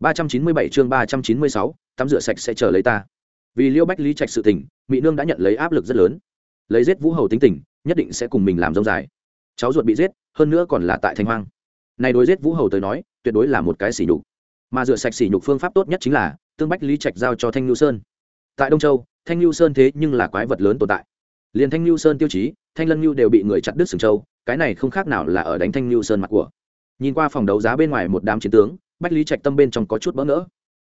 ba trăm chín mươi bảy chương ba trăm chín mươi sáu, tắm rửa sạch sẽ chờ lấy ta. Vì liêu bách lý trạch sự tình mỹ nương đã nhận lấy áp lực rất lớn. Lấy giết vũ hầu tính tình, nhất định sẽ cùng mình làm rông dài. Cháu ruột bị giết, hơn nữa còn là tại thanh hoang. Này đối giết vũ hầu tới nói, tuyệt đối là một cái sỉ nhục. Mà rửa sạch sỉ nhục phương pháp tốt nhất chính là, tương bách lý trạch giao cho thanh lưu sơn. Tại đông châu, thanh lưu sơn thế nhưng là quái vật lớn tồn tại. Liên thanh lưu sơn tiêu chí, thanh lân lưu đều bị người chặt đứt sừng châu cái này không khác nào là ở đánh thanh lưu sơn mặt của. Nhìn qua phòng đấu giá bên ngoài một đám chiến tướng bách lý trạch tâm bên trong có chút bỡ ngỡ.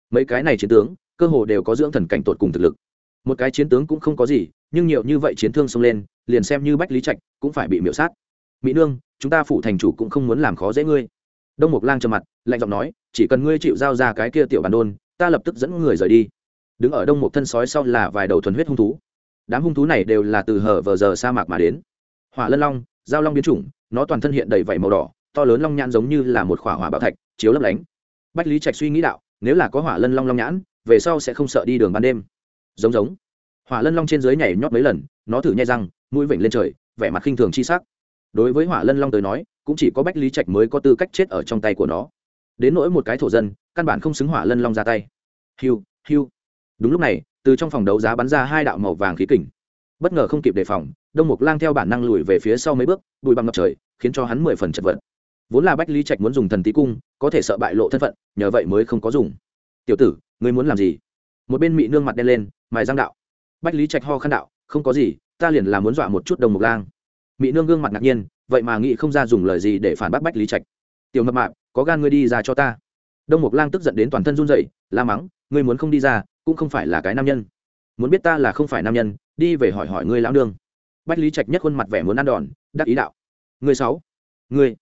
Mấy cái này chiến tướng, cơ hồ đều có dưỡng thần cảnh tột cùng thực lực. Một cái chiến tướng cũng không có gì, nhưng nhiều như vậy chiến thương xông lên, liền xem như bách lý trạch cũng phải bị miễu sát. Mỹ nương, chúng ta phụ thành chủ cũng không muốn làm khó dễ ngươi. Đông mục lang trầm mặt, lạnh giọng nói, chỉ cần ngươi chịu giao ra cái kia tiểu bản đôn, ta lập tức dẫn người rời đi. Đứng ở đông mục thân sói sau là vài đầu thuần huyết hung thú. Đám hung thú này đều là từ hở vờ giờ sa mạc mà đến. Hỏa lân long, giao long biến chủng, nó toàn thân hiện đầy vảy màu đỏ, to lớn long nhãn giống như là một khỏa hỏa bảo thạch, chiếu lấp lánh bách lý trạch suy nghĩ đạo, nếu là có hỏa lân long long nhãn, về sau sẽ không sợ đi đường ban đêm. Giống giống. Hỏa lân long trên dưới nhảy nhót mấy lần, nó thử nhai răng, mũi vểnh lên trời, vẻ mặt khinh thường chi sắc. Đối với hỏa lân long tới nói, cũng chỉ có bách lý trạch mới có tư cách chết ở trong tay của nó. Đến nỗi một cái thổ dân, căn bản không xứng hỏa lân long ra tay. Hiu hiu. Đúng lúc này, từ trong phòng đấu giá bắn ra hai đạo màu vàng khí kình. Bất ngờ không kịp đề phòng, đông mục lang theo bản năng lùi về phía sau mấy bước, bụi băng ngập trời, khiến cho hắn mười phần chật vật vốn là bách lý trạch muốn dùng thần tí cung, có thể sợ bại lộ thân phận, nhờ vậy mới không có dùng. Tiểu tử, ngươi muốn làm gì? Một bên mị nương mặt đen lên, mài giang đạo. Bách lý trạch ho khăn đạo, không có gì, ta liền là muốn dọa một chút đồng mục lang. Mị nương gương mặt ngạc nhiên, vậy mà nghĩ không ra dùng lời gì để phản bác bách lý trạch. Tiểu mập mạp, có gan ngươi đi ra cho ta. Đông mục lang tức giận đến toàn thân run dậy la mắng, ngươi muốn không đi ra, cũng không phải là cái nam nhân. Muốn biết ta là không phải nam nhân, đi về hỏi hỏi ngươi lão nương. Bách lý trạch nhất khuôn mặt vẻ muốn ăn đòn, đắc ý đạo. Ngươi sáu, ngươi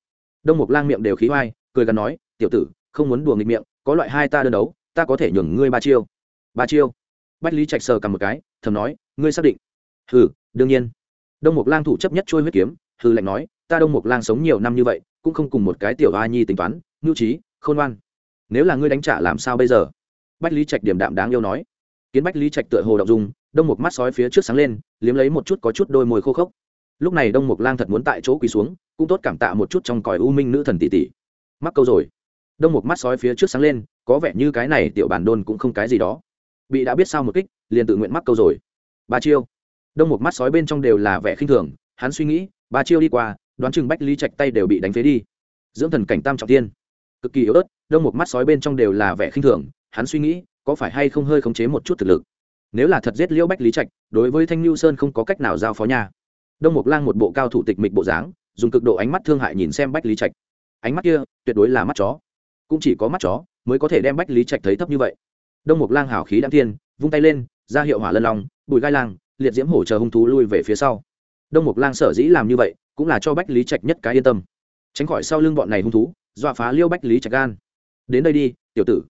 đông mục lang miệng đều khí hoai cười gần nói, tiểu tử, không muốn đùa nghịch miệng, có loại hai ta đơn đấu, ta có thể nhường ngươi ba chiêu. Ba chiêu? Bách lý trạch sờ cầm một cái, thầm nói, ngươi xác định? Hừ, đương nhiên. Đông mục lang thủ chấp nhất trôi huyết kiếm, hừ lạnh nói, ta đông mục lang sống nhiều năm như vậy, cũng không cùng một cái tiểu a nhi tính toán ngưu trí, khôn ngoan. Nếu là ngươi đánh trả làm sao bây giờ? Bách lý trạch điểm đạm đáng yêu nói. Kiến bách lý trạch tựa hồ động dung, đông mục mắt sói phía trước sáng lên, liếm lấy một chút có chút đôi môi khô khốc lúc này đông mục lang thật muốn tại chỗ quỳ xuống, cũng tốt cảm tạ một chút trong còi u minh nữ thần tỷ tỷ. Mắc câu rồi. Đông mục mắt sói phía trước sáng lên, có vẻ như cái này tiểu bản đôn cũng không cái gì đó. Bị đã biết sao một kích, liền tự nguyện mắc câu rồi. Ba chiêu. Đông mục mắt sói bên trong đều là vẻ khinh thường, hắn suy nghĩ, ba chiêu đi qua, đoán chừng bách lý trạch tay đều bị đánh phế đi. Dưỡng thần cảnh tam trọng tiên cực kỳ yếu ớt, đông một mắt sói bên trong đều là vẻ khinh thường, hắn suy nghĩ, có phải hay không hơi khống chế một chút thực lực. Nếu là thật giết liễu bách lý trạch, đối với thanh lưu sơn không có cách nào giao phó nhà đông mục lang một bộ cao thủ tịch mịch bộ dáng, dùng cực độ ánh mắt thương hại nhìn xem bách lý trạch. Ánh mắt kia, tuyệt đối là mắt chó. Cũng chỉ có mắt chó mới có thể đem bách lý trạch thấy thấp như vậy. Đông mục lang hào khí đăng thiên, vung tay lên, ra hiệu hỏa lân long, bùi gai lang, liệt diễm hổ chờ hung thú lui về phía sau. Đông mục lang sở dĩ làm như vậy, cũng là cho bách lý trạch nhất cái yên tâm. Tránh khỏi sau lưng bọn này hung thú, dọa phá liêu bách lý trạch gan. Đến đây đi, tiểu tử.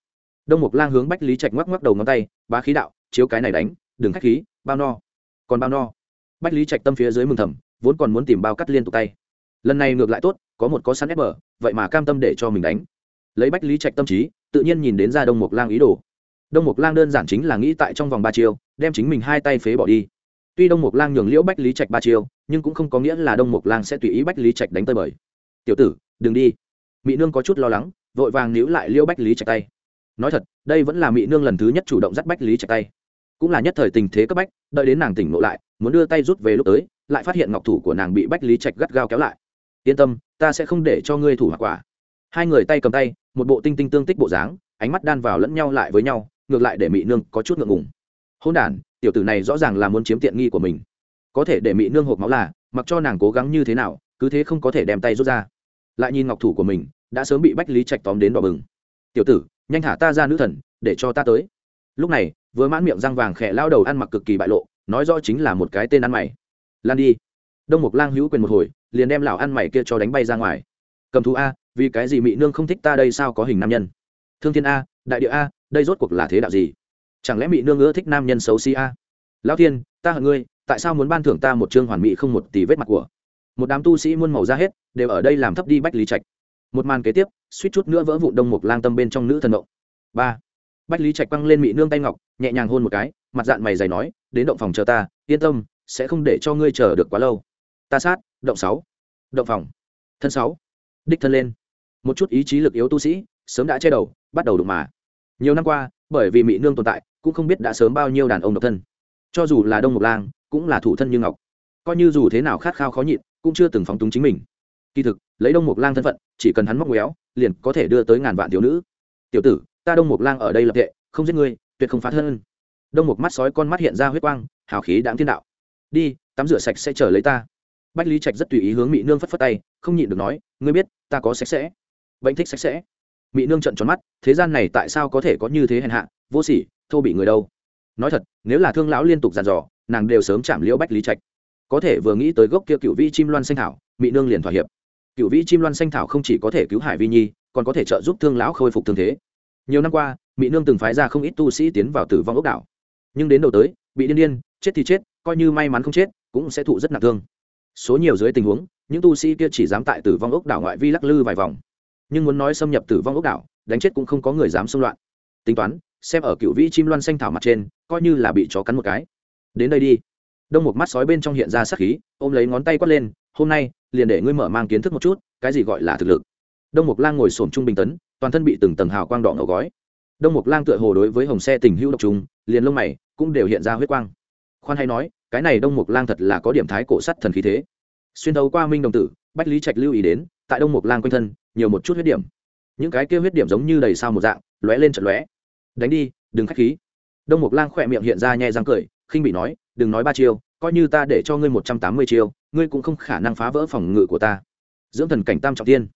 Đông mục lang hướng bách lý trạch ngoắc ngoắc đầu ngón tay, bá khí đạo, chiếu cái này đánh, đừng khách khí, bao no. Còn bao no bách lý trạch tâm phía dưới mừng thầm, vốn còn muốn tìm bao cắt liên tục tay. Lần này ngược lại tốt, có một có sẵn ép bờ, vậy mà cam tâm để cho mình đánh. Lấy bách lý trạch tâm trí, tự nhiên nhìn đến ra đông mục lang ý đồ. Đông mục lang đơn giản chính là nghĩ tại trong vòng ba chiêu, đem chính mình hai tay phế bỏ đi. Tuy đông mục lang nhường liễu bách lý trạch ba chiêu, nhưng cũng không có nghĩa là đông mục lang sẽ tùy ý bách lý trạch đánh tơi bời. Tiểu tử, đừng đi. Mỹ nương có chút lo lắng, vội vàng níu lại liễu bách lý trạch tay. Nói thật, đây vẫn là mỹ nương lần thứ nhất chủ động dắt bách lý trạch tay cũng là nhất thời tình thế cấp bách, đợi đến nàng tỉnh ngộ lại, muốn đưa tay rút về lúc tới, lại phát hiện ngọc thủ của nàng bị bách lý trạch gắt gao kéo lại. Yên tâm, ta sẽ không để cho ngươi thủ hoặc quả. Hai người tay cầm tay, một bộ tinh tinh tương tích bộ dáng, ánh mắt đan vào lẫn nhau lại với nhau, ngược lại để mỹ nương có chút ngượng ngùng. Hôn đản, tiểu tử này rõ ràng là muốn chiếm tiện nghi của mình. Có thể để mỹ nương hộp máu là, mặc cho nàng cố gắng như thế nào, cứ thế không có thể đem tay rút ra. Lại nhìn ngọc thủ của mình, đã sớm bị bách lý trạch tóm đến đỏ bừng. Tiểu tử, nhanh thả ta ra nữ thần, để cho ta tới. Lúc này vừa mãn miệng răng vàng khẽ lao đầu ăn mặc cực kỳ bại lộ, nói rõ chính là một cái tên ăn mày. Lan đi. Đông mục lang hữu quyền một hồi, liền đem lão ăn mày kia cho đánh bay ra ngoài. Cầm thú a, vì cái gì mỹ nương không thích ta đây sao có hình nam nhân? Thương thiên a, đại địa a, đây rốt cuộc là thế đạo gì? Chẳng lẽ mỹ nương ưa thích nam nhân xấu xí a? Lão thiên, ta hận ngươi, tại sao muốn ban thưởng ta một chương hoàn mỹ không một tỷ vết mặt của? Một đám tu sĩ muôn màu ra hết, đều ở đây làm thấp đi bách lý trạch. Một màn kế tiếp, suýt chút nữa vỡ vụn đông mục lang tâm bên trong nữ thần động ba bách lý trạch quăng lên mị nương tay ngọc, nhẹ nhàng hôn một cái, mặt dạng mày dày nói, đến động phòng chờ ta, yên tâm, sẽ không để cho ngươi chờ được quá lâu. Ta sát, động sáu, động phòng, thân sáu. Đích thân lên. Một chút ý chí lực yếu tu sĩ, sớm đã che đầu, bắt đầu đụng mà. Nhiều năm qua, bởi vì mỹ nương tồn tại, cũng không biết đã sớm bao nhiêu đàn ông độc thân. Cho dù là đông mộc lang, cũng là thủ thân như ngọc. Coi như dù thế nào khát khao khó nhịn, cũng chưa từng phóng túng chính mình. Kỳ thực, lấy đông mộc lang thân phận, chỉ cần hắn móc ngoéo, liền có thể đưa tới ngàn vạn thiếu nữ. Tiểu tử ta đông Mục lang ở đây lập tệ không giết ngươi, tuyệt không phá thân. Đông Mục mắt sói con mắt hiện ra huyết quang, hào khí đáng thiên đạo. Đi, tắm rửa sạch sẽ chờ lấy ta. Bách lý trạch rất tùy ý hướng mỹ nương phất phất tay, không nhịn được nói, ngươi biết, ta có sạch sẽ. Bệnh thích sạch sẽ. Mỹ nương trận tròn mắt, thế gian này tại sao có thể có như thế hèn hạ, vô sỉ, thô bị người đâu. Nói thật, nếu là thương lão liên tục dàn dò, nàng đều sớm chạm liễu bách lý trạch. Có thể vừa nghĩ tới gốc kia cựu vĩ chim loan xanh thảo mỹ nương liền thỏa hiệp. Cựu vĩ chim loan xanh thảo không chỉ có thể cứu hải vi nhi, còn có thể trợ giúp thương lão khôi phục thương thế nhiều năm qua, mỹ nương từng phái ra không ít tu sĩ tiến vào tử vong ốc đảo. Nhưng đến đầu tới, bị điên điên, chết thì chết, coi như may mắn không chết, cũng sẽ thụ rất nặng thương. Số nhiều dưới tình huống, những tu sĩ kia chỉ dám tại tử vong ốc đảo ngoại vi lắc lư vài vòng. Nhưng muốn nói xâm nhập tử vong ốc đảo, đánh chết cũng không có người dám xông loạn. Tính toán, xem ở cựu vĩ chim loan xanh thảo mặt trên, coi như là bị chó cắn một cái. Đến đây đi. Đông một mắt sói bên trong hiện ra sắc khí, ôm lấy ngón tay quát lên, hôm nay, liền để ngươi mở mang kiến thức một chút, cái gì gọi là thực lực. Đông mục lang ngồi sổm trung bình tấn toàn thân bị từng tầng hào quang đỏ ngầu gói. Đông mục lang tựa hồ đối với hồng xe tình hữu độc trùng, liền lông mày cũng đều hiện ra huyết quang. Khoan hay nói, cái này đông mục lang thật là có điểm thái cổ sắt thần khí thế. Xuyên thấu qua minh đồng tử, bách lý trạch lưu ý đến, tại đông mục lang quanh thân, nhiều một chút huyết điểm. Những cái kia huyết điểm giống như đầy sao một dạng, lóe lên trận lóe. Đánh đi, đừng khách khí. Đông mục lang khỏe miệng hiện ra nhẹ răng cười, khinh bị nói, đừng nói ba chiêu, coi như ta để cho ngươi một trăm tám mươi chiêu, ngươi cũng không khả năng phá vỡ phòng ngự của ta. Dưỡng thần cảnh tam trọng tiên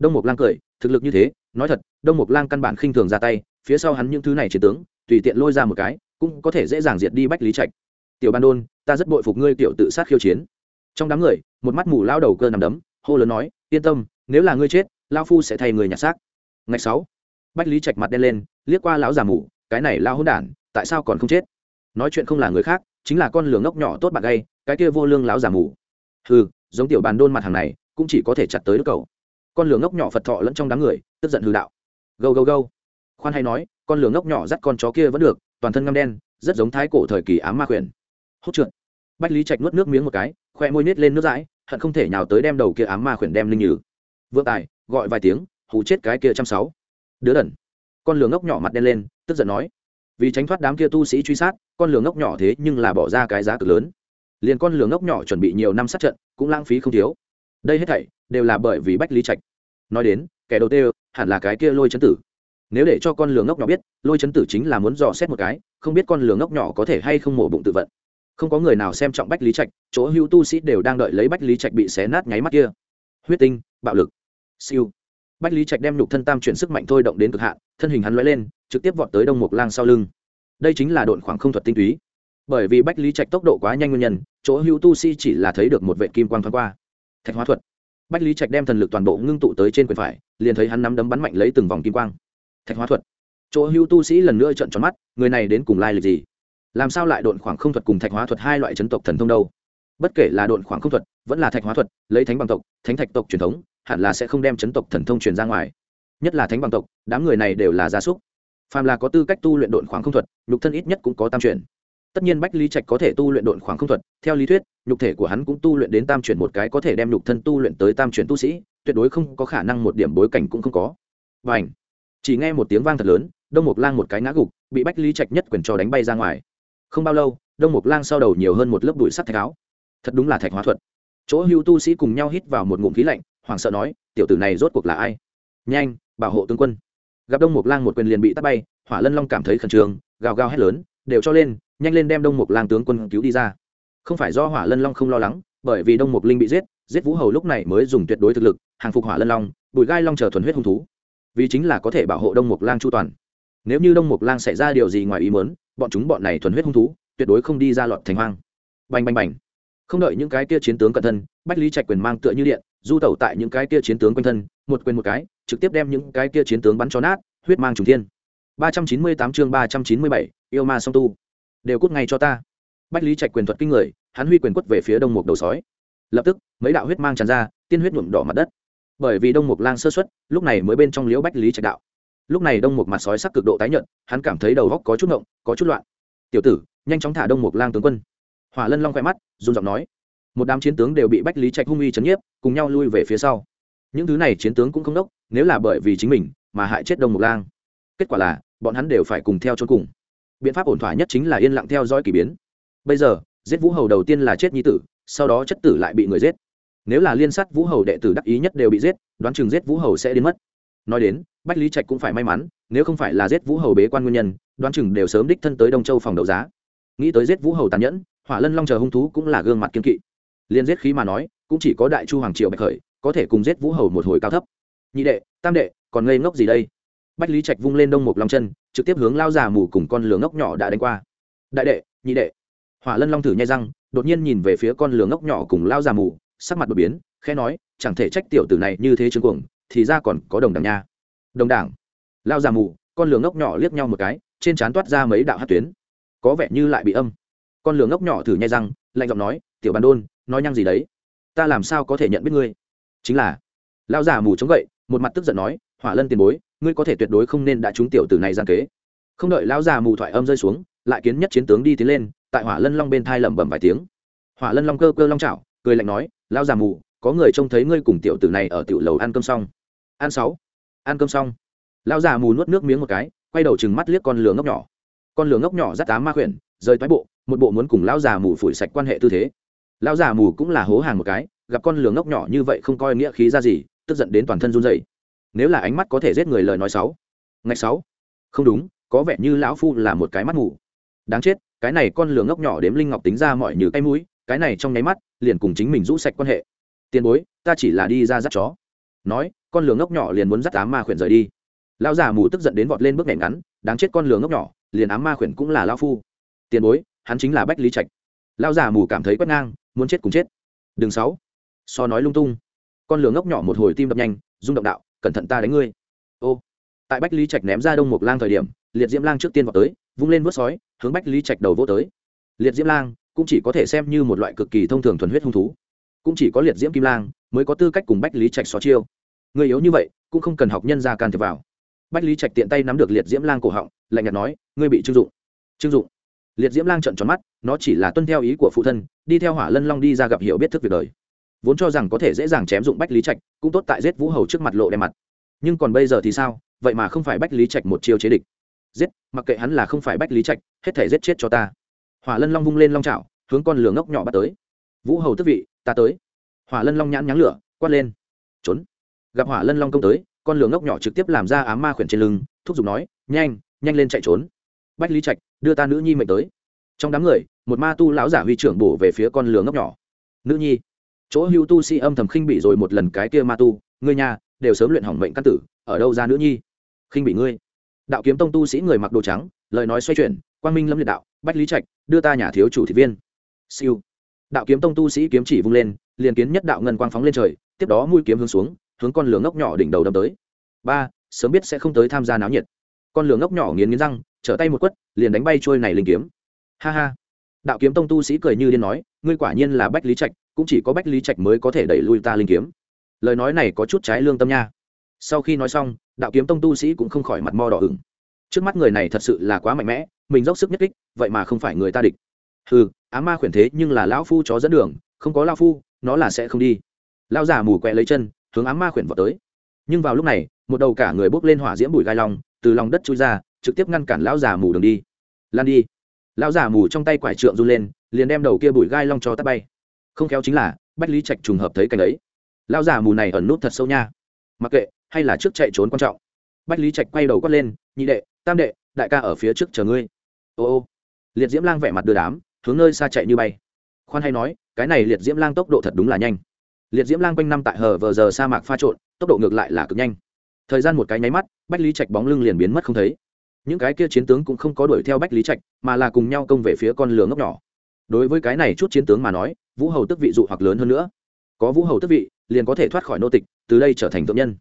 đông mục lang cười thực lực như thế nói thật đông mục lang căn bản khinh thường ra tay phía sau hắn những thứ này chiến tướng tùy tiện lôi ra một cái cũng có thể dễ dàng diệt đi bách lý trạch. Tiểu ban đôn ta rất bội phục ngươi tiểu tự sát khiêu chiến. Trong đám người một mắt mù lao đầu cơ nằm đấm hô lớn nói yên tâm nếu là ngươi chết lao phu sẽ thay người nhặt xác. Ngày sáu bách lý trạch mặt đen lên liếc qua lão già mù cái này lao hỗn đản tại sao còn không chết? Nói chuyện không là người khác chính là con lửa ngốc nhỏ tốt bạc gay cái kia vô lương lão già mù. Hừ, giống tiểu bàn đôn mặt hàng này cũng chỉ có thể chặt tới đức cầu con lửa ngốc nhỏ phật thọ lẫn trong đám người, tức giận hư đạo. Gâu gâu gâu. Khoan hay nói, con lửa ngốc nhỏ dắt con chó kia vẫn được, toàn thân ngâm đen, rất giống thái cổ thời kỳ ám ma khuyển. Hốt trượt. Bách lý trạch nuốt nước miếng một cái, khoe môi nít lên nước dãi, hận không thể nào tới đem đầu kia ám ma khuyển đem linh nhử vượng tài, gọi vài tiếng, hù chết cái kia trăm sáu. Đứa đần. Con lửa ngốc nhỏ mặt đen lên, tức giận nói. Vì tránh thoát đám kia tu sĩ truy sát, con lửa ngốc nhỏ thế nhưng là bỏ ra cái giá cực lớn. Liền con lửa ngốc nhỏ chuẩn bị nhiều năm sát trận, cũng lãng phí không thiếu. Đây hết thảy, đều là bởi vì bách lý trạch nói đến, kẻ đầu tiên hẳn là cái kia lôi chấn tử. Nếu để cho con lừa ngốc nhỏ biết, lôi chấn tử chính là muốn dò xét một cái, không biết con lừa ngốc nhỏ có thể hay không mổ bụng tự vận. Không có người nào xem trọng bách lý trạch, chỗ hữu tu sĩ đều đang đợi lấy bách lý trạch bị xé nát nháy mắt kia. Huyết tinh, bạo lực. Siêu. Bách lý trạch đem nhục thân tam chuyển sức mạnh thôi động đến cực hạn, thân hình hắn lóe lên, trực tiếp vọt tới đông mục lang sau lưng. Đây chính là độn khoảng không thuật tinh túy. Bởi vì bách lý trạch tốc độ quá nhanh nguyên nhân, chỗ hữu tu sĩ chỉ là thấy được một vệ kim quang thoáng qua. Thạch hóa thuật bách lý trạch đem thần lực toàn bộ ngưng tụ tới trên quyền phải, liền thấy hắn nắm đấm bắn mạnh lấy từng vòng kim quang. Thạch hóa thuật. Chỗ hưu tu sĩ lần nữa trận tròn mắt, người này đến cùng lai lịch gì? Làm sao lại độn khoảng không thuật cùng thạch hóa thuật hai loại chấn tộc thần thông đâu? Bất kể là độn khoảng không thuật, vẫn là thạch hóa thuật, lấy thánh bằng tộc, thánh thạch tộc truyền thống, hẳn là sẽ không đem chấn tộc thần thông truyền ra ngoài. Nhất là thánh bằng tộc, đám người này đều là gia súc. Phàm là có tư cách tu luyện độn khoảng không thuật, nhục thân ít nhất cũng có tam truyền tất nhiên bách lý trạch có thể tu luyện độn khoảng không thuật, theo lý thuyết, nhục thể của hắn cũng tu luyện đến tam chuyển một cái có thể đem nhục thân tu luyện tới tam chuyển tu sĩ, tuyệt đối không có khả năng một điểm bối cảnh cũng không có. Và ảnh chỉ nghe một tiếng vang thật lớn, đông mục lang một cái ngã gục, bị bách lý trạch nhất quyền cho đánh bay ra ngoài. Không bao lâu, đông mục lang sau đầu nhiều hơn một lớp bụi sắt thạch áo. Thật đúng là thạch hóa thuật. Chỗ hưu tu sĩ cùng nhau hít vào một ngụm khí lạnh, hoảng sợ nói, tiểu tử này rốt cuộc là ai? Nhanh, bảo hộ tướng quân. Gặp đông mục lang một quyền liền bị tắt bay, hỏa lân long cảm thấy khẩn trương, gào gào hét lớn, đều cho lên nhanh lên đem đông mục lang tướng quân cứu đi ra. Không phải do hỏa lân long không lo lắng, bởi vì đông mục linh bị giết giết vũ hầu lúc này mới dùng tuyệt đối thực lực, hàng phục hỏa lân long bùi gai long chờ thuần huyết hung thú. Vì chính là có thể bảo hộ đông mục lang chu toàn. Nếu như đông mục lang xảy ra điều gì ngoài ý muốn, bọn chúng bọn này thuần huyết hung thú, tuyệt đối không đi ra lọt thành hoang. Bành bành bành. Không đợi những cái kia chiến tướng cận thân, bách lý trạch quyền mang tựa như điện, du tẩu tại những cái kia chiến tướng quanh thân, một quyền một cái, trực tiếp đem những cái kia chiến tướng bắn cho nát, huyết mang trùng thiên. Ba trăm chín mươi tám chương ba trăm chín mươi bảy, yêu ma song tu đều cút ngay cho ta. Bách lý trạch quyền thuật kinh người, hắn huy quyền quất về phía đông mục đầu sói. Lập tức, mấy đạo huyết mang tràn ra, tiên huyết nhuộm đỏ mặt đất. Bởi vì đông mục lang sơ xuất lúc này mới bên trong liễu bách lý trạch đạo. Lúc này đông mục mặt sói sắc cực độ tái nhợt, hắn cảm thấy đầu góc có chút ngộng, có chút loạn. Tiểu tử, nhanh chóng thả đông mục lang tướng quân. Hỏa lân long khoe mắt dùng giọng nói. Một đám chiến tướng đều bị bách lý trạch hung uy chấn nhiếp, cùng nhau lui về phía sau. Những thứ này chiến tướng cũng không đốc, nếu là bởi vì chính mình, mà hại chết đông mục lang. Kết quả là, bọn hắn đều phải cùng theo cho cùng biện pháp ổn thỏa nhất chính là yên lặng theo dõi k ỳ biến. Bây giờ, giết vũ hầu đầu tiên là chết nhi tử, sau đó chất tử lại bị người giết. Nếu là liên sát vũ hầu đệ tử đắc ý nhất đều bị giết, đoán chừng giết vũ hầu sẽ đến mất. Nói đến, bách lý trạch cũng phải may mắn, nếu không phải là giết vũ hầu bế quan nguyên nhân, đoán chừng đều sớm đích thân tới đông châu phòng đấu giá. Nghĩ tới giết vũ hầu tàn nhẫn, hỏa lân long chờ hung thú cũng là gương mặt kiên kỵ. Liên giết khí mà nói, cũng chỉ có đại chu hoàng triều bạch khởi, có thể cùng giết vũ hầu một hồi cao thấp. Nhị đệ, tam đệ, còn ngây ngốc gì đây? Bách lý trạch vung lên đông một long chân, trực tiếp hướng lao già mù cùng con lửa ngốc nhỏ đã đánh qua. Đại đệ, nhị đệ. Hỏa lân long thử nhai răng, đột nhiên nhìn về phía con lửa ngốc nhỏ cùng lao già mù, sắc mặt đột biến, khẽ nói, chẳng thể trách tiểu tử này như thế trương cuồng, thì ra còn có đồng đảng nha. Đồng đảng. Lao già mù, con lửa ngốc nhỏ liếc nhau một cái, trên trán toát ra mấy đạo hát tuyến. Có vẻ như lại bị âm. Con lửa ngốc nhỏ thử nhai răng, lạnh giọng nói, tiểu bàn đôn, nói nhăng gì đấy? Ta làm sao có thể nhận biết ngươi? Chính là, lao già mù chống gậy, một mặt tức giận nói, hỏa lân tiền bối ngươi có thể tuyệt đối không nên đã trúng tiểu tử này gian kế. Không đợi lão già mù thoại âm rơi xuống, lại kiến nhất chiến tướng đi tiến lên, tại hỏa lân long bên thai lẩm bẩm vài tiếng. Hỏa lân long cơ cơ long chảo, cười lạnh nói, lão già mù, có người trông thấy ngươi cùng tiểu tử này ở tiểu lầu ăn cơm xong. Ăn sáu. Ăn cơm xong. Lão già mù nuốt nước miếng một cái, quay đầu chừng mắt liếc con lửa ngốc nhỏ. Con lửa ngốc nhỏ dắt tám ma khuyển, rời toái bộ, một bộ muốn cùng lão già mù phủi sạch quan hệ tư thế. Lão già mù cũng là hố hàng một cái, gặp con lửa ngốc nhỏ như vậy không coi nghĩa khí ra gì, tức giận đến toàn thân run rẩy nếu là ánh mắt có thể giết người lời nói sáu ngày sáu. Không đúng, có vẻ như lão phu là một cái mắt mù. Đáng chết, cái này con lừa ngốc nhỏ đếm linh ngọc tính ra mọi như cái mũi, cái này trong nháy mắt, liền cùng chính mình rũ sạch quan hệ. Tiền bối, ta chỉ là đi ra dắt chó. Nói, con lừa ngốc nhỏ liền muốn dắt ám ma khuyển rời đi. Lão già mù tức giận đến vọt lên bước nhảy ngắn, đáng chết con lừa ngốc nhỏ, liền ám ma khuyển cũng là lão phu. Tiền bối, hắn chính là bách lý trạch. Lão già mù cảm thấy quét ngang, muốn chết cùng chết. Đường sáu. So nói lung tung. Con lừa ngốc nhỏ một hồi tim đập nhanh, rung động đạo cẩn thận ta đánh ngươi. Ô. Tại bách lý trạch ném ra đông mục lang thời điểm, liệt diễm lang trước tiên vào tới, vung lên vớt sói, hướng bách lý trạch đầu vô tới. Liệt diễm lang cũng chỉ có thể xem như một loại cực kỳ thông thường thuần huyết hung thú. Cũng chỉ có liệt diễm kim lang mới có tư cách cùng bách lý trạch xó chiêu. Người yếu như vậy cũng không cần học nhân ra can thiệp vào. Bách lý trạch tiện tay nắm được liệt diễm lang cổ họng, lạnh nhạt nói, ngươi bị chưng dụng. Chưng dụng? Liệt diễm lang trận tròn mắt, nó chỉ là tuân theo ý của phụ thân, đi theo hỏa lân long đi ra gặp hiểu biết thức việc đời vốn cho rằng có thể dễ dàng chém dụng bách lý trạch cũng tốt tại giết vũ hầu trước mặt lộ đe mặt nhưng còn bây giờ thì sao vậy mà không phải bách lý trạch một chiêu chế địch giết mặc kệ hắn là không phải bách lý trạch hết thể giết chết cho ta hỏa lân long vung lên long trào hướng con lửa ngốc nhỏ bắt tới vũ hầu tức vị ta tới hỏa lân long nhãn nháng lửa quát lên trốn gặp hỏa lân long công tới con lửa ngốc nhỏ trực tiếp làm ra ám ma khuyển trên lưng thúc giục nói nhanh nhanh lên chạy trốn bách lý trạch đưa ta nữ nhi mệnh tới trong đám người một ma tu lão giả huy trưởng bổ về phía con lửa ngốc nhỏ nữ nhi chỗ hưu tu sĩ âm thầm khinh bị rồi một lần cái kia ma tu, ngươi nhà đều sớm luyện hỏng mệnh căn tử, ở đâu ra nữ nhi? Khinh bị ngươi. Đạo kiếm tông tu sĩ người mặc đồ trắng, lời nói xoay chuyển, quang minh lâm liệt đạo, bách lý trạch, đưa ta nhà thiếu chủ thị viên. Siêu. Đạo kiếm tông tu sĩ kiếm chỉ vung lên, liền kiến nhất đạo ngân quang phóng lên trời, tiếp đó mũi kiếm hướng xuống, hướng con lửa ngốc nhỏ đỉnh đầu đâm tới. Ba, sớm biết sẽ không tới tham gia náo nhiệt. Con lửa ngốc nhỏ nghiến nghiến răng, trở tay một quất, liền đánh bay trôi này linh kiếm. Ha ha. Đạo kiếm tông tu sĩ cười như điên nói, ngươi quả nhiên là bách lý trạch cũng chỉ có bách lý trạch mới có thể đẩy lui ta linh kiếm. Lời nói này có chút trái lương tâm nha. Sau khi nói xong, đạo kiếm tông tu sĩ cũng không khỏi mặt mo đỏ ửng. Trước mắt người này thật sự là quá mạnh mẽ, mình dốc sức nhất kích, vậy mà không phải người ta địch. Ừ á ma khuyển thế nhưng là lão phu chó dẫn đường, không có lao phu, nó là sẽ không đi. Lao giả mù quẹ lấy chân, hướng á ma khuyển vào tới. Nhưng vào lúc này, một đầu cả người bốc lên hỏa diễm bụi gai long, từ lòng đất chui ra, trực tiếp ngăn cản lão già mù đường đi. Lan đi. Lão già mù trong tay quải trượng run lên, liền đem đầu kia bụi gai long cho tắt bay không khéo chính là bách lý trạch trùng hợp thấy cảnh ấy Lao già mù này ẩn nút thật sâu nha mặc kệ hay là trước chạy trốn quan trọng bách lý trạch quay đầu quát lên nhị đệ tam đệ đại ca ở phía trước chờ ngươi ô ô liệt diễm lang vẻ mặt đưa đám hướng nơi xa chạy như bay khoan hay nói cái này liệt diễm lang tốc độ thật đúng là nhanh liệt diễm lang quanh năm tại hờ vờ giờ sa mạc pha trộn tốc độ ngược lại là cực nhanh thời gian một cái nháy mắt bách lý trạch bóng lưng liền biến mất không thấy những cái kia chiến tướng cũng không có đuổi theo bách lý trạch mà là cùng nhau công về phía con lửa ngốc nhỏ đối với cái này chút chiến tướng mà nói, vũ hầu tức vị dụ hoặc lớn hơn nữa. Có vũ hầu tức vị, liền có thể thoát khỏi nô tịch, từ đây trở thành thượng nhân.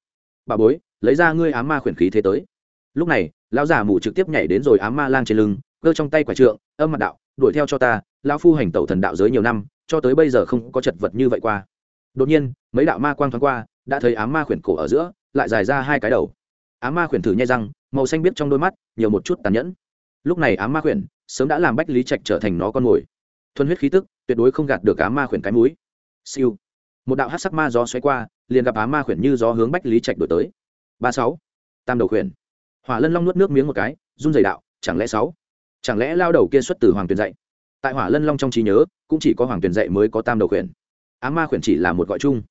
Bà bối, lấy ra ngươi ám ma khuyển khí thế tới. Lúc này, lão già mù trực tiếp nhảy đến rồi ám ma lang trên lưng, cơ trong tay quả trượng, âm mặt đạo, đuổi theo cho ta, lão phu hành tẩu thần đạo giới nhiều năm, cho tới bây giờ không có chật vật như vậy qua. Đột nhiên, mấy đạo ma quang thoáng qua, đã thấy ám ma khuyển cổ ở giữa, lại dài ra hai cái đầu. Ám ma khuyển thử nhai răng, màu xanh biết trong đôi mắt, nhiều một chút tàn nhẫn. Lúc này ám ma khuyển sớm đã làm bách lý trạch trở thành nó con mồi thuần huyết khí tức, tuyệt đối không gạt được á ma khuyển cái mũi. Siêu. Một đạo hát sắc ma gió xoay qua, liền gặp á ma khuyển như gió hướng bách lý trạch đổi tới. Ba sáu. Tam đầu khuyển. Hỏa lân long nuốt nước miếng một cái, run dày đạo, chẳng lẽ sáu? Chẳng lẽ lao đầu kia xuất từ hoàng tuyền dạy? Tại hỏa lân long trong trí nhớ, cũng chỉ có hoàng tuyền dạy mới có tam đầu khuyển. Á ma khuyển chỉ là một gọi chung.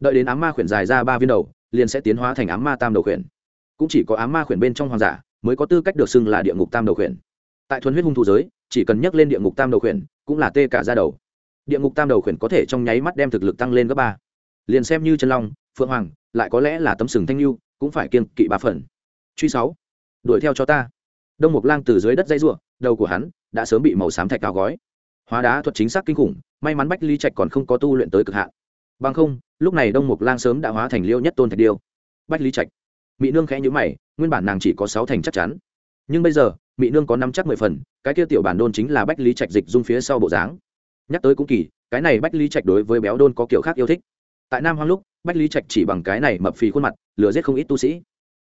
Đợi đến á ma khuyển dài ra ba viên đầu, liền sẽ tiến hóa thành á ma tam đầu khuyển. Cũng chỉ có á ma khuyển bên trong hoàng giả, mới có tư cách được xưng là địa ngục tam đầu khuyển. Tại thuần huyết hung thủ giới chỉ cần nhắc lên địa ngục tam đầu khuyển, cũng là tê cả ra đầu. Địa ngục tam đầu khuyển có thể trong nháy mắt đem thực lực tăng lên gấp ba. Liền xem như chân long, phượng hoàng, lại có lẽ là tấm sừng thanh lưu, cũng phải kiên kỵ ba phần. Truy sáu, đuổi theo cho ta. Đông mục lang từ dưới đất dây ruộng, đầu của hắn đã sớm bị màu xám thạch cao gói. Hóa đá thuật chính xác kinh khủng, may mắn bách ly trạch còn không có tu luyện tới cực hạn. Bằng không, lúc này đông mục lang sớm đã hóa thành liêu nhất tôn thạch điêu. Bách lý trạch mỹ nương khẽ nhữ mày, nguyên bản nàng chỉ có sáu thành chắc chắn. Nhưng bây giờ mỹ nương có năm chắc mười phần cái kia tiểu bản đôn chính là bách lý trạch dịch dung phía sau bộ dáng. Nhắc tới cũng kỳ, cái này bách lý trạch đối với béo đôn có kiểu khác yêu thích. Tại nam hoang lúc, bách lý trạch chỉ bằng cái này mập phì khuôn mặt, lừa giết không ít tu sĩ.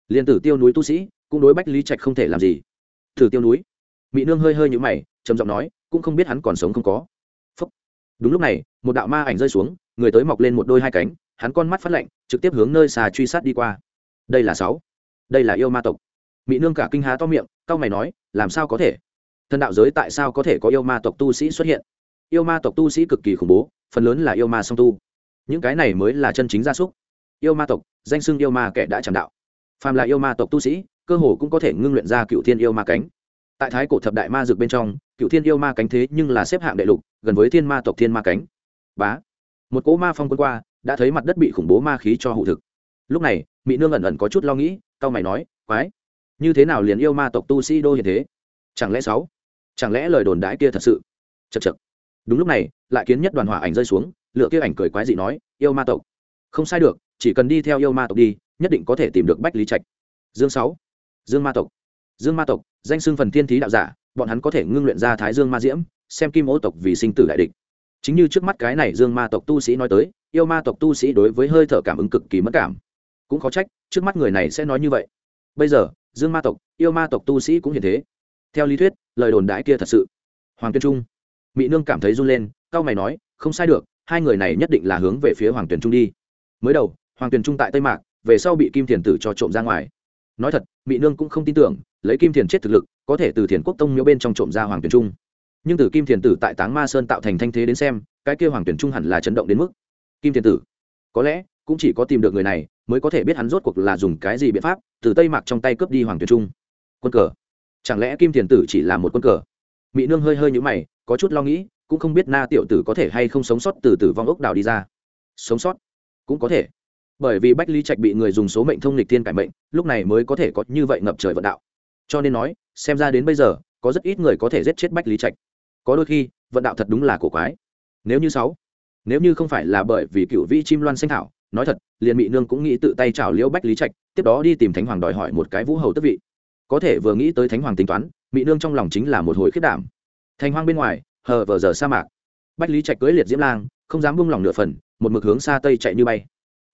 Liền tử tiêu núi tu sĩ, cũng đối bách lý trạch không thể làm gì. Thử tiêu núi. Mỹ nương hơi hơi nhũ mày, trầm giọng nói, cũng không biết hắn còn sống không có. Phúc. đúng lúc này, một đạo ma ảnh rơi xuống, người tới mọc lên một đôi hai cánh, hắn con mắt phát lạnh, trực tiếp hướng nơi xà truy sát đi qua. Đây là sáu. Đây là yêu ma tộc. Mỹ nương cả kinh há to miệng cao mày nói, làm sao có thể? Thần đạo giới tại sao có thể có yêu ma tộc tu sĩ xuất hiện? Yêu ma tộc tu sĩ cực kỳ khủng bố, phần lớn là yêu ma song tu. Những cái này mới là chân chính gia súc. Yêu ma tộc, danh xưng yêu ma kẻ đã tràn đạo. Phàm là yêu ma tộc tu sĩ, cơ hồ cũng có thể ngưng luyện ra cựu thiên yêu ma cánh. Tại thái cổ thập đại ma dược bên trong, cựu thiên yêu ma cánh thế nhưng là xếp hạng đệ lục, gần với thiên ma tộc thiên ma cánh. Bá! Một cỗ ma phong quân qua, đã thấy mặt đất bị khủng bố ma khí cho hụ thực. Lúc này mỹ nương ẩn ẩn có chút lo nghĩ cao mày nói, quái! Như thế nào liền yêu ma tộc tu sĩ đô hiện thế? Chẳng lẽ sáu chẳng lẽ lời đồn đãi kia thật sự? Chật chật đúng lúc này, lại kiến nhất đoàn hỏa ảnh rơi xuống, lựa kia ảnh cười quái dị nói, yêu ma tộc. Không sai được, chỉ cần đi theo yêu ma tộc đi, nhất định có thể tìm được bách lý trạch. Dương sáu. Dương ma tộc. Dương ma tộc, danh xưng phần thiên thí đạo giả, bọn hắn có thể ngưng luyện ra thái dương ma diễm, xem kim ô tộc vì sinh tử đại địch. Chính như trước mắt cái này dương ma tộc tu sĩ nói tới, yêu ma tộc tu sĩ đối với hơi thở cảm ứng cực kỳ mất cảm. Cũng khó trách, trước mắt người này sẽ nói như vậy. Bây giờ, dương ma tộc, yêu ma tộc tu sĩ cũng hiện thế theo lý thuyết, lời đồn đãi kia thật sự. Hoàng tuyên trung. Mỹ nương cảm thấy run lên cao mày nói, không sai được, hai người này nhất định là hướng về phía hoàng tuyển trung đi. Mới đầu, hoàng tuyển trung tại tây mạc, về sau bị kim thiền tử cho trộm ra ngoài. Nói thật mỹ nương cũng không tin tưởng, lấy kim thiền chết thực lực, có thể từ thiền quốc tông miếu bên trong trộm ra hoàng tuyển trung. Nhưng từ kim thiền tử tại táng ma sơn tạo thành thanh thế đến xem, cái kia hoàng tuyển trung hẳn là chấn động đến mức. Kim thiền tử. Có lẽ, cũng chỉ có tìm được người này, mới có thể biết hắn rốt cuộc là dùng cái gì biện pháp, từ tây mạc trong tay cướp đi hoàng tuyển trung. Quân cờ chẳng lẽ kim thiền tử chỉ là một quân cờ? Mỹ nương hơi hơi nhũ mày, có chút lo nghĩ, cũng không biết na tiểu tử có thể hay không sống sót từ tử vong ốc đảo đi ra. Sống sót? Cũng có thể. Bởi vì bách lý trạch bị người dùng số mệnh thông lịch tiên cải mệnh, lúc này mới có thể có như vậy ngập trời vận đạo. Cho nên nói, xem ra đến bây giờ, có rất ít người có thể giết chết bách lý trạch. Có đôi khi, vận đạo thật đúng là cổ quái. Nếu như sáu, nếu như không phải là bởi vì cựu vĩ chim loan xanh thảo nói thật, liền mỹ nương cũng nghĩ tự tay trào liễu bách lý trạch, tiếp đó đi tìm thánh hoàng đòi hỏi một cái vũ hầu tức vị có thể vừa nghĩ tới thánh hoàng tính toán mỹ nương trong lòng chính là một hồi khiết đảm. Thành hoang bên ngoài, hờ vờ giờ sa mạc. Bách lý trạch cưới liệt diễm lang, không dám buông lỏng nửa phần, một mực hướng xa tây chạy như bay.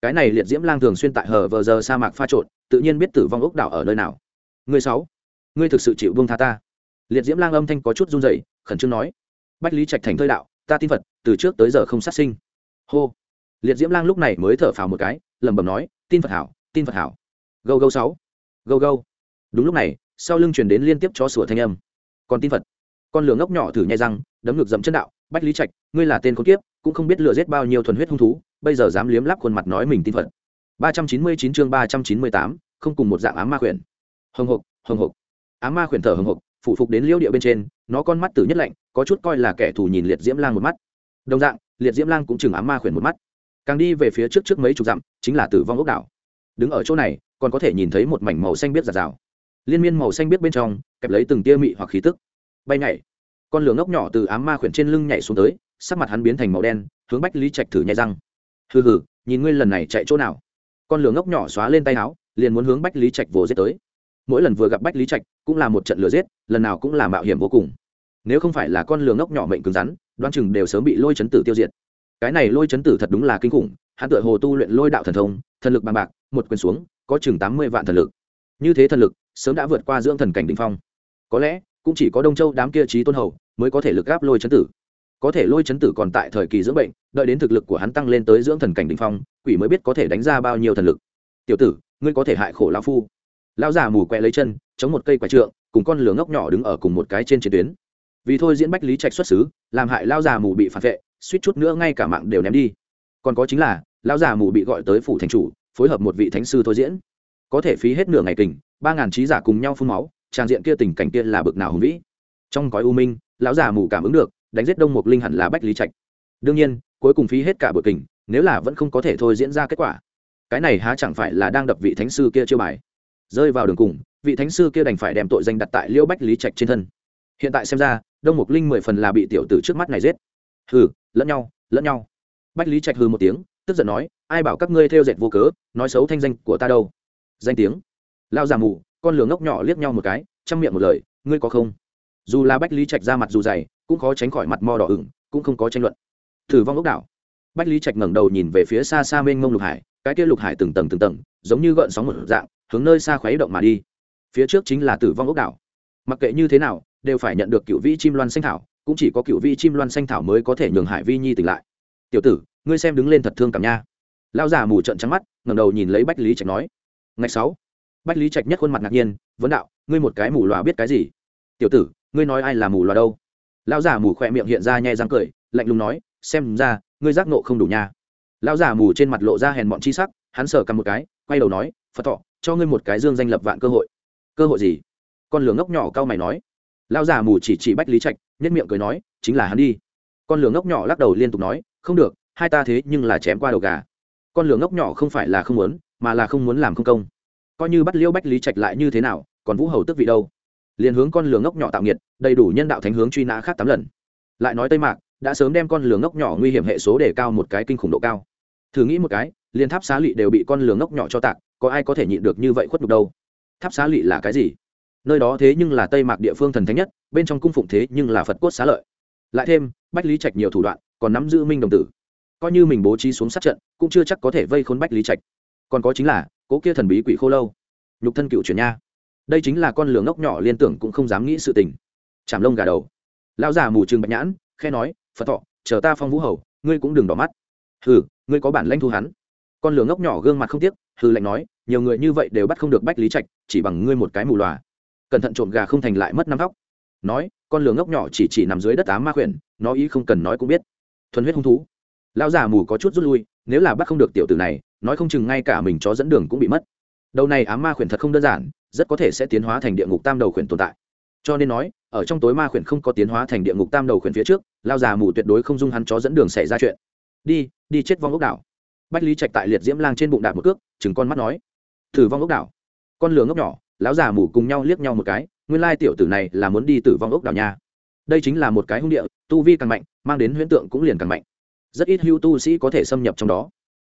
Cái này liệt diễm lang thường xuyên tại hờ vờ giờ sa mạc pha trộn, tự nhiên biết tử vong ốc đảo ở nơi nào. Người sáu, ngươi thực sự chịu buông tha ta? Liệt diễm lang âm thanh có chút run rẩy, khẩn trương nói. Bách lý trạch thành thơi đạo, ta tin phật, từ trước tới giờ không sát sinh. Hô. Liệt diễm lang lúc này mới thở phào một cái, lẩm bẩm nói, tin phật hảo, tin phật hảo. Gâu gâu sáu. Gâu gâu đúng lúc này, sau lưng truyền đến liên tiếp cho sủa thanh âm. Còn tin phật. Con lửa ngốc nhỏ thử nhai răng, đấm ngược dẫm chân đạo, bách lý trạch, ngươi là tên con kiếp, cũng không biết lựa giết bao nhiêu thuần huyết hung thú, bây giờ dám liếm lắp khuôn mặt nói mình tin phật. ba trăm chín mươi chín chương ba trăm chín mươi tám, không cùng một dạng ám ma khuyển. Hồng hộc hồng hộc. Ám ma khuyển thở hồng hộc, phụ phục đến liêu địa bên trên, nó con mắt tử nhất lạnh, có chút coi là kẻ thù nhìn liệt diễm lang một mắt. Đồng dạng, liệt diễm lang cũng chừng ám ma khuyển một mắt. Càng đi về phía trước trước mấy chục dặm, chính là tử vong ốc đảo. Đứng ở chỗ này, còn có thể nhìn thấy một mảnh màu xanh biết giạt rào liên miên màu xanh biết bên trong, kẹp lấy từng tia mị hoặc khí tức. Bay nhảy. Con lửa ngốc nhỏ từ ám ma khuyển trên lưng nhảy xuống tới, sắc mặt hắn biến thành màu đen, hướng bách lý trạch thử nhai răng. Hừ hừ, nhìn ngươi lần này chạy chỗ nào. Con lửa ngốc nhỏ xóa lên tay áo, liền muốn hướng bách lý trạch vồ giết tới. Mỗi lần vừa gặp bách lý trạch, cũng là một trận lửa giết, lần nào cũng là mạo hiểm vô cùng. Nếu không phải là con lửa ngốc nhỏ mệnh cứng rắn, đoan chừng đều sớm bị lôi chấn tử tiêu diệt. Cái này lôi chấn tử thật đúng là kinh khủng, hắn tựa hồ tu luyện lôi đạo thần thông, thần lực bằng bạc, một quyền xuống, có chừng tám mươi vạn thần lực. Như thế thần lực sớm đã vượt qua dưỡng thần cảnh đ ỉ n h phong. Có lẽ, cũng chỉ có đông châu đám kia trí tôn hầu mới có thể lực gáp lôi chấn tử. Có thể lôi chấn tử còn tại thời kỳ dưỡng bệnh, đợi đến thực lực của hắn tăng lên tới dưỡng thần cảnh đ ỉ n h phong, quỷ mới biết có thể đánh ra bao nhiêu thần lực. Tiểu tử, ngươi có thể hại khổ lao phu. Lao già mù quẹ lấy chân, chống một cây quái trượng, cùng con lửa ngốc nhỏ đứng ở cùng một cái trên chiến tuyến. Vì thôi diễn bách lý trạch xuất xứ, làm hại lao già mù bị phản vệ, suýt chút nữa ngay cả mạng đều ném đi. Còn có chính là lao già mù bị gọi tới phủ thành chủ, phối hợp một vị thánh sư thôi diễn có thể phí hết nửa ngày kình, ba ngàn trí giả cùng nhau phun máu trang diện kia tình cảnh kia là bực nào hùng vĩ. Trong cõi u minh, lão già mù cảm ứng được, đánh giết đông mục linh hẳn là bách lý trạch. Đương nhiên, cuối cùng phí hết cả bực kình, nếu là vẫn không có thể thôi diễn ra kết quả. Cái này há chẳng phải là đang đập vị thánh sư kia chiêu bài. Rơi vào đường cùng, vị thánh sư kia đành phải đem tội danh đặt tại liễu bách lý trạch trên thân. Hiện tại xem ra, đông mục linh mười phần là bị tiểu tử trước mắt này giết. Hừ, lẫn nhau lẫn nhau. Bách lý trạch hừ một tiếng, tức giận nói, ai bảo các ngươi theo dệt vô cớ, nói xấu thanh danh của ta đâu? Danh tiếng. Lao già mù, con lửa ngốc nhỏ liếc nhau một cái, chăm miệng một lời, ngươi có không? Dù là bách lý trạch ra mặt dù dày, cũng khó tránh khỏi mặt mò đỏ ửng, cũng không có tranh luận. Thử vong ốc đảo. Bách lý trạch ngẩng đầu nhìn về phía xa xa mênh mông lục hải, cái kia lục hải từng tầng từng tầng, giống như gợn sóng một dạng, hướng nơi xa khuấy động mà đi. Phía trước chính là tử vong ốc đảo. Mặc kệ như thế nào, đều phải nhận được cựu vĩ chim loan xanh thảo, cũng chỉ có cựu vĩ chim loan xanh thảo mới có thể nhường hải vi nhi tỉnh lại. Tiểu tử, ngươi xem đứng lên thật thương cảm nha. Lao già mù trận trắng mắt, ngẩng đầu nhìn lấy bách lý trạch nói ngày sáu, bách lý trạch nhất khuôn mặt ngạc nhiên, vấn đạo, ngươi một cái mù loà biết cái gì? Tiểu tử, ngươi nói ai là mù loà đâu? Lão già mù khỏe miệng hiện ra nhẹ răng cười, lạnh lùng nói, xem ra, ngươi giác nộ không đủ nha. Lão già mù trên mặt lộ ra hèn bọn chi sắc, hắn sờ cầm một cái, quay đầu nói, phật thọ, cho ngươi một cái dương danh lập vạn cơ hội. Cơ hội gì? Con lửa ngốc nhỏ cao mày nói. Lão già mù chỉ chỉ bách lý trạch nhất miệng cười nói, chính là hắn đi. Con lửa ngốc nhỏ lắc đầu liên tục nói, không được, hai ta thế nhưng là chém qua đầu gà. Con lửa ngốc nhỏ không phải là không muốn mà là không muốn làm không công. Coi như bắt liễu bách lý trạch lại như thế nào, còn vũ hầu tức vị đâu? Liền hướng con lửa ngốc nhỏ tạo nghiệt, đầy đủ nhân đạo thánh hướng truy nã khác tám lần. Lại nói tây mạc, đã sớm đem con lửa ngốc nhỏ nguy hiểm hệ số để cao một cái kinh khủng độ cao. Thử nghĩ một cái, liền tháp xá lị đều bị con lửa ngốc nhỏ cho tạc, có ai có thể nhịn được như vậy khuất nhục đâu? Tháp xá lị là cái gì? Nơi đó thế nhưng là tây mạc địa phương thần thánh nhất, bên trong cung phụng thế nhưng là phật cốt xá lợi. Lại thêm, bách lý trạch nhiều thủ đoạn, còn nắm giữ minh đồng tử. Coi như mình bố trí xuống sát trận, cũng chưa chắc có thể vây khốn bách lý trạch còn có chính là, cố kia thần bí quỷ khô lâu. Nhục thân cựu chuyển nha. Đây chính là con lường ngốc nhỏ liên tưởng cũng không dám nghĩ sự tình. Chạm lông gà đầu. Lão già mù trường bạch nhãn khe nói, phật thọ, chờ ta phong vũ hầu, ngươi cũng đừng đỏ mắt. Hừ, ngươi có bản lanh thu hắn. Con lường ngốc nhỏ gương mặt không tiếc, hừ lạnh nói, nhiều người như vậy đều bắt không được bách lý trạch, chỉ bằng ngươi một cái mù lòa cẩn thận trộm gà không thành lại mất năm vóc nói, con lường ngốc nhỏ chỉ chỉ nằm dưới đất ám ma khuyển, nó ý không cần nói cũng biết. Thuần huyết hung thú. Lão già mù có chút rút lui, nếu là bắt không được tiểu tử này nói không chừng ngay cả mình chó dẫn đường cũng bị mất. Đầu này ám ma khuyển thật không đơn giản, rất có thể sẽ tiến hóa thành địa ngục tam đầu khuyển tồn tại. Cho nên nói, ở trong tối ma khuyển không có tiến hóa thành địa ngục tam đầu khuyển phía trước, lao già mù tuyệt đối không dung hắn chó dẫn đường xảy ra chuyện. Đi đi chết vong ốc đảo. Bách lý trạch tại liệt diễm lang trên bụng đạp một cước, chừng con mắt nói, thử vong ốc đảo. Con lửa ngốc nhỏ, lão già mù cùng nhau liếc nhau một cái, nguyên lai tiểu tử này là muốn đi tử vong ốc đảo nha. Đây chính là một cái hung địa, tu vi càng mạnh, mang đến huyễn tượng cũng liền càng mạnh. Rất ít hưu tu sĩ có thể xâm nhập trong đó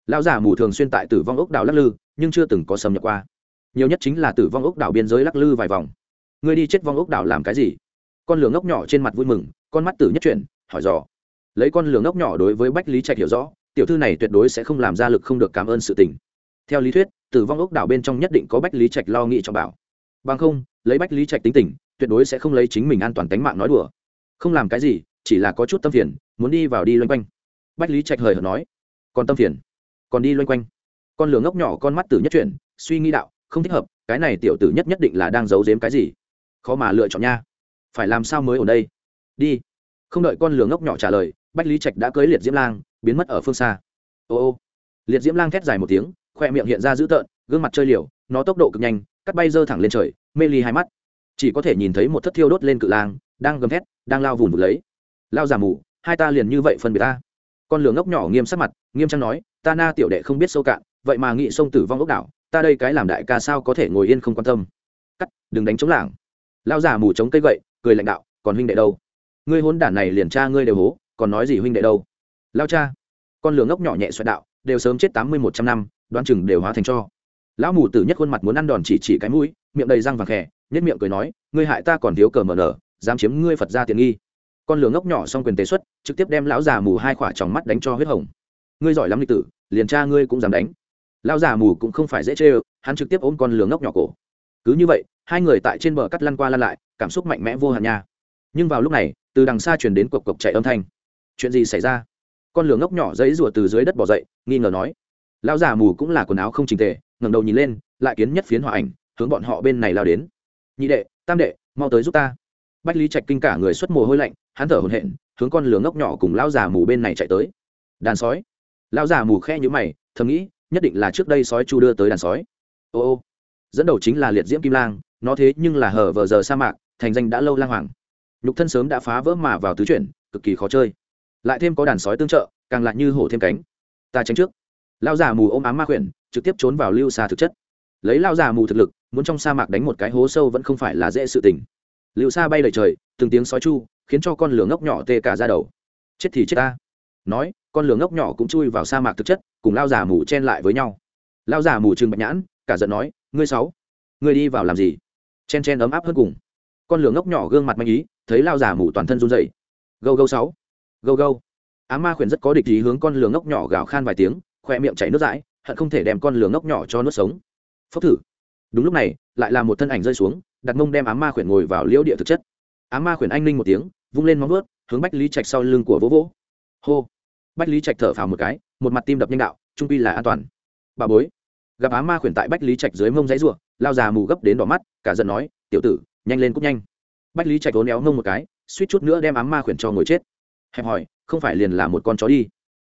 lão già mù thường xuyên tại tử vong ốc đảo lắc lư, nhưng chưa từng có xâm nhập qua. Nhiều nhất chính là tử vong ốc đảo biên giới lắc lư vài vòng. Ngươi đi chết vong ốc đảo làm cái gì? Con lửa ngốc nhỏ trên mặt vui mừng, con mắt tử nhất chuyển, hỏi dò. Lấy con lửa ngốc nhỏ đối với bách lý trạch hiểu rõ, tiểu thư này tuyệt đối sẽ không làm ra lực không được cảm ơn sự tình. Theo lý thuyết, tử vong ốc đảo bên trong nhất định có bách lý trạch lo nghĩ cho bảo. Bằng không, lấy bách lý trạch tính tình, tuyệt đối sẽ không lấy chính mình an toàn tính mạng nói đùa. Không làm cái gì, chỉ là có chút tâm phiền, muốn đi vào đi loanh quanh. Bách lý trạch hời hợt nói. Còn tâm phiền? Còn đi loanh quanh. Con lửa ngốc nhỏ con mắt tử nhất chuyển, suy nghĩ đạo, không thích hợp, cái này tiểu tử nhất nhất định là đang giấu giếm cái gì? Khó mà lựa chọn nha. Phải làm sao mới ở đây? Đi. Không đợi con lửa ngốc nhỏ trả lời, bách lý trạch đã cưới liệt diễm lang, biến mất ở phương xa. Ô ô. Liệt diễm lang thét dài một tiếng, khoe miệng hiện ra dữ tợn, gương mặt chơi liều, nó tốc độ cực nhanh, cắt bay dơ thẳng lên trời, mê ly hai mắt. Chỉ có thể nhìn thấy một thất thiêu đốt lên cự lang, đang gầm thét, đang lao vùn vụt lấy. Lao giả mù, hai ta liền như vậy phân biệt ta. Con lửa ngốc nhỏ nghiêm sắc mặt, nghiêm trang nói ta na tiểu đệ không biết sâu cạn, vậy mà nghị sông tử vong ốc đảo, ta đây cái làm đại ca sao có thể ngồi yên không quan tâm? Cắt, đừng đánh chống lảng. Lao giả mù chống cây gậy, cười lãnh đạo, còn huynh đệ đâu? Ngươi hôn đản này liền cha ngươi đều hố, còn nói gì huynh đệ đâu? Lao cha, con lửa ngốc nhỏ nhẹ xoẹt đạo, đều sớm chết tám mươi một trăm năm, đoán chừng đều hóa thành cho. Lão mù tử nhất khuôn mặt muốn ăn đòn chỉ chỉ cái mũi, miệng đầy răng vàng khẽ nhất miệng cười nói, ngươi hại ta còn thiếu cờ mờ nở, dám chiếm ngươi phật ra tiền nghi. Con lửa ngốc nhỏ xong quyền tế xuất, trực tiếp đem lão già mù hai khỏa tròng mắt đánh cho huyết hồng. Ngươi giỏi lắm lịch tử liền cha ngươi cũng dám đánh. Lão già mù cũng không phải dễ chê ơ, hắn trực tiếp ôm con lường ngốc nhỏ cổ. Cứ như vậy, hai người tại trên bờ cắt lăn qua lăn lại, cảm xúc mạnh mẽ vô hạn nha. Nhưng vào lúc này, từ đằng xa chuyển đến cộc cộc chạy âm thanh. Chuyện gì xảy ra? Con lường ngốc nhỏ giấy rùa từ dưới đất bỏ dậy, nghi ngờ nói. Lão già mù cũng là quần áo không trình tề, ngẩng đầu nhìn lên, lại kiến nhất phiến hòa ảnh, hướng bọn họ bên này lao đến. Nhị đệ, tam đệ, mau tới giúp ta. Bách lý trạch kinh cả người xuất mồ hôi lạnh, hắn thở hổn hển, hướng con lửa ngốc nhỏ cùng lão già mù bên này chạy tới. Đàn sói lão già mù khe nhữ mày, thầm nghĩ, nhất định là trước đây sói chu đưa tới đàn sói. Ô ô, dẫn đầu chính là liệt diễm kim lang, nó thế nhưng là hở vờ giờ sa mạc, thành danh đã lâu lang hoàng. Nhục thân sớm đã phá vỡ mà vào tứ chuyển, cực kỳ khó chơi. Lại thêm có đàn sói tương trợ, càng lại như hổ thêm cánh. Ta tránh trước. Lao già mù ôm ám ma khuyển, trực tiếp trốn vào lưu xa thực chất. Lấy lao già mù thực lực, muốn trong sa mạc đánh một cái hố sâu vẫn không phải là dễ sự tình. Lưu xa bay đầy trời, từng tiếng sói chu, khiến cho con lửa ngốc nhỏ tê cả ra đầu. Chết thì chết ta nói, con lửa ngốc nhỏ cũng chui vào sa mạc thực chất, cùng lao già mù chen lại với nhau. Lao già mù trừng bạch nhãn, cả giận nói, ngươi sáu, ngươi đi vào làm gì? Chen chen ấm áp hơn cùng. Con lửa ngốc nhỏ gương mặt manh ý, thấy lao già mù toàn thân run dậy gâu gâu sáu, gâu gâu. Á ma khuyển rất có địch ý hướng con lửa ngốc nhỏ gào khan vài tiếng, khoe miệng chảy nước dãi, hận không thể đem con lửa ngốc nhỏ cho nuốt sống. Phốc thử. Đúng lúc này, lại là một thân ảnh rơi xuống, đặt mông đem á ma khuyển ngồi vào liễu địa thực chất. Á ma khuyển anh ninh một tiếng, vung lên móng vớt hướng bách lý trạch sau lưng của vỗ vỗ. Hô bách lý trạch thở phào một cái, một mặt tim đập nhanh đạo, trung quy là an toàn. Bà bối. Gặp á ma khuyển tại bách lý trạch dưới mông dãy ruộng lao già mù gấp đến đỏ mắt, cả giận nói, tiểu tử, nhanh lên cúp nhanh. Bách lý trạch vốn éo mông một cái, suýt chút nữa đem ám ma khuyển cho ngồi chết. Hẹp hỏi, không phải liền là một con chó đi?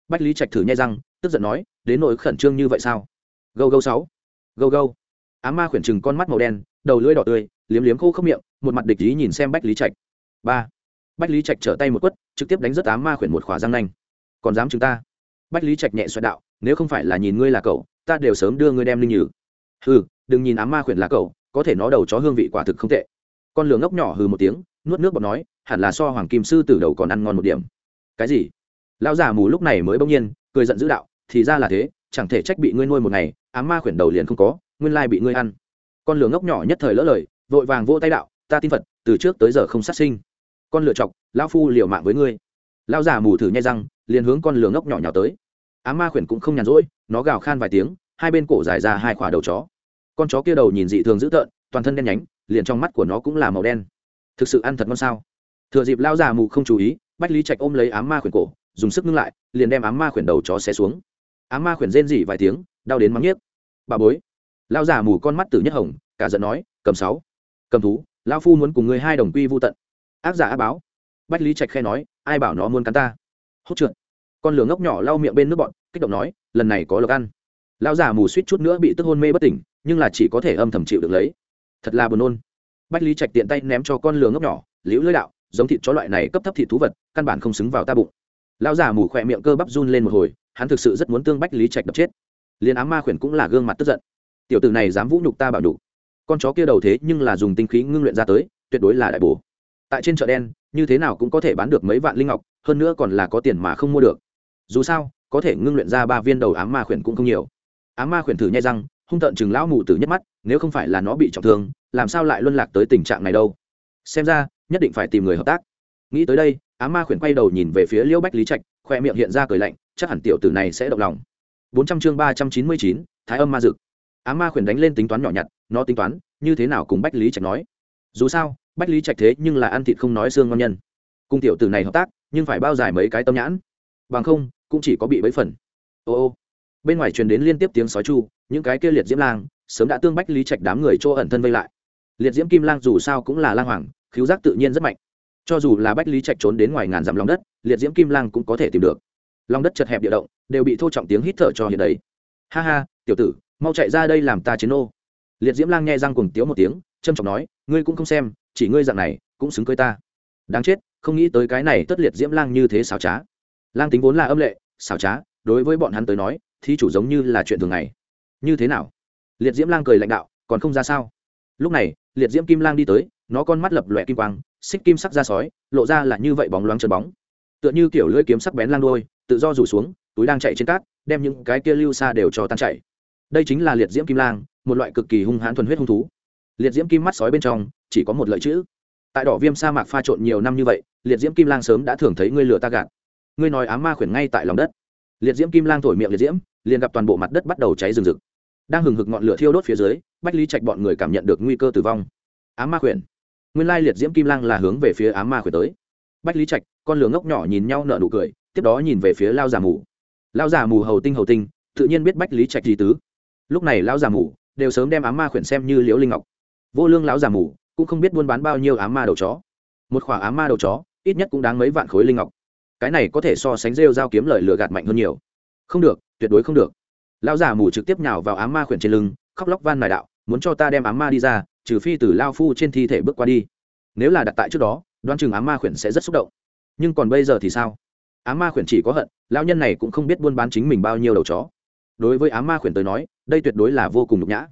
Bách lý trạch thử nhai răng, tức giận nói, đến nỗi khẩn trương như vậy sao? Gâu gâu sáu. Gâu gâu. Ám ma khuyển chừng con mắt màu đen, đầu lưỡi đỏ tươi, liếm liếm khô không miệng, một mặt địch ý nhìn xem bách lý trạch. Ba. Bách lý trạch trở tay một quất, trực tiếp đánh rất ám ma khuyển một khỏa răng nanh còn dám chúng ta? Bách lý trạch nhẹ xoẹt đạo, nếu không phải là nhìn ngươi là cậu, ta đều sớm đưa ngươi đem linh nhử. Hừ, đừng nhìn ám ma khuyển là cậu, có thể nó đầu chó hương vị quả thực không tệ. Con lửa ngốc nhỏ hừ một tiếng, nuốt nước bọt nói, hẳn là so hoàng kim sư từ đầu còn ăn ngon một điểm. Cái gì? Lão già mù lúc này mới bỗng nhiên, cười giận dữ đạo, thì ra là thế, chẳng thể trách bị ngươi nuôi một ngày, ám ma khuyển đầu liền không có, nguyên lai bị ngươi ăn. Con lửa ngốc nhỏ nhất thời lỡ lời, vội vàng vỗ tay đạo, ta tin phật, từ trước tới giờ không sát sinh. Con lựa chọc, lão phu liều mạng với ngươi. Lão già mù thử nhai răng liền hướng con lửa ngốc nhỏ nhỏ tới. Ám ma khuyển cũng không nhàn rỗi, nó gào khan vài tiếng, hai bên cổ dài ra hai khỏa đầu chó. Con chó kia đầu nhìn dị thường dữ tợn, toàn thân đen nhánh, liền trong mắt của nó cũng là màu đen. Thực sự ăn thật ngon sao? Thừa dịp lao già mù không chú ý, bách lý trạch ôm lấy ám ma khuyển cổ, dùng sức ngưng lại, liền đem ám ma khuyển đầu chó xé xuống. Ám ma khuyển rên rỉ vài tiếng, đau đến mắng nhiếc. Bà bối! Lao già mù con mắt tử nhất hồng, cả giận nói, cầm sáu, cầm thú lao phu muốn cùng người hai đồng quy vô tận. Ác giả á báo. Bách lý trạch khe nói, ai bảo nó muốn cắn ta? Hốt trượt. Con lửa ngốc nhỏ lau miệng bên nước bọn, kích động nói, lần này có lộc ăn. Lão già mù suýt chút nữa bị tức hôn mê bất tỉnh, nhưng là chỉ có thể âm thầm chịu được lấy. Thật là buồn nôn. Bách lý trạch tiện tay ném cho con lừa ngốc nhỏ, liễu lưỡi đạo, giống thịt chó loại này cấp thấp thịt thú vật, căn bản không xứng vào ta bụng. Lão già mù khỏe miệng cơ bắp run lên một hồi, hắn thực sự rất muốn tương bách lý trạch đập chết. Liền ám ma khuyển cũng là gương mặt tức giận. Tiểu tử này dám vũ nhục ta bảo đủ con chó kia đầu thế nhưng là dùng tinh khí ngưng luyện ra tới, tuyệt đối là đại bổ tại trên chợ đen, như thế nào cũng có thể bán được mấy vạn linh ngọc, hơn nữa còn là có tiền mà không mua được. Dù sao, có thể ngưng luyện ra ba viên đầu ám ma khuyển cũng không nhiều. Ám ma khuyển thử nhai răng, hung tợn chừng lão mù tử nhất mắt, nếu không phải là nó bị trọng thương, làm sao lại luân lạc tới tình trạng này đâu? Xem ra, nhất định phải tìm người hợp tác. Nghĩ tới đây, ám ma khuyển quay đầu nhìn về phía liễu bách lý trạch, khoe miệng hiện ra cười lạnh, chắc hẳn tiểu tử này sẽ động lòng. Bốn trăm chương ba trăm chín mươi chín, thái âm ma dực. Ám ma khuyển đánh lên tính toán nhỏ nhặt, nó tính toán, như thế nào cùng bách lý trạch nói? Dù sao bách lý trạch thế nhưng là ăn thịt không nói xương ngon nhân. Cùng tiểu tử này hợp tác, nhưng phải bao dài mấy cái tâm nhãn. Bằng không, cũng chỉ có bị bấy phần. Ô ô. Bên ngoài truyền đến liên tiếp tiếng sói chu, những cái kia liệt diễm lang, sớm đã tương bách lý trạch đám người chỗ ẩn thân vây lại. Liệt diễm kim lang dù sao cũng là lang hoàng, khiếu giác tự nhiên rất mạnh. Cho dù là bách lý trạch trốn đến ngoài ngàn dặm lòng đất, liệt diễm kim lang cũng có thể tìm được. Lòng đất chật hẹp địa động, đều bị thô trọng tiếng hít thở cho hiện đấy ha ha, tiểu tử, mau chạy ra đây làm ta chiến ô liệt diễm lang nghe răng cùng tiếu một tiếng trâm trọng nói, ngươi cũng không xem chỉ ngươi dạng này, cũng xứng cưới ta. Đáng chết, không nghĩ tới cái này tất liệt diễm lang như thế xảo trá. Lang tính vốn là âm lệ, xảo trá, đối với bọn hắn tới nói thì chủ giống như là chuyện thường ngày. Như thế nào? Liệt diễm lang cười lãnh đạo, còn không ra sao? Lúc này, liệt diễm kim lang đi tới, nó con mắt lập lòe kim quang, xích kim sắc ra sói, lộ ra là như vậy bóng loáng chân bóng. Tựa như kiểu lưỡi kiếm sắc bén lang đôi tự do rủ xuống, túi đang chạy trên cát, đem những cái kia lưu xa đều cho tan chạy đây chính là liệt diễm kim lang, một loại cực kỳ hung hãn thuần huyết hung thú liệt diễm kim mắt sói bên trong, chỉ có một lợi chữ. Tại đỏ viêm sa mạc pha trộn nhiều năm như vậy, liệt diễm kim lang sớm đã thường thấy ngươi lừa ta gạt. Ngươi nói ám ma khuyển ngay tại lòng đất. Liệt diễm kim lang thổi miệng liệt diễm, liền gặp toàn bộ mặt đất bắt đầu cháy rừng rực. Đang hừng hực ngọn lửa thiêu đốt phía dưới, bách lý trạch bọn người cảm nhận được nguy cơ tử vong. Ám ma khuyển. Nguyên lai liệt diễm kim lang là hướng về phía ám ma khuyển tới. Bách lý trạch, con lửa ngốc nhỏ nhìn nhau nở nụ cười, tiếp đó nhìn về phía lao già mù. Lao già mù hầu tinh hầu tinh, tự nhiên biết bách lý trạch gì tứ. Lúc này lao già mù đều sớm đem ám ma khuyển xem như liễu linh ngọc vô lương lão già mù, cũng không biết buôn bán bao nhiêu ám ma đầu chó. Một khoả ám ma đầu chó, ít nhất cũng đáng mấy vạn khối linh ngọc. Cái này có thể so sánh rêu dao kiếm lời lừa gạt mạnh hơn nhiều. Không được, tuyệt đối không được. Lão già mù trực tiếp nhào vào ám ma khuyển trên lưng, khóc lóc van nài đạo, muốn cho ta đem ám ma đi ra, trừ phi từ lao phu trên thi thể bước qua đi. Nếu là đặt tại trước đó đoan chừng ám ma khuyển sẽ rất xúc động. Nhưng còn bây giờ thì sao? Ám ma khuyển chỉ có hận lao nhân này cũng không biết buôn bán chính mình bao nhiêu đầu chó. Đối với ám ma khuyển tới nói, đây tuyệt đối là vô cùng nhục nhã.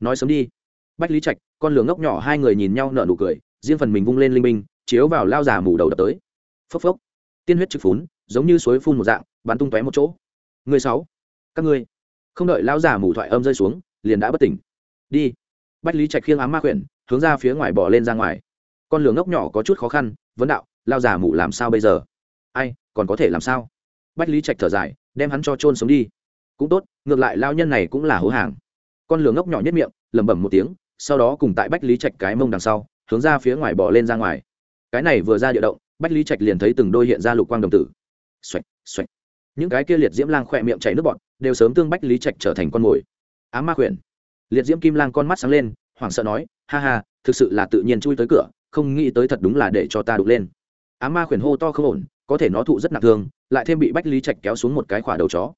Nói sớm đi bách lý trạch, con lửa ngốc nhỏ hai người nhìn nhau nở nụ cười, riêng phần mình vung lên linh minh chiếu vào lao già mù đầu đập tới. Phốc phốc. Tiên huyết trực phún, giống như suối phun một dạng, bắn tung tóe một chỗ. Người sáu, các ngươi, không đợi lao già mù thoại âm rơi xuống, liền đã bất tỉnh. Đi. Bách lý trạch khiêng ám ma khuyển, hướng ra phía ngoài bỏ lên ra ngoài. Con lửa ngốc nhỏ có chút khó khăn, vấn đạo, lao già mù làm sao bây giờ? Ai, còn có thể làm sao? Bách lý trạch thở dài, đem hắn cho trôn sống đi. Cũng tốt, ngược lại lao nhân này cũng là hố hàng. Con lửa ngốc nhỏ nhất miệng, lẩm bẩm một tiếng sau đó cùng tại bách lý trạch cái mông đằng sau, hướng ra phía ngoài bỏ lên ra ngoài. Cái này vừa ra địa động, bách lý trạch liền thấy từng đôi hiện ra lục quang đồng tử. Xoạch xoạch những cái kia liệt diễm lang khỏe miệng chảy nước bọt, đều sớm tương bách lý trạch trở thành con mồi. Ám ma khuyển. Liệt diễm kim lang con mắt sáng lên, hoảng sợ nói, ha ha, thực sự là tự nhiên chui tới cửa, không nghĩ tới thật đúng là để cho ta đục lên. Ám ma khuyển hô to không ổn, có thể nó thụ rất nặng thương, lại thêm bị bách lý trạch kéo xuống một cái khỏa đầu chó.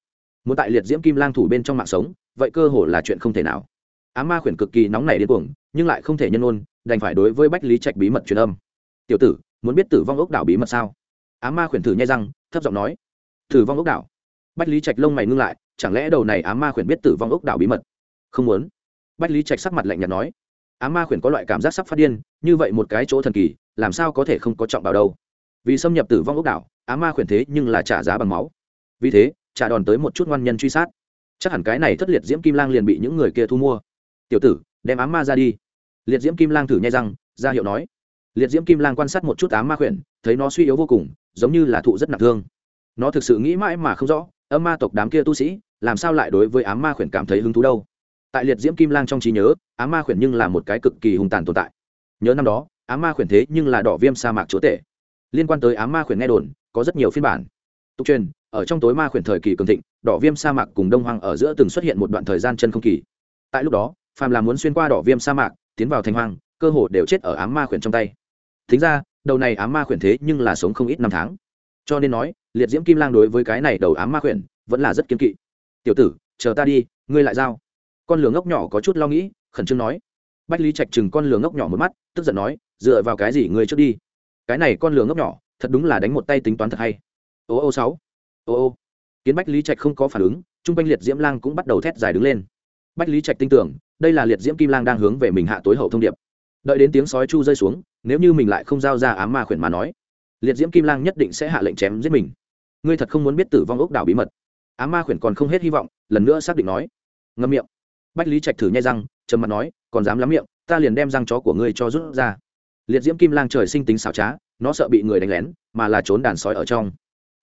Muốn tại liệt diễm kim lang thủ bên trong mạng sống, vậy cơ hồ là chuyện không thể nào á ma khuyển cực kỳ nóng nảy điên cuồng, nhưng lại không thể nhân ôn đành phải đối với bách lý trạch bí mật truyền âm. Tiểu tử, muốn biết tử vong ốc đảo bí mật sao? Á ma khuyển thử nhai răng, thấp giọng nói. Tử vong ốc đảo? Bách lý trạch lông mày ngưng lại, chẳng lẽ đầu này á ma khuyển biết tử vong ốc đảo bí mật? Không muốn. Bách lý trạch sắc mặt lạnh nhạt nói. Á ma khuyển có loại cảm giác sắp phát điên, như vậy một cái chỗ thần kỳ, làm sao có thể không có trọng bảo đâu? Vì xâm nhập tử vong ốc đảo á ma khuyển thế nhưng là trả giá bằng máu. Vì thế, trả đòn tới một chút ngoan nhân truy sát. Chắc hẳn cái này thất liệt diễm kim lang liền bị những người kia thu mua tiểu tử, đem ám ma ra đi. Liệt diễm kim lang thử nhai răng, ra hiệu nói. Liệt diễm kim lang quan sát một chút ám ma khuyển, thấy nó suy yếu vô cùng, giống như là thụ rất nặng thương. Nó thực sự nghĩ mãi mà không rõ, âm ma tộc đám kia tu sĩ, làm sao lại đối với ám ma khuyển cảm thấy hứng thú đâu? Tại liệt diễm kim lang trong trí nhớ, ám ma khuyển nhưng là một cái cực kỳ hùng tàn tồn tại. Nhớ năm đó, ám ma khuyển thế nhưng là đỏ viêm sa mạc chúa tể. Liên quan tới ám ma khuyển nghe đồn, có rất nhiều phiên bản. Tục truyền, ở trong tối ma khuyển thời kỳ cường thịnh, đỏ viêm sa mạc cùng đông hoang ở giữa từng xuất hiện một đoạn thời gian chân không kỳ. Tại lúc đó phàm là muốn xuyên qua đỏ viêm sa mạc, tiến vào thành hoang, cơ hồ đều chết ở ám ma khuyển trong tay. Thính ra, đầu này ám ma khuyển thế nhưng là sống không ít năm tháng. Cho nên nói, liệt diễm kim lang đối với cái này đầu ám ma khuyển, vẫn là rất kiên kỵ. Tiểu tử, chờ ta đi, ngươi lại giao. Con lửa ngốc nhỏ có chút lo nghĩ, khẩn trương nói. Bách lý trạch chừng con lửa ngốc nhỏ một mắt, tức giận nói, dựa vào cái gì ngươi trước đi? Cái này con lửa ngốc nhỏ, thật đúng là đánh một tay tính toán thật hay. Ô ô sáu, ô ô. Kiến bách lý trạch không có phản ứng, chung quanh liệt diễm lang cũng bắt đầu thét dài đứng lên. Bách lý trạch tin tưởng đây là liệt diễm kim lang đang hướng về mình hạ tối hậu thông điệp. Đợi đến tiếng sói chu rơi xuống, nếu như mình lại không giao ra ám ma khuyển mà nói, liệt diễm kim lang nhất định sẽ hạ lệnh chém giết mình. Ngươi thật không muốn biết tử vong ốc đảo bí mật. Ám ma khuyển còn không hết hy vọng, lần nữa xác định nói. Ngâm miệng. Bách lý trạch thử nhai răng, trầm mặt nói, còn dám lắm miệng, ta liền đem răng chó của ngươi cho rút ra. Liệt diễm kim lang trời sinh tính xảo trá, nó sợ bị người đánh lén, mà là trốn đàn sói ở trong.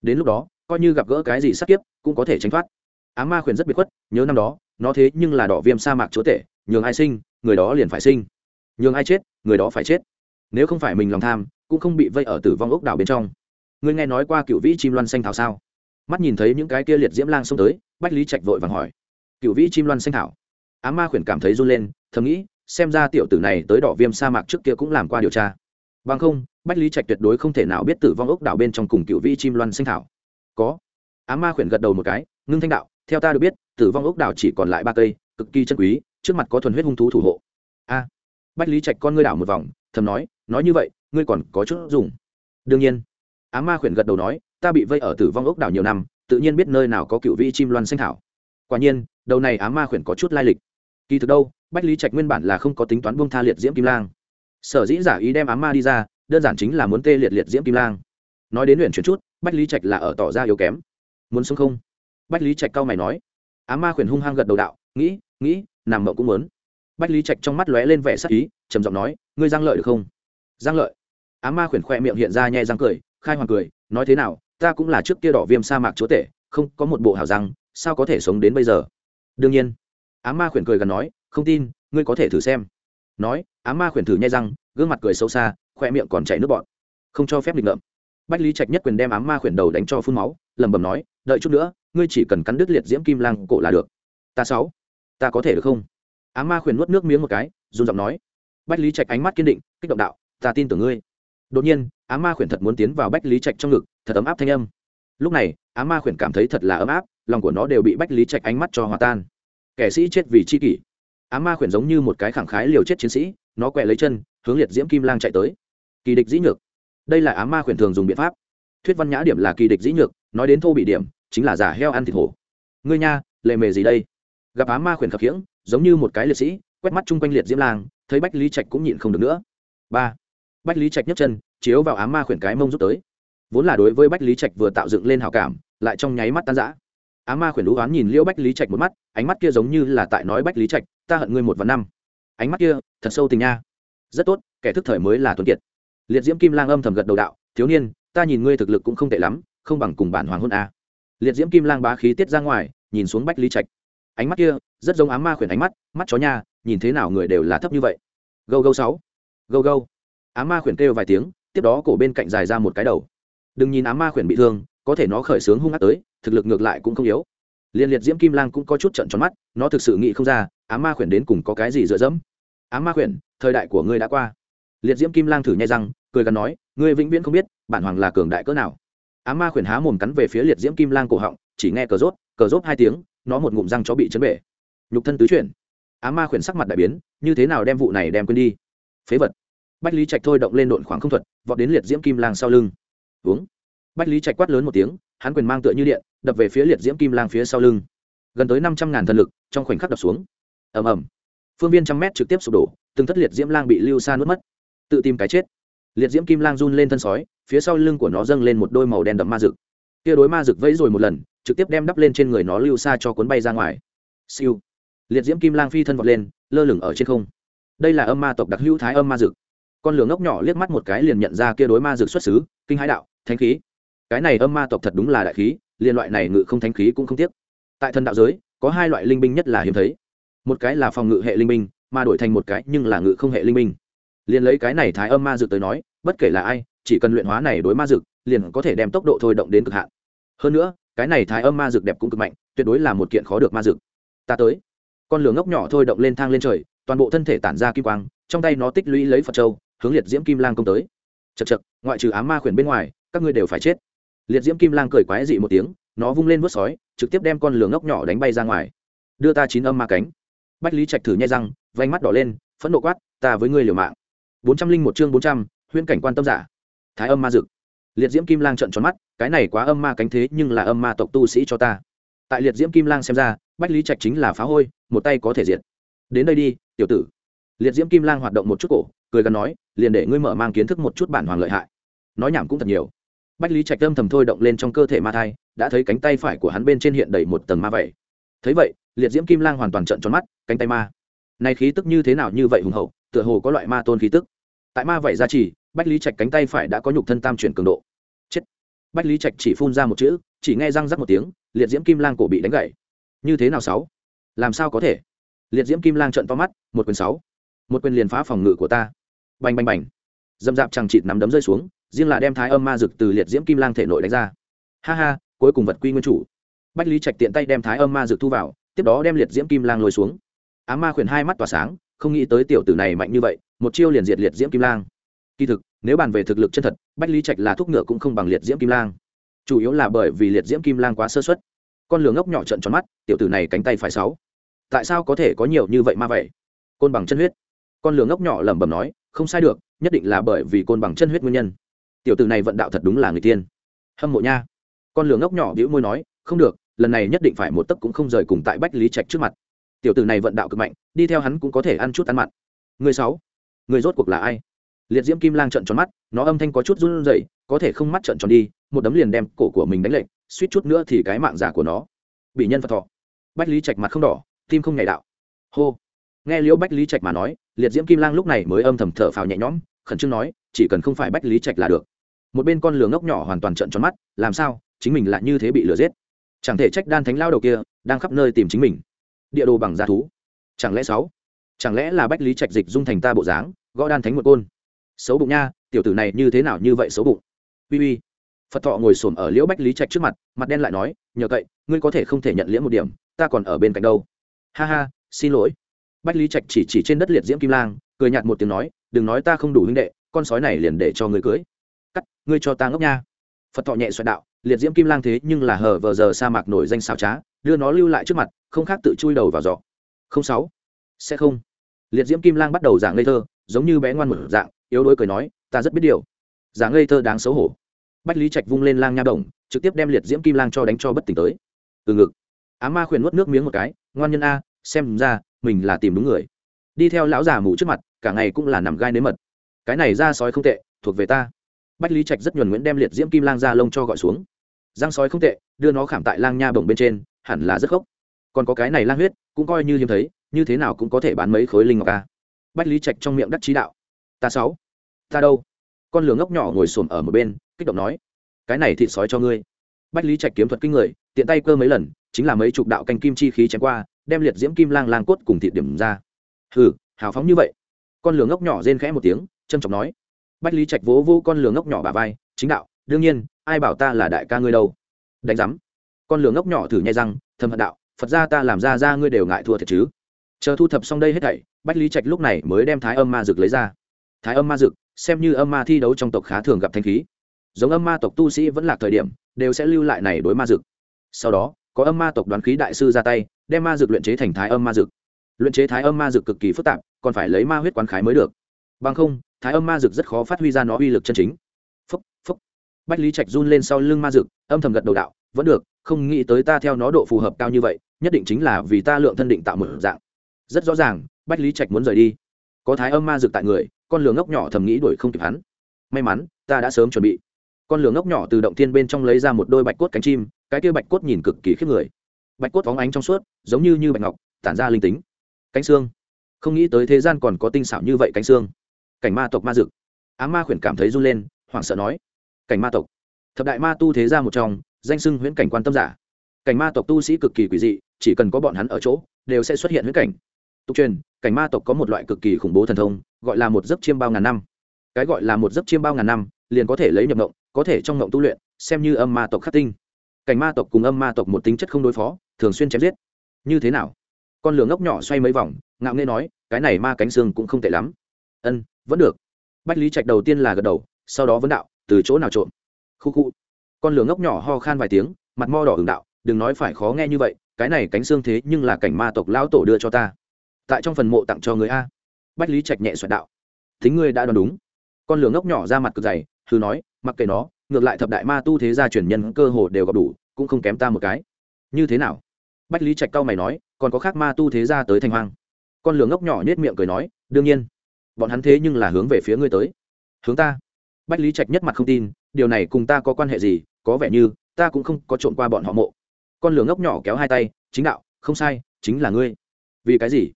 Đến lúc đó, coi như gặp gỡ cái gì sắc kiếp, cũng có thể tránh thoát. Á ma khuyển rất biệt khuất, nhớ năm đó nó thế nhưng là đỏ viêm sa mạc chúa tể, nhường ai sinh, người đó liền phải sinh. Nhường ai chết, người đó phải chết. Nếu không phải mình lòng tham, cũng không bị vây ở tử vong ốc đảo bên trong. Ngươi nghe nói qua cựu vĩ chim loan xanh thảo sao? Mắt nhìn thấy những cái kia liệt diễm lang xông tới, bách lý trạch vội vàng hỏi. Cựu vĩ chim loan xanh thảo. Á ma khuyển cảm thấy run lên, thầm nghĩ, xem ra tiểu tử này tới đỏ viêm sa mạc trước kia cũng làm qua điều tra. Bằng không, bách lý trạch tuyệt đối không thể nào biết tử vong ốc đảo bên trong cùng cựu vĩ chim loan xanh thảo. Có. Á ma khuyển gật đầu một cái, ngưng thanh đạo, theo ta được biết tử vong ốc đảo chỉ còn lại ba cây, cực kỳ chân quý, trước mặt có thuần huyết hung thú thủ hộ. A, bách lý trạch con ngươi đảo một vòng, thầm nói nói như vậy, ngươi còn có chút dùng. Đương nhiên. Á ma khuyển gật đầu nói, ta bị vây ở tử vong ốc đảo nhiều năm, tự nhiên biết nơi nào có cựu vị chim loan xanh thảo. Quả nhiên, đầu này á ma khuyển có chút lai lịch. Kỳ thực đâu, bách lý trạch nguyên bản là không có tính toán buông tha liệt diễm kim lang. Sở dĩ giả ý đem á ma đi ra, đơn giản chính là muốn tê liệt liệt diễm kim lang. Nói đến luyện chuyển chút, bách lý trạch là ở tỏ ra yếu kém. Muốn sống không? Bách lý trạch cao mày nói á ma khuyển hung hăng gật đầu đạo, nghĩ nghĩ, nằm mộng cũng muốn. Bách lý trạch trong mắt lóe lên vẻ sắc ý, trầm giọng nói, ngươi giang lợi được không? Giang lợi? Á ma khuyển khoe miệng hiện ra nhẹ răng cười, khai hoàng cười, nói thế nào, ta cũng là trước kia đỏ viêm sa mạc chúa tể, không có một bộ hào răng, sao có thể sống đến bây giờ? Đương nhiên. Á ma khuyển cười gần nói, không tin, ngươi có thể thử xem. Nói, á ma khuyển thử nhai răng, gương mặt cười sâu xa, khoe miệng còn chảy nước bọn không cho phép định ngậm bách lý trạch nhất quyền đem Á ma khuyển đầu đánh cho phun máu, lẩm bẩm nói đợi chút nữa, ngươi chỉ cần cắn đứt liệt diễm kim lang cổ là được. Ta sáu, ta có thể được không? Ám ma khuyển nuốt nước miếng một cái, run giọng nói. Bách lý trạch ánh mắt kiên định, kích động đạo, ta tin tưởng ngươi. Đột nhiên, á ma khuyển thật muốn tiến vào bách lý trạch trong ngực, thật ấm áp thanh âm. Lúc này, á ma khuyển cảm thấy thật là ấm áp, lòng của nó đều bị bách lý trạch ánh mắt cho hòa tan. Kẻ sĩ chết vì chi kỷ. Á ma khuyển giống như một cái khẳng khái liều chết chiến sĩ, nó quẹ lấy chân, hướng liệt diễm kim lang chạy tới. Kỳ địch dĩ nhược. Đây là á ma khuyển thường dùng biện pháp. Thuyết văn nhã điểm là kỳ địch dĩ nhược, nói đến thô bị điểm chính là giả heo ăn thịt hổ. Ngươi nha, lệ mề gì đây? Gặp á ma khuyển khập khiễng, giống như một cái liệt sĩ, quét mắt chung quanh liệt diễm lang, thấy bách lý trạch cũng nhịn không được nữa. Ba. Bách lý trạch nhấc chân, chiếu vào á ma khuyển cái mông rút tới. Vốn là đối với bách lý trạch vừa tạo dựng lên hào cảm, lại trong nháy mắt tan rã. Á ma khuyển lũ oán nhìn liễu bách lý trạch một mắt, ánh mắt kia giống như là tại nói bách lý trạch, ta hận ngươi một và năm. Ánh mắt kia, thật sâu tình nha. Rất tốt, kẻ thức thời mới là tuấn kiệt. Liệt diễm kim lang âm thầm gật đầu đạo, thiếu niên, ta nhìn ngươi thực lực cũng không tệ lắm, không bằng cùng bản hoàng hôn a liệt diễm kim lang bá khí tiết ra ngoài, nhìn xuống bách lý trạch. Ánh mắt kia, rất giống ám ma khuyển ánh mắt mắt chó nha, nhìn thế nào người đều là thấp như vậy. Gâu gâu sáu. Gâu gâu. Ám ma khuyển kêu vài tiếng, tiếp đó cổ bên cạnh dài ra một cái đầu. Đừng nhìn ám ma khuyển bị thương, có thể nó khởi sướng hung ác tới, thực lực ngược lại cũng không yếu. Liên liệt diễm kim lang cũng có chút trận tròn mắt, nó thực sự nghĩ không ra, ám ma khuyển đến cùng có cái gì dựa dẫm. Ám ma khuyển, thời đại của ngươi đã qua. Liệt diễm kim lang thử nhai răng, cười gắn nói, ngươi vĩnh viễn không biết, bản hoàng là cường đại cỡ nào á ma khuyển há mồm cắn về phía liệt diễm kim lang cổ họng, chỉ nghe cờ rốt cờ rốt hai tiếng, nó một ngụm răng chó bị chấn bể. Nhục thân tứ chuyển. Á ma khuyển sắc mặt đại biến, như thế nào đem vụ này đem quên đi? Phế vật. Bách lý trạch thôi động lên độn khoảng không thuật, vọt đến liệt diễm kim lang sau lưng. Uống. Bách lý trạch quát lớn một tiếng, hắn quyền mang tựa như điện, đập về phía liệt diễm kim lang phía sau lưng. Gần tới năm trăm ngàn thần lực, trong khoảnh khắc đập xuống. Ầm ầm. Phương viên trăm mét trực tiếp sụp đổ, từng thất liệt diễm lang bị lưu xa nuốt mất. Tự tìm cái chết liệt diễm kim lang run lên thân sói, phía sau lưng của nó dâng lên một đôi màu đen đậm ma rực kia đối ma rực vẫy rồi một lần, trực tiếp đem đắp lên trên người nó lưu xa cho cuốn bay ra ngoài. Siêu. Liệt diễm kim lang phi thân vọt lên, lơ lửng ở trên không. Đây là âm ma tộc đặc hữu thái âm ma rực con lửa ngốc nhỏ liếc mắt một cái liền nhận ra kia đối ma rực xuất xứ, kinh hãi đạo, thánh khí. Cái này âm ma tộc thật đúng là đại khí, liên loại này ngự không thánh khí cũng không tiếc. Tại thần đạo giới, có hai loại linh binh nhất là hiếm thấy. Một cái là phòng ngự hệ linh binh, mà đổi thành một cái nhưng là ngự không hệ linh binh liền lấy cái này thái âm ma dược tới nói, bất kể là ai, chỉ cần luyện hóa này đối ma dược, liền có thể đem tốc độ thôi động đến cực hạn. Hơn nữa, cái này thái âm ma dược đẹp cũng cực mạnh, tuyệt đối là một kiện khó được ma dược. Ta tới. Con lửa ngốc nhỏ thôi động lên thang lên trời, toàn bộ thân thể tản ra kim quang, trong tay nó tích lũy lấy phật châu, hướng liệt diễm kim lang công tới. Chật chật ngoại trừ á ma khuyển bên ngoài, các ngươi đều phải chết. Liệt diễm kim lang cười quái dị một tiếng, nó vung lên vớt sói, trực tiếp đem con lửa ngốc nhỏ đánh bay ra ngoài. Đưa ta chín âm ma cánh. Bách lý trạch thử nhai răng vánh mắt đỏ lên, phẫn nộ quát, ta với ngươi liều mạng bốn trăm linh một chương bốn trăm, huyễn cảnh quan tâm giả. Thái âm ma dực. Liệt diễm kim lang trận tròn mắt, cái này quá âm ma cánh thế nhưng là âm ma tộc tu sĩ cho ta. Tại liệt diễm kim lang xem ra, bách lý trạch chính là phá hôi, một tay có thể diệt. Đến đây đi, tiểu tử. Liệt diễm kim lang hoạt động một chút cổ, cười gắn nói, liền để ngươi mở mang kiến thức một chút bản hoàng lợi hại. Nói nhảm cũng thật nhiều. Bách lý trạch âm thầm thôi động lên trong cơ thể ma thai, đã thấy cánh tay phải của hắn bên trên hiện đầy một tầng ma vẩy thấy vậy, liệt diễm kim lang hoàn toàn trận tròn mắt, cánh tay ma. Này khí tức như thế nào như vậy hùng hậu, tựa hồ có loại ma tôn khí tức tại ma vậy ra chỉ, bách lý trạch cánh tay phải đã có nhục thân tam chuyển cường độ. Chết. Bách lý trạch chỉ phun ra một chữ chỉ nghe răng rắc một tiếng liệt diễm kim lang cổ bị đánh gãy. Như thế nào sáu? Làm sao có thể? Liệt diễm kim lang trận to mắt một quyền sáu. Một quyền liền phá phòng ngự của ta. Bành bành bành. Dâm dạp chẳng chịt nắm đấm rơi xuống riêng là đem thái âm ma dực từ liệt diễm kim lang thể nội đánh ra. Ha ha cuối cùng vật quy nguyên chủ. Bách lý trạch tiện tay đem thái âm ma dực thu vào tiếp đó đem liệt diễm kim lang lôi xuống. Á ma khuyển hai mắt tỏa sáng không nghĩ tới tiểu tử này mạnh như vậy một chiêu liền diệt liệt diễm kim lang. Kỳ thực, nếu bàn về thực lực chân thật, bách lý trạch là thuốc ngựa cũng không bằng liệt diễm kim lang. Chủ yếu là bởi vì liệt diễm kim lang quá sơ xuất con lửa ngốc nhỏ trận tròn mắt, tiểu tử này cánh tay phải sáu. Tại sao có thể có nhiều như vậy ma vậy? Côn bằng chân huyết. Con lửa ngốc nhỏ lẩm bẩm nói, không sai được, nhất định là bởi vì côn bằng chân huyết nguyên nhân. Tiểu tử này vận đạo thật đúng là người tiên. Hâm mộ nha. Con lửa ngốc nhỏ bĩu môi nói, không được, lần này nhất định phải một tấc cũng không rời cùng tại bách lý trạch trước mặt. Tiểu tử này vận đạo cực mạnh, đi theo hắn cũng có thể ăn chút ăn mặn. Người sáu người rốt cuộc là ai? Liệt diễm kim lang trận tròn mắt, nó âm thanh có chút run rẩy, có thể không mắt trận tròn đi, một đấm liền đem cổ của mình đánh lệnh suýt chút nữa thì cái mạng giả của nó bị nhân phật thọ. Bách lý trạch mặt không đỏ, tim không nhảy đạo. Hô. Nghe liễu bách lý trạch mà nói, liệt diễm kim lang lúc này mới âm thầm thở phào nhẹ nhõm, khẩn trương nói, chỉ cần không phải bách lý trạch là được. Một bên con lừa ngốc nhỏ hoàn toàn trận tròn mắt, làm sao, chính mình lại như thế bị lừa giết? Chẳng thể trách đan thánh lao đầu kia, đang khắp nơi tìm chính mình. Địa đồ bằng giá thú. Chẳng lẽ sáu? Chẳng lẽ là bách lý trạch dịch dung thành ta bộ dáng, gõ đan thánh một côn? Xấu bụng nha, tiểu tử này như thế nào như vậy xấu bụng? Uy uy. Phật thọ ngồi xổm ở liễu bách lý trạch trước mặt mặt đen lại nói, nhờ cậy, ngươi có thể không thể nhận liễm một điểm, ta còn ở bên cạnh đâu? Ha ha, xin lỗi. Bách lý trạch chỉ chỉ trên đất liệt diễm kim lang, cười nhạt một tiếng nói, đừng nói ta không đủ huynh đệ, con sói này liền để cho ngươi cưới. Cắt, ngươi cho ta ngốc nha. Phật thọ nhẹ xoẹt đạo, liệt diễm kim lang thế nhưng là hở vờ giờ sa mạc nổi danh xào trá, đưa nó lưu lại trước mặt, không khác tự chui đầu vào giọ không sáu sẽ không. Liệt diễm kim lang bắt đầu giảng ngây thơ, giống như bé ngoan một dạng, yếu đuối cười nói, ta rất biết điều. Giảng ngây thơ đáng xấu hổ. Bách lý trạch vung lên lang nha đồng, trực tiếp đem liệt diễm kim lang cho đánh cho bất tỉnh tới. Từ ngực á ma khuyển nuốt nước miếng một cái, ngoan nhân a, xem ra, mình là tìm đúng người. Đi theo lão già mù trước mặt, cả ngày cũng là nằm gai nếm mật. Cái này ra sói không tệ, thuộc về ta. Bách lý trạch rất nhuần nguyễn đem liệt diễm kim lang ra lông cho gọi xuống. Giang sói không tệ, đưa nó khảm tại lang nha bồng bên trên, hẳn là rất khốc còn có cái này lang huyết, cũng coi như hiếm thấy như thế nào cũng có thể bán mấy khối linh ngọc a bách lý trạch trong miệng đắc trí đạo. Ta sáu. Ta đâu? Con lửa ngốc nhỏ ngồi xổm ở một bên, kích động nói. Cái này thịt sói cho ngươi. Bách lý trạch kiếm thuật kinh người, tiện tay cơ mấy lần, chính là mấy chục đạo canh kim chi khí chém qua, đem liệt diễm kim lang lang cốt cùng thịt điểm ra. Hừ, hào phóng như vậy. Con lửa ngốc nhỏ rên khẽ một tiếng trâm trọng nói. Bách lý trạch vỗ vô con lửa ngốc nhỏ bà vai, chính đạo, đương nhiên, ai bảo ta là đại ca ngươi đâu? Đánh giám. Con lửa ngốc nhỏ thử nhai răng, thầm hận đạo, phật ra ta làm ra ra ngươi đều ngại thua thiệt chứ chờ thu thập xong đây hết thảy, bách lý trạch lúc này mới đem thái âm ma dực lấy ra. Thái âm ma dực, xem như âm ma thi đấu trong tộc khá thường gặp thanh khí. Giống âm ma tộc tu sĩ vẫn là thời điểm, đều sẽ lưu lại này đối ma dực. Sau đó, có âm ma tộc đoán khí đại sư ra tay, đem ma dực luyện chế thành thái âm ma dực. Luyện chế thái âm ma dực cực kỳ phức tạp, còn phải lấy ma huyết quán khái mới được. Bằng không, thái âm ma dực rất khó phát huy ra nó uy lực chân chính. Phúc phúc. Bách lý trạch run lên sau lưng ma dực, âm thầm gật đầu đạo, vẫn được, không nghĩ tới ta theo nó độ phù hợp cao như vậy, nhất định chính là vì ta lượng thân định tạo một dạng rất rõ ràng, bách lý trạch muốn rời đi. Có thái âm ma dực tại người, con lửa ngốc nhỏ thầm nghĩ đuổi không kịp hắn. May mắn, ta đã sớm chuẩn bị. Con lửa ngốc nhỏ từ động thiên bên trong lấy ra một đôi bạch cốt cánh chim, cái kia bạch cốt nhìn cực kỳ khiếp người. Bạch cốt phóng ánh trong suốt, giống như như bạch ngọc, tản ra linh tính. Cánh xương. Không nghĩ tới thế gian còn có tinh xảo như vậy cánh xương. Cảnh ma tộc ma dực á ma khuyển cảm thấy run lên, hoảng sợ nói. Cảnh ma tộc. Thập đại ma tu thế ra một trong, danh sưng huyễn cảnh quan tâm giả. Cảnh ma tộc tu sĩ cực kỳ quỷ dị, chỉ cần có bọn hắn ở chỗ, đều sẽ xuất hiện huyễn cảnh tục truyền, cảnh ma tộc có một loại cực kỳ khủng bố thần thông, gọi là một giấc chiêm bao ngàn năm. Cái gọi là một giấc chiêm bao ngàn năm, liền có thể lấy nhập ngộng, có thể trong ngộng tu luyện, xem như âm ma tộc khắc tinh. Cảnh ma tộc cùng âm ma tộc một tính chất không đối phó, thường xuyên chém giết. Như thế nào? Con lửa ngốc nhỏ xoay mấy vòng, ngạo nghê nói, cái này ma cánh xương cũng không tệ lắm. Ân, vẫn được. Bách lý trạch đầu tiên là gật đầu, sau đó vấn đạo, từ chỗ nào trộm? Khu khu. Con lửa ngốc nhỏ ho khan vài tiếng, mặt mo đỏ hừng đạo, đừng nói phải khó nghe như vậy, cái này cánh xương thế nhưng là cảnh ma tộc lão tổ đưa cho ta tại trong phần mộ tặng cho người a. Bách lý trạch nhẹ xoẹt đạo. Thính ngươi đã đoán đúng. Con lửa ngốc nhỏ ra mặt cực dày thứ nói, mặc kệ nó, ngược lại thập đại ma tu thế gia truyền nhân cơ hồ đều gặp đủ, cũng không kém ta một cái. Như thế nào? Bách lý trạch cao mày nói, còn có khác ma tu thế gia tới thanh hoang. Con lửa ngốc nhỏ nhét miệng cười nói, đương nhiên. Bọn hắn thế nhưng là hướng về phía ngươi tới. Hướng ta. Bách lý trạch nhất mặt không tin, điều này cùng ta có quan hệ gì, có vẻ như, ta cũng không có trộn qua bọn họ mộ. Con lửa ngốc nhỏ kéo hai tay, chính đạo, không sai, chính là ngươi. Vì cái gì?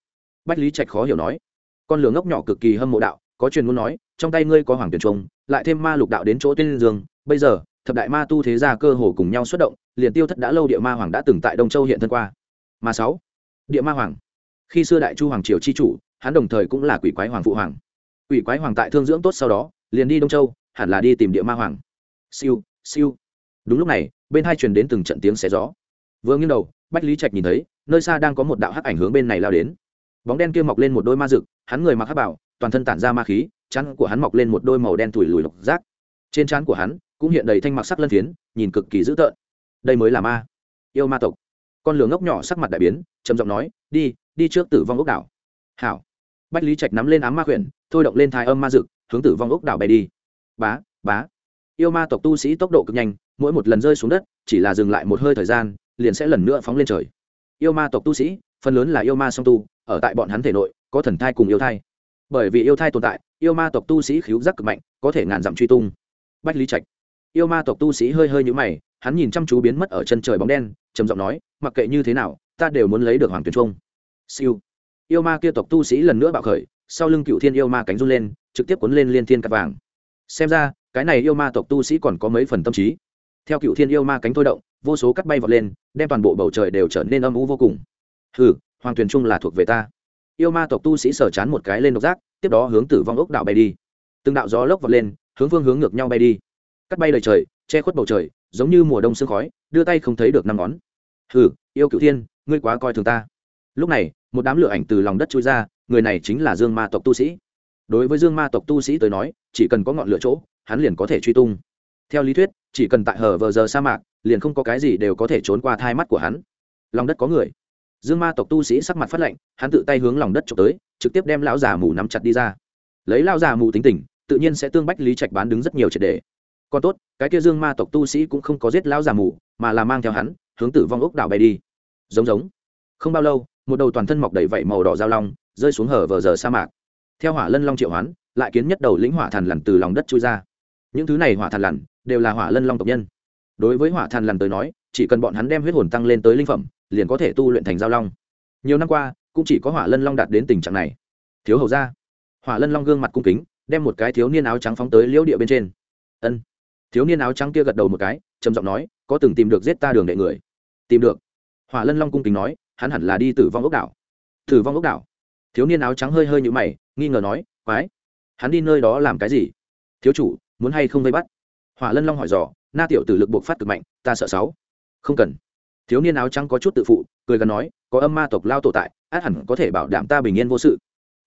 Bách lý trạch khó hiểu nói. Con lửa ngốc nhỏ cực kỳ hâm mộ đạo, có truyền muốn nói, trong tay ngươi có hoàng tuyển trùng, lại thêm ma lục đạo đến chỗ tên dương. Bây giờ, thập đại ma tu thế gia cơ hồ cùng nhau xuất động, liền tiêu thất đã lâu địa ma hoàng đã từng tại đông châu hiện thân qua. Ma sáu, địa ma hoàng. Khi xưa đại chu hoàng triều chi chủ, hắn đồng thời cũng là quỷ quái hoàng phụ hoàng. Quỷ quái hoàng tại thương dưỡng tốt sau đó, liền đi đông châu, hẳn là đi tìm địa ma hoàng. Siêu siêu. Đúng lúc này, bên hai truyền đến từng trận tiếng xé gió. Vừa nghiêng đầu, bách lý trạch nhìn thấy, nơi xa đang có một đạo hắc ảnh hướng bên này lao đến bóng đen kia mọc lên một đôi ma rực hắn người mặc hắc bảo toàn thân tản ra ma khí chắn của hắn mọc lên một đôi màu đen thủi lùi lục rác trên trán của hắn cũng hiện đầy thanh mặc sắc lân phiến nhìn cực kỳ dữ tợn. Đây mới là ma. Yêu ma tộc. Con lửa ngốc nhỏ sắc mặt đại biến trầm giọng nói đi đi trước tử vong ốc đảo. Hảo. Bách lý trạch nắm lên ám ma khuyển thôi động lên thai âm ma rực, hướng tử vong ốc đảo bay đi. Bá bá. Yêu ma tộc tu sĩ tốc độ cực nhanh mỗi một lần rơi xuống đất chỉ là dừng lại một hơi thời gian liền sẽ lần nữa phóng lên trời. Yêu ma tộc tu sĩ phần lớn là yêu ma song tu ở tại bọn hắn thể nội, có thần thai cùng yêu thai. Bởi vì yêu thai tồn tại, yêu ma tộc tu sĩ khíu giác cực mạnh, có thể ngàn dặm truy tung. Bách lý trạch. Yêu ma tộc tu sĩ hơi hơi nhũ mày, hắn nhìn chăm chú biến mất ở chân trời bóng đen, trầm giọng nói, mặc kệ như thế nào, ta đều muốn lấy được hoàng tuyền trung. Siêu. Yêu ma kia tộc tu sĩ lần nữa bạo khởi, sau lưng cựu thiên yêu ma cánh run lên, trực tiếp cuốn lên liên thiên cắt vàng. Xem ra, cái này yêu ma tộc tu sĩ còn có mấy phần tâm trí. Theo cựu thiên yêu ma cánh thôi động, vô số cắt bay vọt lên, đem toàn bộ bầu trời đều trở nên âm u vô cùng. Hừ hoàng tuyền trung là thuộc về ta. Yêu ma tộc tu sĩ sở chán một cái lên độc giác, tiếp đó hướng tử vong ốc đạo bay đi. Từng đạo gió lốc vọt lên, hướng phương hướng ngược nhau bay đi. Cắt bay lời trời, che khuất bầu trời, giống như mùa đông sương khói, đưa tay không thấy được năm ngón. Hừ, yêu cựu thiên, ngươi quá coi thường ta. Lúc này, một đám lửa ảnh từ lòng đất trôi ra, người này chính là dương ma tộc tu sĩ. Đối với dương ma tộc tu sĩ tới nói, chỉ cần có ngọn lửa chỗ, hắn liền có thể truy tung. Theo lý thuyết, chỉ cần tại hở vờ giờ sa mạc, liền không có cái gì đều có thể trốn qua thai mắt của hắn. Lòng đất có người dương ma tộc tu sĩ sắc mặt phát lạnh, hắn tự tay hướng lòng đất trộm tới, trực tiếp đem lão già mù nắm chặt đi ra. Lấy lão già mù tính tình, tự nhiên sẽ tương bách lý trạch bán đứng rất nhiều triệt đề. Còn tốt, cái kia dương ma tộc tu sĩ cũng không có giết lão già mù, mà là mang theo hắn, hướng tử vong ốc đảo bay đi. Giống giống. Không bao lâu, một đầu toàn thân mọc đầy vảy màu đỏ giao long, rơi xuống hở vờ giờ sa mạc. Theo hỏa lân long triệu hoán, lại kiến nhất đầu lĩnh hỏa thần lằn từ lòng đất chui ra. Những thứ này hỏa thần lằn, đều là hỏa lân long tộc nhân. Đối với hỏa thần lằn tới nói, chỉ cần bọn hắn đem huyết hồn tăng lên tới linh phẩm liền có thể tu luyện thành giao long. Nhiều năm qua, cũng chỉ có hỏa lân long đạt đến tình trạng này. Thiếu hầu ra hỏa lân long gương mặt cung kính, đem một cái thiếu niên áo trắng phóng tới liễu địa bên trên. Ân. Thiếu niên áo trắng kia gật đầu một cái, trầm giọng nói, có từng tìm được giết ta đường đệ người? Tìm được. Hỏa lân long cung kính nói, hắn hẳn là đi tử vong ốc đảo. Tử vong ốc đảo? Thiếu niên áo trắng hơi hơi nhũ mày, nghi ngờ nói, quái, hắn đi nơi đó làm cái gì? Thiếu chủ, muốn hay không vây bắt? Hỏa lân long hỏi dò, na tiểu tử lực buộc phát cực mạnh, ta sợ sáu. Không cần thiếu niên áo trắng có chút tự phụ, cười gần nói, có âm ma tộc lao tổ tại, át hẳn có thể bảo đảm ta bình yên vô sự.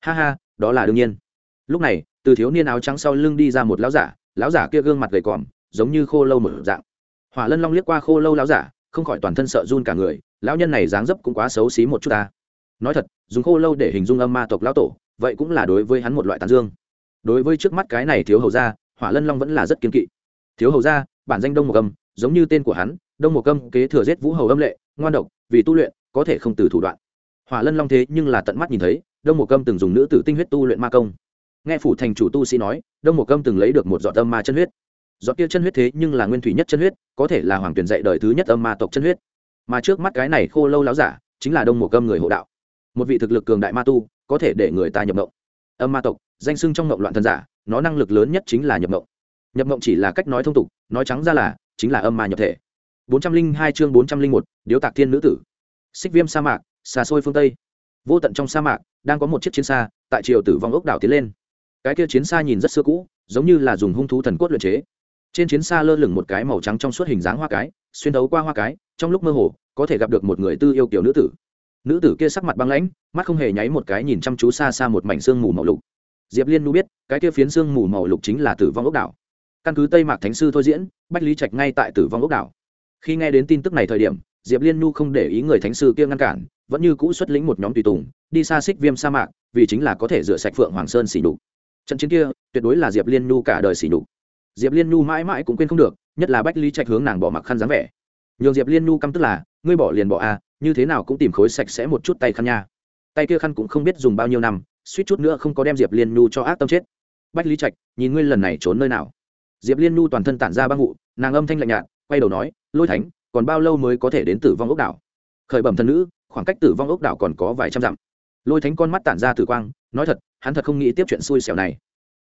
Ha ha, đó là đương nhiên. Lúc này, từ thiếu niên áo trắng sau lưng đi ra một lão giả lão giả kia gương mặt gầy còm, giống như khô lâu một dạng. Hỏa lân long liếc qua khô lâu lão giả, không khỏi toàn thân sợ run cả người, lão nhân này dáng dấp cũng quá xấu xí một chút ta. Nói thật, dùng khô lâu để hình dung âm ma tộc lão tổ, vậy cũng là đối với hắn một loại tàn dương. Đối với trước mắt cái này thiếu hầu ra hỏa lân long vẫn là rất kiên kỵ. Thiếu hầu ra bản danh đông một âm giống như tên của hắn, đông một câm kế thừa giết vũ hầu âm lệ, ngoan độc, vì tu luyện, có thể không từ thủ đoạn. Hỏa lân long thế nhưng là tận mắt nhìn thấy, đông một câm từng dùng nữ tử tinh huyết tu luyện ma công. Nghe phủ thành chủ tu sĩ nói, đông một câm từng lấy được một giọt âm ma chân huyết. Giọt kia chân huyết thế nhưng là nguyên thủy nhất chân huyết, có thể là hoàng tuyển dạy đời thứ nhất âm ma tộc chân huyết. Mà trước mắt cái này khô lâu láo giả, chính là đông một câm người hộ đạo. Một vị thực lực cường đại ma tu, có thể để người ta nhập mộng. Âm ma tộc, danh sưng trong mộng loạn thân giả, nó năng lực lớn nhất chính là nhập mộng. Nhập mộng chỉ là cách nói thông tục, nói trắng ra là chính là âm ma nhập thể. bốn trăm linh hai chương bốn trăm linh một, điếu tạc thiên nữ tử. Xích viêm sa mạc xa xôi phương tây. Vô tận trong sa mạc, đang có một chiếc chiến xa, tại triều tử vong ốc đảo tiến lên. Cái kia chiến xa nhìn rất xưa cũ, giống như là dùng hung thú thần cốt luyện chế. Trên chiến xa lơ lửng một cái màu trắng trong suốt hình dáng hoa cái, xuyên đấu qua hoa cái, trong lúc mơ hồ, có thể gặp được một người tư yêu kiểu nữ tử. Nữ tử kia sắc mặt băng lãnh, mắt không hề nháy một cái nhìn chăm chú xa xa một mảnh xương mù màu lục. Diệp liên nu biết, cái kia phiến xương mù màu lục chính là tử vong ốc đảo căn cứ tây mạc thánh sư thôi diễn, bách lý trạch ngay tại tử vong ốc đảo. Khi nghe đến tin tức này thời điểm, diệp liên nu không để ý người thánh sư kia ngăn cản, vẫn như cũ xuất lĩnh một nhóm tùy tùng, đi xa xích viêm sa mạc, vì chính là có thể rửa sạch phượng hoàng sơn xỉ đục trận chiến kia, tuyệt đối là diệp liên nu cả đời xỉ đục diệp liên nu mãi mãi cũng quên không được, nhất là bách lý trạch hướng nàng bỏ mặc khăn dáng vẻ. Nhường diệp liên nu căm tức là, ngươi bỏ liền bỏ a như thế nào cũng tìm khối sạch sẽ một chút tay khăn nha. Tay kia khăn cũng không biết dùng bao nhiêu năm, suýt chút nữa không có đem diệp liên nu cho ác tâm chết. Bách lý trạch, nhìn ngươi lần này trốn nơi nào? Diệp liên nu toàn thân tản ra băng vụ, nàng âm thanh lạnh nhạt, quay đầu nói, lôi thánh, còn bao lâu mới có thể đến tử vong ốc đảo? Khởi bẩm thần nữ, khoảng cách tử vong ốc đảo còn có vài trăm dặm. Lôi thánh con mắt tản ra tử quang, nói thật, hắn thật không nghĩ tiếp chuyện xui xẻo này.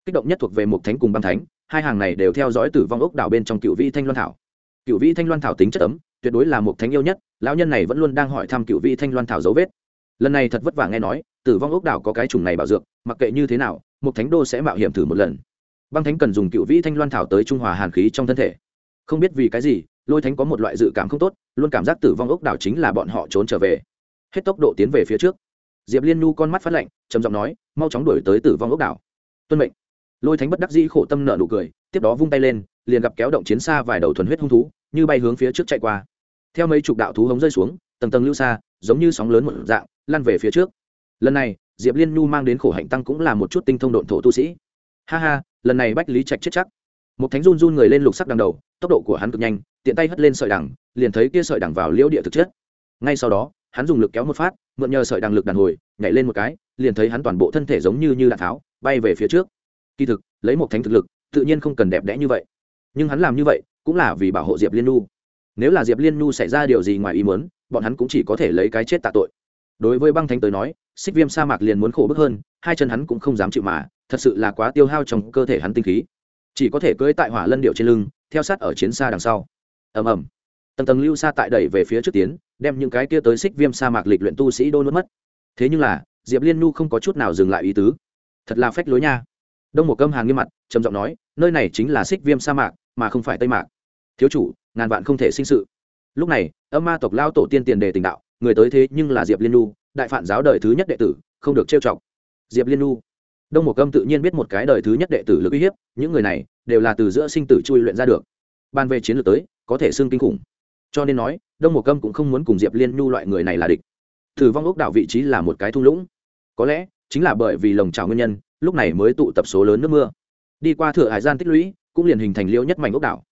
Kích động nhất thuộc về một thánh cùng băng thánh, hai hàng này đều theo dõi tử vong ốc đảo bên trong cựu vĩ thanh loan thảo. Cựu vĩ thanh loan thảo tính chất ấm, tuyệt đối là một thánh yêu nhất, lão nhân này vẫn luôn đang hỏi thăm cựu vĩ thanh loan thảo dấu vết. Lần này thật vất vả nghe nói, tử vong ốc đảo có cái trùng này bảo dược, mặc kệ như thế nào, một thánh đô sẽ mạo hiểm thử một lần băng thánh cần dùng cựu vĩ thanh loan thảo tới trung hòa hàn khí trong thân thể. Không biết vì cái gì, lôi thánh có một loại dự cảm không tốt, luôn cảm giác tử vong ốc đảo chính là bọn họ trốn trở về. Hết tốc độ tiến về phía trước. Diệp liên nhu con mắt phát lạnh, trầm giọng nói, mau chóng đuổi tới tử vong ốc đảo. Tuân mệnh. Lôi thánh bất đắc dĩ khổ tâm nợ nụ cười, tiếp đó vung tay lên, liền gặp kéo động chiến xa vài đầu thuần huyết hung thú, như bay hướng phía trước chạy qua. Theo mấy chục đạo thú hống rơi xuống, tầng tầng lưu xa, giống như sóng lớn một dạng, lăn về phía trước. Lần này, diệp liên nhu mang đến khổ hạnh tăng cũng là một chút tinh thông độn thổ tu sĩ. Ha ha lần này bách lý trạch chết chắc một thánh run run người lên lục sắc đằng đầu tốc độ của hắn cực nhanh tiện tay hất lên sợi đằng liền thấy kia sợi đằng vào liễu địa thực chất ngay sau đó hắn dùng lực kéo một phát mượn nhờ sợi đằng lực đàn hồi nhảy lên một cái liền thấy hắn toàn bộ thân thể giống như như đạn tháo bay về phía trước kỳ thực lấy một thánh thực lực tự nhiên không cần đẹp đẽ như vậy nhưng hắn làm như vậy cũng là vì bảo hộ diệp liên nu nếu là diệp liên nu xảy ra điều gì ngoài ý muốn bọn hắn cũng chỉ có thể lấy cái chết tạ tội đối với băng thánh tới nói xích viêm sa mạc liền muốn khổ bức hơn hai chân hắn cũng không dám chịu mà, thật sự là quá tiêu hao trong cơ thể hắn tinh khí. Chỉ có thể cưỡi tại hỏa lân điệu trên lưng, theo sát ở chiến xa đằng sau. Ầm ầm. Tầng tầng lưu xa tại đẩy về phía trước tiến, đem những cái kia tới xích viêm sa mạc lịch luyện tu sĩ đô nuốt mất. Thế nhưng là, diệp liên nu không có chút nào dừng lại ý tứ. Thật là phách lối nha. Đông một cơm hàng nghiêm mặt, trầm giọng nói, nơi này chính là xích viêm sa mạc, mà không phải tây mạc. Thiếu chủ, ngàn vạn không thể sinh sự. Lúc này, âm ma tộc lao tổ tiên tiền đề tình đạo, người tới thế nhưng là diệp liên nu đại phản giáo đời thứ nhất đệ tử, không được trêu chọc diệp liên nu đông một câm tự nhiên biết một cái đời thứ nhất đệ tử lực uy hiếp, những người này đều là từ giữa sinh tử chui luyện ra được. Ban về chiến lược tới, có thể xưng kinh khủng. Cho nên nói, đông một câm cũng không muốn cùng diệp liên nhu loại người này là địch. Thử vong ốc đảo vị trí là một cái thung lũng. Có lẽ, chính là bởi vì lồng trào nguyên nhân, lúc này mới tụ tập số lớn nước mưa. Đi qua thửa hải gian tích lũy, cũng liền hình thành liêu nhất mảnh ốc đảo.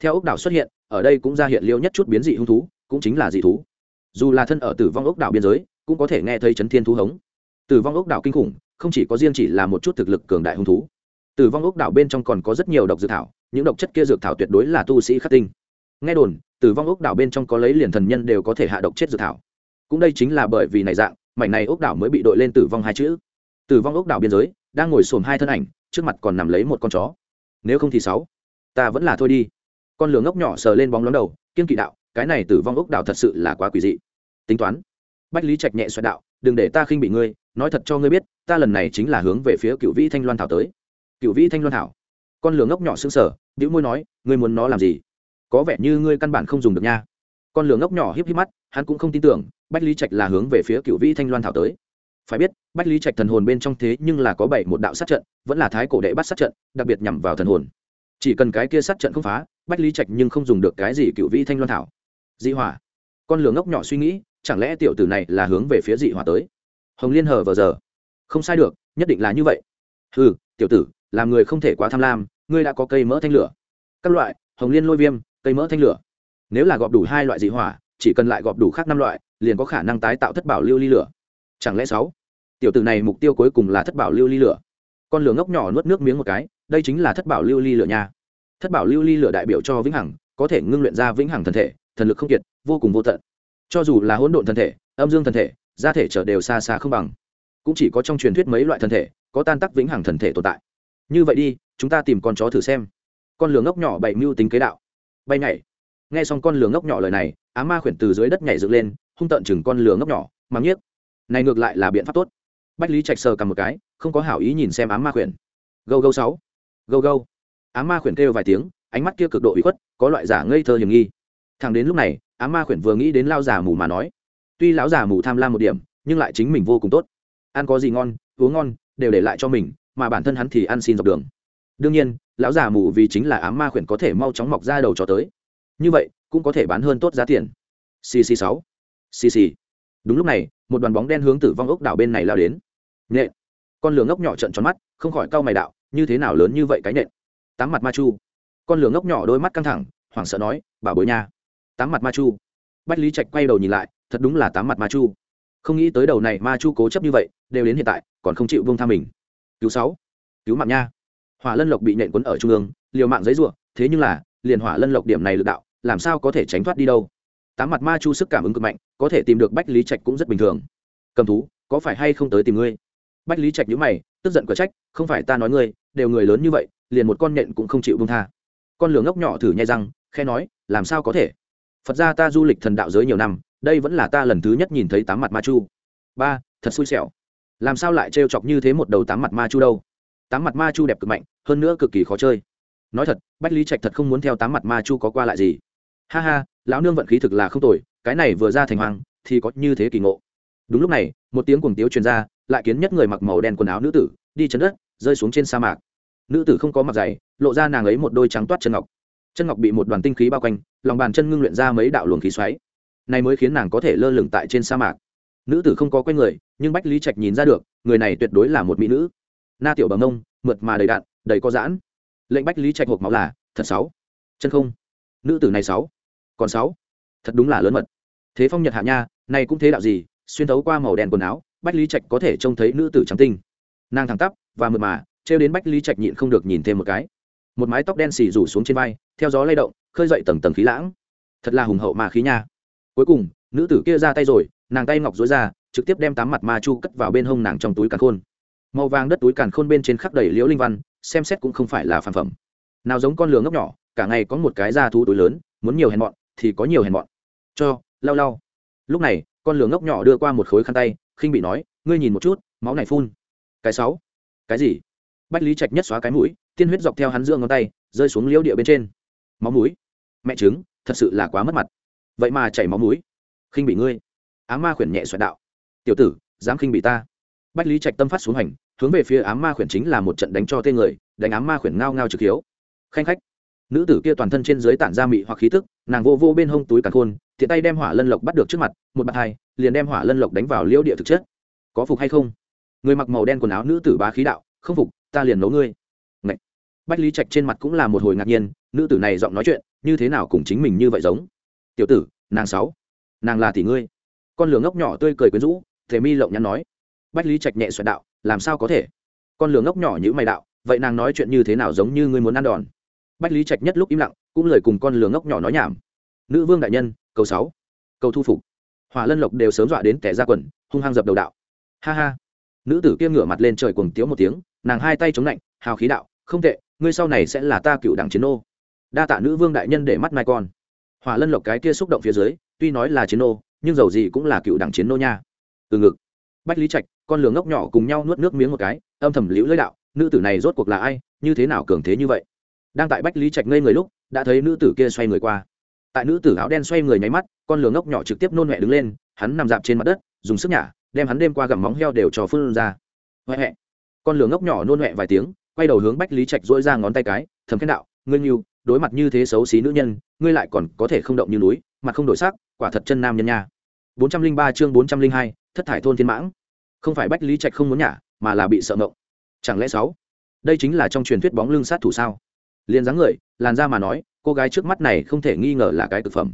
Theo ốc đảo xuất hiện, ở đây cũng ra hiện liêu nhất chút biến dị hung thú, cũng chính là dị thú. Dù là thân ở tử vong ốc đảo biên giới, cũng có thể nghe thấy chấn thiên thú hống. Tử vong ốc đảo kinh khủng không chỉ có riêng chỉ là một chút thực lực cường đại hung thú. Tử vong ốc đảo bên trong còn có rất nhiều độc dược thảo, những độc chất kia dược thảo tuyệt đối là tu sĩ khắc tinh. Nghe đồn tử vong ốc đảo bên trong có lấy liền thần nhân đều có thể hạ độc chết dược thảo. Cũng đây chính là bởi vì này dạng, mảnh này ốc đảo mới bị đội lên tử vong hai chữ. Tử vong ốc đảo biên giới, đang ngồi xổm hai thân ảnh, trước mặt còn nằm lấy một con chó. Nếu không thì sáu, ta vẫn là thôi đi. Con lửa ngốc nhỏ sờ lên bóng lóng đầu, kiên kỵ đạo, cái này tử vong ốc đảo thật sự là quá quỷ dị. Tính toán. Bách lý trạch nhẹ xoẹt đạo, đừng để ta khinh bị ngươi nói thật cho ngươi biết, ta lần này chính là hướng về phía cựu vĩ thanh loan thảo tới. Cựu vĩ thanh loan thảo. Con lửa ngốc nhỏ xứng sở đĩu môi nói, ngươi muốn nó làm gì? Có vẻ như ngươi căn bản không dùng được nha. Con lửa ngốc nhỏ híp híp mắt, hắn cũng không tin tưởng, bách lý trạch là hướng về phía cựu vĩ thanh loan thảo tới. Phải biết, bách lý trạch thần hồn bên trong thế nhưng là có bảy một đạo sát trận, vẫn là thái cổ đệ bắt sát trận, đặc biệt nhằm vào thần hồn. Chỉ cần cái kia sát trận không phá, bách lý trạch nhưng không dùng được cái gì cựu vĩ thanh loan thảo. Dị hỏa. Con lửa ngốc nhỏ suy nghĩ, chẳng lẽ tiểu tử này là hướng về phía dị hỏa tới? Hồng liên hờ vờ giờ. Không sai được, nhất định là như vậy. Ừ tiểu tử, làm người không thể quá tham lam, ngươi đã có cây mỡ thanh lửa. Các loại, hồng liên lôi viêm, cây mỡ thanh lửa. Nếu là gọp đủ hai loại dị hỏa, chỉ cần lại gọp đủ khác năm loại, liền có khả năng tái tạo thất bảo lưu ly lửa. Chẳng lẽ sáu? Tiểu tử này mục tiêu cuối cùng là thất bảo lưu ly lửa. Con lửa ngốc nhỏ nuốt nước miếng một cái, đây chính là thất bảo lưu ly lửa nha. Thất bảo lưu ly lửa đại biểu cho vĩnh hằng, có thể ngưng luyện ra vĩnh hằng thần thể, thần lực không kiệt, vô cùng vô tận. Cho dù là hỗn độn thần thể, âm dương thần thể gia thể trở đều xa xa không bằng. Cũng chỉ có trong truyền thuyết mấy loại thần thể, có tan tắc vĩnh hằng thần thể tồn tại. Như vậy đi, chúng ta tìm con chó thử xem. Con lường ngốc nhỏ bày mưu tính kế đạo. Bay nhảy. Nghe xong con lường ngốc nhỏ lời này, á ma khuyển từ dưới đất nhảy dựng lên, hung tợn chừng con lường ngốc nhỏ, mắng nhiếc. Này ngược lại là biện pháp tốt. Bách lý trạch sờ cầm một cái, không có hảo ý nhìn xem á ma khuyển. Gâu gâu sáu. Gâu gâu. Á ma khuyển kêu vài tiếng, ánh mắt kia cực độ bị khuất, có loại giả ngây thơ hiểm nghi. Thằng đến lúc này, á ma khuyển vừa nghĩ đến lao giả mù mà nói tuy lão già mù tham lam một điểm, nhưng lại chính mình vô cùng tốt. Ăn có gì ngon, uống ngon, đều để lại cho mình, mà bản thân hắn thì ăn xin dọc đường. Đương nhiên, lão già mù vì chính là ám ma khuyển có thể mau chóng mọc ra đầu cho tới. Như vậy, cũng có thể bán hơn tốt giá tiền. Cc sáu. Cc đúng lúc này, một đoàn bóng đen hướng tử vong ốc đảo bên này lao đến. Nhện con lửa ngốc nhỏ trận tròn mắt, không khỏi cau mày đạo, như thế nào lớn như vậy cái nhện tám mặt ma chu. Con lửa ngốc nhỏ đôi mắt căng thẳng, hoảng sợ nói, bảo bối nha. Tám mặt ma chu. Bách lý trạch quay đầu nhìn lại thật đúng là tám mặt ma chu. Không nghĩ tới đầu này ma chu cố chấp như vậy, đều đến hiện tại, còn không chịu vương tha mình. Cứu sáu. Cứu mạng nha. Hỏa lân lộc bị nện quấn ở trung ương, liều mạng giấy ruộng thế nhưng là, liền hỏa lân lộc điểm này lực đạo, làm sao có thể tránh thoát đi đâu? Tám mặt ma chu sức cảm ứng cực mạnh, có thể tìm được bách lý trạch cũng rất bình thường. Cầm thú, có phải hay không tới tìm ngươi? Bách lý trạch nhữ mày, tức giận có trách, không phải ta nói ngươi, đều người lớn như vậy, liền một con nhện cũng không chịu bông tha. Con lửa ngốc nhỏ thử nhai răng khe nói, làm sao có thể? Phật ra ta du lịch thần đạo giới nhiều năm, đây vẫn là ta lần thứ nhất nhìn thấy tám mặt ma chu. Ba, thật xui xẻo. Làm sao lại trêu chọc như thế một đầu tám mặt ma chu đâu? Tám mặt ma chu đẹp cực mạnh, hơn nữa cực kỳ khó chơi. Nói thật, bách lý trạch thật không muốn theo tám mặt ma chu có qua lại gì. Ha ha, lão nương vận khí thực là không tồi, cái này vừa ra thành hoàng, thì có như thế kỳ ngộ. Đúng lúc này, một tiếng cuồng tiếu truyền ra, lại kiến nhất người mặc màu đen quần áo nữ tử, đi chân đất, rơi xuống trên sa mạc. Nữ tử không có mặt giày lộ ra nàng ấy một đôi trắng toát chân ngọc chân ngọc bị một đoàn tinh khí bao quanh, lòng bàn chân ngưng luyện ra mấy đạo luồng khí xoáy. Này mới khiến nàng có thể lơ lửng tại trên sa mạc. Nữ tử không có quen người, nhưng bách lý trạch nhìn ra được, người này tuyệt đối là một mỹ nữ. Na tiểu bằng ông mượt mà đầy đạn, đầy có giãn. Lệnh bách lý trạch hộp máu là, thật sáu. Chân không. Nữ tử này sáu. Còn sáu. Thật đúng là lớn mật. Thế phong nhật hạ nha này cũng thế đạo gì, xuyên thấu qua màu đen quần áo, bách lý trạch có thể trông thấy nữ tử trắng tinh. Nàng thẳng tắp và mượt mà, trêu đến bách lý trạch nhịn không được nhìn thêm một cái một mái tóc đen xì rủ xuống trên vai, theo gió lay động, khơi dậy tầng tầng khí lãng. Thật là hùng hậu mà khí nha. Cuối cùng, nữ tử kia ra tay rồi, nàng tay ngọc dối ra, trực tiếp đem tám mặt ma chu cất vào bên hông nàng trong túi càn khôn. Màu vàng đất túi càn khôn bên trên khắp đầy liễu linh văn, xem xét cũng không phải là phản phẩm. Nào giống con lừa ngốc nhỏ, cả ngày có một cái da thú túi lớn, muốn nhiều hèn mọn, thì có nhiều hèn mọn. Cho, lau lau. Lúc này, con lừa ngốc nhỏ đưa qua một khối khăn tay, khinh bị nói, ngươi nhìn một chút, máu này phun. Cái sáu. Cái gì? Bách lý trạch nhất xóa cái mũi, tiên huyết dọc theo hắn giữa ngón tay, rơi xuống liễu địa bên trên. Máu mũi. Mẹ chứng thật sự là quá mất mặt. Vậy mà chảy máu mũi. Khinh bị ngươi. Á ma khuyển nhẹ xoẹt đạo. Tiểu tử, dám khinh bị ta. Bách lý trạch tâm phát xuống hành, hướng về phía á ma khuyển chính là một trận đánh cho tên người, đánh á ma khuyển ngao ngao trực hiếu. Khanh khách. Nữ tử kia toàn thân trên dưới tản ra mị hoặc khí tức, nàng vô vô bên hông túi càn khôn, tiện tay đem hỏa lân lộc bắt được trước mặt, một bạt hai, liền đem hỏa lân lộc đánh vào liễu địa thực chất. Có phục hay không? Người mặc màu đen quần áo nữ tử bá khí đạo, không phục ta liền nấu ngươi. Ngậy. bách lý trạch trên mặt cũng là một hồi ngạc nhiên, nữ tử này giọng nói chuyện, như thế nào cùng chính mình như vậy giống? Tiểu tử, nàng sáu, nàng là tỷ ngươi. Con lửa ngốc nhỏ tươi cười quyến rũ thể mi lộng nhắn nói. Bách lý trạch nhẹ xoẹt đạo, làm sao có thể? Con lửa ngốc nhỏ như mày đạo, vậy nàng nói chuyện như thế nào giống như ngươi muốn ăn đòn? Bách lý trạch nhất lúc im lặng, cũng lời cùng con lửa ngốc nhỏ nói nhảm. Nữ vương đại nhân câu sáu câu thu phục. Hỏa lân lộc đều sớm dọa đến kẻ ra quần, hung hăng dập đầu đạo. Ha ha. Nữ tử kia ngửa mặt lên trời cuồng tiếu một tiếng nàng hai tay chống lạnh, hào khí đạo, không tệ, ngươi sau này sẽ là ta cựu đảng chiến ô đa tạ nữ vương đại nhân để mắt mai con. Hỏa lân lộc cái kia xúc động phía dưới, tuy nói là chiến ô nhưng dầu gì cũng là cựu đảng chiến ô nha. Từ ngực, bách lý trạch, con lường ngốc nhỏ cùng nhau nuốt nước miếng một cái, âm thầm liễu lưỡi đạo, nữ tử này rốt cuộc là ai, như thế nào cường thế như vậy? Đang tại bách lý trạch ngây người lúc, đã thấy nữ tử kia xoay người qua. Tại nữ tử áo đen xoay người nháy mắt, con lường ngốc nhỏ trực tiếp nôn mẹ đứng lên, hắn nằm dạp trên mặt đất, dùng sức nhả, đem hắn đêm qua gặm móng heo đều cho phun ra. Huệ huệ con lửa ngốc nhỏ nôn huệ vài tiếng, quay đầu hướng bách lý trạch dỗi ra ngón tay cái, thầm khen đạo, ngươi yêu đối mặt như thế xấu xí nữ nhân, ngươi lại còn có thể không động như núi, mặt không đổi sắc, quả thật chân nam nhân nha. bốn trăm linh ba chương bốn trăm linh hai, thất thải thôn thiên mãng. Không phải bách lý trạch không muốn nhả, mà là bị sợ ngộng. Chẳng lẽ sáu? Đây chính là trong truyền thuyết bóng lưng sát thủ sao? Liền dáng người, làn da mà nói, cô gái trước mắt này không thể nghi ngờ là cái thực phẩm.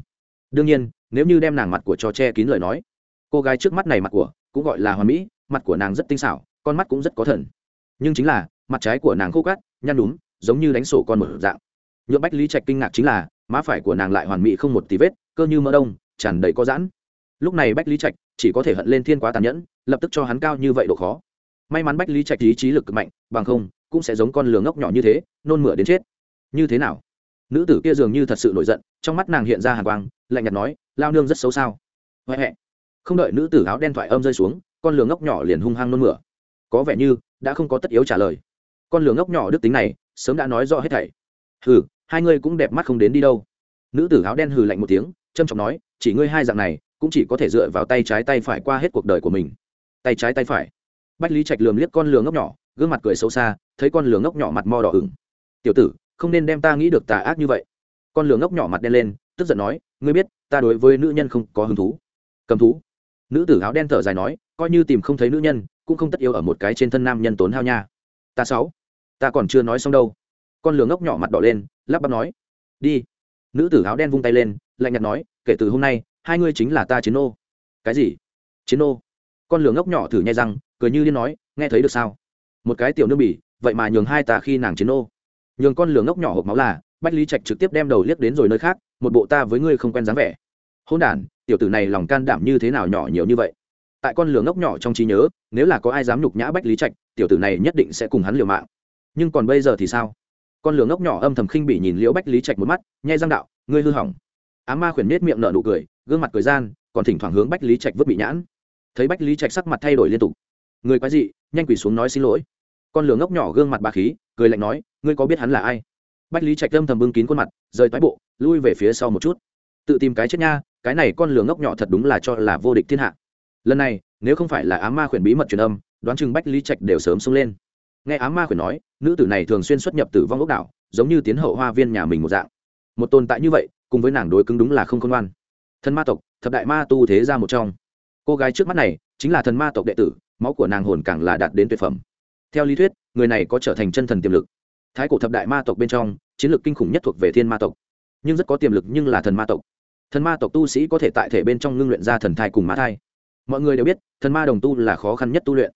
Đương nhiên, nếu như đem nàng mặt của cho che kín lời nói, cô gái trước mắt này mặt của cũng gọi là hoàn mỹ, mặt của nàng rất tinh xảo con mắt cũng rất có thần. Nhưng chính là, mặt trái của nàng khô cát nhăn đúng giống như đánh sổ con một dạng. Nhuộm bách lý trạch kinh ngạc chính là, má phải của nàng lại hoàn mỹ không một tí vết, cơ như mỡ đông, tràn đầy có giãn. Lúc này bách lý trạch chỉ có thể hận lên thiên quá tàn nhẫn, lập tức cho hắn cao như vậy độ khó. May mắn bách lý trạch ý chí lực cực mạnh, bằng không, cũng sẽ giống con lừa ngốc nhỏ như thế, nôn mửa đến chết. Như thế nào? Nữ tử kia dường như thật sự nổi giận, trong mắt nàng hiện ra hàng quang, lạnh nhạt nói, lao nương rất xấu sao? Huệ huệ không đợi nữ tử áo đen thoại âm rơi xuống, con lừa ngốc nhỏ liền hung hăng nôn mửa có vẻ như đã không có tất yếu trả lời. Con lừa ngốc nhỏ đức tính này sớm đã nói rõ hết thảy. Hừ, hai ngươi cũng đẹp mắt không đến đi đâu. Nữ tử áo đen hừ lạnh một tiếng trâm trọng nói, chỉ ngươi hai dạng này cũng chỉ có thể dựa vào tay trái tay phải qua hết cuộc đời của mình. Tay trái tay phải. Bách lý trạch lườm liếc con lừa ngốc nhỏ, gương mặt cười xấu xa, thấy con lừa ngốc nhỏ mặt mo đỏ ửng. Tiểu tử, không nên đem ta nghĩ được tà ác như vậy. Con lừa ngốc nhỏ mặt đen lên, tức giận nói, ngươi biết, ta đối với nữ nhân không có hứng thú. Cầm thú. Nữ tử áo đen thở dài nói coi như tìm không thấy nữ nhân, cũng không tất yếu ở một cái trên thân nam nhân tốn hao nha. Ta sáu, ta còn chưa nói xong đâu. Con lường ngốc nhỏ mặt đỏ lên, lắp bắp nói. Đi. Nữ tử áo đen vung tay lên, lạnh nhạt nói, kể từ hôm nay, hai ngươi chính là ta chiến ô cái gì? Chiến ô con lường ngốc nhỏ thử nhai răng, cười như liên nói, nghe thấy được sao? Một cái tiểu nương bỉ, vậy mà nhường hai ta khi nàng chiến ô nhường con lường ngốc nhỏ hộp máu là, bách lý trạch trực tiếp đem đầu liếc đến rồi nơi khác, một bộ ta với ngươi không quen dáng vẻ. Hôn đ tiểu tử này lòng can đảm như thế nào nhỏ nhiều như vậy? Tại con lửa ngốc nhỏ trong trí nhớ, nếu là có ai dám nhục nhã bách lý trạch, tiểu tử này nhất định sẽ cùng hắn liều mạng. Nhưng còn bây giờ thì sao? Con lửa ngốc nhỏ âm thầm khinh bỉ nhìn liễu bách lý trạch một mắt, nhai răng đạo, ngươi hư hỏng. Á ma khuyển nết miệng nở nụ cười, gương mặt cười gian, còn thỉnh thoảng hướng bách lý trạch vứt bị nhãn. Thấy bách lý trạch sắc mặt thay đổi liên tục. Người quái dị, nhanh quỳ xuống nói xin lỗi. Con lửa ngốc nhỏ gương mặt bà khí, cười lạnh nói, ngươi có biết hắn là ai? Bách lý trạch âm thầm bưng kín khuôn mặt, rời toái bộ, lui về phía sau một chút. Tự tìm cái chết nha, cái này con lửa ngốc nhỏ thật đúng là cho là vô địch thiên hạ lần này, nếu không phải là á ma khuyển bí mật truyền âm, đoán chừng bách lý trạch đều sớm xông lên. Nghe á ma khuyển nói, nữ tử này thường xuyên xuất nhập tử vong ốc đảo, giống như tiến hậu hoa viên nhà mình một dạng. Một tồn tại như vậy, cùng với nàng đối cứng đúng là không công ngoan. Thần ma tộc, thập đại ma tu thế ra một trong. Cô gái trước mắt này, chính là thần ma tộc đệ tử, máu của nàng hồn càng là đạt đến tuyệt phẩm. Theo lý thuyết, người này có trở thành chân thần tiềm lực. Thái cổ thập đại ma tộc bên trong, chiến lược kinh khủng nhất thuộc về thiên ma tộc. Nhưng rất có tiềm lực nhưng là thần ma tộc. Thần ma tộc tu sĩ có thể tại thể bên trong ngưng luyện ra thần thai cùng ma thai mọi người đều biết thần ma đồng tu là khó khăn nhất tu luyện.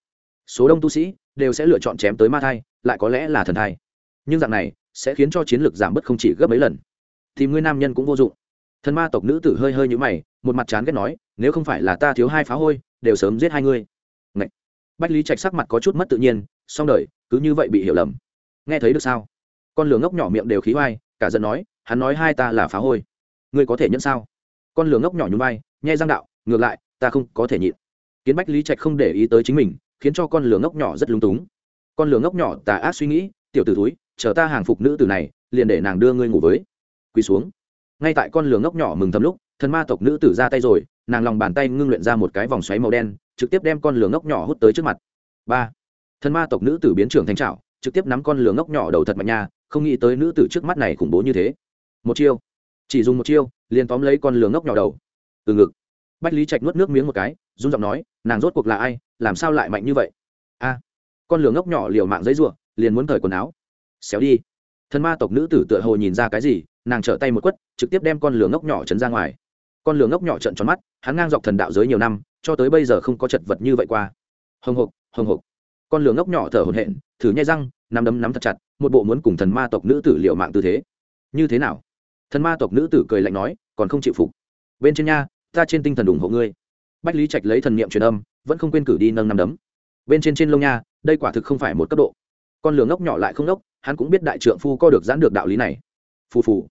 Số đông tu sĩ đều sẽ lựa chọn chém tới ma thai lại có lẽ là thần thai. Nhưng dạng này sẽ khiến cho chiến lược giảm bớt không chỉ gấp mấy lần. Thì ngươi nam nhân cũng vô dụng. Thần ma tộc nữ tử hơi hơi nhũ mày một mặt chán ghét nói nếu không phải là ta thiếu hai phá hôi đều sớm giết hai ngươi. Ngậy! bách lý trạch sắc mặt có chút mất tự nhiên song đời cứ như vậy bị hiểu lầm. Nghe thấy được sao? Con lửa ngốc nhỏ miệng đều khí vai, cả giận nói hắn nói hai ta là phá hôi. Ngươi có thể nhận sao? Con lửa ngốc nhỏ nhún vai nhai răng đạo ngược lại ta không có thể nhịn. Kiến bách lý trạch không để ý tới chính mình, khiến cho con lửa ngốc nhỏ rất lung túng. Con lửa ngốc nhỏ, tà ác suy nghĩ, tiểu t ử túi chờ ta hàng phục nữ tử này, liền để nàng đưa ngươi ngủ với. Quỳ xuống. Ngay tại con lửa ngốc nhỏ mừng thầm lúc, thần ma tộc nữ tử ra tay rồi, nàng lòng bàn tay ngưng luyện ra một cái vòng xoáy màu đen, trực tiếp đem con lửa ngốc nhỏ hút tới trước mặt. Ba. Thần ma tộc nữ tử biến trưởng thành trạo trực tiếp nắm con lửa ngốc nhỏ đầu thật mạnh nha, không nghĩ tới nữ tử trước mắt này khủng bố như thế. Một chiêu. Chỉ dùng một chiêu, liền tóm lấy con lửa ngốc nhỏ đầu. Từ ngực bách lý trạch nuốt nước miếng một cái, run giọng nói, nàng rốt cuộc là ai? Làm sao lại mạnh như vậy? A, con lửa ngốc nhỏ liều mạng giấy ruộng liền muốn cởi quần áo. Xéo đi. Thần ma tộc nữ tử tựa hồ nhìn ra cái gì, nàng trở tay một quất, trực tiếp đem con lửa ngốc nhỏ trấn ra ngoài. Con lửa ngốc nhỏ trận tròn mắt, hắn ngang dọc thần đạo giới nhiều năm, cho tới bây giờ không có chật vật như vậy qua. Hồng hộc hồng hộc. Con lửa ngốc nhỏ thở hổn hển, thử nhai răng, nắm đấm nắm thật chặt, một bộ muốn cùng thần ma tộc nữ tử liệu mạng tư thế. Như thế nào? Thần ma tộc nữ tử cười lạnh nói, còn không chịu phục. Bên trên nha ta trên tinh thần ủng hộ ngươi. Bách lý trạch lấy thần niệm truyền âm, vẫn không quên cử đi nâng năm đấm. Bên trên trên lông nha, đây quả thực không phải một cấp độ. Con lửa ngốc nhỏ lại không ngốc, hắn cũng biết đại trượng phu co được giãn được đạo lý này. Phù phù.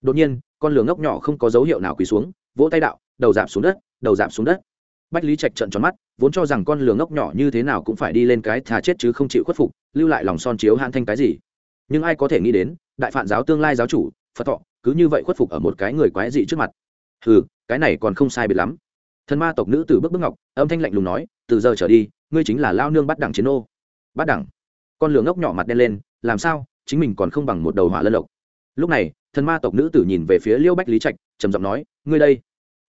Đột nhiên, con lửa ngốc nhỏ không có dấu hiệu nào quỳ xuống, vỗ tay đạo, đầu giảm xuống đất, đầu giảm xuống đất. Bách lý trạch trận tròn mắt, vốn cho rằng con lửa ngốc nhỏ như thế nào cũng phải đi lên cái thà chết chứ không chịu khuất phục, lưu lại lòng son chiếu han thanh cái gì. Nhưng ai có thể nghĩ đến, đại phản giáo tương lai giáo chủ, phật thọ, cứ như vậy khuất phục ở một cái người quái dị trước mặt ừ cái này còn không sai biệt lắm. Thần ma tộc nữ từ bước bước ngọc, âm thanh lạnh lùng nói, từ giờ trở đi, ngươi chính là lao nương bắt đẳng chiến ô bắt đẳng? Con lửa ngốc nhỏ mặt đen lên, làm sao? Chính mình còn không bằng một đầu hỏa lân lộc. Lúc này, thần ma tộc nữ tử nhìn về phía liêu bách lý trạch, trầm giọng nói, ngươi đây,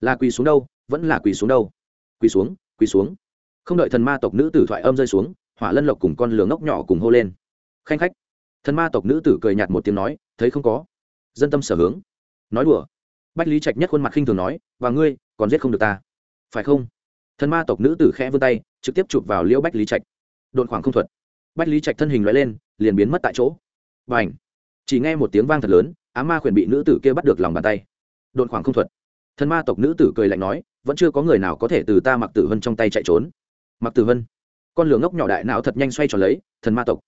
là quỳ xuống đâu? Vẫn là quỳ xuống đâu? Quỳ xuống quỳ xuống. Không đợi thần ma tộc nữ tử thoại âm rơi xuống, hỏa lân lộc cùng con lửa ngốc nhỏ cùng hô lên. Khanh khách. Thần ma tộc nữ tử cười nhạt một tiếng nói, thấy không có? Dân tâm sở hướng. Nói đùa bách lý trạch nhất khuôn mặt khinh thường nói, và ngươi, còn giết không được ta. Phải không? Thần ma tộc nữ tử khẽ vươn tay, trực tiếp chụp vào liễu bách lý trạch. Đột khoảng không thuật. Bách lý trạch thân hình loại lên, liền biến mất tại chỗ. Và ảnh chỉ nghe một tiếng vang thật lớn, á ma khuyển bị nữ tử kia bắt được lòng bàn tay. Đột khoảng không thuật. Thần ma tộc nữ tử cười lạnh nói, vẫn chưa có người nào có thể từ ta mặc tử vân trong tay chạy trốn. Mặc tử vân. Con lửa ngốc nhỏ đại não thật nhanh xoay tròn lấy, thần ma tộc.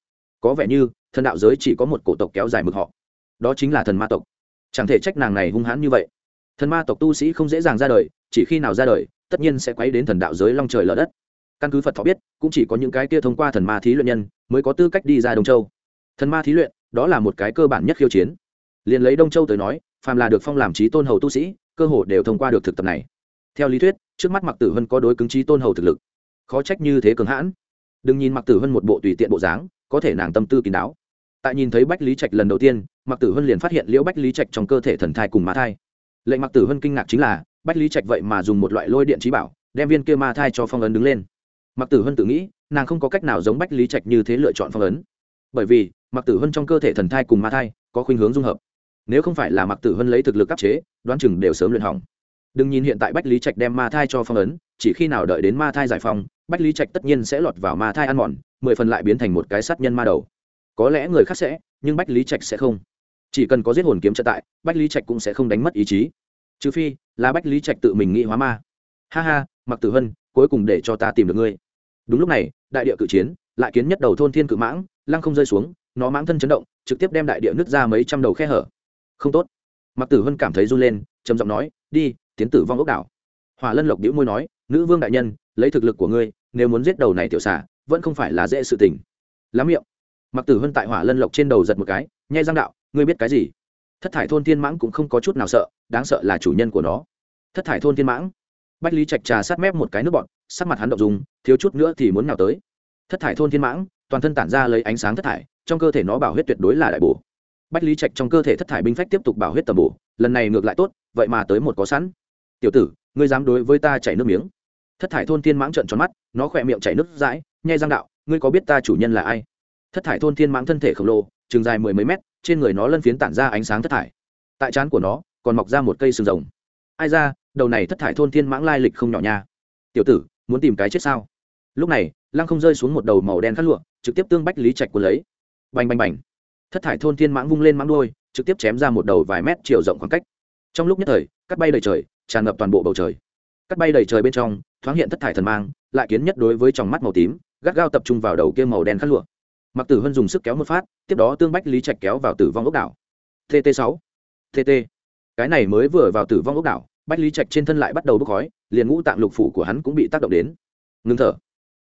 Có vẻ như, thần đạo giới chỉ có một cổ tộc kéo dài mực họ. Đó chính là thần ma tộc. Chẳng thể trách nàng này hung hãn như vậy thần ma tộc tu sĩ không dễ dàng ra đời, chỉ khi nào ra đời, tất nhiên sẽ quấy đến thần đạo giới long trời lở đất. Căn cứ phật thọ biết, cũng chỉ có những cái kia thông qua thần ma thí luyện nhân mới có tư cách đi ra đông châu. Thần ma thí luyện, đó là một cái cơ bản nhất khiêu chiến. Liền lấy đông châu tới nói, phàm là được phong làm trí tôn hầu tu sĩ, cơ hồ đều thông qua được thực tập này. Theo lý thuyết, trước mắt mặc tử hân có đối cứng trí tôn hầu thực lực. Khó trách như thế cường hãn. Đừng nhìn mặc tử hân một bộ tùy tiện bộ dáng, có thể nàng tâm tư kín đáo. Tại nhìn thấy bách lý trạch lần đầu tiên mặc tử hân liền phát hiện liễu bách lý trạch trong cơ thể thần thai cùng má thai lệnh mặc tử hân kinh ngạc chính là, bách lý trạch vậy mà dùng một loại lôi điện trí bảo, đem viên kia ma thai cho phong ấn đứng lên. Mặc tử hân tự nghĩ, nàng không có cách nào giống bách lý trạch như thế lựa chọn phong ấn. Bởi vì mặc tử hân trong cơ thể thần thai cùng ma thai có khuynh hướng dung hợp. Nếu không phải là mặc tử hân lấy thực lực áp chế, đoán chừng đều sớm luyện hỏng. Đừng nhìn hiện tại bách lý trạch đem ma thai cho phong ấn, chỉ khi nào đợi đến ma thai giải phong bách lý trạch tất nhiên sẽ lọt vào ma thai ăn mòn, mười phần lại biến thành một cái sát nhân ma đầu. Có lẽ người khác sẽ, nhưng bách lý trạch sẽ không chỉ cần có giết hồn kiếm trợ tại, bách lý trạch cũng sẽ không đánh mất ý chí. Trừ phi, là bách lý trạch tự mình nghĩ hóa ma. Ha ha mặc tử hân, cuối cùng để cho ta tìm được ngươi. Đúng lúc này, đại địa cự chiến, lại kiến nhất đầu thôn thiên cự mãng, lăng không rơi xuống, nó mãng thân chấn động, trực tiếp đem đại địa nứt ra mấy trăm đầu khe hở. Không tốt. Mặc tử hân cảm thấy run lên, trầm giọng nói, đi, tiến tử vong ốc đảo. Hỏa lân lộc đĩu môi nói, nữ vương đại nhân, lấy thực lực của ngươi, nếu muốn giết đầu này tiểu xả vẫn không phải là dễ sự tình. Lắm miệng mặc tử hân tại hỏa lân lộc trên đầu giật một cái, nhai răng đạo, ngươi biết cái gì? Thất thải thôn thiên mãng cũng không có chút nào sợ, đáng sợ là chủ nhân của nó. Thất thải thôn thiên mãng. Bách lý trạch trà sát mép một cái nước bọn sắc mặt hắn động dùng thiếu chút nữa thì muốn nào tới. Thất thải thôn thiên mãng, toàn thân tản ra lấy ánh sáng thất thải, trong cơ thể nó bảo huyết tuyệt đối là đại bổ. Bách lý trạch trong cơ thể thất thải binh phách tiếp tục bảo huyết tầm bổ, lần này ngược lại tốt, vậy mà tới một có sẵn. Tiểu tử, ngươi dám đối với ta chảy nước miếng? Thất thải thôn thiên mãng trợn tròn mắt, nó khỏe miệng chảy nước dãi nhai răng đạo, ngươi có biết ta chủ nhân là ai? Thất thải thôn thiên mãng thân thể khổng lồ, chừng dài mười mấy mét, trên người nó lân phiến tản ra ánh sáng thất thải. Tại trán của nó, còn mọc ra một cây sừng rồng. Ai ra, đầu này thất thải thôn thiên mãng lai lịch không nhỏ nha. Tiểu tử, muốn tìm cái chết sao? Lúc này, lăng không rơi xuống một đầu màu đen khát lụa, trực tiếp tương bách lý trạch quân lấy. Bành bành bành. Thất thải thôn thiên mãng vung lên mãng đôi trực tiếp chém ra một đầu vài mét chiều rộng khoảng cách. Trong lúc nhất thời, cắt bay đầy trời, tràn ngập toàn bộ bầu trời. Cắt bay đầy trời bên trong, thoáng hiện thất thải thần mang, lại kiến nhất đối với tròng mắt màu tím, gắt gao tập trung vào đầu kia màu đen khát lụa mặc tử hân dùng sức kéo một phát, tiếp đó tương bách lý trạch kéo vào tử vong ốc đảo. Tt sáu tt cái này mới vừa vào tử vong ốc đảo, bách lý trạch trên thân lại bắt đầu bốc khói, liền ngũ tạng lục phủ của hắn cũng bị tác động đến. Ngưng thở.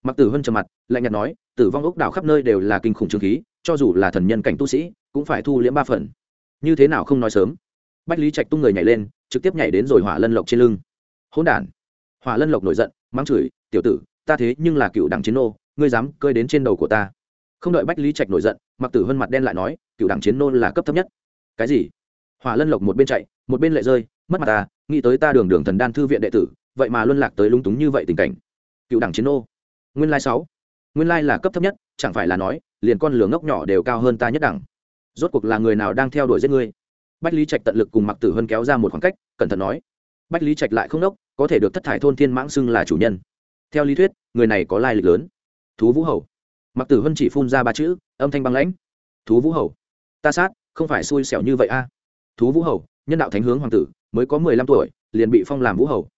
Mặc tử hân trầm mặt, lạnh nhạt nói, tử vong ốc đảo khắp nơi đều là kinh khủng trương khí, cho dù là thần nhân cảnh tu sĩ, cũng phải thu liễm ba phần. Như thế nào không nói sớm? Bách lý trạch tung người nhảy lên, trực tiếp nhảy đến rồi hỏa lân lộc trên lưng. Hỗn đản. Hỏa lân lộc nổi giận, mắng chửi, tiểu tử, ta thế nhưng là cựu đảng chiến nô, ngươi dám cơi đến trên đầu của ta không đợi bách lý trạch nổi giận mặc tử hân mặt đen lại nói, cựu đảng chiến nô là cấp thấp nhất. Cái gì? Hỏa lân lộc một bên chạy, một bên lệ rơi, mất mặt ta nghĩ tới ta đường đường thần đan thư viện đệ tử, vậy mà luân lạc tới lúng túng như vậy tình cảnh. Cựu đảng chiến nô, nguyên lai sáu, nguyên lai là cấp thấp nhất, chẳng phải là nói, liền con lửa ngốc nhỏ đều cao hơn ta nhất đẳng. Rốt cuộc là người nào đang theo đuổi giết ngươi? Bách lý trạch tận lực cùng mặc tử hân kéo ra một khoảng cách, cẩn thận nói, bách lý trạch lại không đốc, có thể được thất thải thôn thiên mãng xưng là chủ nhân. Theo lý thuyết, người này có lai lịch lớn. Thú vũ hầu mặc tử hân chỉ phun ra ba chữ, âm thanh băng lãnh. Thú vũ hầu, ta sát, không phải xui xẻo như vậy a. Thú vũ hầu, nhân đạo thánh hướng hoàng tử, mới có mười lăm tuổi, liền bị phong làm vũ hầu.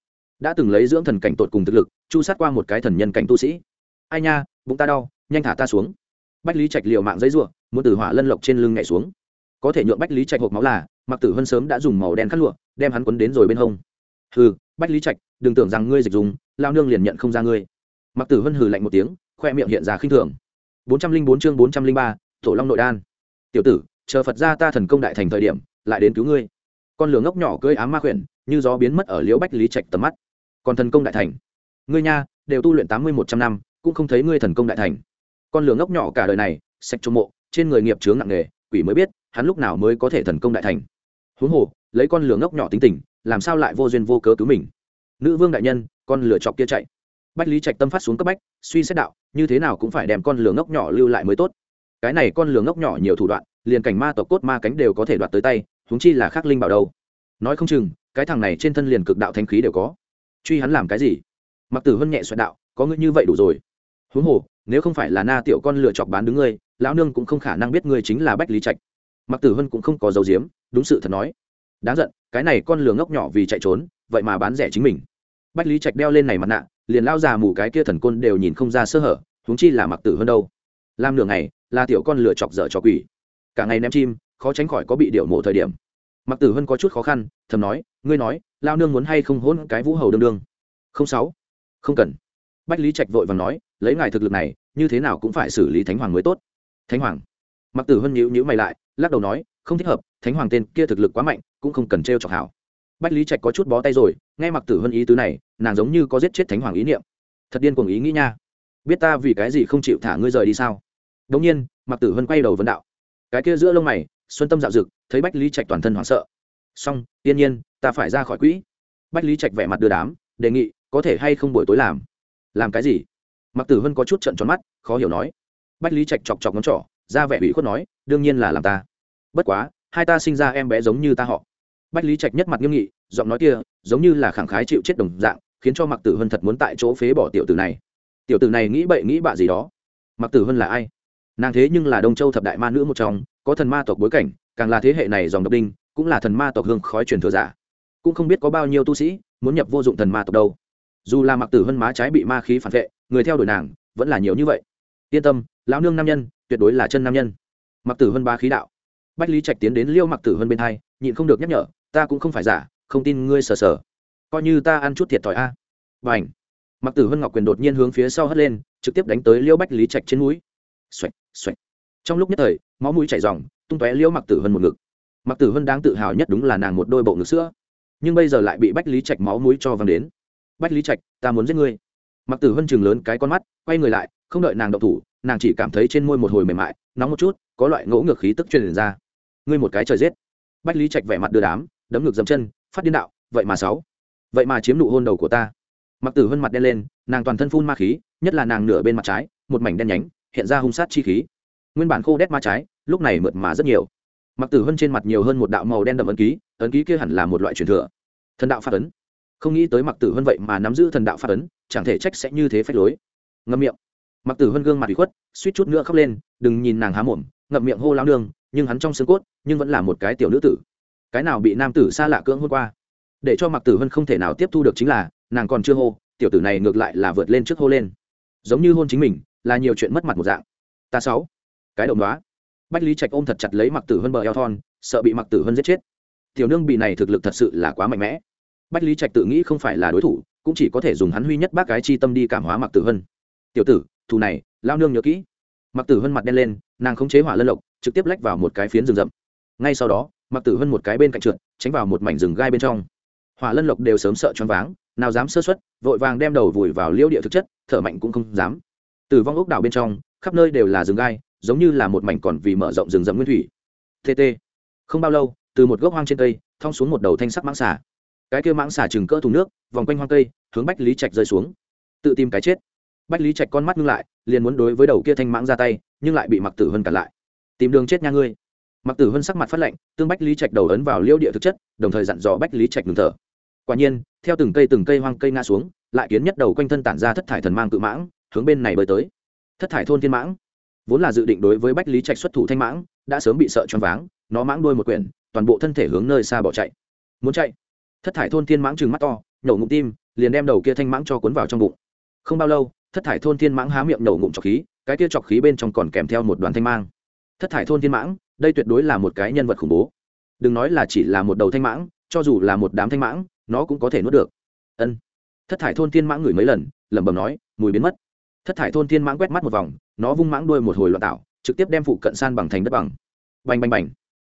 Đã từng lấy dưỡng thần cảnh tột cùng thực lực, chu sát qua một cái thần nhân cảnh tu sĩ. Ai nha, bụng ta đau, nhanh thả ta xuống. Bách lý trạch liều mạng giấy ruộng muốn từ hỏa lân lộc trên lưng nhảy xuống. Có thể nhuộm bách lý trạch hộp máu là, mặc tử hân sớm đã dùng màu đen cắt lụa, đem hắn quấn đến rồi bên hông. Hừ, bách lý trạch, đừng tưởng rằng ngươi dịch dùng lao nương liền nhận không ra ngươi. Mặc tử hân hừ lạnh một tiếng, khoe miệng hiện ra khinh thường bốn trăm linh bốn chương bốn trăm linh ba tổ long nội đan. Tiểu tử, chờ phật ra ta thần công đại thành thời điểm, lại đến cứu ngươi. Con lửa ngốc nhỏ cưỡi ám ma khuyển, như gió biến mất ở liễu bách lý trạch tầm mắt. Còn thần công đại thành. Ngươi nha, đều tu luyện tám mươi một trăm năm, cũng không thấy ngươi thần công đại thành. Con lửa ngốc nhỏ cả đời này, sạch trong mộ, trên người nghiệp chướng nặng nghề quỷ mới biết, hắn lúc nào mới có thể thần công đại thành. Huống hồ, lấy con lửa ngốc nhỏ tính tình, làm sao lại vô duyên vô cớ cứu mình? Nữ vương đại nhân, con lửa chọc kia chạy bách lý trạch tâm phát xuống cấp bách, suy xét đạo, như thế nào cũng phải đem con lửa ngốc nhỏ lưu lại mới tốt. Cái này con lửa ngốc nhỏ nhiều thủ đoạn, liền cảnh ma tộc cốt ma cánh đều có thể đoạt tới tay, huống chi là khắc linh bảo đâu. Nói không chừng, cái thằng này trên thân liền cực đạo thanh khí đều có. Truy hắn làm cái gì? Mặc tử hân nhẹ xoẹt đạo, có ngươi như vậy đủ rồi. Huống hồ, nếu không phải là na tiểu con lựa chọc bán đứng ngươi, lão nương cũng không khả năng biết ngươi chính là bách lý trạch. Mặc tử hân cũng không có dấu diếm đúng sự thật nói. Đáng giận, cái này con lừa ngốc nhỏ vì chạy trốn, vậy mà bán rẻ chính mình. Bách lý trạch đeo lên này mặt nạ liền lao già mù cái kia thần côn đều nhìn không ra sơ hở, huống chi là mặc tử hơn đâu. Làm nửa ngày, là tiểu con lửa chọc dở cho quỷ. Cả ngày ném chim, khó tránh khỏi có bị điệu mộ thời điểm. Mặc tử hơn có chút khó khăn, thầm nói, ngươi nói, lao nương muốn hay không hôn cái vũ hầu đương đương? Không sáu, không cần. Bách lý trạch vội và nói, lấy ngài thực lực này, như thế nào cũng phải xử lý thánh hoàng mới tốt. Thánh hoàng? Mặc tử hơn nhíu nhíu mày lại, lắc đầu nói, không thích hợp, thánh hoàng tên kia thực lực quá mạnh, cũng không cần t r e o chọc hảo bách lý trạch có chút bó tay rồi, nghe mặc tử hân ý tứ này, nàng giống như có giết chết thánh hoàng ý niệm. Thật điên cuồng ý nghĩ nha. Biết ta vì cái gì không chịu thả ngươi rời đi sao? Đống nhiên mặc tử hân quay đầu vấn đạo. Cái kia giữa lông mày, xuân tâm dạo dực, thấy bách lý trạch toàn thân hoảng sợ. Xong tiên nhiên, ta phải ra khỏi quỹ. Bách lý trạch vẻ mặt đưa đám, đề nghị, có thể hay không buổi tối làm? Làm cái gì? Mặc tử hân có chút trận tròn mắt, khó hiểu nói. Bách lý trạch chọc chọc ngón trỏ, ra vẻ ủy khuất nói, đương nhiên là làm ta. Bất quá, hai ta sinh ra em bé giống như ta họ bách lý trạch nhất mặt nghiêm nghị, giọng nói kia giống như là khẳng khái chịu chết đồng dạng, khiến cho mặc tử hân thật muốn tại chỗ phế bỏ tiểu tử này. Tiểu tử này nghĩ bậy nghĩ bạ gì đó. Mặc tử hân là ai? Nàng thế nhưng là đông châu thập đại ma nữ một trong, có thần ma tộc bối cảnh, càng là thế hệ này dòng độc đinh, cũng là thần ma tộc hương khói truyền thừa giả. Cũng không biết có bao nhiêu tu sĩ muốn nhập vô dụng thần ma tộc đâu. Dù là mặc tử hân má trái bị ma khí phản vệ, người theo đuổi nàng vẫn là nhiều như vậy. Yên tâm, lão nương nam nhân tuyệt đối là chân nam nhân. Mặc tử hân ba khí đạo. Bách lý trạch tiến đến liêu mặc tử hân bên hai, nhịn không được nhắc nhở ta cũng không phải giả, không tin ngươi sờ sờ. Coi như ta ăn chút thiệt thòi a. À. b à n h mặc tử hân ngọc quyền đột nhiên hướng phía sau hất lên, trực tiếp đánh tới liêu bách lý trạch trên mũi. Xoạch xoạch trong lúc nhất thời, máu mũi chảy r tung tóe liêu mặc tử hân một ngực. Mặc tử hân đáng tự hào nhất đúng là nàng một đôi bộ ngực sữa. Nhưng bây giờ lại bị bách lý trạch máu mũi cho văng đến. Bách lý trạch, ta muốn giết ngươi. Mặc tử hân chừng lớn cái con mắt, quay người lại, không đợi nàng đậu thủ, nàng chỉ cảm thấy trên môi một hồi mềm mại, nóng một chút, có loại ngỗ ngược khí tức truyền ra. Ngươi một cái trời giết. Bách lý trạch vẻ mặt đưa đám đấm ngược dầm chân, phát điên đạo, vậy mà sáu. Vậy mà chiếm nụ hôn đầu của ta. Mặc tử hơn mặt đen lên, nàng toàn thân phun ma khí, nhất là nàng nửa bên mặt trái, một mảnh đen nhánh, hiện ra hung sát chi khí. Nguyên bản khô đét ma trái, lúc này mượt mà rất nhiều. Mặc tử hơn trên mặt nhiều hơn một đạo màu đen đậm ấn ký ấn ký kia hẳn là một loại truyền thừa. Thần đạo phát ấn. Không nghĩ tới mặc tử hơn vậy mà nắm giữ thần đạo phát ấn, chẳng thể trách sẽ như thế phách lối. Ngâm miệng. Mặc tử hơn gương mặt bị khuất, suýt chút nữa khóc lên, đừng nhìn nàng há mồm, ngậm miệng hô lao nương, nhưng hắn trong xương cốt, nhưng vẫn là một cái tiểu nữ tử cái nào bị nam tử xa lạ cưỡng hôn qua. Để cho mặc tử hân không thể nào tiếp thu được chính là, nàng còn chưa hô, tiểu tử này ngược lại là vượt lên trước hô lên. Giống như hôn chính mình, là nhiều chuyện mất mặt một dạng. Ta sáu. Cái động đó bách lý trạch ôm thật chặt lấy mặc tử hân bờ eo thon, sợ bị mặc tử hân giết chết. Tiểu nương bị này thực lực thật sự là quá mạnh mẽ. Bách lý trạch tự nghĩ không phải là đối thủ, cũng chỉ có thể dùng hắn huy nhất bác cái chi tâm đi cảm hóa mặc tử hân tiểu tử, thù này, lao nương nhớ kỹ. Mặc tử hân mặt đen lên, nàng không chế hỏa lân lộc, trực tiếp lách vào một cái phiến rừng rậm. Ngay sau đó mặc tử hơn một cái bên cạnh trượt, tránh vào một mảnh rừng gai bên trong. Hỏa lân lộc đều sớm sợ choáng váng, nào dám sơ xuất vội vàng đem đầu vùi vào liễu địa thực chất, thở mạnh cũng không dám. Từ vong ốc đảo bên trong, khắp nơi đều là rừng gai, giống như là một mảnh còn vì mở rộng rừng rậm nguyên thủy. Tt không bao lâu, từ một gốc hoang trên cây, thong xuống một đầu thanh sắc mãng xà. Cái kia mãng xà chừng cỡ thùng nước, vòng quanh hoang cây, hướng bách lý trạch rơi xuống. Tự tìm cái chết. Bách lý trạch con mắt ngưng lại, liền muốn đối với đầu kia thanh mãng ra tay, nhưng lại bị mặc tử hân cản lại. Tìm đường chết nha ngươi mặc tử hân sắc mặt phát lạnh, tương bách lý trạch đầu ấn vào liêu địa thực chất, đồng thời dặn dò bách lý trạch ngừng thở. Quả nhiên, theo từng cây từng cây hoang cây ngã xuống, lại kiến nhất đầu quanh thân tản ra thất thải thần mang cự mãng, hướng bên này bơi tới. Thất thải thôn thiên mãng. Vốn là dự định đối với bách lý trạch xuất thủ thanh mãng, đã sớm bị sợ choáng váng, nó mãng đuôi một quyển, toàn bộ thân thể hướng nơi xa bỏ chạy. Muốn chạy? Thất thải thôn thiên mãng trừng mắt to, nhổ ngụm tim, liền đem đầu kia thanh mãng cho cuốn vào trong bụng. Không bao lâu, thất thải thôn thiên mãng há miệng nổ ngụm trọc khí, cái kia trọc khí bên trong còn kèm theo một đoàn thanh mang. Thất thải thôn thiên mãng đây tuyệt đối là một cái nhân vật khủng bố. Đừng nói là chỉ là một đầu thanh mãng, cho dù là một đám thanh mãng, nó cũng có thể nuốt được. Ân. Thất thải thôn thiên mãng ngửi mấy lần, lẩm bẩm nói, mùi biến mất. Thất thải thôn thiên mãng quét mắt một vòng, nó vung mãng đuôi một hồi loạn tạo, trực tiếp đem phụ cận san bằng thành đất bằng. Bành bành bành.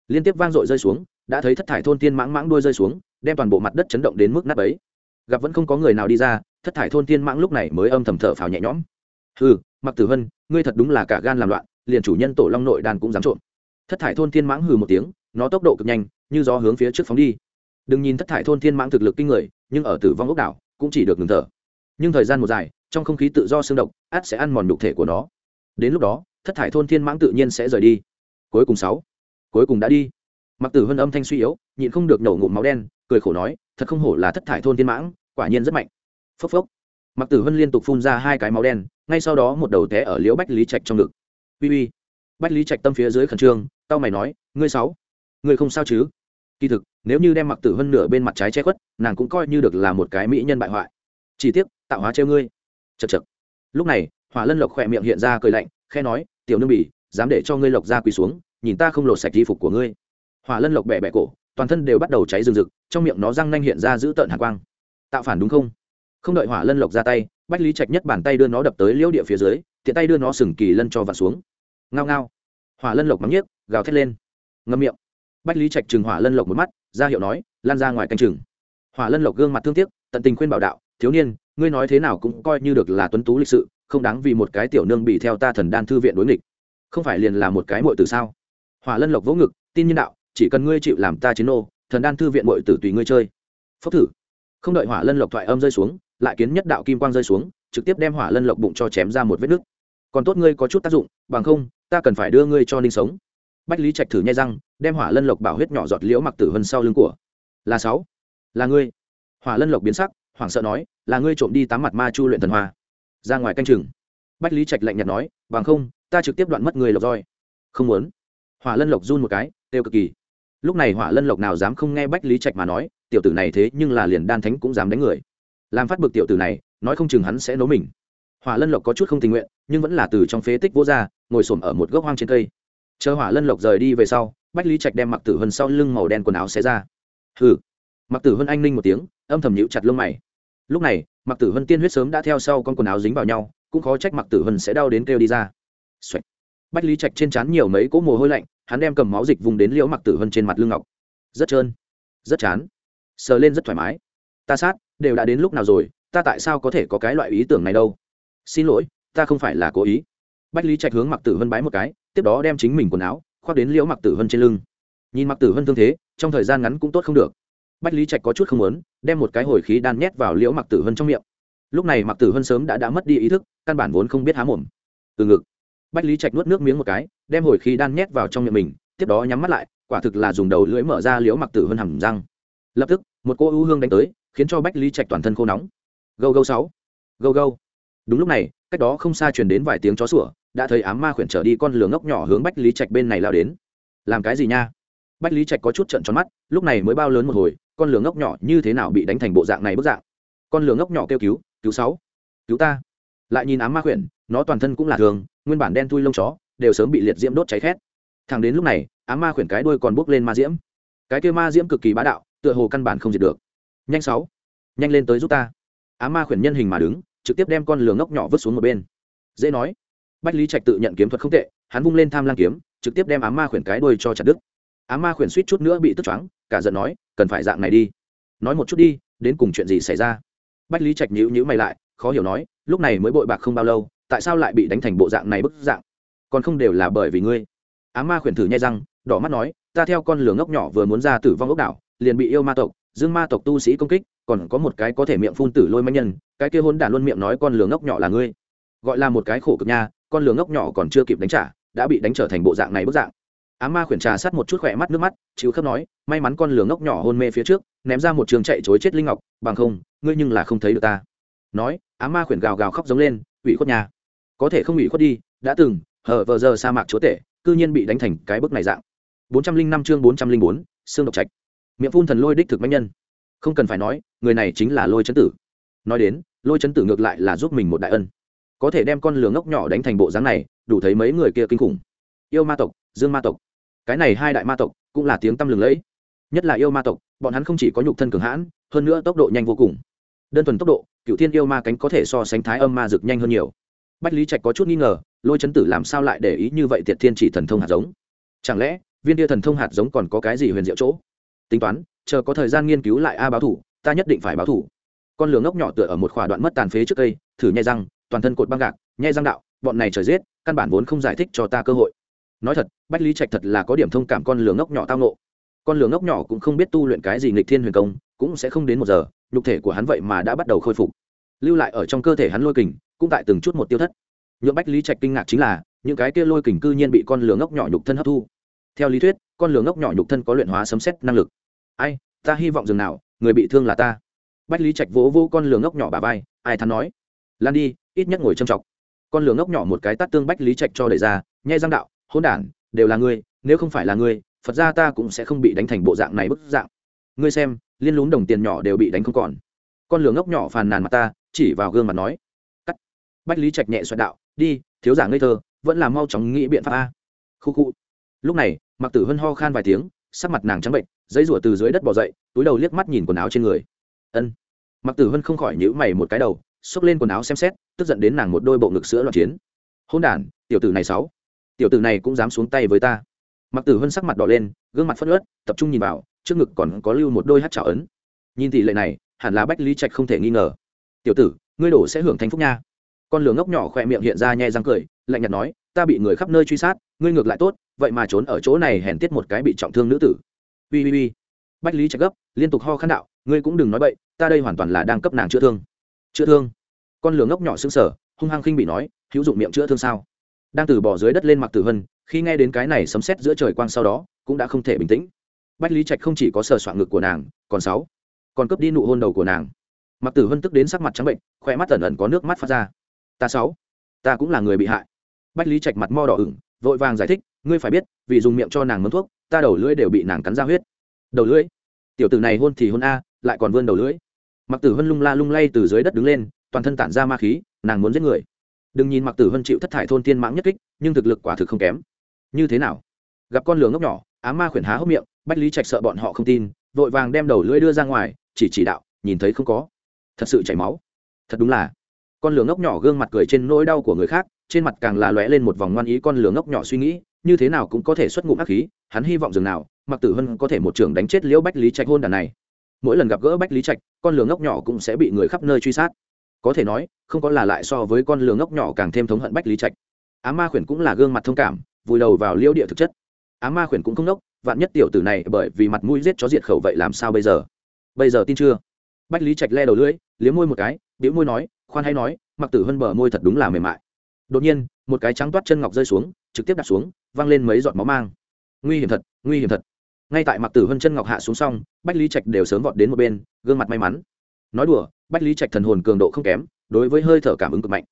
Liên tiếp vang dội rơi xuống, đã thấy thất thải thôn thiên mãng mãng đuôi rơi xuống, đem toàn bộ mặt đất chấn động đến mức nát ấy gặp vẫn không có người nào đi ra, thất thải thôn thiên mãng lúc này mới âm thầm thở phào nhẹ nhõm. Ừ mặc tử vân, ngươi thật đúng là cả gan làm loạn, liền chủ nhân tổ long nội đàn cũng dám trộm thất thải thôn thiên mãng hừ một tiếng, nó tốc độ cực nhanh, như gió hướng phía trước phóng đi. Đừng nhìn thất thải thôn thiên mãng thực lực kinh người, nhưng ở tử vong ốc đảo, cũng chỉ được ngừng thở. Nhưng thời gian một dài, trong không khí tự do xương độc, át sẽ ăn mòn nhục thể của nó. Đến lúc đó, thất thải thôn thiên mãng tự nhiên sẽ rời đi. Cuối cùng sáu. Cuối cùng đã đi. Mặc tử hân âm thanh suy yếu, nhịn không được nổ ngụm máu đen, cười khổ nói, thật không hổ là thất thải thôn thiên mãng, quả nhiên rất mạnh. Phốc phốc. Mặc tử hân liên tục phun ra hai cái máu đen, ngay sau đó một đầu té ở liễu bách lý trạch trong ngực. Uy uy bách lý trạch tâm phía dưới khẩn trương, tao mày nói, ngươi sáu, ngươi không sao chứ? Kỳ thực, nếu như đem mặc tử hơn nửa bên mặt trái che khuất, nàng cũng coi như được là một cái mỹ nhân bại hoại. Chỉ tiếc, tạo hóa treo ngươi. Chật chật lúc này, hỏa lân lộc khỏe miệng hiện ra cười lạnh khe nói, tiểu nương bỉ, dám để cho ngươi lộc ra quỳ xuống, nhìn ta không lột sạch di phục của ngươi. Hỏa lân lộc bẻ bẻ cổ, toàn thân đều bắt đầu cháy rừng rực, trong miệng nó răng nanh hiện ra giữ tợn hạ quang. Tạo phản đúng không? Không đợi hỏa lân lộc ra tay, bách lý trạch nhất bàn tay đưa nó đập tới liễu địa phía dưới, tiện tay đưa nó sừng kỳ lân cho vặn xuống ngao ngao. Hỏa lân lộc mắng nhiếc, gào thét lên. Ngâm miệng. Bách lý trạch chừng hỏa lân lộc một mắt, ra hiệu nói, lan ra ngoài canh chừng. Hỏa lân lộc gương mặt thương tiếc, tận tình khuyên bảo đạo, thiếu niên, ngươi nói thế nào cũng coi như được là tuấn tú lịch sự, không đáng vì một cái tiểu nương bị theo ta thần đan thư viện đối nghịch. Không phải liền là một cái muội từ sao? Hỏa lân lộc vỗ ngực, tin nhân đạo, chỉ cần ngươi chịu làm ta chiến ô thần đan thư viện muội tử tùy ngươi chơi. Phốc thử. Không đợi hỏa lân lộc thoại âm rơi xuống, lại kiến nhất đạo kim quang rơi xuống, trực tiếp đem hỏa lân lộc bụng cho chém ra một vết nứt. Còn tốt ngươi có chút tác dụng, bằng không ta cần phải đưa ngươi cho ninh sống. Bách lý trạch thử nhai răng, đem hỏa lân lộc bảo huyết nhỏ giọt liễu mặc tử vân sau lưng của. Là sáu. Là ngươi. Hỏa lân lộc biến sắc, hoảng sợ nói, là ngươi trộm đi tám mặt ma chu luyện thần hoa. Ra ngoài canh chừng. Bách lý trạch lạnh nhạt nói, bằng không, ta trực tiếp đoạn mất người lộc roi. Không muốn. Hỏa lân lộc run một cái têu cực kỳ. Lúc này hỏa lân lộc nào dám không nghe bách lý trạch mà nói, tiểu tử này thế nhưng là liền đan thánh cũng dám đánh người. Làm phát bực tiểu tử này, nói không chừng hắn sẽ nấu mình. Hỏa lân lộc có chút không tình nguyện, nhưng vẫn là từ trong phế tích vô ra ngồi xổm ở một gốc hoang trên cây. Chờ hỏa lân lộc rời đi về sau, bách lý trạch đem mặc tử hân sau lưng màu đen quần áo xé ra. Hừ. Mặc tử hân anh ninh một tiếng, âm thầm nhíu chặt lông mày. Lúc này mặc tử hân tiên huyết sớm đã theo sau con quần áo dính vào nhau, cũng khó trách mặc tử hân sẽ đau đến kêu đi ra、Xoạch. bách lý trạch trên trán nhiều mấy cỗ mồ hôi lạnh, hắn đem cầm máu dịch vùng đến liễu mặc tử hân trên mặt lưng ngọc. Rất trơn, rất chán. Sờ lên rất thoải mái. Ta sát, đều đã đến lúc nào rồi, ta tại sao có thể có cái loại ý tưởng này đâu? Xin lỗi, ta không phải là cố ý bách lý trạch hướng mặc tử hân bái một cái, tiếp đó đem chính mình quần áo khoác đến liễu mặc tử hân trên lưng. Nhìn mặc tử hân thương thế, trong thời gian ngắn cũng tốt không được. Bách lý trạch có chút không muốn, đem một cái hồi khí đan nhét vào liễu mặc tử hân trong miệng. Lúc này mặc tử hân sớm đã đã mất đi ý thức, căn bản vốn không biết há mồm. Từ ngực, bách lý trạch nuốt nước miếng một cái, đem hồi khí đan nhét vào trong miệng mình, tiếp đó nhắm mắt lại, quả thực là dùng đầu lưỡi mở ra liễu mặc tử hân hầm răng. Lập tức, một cô ưu hương đánh tới, khiến cho bách lý trạch toàn thân khô nóng. Gâu gâu sáu. Gâu gâu. Đúng lúc này cách đó không xa truyền đến vài tiếng chó sủa, đã thấy ám ma khuyển trở đi con lửa ngốc nhỏ hướng bách lý trạch bên này lao đến. Làm cái gì nha? Bách lý trạch có chút trận tròn mắt, lúc này mới bao lớn một hồi, con lửa ngốc nhỏ như thế nào bị đánh thành bộ dạng này bức dạng? Con lửa ngốc nhỏ kêu cứu cứu sáu, cứu ta. Lại nhìn ám ma khuyển, nó toàn thân cũng là thường, nguyên bản đen thui lông chó, đều sớm bị liệt diễm đốt cháy khét. Thằng đến lúc này, ám ma khuyển cái đuôi còn bốc lên ma diễm. Cái kia ma diễm cực kỳ bá đạo, tựa hồ căn bản không diệt được. Nhanh sáu, nhanh lên tới giúp ta. Ám ma khuyển nhân hình mà đứng trực tiếp đem con lửa ngốc nhỏ vứt xuống một bên. Dễ nói. Bách lý trạch tự nhận kiếm thuật không tệ, hắn vung lên tham lang kiếm, trực tiếp đem ám ma khuyển cái đuôi cho chặt đứt. Á ma khuyển suýt chút nữa bị tức choáng, cả giận nói, cần phải dạng này đi. Nói một chút đi, đến cùng chuyện gì xảy ra? Bách lý trạch nhữ nhữ mày lại, khó hiểu nói, lúc này mới bội bạc không bao lâu, tại sao lại bị đánh thành bộ dạng này bức dạng? Còn không đều là bởi vì ngươi. Á ma khuyển thử nhai răng, đỏ mắt nói, ta theo con lửa ngốc nhỏ vừa muốn ra tử vong ốc đảo, liền bị yêu ma tộc dương ma tộc tu sĩ công kích, còn có một cái có thể miệng phun tử lôi manh nhân, cái kia hôn đản luôn miệng nói con lường ngốc nhỏ là ngươi. Gọi là một cái khổ cực nha, con lường ngốc nhỏ còn chưa kịp đánh trả, đã bị đánh trở thành bộ dạng này bức dạng. Á ma khuyển trà sát một chút khỏe mắt nước mắt, chịu khớp nói, may mắn con lường ngốc nhỏ hôn mê phía trước, ném ra một trường chạy chối chết linh ngọc, bằng không, ngươi nhưng là không thấy được ta. Nói á ma khuyển gào gào khóc giống lên, ủy khuất nhà có thể không ủy khuất đi, đã từng, hở vờ giờ sa mạc chúa tể, cư nhiên bị đánh thành cái bức này dạng. Bốn trăm linh năm chương bốn trăm linh bốn xương độc trạch miệng phun thần lôi đích thực mạnh nhân. Không cần phải nói, người này chính là lôi chấn tử. Nói đến, lôi chấn tử ngược lại là giúp mình một đại ân. Có thể đem con lửa ngốc nhỏ đánh thành bộ dáng này, đủ thấy mấy người kia kinh khủng. Yêu ma tộc, dương ma tộc. Cái này hai đại ma tộc cũng là tiếng tăm lừng lẫy. Nhất là yêu ma tộc, bọn hắn không chỉ có nhục thân cường hãn, hơn nữa tốc độ nhanh vô cùng. Đơn thuần tốc độ, cựu thiên yêu ma cánh có thể so sánh thái âm ma rực nhanh hơn nhiều. Bách lý trạch có chút nghi ngờ, lôi chấn tử làm sao lại để ý như vậy tiệt thiên chỉ thần thông hạt giống? Chẳng lẽ, viên tia thần thông hạt giống còn có cái gì huyền diệu chỗ? Tính toán, chờ có thời gian nghiên cứu lại, a, báo thủ, ta nhất định phải báo thủ. Con lường ngốc nhỏ tựa ở một khỏa đoạn mất tàn phế trước cây, thử nhai răng, toàn thân cột băng gạc, nhai răng đạo, bọn này trời giết, căn bản vốn không giải thích cho ta cơ hội. Nói thật, bách lý trạch thật là có điểm thông cảm con lường ngốc nhỏ tao nộ con lường ngốc nhỏ cũng không biết tu luyện cái gì nghịch thiên huyền công, cũng sẽ không đến một giờ, nhục thể của hắn vậy mà đã bắt đầu khôi phục. Lưu lại ở trong cơ thể hắn lôi kình, cũng tại từng chút một tiêu thất. Nhượng bách lý trạch kinh ngạc chính là, những cái kia lôi kình cư nhiên bị con lửa ngốc nhỏ nhục thân hấp thu. Theo lý thuyết con lửa ngốc nhỏ nhục thân có luyện hóa sấm xét năng lực. Ai, ta hy vọng dừng nào, người bị thương là ta. Bách lý trạch vỗ vô con lửa ngốc nhỏ bà vai, ai thắn nói. Lan đi, ít nhất ngồi châm trọng con lửa ngốc nhỏ một cái tắt tương bách lý trạch cho đẩy ra, nhai răng đạo hôn đản, đều là ngươi, nếu không phải là ngươi, phật ra ta cũng sẽ không bị đánh thành bộ dạng này bức dạng. Ngươi xem, liên lún đồng tiền nhỏ đều bị đánh không còn. Con lửa ngốc nhỏ phàn nàn mặt ta, chỉ vào gương mặt nói. Cắt. Bách lý trạch nhẹ xoẹt đạo, đi, thiếu giả ngây thơ, vẫn là mau chóng nghĩ biện pháp a. Khu khu. Lúc này mặc tử hân ho khan vài tiếng, sắc mặt nàng trắng bệnh, giấy rủa từ dưới đất bỏ dậy, túi đầu liếc mắt nhìn quần áo trên người. Ân. Mặc tử hân không khỏi nhữ mày một cái đầu, xốc lên quần áo xem xét, tức giận đến nàng một đôi bộ ngực sữa loạn chiến. Hôn đ tiểu tử này sáu tiểu tử này cũng dám xuống tay với ta. Mặc tử hân sắc mặt đỏ lên, gương mặt phất ớt tập trung nhìn vào, trước ngực còn có lưu một đôi hát trào ấn. Nhìn tỷ lệ này, hẳn là bách lý trạch không thể nghi ngờ. Tiểu tử, ngươi đổ sẽ hưởng thành phúc nha. Con lửa ngốc nhỏ khỏe miệng hiện ra nhai răng cười, lạnh nhạt nói, ta bị người khắp nơi truy sát, ngươi ngược lại tốt vậy mà trốn ở chỗ này hèn tiết một cái bị trọng thương nữ tử. Ui ui ui. Bách lý trạch gấp, liên tục ho khăn đạo, ngươi cũng đừng nói bậy, ta đây hoàn toàn là đang cấp nàng chữa thương. Chữa thương? Con lửa ngốc nhỏ xứng sở hung hăng khinh bị nói, hữu dụng miệng chữa thương sao? Đang từ bỏ dưới đất lên mặc tử hân, khi nghe đến cái này sấm sét giữa trời quang sau đó, cũng đã không thể bình tĩnh. Bách lý trạch không chỉ có sờ soạn ngực của nàng, còn sáu, còn cướp đi nụ hôn đầu của nàng. Mặc tử hân tức đến sắc mặt trắng bệnh khoe mắt ẩn ẩn có nước mắt phát ra. Ta sáu, ta cũng là người bị hại. Bách lý trạch mặt mo đỏ ửng, vội vàng giải thích ngươi phải biết, vì dùng miệng cho nàng mướn thuốc, ta đầu lưỡi đều bị nàng cắn ra huyết. Đầu lưỡi? Tiểu tử này hôn thì hôn a, lại còn vươn đầu lưỡi. Mặc tử hân lung la lung lay từ dưới đất đứng lên, toàn thân tản ra ma khí, nàng muốn giết người. Đừng nhìn mặc tử hân chịu thất thải thôn tiên mãng nhất kích, nhưng thực lực quả thực không kém. Như thế nào? Gặp con lửa ngốc nhỏ á ma khuyển há hốc miệng, bách lý trạch sợ bọn họ không tin, vội vàng đem đầu lưỡi đưa ra ngoài, chỉ chỉ đạo, nhìn thấy không có. Thật sự chảy máu. Thật đúng là. Con lửa ngốc nhỏ gương mặt cười trên nỗi đau của người khác, trên mặt càng là lóe lên một vòng ngoan ý con lửa ngốc nhỏ suy nghĩ như thế nào cũng có thể xuất ngụm ác khí, hắn hy vọng dường nào mặc tử hân có thể một trường đánh chết liễu bách lý trạch hôn đàn này. Mỗi lần gặp gỡ bách lý trạch, con lừa ngốc nhỏ cũng sẽ bị người khắp nơi truy sát. Có thể nói, không có là lại so với con lừa ngốc nhỏ càng thêm thống hận bách lý trạch. Á ma khuyển cũng là gương mặt thông cảm, vùi đầu vào liễu địa thực chất. Á ma khuyển cũng không nốc, vạn nhất tiểu tử này bởi vì mặt mũi giết chó diệt khẩu vậy làm sao bây giờ? Bây giờ tin chưa? Bách lý trạch le đầu lưỡi, liếm môi một cái, bĩu môi nói, khoan hay nói mặc tử hân bờ môi thật đúng là mềm mại. Đột nhiên, một cái trắng toát chân ngọc rơi xuống, trực tiếp đặt xuống vang lên mấy giọt máu mang. Nguy hiểm thật, nguy hiểm thật. Ngay tại mặc tử hân chân ngọc hạ xuống xong, bách lý trạch đều sớm vọt đến một bên, gương mặt may mắn. Nói đùa, bách lý trạch thần hồn cường độ không kém, đối với hơi thở cảm ứng cực mạnh.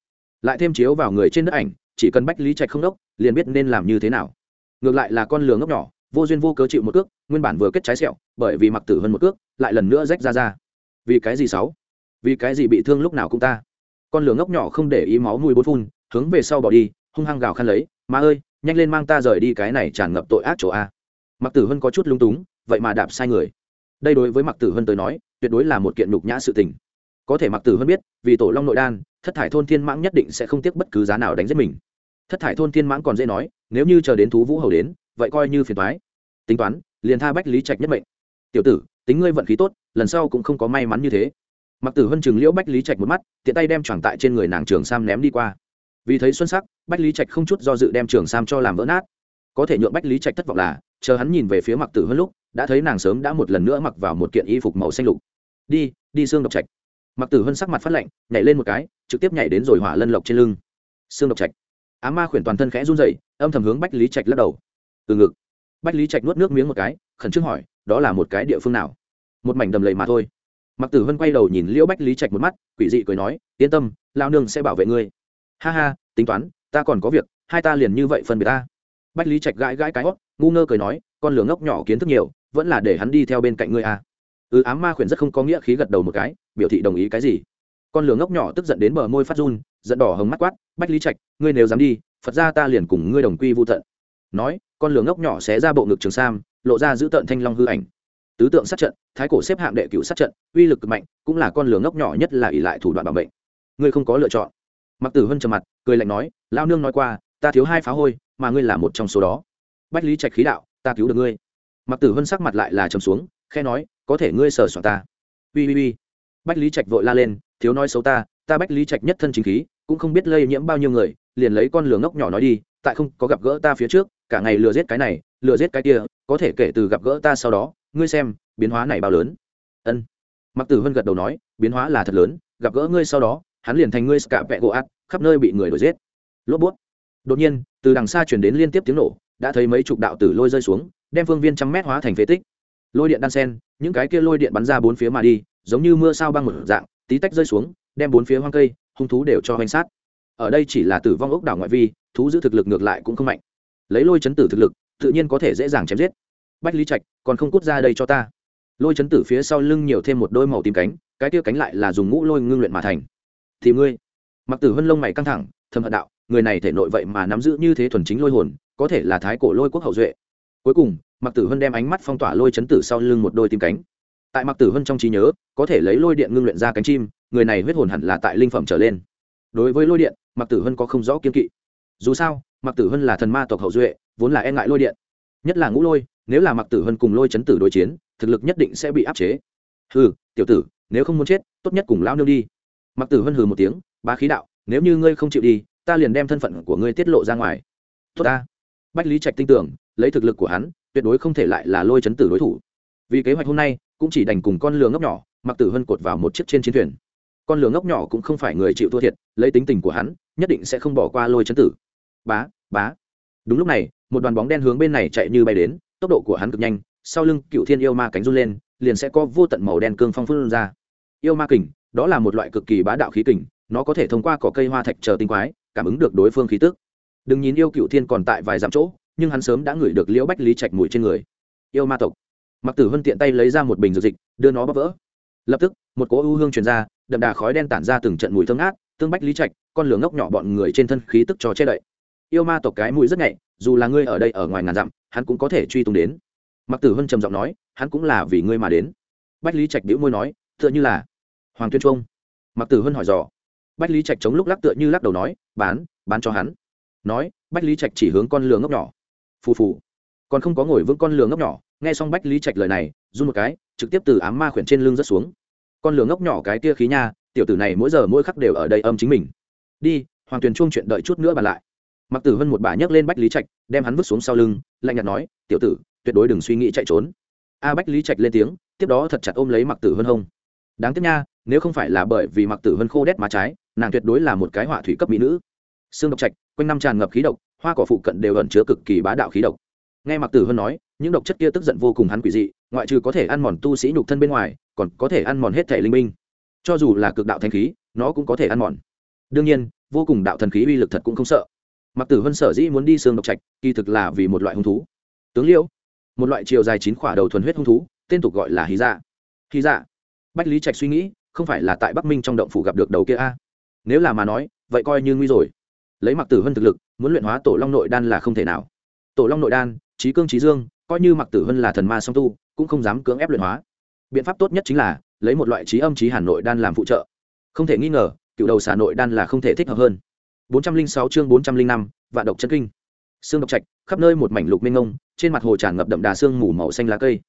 Lại thêm chiếu vào người trên đất ảnh, chỉ cần bách lý trạch không đốc, liền biết nên làm như thế nào. Ngược lại là con lừa ngốc nhỏ, vô duyên vô cớ chịu một cước, nguyên bản vừa kết trái sẹo, bởi vì mặc tử hơn một cước, lại lần nữa rách ra ra. Vì cái gì sáu? Vì cái gì bị thương lúc nào cũng ta? Con lửa ngốc nhỏ không để ý máu mùi bốn phun, hướng về sau bỏ đi, hung hăng gào khăn lấy, má ơi nhanh lên mang ta rời đi cái này tràn ngập tội ác chỗ a. Mặc tử hân có chút lung túng, vậy mà đạp sai người. Đây đối với mặc tử hân tới nói, tuyệt đối là một kiện nhục nhã sự tình. Có thể mặc tử hân biết, vì tổ long nội đan, thất thải thôn thiên mãng nhất định sẽ không tiếc bất cứ giá nào đánh giết mình. Thất thải thôn thiên mãng còn dễ nói, nếu như chờ đến thú vũ hầu đến, vậy coi như phiền thoái tính toán, liền tha bách lý trạch nhất mệnh. Tiểu tử, tính ngươi vận khí tốt, lần sau cũng không có may mắn như thế. Mặc tử hân chừng liễu bách lý trạch một mắt, tiện tay đem choàng tại trên người nàng trường sam ném đi qua vì thấy xuân sắc, bách lý trạch không chút do dự đem trường sam cho làm vỡ nát. Có thể nhượng bách lý trạch thất vọng là, chờ hắn nhìn về phía mặc tử hơn lúc, đã thấy nàng sớm đã một lần nữa mặc vào một kiện y phục màu xanh lục. Đi đi xương độc trạch. Mặc tử hơn sắc mặt phát lạnh, nhảy lên một cái, trực tiếp nhảy đến rồi hỏa lân lộc trên lưng. Xương độc trạch. Á ma khuyển toàn thân khẽ run dậy âm thầm hướng bách lý trạch lắc đầu. Từ ngực. Bách lý trạch nuốt nước miếng một cái, khẩn trương hỏi, đó là một cái địa phương nào? Một mảnh đầm lầy mà thôi. Mặc tử hân quay đầu nhìn liễu bách lý trạch một mắt, quỷ dị cười nói, yên tâm lao nương sẽ bảo vệ ngươi ha ha, tính toán, ta còn có việc, hai ta liền như vậy phân biệt ta. Bách lý trạch gãi gãi cái hót, ngu ngơ cười nói, con lửa ngốc nhỏ kiến thức nhiều, vẫn là để hắn đi theo bên cạnh ngươi à. ừ ám ma khuyển rất không có nghĩa khí gật đầu một cái, biểu thị đồng ý cái gì? Con lửa ngốc nhỏ tức giận đến bờ môi phát run, giận đỏ hồng mắt quát, bách lý trạch, ngươi nếu dám đi, phật ra ta liền cùng ngươi đồng quy vô thận. nói, con lửa ngốc nhỏ sẽ ra bộ ngực trường sam, lộ ra giữ tợn thanh long hư ảnh. Tứ tượng sát trận, thái cổ xếp hạng đệ cựu sát trận, uy lực cực mạnh, cũng là con lửa ngốc nhỏ nhất là ỷ lại thủ đoạn bảo mệnh. Ngươi không có lựa chọn mặc tử hân trầm mặt, cười lạnh nói lao nương nói qua, ta thiếu hai phá hôi, mà ngươi là một trong số đó. Bách lý trạch khí đạo, ta cứu được ngươi. Mặc tử hân sắc mặt lại là trầm xuống khe nói, có thể ngươi sờ soạn ta. Ui ui ui bách lý trạch vội la lên, thiếu nói xấu ta ta bách lý trạch nhất thân chính khí, cũng không biết lây nhiễm bao nhiêu người, liền lấy con lửa ngốc nhỏ nói đi, tại không có gặp gỡ ta phía trước, cả ngày lừa giết cái này, lừa giết cái kia, có thể kể từ gặp gỡ ta sau đó, ngươi xem, biến hóa này bao lớn? Ân. Mặc tử hân gật đầu nói, biến hóa là thật lớn, gặp gỡ ngươi sau đó hắn liền thành ngươi cả vẹ gỗ ạt khắp nơi bị người đuổi giết. Lốp bút. Đột nhiên, từ đằng xa chuyển đến liên tiếp tiếng nổ, đã thấy mấy chục đạo tử lôi rơi xuống, đem phương viên trăm mét hóa thành phế tích. Lôi điện đan sen, những cái kia lôi điện bắn ra bốn phía mà đi, giống như mưa sao băng một dạng, tí tách rơi xuống, đem bốn phía hoang cây, hung thú đều cho hoành sát. Ở đây chỉ là tử vong ốc đảo ngoại vi, thú giữ thực lực ngược lại cũng không mạnh. Lấy lôi chấn tử thực lực, tự nhiên có thể dễ dàng chém giết. Bách lý trạch, còn không cút ra đây cho ta. Lôi chấn tử phía sau lưng nhiều thêm một đôi màu tím cánh, cái kia cánh lại là dùng ngũ lôi ngưng luyện mà thành thì ngươi. Mặc tử vân lông mày căng thẳng thâm hận đạo, người này thể nội vậy mà nắm giữ như thế thuần chính lôi hồn, có thể là thái cổ lôi quốc hậu duệ. Cuối cùng, mặc tử vân đem ánh mắt phong tỏa lôi chấn tử sau lưng một đôi tim cánh. Tại mặc tử vân trong trí nhớ, có thể lấy lôi điện ngưng luyện ra cánh chim, người này huyết hồn hẳn là tại linh phẩm trở lên. Đối với lôi điện, mặc tử vân có không rõ kiên kỵ. Dù sao, mặc tử vân là thần ma tộc hậu duệ, vốn là e ngại lôi điện. Nhất là ngũ lôi, nếu là mặc tử vân cùng lôi chấn tử đối chiến, thực lực nhất định sẽ bị áp chế. Ừ tiểu tử, nếu không muốn chết, tốt nhất cùng lao nương đi mặc tử hân hừ một tiếng, bá khí đạo, nếu như ngươi không chịu đi, ta liền đem thân phận của ngươi tiết lộ ra ngoài. Tốt ta. Bách lý trạch tin tưởng, lấy thực lực của hắn, tuyệt đối không thể lại là lôi chấn tử đối thủ. Vì kế hoạch hôm nay, cũng chỉ đành cùng con lừa ngốc nhỏ, mặc tử hân cột vào một chiếc trên chiến thuyền. Con lừa ngốc nhỏ cũng không phải người chịu thua thiệt, lấy tính tình của hắn, nhất định sẽ không bỏ qua lôi chấn tử. Bá bá. Đúng lúc này, một đoàn bóng đen hướng bên này chạy như bay đến, tốc độ của hắn cực nhanh, sau lưng cựu thiên yêu ma cánh run lên, liền sẽ có vô tận màu đen cương phong phun ra. Yêu ma kình đó là một loại cực kỳ bá đạo khí kình, nó có thể thông qua cỏ cây hoa thạch chờ tinh quái, cảm ứng được đối phương khí tức. Đừng nhìn yêu cựu thiên còn tại vài dặm chỗ, nhưng hắn sớm đã ngửi được liễu bách lý trạch mùi trên người. Yêu ma tộc. Mặc tử hân tiện tay lấy ra một bình dược dịch, đưa nó bắp vỡ. Lập tức, một cỗ ưu hương truyền ra, đậm đà khói đen tản ra từng trận mùi thơm ngát, tương bách lý trạch, con lửa ngốc nhỏ bọn người trên thân khí tức cho che đậy. Yêu ma tộc cái mùi rất nhạy, dù là ngươi ở đây ở ngoài ngàn dặm, hắn cũng có thể truy tung đến. Mặc tử hân trầm giọng nói, hắn cũng là vì ngươi mà đến. Bách lý trạch đĩu môi nói, tựa như là hoàng tuyên trung. Mặc tử hân hỏi dò. Bách lý trạch chống lúc lắc tựa như lắc đầu nói, bán bán cho hắn. Nói, bách lý trạch chỉ hướng con lừa ngốc nhỏ. Phù phù. Còn không có ngồi vững con lừa ngốc nhỏ, nghe xong bách lý trạch lời này, run một cái, trực tiếp từ ám ma khuyển trên lưng rất xuống. Con lừa ngốc nhỏ cái tia khí nha, tiểu tử này mỗi giờ mỗi khắc đều ở đây âm chính mình. Đi, hoàng tuyền chuông chuyện đợi chút nữa bàn lại. Mặc tử vân một bà nhấc lên bách lý trạch, đem hắn vứt xuống sau lưng, lạnh nhạt nói, tiểu tử, tuyệt đối đừng suy nghĩ chạy trốn. A bách lý trạch lên tiếng, tiếp đó thật chặt ôm lấy mặc tử vân hông. Đáng tiếc nha nếu không phải là bởi vì mặc tử vân khô đét má trái, nàng tuyệt đối là một cái họa thủy cấp mỹ nữ. Xương độc trạch, quanh năm tràn ngập khí độc, hoa cỏ phụ cận đều ẩn chứa cực kỳ bá đạo khí độc. Nghe mặc tử vân nói, những độc chất kia tức giận vô cùng hắn quỷ dị, ngoại trừ có thể ăn mòn tu sĩ nhục thân bên ngoài, còn có thể ăn mòn hết thể linh minh. Cho dù là cực đạo thanh khí, nó cũng có thể ăn mòn. Đương nhiên, vô cùng đạo thần khí uy lực thật cũng không sợ. Mặc tử vân sở dĩ muốn đi xương độc trạch, kỳ thực là vì một loại hung thú. Tướng liễu một loại chiều dài chín khỏa đầu thuần huyết hung thú, tên tục gọi là hí dạ. Hí dạ. Bách lý trạch suy nghĩ không phải là tại bắc minh trong động phủ gặp được đầu kia a. Nếu là mà nói vậy coi như nguy rồi. Lấy mặc tử Hân thực lực muốn luyện hóa tổ long nội đan là không thể nào. Tổ long nội đan trí cương trí dương coi như mặc tử Hân là thần ma song tu cũng không dám cưỡng ép luyện hóa. Biện pháp tốt nhất chính là lấy một loại trí âm trí hàn nội đan làm phụ trợ. Không thể nghi ngờ cựu đầu xà nội đan là không thể thích hợp hơn. 406 chương 405, vạn độc chân kinh. Xương độc trạch khắp nơi một mảnh lục mênh ngông trên mặt hồ tràn ngập đậm đà xương mù màu xanh lá cây.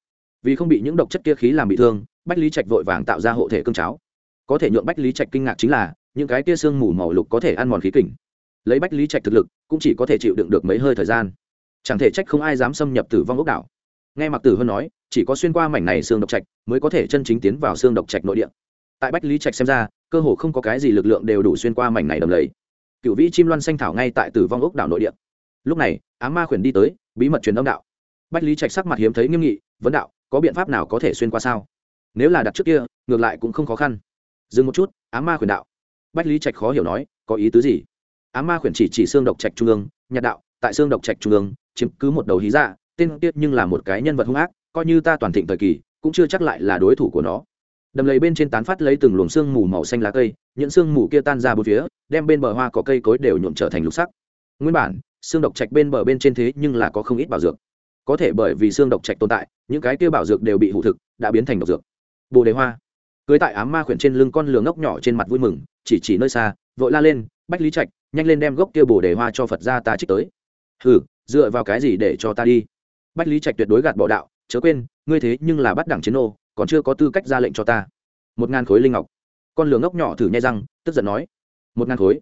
Vì không bị những độc chất kia khí làm bị thương bách lý trạch vội vàng tạo ra hộ thể cương cháo. Có thể nhượng bách lý trạch kinh ngạc chính là, những cái tia xương mù màu lục có thể ăn mòn khí kỉnh lấy bách lý trạch thực lực, cũng chỉ có thể chịu đựng được mấy hơi thời gian. Chẳng thể trách không ai dám xâm nhập tử vong ốc đảo. Nghe mặc tử hơn nói, chỉ có xuyên qua mảnh này xương độc trạch mới có thể chân chính tiến vào xương độc trạch nội địa. Tại bách lý trạch xem ra, cơ hồ không có cái gì lực lượng đều đủ xuyên qua mảnh này đầm lầy. Cựu vĩ chim loan xanh thảo ngay tại tử vong ốc đảo nội địa. Lúc này á ma khuyển đi tới, bí mật truyền âm đạo. Bách lý trạch sắc mặt hiếm thấy nghiêm nghị, vấn đạo, có biện pháp nào có thể xuyên qua sao? Nếu là đặt trước kia, ngược lại cũng không khó khăn. Dừng một chút á ma khuyển đạo. Bách lý trạch khó hiểu nói, có ý tứ gì? Á ma khuyển chỉ chỉ xương độc trạch trung ương, nhạt đạo, tại xương độc trạch trung ương, chiếm cứ một đầu hí dạ tên tiết nhưng là một cái nhân vật hung ác, coi như ta toàn thịnh thời kỳ, cũng chưa chắc lại là đối thủ của nó. Đầm lầy bên trên tán phát lấy từng luồng xương mù màu xanh lá cây, những xương mù kia tan ra bốn phía, đem bên bờ hoa có cây cối đều nhuộm trở thành lục sắc. Nguyên bản, xương độc trạch bên bờ bên trên thế nhưng là có không ít bảo dược. Có thể bởi vì xương độc trạch tồn tại, những cái kia bảo dược đều bị hủ thực, đã biến thành độc dược bồ đề hoa cưới tại ám ma khuyển trên lưng con lường ngốc nhỏ trên mặt vui mừng chỉ chỉ nơi xa vội la lên bách lý trạch nhanh lên đem gốc kia bồ đề hoa cho phật ra ta trích tới hừ dựa vào cái gì để cho ta đi bách lý trạch tuyệt đối gạt bỏ đạo chớ quên ngươi thế nhưng là bắt đẳng chiến ô còn chưa có tư cách ra lệnh cho ta một ngàn khối linh ngọc con lường ngốc nhỏ thử nhai răng tức giận nói một ngàn khối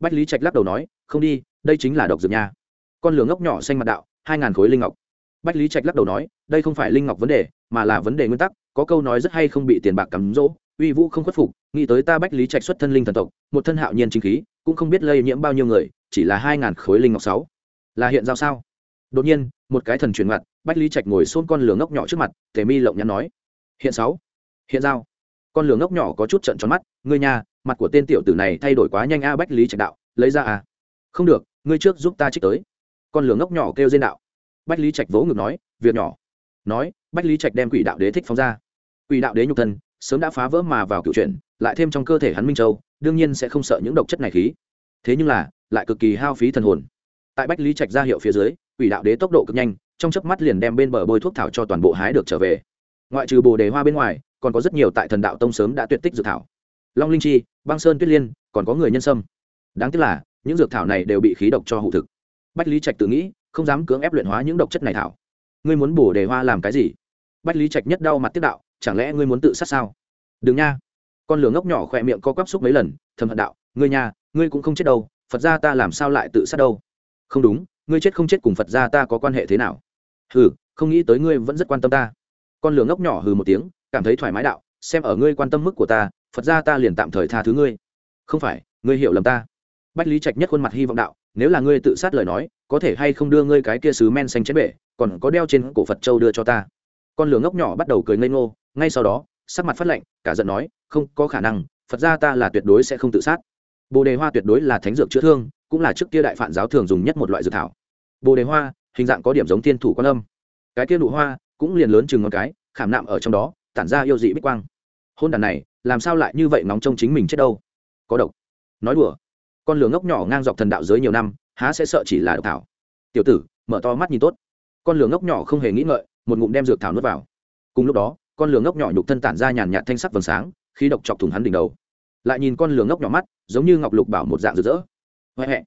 bách lý trạch lắc đầu nói không đi đây chính là độc dược nha con lường ngốc nhỏ xanh mặt đạo hai ngàn khối linh ngọc bách lý trạch lắc đầu nói đây không phải linh ngọc vấn đề mà là vấn đề nguyên tắc có câu nói rất hay không bị tiền bạc cắm rỗ, uy vũ không khuất phục, nghĩ tới ta bách lý trạch xuất thân linh thần tộc, một thân hạo nhiên chính khí, cũng không biết lây nhiễm bao nhiêu người, chỉ là hai ngàn khối linh ngọc sáu. Là hiện giao sao? Đột nhiên, một cái thần truyền mặt, bách lý trạch ngồi xôn con lửa ngốc nhỏ trước mặt, tề mi lộng nhắn nói, hiện sáu? Hiện giao? Con lửa ngốc nhỏ có chút trận tròn mắt, ngươi nhà mặt của tên tiểu tử này thay đổi quá nhanh a, bách lý trạch đạo, lấy ra à không được, ngươi trước giúp ta trích tới. Con lửa ngốc nhỏ kêu dên đạo. Bách lý trạch vỗ ngực nói, việc nhỏ. Nói, bách lý trạch đem quỷ đạo đế thích phóng ra quỷ đạo đế nhục thân, sớm đã phá vỡ mà vào cựu chuyện lại thêm trong cơ thể hắn minh châu, đương nhiên sẽ không sợ những độc chất này khí. Thế nhưng là, lại cực kỳ hao phí thần hồn. Tại bách lý trạch ra hiệu phía dưới, quỷ đạo đế tốc độ cực nhanh, trong chớp mắt liền đem bên bờ bôi thuốc thảo cho toàn bộ hái được trở về. Ngoại trừ bồ đề hoa bên ngoài, còn có rất nhiều tại thần đạo tông sớm đã tuyệt tích dược thảo. Long linh chi, băng sơn tuyết liên, còn có người nhân sâm. Đáng tiếc là, những dược thảo này đều bị khí độc cho hụ thực. Bách lý trạch tự nghĩ, không dám cưỡng ép luyện hóa những độc chất này thảo. Ngươi muốn bổ đề hoa làm cái gì? Bách lý trạch nhất đau mặt tiết đạo chẳng lẽ ngươi muốn tự sát sao? Đừng nha. Con lửa ngốc nhỏ khỏe miệng co quắp xúc mấy lần, thầm hận đạo, ngươi nha, ngươi cũng không chết đâu, phật ra ta làm sao lại tự sát đâu? Không đúng, ngươi chết không chết cùng phật ra ta có quan hệ thế nào? Hừ, không nghĩ tới ngươi vẫn rất quan tâm ta. Con lửa ngốc nhỏ hừ một tiếng, cảm thấy thoải mái đạo, xem ở ngươi quan tâm mức của ta, phật ra ta liền tạm thời tha thứ ngươi. Không phải, ngươi hiểu lầm ta. Bách lý trạch nhất khuôn mặt hy vọng đạo, nếu là ngươi tự sát lời nói, có thể hay không đưa ngươi cái kia sứ men xanh chết bể, còn có đeo trên cổ phật châu đưa cho ta. Con lửa ngốc nhỏ bắt đầu cười ngây ngô ngay sau đó, sắc mặt phát lệnh cả giận nói, không có khả năng, phật ra ta là tuyệt đối sẽ không tự sát. Bồ đề hoa tuyệt đối là thánh dược chữa thương, cũng là trước kia đại phản giáo thường dùng nhất một loại dược thảo. Bồ đề hoa, hình dạng có điểm giống thiên thủ quan âm. Cái kia nụ hoa cũng liền lớn chừng ngón cái, khảm nạm ở trong đó, tản ra yêu dị bích quang. Hôn đàn này, làm sao lại như vậy nóng trong chính mình chết đâu? Có độc. Nói đùa. Con lửa ngốc nhỏ ngang dọc thần đạo giới nhiều năm, há sẽ sợ chỉ là độc thảo. Tiểu tử, mở to mắt nhìn tốt. Con lửa ngốc nhỏ không hề nghĩ ngợi, một ngụm đem dược thảo nuốt vào. Cùng lúc đó con lửa ngốc nhỏ nhục thân tản ra nhàn nhạt thanh sắc vầng sáng khi độc chọc thủng hắn đỉnh đầu. Lại nhìn con lửa ngốc nhỏ mắt giống như ngọc lục bảo một dạng rực rỡ. Huệ huệ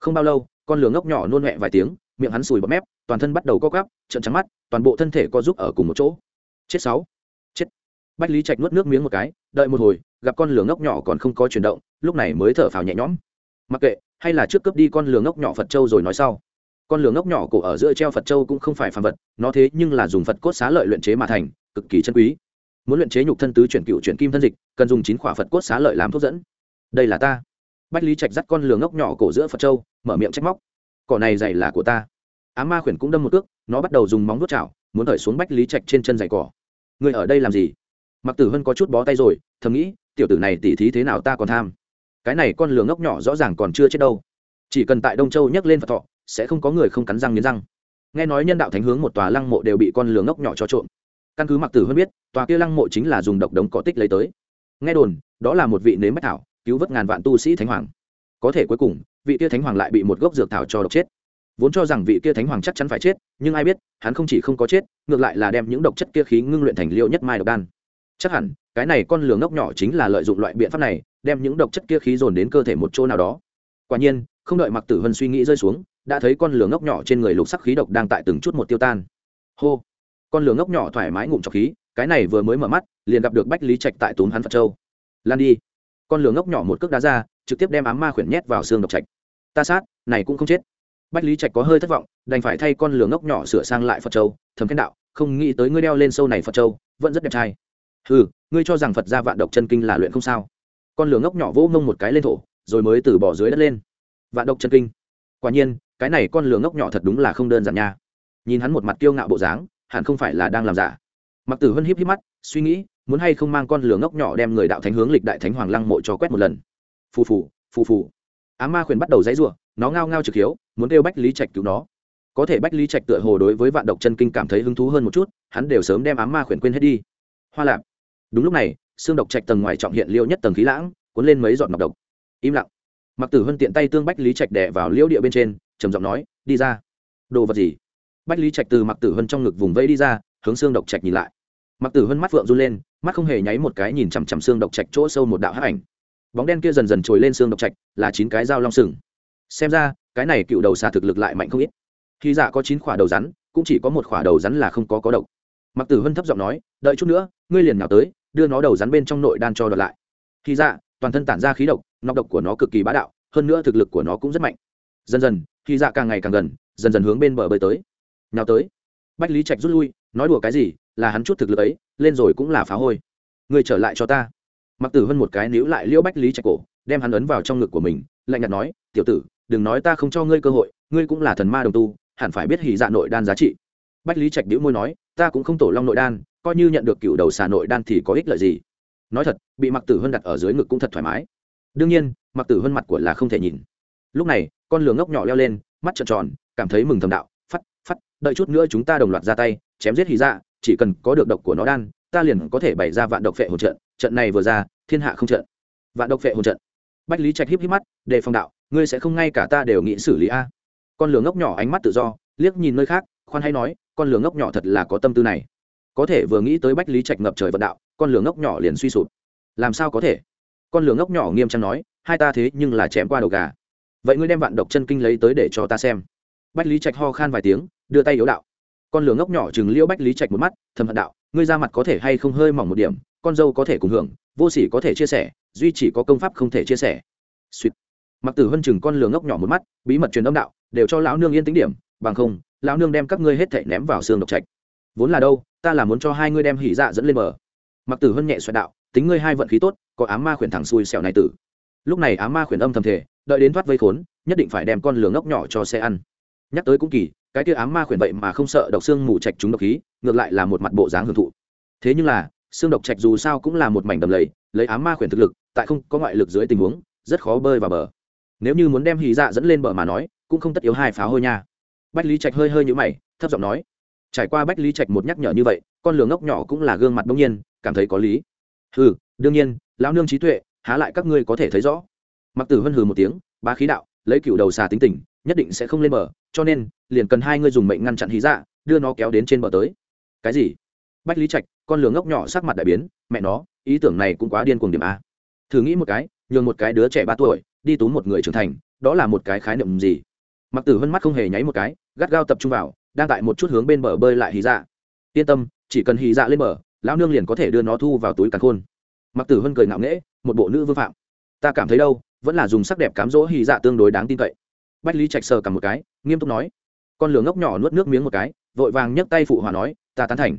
không bao lâu con lửa ngốc nhỏ nôn huệ vài tiếng miệng hắn sùi bọt mép toàn thân bắt đầu co gắp, trợn trắng mắt toàn bộ thân thể co giúp ở cùng một chỗ. Chết sáu. Chết. Bách lý trạch nuốt nước miếng một cái đợi một hồi gặp con lửa ngốc nhỏ còn không có chuyển động lúc này mới thở phào nhẹ nhõm. Mặc kệ hay là trước cướp đi con lửa ngốc nhỏ phật châu rồi nói sau. Con lửa ngốc nhỏ cổ ở giữa treo phật châu cũng không phải phàm vật nó thế nhưng là dùng phật cốt xá lợi luyện chế mà thành cực kỳ chân quý. Muốn luyện chế nhục thân tứ chuyển cựu chuyển kim thân dịch, cần dùng chín khỏa phật cốt xá lợi làm thuốc dẫn. Đây là ta. Bách lý trạch dắt con lường ngốc nhỏ cổ giữa phật châu, mở miệng trách móc. Cỏ này dày là của ta. Á ma khuyển cũng đâm một cước, nó bắt đầu dùng móng vuốt chảo, muốn thổi xuống bách lý trạch trên chân giày cỏ. Người ở đây làm gì? Mặc tử hân có chút bó tay rồi, thầm nghĩ, tiểu tử này tỉ thí thế nào ta còn tham. Cái này con lường ngốc nhỏ rõ ràng còn chưa chết đâu. Chỉ cần tại đông châu nhắc lên phật thọ, sẽ không có người không cắn răng nghiến răng. Nghe nói nhân đạo thánh hướng một tòa lăng mộ đều bị con lường ngốc nhỏ cho trộm căn cứ mặc tử hơn biết, tòa kia lăng mộ chính là dùng độc đống cỏ tích lấy tới. Nghe đồn, đó là một vị nếm bách thảo, cứu vớt ngàn vạn tu sĩ thánh hoàng. Có thể cuối cùng, vị kia thánh hoàng lại bị một gốc dược thảo cho độc chết. Vốn cho rằng vị kia thánh hoàng chắc chắn phải chết, nhưng ai biết, hắn không chỉ không có chết, ngược lại là đem những độc chất kia khí ngưng luyện thành liệu nhất mai độc đan. Chắc hẳn, cái này con lường ngốc nhỏ chính là lợi dụng loại biện pháp này, đem những độc chất kia khí dồn đến cơ thể một chỗ nào đó. Quả nhiên, không đợi mặc tử vân suy nghĩ rơi xuống, đã thấy con lửa ngốc nhỏ trên người lục sắc khí độc đang tại từng chút một tiêu tan. Hô! Con lửa ngốc nhỏ thoải mái ngụm trọc khí, cái này vừa mới mở mắt, liền gặp được bách lý trạch tại tốn hắn phật châu. Lan đi. Con lửa ngốc nhỏ một cước đá ra, trực tiếp đem ám ma khuyển nhét vào xương độc trạch. Ta sát, này cũng không chết. Bách lý trạch có hơi thất vọng, đành phải thay con lửa ngốc nhỏ sửa sang lại phật châu, thầm khen đạo, không nghĩ tới ngươi đeo lên sâu này phật châu, vẫn rất đẹp trai. Ừ ngươi cho rằng phật gia vạn độc chân kinh là luyện không sao? Con lửa ngốc nhỏ vỗ mông một cái lên thổ, rồi mới từ bỏ dưới đất lên. Vạn độc chân kinh. Quả nhiên, cái này con lửa ngốc nhỏ thật đúng là không đơn giản nha. Nhìn hắn một mặt kiêu ngạo bộ dáng hẳn không phải là đang làm giả. Mặc tử hân híp híp mắt, suy nghĩ, muốn hay không mang con lửa ngốc nhỏ đem người đạo thánh hướng lịch đại thánh hoàng lăng mộ cho quét một lần. Phù phù phù phù. Á ma khuyển bắt đầu dãy rủa, nó ngao ngao trực hiếu, muốn kêu bách lý trạch cứu nó. Có thể bách lý trạch tựa hồ đối với vạn độc chân kinh cảm thấy hứng thú hơn một chút, hắn đều sớm đem ám ma khuyển quên hết đi. Hoa lạp. Đúng lúc này, xương độc trạch tầng ngoài trọng hiện liêu nhất tầng khí lãng, cuốn lên mấy giọt ngọc độc. Im lặng. Mặc tử hân tiện tay tương bách lý trạch đẻ vào liêu địa bên trên, trầm giọng nói, đi ra. Đồ vật gì? Bách lý trạch từ mặc tử hân trong ngực vùng vây đi ra, hướng xương độc trạch nhìn lại. Mặc tử hân mắt phượng run lên, mắt không hề nháy một cái nhìn chằm chằm xương độc trạch chỗ sâu một đạo hắc ảnh. Bóng đen kia dần dần trồi lên xương độc trạch, là chín cái dao long sừng. Xem ra, cái này cựu đầu xà thực lực lại mạnh không ít. Khi dạ có chín khỏa đầu rắn, cũng chỉ có một khỏa đầu rắn là không có có độc. Mặc tử hân thấp giọng nói, đợi chút nữa, ngươi liền nào tới, đưa nó đầu rắn bên trong nội đan cho đợt lại. Khi dạ toàn thân tản ra khí độc, nọc độc của nó cực kỳ bá đạo, hơn nữa thực lực của nó cũng rất mạnh. Dần dần, khi dạ càng ngày càng gần, dần dần hướng bên bờ bơi tới nhào tới. Bách lý trạch rút lui, nói đùa cái gì, là hắn chút thực lực ấy, lên rồi cũng là phá hôi. Người trở lại cho ta. Mặc tử hơn một cái níu lại liễu bách lý trạch cổ, đem hắn ấn vào trong ngực của mình, lạnh nhạt nói, tiểu tử, đừng nói ta không cho ngươi cơ hội, ngươi cũng là thần ma đồng tu, hẳn phải biết hỉ dạ nội đan giá trị. Bách lý trạch đĩu môi nói, ta cũng không tổ long nội đan, coi như nhận được cựu đầu xà nội đan thì có ích lợi gì? Nói thật, bị mặc tử hân đặt ở dưới ngực cũng thật thoải mái. Đương nhiên, mặc tử hân mặt của là không thể nhìn. Lúc này, con lửa ngốc nhỏ leo lên, mắt trợn tròn, cảm thấy mừng thầm đạo đợi chút nữa chúng ta đồng loạt ra tay, chém giết hy dạ chỉ cần có được độc của nó đan, ta liền có thể bày ra vạn độc phệ hồn trận trận này vừa ra, thiên hạ không trận. Vạn độc phệ hồn trận. Bách lý trạch híp híp mắt, đề phòng đạo, ngươi sẽ không ngay cả ta đều nghĩ xử lý a. Con lửa ngốc nhỏ ánh mắt tự do, liếc nhìn nơi khác, khoan hay nói, con lửa ngốc nhỏ thật là có tâm tư này. Có thể vừa nghĩ tới bách lý trạch ngập trời vận đạo, con lửa ngốc nhỏ liền suy sụp. Làm sao có thể? Con lửa ngốc nhỏ nghiêm trang nói, hai ta thế nhưng là chém qua đầu gà. Vậy ngươi đem vạn độc chân kinh lấy tới để cho ta xem. Bách lý trạch ho khan vài tiếng đưa tay yếu đạo. Con lửa ngốc nhỏ chừng liễu bách lý trạch một mắt, thầm hận đạo, ngươi ra mặt có thể hay không hơi mỏng một điểm, con dâu có thể cùng hưởng, vô sỉ có thể chia sẻ, duy chỉ có công pháp không thể chia sẻ. Suýt. Mặc tử hân chừng con lửa ngốc nhỏ một mắt, bí mật truyền âm đạo, đều cho lão nương yên tính điểm, bằng không, lão nương đem các ngươi hết thảy ném vào xương độc trạch. Vốn là đâu, ta là muốn cho hai ngươi đem hỉ dạ dẫn lên bờ. Mặc tử hân nhẹ xoẹt đạo, tính ngươi hai vận khí tốt, có ám ma khuyển thẳng xuôi xẻo này tử. Lúc này ám ma khuyển âm thầm thể đợi đến thoát vây khốn, nhất định phải đem con lửa ngốc nhỏ cho xe ăn. Nhắc tới cũng kỳ cái kia ám ma khuyển vậy mà không sợ độc xương mù trạch chúng độc khí ngược lại là một mặt bộ dáng hưởng thụ. Thế nhưng là xương độc trạch dù sao cũng là một mảnh đầm lầy lấy ám ma khuyển thực lực tại không có ngoại lực dưới tình huống rất khó bơi vào bờ. Nếu như muốn đem hì dạ dẫn lên bờ mà nói cũng không tất yếu hai phá hôi nha. Bách lý trạch hơi hơi nhũ mày thấp giọng nói trải qua bách lý trạch một nhắc nhở như vậy con lường ngốc nhỏ cũng là gương mặt đông nhiên cảm thấy có lý. Hừ, đương nhiên lão nương trí tuệ há lại các ngươi có thể thấy rõ. Mặc tử hân hừ một tiếng bá khí đạo lấy cựu đầu xà tính tình nhất định sẽ không lên bờ, cho nên, liền cần hai ngươi dùng mệnh ngăn chặn hí dạ đưa nó kéo đến trên bờ tới. Cái gì? Bách lý trạch, con lường ngốc nhỏ sắc mặt đại biến, mẹ nó, ý tưởng này cũng quá điên cuồng điểm a. Thử nghĩ một cái, nhường một cái đứa trẻ ba tuổi, đi tú một người trưởng thành, đó là một cái khái niệm gì? Mặc tử hân mắt không hề nháy một cái, gắt gao tập trung vào, đang tại một chút hướng bên bờ bơi lại hí dạ. Yên tâm, chỉ cần hí dạ lên bờ, lão nương liền có thể đưa nó thu vào túi càn khôn. Mặc tử hân cười ngạo nghễ, một bộ nữ vương phạm. Ta cảm thấy đâu, vẫn là dùng sắc đẹp cám dỗ hí dạ tương đối đáng tin cậy bách lý trạch sờ cầm một cái, nghiêm túc nói. Con lửa ngốc nhỏ nuốt nước miếng một cái, vội vàng nhấc tay phụ hòa nói, ta tán thành.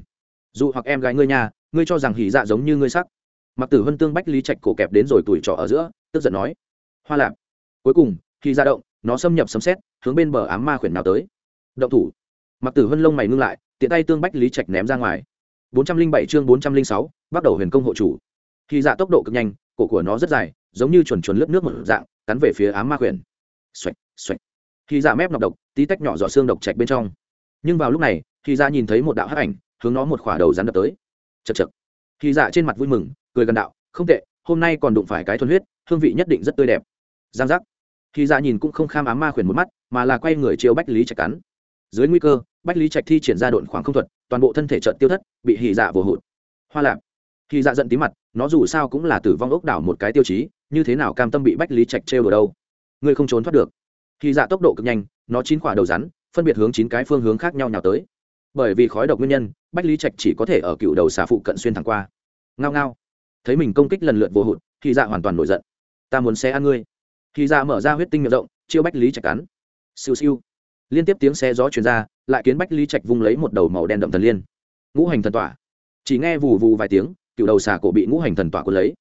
Dù hoặc em gái ngươi nhà, ngươi cho rằng hỉ dạ giống như ngươi sắc. Mặc tử hân tương bách lý trạch cổ kẹp đến rồi tuổi trọ ở giữa, tức giận nói, hoa lạp. Cuối cùng khi ra dạ động, nó xâm nhập sấm xét hướng bên bờ ám ma khuyển nào tới. Động thủ. Mặc tử hân lông mày ngưng lại, tiện tay tương bách lý trạch ném ra ngoài. Bốn trăm linh bảy chương bốn trăm linh sáu, bắt đầu huyền công hộ chủ. Khi dạ tốc độ cực nhanh, cổ của nó rất dài, giống như chuẩn chuẩn lướt nước một dạng, cắn về phía ám ma khuyển xoạch xoạch. Khi dạ mép nọc độc, tí tách nhỏ giọt xương độc chạch bên trong. Nhưng vào lúc này, khi dạ nhìn thấy một đạo hắc ảnh, hướng nó một khỏa đầu rắn đập tới. Chật chật khi dạ trên mặt vui mừng, cười gần đạo, không tệ, hôm nay còn đụng phải cái thuần huyết, hương vị nhất định rất tươi đẹp. Giang giác. Khi dạ nhìn cũng không kham ám ma khuyển một mắt, mà là quay người chiêu bách lý trạch cắn. Dưới nguy cơ, bách lý trạch thi triển ra độn khoảng không thuật, toàn bộ thân thể trợn tiêu thất, bị hì dạ vồ hụt. Hoa lạp. Khi dạ giận tí mặt, nó dù sao cũng là tử vong ốc đảo một cái tiêu chí, như thế nào cam tâm bị bách lý trạch trêu ở đâu? Ngươi không trốn thoát được. Khi dạ tốc độ cực nhanh, nó chín quả đầu rắn, phân biệt hướng chín cái phương hướng khác nhau nhào tới. Bởi vì khói độc nguyên nhân, bách lý trạch chỉ có thể ở cựu đầu xà phụ cận xuyên thẳng qua. Ngao ngao. Thấy mình công kích lần lượt vô hụt, khi dạ hoàn toàn nổi giận. Ta muốn xe ăn ngươi. Khi dạ mở ra huyết tinh miệng rộng, chiêu bách lý trạch cắn. Siêu siêu. Liên tiếp tiếng xe gió chuyển ra, lại kiến bách lý trạch vung lấy một đầu màu đen đậm thần liên. Ngũ hành thần tỏa. Chỉ nghe vù vù vài tiếng, cựu đầu xà cổ bị ngũ hành thần tỏa cuốn lấy.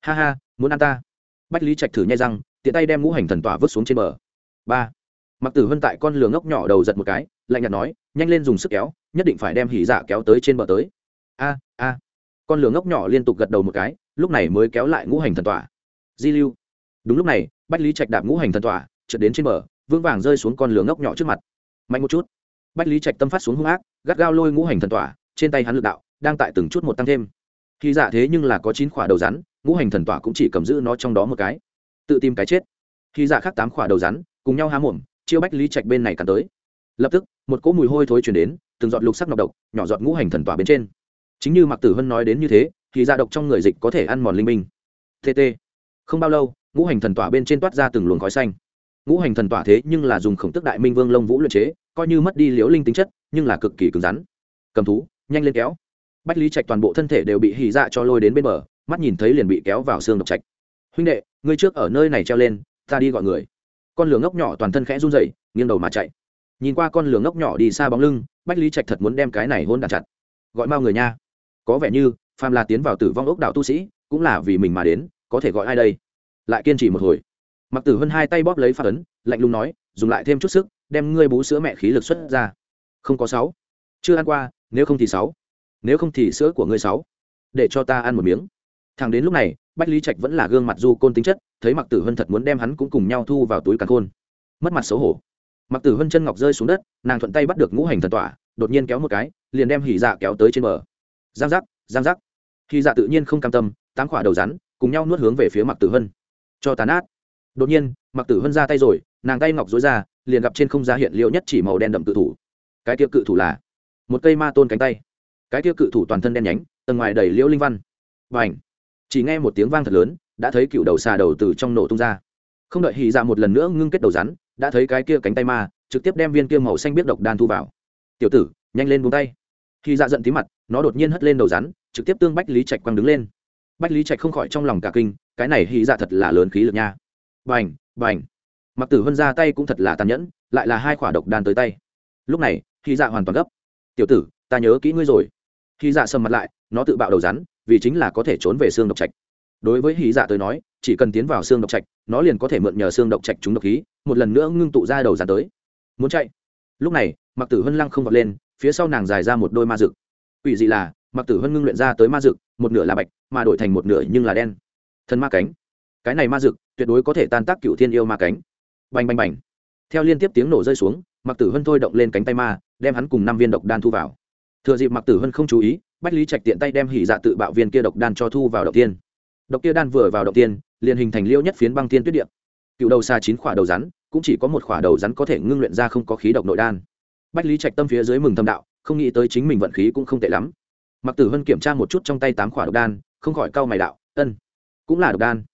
Ha ha, muốn ăn ta. Bách lý trạch thử nhai răng tiện tay đem ngũ hành thần tỏa vứt xuống trên bờ. Ba. Mặc tử vân tại con lường ngốc nhỏ đầu giật một cái, lạnh nhạt nói, nhanh lên dùng sức kéo, nhất định phải đem hỉ dạ kéo tới trên bờ tới. A a. Con lường ngốc nhỏ liên tục gật đầu một cái, lúc này mới kéo lại ngũ hành thần tỏa. Di lưu. Đúng lúc này, bách lý trạch đạp ngũ hành thần tỏa, trượt đến trên bờ, vững vàng rơi xuống con lửa ngốc nhỏ trước mặt. Mạnh một chút. Bách lý trạch tâm phát xuống hung ác, gắt gao lôi ngũ hành thần tỏa, trên tay hắn lực đạo đang tại từng chút một tăng thêm. Khi dạ thế nhưng là có chín khỏa đầu rắn, ngũ hành thần tỏa cũng chỉ cầm giữ nó trong đó một cái tự tìm cái chết. Khi dạ khác tám khỏa đầu rắn, cùng nhau há mồm, chiêu bách lý trạch bên này cắn tới. Lập tức, một cỗ mùi hôi thối chuyển đến, từng giọt lục sắc nọc độc, nhỏ giọt ngũ hành thần tỏa bên trên. Chính như mặc tử hân nói đến như thế, thì dạ độc trong người dịch có thể ăn mòn linh minh. Tt không bao lâu, ngũ hành thần tỏa bên trên toát ra từng luồng khói xanh. Ngũ hành thần tỏa thế nhưng là dùng khổng tức đại minh vương lông vũ luyện chế, coi như mất đi liễu linh tính chất, nhưng là cực kỳ cứng rắn. Cầm thú, nhanh lên kéo. Bách lý trạch toàn bộ thân thể đều bị hỉ dạ cho lôi đến bên bờ, mắt nhìn thấy liền bị kéo vào xương độc trạch. Huynh đệ ngươi trước ở nơi này treo lên, ta đi gọi người. Con lửa ngốc nhỏ toàn thân khẽ run rẩy, nghiêng đầu mà chạy. Nhìn qua con lửa ngốc nhỏ đi xa bóng lưng, bách lý trạch thật muốn đem cái này hôn đàn chặt. Gọi mau người nha. Có vẻ như, phàm là tiến vào tử vong ốc đạo tu sĩ, cũng là vì mình mà đến, có thể gọi ai đây? Lại kiên trì một hồi. Mặc tử hơn hai tay bóp lấy phát ấn, lạnh lùng nói, dùng lại thêm chút sức, đem ngươi bú sữa mẹ khí lực xuất ra. Không có sáu. Chưa ăn qua, nếu không thì sáu. Nếu không thì sữa của ngươi sáu. Để cho ta ăn một miếng. Thằng đến lúc này bách lý trạch vẫn là gương mặt du côn tính chất, thấy mặc tử hân thật muốn đem hắn cũng cùng nhau thu vào túi càn khôn. Mất mặt xấu hổ. Mặc tử hân chân ngọc rơi xuống đất, nàng thuận tay bắt được ngũ hành thần tỏa, đột nhiên kéo một cái, liền đem hỉ dạ kéo tới trên bờ. Giang giác giang giác. Hỉ dạ tự nhiên không cam tâm, tám khỏa đầu rắn, cùng nhau nuốt hướng về phía mặc tử hân cho tàn át đột nhiên mặc tử hân ra tay rồi, nàng tay ngọc dối ra, liền gặp trên không ra hiện liệu nhất chỉ màu đen đậm cự thủ. Cái tiêu cự thủ là một cây ma tôn cánh tay. Cái tiêu cự thủ toàn thân đen nhánh, tầng ngoài đầy liễu linh văn. Và ảnh chỉ nghe một tiếng vang thật lớn, đã thấy cựu đầu xà đầu từ trong nổ tung ra. Không đợi hì dạ một lần nữa ngưng kết đầu rắn, đã thấy cái kia cánh tay ma, trực tiếp đem viên kia màu xanh biết độc đan thu vào. Tiểu tử, nhanh lên buông tay. Khi dạ giận tí mặt, nó đột nhiên hất lên đầu rắn, trực tiếp tương bách lý trạch quăng đứng lên. Bách lý trạch không khỏi trong lòng cả kinh, cái này hy dạ thật là lớn khí lực nha. Bành bành. Mặc tử vân ra tay cũng thật là tàn nhẫn, lại là hai khỏa độc đan tới tay. Lúc này hy dạ hoàn toàn gấp. Tiểu tử, ta nhớ kỹ ngươi rồi. Hy dạ sầm mặt lại, nó tự bạo đầu rắn vì chính là có thể trốn về xương độc trạch. Đối với hí dạ tới nói, chỉ cần tiến vào xương độc trạch, nó liền có thể mượn nhờ xương độc trạch chúng độc khí, một lần nữa ngưng tụ ra đầu dàn tới. Muốn chạy? Lúc này mặc tử hân lăng không vọt lên, phía sau nàng dài ra một đôi ma rực Quỷ dị là mặc tử hân ngưng luyện ra tới ma rực một nửa là bạch, mà đổi thành một nửa nhưng là đen. Thân ma cánh. Cái này ma rực tuyệt đối có thể tan tác cựu thiên yêu ma cánh. Bành bành bành. Theo liên tiếp tiếng nổ rơi xuống mặc tử hân thôi động lên cánh tay ma, đem hắn cùng năm viên độc đan thu vào. Thừa dịp mặc tử hân không chú ý bách lý trạch tiện tay đem hỉ dạ tự bạo viên kia độc đan cho thu vào đầu tiên. Độc kia đan vừa vào đầu tiên, liền hình thành liêu nhất phiến băng tiên tuyết điệp cựu đầu xa chín khỏa đầu rắn, cũng chỉ có một khỏa đầu rắn có thể ngưng luyện ra không có khí độc nội đan. Bách lý trạch tâm phía dưới mừng thâm đạo, không nghĩ tới chính mình vận khí cũng không tệ lắm. Mặc tử hân kiểm tra một chút trong tay tám khỏa độc đan, không khỏi cau mày đạo, ân, cũng là độc đan.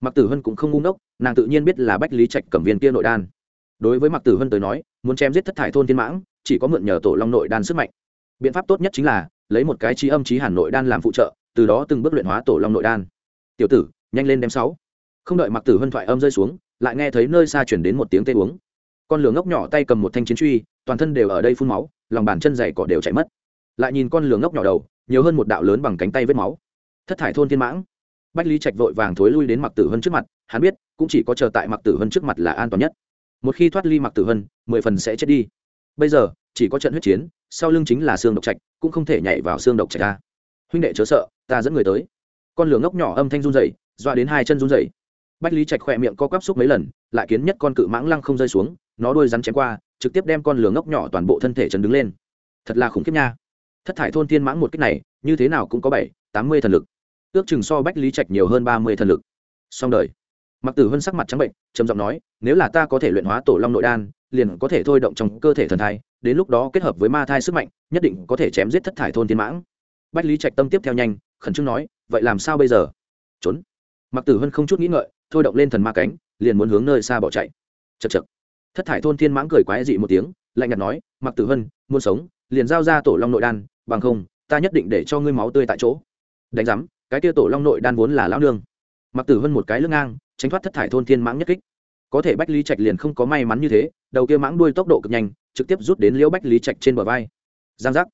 Mặc tử hân cũng không ngu ngốc, nàng tự nhiên biết là bách lý trạch cầm viên kia nội đan. Đối với mặc tử hân tới nói, muốn chém giết thất thải thôn thiên mãng, chỉ có mượn nhờ tổ long nội đan sức mạnh. Biện pháp tốt nhất chính là lấy một cái trí âm trí hàn nội đan làm phụ trợ, từ đó từng bước luyện hóa tổ long nội đan. Tiểu tử, nhanh lên đem sáu. Không đợi mặc tử hân thoại âm rơi xuống, lại nghe thấy nơi xa chuyển đến một tiếng tê uống. Con lửa ngốc nhỏ tay cầm một thanh chiến truy, toàn thân đều ở đây phun máu, lòng bàn chân dày cỏ đều chảy mất. Lại nhìn con lửa ngốc nhỏ đầu, nhiều hơn một đạo lớn bằng cánh tay vết máu. Thất thải thôn thiên mãng. Bách lý trạch vội vàng thối lui đến mặc tử hân trước mặt, hắn biết, cũng chỉ có chờ tại mặc tử hân trước mặt là an toàn nhất. Một khi thoát ly mặc tử hân, mười phần sẽ chết đi. Bây giờ, chỉ có trận huyết chiến sau lưng chính là xương độc trạch, cũng không thể nhảy vào xương độc trạch ta huynh đệ chớ sợ, ta dẫn người tới. Con lửa ngốc nhỏ âm thanh run dậy doa đến hai chân run dậy bách lý trạch khỏe miệng co quắp xúc mấy lần, lại kiến nhất con cự mãng lăng không rơi xuống, nó đuôi rắn chém qua, trực tiếp đem con lửa ngốc nhỏ toàn bộ thân thể chấn đứng lên. Thật là khủng khiếp nha. Thất thải thôn thiên mãng một cách này, như thế nào cũng có bảy, tám mươi thần lực. Ước chừng so bách lý trạch nhiều hơn ba mươi thần lực. Song đời. Mặc tử vân sắc mặt trắng bệnh, trầm giọng nói, nếu là ta có thể luyện hóa tổ long nội đan liền có thể thôi động trong cơ thể thần thai, đến lúc đó kết hợp với ma thai sức mạnh, nhất định có thể chém giết thất thải thôn thiên mãng. Bách lý trạch tâm tiếp theo nhanh, khẩn trương nói, vậy làm sao bây giờ? Trốn. Mặc tử hân không chút nghĩ ngợi, thôi động lên thần ma cánh, liền muốn hướng nơi xa bỏ chạy. Chật chật thất thải thôn thiên mãng cười quái dị một tiếng, lạnh nhạt nói mặc tử hân, muốn sống, liền giao ra tổ long nội đan, bằng không, ta nhất định để cho ngươi máu tươi tại chỗ. Đánh giám, cái kia tổ long nội đan vốn là lão nương. Mặc tử hân một cái lưng ngang, tránh thoát thất thải thôn thiên mãng nhất kích có thể bách lý trạch liền không có may mắn như thế, đầu kia mãng đuôi tốc độ cực nhanh, trực tiếp rút đến liễu bách lý trạch trên bờ vai. Giang giác.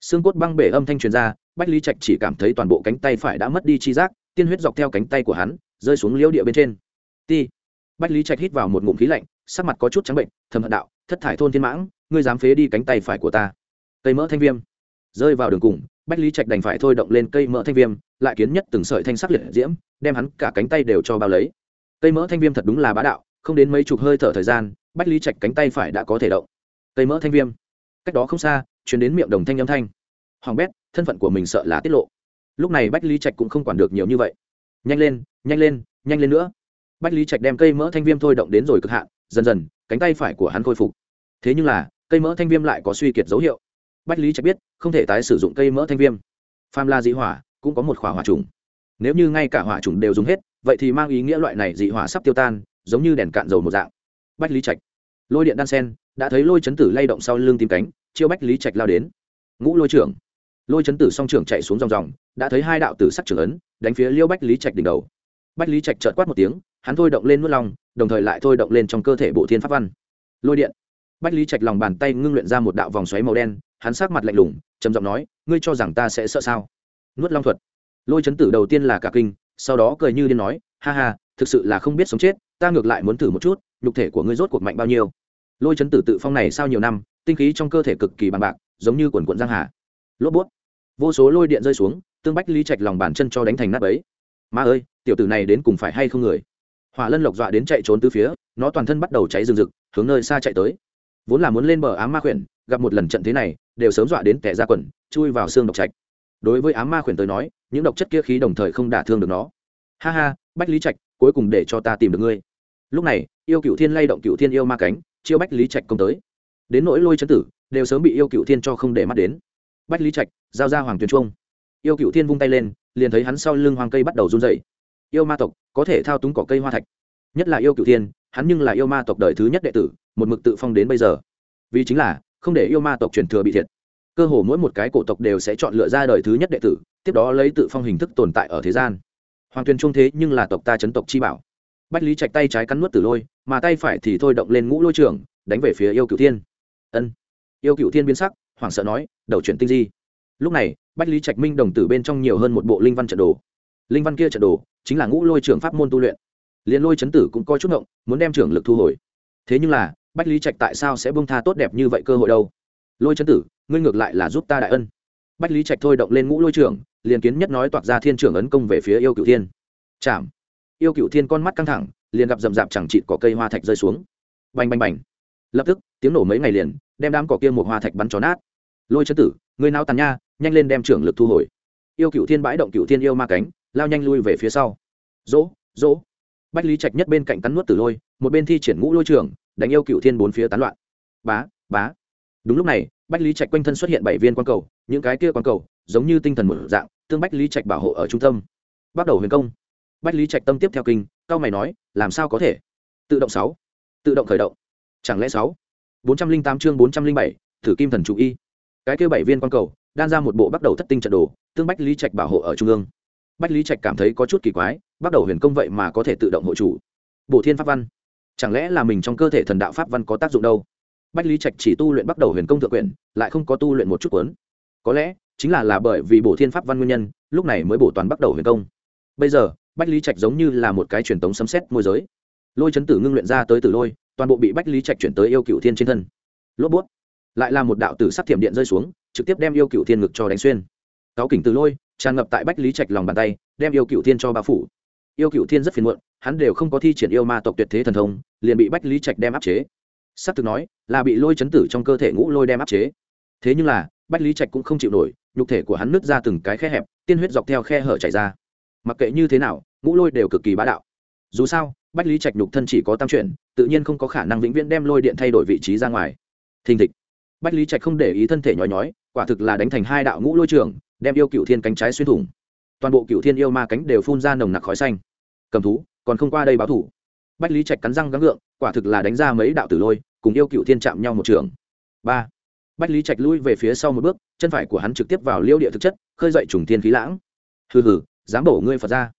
Xương cốt băng bể âm thanh truyền ra, bách lý trạch chỉ cảm thấy toàn bộ cánh tay phải đã mất đi chi giác, tiên huyết dọc theo cánh tay của hắn, rơi xuống liễu địa bên trên. Ti. Bách lý trạch hít vào một ngụm khí lạnh, sắc mặt có chút trắng bệnh, thầm hận đạo, thất thải thôn thiên mãng, ngươi dám phế đi cánh tay phải của ta. Cây mỡ thanh viêm. Rơi vào đường cùng, bách lý trạch đành phải thôi động lên cây mỡ thanh viêm, lại kiến nhất từng sợi thanh sắc liệt diễm, đem hắn cả cánh tay đều cho bao lấy. Cây mỡ thanh viêm thật đúng là bá đạo không đến mấy chục hơi thở thời gian, bách lý trạch cánh tay phải đã có thể động. Cây mỡ thanh viêm. Cách đó không xa chuyển đến miệng đồng thanh âm thanh. Hoàng bét, thân phận của mình sợ là tiết lộ. Lúc này bách lý trạch cũng không quản được nhiều như vậy. Nhanh lên nhanh lên nhanh lên nữa. Bách lý trạch đem cây mỡ thanh viêm thôi động đến rồi cực hạn, dần dần, cánh tay phải của hắn khôi phục. Thế nhưng là, cây mỡ thanh viêm lại có suy kiệt dấu hiệu. Bách lý trạch biết, không thể tái sử dụng cây mỡ thanh viêm. Pham la dị hỏa cũng có một khỏa hỏa trùng. Nếu như ngay cả hỏa trùng đều dùng hết, vậy thì mang ý nghĩa loại này dị hỏa sắp tiêu tan giống như đèn cạn dầu một dạng. Bách lý trạch. Lôi điện đan sen, đã thấy lôi chấn tử lay động sau lưng tìm cánh, chiêu bách lý trạch lao đến. Ngũ lôi trưởng. Lôi chấn tử song trưởng chạy xuống dòng dòng, đã thấy hai đạo tử sắc trưởng ấn, đánh phía liêu bách lý trạch đỉnh đầu. Bách lý trạch trợt quát một tiếng, hắn thôi động lên nuốt lòng, đồng thời lại thôi động lên trong cơ thể bộ thiên pháp văn. Lôi điện. Bách lý trạch lòng bàn tay ngưng luyện ra một đạo vòng xoáy màu đen, hắn sát mặt lạnh lùng, trầm giọng nói, ngươi cho rằng ta sẽ sợ sao? Nuốt long thuật. Lôi chấn tử đầu tiên là cả kinh, sau đó cười như điên nói, ha ha, thực sự là không biết sống chết ta ngược lại muốn thử một chút, nhục thể của ngươi rốt cuộc mạnh bao nhiêu. Lôi chấn tử tự phong này sau nhiều năm, tinh khí trong cơ thể cực kỳ bằng bạc, giống như quần quận giang hà. Lốp bút. Vô số lôi điện rơi xuống, tương bách lý trạch lòng bàn chân cho đánh thành nát ấy ma ơi, tiểu tử này đến cùng phải hay không người? Hỏa lân lộc dọa đến chạy trốn từ phía, nó toàn thân bắt đầu cháy rừng rực, hướng nơi xa chạy tới. Vốn là muốn lên bờ ám ma khuyển, gặp một lần trận thế này, đều sớm dọa đến tẻ ra quần, chui vào xương độc trạch. Đối với ám ma khuyển tới nói, những độc chất kia khí đồng thời không đả thương được nó. Ha ha, bách lý trạch, cuối cùng để cho ta tìm được ngươi lúc này, yêu cựu thiên lay động cựu thiên yêu ma cánh, chiêu bách lý trạch công tới. Đến nỗi lôi chấn tử, đều sớm bị yêu cựu thiên cho không để mắt đến. Bách lý trạch, giao ra hoàng tuyền trung yêu cựu thiên vung tay lên, liền thấy hắn sau lưng hoàng cây bắt đầu run dậy yêu ma tộc, có thể thao túng cỏ cây hoa thạch. Nhất là yêu cựu thiên, hắn nhưng là yêu ma tộc đời thứ nhất đệ tử, một mực tự phong đến bây giờ. Vì chính là, không để yêu ma tộc truyền thừa bị thiệt. Cơ hồ mỗi một cái cổ tộc đều sẽ chọn lựa ra đời thứ nhất đệ tử, tiếp đó lấy tự phong hình thức tồn tại ở thế gian. Hoàng tuyền trung thế nhưng là tộc ta chấn tộc chi bảo bách lý Trạch tay trái cắn nuốt tử lôi, mà tay phải thì thôi động lên ngũ lôi trường, đánh về phía yêu cựu thiên. Ân. Yêu cựu thiên biến sắc, hoảng sợ nói, đầu chuyển tinh di. Lúc này, bách lý trạch minh đồng tử bên trong nhiều hơn một bộ linh văn trận đồ. Linh văn kia trận đồ chính là ngũ lôi trưởng pháp môn tu luyện. Liền lôi chấn tử cũng coi chút ngộng, muốn đem trưởng lực thu hồi. Thế nhưng là, bách lý trạch tại sao sẽ bông tha tốt đẹp như vậy cơ hội đâu? Lôi chấn tử, ngươi ngược lại là giúp ta đại ân. Bách lý trạch thôi động lên ngũ lôi trưởng liền kiến nhất nói toạc ra thiên trưởng ấn công về phía yêu cựu thiên. Chạm yêu cựu thiên con mắt căng thẳng, liền gặp rậm rạp chẳng chịt có cây hoa thạch rơi xuống. Bành bành bành. Lập tức, tiếng nổ mấy ngày liền, đem đám cỏ kia một hoa thạch bắn chó nát. Lôi chân tử, người nào tàn nha, nhanh lên đem trưởng lực thu hồi. Yêu cựu thiên bãi động cựu thiên yêu ma cánh, lao nhanh lui về phía sau. Dỗ dỗ. Bách lý trạch nhất bên cạnh cắn nuốt tử lôi, một bên thi triển ngũ lôi trường, đánh yêu cựu thiên bốn phía tán loạn. Bá bá. Đúng lúc này, bách lý trạch quanh thân xuất hiện bảy viên quang cầu, những cái kia quang cầu, giống như tinh thần một dạng, tương bách lý trạch bảo hộ ở trung tâm. Bắt đầu huyền công bách lý trạch tâm tiếp theo kinh, cao mày nói, làm sao có thể? Tự động sáu. Tự động khởi động. Chẳng lẽ sáu? Bốn trăm linh tám chương bốn trăm linh bảy, thử kim thần chủ y. Cái kêu bảy viên quan cầu, đan ra một bộ bắt đầu thất tinh trận đồ, tương bách lý trạch bảo hộ ở trung ương. Bách lý trạch cảm thấy có chút kỳ quái, bắt đầu huyền công vậy mà có thể tự động hộ chủ. Bổ thiên pháp văn. Chẳng lẽ là mình trong cơ thể thần đạo pháp văn có tác dụng đâu? Bách lý trạch chỉ tu luyện bắt đầu huyền công thượng quyền lại không có tu luyện một chút cuốn. Có lẽ, chính là là bởi vì bổ thiên pháp văn nguyên nhân, lúc này mới bổ toàn bắt đầu huyền công. Bây giờ bách lý trạch giống như là một cái truyền tống sấm xét môi giới. Lôi chấn tử ngưng luyện ra tới tử lôi, toàn bộ bị bách lý trạch chuyển tới yêu cựu thiên trên thân. Lốp bút. Lại là một đạo tử sắc thiểm điện rơi xuống, trực tiếp đem yêu cựu thiên ngực cho đánh xuyên. Cáo kỉnh từ lôi, tràn ngập tại bách lý trạch lòng bàn tay, đem yêu cựu thiên cho bao phủ. Yêu cựu thiên rất phiền muộn, hắn đều không có thi triển yêu ma tộc tuyệt thế thần thông, liền bị bách lý trạch đem áp chế. S ắ c thực nói, là bị lôi chấn tử trong cơ thể ngũ lôi đem áp chế. Thế nhưng là, bách lý trạch cũng không chịu nổi, nhục thể của hắn nứt ra từng cái khe hẹp, tiên huyết dọc theo khe hở chảy ra. Mặc kệ như thế nào ngũ lôi đều cực kỳ bá đạo. Dù sao, bách lý trạch nhục thân chỉ có tam chuyển, tự nhiên không có khả năng vĩnh viễn đem lôi điện thay đổi vị trí ra ngoài. Thình thịch. Bách lý trạch không để ý thân thể nhói nhói, quả thực là đánh thành hai đạo ngũ lôi trường, đem yêu cựu thiên cánh trái xuyên thủng. Toàn bộ cựu thiên yêu ma cánh đều phun ra nồng nặc khói xanh. Cầm thú, còn không qua đây báo thủ. Bách lý trạch cắn răng gắng gượng, quả thực là đánh ra mấy đạo tử lôi, cùng yêu cựu thiên chạm nhau một trường. Ba. Bách lý trạch lui về phía sau một bước, chân phải của hắn trực tiếp vào liêu địa thực chất, khơi dậy trùng thiên khí lãng. Hừ hừ, dám bổ ngươi phật ra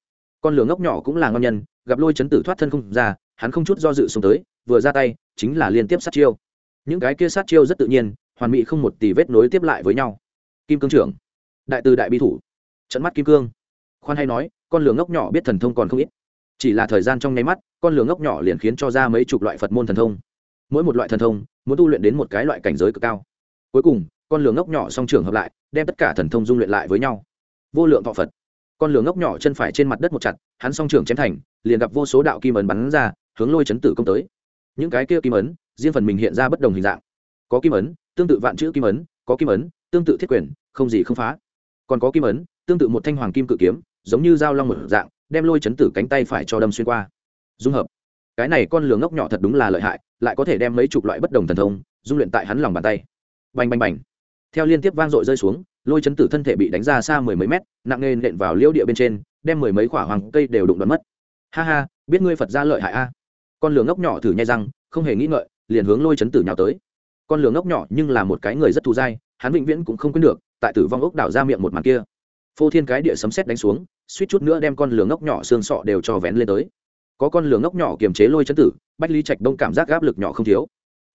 con lửa ngốc nhỏ cũng là ngon nhân, gặp lôi chấn tử thoát thân không ra, hắn không chút do dự xuống tới, vừa ra tay, chính là liên tiếp sát chiêu. Những cái kia sát chiêu rất tự nhiên, hoàn mỹ không một tì vết nối tiếp lại với nhau. Kim cương trưởng, đại từ đại bi thủ, trận mắt kim cương. Khoan hay nói, con lửa ngốc nhỏ biết thần thông còn không ít. Chỉ là thời gian trong nháy mắt, con lửa ngốc nhỏ liền khiến cho ra mấy chục loại phật môn thần thông. Mỗi một loại thần thông, muốn tu luyện đến một cái loại cảnh giới cực cao. Cuối cùng, con lửa ngốc nhỏ song trường hợp lại, đem tất cả thần thông dung luyện lại với nhau. Vô lượng thọ phật con lửa ngốc nhỏ chân phải trên mặt đất một chặt, hắn song trường chém thành, liền gặp vô số đạo kim ấn bắn ra, hướng lôi chấn tử công tới. Những cái kia kim ấn, riêng phần mình hiện ra bất đồng hình dạng. Có kim ấn, tương tự vạn chữ kim ấn, có kim ấn, tương tự thiết quyền, không gì không phá. Còn có kim ấn, tương tự một thanh hoàng kim cự kiếm, giống như dao long một dạng, đem lôi chấn tử cánh tay phải cho đâm xuyên qua. Dung hợp. Cái này con lửa ngốc nhỏ thật đúng là lợi hại, lại có thể đem mấy chục loại bất đồng thần thông, dung luyện tại hắn lòng bàn tay. Bành bành bành. Theo liên tiếp vang dội rơi xuống lôi chấn tử thân thể bị đánh ra xa mười mấy mét, nặng nề nện vào liêu địa bên trên, đem mười mấy quả hoàng cây đều đụng đoán mất. Ha ha, biết ngươi phật ra lợi hại a. Con lửa ngốc nhỏ thử nhai răng, không hề nghĩ ngợi, liền hướng lôi chấn tử nhào tới. Con lửa ngốc nhỏ nhưng là một cái người rất thù dai, hắn vĩnh viễn cũng không quên được, tại tử vong ốc đảo ra miệng một màn kia. Phô thiên cái địa sấm sét đánh xuống, suýt chút nữa đem con lửa ngốc nhỏ xương sọ đều cho vén lên tới. Có con lửa ngốc nhỏ kiềm chế lôi chấn tử, bách lý trạch đông cảm giác áp lực nhỏ không thiếu.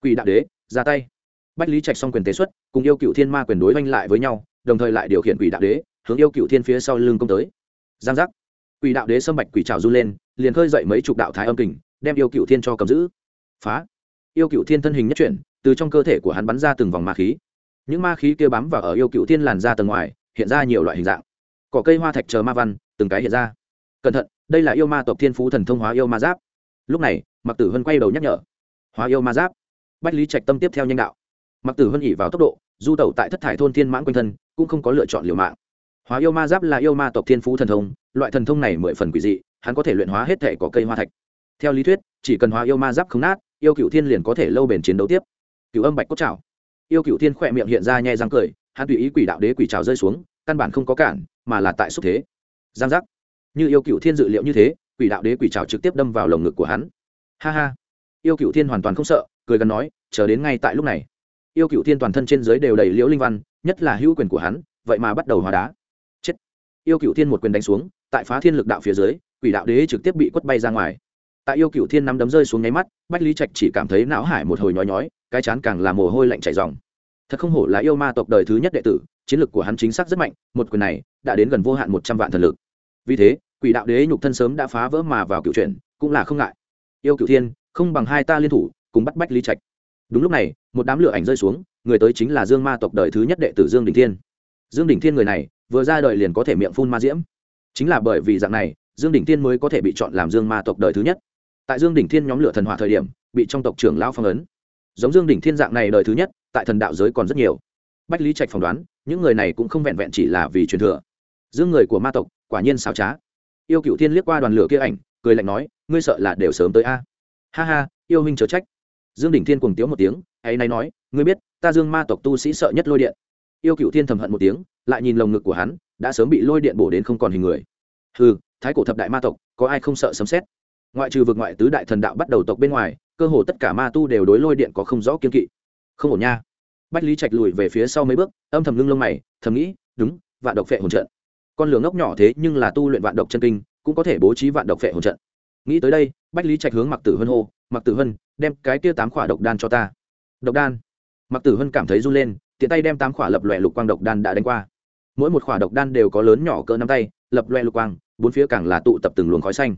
Quỷ đạo đế, ra tay. Bách lý trạch xong quyền tế xuất, cùng yêu cựu thiên ma quyền đối oanh lại với nhau đồng thời lại điều khiển quỷ đạo đế, hướng yêu cựu thiên phía sau lưng công tới. Giang giác. Quỷ đạo đế xâm bạch quỷ trào run lên, liền khơi dậy mấy chục đạo thái âm kình, đem yêu cựu thiên cho cầm giữ. Phá. Yêu cựu thiên thân hình nhất chuyển, từ trong cơ thể của hắn bắn ra từng vòng ma khí. Những ma khí kia bám vào ở yêu cựu thiên làn ra tầng ngoài, hiện ra nhiều loại hình dạng. Cỏ cây hoa thạch chờ ma văn, từng cái hiện ra. Cẩn thận, đây là yêu ma tộc thiên phú thần thông hóa yêu ma giáp. Lúc này mặc tử hân quay đầu nhắc nhở. Hóa yêu ma giáp. Bách lý trạch tâm tiếp theo nhanh đạo. Mặc tử hân ỉ vào tốc độ, du tẩu tại thất thải thôn thiên mãn quanh thân cũng không có lựa chọn liều mạng. Hóa yêu ma giáp là yêu ma tộc thiên phú thần thông, loại thần thông này mười phần quỷ dị, hắn có thể luyện hóa hết thể có cây hoa thạch. Theo lý thuyết, chỉ cần hóa yêu ma giáp không nát, yêu cựu thiên liền có thể lâu bền chiến đấu tiếp. Cựu âm bạch cốt trào yêu cựu thiên khỏe miệng hiện ra nhẹ răng cười, hắn tùy ý quỷ đạo đế quỷ trào rơi xuống, căn bản không có cản, mà là tại xúc thế. Giang giác. Như yêu cựu thiên dự liệu như thế, quỷ đạo đế quỷ trào trực tiếp đâm vào lồng ngực của hắn. Ha ha. Yêu cựu thiên hoàn toàn không sợ, cười gần nói, chờ đến ngay tại lúc này yêu cựu thiên toàn thân trên dưới đều đầy liễu linh văn, nhất là hữu quyền của hắn, vậy mà bắt đầu hóa đá. Chết. Yêu cựu thiên một quyền đánh xuống, tại phá thiên lực đạo phía dưới, quỷ đạo đế trực tiếp bị quất bay ra ngoài. Tại yêu cựu thiên nắm đấm rơi xuống nháy mắt, bách lý trạch chỉ cảm thấy não hải một hồi nhói nhói, cái chán càng là mồ hôi lạnh chảy dòng thật không hổ là yêu ma tộc đời thứ nhất đệ tử, chiến lực của hắn chính xác rất mạnh, một quyền này đã đến gần vô hạn một trăm vạn thần lực. Vì thế, quỷ đạo đế nhục thân sớm đã phá vỡ mà vào cựu chuyện cũng là không ngại. Yêu cựu thiên, không bằng hai ta liên thủ, cùng bắt bách lý trạch đúng lúc này, một đám lửa ảnh rơi xuống, người tới chính là dương ma tộc đời thứ nhất đệ tử dương đình thiên. Dương đình thiên người này, vừa ra đời liền có thể miệng phun ma diễm. Chính là bởi vì dạng này, dương đình thiên mới có thể bị chọn làm dương ma tộc đời thứ nhất. Tại dương đình thiên nhóm lửa thần hỏa thời điểm, bị trong tộc trưởng lão phong ấn. Giống dương đình thiên dạng này đời thứ nhất, tại thần đạo giới còn rất nhiều. Bách lý trạch phỏng đoán, những người này cũng không vẹn vẹn chỉ là vì truyền thừa. Dương người của ma tộc, quả nhiên xảo trá. Yêu cựu thiên liếc qua đoàn lửa kia ảnh, cười lạnh nói, ngươi sợ là đều sớm tới a. Ha ha, yêu minh chớ trách dương đình thiên cuồng tiếu một tiếng, ấy nay nói, ngươi biết, ta dương ma tộc tu sĩ sợ nhất lôi điện. Yêu cựu thiên thầm hận một tiếng, lại nhìn lồng ngực của hắn, đã sớm bị lôi điện bổ đến không còn hình người. Hừ, thái cổ thập đại ma tộc, có ai không sợ sấm xét ngoại trừ vực ngoại tứ đại thần đạo bắt đầu tộc bên ngoài, cơ hồ tất cả ma tu đều đối lôi điện có không rõ kiên kỵ. Không ổn nha. Bách lý trạch lùi về phía sau mấy bước, âm thầm lưng lông mày, thầm nghĩ, đúng, vạn độc phệ hồn trận. Con lường ngốc nhỏ thế nhưng là tu luyện vạn độc chân kinh, cũng có thể bố trí vạn độc phệ hồn trận. Nghĩ tới đây, bách lý trạch hướng mặc tử hân hô mặc tử hân đem cái kia tám khỏa độc đan cho ta. Độc đan? Mặc tử hân cảm thấy run lên, tiện tay đem tám khỏa lập lòe lục quang độc đan đã đánh qua. Mỗi một khỏa độc đan đều có lớn nhỏ cỡ nắm tay, lập lòe lục quang, bốn phía càng là tụ tập từng luồng khói xanh.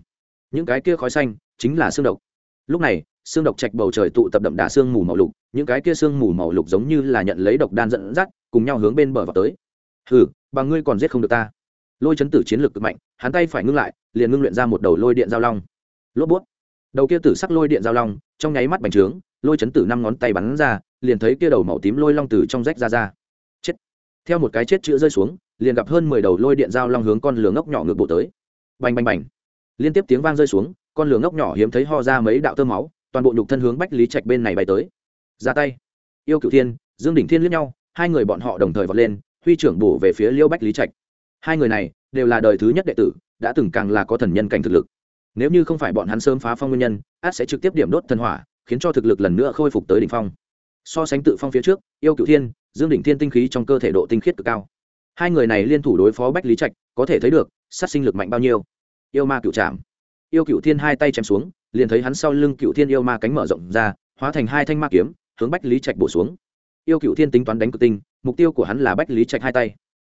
Những cái kia khói xanh chính là xương độc. Lúc này, xương độc trạch bầu trời tụ tập đậm đà xương mù màu lục, những cái kia xương mù màu lục giống như là nhận lấy độc đan dẫn dắt, cùng nhau hướng bên bờ vào tới. Hừ, bà ngươi còn giết không được ta. Lôi chấn tử chiến lược cực mạnh, hắn tay phải ngưng lại, liền ngưng luyện ra một đầu lôi điện giao long. Lốp bút đầu kia tử sắc lôi điện giao long, trong nháy mắt bành trướng, lôi chấn tử năm ngón tay bắn ra, liền thấy kia đầu màu tím lôi long tử trong rách ra ra. Chết. Theo một cái chết chữ rơi xuống, liền gặp hơn mười đầu lôi điện giao long hướng con lửa ngốc nhỏ ngược bộ tới. Bành bành bành. Liên tiếp tiếng vang rơi xuống, con lửa ngốc nhỏ hiếm thấy ho ra mấy đạo tơ máu, toàn bộ nhục thân hướng bách lý trạch bên này bay tới. Ra tay. Yêu cựu thiên, dương đỉnh thiên liếc nhau, hai người bọn họ đồng thời vọt lên, huy trưởng bổ về phía liêu bách lý trạch. Hai người này đều là đời thứ nhất đệ tử, đã từng càng là có thần nhân cảnh thực lực nếu như không phải bọn hắn sớm phá phong nguyên nhân, át sẽ trực tiếp điểm đốt thần hỏa, khiến cho thực lực lần nữa khôi phục tới đỉnh phong. So sánh tự phong phía trước, yêu cựu thiên, dương đỉnh thiên tinh khí trong cơ thể độ tinh khiết cực cao. Hai người này liên thủ đối phó bách lý trạch, có thể thấy được, sát sinh lực mạnh bao nhiêu. Yêu ma cựu trạm yêu cựu thiên hai tay chém xuống, liền thấy hắn sau lưng cựu thiên yêu ma cánh mở rộng ra, hóa thành hai thanh ma kiếm, hướng bách lý trạch bổ xuống. Yêu cựu thiên tính toán đánh cực tinh, mục tiêu của hắn là bách lý trạch hai tay.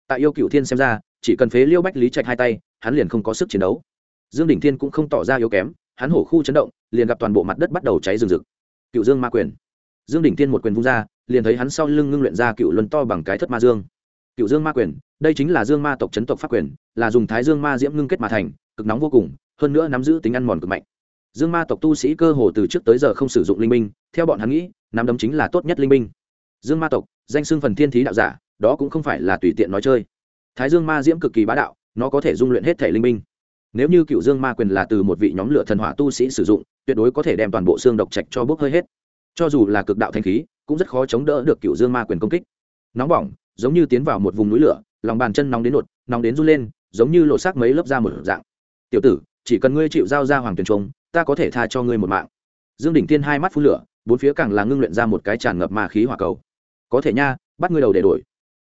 Tại yêu cựu thiên xem ra, chỉ cần phế liêu bách lý trạch hai tay, hắn liền không có sức chiến đấu dương đỉnh thiên cũng không tỏ ra yếu kém, hắn hổ khu chấn động, liền gặp toàn bộ mặt đất bắt đầu cháy rừng rực. Cựu dương ma quyền. Dương đỉnh thiên một quyền vung ra, liền thấy hắn sau lưng ngưng luyện ra cựu luân to bằng cái thất ma dương. Cựu dương ma quyền, đây chính là dương ma tộc chấn tộc pháp quyền, là dùng thái dương ma diễm ngưng kết mà thành, cực nóng vô cùng, hơn nữa nắm giữ tính ăn mòn cực mạnh. Dương ma tộc tu sĩ cơ hồ từ trước tới giờ không sử dụng linh minh, theo bọn hắn nghĩ, nắm đấm chính là tốt nhất linh minh. Dương ma tộc, danh xưng phần thiên thí đạo giả, đó cũng không phải là tùy tiện nói chơi. Thái dương ma diễm cực kỳ bá đạo, nó có thể dung luyện hết thể linh minh nếu như cựu dương ma quyền là từ một vị nhóm lửa thần hỏa tu sĩ sử dụng, tuyệt đối có thể đem toàn bộ xương độc trạch cho bốc hơi hết. Cho dù là cực đạo thanh khí, cũng rất khó chống đỡ được cựu dương ma quyền công kích. Nóng bỏng, giống như tiến vào một vùng núi lửa, lòng bàn chân nóng đến nột, nóng đến run lên, giống như lộ xác mấy lớp da một dạng. Tiểu tử, chỉ cần ngươi chịu giao ra hoàng tuyền trung, ta có thể tha cho ngươi một mạng. Dương đỉnh tiên hai mắt phun lửa, bốn phía càng là ngưng luyện ra một cái tràn ngập ma khí hỏa cầu. Có thể nha, bắt ngươi đầu để đổi.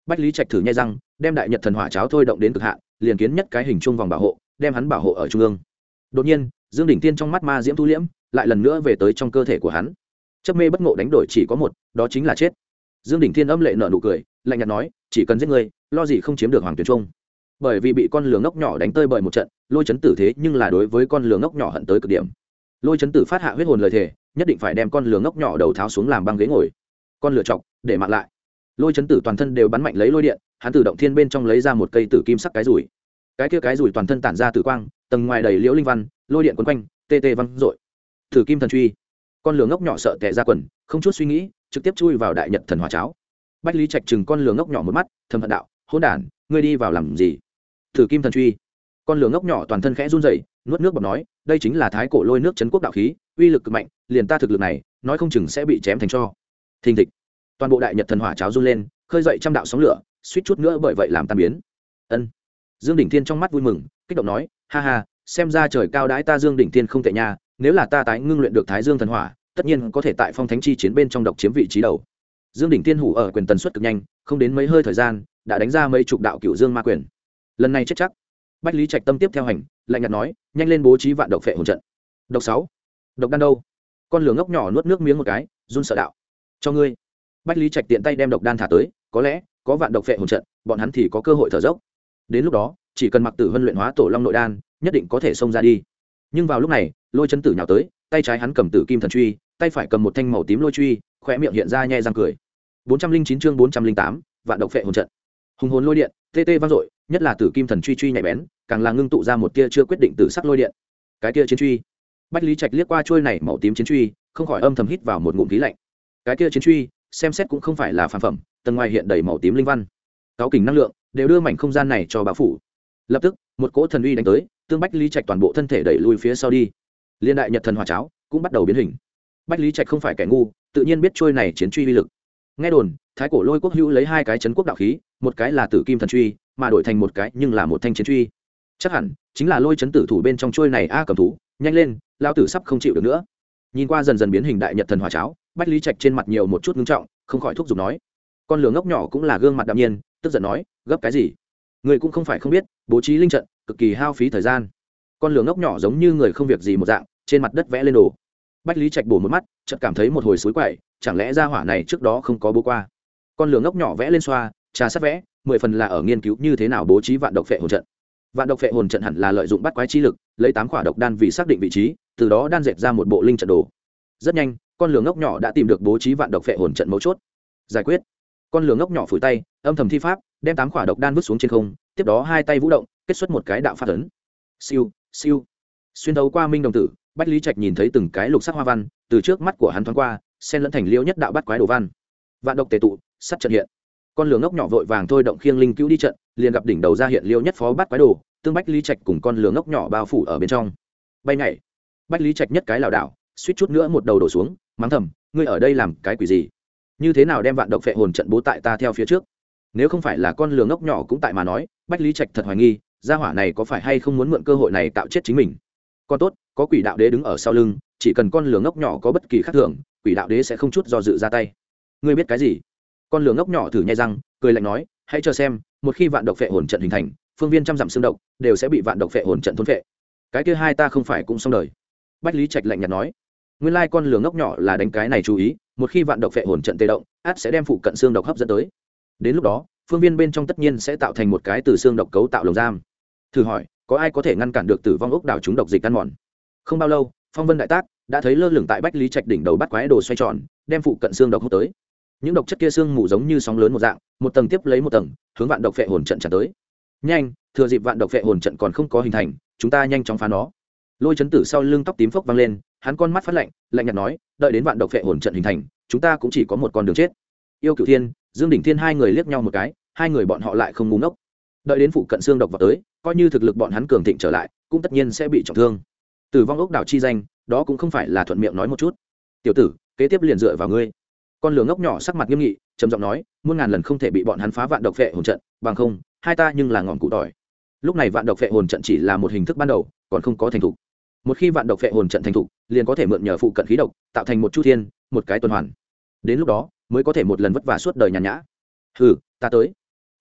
Bách lý trạch thử nhai răng, đem đại nhật thần hỏa cháo thôi động đến cực hạn, liền kiến nhất cái hình chung vòng bảo hộ đem hắn bảo hộ ở trung ương. Đột nhiên, dương đỉnh tiên trong mắt ma diễm thu liễm, lại lần nữa về tới trong cơ thể của hắn. Chấp mê bất ngộ đánh đổi chỉ có một, đó chính là chết. Dương đỉnh thiên âm lệ nợ nụ cười, lạnh nhạt nói, chỉ cần giết người, lo gì không chiếm được hoàng Tuyền trung. Bởi vì bị con lường ngốc nhỏ đánh tơi bởi một trận, lôi chấn tử thế nhưng là đối với con lường ngốc nhỏ hận tới cực điểm. Lôi chấn tử phát hạ huyết hồn lời thề, nhất định phải đem con lường ngốc nhỏ đầu tháo xuống làm băng ghế ngồi. Con lửa chọc, để mạng lại. Lôi chấn tử toàn thân đều bắn mạnh lấy lôi điện, hắn tự động thiên bên trong lấy ra một cây tử kim sắc cái rủi cái kia cái rủi toàn thân tản ra tử quang, tầng ngoài đầy liễu linh văn, lôi điện quấn quanh, tê tê văng dội thử kim thần truy. Con lửa ngốc nhỏ sợ tệ ra quần, không chút suy nghĩ, trực tiếp chui vào đại nhật thần hòa cháo. Bách lý trạch chừng con lửa ngốc nhỏ một mắt, thầm hận đạo hôn đản, ngươi đi vào làm gì? Thử kim thần truy. Con lửa ngốc nhỏ toàn thân khẽ run rẩy, nuốt nước bọt nói, đây chính là thái cổ lôi nước chấn quốc đạo khí, uy lực cực mạnh, liền ta thực lực này, nói không chừng sẽ bị chém thành cho. Thình thịch. Toàn bộ đại nhật thần hỏa cháo run lên, khơi dậy trăm đạo sóng lửa, suýt chút nữa bởi vậy làm tan biến. Ân dương đỉnh thiên trong mắt vui mừng, kích động nói, ha ha, xem ra trời cao đãi ta dương đỉnh thiên không tệ nha, nếu là ta tái ngưng luyện được thái dương thần hỏa, tất nhiên có thể tại phong thánh chi chiến bên trong độc chiếm vị trí đầu. Dương đỉnh thiên hủ ở quyền tần suất cực nhanh, không đến mấy hơi thời gian, đã đánh ra mấy chục đạo cựu dương ma quyền. Lần này chết chắc. Bách lý trạch tâm tiếp theo hành, lạnh nhạt nói, nhanh lên bố trí vạn độc phệ hồn trận. Độc sáu. Độc đan đâu? Con lửa ngốc nhỏ nuốt nước miếng một cái, run sợ đạo. Cho ngươi. Bách lý trạch tiện tay đem độc đan thả tới, có lẽ có vạn độc phệ hồn trận, bọn hắn thì có cơ hội thở dốc đến lúc đó, chỉ cần mặc tử huân luyện hóa tổ long nội đan, nhất định có thể xông ra đi. Nhưng vào lúc này, lôi chân tử nhào tới, tay trái hắn cầm tử kim thần truy, tay phải cầm một thanh màu tím lôi truy khỏe miệng hiện ra nhẹ răng cười. bốn trăm linh chín chương bốn trăm linh tám, vạn độc phệ hồn trận. Hùng hồn lôi điện, tê tê vang dội, nhất là tử kim thần truy truy nhạy bén, càng là ngưng tụ ra một tia chưa quyết định tử sắc lôi điện. Cái tia chiến truy. Bách lý trạch liếc qua trôi này màu tím chiến truy, không khỏi âm thầm hít vào một ngụm khí lạnh. Cái tia chiến truy, xem xét cũng không phải là phản phẩm, tầng ngoài hiện đầy màu tím linh văn. Cáo kình năng lượng đều đưa mảnh không gian này cho bão phủ. Lập tức, một cỗ thần uy đánh tới, tương bách lý trạch toàn bộ thân thể đẩy lui phía sau đi. Liên đại nhật thần hòa cháo cũng bắt đầu biến hình. Bách lý trạch không phải kẻ ngu, tự nhiên biết trôi này chiến truy uy lực. Nghe đồn, thái cổ lôi quốc hữu lấy hai cái chấn quốc đạo khí, một cái là tử kim thần truy, mà đổi thành một cái nhưng là một thanh chiến truy. Chắc hẳn, chính là lôi chấn tử thủ bên trong trôi này a cầm thú, nhanh lên lao tử sắp không chịu được nữa. Nhìn qua dần dần biến hình đại nhật thần hòa cháo, bách lý trạch trên mặt nhiều một chút ngưng trọng, không khỏi thúc giục nói. Con lửa ngốc nhỏ cũng là gương mặt đạm nhiên tức giận nói, gấp cái gì? Người cũng không phải không biết, bố trí linh trận, cực kỳ hao phí thời gian. Con lửa ngốc nhỏ giống như người không việc gì một dạng, trên mặt đất vẽ lên đồ. Bách lý trạch bổ một mắt, chợt cảm thấy một hồi suối quậy, chẳng lẽ ra hỏa này trước đó không có bố qua? Con lửa ngốc nhỏ vẽ lên xoa, trà sát vẽ, mười phần là ở nghiên cứu như thế nào bố trí vạn độc phệ hồn trận. Vạn độc phệ hồn trận hẳn là lợi dụng bắt quái chi lực, lấy tám quả độc đan vì xác định vị trí, từ đó đan dệt ra một bộ linh trận đồ. Rất nhanh, con lửa ngốc nhỏ đã tìm được bố trí vạn độc phệ hồn trận mấu chốt. Giải quyết con lửa ngốc nhỏ phủi tay, âm thầm thi pháp, đem tám quả độc đan vứt xuống trên không, tiếp đó hai tay vũ động, kết xuất một cái đạo phát ấn. Siêu siêu. Xuyên thấu qua minh đồng tử, bách lý trạch nhìn thấy từng cái lục sắc hoa văn, từ trước mắt của hắn thoáng qua sen lẫn thành liêu nhất đạo bắt quái đồ văn. Vạn độc tề tụ, sắt trận hiện. Con lửa ngốc nhỏ vội vàng thôi động khiêng linh cứu đi trận, liền gặp đỉnh đầu ra hiện liêu nhất phó bắt quái đồ, tương bách lý trạch cùng con lửa ngốc nhỏ bao phủ ở bên trong. Bay nhảy. Bách lý trạch nhất cái lảo đảo, suýt chút nữa một đầu đổ xuống, mắng thầm, ngươi ở đây làm cái quỷ gì? Như thế nào đem vạn độc phệ hồn trận bố tại ta theo phía trước? Nếu không phải là con lừa ngốc nhỏ cũng tại mà nói, bách lý trạch thật hoài nghi, gia hỏa này có phải hay không muốn mượn cơ hội này tạo chết chính mình? Con tốt, có quỷ đạo đế đứng ở sau lưng, chỉ cần con lừa ngốc nhỏ có bất kỳ khác thường, quỷ đạo đế sẽ không chút do dự ra tay. Ngươi biết cái gì? Con lừa ngốc nhỏ thử nhai răng, cười lạnh nói, hãy cho xem, một khi vạn độc phệ hồn trận hình thành, phương viên trăm dặm xương độc đều sẽ bị vạn độc phệ hồn trận thôn phệ. Cái kia hai ta không phải cũng xong đời. Bách lý trạch lạnh nhạt nói nguyên lai con lửa ngốc nhỏ là đánh cái này chú ý, một khi vạn độc phệ hồn trận tê động, át sẽ đem phụ cận xương độc hấp dẫn tới. Đến lúc đó, phương viên bên trong tất nhiên sẽ tạo thành một cái từ xương độc cấu tạo lồng giam. Thử hỏi, có ai có thể ngăn cản được tử vong ốc đảo chúng độc dịch ăn mòn? Không bao lâu, phong vân đại tác đã thấy lơ lửng tại bách lý trạch đỉnh đầu bắt quái đồ xoay tròn, đem phụ cận xương độc hút tới. Những độc chất kia xương mù giống như sóng lớn một dạng, một tầng tiếp lấy một tầng, hướng vạn độc phệ hồn trận tràn tới. Nhanh, thừa dịp vạn độc phệ hồn trận còn không có hình thành, chúng ta nhanh chóng phá nó. Lôi chấn tử sau lưng tóc tím phốc văng lên hắn con mắt phát lạnh lạnh nhạt nói, đợi đến vạn độc phệ hồn trận hình thành, chúng ta cũng chỉ có một con đường chết. Yêu cửu thiên, dương đỉnh thiên hai người liếc nhau một cái, hai người bọn họ lại không ngu ngốc. Đợi đến phụ cận xương độc vào tới, coi như thực lực bọn hắn cường thịnh trở lại, cũng tất nhiên sẽ bị trọng thương. Tử vong ốc đảo chi danh, đó cũng không phải là thuận miệng nói một chút. Tiểu tử, kế tiếp liền dựa vào ngươi. Con lửa ngốc nhỏ sắc mặt nghiêm nghị, trầm giọng nói, muôn ngàn lần không thể bị bọn hắn phá vạn độc phệ hồn trận, bằng không, hai ta nhưng là ngọn cụ tỏi. Lúc này vạn độc phệ hồn trận chỉ là một hình thức ban đầu, còn không có thành thục một khi vạn độc phệ hồn trận thành thục, liền có thể mượn nhờ phụ cận khí độc, tạo thành một chu thiên, một cái tuần hoàn. Đến lúc đó, mới có thể một lần vất vả suốt đời nhàn nhã. Hừ, ta tới.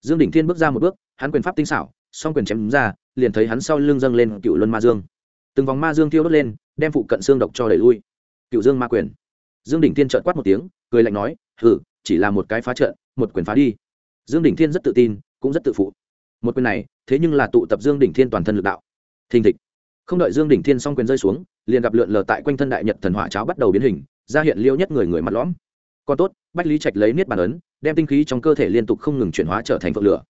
Dương đỉnh thiên bước ra một bước, hắn quyền pháp tinh xảo, song quyền chém ra, liền thấy hắn sau lưng dâng lên cựu luân ma dương. Từng vòng ma dương thiêu đốt lên, đem phụ cận xương độc cho đẩy lui. Cựu dương ma quyền. Dương đỉnh thiên trợn quát một tiếng, cười lạnh nói, hừ, chỉ là một cái phá trận, một quyền phá đi. Dương đỉnh thiên rất tự tin, cũng rất tự phụ. Một quyền này, thế nhưng là tụ tập dương đỉnh thiên toàn thân lực đạo. Thình thịch không đợi dương đỉnh thiên s quyền rơi xuống, liền gặp lượn lờ tại quanh thân đại nhật thần hỏa cháo bắt đầu biến hình, ra hiện liêu nhất người người mặt lõm. Còn tốt, bách lý trạch lấy niết bàn ấn, đem tinh khí trong cơ thể liên tục không ngừng chuyển hóa trở thành phượng lửa.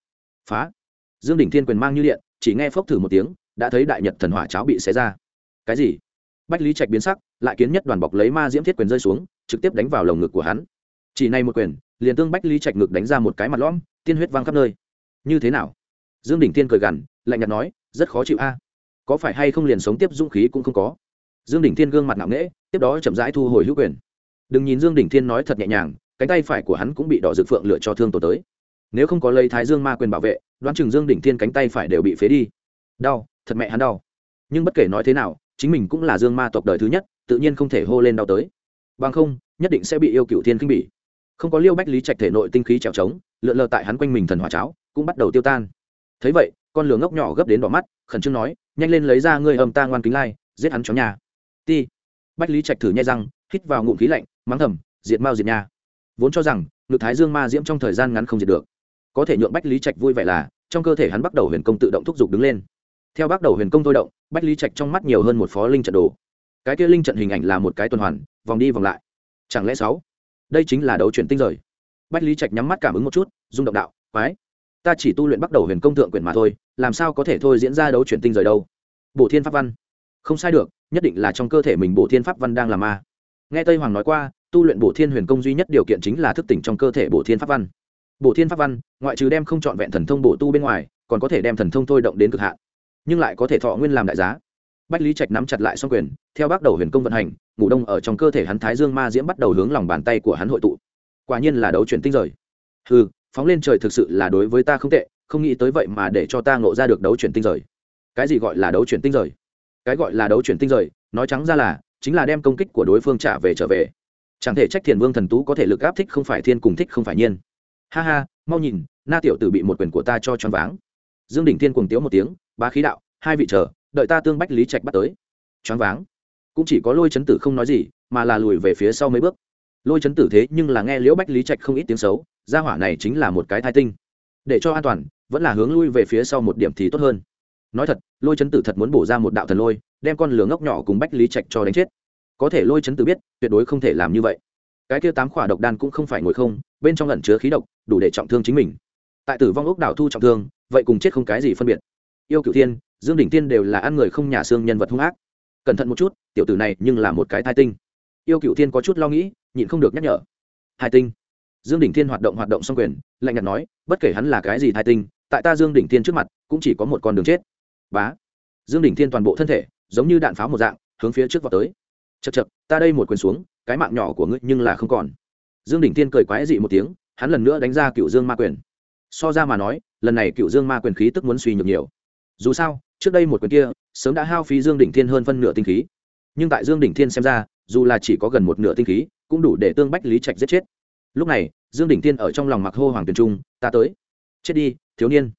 Phá! Dương đỉnh thiên quyền mang như điện, chỉ nghe phốc thử một tiếng, đã thấy đại nhật thần hỏa cháo bị xé ra. Cái gì? Bách lý trạch biến sắc, lại kiến nhất đoàn bọc lấy ma diễm thiết quyền rơi xuống, trực tiếp đánh vào lồng ngực của hắn. Chỉ này một quyền, liền tương bách lý trạch ngực đánh ra một cái mặt lõm, tiên huyết văng khắp nơi. Như thế nào? Dương đỉnh thiên cười gằn, lạnh nhạt nói, rất khó chịu a có phải hay không liền sống tiếp dũng khí cũng không có. Dương đỉnh thiên gương mặt nặng nễ tiếp đó chậm rãi thu hồi hữu quyền. Đừng nhìn dương đỉnh thiên nói thật nhẹ nhàng, cánh tay phải của hắn cũng bị đỏ dược phượng lựa cho thương tổ tới. Nếu không có lấy thái dương ma quyền bảo vệ, đoán chừng dương đỉnh thiên cánh tay phải đều bị phế đi. Đau, thật mẹ hắn đau. Nhưng bất kể nói thế nào, chính mình cũng là dương ma tộc đời thứ nhất, tự nhiên không thể hô lên đau tới. Bằng không, nhất định sẽ bị yêu cựu thiên kinh bỉ. Không có liêu bách lý trạch thể nội tinh khí trèo trống, lượn lờ tại hắn quanh mình thần hỏa cháo, cũng bắt đầu tiêu tan. Thấy vậy, con lửa ngốc nhỏ gấp đến đỏ mắt, khẩn trương nói nhanh lên lấy ra ngươi âm ta ngoan kính lai, giết hắn chó nhà. Ti. Bách lý trạch thử nhai răng, hít vào ngụm khí lạnh, mắng thầm, diệt mao diệt nha vốn cho rằng, ngực thái dương ma diễm trong thời gian ngắn không diệt được. Có thể nhượng bách lý trạch vui vẻ là, trong cơ thể hắn bắt đầu huyền công tự động thúc giục đứng lên. Theo bắt đầu huyền công thôi động, bách lý trạch trong mắt nhiều hơn một phó linh trận đồ. Cái kia linh trận hình ảnh là một cái tuần hoàn, vòng đi vòng lại. Chẳng lẽ sáu? Đây chính là đấu chuyển tinh rời. Bách lý trạch nhắm mắt cảm ứng một chút, rung động đạo, quái, ta chỉ tu luyện bắt đầu huyền công thượng quyền mà thôi làm sao có thể thôi diễn ra đấu chuyển tinh rời đâu? Bổ thiên pháp văn. Không sai được, nhất định là trong cơ thể mình bổ thiên pháp văn đang làm ma. Nghe tây hoàng nói qua, tu luyện bổ thiên huyền công duy nhất điều kiện chính là thức tỉnh trong cơ thể bổ thiên pháp văn. Bổ thiên pháp văn, ngoại trừ đem không trọn vẹn thần thông bổ tu bên ngoài, còn có thể đem thần thông thôi động đến cực hạn. Nhưng lại có thể thọ nguyên làm đại giá. Bách lý trạch nắm chặt lại xong quyền, theo bắt đầu huyền công vận hành, ngủ đông ở trong cơ thể hắn thái dương ma diễm bắt đầu hướng lòng bàn tay của hắn hội tụ. Quả nhiên là đấu chuyển tinh rời. Ừ phóng lên trời thực sự là đối với ta không tệ không nghĩ tới vậy mà để cho ta ngộ ra được đấu chuyển tinh rời. Cái gì gọi là đấu chuyển tinh rời? Cái gọi là đấu chuyển tinh rời, nói trắng ra là, chính là đem công kích của đối phương trả về trở về. Chẳng thể trách thiền vương thần tú có thể lực áp thích không phải thiên cùng thích không phải nhiên. Ha ha, mau nhìn, na tiểu tử bị một quyền của ta cho choáng váng. Dương đỉnh thiên cùng tiếu một tiếng ba khí đạo, hai vị chờ, đợi ta tương bách lý trạch bắt tới. Choáng váng. Cũng chỉ có lôi chấn tử không nói gì, mà là lùi về phía sau mấy bước. Lôi chấn tử thế nhưng là nghe liễu bách lý trạch không ít tiếng xấu, gia hỏa này chính là một cái thai tinh. Để cho an toàn vẫn là hướng lui về phía sau một điểm thì tốt hơn. Nói thật, lôi chấn tử thật muốn bổ ra một đạo thần lôi, đem con lửa ngốc nhỏ cùng bách lý trạch cho đánh chết. Có thể lôi chấn tử biết, tuyệt đối không thể làm như vậy. Cái kia tám khỏa độc đan cũng không phải ngồi không, bên trong lẩn chứa khí độc, đủ để trọng thương chính mình. Tại tử vong ốc đảo thu trọng thương, vậy cùng chết không cái gì phân biệt. Yêu cựu thiên, dương đỉnh tiên đều là ăn người không nhà xương nhân vật hung ác. Cẩn thận một chút, tiểu tử này nhưng là một cái thai tinh. Yêu cựu thiên có chút lo nghĩ, nhịn không được nhắc nhở. Hai tinh. Dương đỉnh thiên hoạt động hoạt động xong quyền, lạnh nhạt nói, bất kể hắn là cái gì thai tinh tại ta dương đỉnh thiên trước mặt, cũng chỉ có một con đường chết. Bá. Dương đỉnh thiên toàn bộ thân thể, giống như đạn pháo một dạng, hướng phía trước vào tới. Chật chật ta đây một quyền xuống, cái mạng nhỏ của ngươi nhưng là không còn. Dương đỉnh thiên cười quái dị một tiếng, hắn lần nữa đánh ra cựu dương ma quyền. So ra mà nói, lần này cựu dương ma quyền khí tức muốn suy nhược nhiều. Dù sao, trước đây một quyền kia, sớm đã hao phí dương đỉnh thiên hơn phân nửa tinh khí. Nhưng tại dương đỉnh thiên xem ra, dù là chỉ có gần một nửa tinh khí, cũng đủ để tương bách lý trạch giết chết. Lúc này, dương đỉnh thiên ở trong lòng mặc hô hoàng tuyền trung, ta tới. Chết đi thiếu niên.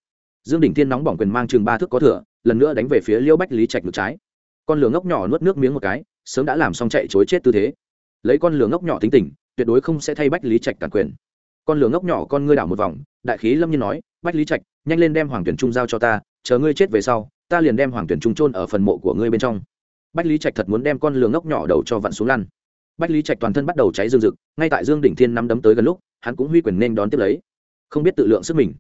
Dương đỉnh thiên nóng bỏng quyền mang chừng ba thước có thửa lần nữa đánh về phía liêu bách lý trạch ngược trái. Con lửa ngốc nhỏ nuốt nước miếng một cái, sớm đã làm xong chạy chối chết tư thế. Lấy con lửa ngốc nhỏ tính tình, tuyệt đối không sẽ thay bách lý trạch cản quyền. Con lửa ngốc nhỏ con ngươi đảo một vòng, đại khí lâm nhiên nói, bách lý trạch, nhanh lên đem hoàng tuyển trung giao cho ta, chờ ngươi chết về sau, ta liền đem hoàng tuyển trung trôn ở phần mộ của ngươi bên trong. Bách lý trạch thật muốn đem con lửa ngốc nhỏ đầu cho vặn xuống lăn. Bách lý trạch toàn thân bắt đầu cháy rừng rực, ngay tại dương đỉnh thiên nắm đấm tới gần lúc, hắn cũng huy quyền nên đón tiếp lấy. Không biết tự lượng sức mình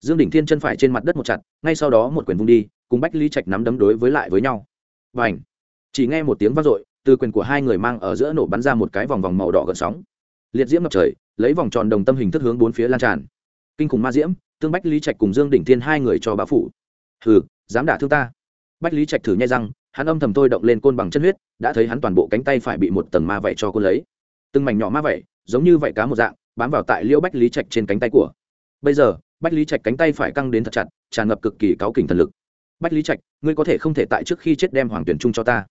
dương đỉnh thiên chân phải trên mặt đất một chặt, ngay sau đó một quyền vung đi, cùng bách lý trạch nắm đấm đối với lại với nhau. Và ảnh chỉ nghe một tiếng vang dội, từ quyền của hai người mang ở giữa nổ bắn ra một cái vòng vòng màu đỏ gần sóng. Liệt diễm ngập trời, lấy vòng tròn đồng tâm hình thức hướng bốn phía lan tràn. Kinh khủng ma diễm, tương bách lý trạch cùng dương đỉnh thiên hai người cho bá phủ. Hừ, dám đả thương ta. Bách lý trạch thử nhai răng, hắn âm thầm thôi động lên côn bằng chân huyết, đã thấy hắn toàn bộ cánh tay phải bị một tầng ma vẩy cho côn lấy. Từng mảnh nhỏ ma vẩy giống như vảy cá một dạng, bám vào tại liễu bách lý trạch trên cánh tay của. Bây giờ bách lý trạch cánh tay phải căng đến thật chặt, tràn ngập cực kỳ cáu kỉnh thần lực. Bách lý trạch, ngươi có thể không thể tại trước khi chết đem hoàng tuyển trung cho ta?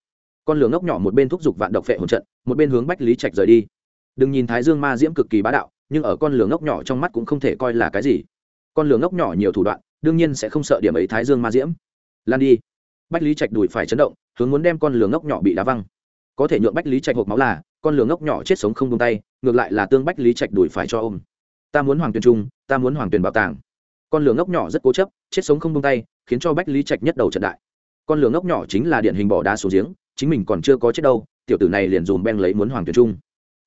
Con lửa ngốc nhỏ một bên thúc giục vạn độc phệ hồn trận, một bên hướng bách lý trạch rời đi. Đừng nhìn thái dương ma diễm cực kỳ bá đạo, nhưng ở con lửa ngốc nhỏ trong mắt cũng không thể coi là cái gì. Con lửa ngốc nhỏ nhiều thủ đoạn, đương nhiên sẽ không sợ điểm ấy thái dương ma diễm. Lan đi. Bách lý trạch đùi phải chấn động, hướng muốn đem con lửa ngốc nhỏ bị đá văng. Có thể nhượng bách lý trạch hộp máu là, con lửa ngốc nhỏ chết sống không tung tay, ngược lại là tương bách lý trạch đùi phải cho ôm ta muốn hoàng tuyền trung, ta muốn hoàng tuyền bảo tàng. Con lửa ngốc nhỏ rất cố chấp, chết sống không tung tay, khiến cho bách lý trạch nhất đầu trận đại. Con lửa ngốc nhỏ chính là điện hình bỏ đá xuống giếng, chính mình còn chưa có chết đâu, tiểu tử này liền dùm ben lấy muốn hoàng tuyền trung.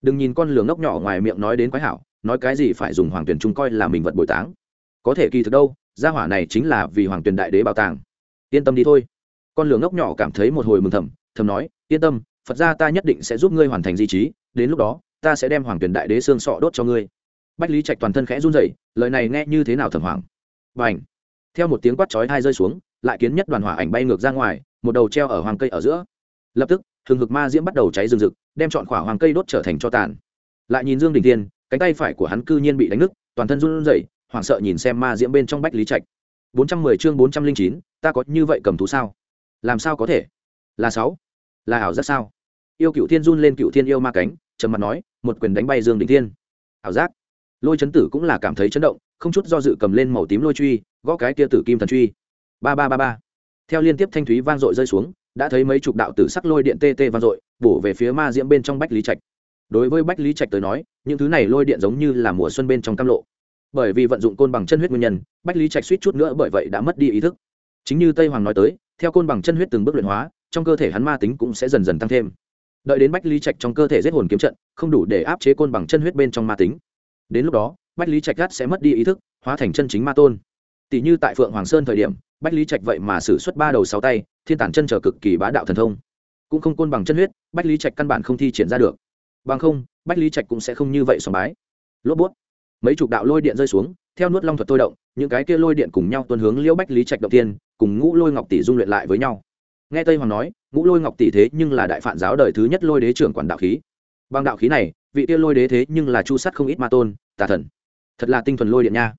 Đừng nhìn con lửa ngốc nhỏ ngoài miệng nói đến quái hảo, nói cái gì phải dùng hoàng tuyền trung coi là mình vật bồi táng. Có thể kỳ thực đâu, gia hỏa này chính là vì hoàng tuyền đại đế bảo tàng. Yên tâm đi thôi. Con lửa ngốc nhỏ cảm thấy một hồi mừng thầm thầm nói, yên tâm, phật ra ta nhất định sẽ giúp ngươi hoàn thành di trí, đến lúc đó, ta sẽ đem hoàng tuyền đại đế xương sọ đốt cho ngươi bách lý trạch toàn thân khẽ run rẩy, lời này nghe như thế nào thầm hoàng và ảnh theo một tiếng quát chói hai rơi xuống, lại kiến nhất đoàn hỏa ảnh bay ngược ra ngoài, một đầu treo ở hoàng cây ở giữa. Lập tức, hừng hực ma diễm bắt đầu cháy rừng rực, đem chọn khỏa hoàng cây đốt trở thành cho tàn. Lại nhìn dương đình tiên cánh tay phải của hắn cư nhiên bị đánh nứt, toàn thân run rẩy, hoảng sợ nhìn xem ma diễm bên trong bách lý trạch. Bốn trăm mười chương bốn trăm linh chín, ta có như vậy cầm thú sao? Làm sao có thể? Là sáu. Là ảo giác sao? Yêu cựu thiên run lên cựu thiên yêu ma cánh, trầm mặt nói, một quyền đánh bay dương đình thiên. Ảo giác? Lôi chấn tử cũng là cảm thấy chấn động, không chút do dự cầm lên màu tím lôi truy, gõ cái tia tử kim thần truy. Ba ba ba ba. Theo liên tiếp thanh thúy vang dội rơi xuống, đã thấy mấy chục đạo tử sắc lôi điện tê tê vang dội, bổ về phía ma diễm bên trong bách lý trạch. Đối với bách lý trạch tới nói, những thứ này lôi điện giống như là mùa xuân bên trong cam lộ. Bởi vì vận dụng côn bằng chân huyết nguyên nhân, bách lý trạch suýt chút nữa bởi vậy đã mất đi ý thức. Chính như tây hoàng nói tới, theo côn bằng chân huyết từng bước luyện hóa, trong cơ thể hắn ma tính cũng sẽ dần dần tăng thêm. Đợi đến bách lý trạch trong cơ thể giết hồn kiếm trận, không đủ để áp chế côn bằng chân huyết bên trong ma tính đến lúc đó, bách lý trạch gắt sẽ mất đi ý thức, hóa thành chân chính ma tôn. Tỷ như tại phượng hoàng sơn thời điểm, bách lý trạch vậy mà xử suất ba đầu sáu tay, thiên tản chân trở cực kỳ bá đạo thần thông. Cũng không côn bằng chân huyết, bách lý trạch căn bản không thi triển ra được. Bằng không, bách lý trạch cũng sẽ không như vậy sòng bái. Lốp bút. Mấy chục đạo lôi điện rơi xuống, theo nuốt long thuật tôi động, những cái kia lôi điện cùng nhau tuân hướng liễu bách lý trạch đầu tiên, cùng ngũ lôi ngọc tỷ dung luyện lại với nhau. Nghe tây hoàng nói, ngũ lôi ngọc tỷ thế nhưng là đại phản giáo đời thứ nhất lôi đế trưởng quản đạo khí. Bằng đạo khí này, vị kia lôi đế thế nhưng là chu sắt không ít ma tôn tà thần. Thật là tinh thuần lôi điện nha.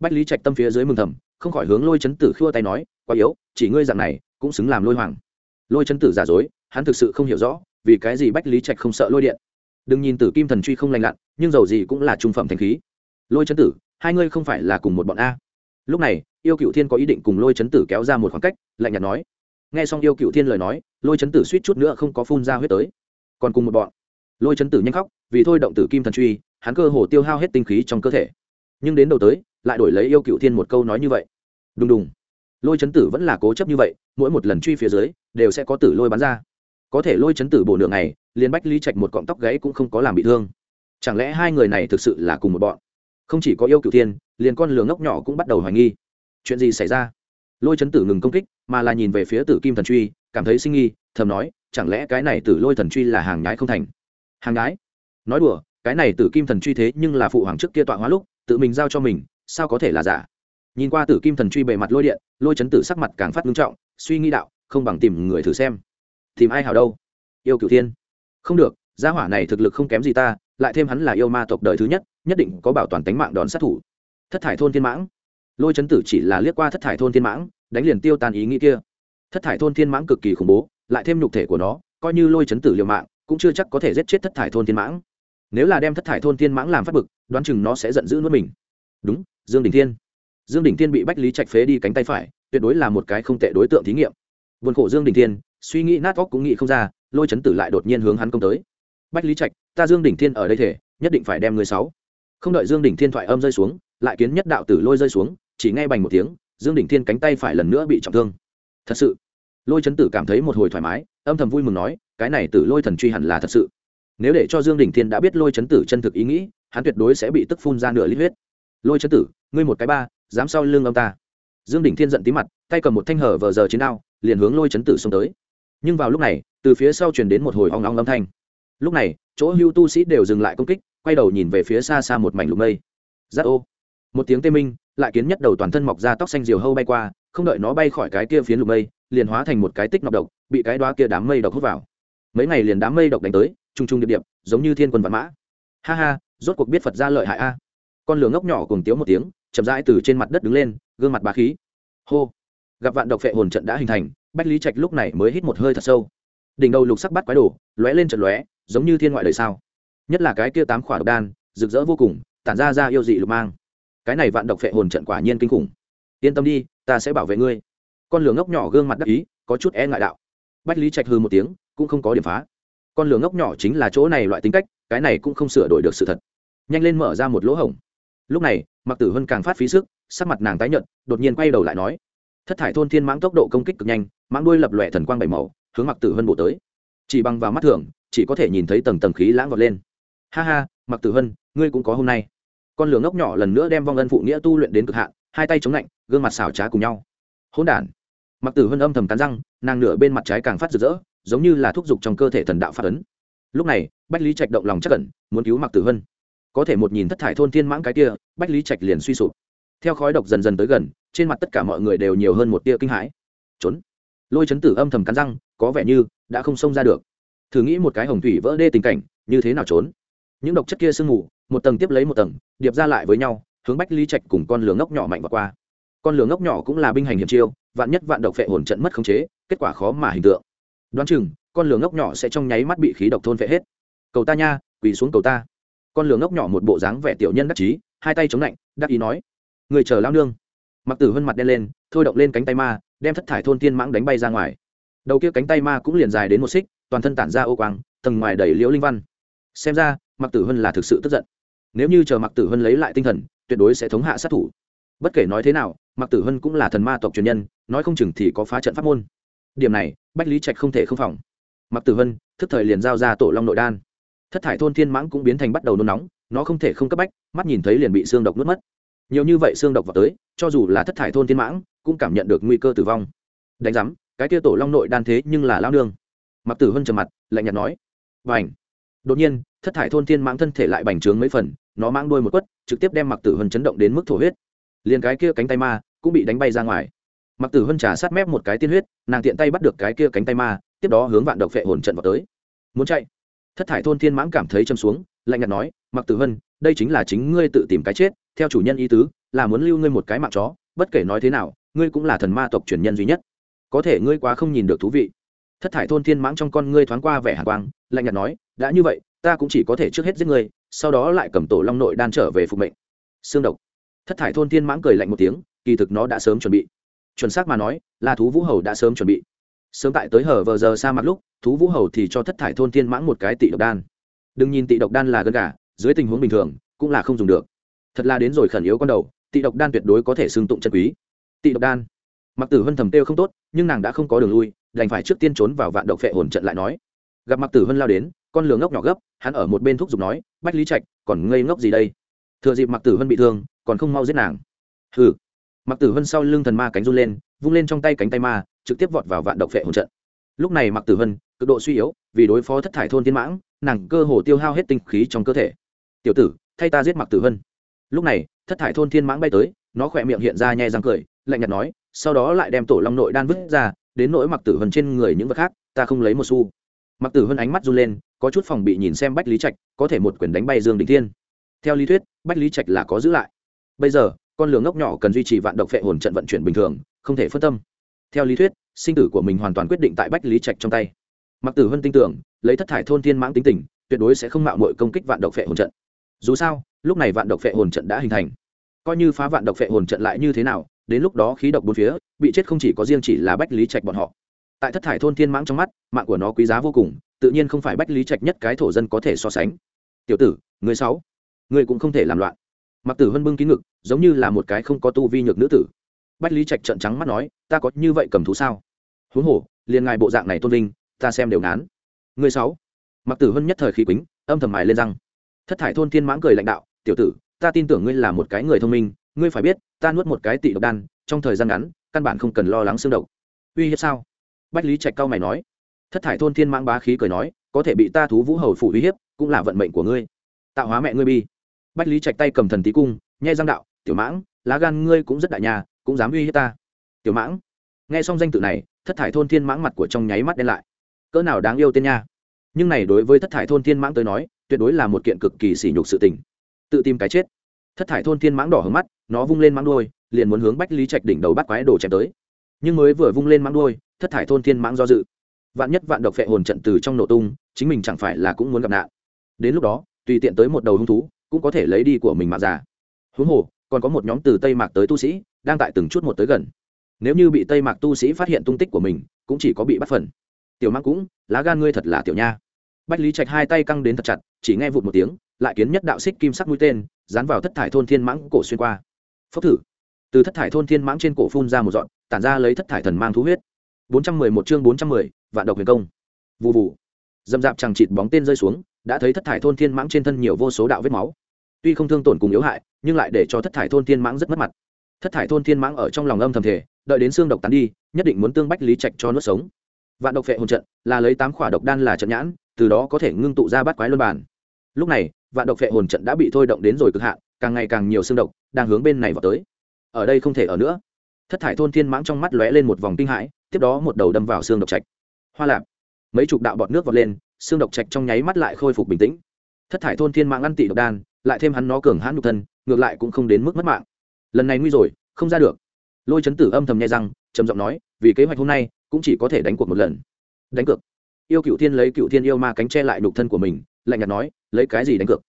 Bách lý trạch tâm phía dưới mừng thầm, không khỏi hướng lôi chấn tử khua tay nói, quá yếu, chỉ ngươi dạng này cũng xứng làm lôi hoàng. Lôi chấn tử giả dối, hắn thực sự không hiểu rõ, vì cái gì bách lý trạch không sợ lôi điện. Đừng nhìn tử kim thần truy không lành lặn, nhưng dầu gì cũng là trung phẩm thành khí. Lôi chấn tử, hai ngươi không phải là cùng một bọn a. Lúc này, yêu cựu thiên có ý định cùng lôi chấn tử kéo ra một khoảng cách, lạnh nhạt nói. Nghe xong yêu cựu thiên lời nói, lôi chấn tử suýt chút nữa không có phun ra huyết tới. Còn cùng một bọn. Lôi chấn tử nhanh khóc, vì thôi động tử kim thần truy hắn cơ hồ tiêu hao hết tinh khí trong cơ thể. Nhưng đến đầu tới, lại đổi lấy yêu cựu thiên một câu nói như vậy. Đùng đùng. Lôi chấn tử vẫn là cố chấp như vậy, mỗi một lần truy phía dưới, đều sẽ có tử lôi bắn ra. Có thể lôi chấn tử bổ nửa ngày, liền bách ly chạch một cọng tóc gãy cũng không có làm bị thương. Chẳng lẽ hai người này thực sự là cùng một bọn? Không chỉ có yêu cựu thiên, liền con lửa ngốc nhỏ cũng bắt đầu hoài nghi. Chuyện gì xảy ra? Lôi chấn tử ngừng công kích, mà là nhìn về phía tử kim thần truy, cảm thấy sinh nghi, thầm nói, chẳng lẽ cái này tử lôi thần truy là hàng nhái không thành? Hàng nhái? Nói đùa cái này tử kim thần truy thế nhưng là phụ hoàng trước kia tọa hóa lúc, tự mình giao cho mình, sao có thể là giả? Nhìn qua tử kim thần truy bề mặt lôi điện, lôi chấn tử sắc mặt càng phát ngưng trọng, suy nghĩ đạo, không bằng tìm người thử xem. Tìm ai hào đâu? Yêu cửu thiên. Không được, gia hỏa này thực lực không kém gì ta, lại thêm hắn là yêu ma tộc đời thứ nhất nhất định có bảo toàn tính mạng đón sát thủ. Thất thải thôn thiên mãng. Lôi chấn tử chỉ là liếc qua thất thải thôn thiên mãng, đánh liền tiêu tan ý nghĩ kia. Thất thải thôn thiên mãng cực kỳ khủng bố, lại thêm nhục thể của nó, coi như lôi chấn tử liều mạng, cũng chưa chắc có thể giết chết thất thải thôn thiên mãng nếu là đem thất thải thôn thiên mãng làm phát bực, đoán chừng nó sẽ giận dữ nuốt mình. Đúng, dương đình thiên. Dương đình thiên bị bách lý trạch phế đi cánh tay phải, tuyệt đối là một cái không tệ đối tượng thí nghiệm. Vườn khổ dương đình thiên, suy nghĩ nát óc cũng nghĩ không ra, lôi chấn tử lại đột nhiên hướng hắn công tới. Bách lý trạch, ta dương đỉnh thiên ở đây thể, nhất định phải đem người sáu. Không đợi dương đỉnh thiên thoại âm rơi xuống, lại kiến nhất đạo tử lôi rơi xuống, chỉ nghe bành một tiếng, dương đỉnh thiên cánh tay phải lần nữa bị trọng thương. Thật sự. Lôi chấn tử cảm thấy một hồi thoải mái, âm thầm vui mừng nói, cái này tử lôi thần truy hẳn là thật sự nếu để cho dương đỉnh thiên đã biết lôi chấn tử chân thực ý nghĩ, hắn tuyệt đối sẽ bị tức phun ra nửa lít huyết. Lôi chấn tử, ngươi một cái ba, dám sau lưng ông ta. Dương đỉnh thiên giận tí mặt, tay cầm một thanh hở vờ giờ chiến đao, liền hướng lôi chấn tử xông tới. Nhưng vào lúc này, từ phía sau truyền đến một hồi hoang long âm thanh. Lúc này, chỗ hưu tu sĩ đều dừng lại công kích, quay đầu nhìn về phía xa xa một mảnh lục mây. Giáp ô. Một tiếng tê minh, lại kiến nhất đầu toàn thân mọc ra tóc xanh diều hâu bay qua, không đợi nó bay khỏi cái kia phiến lục mây, liền hóa thành một cái tích nọc độc, bị cái đoá kia đám mây độc hút vào. Mấy ngày liền đám mây độc đánh tới t r u n g t r u n g điệp điệp, giống như thiên quân văn mã. Ha ha, rốt cuộc biết phật ra lợi hại a. Con lửa ngốc nhỏ cùng tiếu một tiếng, chậm rãi từ trên mặt đất đứng lên, gương mặt bá khí. Hô. Gặp vạn độc phệ hồn trận đã hình thành, bách lý trạch lúc này mới hít một hơi thật sâu. Đỉnh đầu lục sắc bắt quái đổ lóe lên trận lóe, giống như thiên ngoại đời sao. Nhất là cái kia tám khỏa độc đan, rực rỡ vô cùng, tản ra ra yêu dị lục mang. Cái này vạn độc phệ hồn trận quả nhiên kinh khủng. Yên tâm đi, ta sẽ bảo vệ ngươi. Con lửa ngốc nhỏ gương mặt đắc ý, có chút e ngại đạo. Bách lý trạch hư một tiếng, cũng không có điểm phá con lửa ngốc nhỏ chính là chỗ này loại tính cách, cái này cũng không sửa đổi được sự thật. Nhanh lên mở ra một lỗ hổng. Lúc này mặc tử hân càng phát phí sức, sắc mặt nàng tái nhợt, đột nhiên quay đầu lại nói, thất thải thôn thiên mãng tốc độ công kích cực nhanh, mãng đuôi lập lòe thần quang bảy màu, hướng mặc tử hân bổ tới. Chỉ bằng vào mắt thường, chỉ có thể nhìn thấy tầng tầng khí lãng vọt lên. Ha ha mặc tử hân ngươi cũng có hôm nay. Con lửa ngốc nhỏ lần nữa đem vong ân phụ nghĩa tu luyện đến cực hạn, hai tay chống lạnh, gương mặt xảo trá cùng nhau. Hỗn đản. Mặc tử hân âm thầm cắn răng, nàng nửa bên mặt trái càng phát rực rỡ giống như là thúc giục trong cơ thể thần đạo phát ấn. Lúc này, bách lý trạch động lòng chắc cẩn muốn cứu mặc tử hân có thể một nhìn thất thải thôn thiên mãng cái kia, bách lý trạch liền suy sụp. Theo khói độc dần dần tới gần, trên mặt tất cả mọi người đều nhiều hơn một tia kinh hãi. Trốn. Lôi chấn tử âm thầm cắn răng, có vẻ như đã không xông ra được. Thử nghĩ một cái hồng thủy vỡ đê tình cảnh, như thế nào trốn? Những độc chất kia sương mù, một tầng tiếp lấy một tầng, điệp ra lại với nhau, hướng bách lý trạch cùng con lửa ngốc nhỏ mạnh vào qua. Con lửa ngốc nhỏ cũng là binh hành hiểm chiêu, vạn nhất vạn độc phệ hồn trận mất khống chế, kết quả khó mà hình tượng đoán chừng, con lửa ngốc nhỏ sẽ trong nháy mắt bị khí độc thôn vệ hết. Cầu ta nha, quỳ xuống cầu ta. Con lửa ngốc nhỏ một bộ dáng vẻ tiểu nhân đắc chí, hai tay chống lạnh, đắc ý nói. Người chờ lao nương. Mặc tử hơn mặt đen lên, thôi động lên cánh tay ma, đem thất thải thôn tiên mãng đánh bay ra ngoài. Đầu kia cánh tay ma cũng liền dài đến một xích, toàn thân tản ra ô quang, tầng ngoài đầy liễu linh văn. Xem ra, mặc tử hân là thực sự tức giận. Nếu như chờ mặc tử hân lấy lại tinh thần, tuyệt đối sẽ thống hạ sát thủ. Bất kể nói thế nào, mặc tử hân cũng là thần ma tộc truyền nhân, nói không chừng thì có phá trận pháp môn điểm này, bách lý trạch không thể không phòng. Mặc tử vân, thức thời liền giao ra tổ long nội đan. Thất thải thôn thiên mãng cũng biến thành bắt đầu nôn nóng, nó không thể không cấp bách, mắt nhìn thấy liền bị xương độc nuốt mất. Nhiều như vậy xương độc vào tới, cho dù là thất thải thôn thiên mãng, cũng cảm nhận được nguy cơ tử vong. Đánh giám, cái kia tổ long nội đan thế nhưng là lao nương. Mặc tử hân trầm mặt, lạnh nhạt nói. Và ảnh đột nhiên, thất thải thôn thiên mãng thân thể lại bành trướng mấy phần, nó mang đuôi một quất, trực tiếp đem mặc tử hân chấn động đến mức thổ huyết. Liền cái kia cánh tay ma, cũng bị đánh bay ra ngoài mặc tử hân trả sát mép một cái tiên huyết, nàng tiện tay bắt được cái kia cánh tay ma, tiếp đó hướng vạn độc phệ hồn trận vào tới. Muốn chạy? Thất thải thôn thiên mãng cảm thấy châm xuống, lạnh nhạt nói mặc tử hân, đây chính là chính ngươi tự tìm cái chết, theo chủ nhân ý tứ, là muốn lưu ngươi một cái mạng chó, bất kể nói thế nào, ngươi cũng là thần ma tộc truyền nhân duy nhất. Có thể ngươi quá không nhìn được thú vị. Thất thải thôn thiên mãng trong con ngươi thoáng qua vẻ hạ quang, lạnh nhạt nói, đã như vậy, ta cũng chỉ có thể trước hết giết ngươi, sau đó lại cầm tổ long nội đan trở về phục mệnh. Xương độc. Thất thải thôn thiên mãng cười lạnh một tiếng, kỳ thực nó đã sớm chuẩn bị chuẩn xác mà nói, là thú vũ hầu đã sớm chuẩn bị. Sớm tại tới hở vờ giờ xa mặt lúc, thú vũ hầu thì cho thất thải thôn thiên mãng một cái tị độc đan. Đừng nhìn tị độc đan là gân gà, dưới tình huống bình thường, cũng là không dùng được. Thật là đến rồi khẩn yếu con đầu, tị độc đan tuyệt đối có thể xương tụng chân quý. Tị độc đan. Mặc tử hân thầm têu không tốt, nhưng nàng đã không có đường lui, đành phải trước tiên trốn vào vạn độc phệ hồn trận lại nói. Gặp mặc tử hân lao đến, con lửa ngốc nhỏ gấp, hắn ở một bên thuốc giục nói, bách lý trạch, còn ngây ngốc gì đây? Thừa dịp mặc tử hân bị thương, còn không mau giết nàng. Hừ mặc tử hân sau lưng thần ma cánh run lên, vung lên trong tay cánh tay ma, trực tiếp vọt vào vạn độc phệ hồn trận. Lúc này mặc tử hân cực độ suy yếu, vì đối phó thất thải thôn tiên mãng, nàng cơ hồ tiêu hao hết tinh khí trong cơ thể. Tiểu tử, thay ta giết mặc tử hân lúc này, thất thải thôn thiên mãng bay tới, nó khỏe miệng hiện ra nhẹ răng cười, lạnh nhạt nói, sau đó lại đem tổ long nội đan vứt ra, đến nỗi mặc tử hân trên người những vật khác, ta không lấy một xu. Mặc tử hân ánh mắt run lên, có chút phòng bị nhìn xem bách lý trạch, có thể một quyền đánh bay dương đình thiên. Theo lý thuyết, bách lý trạch là có giữ lại. Bây giờ con lường ngốc nhỏ cần duy trì vạn độc phệ hồn trận vận chuyển bình thường, không thể phân tâm. Theo lý thuyết, sinh tử của mình hoàn toàn quyết định tại bách lý trạch trong tay. Mặc tử hân tin tưởng, lấy thất thải thôn thiên mãng tính tình, tuyệt đối sẽ không mạo mội công kích vạn độc phệ hồn trận. Dù sao, lúc này vạn độc phệ hồn trận đã hình thành. Coi như phá vạn độc phệ hồn trận lại như thế nào, đến lúc đó khí độc bốn phía, bị chết không chỉ có riêng chỉ là bách lý trạch bọn họ. Tại thất thải thôn thiên mãng trong mắt, mạng của nó quý giá vô cùng, tự nhiên không phải bách lý trạch nhất cái thổ dân có thể so sánh. Tiểu tử người sáu người cũng không thể làm loạn mặc tử hân bưng kín ngực, giống như là một cái không có tu vi nhược nữ tử. Bách lý trạch trợn trắng mắt nói, ta có như vậy cầm thú sao? Huống hồ, liền ngài bộ dạng này tôn vinh, ta xem đều ngán. Người sáu. Mặc tử hân nhất thời khí quýnh âm thầm mài lên răng. Thất thải thôn thiên mãng cười lãnh đạo, tiểu tử, ta tin tưởng ngươi là một cái người thông minh, ngươi phải biết, ta nuốt một cái tị độc đan, trong thời gian ngắn, căn bản không cần lo lắng xương độc. Uy hiếp sao? Bách lý trạch cao mày nói. Thất thải thôn thiên mãng bá khí cười nói, có thể bị ta thú vũ hầu phủ uy hiếp, cũng là vận mệnh của ngươi. Tạo hóa mẹ ngươi bi bách lý trạch tay cầm thần tí cung, nhai răng đạo, tiểu mãng, lá gan ngươi cũng rất đại nhà cũng dám uy hiếp ta. Tiểu mãng? Nghe xong danh tự này, thất thải thôn thiên mãng mặt của trong nháy mắt đen lại. Cỡ nào đáng yêu tên nha. Nhưng này đối với thất thải thôn thiên mãng tới nói, tuyệt đối là một kiện cực kỳ sỉ nhục sự tình. Tự tìm cái chết. Thất thải thôn thiên mãng đỏ hướng mắt, nó vung lên mãng đuôi, liền muốn hướng bách lý trạch đỉnh đầu bắt quái đồ chém tới. Nhưng mới vừa vung lên mãng đuôi, thất thải thôn thiên mãng do dự. Vạn nhất vạn độc phệ hồn trận từ trong nổ tung, chính mình chẳng phải là cũng muốn gặp nạn. Đến lúc đó, tùy tiện tới một đầu hung thú cũng có thể lấy đi của mình mà già. Huống hồ, còn có một nhóm từ tây mạc tới tu sĩ, đang tại từng chút một tới gần. Nếu như bị tây mạc tu sĩ phát hiện tung tích của mình, cũng chỉ có bị bắt phần. Tiểu mãng cũng, lá gan ngươi thật là tiểu nha. Bách lý trạch hai tay căng đến thật chặt, chỉ nghe vụt một tiếng, lại kiến nhất đạo xích kim sắc mũi tên, dán vào thất thải thôn thiên mãng cổ xuyên qua. Phốc thử. Từ thất thải thôn thiên mãng trên cổ phun ra một dọn tản ra lấy thất thải thần mang thú huyết. Bốn trăm mười một chương bốn trăm mười, vạn độc huyền công. Vụ vụ dầm dạp chẳng chịt bóng tên rơi xuống đã thấy thất thải thôn thiên mãng trên thân nhiều vô số đạo vết máu. Tuy không thương tổn cùng yếu hại, nhưng lại để cho thất thải thôn thiên mãng rất mất mặt. Thất thải thôn thiên mãng ở trong lòng âm thầm thể đợi đến xương độc tán đi, nhất định muốn tương bách lý trạch cho nuốt sống. Vạn độc vệ hồn trận, là lấy tám khỏa độc đan là trận nhãn, từ đó có thể ngưng tụ ra bắt quái luân bản lúc này, vạn độc vệ hồn trận đã bị thôi động đến rồi cực hạn, càng ngày càng nhiều xương độc đang hướng bên này vào tới. Ở đây không thể ở nữa. Thất thải thôn thiên mãng trong mắt lóe lên một vòng kinh hãi, tiếp đó một đầu đâm vào xương độc trạch. Hoa lạp. Mấy chục đạo bọt nước vọt lên xương độc trạch trong nháy mắt lại khôi phục bình tĩnh. Thất thải thôn thiên mạng ăn tị độc đan, lại thêm hắn nó cường hãn nhục thân, ngược lại cũng không đến mức mất mạng. Lần này nguy rồi, không ra được. Lôi chấn tử âm thầm nhai răng, trầm giọng nói, vì kế hoạch hôm nay, cũng chỉ có thể đánh cuộc một lần. Đánh cược. Yêu cựu thiên lấy cựu thiên yêu ma cánh che lại nhục thân của mình, lạnh nhạt nói, lấy cái gì đánh cược?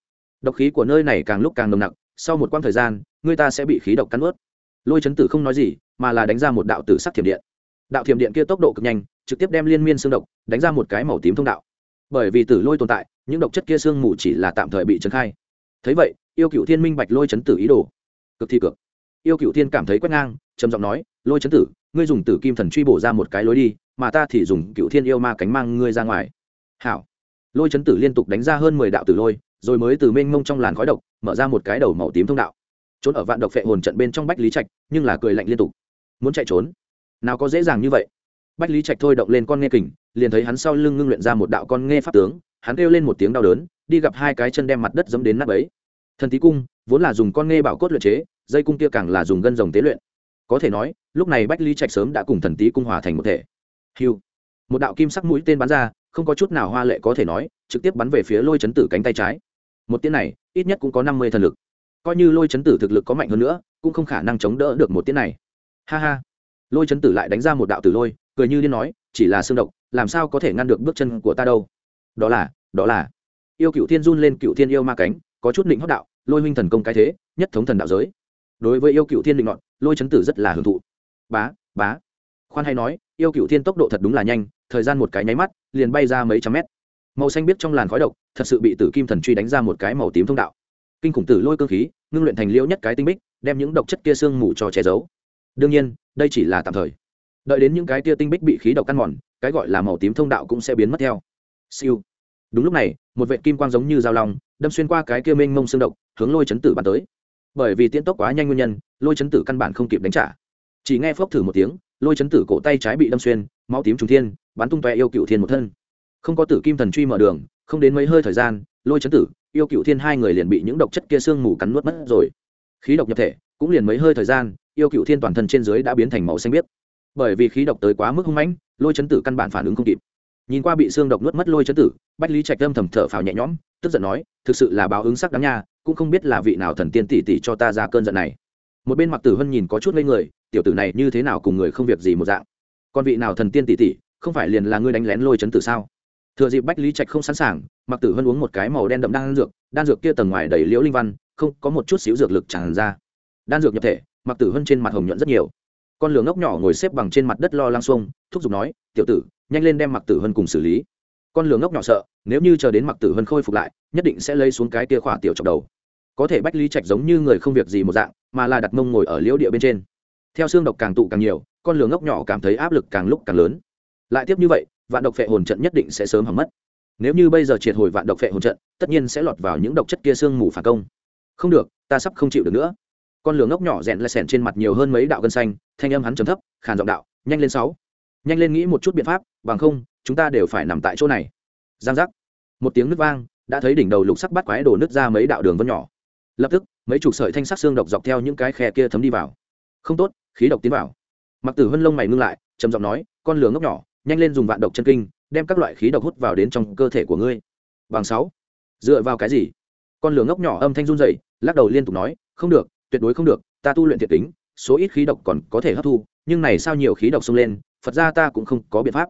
Độc khí của nơi này càng lúc càng nồng nặc, sau một quãng thời gian, người ta sẽ bị khí độc cắn ướt lôi chấn tử không nói gì, mà là đánh ra một đạo tử sắc thiểm điện. Đạo thiểm điện kia tốc độ cực nhanh, trực tiếp đem liên miên xương độc, đánh ra một cái màu tím thông đạo bởi vì tử lôi tồn tại, những độc chất kia xương mù chỉ là tạm thời bị trấn khai. Thấy vậy, yêu cựu thiên minh bạch lôi chấn tử ý đồ. Cực thi cực. Yêu cựu thiên cảm thấy quét ngang, trầm giọng nói, lôi chấn tử, ngươi dùng tử kim thần truy bổ ra một cái lối đi, mà ta thì dùng cựu thiên yêu ma cánh mang ngươi ra ngoài. Hảo. Lôi chấn tử liên tục đánh ra hơn mười đạo tử lôi, rồi mới từ mênh mông trong làn khói độc, mở ra một cái đầu màu tím thông đạo. Trốn ở vạn độc phệ hồn trận bên trong bách lý trạch, nhưng là cười lạnh liên tục. Muốn chạy trốn? Nào có dễ dàng như vậy. Bách lý trạch thôi động lên con nghe kình liền thấy hắn sau lưng ngưng luyện ra một đạo con nghe pháp tướng, hắn kêu lên một tiếng đau đớn, đi gặp hai cái chân đem mặt đất dẫm đến nắp ấy thần tí cung vốn là dùng con nghe bảo cốt luyện chế, dây cung kia càng là dùng gân rồng tế luyện. Có thể nói, lúc này bách lý trạch sớm đã cùng thần tí cung hòa thành một thể. Hiu một đạo kim sắc mũi tên bắn ra, không có chút nào hoa lệ có thể nói, trực tiếp bắn về phía lôi chấn tử cánh tay trái. Một tiếng này, ít nhất cũng có năm mươi thần lực. Coi như lôi chấn tử thực lực có mạnh hơn nữa, cũng không khả năng chống đỡ được một tiếng này. Ha ha. Lôi chấn tử lại đánh ra một đạo tử lôi, cười như điên nói chỉ là xương độc, làm sao có thể ngăn được bước chân của ta đâu? Đó là đó là. Yêu cựu thiên run lên cựu thiên yêu ma cánh, có chút định hót đạo, lôi huynh thần công cái thế, nhất thống thần đạo giới. Đối với yêu cựu thiên định ngọn lôi chấn tử rất là hưởng thụ. Bá bá. Khoan hay nói, yêu cựu thiên tốc độ thật đúng là nhanh, thời gian một cái nháy mắt, liền bay ra mấy trăm mét. Màu xanh biết trong làn khói độc, thật sự bị tử kim thần truy đánh ra một cái màu tím thông đạo. Kinh khủng tử lôi cơ khí, ngưng luyện thành liễu nhất cái tinh bích, đem những độc chất kia sương mù cho che giấu. Đương nhiên, đây chỉ là tạm thời đợi đến những cái tia tinh bích bị khí độc căn mòn, cái gọi là màu tím thông đạo cũng sẽ biến mất theo. Siêu. Đúng lúc này, một vệ kim quang giống như dao long, đâm xuyên qua cái kia mênh mông xương độc, hướng lôi chấn tử bắn tới. Bởi vì tiễn tốc quá nhanh nguyên nhân, lôi chấn tử căn bản không kịp đánh trả. Chỉ nghe phốc thử một tiếng, lôi chấn tử cổ tay trái bị đâm xuyên, máu tím trùng thiên, bắn tung toe yêu cựu thiên một thân. Không có tử kim thần truy mở đường, không đến mấy hơi thời gian, lôi chấn tử, yêu cựu thiên hai người liền bị những độc chất kia sương mù cắn nuốt mất rồi. Khí độc nhập thể, cũng liền mấy hơi thời gian, yêu cựu thiên toàn thân trên dưới đã biến thành màu xanh biếc bởi vì khí độc tới quá mức hung mãnh, lôi chấn tử căn bản phản ứng không kịp. Nhìn qua bị xương độc nuốt mất lôi chấn tử, bách lý trạch âm thầm thở phào nhẹ nhõm, tức giận nói, thực sự là báo ứng sắc đáng nha, cũng không biết là vị nào thần tiên tỷ tỷ cho ta ra cơn giận này. Một bên mặc tử hân nhìn có chút ngây người, tiểu tử này như thế nào cùng người không việc gì một dạng? Còn vị nào thần tiên tỷ tỷ, không phải liền là ngươi đánh lén lôi chấn tử sao? Thừa dịp bách lý trạch không sẵn sàng mặc tử hân uống một cái màu đen đậm đan dược đan dược kia tầng ngoài đầy liễu linh văn, không, có một chút xíu dược lực tràn ra. Đan dược nhập thể mặc tử hân trên mặt hồng nhuận rất nhiều con lửa ngốc nhỏ ngồi xếp bằng trên mặt đất lo lăng xuông, thúc giục nói, tiểu tử, nhanh lên đem mặc tử hân cùng xử lý. Con lửa ngốc nhỏ sợ, nếu như chờ đến mặc tử hân khôi phục lại, nhất định sẽ lấy xuống cái kia khỏa tiểu chọc đầu. Có thể bách lý trạch giống như người không việc gì một dạng, mà là đặt mông ngồi ở liễu địa bên trên. Theo xương độc càng tụ càng nhiều, con lửa ngốc nhỏ cảm thấy áp lực càng lúc càng lớn. Lại tiếp như vậy, vạn độc phệ hồn trận nhất định sẽ sớm hỏng mất. Nếu như bây giờ triệt hồi vạn độc phệ hồn trận, tất nhiên sẽ lọt vào những độc chất kia sương mù phản công. Không được, ta sắp không chịu được nữa con lửa ngốc nhỏ rèn lại sèn trên mặt nhiều hơn mấy đạo gân xanh, thanh âm hắn trầm thấp, khàn giọng đạo, nhanh lên sáu. Nhanh lên nghĩ một chút biện pháp, bằng không, chúng ta đều phải nằm tại chỗ này. Giang giác. Một tiếng nước vang, đã thấy đỉnh đầu lục sắc bắt quái đổ nước ra mấy đạo đường vân nhỏ. Lập tức, mấy chục sợi thanh sắc xương độc dọc theo những cái khe kia thấm đi vào. Không tốt, khí độc tiến vào. Mặc tử vân lông mày ngưng lại, trầm giọng nói, con lửa ngốc nhỏ, nhanh lên dùng vạn độc chân kinh, đem các loại khí độc hút vào đến trong cơ thể của ngươi. Bằng sáu. Dựa vào cái gì? Con lửa ngốc nhỏ âm thanh run rẩy, lắc đầu liên tục nói, không được tuyệt đối không được, ta tu luyện thiệt tính số ít khí độc còn có thể hấp thu, nhưng này sao nhiều khí độc xông lên, phật ra ta cũng không có biện pháp.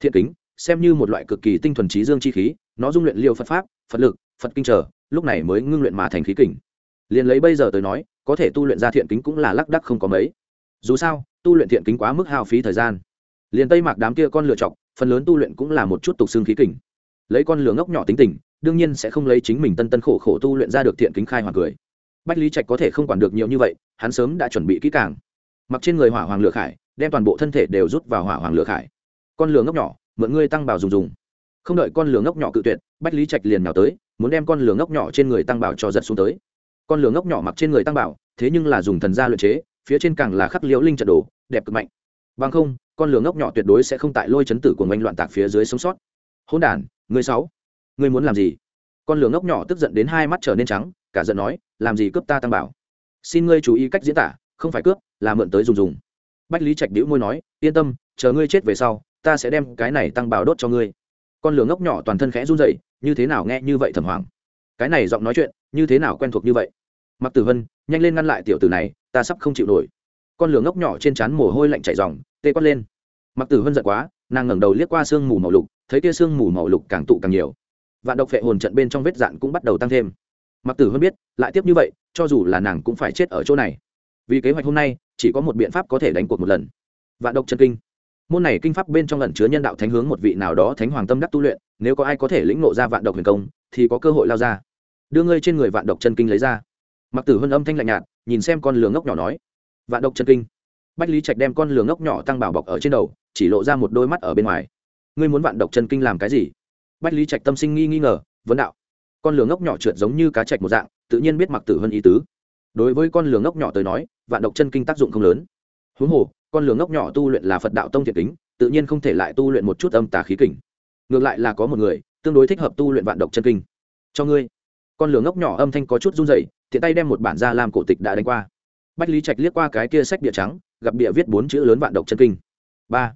Thiện kính, xem như một loại cực kỳ tinh thuần trí dương chi khí, nó dung luyện liêu phật pháp, phật lực, phật kinh trở, lúc này mới ngưng luyện mà thành khí kình. Liền lấy bây giờ tới nói, có thể tu luyện ra thiện kính cũng là lắc đắc không có mấy. Dù sao, tu luyện thiện kính quá mức hao phí thời gian. Liền tây mạc đám kia con lựa chọc, phần lớn tu luyện cũng là một chút tục xương khí kình. Lấy con lửa ngốc nhỏ tính tình, đương nhiên sẽ không lấy chính mình tân tân khổ khổ tu luyện ra được thiện kính khai hoàng cười bách lý trạch có thể không quản được nhiều như vậy, hắn sớm đã chuẩn bị kỹ càng. Mặc trên người hỏa hoàng lửa khải, đem toàn bộ thân thể đều rút vào hỏa hoàng lửa khải. Con lửa ngốc nhỏ, mượn ngươi tăng bảo dùng dùng. Không đợi con lửa ngốc nhỏ cự tuyệt, bách lý trạch liền nào tới, muốn đem con lửa ngốc nhỏ trên người tăng bảo cho giật xuống tới. Con lửa ngốc nhỏ mặc trên người tăng bảo, thế nhưng là dùng thần gia luyện chế, phía trên càng là khắc liễu linh trận đồ, đẹp cực mạnh. Bằng không, con lửa ngốc nhỏ tuyệt đối sẽ không tại lôi chấn tử của ngành loạn tạc phía dưới sống sót. Hôn đản người sáu người muốn làm gì? Con lửa ngốc nhỏ tức giận đến hai mắt trở nên trắng cả giận nói, làm gì cướp ta tăng bảo? Xin ngươi chú ý cách diễn tả, không phải cướp, là mượn tới dùng dùng. Bách lý trạch đĩu môi nói, yên tâm, chờ ngươi chết về sau, ta sẽ đem cái này tăng bảo đốt cho ngươi. Con lửa ngốc nhỏ toàn thân khẽ run rẩy, như thế nào nghe như vậy thầm hoàng cái này giọng nói chuyện, như thế nào quen thuộc như vậy? Mặc tử vân, nhanh lên ngăn lại tiểu tử này, ta sắp không chịu nổi. Con lửa ngốc nhỏ trên trán mồ hôi lạnh chảy ròng, tê quát lên. Mặc tử vân giận quá, nàng ngẩng đầu liếc qua sương mù màu lục, thấy kia sương mù màu lục càng tụ càng nhiều. Vạn độc phệ hồn trận bên trong vết dạn cũng bắt đầu tăng thêm mặc tử hơn biết, lại tiếp như vậy, cho dù là nàng cũng phải chết ở chỗ này. Vì kế hoạch hôm nay, chỉ có một biện pháp có thể đánh cuộc một lần. Vạn độc chân kinh. Môn này kinh pháp bên trong lần chứa nhân đạo thánh hướng một vị nào đó thánh hoàng tâm đắc tu luyện, nếu có ai có thể lĩnh ngộ ra vạn độc huyền công, thì có cơ hội lao ra. Đưa ngươi trên người vạn độc chân kinh lấy ra. Mặc tử hân âm thanh lạnh nhạt, nhìn xem con lửa ngốc nhỏ nói, vạn độc chân kinh. Bách lý trạch đem con lửa ngốc nhỏ tăng bảo bọc ở trên đầu, chỉ lộ ra một đôi mắt ở bên ngoài. Ngươi muốn vạn độc chân kinh làm cái gì? Bách lý trạch tâm sinh nghi nghi ngờ, vấn đạo con lửa ngốc nhỏ trượt giống như cá trạch một dạng, tự nhiên biết mặc tử hân ý tứ. Đối với con lửa ngốc nhỏ tới nói, vạn độc chân kinh tác dụng không lớn. Huống hồ, con lửa ngốc nhỏ tu luyện là phật đạo tông thiệt kính, tự nhiên không thể lại tu luyện một chút âm tà khí kình. Ngược lại là có một người, tương đối thích hợp tu luyện vạn độc chân kinh. Cho ngươi. Con lửa ngốc nhỏ âm thanh có chút run dậy thiện tay đem một bản ra làm cổ tịch đã đánh qua. Bách lý trạch liếc qua cái kia sách địa trắng, gặp địa viết bốn chữ lớn vạn độc chân kinh. Ba.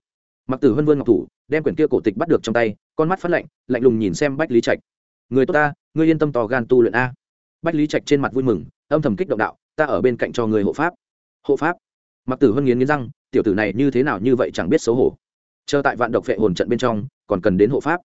Mặc tử hân vươn ngọc thủ, đem quyển kia cổ tịch bắt được trong tay, con mắt phát lạnh lạnh lùng nhìn xem bách lý trạch. Người tốt ta ngươi yên tâm to gan tu luyện a. Bách lý trạch trên mặt vui mừng, âm thầm kích động đạo, ta ở bên cạnh cho người hộ pháp. Hộ pháp? Mặc tử hân nghiến nghiến răng, tiểu tử này như thế nào như vậy chẳng biết xấu hổ. Chờ tại vạn độc vệ hồn trận bên trong, còn cần đến hộ pháp.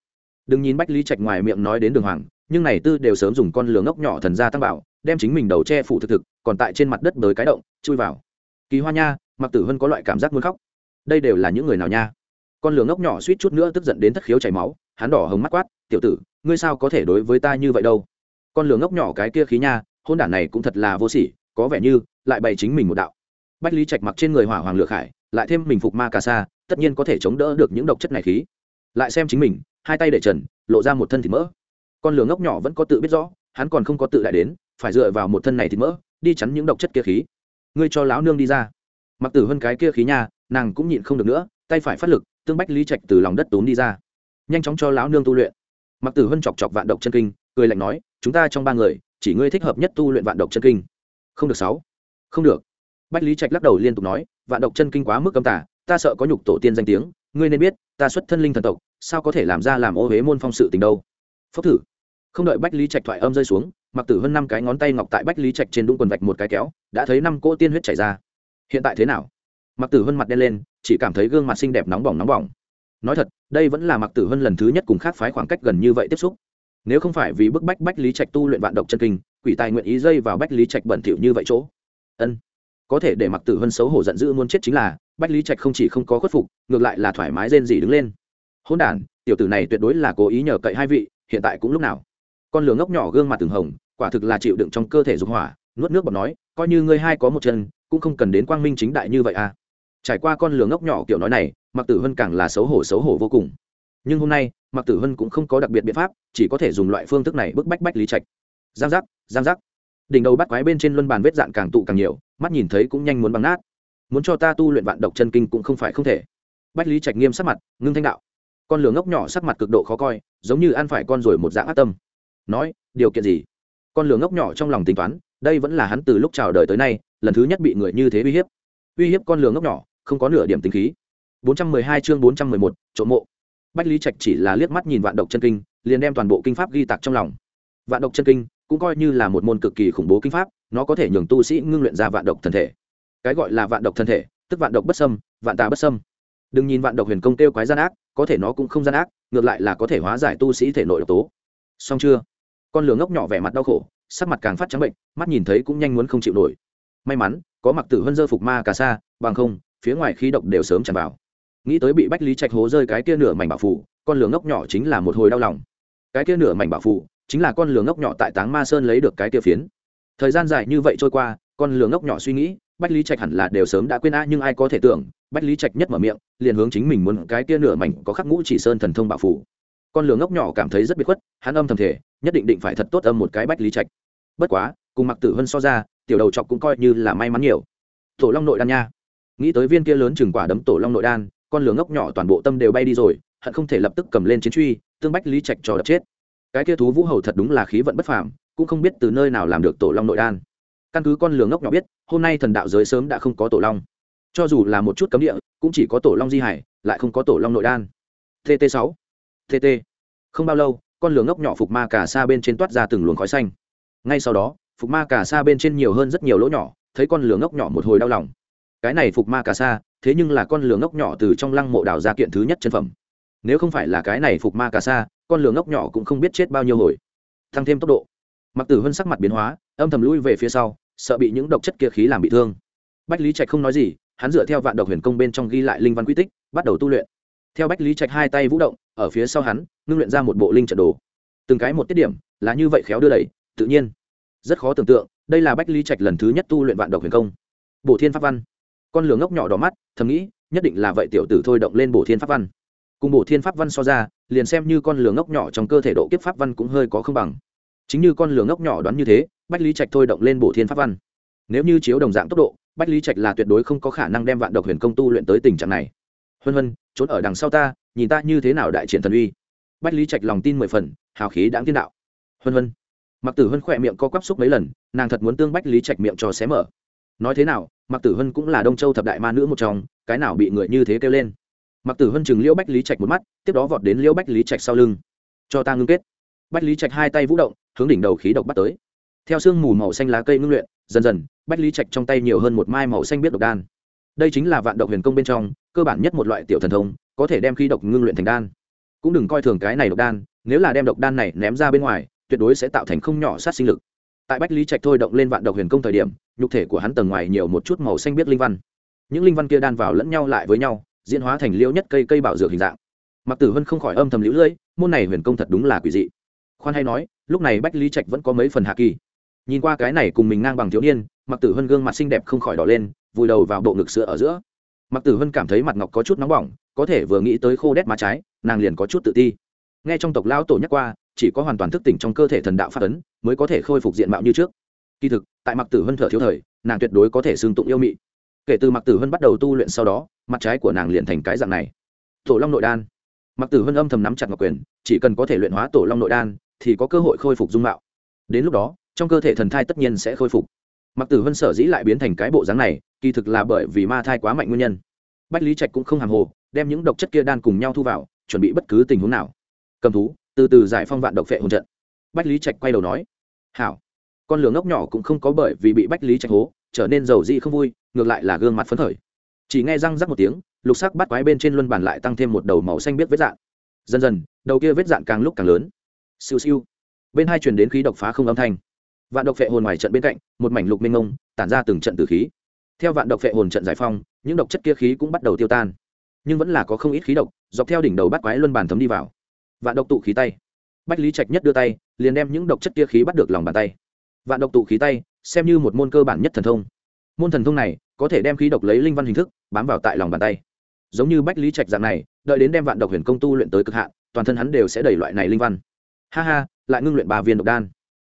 Đừng nhìn bách lý trạch ngoài miệng nói đến đường hoàng, nhưng này tư đều sớm dùng con lửa ngốc nhỏ thần gia tăng bảo, đem chính mình đầu che phủ thực thực, còn tại trên mặt đất bới cái động, chui vào. Kỳ hoa nha, mặc tử hân có loại cảm giác muốn khóc. Đây đều là những người nào nha? Con lửa ngốc nhỏ suýt chút nữa tức giận đến thất khiếu chảy máu hắn đỏ hồng mắt quát, tiểu tử, ngươi sao có thể đối với ta như vậy đâu? Con lửa ngốc nhỏ cái kia khí nha, hôn đản này cũng thật là vô sỉ, có vẻ như lại bày chính mình một đạo. Bách lý trạch mặc trên người hỏa hoàng lửa khải, lại thêm mình phục ma cà sa, tất nhiên có thể chống đỡ được những độc chất này khí. Lại xem chính mình, hai tay để trần, lộ ra một thân thịt mỡ. Con lửa ngốc nhỏ vẫn có tự biết rõ, hắn còn không có tự đại đến, phải dựa vào một thân này thịt mỡ, đi chắn những độc chất kia khí. Ngươi cho lão nương đi ra. Mặc tử hơn cái kia khí nha, nàng cũng nhịn không được nữa, tay phải phát lực, tương bách lý trạch từ lòng đất tốn đi ra nhanh chóng cho lão nương tu luyện. Mặc tử hân chọc chọc vạn độc chân kinh, cười lạnh nói, chúng ta trong ba người, chỉ ngươi thích hợp nhất tu luyện vạn độc chân kinh. Không được sáu. Không được. Bách lý trạch lắc đầu liên tục nói, vạn độc chân kinh quá mức âm tả ta sợ có nhục tổ tiên danh tiếng, ngươi nên biết, ta xuất thân linh thần tộc, sao có thể làm ra làm ô huế môn phong sự tình đâu. Phốc thử. Không đợi bách lý trạch thoại âm rơi xuống mặc tử hơn năm cái ngón tay ngọc tại bách lý trạch trên đũng quần vạch một cái kéo, đã thấy năm cỗ tiên huyết chảy ra. Hiện tại thế nào? Mặc tử hơn mặt đen lên, chỉ cảm thấy gương mặt xinh đẹp nóng bỏng nóng bỏng nói thật, đây vẫn là mặc tử Hân lần thứ nhất cùng khác phái khoảng cách gần như vậy tiếp xúc. Nếu không phải vì bức bách bách lý trạch tu luyện vạn độc chân kinh, quỷ tài nguyện ý dây vào bách lý trạch bẩn thỉu như vậy chỗ. Ân. Có thể để mặc tử hân xấu hổ giận dữ muốn chết chính là, bách lý trạch không chỉ không có khuất phục, ngược lại là thoải mái rên dỉ đứng lên. Hôn đ tiểu tử này tuyệt đối là cố ý nhờ cậy hai vị, hiện tại cũng lúc nào? Con lửa ngốc nhỏ gương mặt từng hồng, quả thực là chịu đựng trong cơ thể dục hỏa, nuốt nước bọt nói, coi như ngươi hai có một chân, cũng không cần đến quang minh chính đại như vậy à. Trải qua con lửa ngốc nhỏ kiểu nói này mặc tử hân càng là xấu hổ xấu hổ vô cùng. Nhưng hôm nay mặc tử hân cũng không có đặc biệt biện pháp, chỉ có thể dùng loại phương thức này bức bách bách lý trạch. Giang giác giang giác. Đỉnh đầu bắt quái bên trên luân bàn vết dạn càng tụ càng nhiều, mắt nhìn thấy cũng nhanh muốn bắn nát. Muốn cho ta tu luyện vạn độc chân kinh cũng không phải không thể. Bách lý trạch nghiêm sắc mặt, ngưng thanh đạo. Con lửa ngốc nhỏ sắc mặt cực độ khó coi, giống như ăn phải con rồi một dạng ác tâm. Nói, điều kiện gì? Con lửa ngốc nhỏ trong lòng tính toán, đây vẫn là hắn từ lúc chào đời tới nay, lần thứ nhất bị người như thế uy hiếp. Uy hiếp con lửa ngốc nhỏ, không có nửa điểm tính khí. 412 chương 411, trộm mộ. Bách lý trạch chỉ là liếc mắt nhìn vạn độc chân kinh liền đem toàn bộ kinh pháp ghi tạc trong lòng. Vạn độc chân kinh cũng coi như là một môn cực kỳ khủng bố kinh pháp nó có thể nhường tu sĩ ngưng luyện ra vạn độc thân thể. Cái gọi là vạn độc thân thể tức vạn độc bất sâm vạn tà bất sâm đừng nhìn vạn độc huyền công tiêu quái gian ác có thể nó cũng không gian ác ngược lại là có thể hóa giải tu sĩ thể nội độc tố. Xong chưa? Con lường ngốc nhỏ vẻ mặt đau khổ sắc mặt càng phát trắng bệnh mắt nhìn thấy cũng nhanh muốn không chịu nổi. May mắn có mặc tử hân dơ phục ma cà sa bằng không phía ngoài khí độc đều sớm tràn vào nghĩ tới bị bách lý trạch hố rơi cái kia nửa mảnh bảo phủ, con lửa ngốc nhỏ chính là một hồi đau lòng. Cái kia nửa mảnh bảo phủ chính là con lửa ngốc nhỏ tại táng ma sơn lấy được cái kia phiến. Thời gian dài như vậy trôi qua, con lửa ngốc nhỏ suy nghĩ, bách lý trạch hẳn là đều sớm đã quên a nhưng ai có thể tưởng, bách lý trạch nhất mở miệng, liền hướng chính mình muốn cái kia nửa mảnh có khắc ngũ chỉ sơn thần thông bảo phủ. Con lửa ngốc nhỏ cảm thấy rất bị khuất, hắn âm thầm thể nhất định định phải thật tốt âm một cái bách lý trạch. Bất quá, cùng mặc tử vân so ra, tiểu đầu chọc cũng coi như là may mắn nhiều. Tổ long nội đan nha. Nghĩ tới viên kia lớn chừng quả đấm tổ long nội đan con lửa ngốc nhỏ toàn bộ tâm đều bay đi rồi, hận không thể lập tức cầm lên chiến truy, tương bách lý trạch cho đập chết. Cái kia thú vũ hầu thật đúng là khí vận bất phàm, cũng không biết từ nơi nào làm được tổ long nội đan. Căn cứ con lửa ngốc nhỏ biết, hôm nay thần đạo giới sớm đã không có tổ long. Cho dù là một chút cấm địa, cũng chỉ có tổ long di hải, lại không có tổ long nội đan. Tt sáu tt không bao lâu, con lửa ngốc nhỏ phục ma cả xa bên trên toát ra từng luồng khói xanh. Ngay sau đó, phục ma cả xa bên trên nhiều hơn rất nhiều lỗ nhỏ, thấy con lửa ngốc nhỏ một hồi đau lòng cái này phục ma cà sa, thế nhưng là con lửa ngốc nhỏ từ trong lăng mộ đào ra kiện thứ nhất chân phẩm. Nếu không phải là cái này phục ma cà sa, con lửa ngốc nhỏ cũng không biết chết bao nhiêu hồi. Tăng thêm tốc độ. Mặc tử vân sắc mặt biến hóa âm thầm lui về phía sau sợ bị những độc chất kia khí làm bị thương. Bách lý trạch không nói gì hắn dựa theo vạn độc huyền công bên trong ghi lại linh văn quy tích bắt đầu tu luyện. Theo bách lý trạch hai tay vũ động ở phía sau hắn ngưng luyện ra một bộ linh trận đồ. Từng cái một tiết điểm là như vậy khéo đưa đẩy tự nhiên. Rất khó tưởng tượng đây là bách lý trạch lần thứ nhất tu luyện vạn độc huyền công. Bổ thiên pháp văn con lửa ngốc nhỏ đỏ mắt, thầm nghĩ, nhất định là vậy tiểu tử thôi động lên bổ thiên pháp văn. Cùng bổ thiên pháp văn so ra, liền xem như con lửa ngốc nhỏ trong cơ thể độ kiếp pháp văn cũng hơi có không bằng. Chính như con lửa ngốc nhỏ đoán như thế, bách lý trạch thôi động lên bổ thiên pháp văn. Nếu như chiếu đồng dạng tốc độ, bách lý trạch là tuyệt đối không có khả năng đem vạn độc huyền công tu luyện tới tình trạng này. Huân huân, trốn ở đằng sau ta, nhìn ta như thế nào đại triển thần uy. Bách lý trạch lòng tin mười phần, hào khí đáng tiên đạo. Huân huân. Mặc tử huân khỏe miệng co quắp xúc mấy lần, nàng thật muốn tương bách lý trạch miệng cho xé mở nói thế nào mặc tử Hân cũng là đông châu thập đại ma nữ một trong, cái nào bị người như thế kêu lên? Mặc tử Hân chừng liễu bách lý trạch một mắt, tiếp đó vọt đến liễu bách lý trạch sau lưng. Cho ta ngưng kết. Bách lý trạch hai tay vũ động, hướng đỉnh đầu khí độc bắt tới. Theo sương mù màu xanh lá cây ngưng luyện, dần dần, bách lý trạch trong tay nhiều hơn một mai màu xanh biết độc đan. Đây chính là vạn độc huyền công bên trong, cơ bản nhất một loại tiểu thần thông, có thể đem khí độc ngưng luyện thành đan. Cũng đừng coi thường cái này độc đan, nếu là đem độc đan này ném ra bên ngoài, tuyệt đối sẽ tạo thành không nhỏ sát sinh lực tại bách lý trạch thôi động lên vạn độc huyền công thời điểm, nhục thể của hắn tầng ngoài nhiều một chút màu xanh biết linh văn. Những linh văn kia đan vào lẫn nhau lại với nhau, diễn hóa thành liễu nhất cây cây bảo dược hình dạng. Mặc tử hân không khỏi âm thầm liễu lưỡi, môn này huyền công thật đúng là quỷ dị. Khoan hay nói, lúc này bách lý trạch vẫn có mấy phần hạ kỳ. Nhìn qua cái này cùng mình ngang bằng thiếu niên, mặc tử hân gương mặt xinh đẹp không khỏi đỏ lên, vùi đầu vào bộ ngực sữa ở giữa. Mặc tử hân cảm thấy mặt ngọc có chút nóng bỏng, có thể vừa nghĩ tới khô đét má trái, nàng liền có chút tự ti nghe trong tộc lão tổ nhắc qua, chỉ có hoàn toàn thức tỉnh trong cơ thể thần đạo phát ấn mới có thể khôi phục diện mạo như trước. Kỳ thực, tại mặc tử hân thở thiếu thời, nàng tuyệt đối có thể xương tụng yêu mị. Kể từ mặc tử hân bắt đầu tu luyện sau đó, mặt trái của nàng liền thành cái dạng này. Tổ long nội đan. Mặc tử hân âm thầm nắm chặt ngọc quyền, chỉ cần có thể luyện hóa tổ long nội đan, thì có cơ hội khôi phục dung mạo. Đến lúc đó, trong cơ thể thần thai tất nhiên sẽ khôi phục. Mặc tử hân sở dĩ lại biến thành cái bộ dáng này, kỳ thực là bởi vì ma thai quá mạnh nguyên nhân. Bách lý trạch cũng không hàng hồ, đem những độc chất kia đan cùng nhau thu vào, chuẩn bị bất cứ tình huống nào cầm thú, từ từ giải phong vạn độc phệ hồn trận. Bách lý trạch quay đầu nói, hảo. Con lửa ngốc nhỏ cũng không có bởi vì bị bách lý trạch hố, trở nên giàu dị không vui, ngược lại là gương mặt phấn khởi. Chỉ nghe răng rắc một tiếng, lục sắc bắt quái bên trên luân bàn lại tăng thêm một đầu màu xanh biết vết dạn. Dần dần, đầu kia vết dạn càng lúc càng lớn. Siêu siêu. Bên hai chuyển đến khí độc phá không âm thanh. Vạn độc phệ hồn ngoài trận bên cạnh, một mảnh lục minh ngông, tản ra từng trận tử khí. Theo vạn độc phệ hồn trận giải phong, những độc chất kia khí cũng bắt đầu tiêu tan. Nhưng vẫn là có không ít khí độc, dọc theo đỉnh đầu bắt quái luân bàn thấm đi vào vạn độc tụ khí tay. Bách lý trạch nhất đưa tay, liền đem những độc chất kia khí bắt được lòng bàn tay. Vạn độc tụ khí tay, xem như một môn cơ bản nhất thần thông. Môn thần thông này có thể đem khí độc lấy linh văn hình thức, bám vào tại lòng bàn tay. Giống như bách lý trạch dạng này, đợi đến đem vạn độc huyền công tu luyện tới cực hạn, toàn thân hắn đều sẽ đẩy loại này linh văn. Ha ha, lại ngưng luyện ba viên độc đan.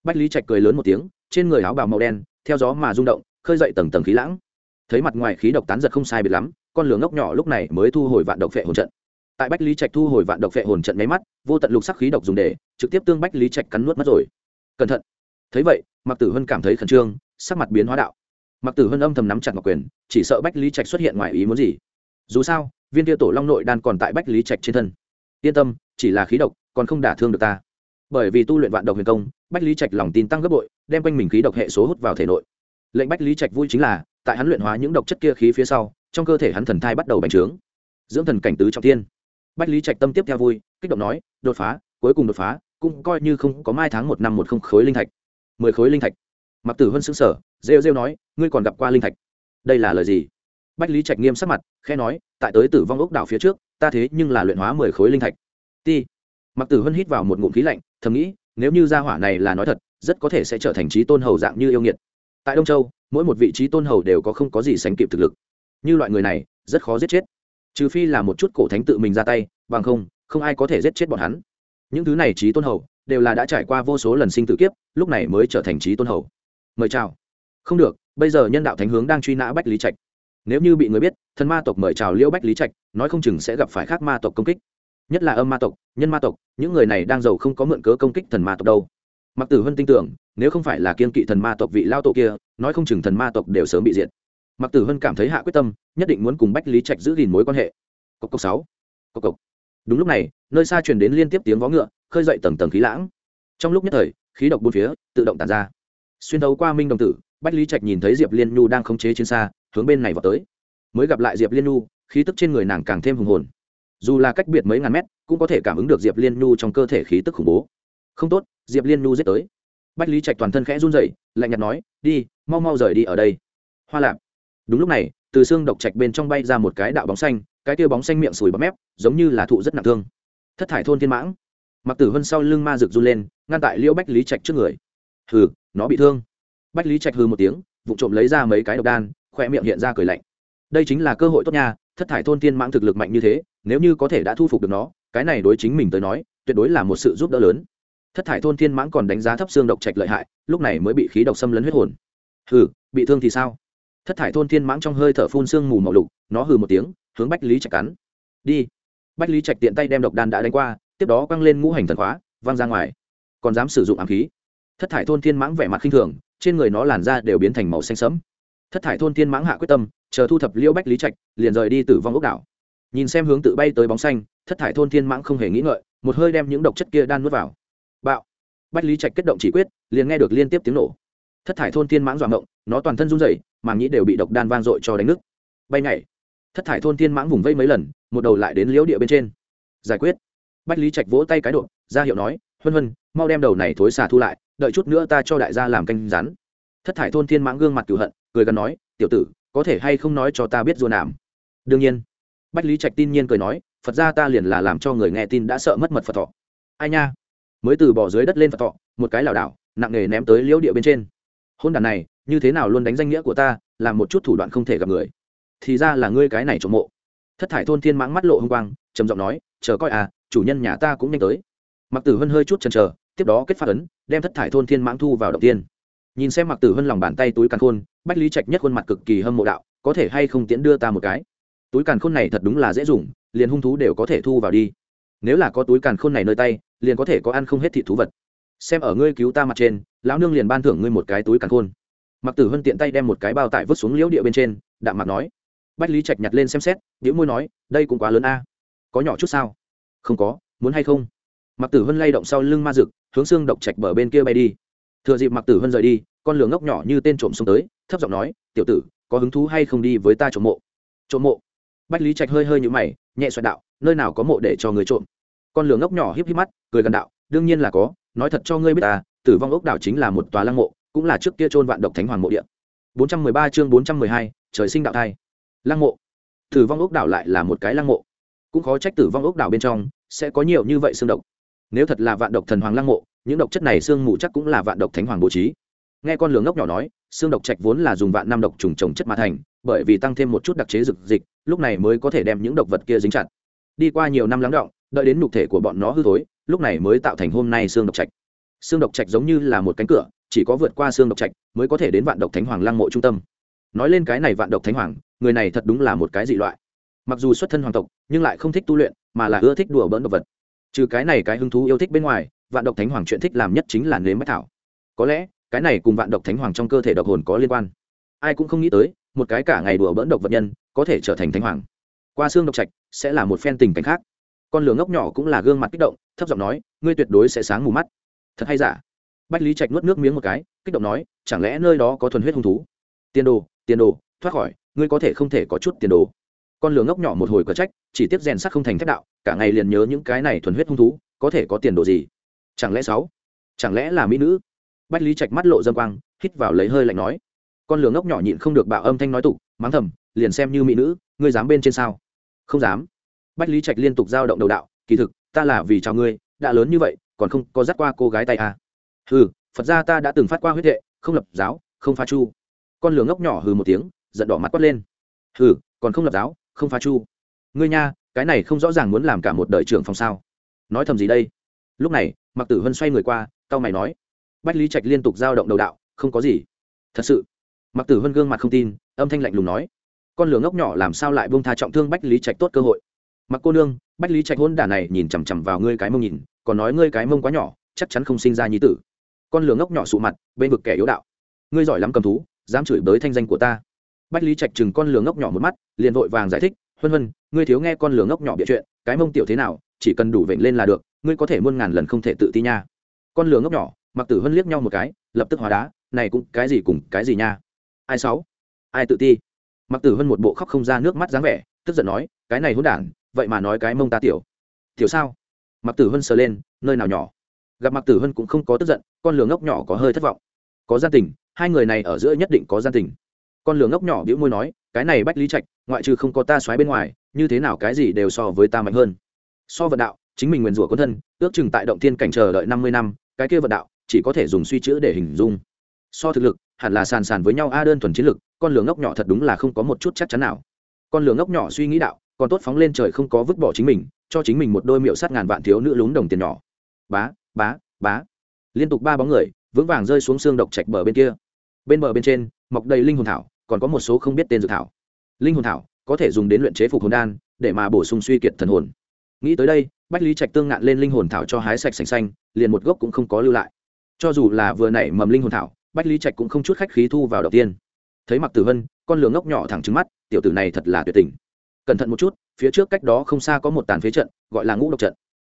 Bách lý trạch cười lớn một tiếng, trên người áo bào màu đen, theo gió mà rung động, khơi dậy tầng tầng khí lãng. Thấy mặt ngoài khí độc tán giật không sai biệt lắm, con lửa ngốc nhỏ lúc này mới thu hồi vạn độc phệ hồn trận tại bách lý trạch thu hồi vạn độc phệ hồn trận máy mắt, vô tận lục sắc khí độc dùng để, trực tiếp tương bách lý trạch cắn nuốt mất rồi. Cẩn thận. Thấy vậy mặc tử hân cảm thấy khẩn trương, sắc mặt biến hóa đạo. Mặc tử hân âm thầm nắm chặt ngọc quyền, chỉ sợ bách lý trạch xuất hiện ngoài ý muốn gì. Dù sao, viên tiêu tổ long nội đan còn tại bách lý trạch trên thân. Yên tâm, chỉ là khí độc, còn không đả thương được ta. Bởi vì tu luyện vạn độc huyền công, bách lý trạch lòng tin tăng gấp bội, đem quanh mình khí độc hệ số hút vào thể nội. Lệnh bách lý trạch vui chính là, tại hắn luyện hóa những độc chất kia khí phía sau, trong cơ thể hắn thần thai bắt đầu bành trướng. Dưỡng thần cảnh tứ trọng thiên bách lý trạch tâm tiếp theo vui, kích động nói, đột phá, cuối cùng đột phá, cũng coi như không có mai tháng một năm một không khối linh thạch. Mười khối linh thạch? Mặc tử hân xứng sở rêu rêu nói, ngươi còn gặp qua linh thạch? Đây là lời gì? Bách lý trạch nghiêm sắc mặt khe nói, tại tới tử vong ốc đảo phía trước, ta thế nhưng là luyện hóa mười khối linh thạch. Ti. Mặc tử hân hít vào một ngụm khí lạnh, thầm nghĩ, nếu như gia hỏa này là nói thật, rất có thể sẽ trở thành trí tôn hầu dạng như yêu nghiệt. Tại đông châu, mỗi một vị trí tôn hầu đều có không có gì sánh kịp thực lực. Như loại người này, rất khó giết chết trừ phi là một chút cổ thánh tự mình ra tay, bằng không không ai có thể giết chết bọn hắn. Những thứ này trí tôn hầu đều là đã trải qua vô số lần sinh tử kiếp, lúc này mới trở thành trí tôn hầu. Mời chào. Không được, bây giờ nhân đạo thánh hướng đang truy nã bách lý trạch. Nếu như bị người biết, thần ma tộc mời chào liễu bách lý trạch, nói không chừng sẽ gặp phải khác ma tộc công kích. Nhất là âm ma tộc, nhân ma tộc, những người này đang giàu không có mượn cớ công kích thần ma tộc đâu. Mặc tử huân tin tưởng, nếu không phải là kiên kỵ thần ma tộc vị lao tổ kia, nói không chừng thần ma tộc đều sớm bị diệt mặc tử hân cảm thấy hạ quyết tâm, nhất định muốn cùng bách lý trạch giữ gìn mối quan hệ. Cốc cốc sáu. Cốc cốc. đúng lúc này, nơi xa truyền đến liên tiếp tiếng vó ngựa, khơi dậy tầng tầng khí lãng. Trong lúc nhất thời, khí độc bốn phía, tự động tàn ra. Xuyên thấu qua minh đồng tử, bách lý trạch nhìn thấy diệp liên nhu đang khống chế trên xa, hướng bên này vào tới. Mới gặp lại diệp liên nhu, khí tức trên người nàng càng thêm hùng hồn. Dù là cách biệt mấy ngàn mét, cũng có thể cảm ứng được diệp liên nhu trong cơ thể khí tức khủng bố. Không tốt, diệp liên nhu giết tới. Bách lý trạch toàn thân khẽ run rẩy, lạnh nhạt nói, đi, mau mau rời đi ở đây. Hoa lạp đúng lúc này, từ xương độc trạch bên trong bay ra một cái đạo bóng xanh, cái tia bóng xanh miệng sùi bọt mép, giống như là thụ rất nặng thương. Thất thải thôn thiên mãng. Mặc tử vân sau lưng ma rực run lên, ngăn tại liễu bách lý trạch trước người. Hừ, nó bị thương. Bách lý trạch hừ một tiếng vụ trộm lấy ra mấy cái độc đan khoe miệng hiện ra cười lạnh. Đây chính là cơ hội tốt nha, thất thải thôn thiên mãng thực lực mạnh như thế, nếu như có thể đã thu phục được nó, cái này đối chính mình tới nói, tuyệt đối là một sự giúp đỡ lớn. Thất thải thôn thiên mãng còn đánh giá thấp xương độc trạch lợi hại, lúc này mới bị khí độc xâm lấn huyết hồn. Hừ, bị thương thì sao? Thất thải thôn thiên mãng trong hơi thở phun sương mù màu lục, nó hừ một tiếng, hướng bách lý trạch cắn. Đi. Bách lý trạch tiện tay đem độc đan đã đánh qua, tiếp đó quăng lên ngũ hành thần khóa, văng ra ngoài. Còn dám sử dụng ám khí. Thất thải thôn thiên mãng vẻ mặt khinh thường, trên người nó làn da đều biến thành màu xanh sẫm. Thất thải thôn thiên mãng hạ quyết tâm, chờ thu thập liễu bách lý trạch, liền rời đi tử vong ốc đảo. Nhìn xem hướng tự bay tới bóng xanh, thất thải thôn thiên mãng không hề nghĩ ngợi, một hơi đem những độc chất kia đan nuốt vào. Bạo. Bách lý trạch kết động chỉ quyết, liền nghe được liên tiếp tiếng nổ thất thải thôn thiên mãng dọa ngộng nó toàn thân run rẩy, màng nhĩ đều bị độc đan vang dội cho đánh nứt. Bay nhảy. Thất thải thôn thiên mãng vùng vây mấy lần, một đầu lại đến liễu địa bên trên. Giải quyết. Bách lý trạch vỗ tay cái độ ra hiệu nói, huân huân, mau đem đầu này thối xà thu lại, đợi chút nữa ta cho đại gia làm canh rắn thất thải thôn thiên mãng gương mặt cửu hận, cười gần nói, tiểu tử, có thể hay không nói cho ta biết rùa nàm đương nhiên. Bách lý trạch tin nhiên cười nói, phật ra ta liền là làm cho người nghe tin đã sợ mất mật phật thọ. Ai nha. Mới từ bỏ dưới đất lên phật thọ, một cái lảo đảo, nặng nề ném tới liễu địa bên trên hôn đàn này, như thế nào luôn đánh danh nghĩa của ta làm một chút thủ đoạn không thể gặp người. Thì ra là ngươi cái này trộm mộ. Thất thải thôn thiên mãng mắt lộ h ư n g quang, trầm giọng nói, chờ coi à chủ nhân nhà ta cũng nhanh tới. Mặc tử hân hơi chút chần chờ, tiếp đó kết phát ấn, đem thất thải thôn thiên mãng thu vào đầu tiên. Nhìn xem mặc tử hân lòng bàn tay túi càn khôn, bách lý trạch nhất khuôn mặt cực kỳ hâm mộ đạo, có thể hay không tiễn đưa ta một cái? Túi càn khôn này thật đúng là dễ dùng, liền hung thú đều có thể thu vào đi. Nếu là có túi càn khôn này nơi tay, liền có thể có ăn không hết thị thú vật. Xem ở ngươi cứu ta mặt trên lão nương liền ban thưởng ngươi một cái túi càn khôn. Mặc tử hân tiện tay đem một cái bao tải vứt xuống liễu địa bên trên, đạm mặt nói. Bách lý trạch nhặt lên xem xét điệu môi nói, đây cũng quá lớn a. Có nhỏ chút sao? Không có, muốn hay không? Mặc tử hân lay động sau lưng ma rực hướng xương độc trạch bờ bên kia bay đi. Thừa dịp mặc tử hân rời đi, con lửa ngốc nhỏ như tên trộm xuống tới, thấp giọng nói, tiểu tử, có hứng thú hay không đi với ta trộm mộ? Trộm mộ? Bách lý trạch hơi hơi nhũ mày, nhẹ xoẹt đạo, nơi nào có mộ để cho người trộm? Con lửa ngốc nhỏ híp híp mắt, cười gần đạo, đương nhiên là có, nói thật cho ngươi biết ta tử vong ốc đảo chính là một tòa lăng mộ cũng là trước kia chôn vạn độc thánh hoàng mộ địa. 413 chương 412, trời sinh đạo thai. Lăng mộ. Tử vong ốc đảo lại là một cái lăng mộ. Cũng khó trách tử vong ốc đảo bên trong sẽ có nhiều như vậy xương độc. Nếu thật là vạn độc thần hoàng lăng mộ những độc chất này xương mù chắc cũng là vạn độc thánh hoàng bố trí. Nghe con lửa ngốc nhỏ nói xương độc trạch vốn là dùng vạn năm độc trùng trồng chất mà thành bởi vì tăng thêm một chút đặc chế dược dịch lúc này mới có thể đem những độc vật kia dính chặt. Đi qua nhiều năm lắng động đợi đến nhục thể của bọn nó hư thối lúc này mới tạo thành hôm nay xương độc trạch xương độc trạch giống như là một cánh cửa, chỉ có vượt qua xương độc trạch mới có thể đến vạn độc thánh hoàng lăng mộ trung tâm. Nói lên cái này vạn độc thánh hoàng, người này thật đúng là một cái dị loại. Mặc dù xuất thân hoàng tộc, nhưng lại không thích tu luyện, mà là ưa thích đùa bỡn độc vật. Trừ cái này cái hứng thú yêu thích bên ngoài, vạn độc thánh hoàng chuyện thích làm nhất chính là nếm bách thảo. Có lẽ, cái này cùng vạn độc thánh hoàng trong cơ thể độc hồn có liên quan. Ai cũng không nghĩ tới, một cái cả ngày đùa bỡn độc vật nhân, có thể trở thành thánh hoàng. Qua xương độc trạch, sẽ là một phen tình cảnh khác. Con lửa ngốc nhỏ cũng là gương mặt kích động, thấp giọng nói, ngươi tuyệt đối sẽ sáng mù mắt thật hay giả? Bách lý trạch nuốt nước miếng một cái, kích động nói, chẳng lẽ nơi đó có thuần huyết hung thú? Tiền đồ tiền đồ, thoát khỏi, ngươi có thể không thể có chút tiền đồ. Con lửa ngốc nhỏ một hồi có trách, chỉ tiếp rèn sắc không thành thép đạo, cả ngày liền nhớ những cái này thuần huyết hung thú, có thể có tiền đồ gì? Chẳng lẽ sáu? Chẳng lẽ là mỹ nữ? Bách lý trạch mắt lộ dâm quang, hít vào lấy hơi lạnh nói. Con lửa ngốc nhỏ nhịn không được bạo âm thanh nói tục, mắng thầm, liền xem như mỹ nữ, ngươi dám bên trên sao? Không dám. Bách lý trạch liên tục giao động đầu đạo, kỳ thực, ta là vì chào ngươi, đã lớn như vậy còn không có dắt qua cô gái tay à. hừ, phật ra ta đã từng phát qua huyết hệ, không lập giáo, không pha chu. Con lửa ngốc nhỏ hừ một tiếng, giận đỏ mắt quát lên. Hừ, còn không lập giáo, không pha chu. Ngươi nha, cái này không rõ ràng muốn làm cả một đời trưởng phòng sao. Nói thầm gì đây? Lúc này mặc tử hân xoay người qua tao mày nói. Bách lý trạch liên tục giao động đầu đạo, không có gì. Thật sự. Mặc tử hân gương mặt không tin, âm thanh lạnh lùng nói. Con lửa ngốc nhỏ làm sao lại bông tha trọng thương bách lý trạch tốt cơ hội? Mặc cô nương, bách lý trạch hôn đả này nhìn chằm chằm vào ngươi cái mông nhìn còn nói ngươi cái mông quá nhỏ, chắc chắn không sinh ra nhi tử. Con lửa ngốc nhỏ sụ mặt, bên vực kẻ yếu đạo. Ngươi giỏi lắm cầm thú, dám chửi bới thanh danh của ta. Bách lý trạch chừng con lửa ngốc nhỏ một mắt, liền vội vàng giải thích, huân huân, ngươi thiếu nghe con lửa ngốc nhỏ bịa chuyện, cái mông tiểu thế nào, chỉ cần đủ vệnh lên là được, ngươi có thể muôn ngàn lần không thể tự ti nha. Con lửa ngốc nhỏ, mặc tử huân liếc nhau một cái, lập tức hóa đá, này cũng cái gì cùng cái gì nha? Ai sáu? Ai tự ti? Mặc tử huân một bộ khóc không ra nước mắt dáng vẻ, tức giận nói, cái này hôn đản, vậy mà nói cái mông ta tiểu. Tiểu sao? Mặc tử hân sờ lên, nơi nào nhỏ? Gặp mặc tử hân cũng không có tức giận, con lường ngốc nhỏ có hơi thất vọng. Có gia tình, hai người này ở giữa nhất định có gia tình. Con lường ngốc nhỏ bĩu môi nói, cái này bách lý trạch, ngoại trừ không có ta xoáy bên ngoài, như thế nào cái gì đều so với ta mạnh hơn. So vận đạo, chính mình nguyền rủa quân thân, ước chừng tại động thiên cảnh chờ đợi năm mươi năm, cái kia vận đạo, chỉ có thể dùng suy chữ để hình dung. So thực lực, hẳn là sàn sàn với nhau, a, đơn thuần chiến lực, con lường ngốc nhỏ thật đúng là không có một chút chắc chắn nào. Con lường ngốc nhỏ suy nghĩ đạo còn tốt phóng lên trời không có vứt bỏ chính mình, cho chính mình một đôi miệu sát ngàn vạn thiếu nữ lún đồng tiền nhỏ. Bá bá bá. Liên tục ba bóng người, vững vàng rơi xuống xương độc chạch bờ bên kia. Bên bờ bên trên, mọc đầy linh hồn thảo, còn có một số không biết tên dược thảo. Linh hồn thảo có thể dùng đến luyện chế phục hồn đan, để mà bổ sung suy kiệt thần hồn. Nghĩ tới đây, bách lý trạch tương ngạn lên linh hồn thảo cho hái sạch sành xanh, liền một gốc cũng không có lưu lại. Cho dù là vừa nảy mầm linh hồn thảo, bách lý trạch cũng không chút khách khí thu vào đầu tiên. Thấy mặc tử vân, con lửa ngốc nhỏ thẳng trứng mắt, tiểu tử này thật là tuyệt tình cẩn thận một chút, phía trước cách đó không xa có một tàn phế trận, gọi là ngũ độc trận.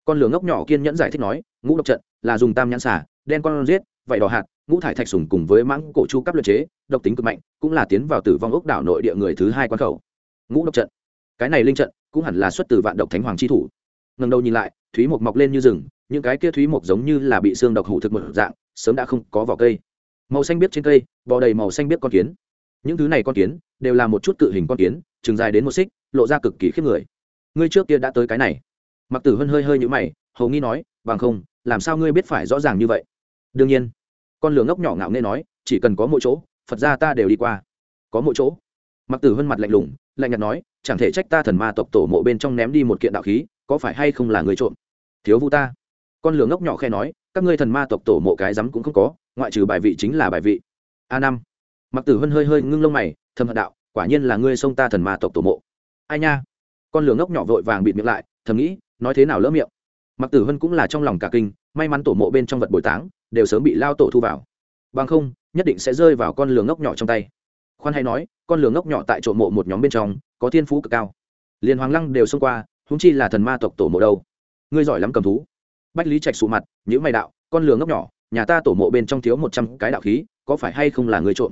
Con lửa ngốc nhỏ kiên nhẫn giải thích nói, ngũ độc trận là dùng tam nhãn xả đen con giết, vảy đỏ hạt, ngũ thải thạch sùng cùng với mãng cổ chu cấp luyện chế, độc tính cực mạnh, cũng là tiến vào tử vong ốc đảo nội địa người thứ hai quan khẩu. Ngũ độc trận. Cái này linh trận cũng hẳn là xuất từ vạn độc thánh hoàng chi thủ. Ngần đầu nhìn lại, thúy mộc mọc lên như rừng, những cái kia thúy mộc giống như là bị xương độc hủ thực một dạng, sớm đã không có vỏ cây. Màu xanh biết trên cây, bò đầy màu xanh biết con kiến. Những thứ này con kiến đều là một chút cự hình con kiến, chừng dài đến một xích lộ ra cực kỳ khiếp người. Ngươi trước kia đã tới cái này. Mặc tử hân hơi hơi nhũ mày, hầu nghi nói, bằng không, làm sao ngươi biết phải rõ ràng như vậy? Đương nhiên. Con lửa ngốc nhỏ ngạo nên nói, chỉ cần có mỗi chỗ, phật ra ta đều đi qua. Có mỗi chỗ? Mặc tử hân mặt lạnh lùng, lạnh nhạt nói, chẳng thể trách ta thần ma tộc tổ mộ bên trong ném đi một kiện đạo khí, có phải hay không là người trộm? Thiếu vu ta. Con lửa ngốc nhỏ khe nói, các ngươi thần ma tộc tổ mộ cái rắm cũng không có, ngoại trừ bài vị chính là bài vị. A năm. Mặc tử hân hơi hơi ngưng lông mày thâm hận đạo, quả nhiên là ngươi xông ta thần ma tộc tổ mộ ai nha? Con lửa ngốc nhỏ vội vàng bịt miệng lại, thầm nghĩ, nói thế nào lỡ miệng. Mặc tử hân cũng là trong lòng cả kinh, may mắn tổ mộ bên trong vật bồi táng, đều sớm bị lao tổ thu vào. Bằng không, nhất định sẽ rơi vào con lửa ngốc nhỏ trong tay. Khoan hay nói, con lửa ngốc nhỏ tại trộm mộ một nhóm bên trong, có thiên phú cực cao. Liền hoàng lăng đều xông qua húng chi là thần ma tộc tổ mộ đâu. Ngươi giỏi lắm cầm thú. Bách lý trạch sụ mặt những mày đạo, con lửa ngốc nhỏ, nhà ta tổ mộ bên trong thiếu một trăm cái đạo khí, có phải hay không là người trộm?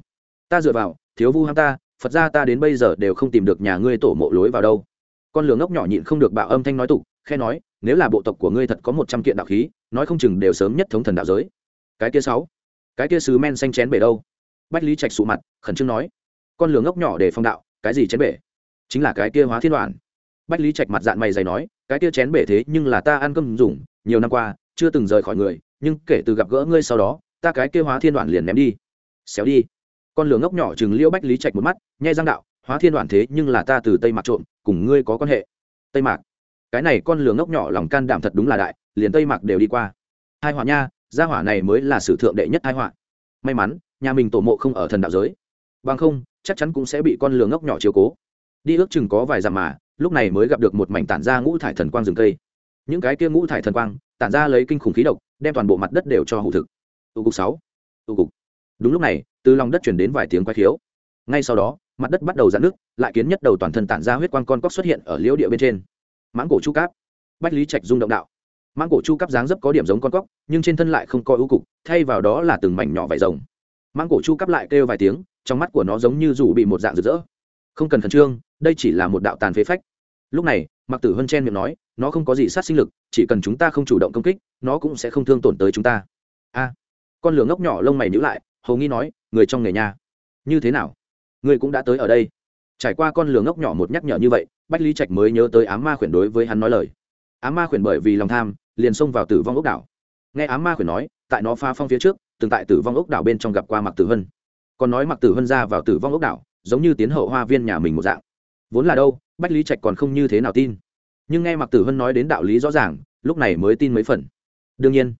Ta dựa vào, thiếu vu ham ta phật ra ta đến bây giờ đều không tìm được nhà ngươi tổ mộ lối vào đâu. Con lường ngốc nhỏ nhịn không được bạo âm thanh nói tục khe nói, nếu là bộ tộc của ngươi thật có một trăm kiện đạo khí, nói không chừng đều sớm nhất thống thần đạo giới. Cái kia sáu, cái kia sứ men xanh chén bể đâu? Bách lý trạch sụ mặt, khẩn trương nói, con lường ngốc nhỏ để phong đạo, cái gì chén bể? Chính là cái kia hóa thiên đoàn bách lý trạch mặt dạng mày dày nói, cái kia chén bể thế nhưng là ta ăn cơm dùng, nhiều năm qua, chưa từng rời khỏi người, nhưng kể từ gặp gỡ ngươi sau đó, ta cái kia hóa thiên đoàn liền ném đi. Xéo đi con lửa ngốc nhỏ chừng liễu bách lý trạch một mắt, nhai răng đạo, hóa thiên đoạn thế nhưng là ta từ tây mạc trộm, cùng ngươi có quan hệ. Tây mạc? Cái này con lửa ngốc nhỏ lòng can đảm thật đúng là đại, liền tây mạc đều đi qua. Hai họa nha, gia hỏa này mới là sử thượng đệ nhất hai họa. May mắn, nhà mình tổ mộ không ở thần đạo giới, bằng không, chắc chắn cũng sẽ bị con lửa ngốc nhỏ chiếu cố. Đi ước chừng có vài dặm mà, lúc này mới gặp được một mảnh tản ra ngũ thải thần quang rừng cây. Những cái kia ngũ thải thần quang, tản ra lấy kinh khủng khí độc, đem toàn bộ mặt đất đều cho hụ thực. Tụ cục sáu, tụ cục. Đúng lúc này từ lòng đất chuyển đến vài tiếng quay khiếu. Ngay sau đó, mặt đất bắt đầu giãn nước lại kiến nhất đầu toàn thân tản ra huyết quang con cóc xuất hiện ở liễu địa bên trên. Mãng cổ chu cáp. Bách lý trạch rung động đạo. Mãng cổ chu cáp dáng dấp có điểm giống con cóc, nhưng trên thân lại không có ưu cục, thay vào đó là từng mảnh nhỏ vải rồng. Mãng cổ chu cáp lại kêu vài tiếng, trong mắt của nó giống như dù bị một dạng rực rỡ. Không cần khẩn trương, đây chỉ là một đạo tàn phế phách. Lúc này mặc tử hân chen miệng nói, nó không có gì sát sinh lực, chỉ cần chúng ta không chủ động công kích, nó cũng sẽ không thương tổn tới chúng ta. A. Con lửa ngốc nhỏ lông mày nhữ lại hầu nghi nói, người trong nghề nhà như thế nào? Người cũng đã tới ở đây. Trải qua con lửa ngốc nhỏ một nhắc nhở như vậy, bách lý trạch mới nhớ tới ám ma khuyển đối với hắn nói lời. Ám ma khuyển bởi vì lòng tham, liền xông vào tử vong ốc đảo. Nghe ám ma khuyển nói, tại nó pha phong phía trước, từng tại tử vong ốc đảo bên trong gặp qua mặc tử hân. Còn nói mặc tử hân ra vào tử vong ốc đảo, giống như tiến hậu hoa viên nhà mình một dạng. Vốn là đâu, bách lý trạch còn không như thế nào tin. Nhưng nghe mặc tử hân nói đến đạo lý rõ ràng, lúc này mới tin mấy phần. Đương nhiên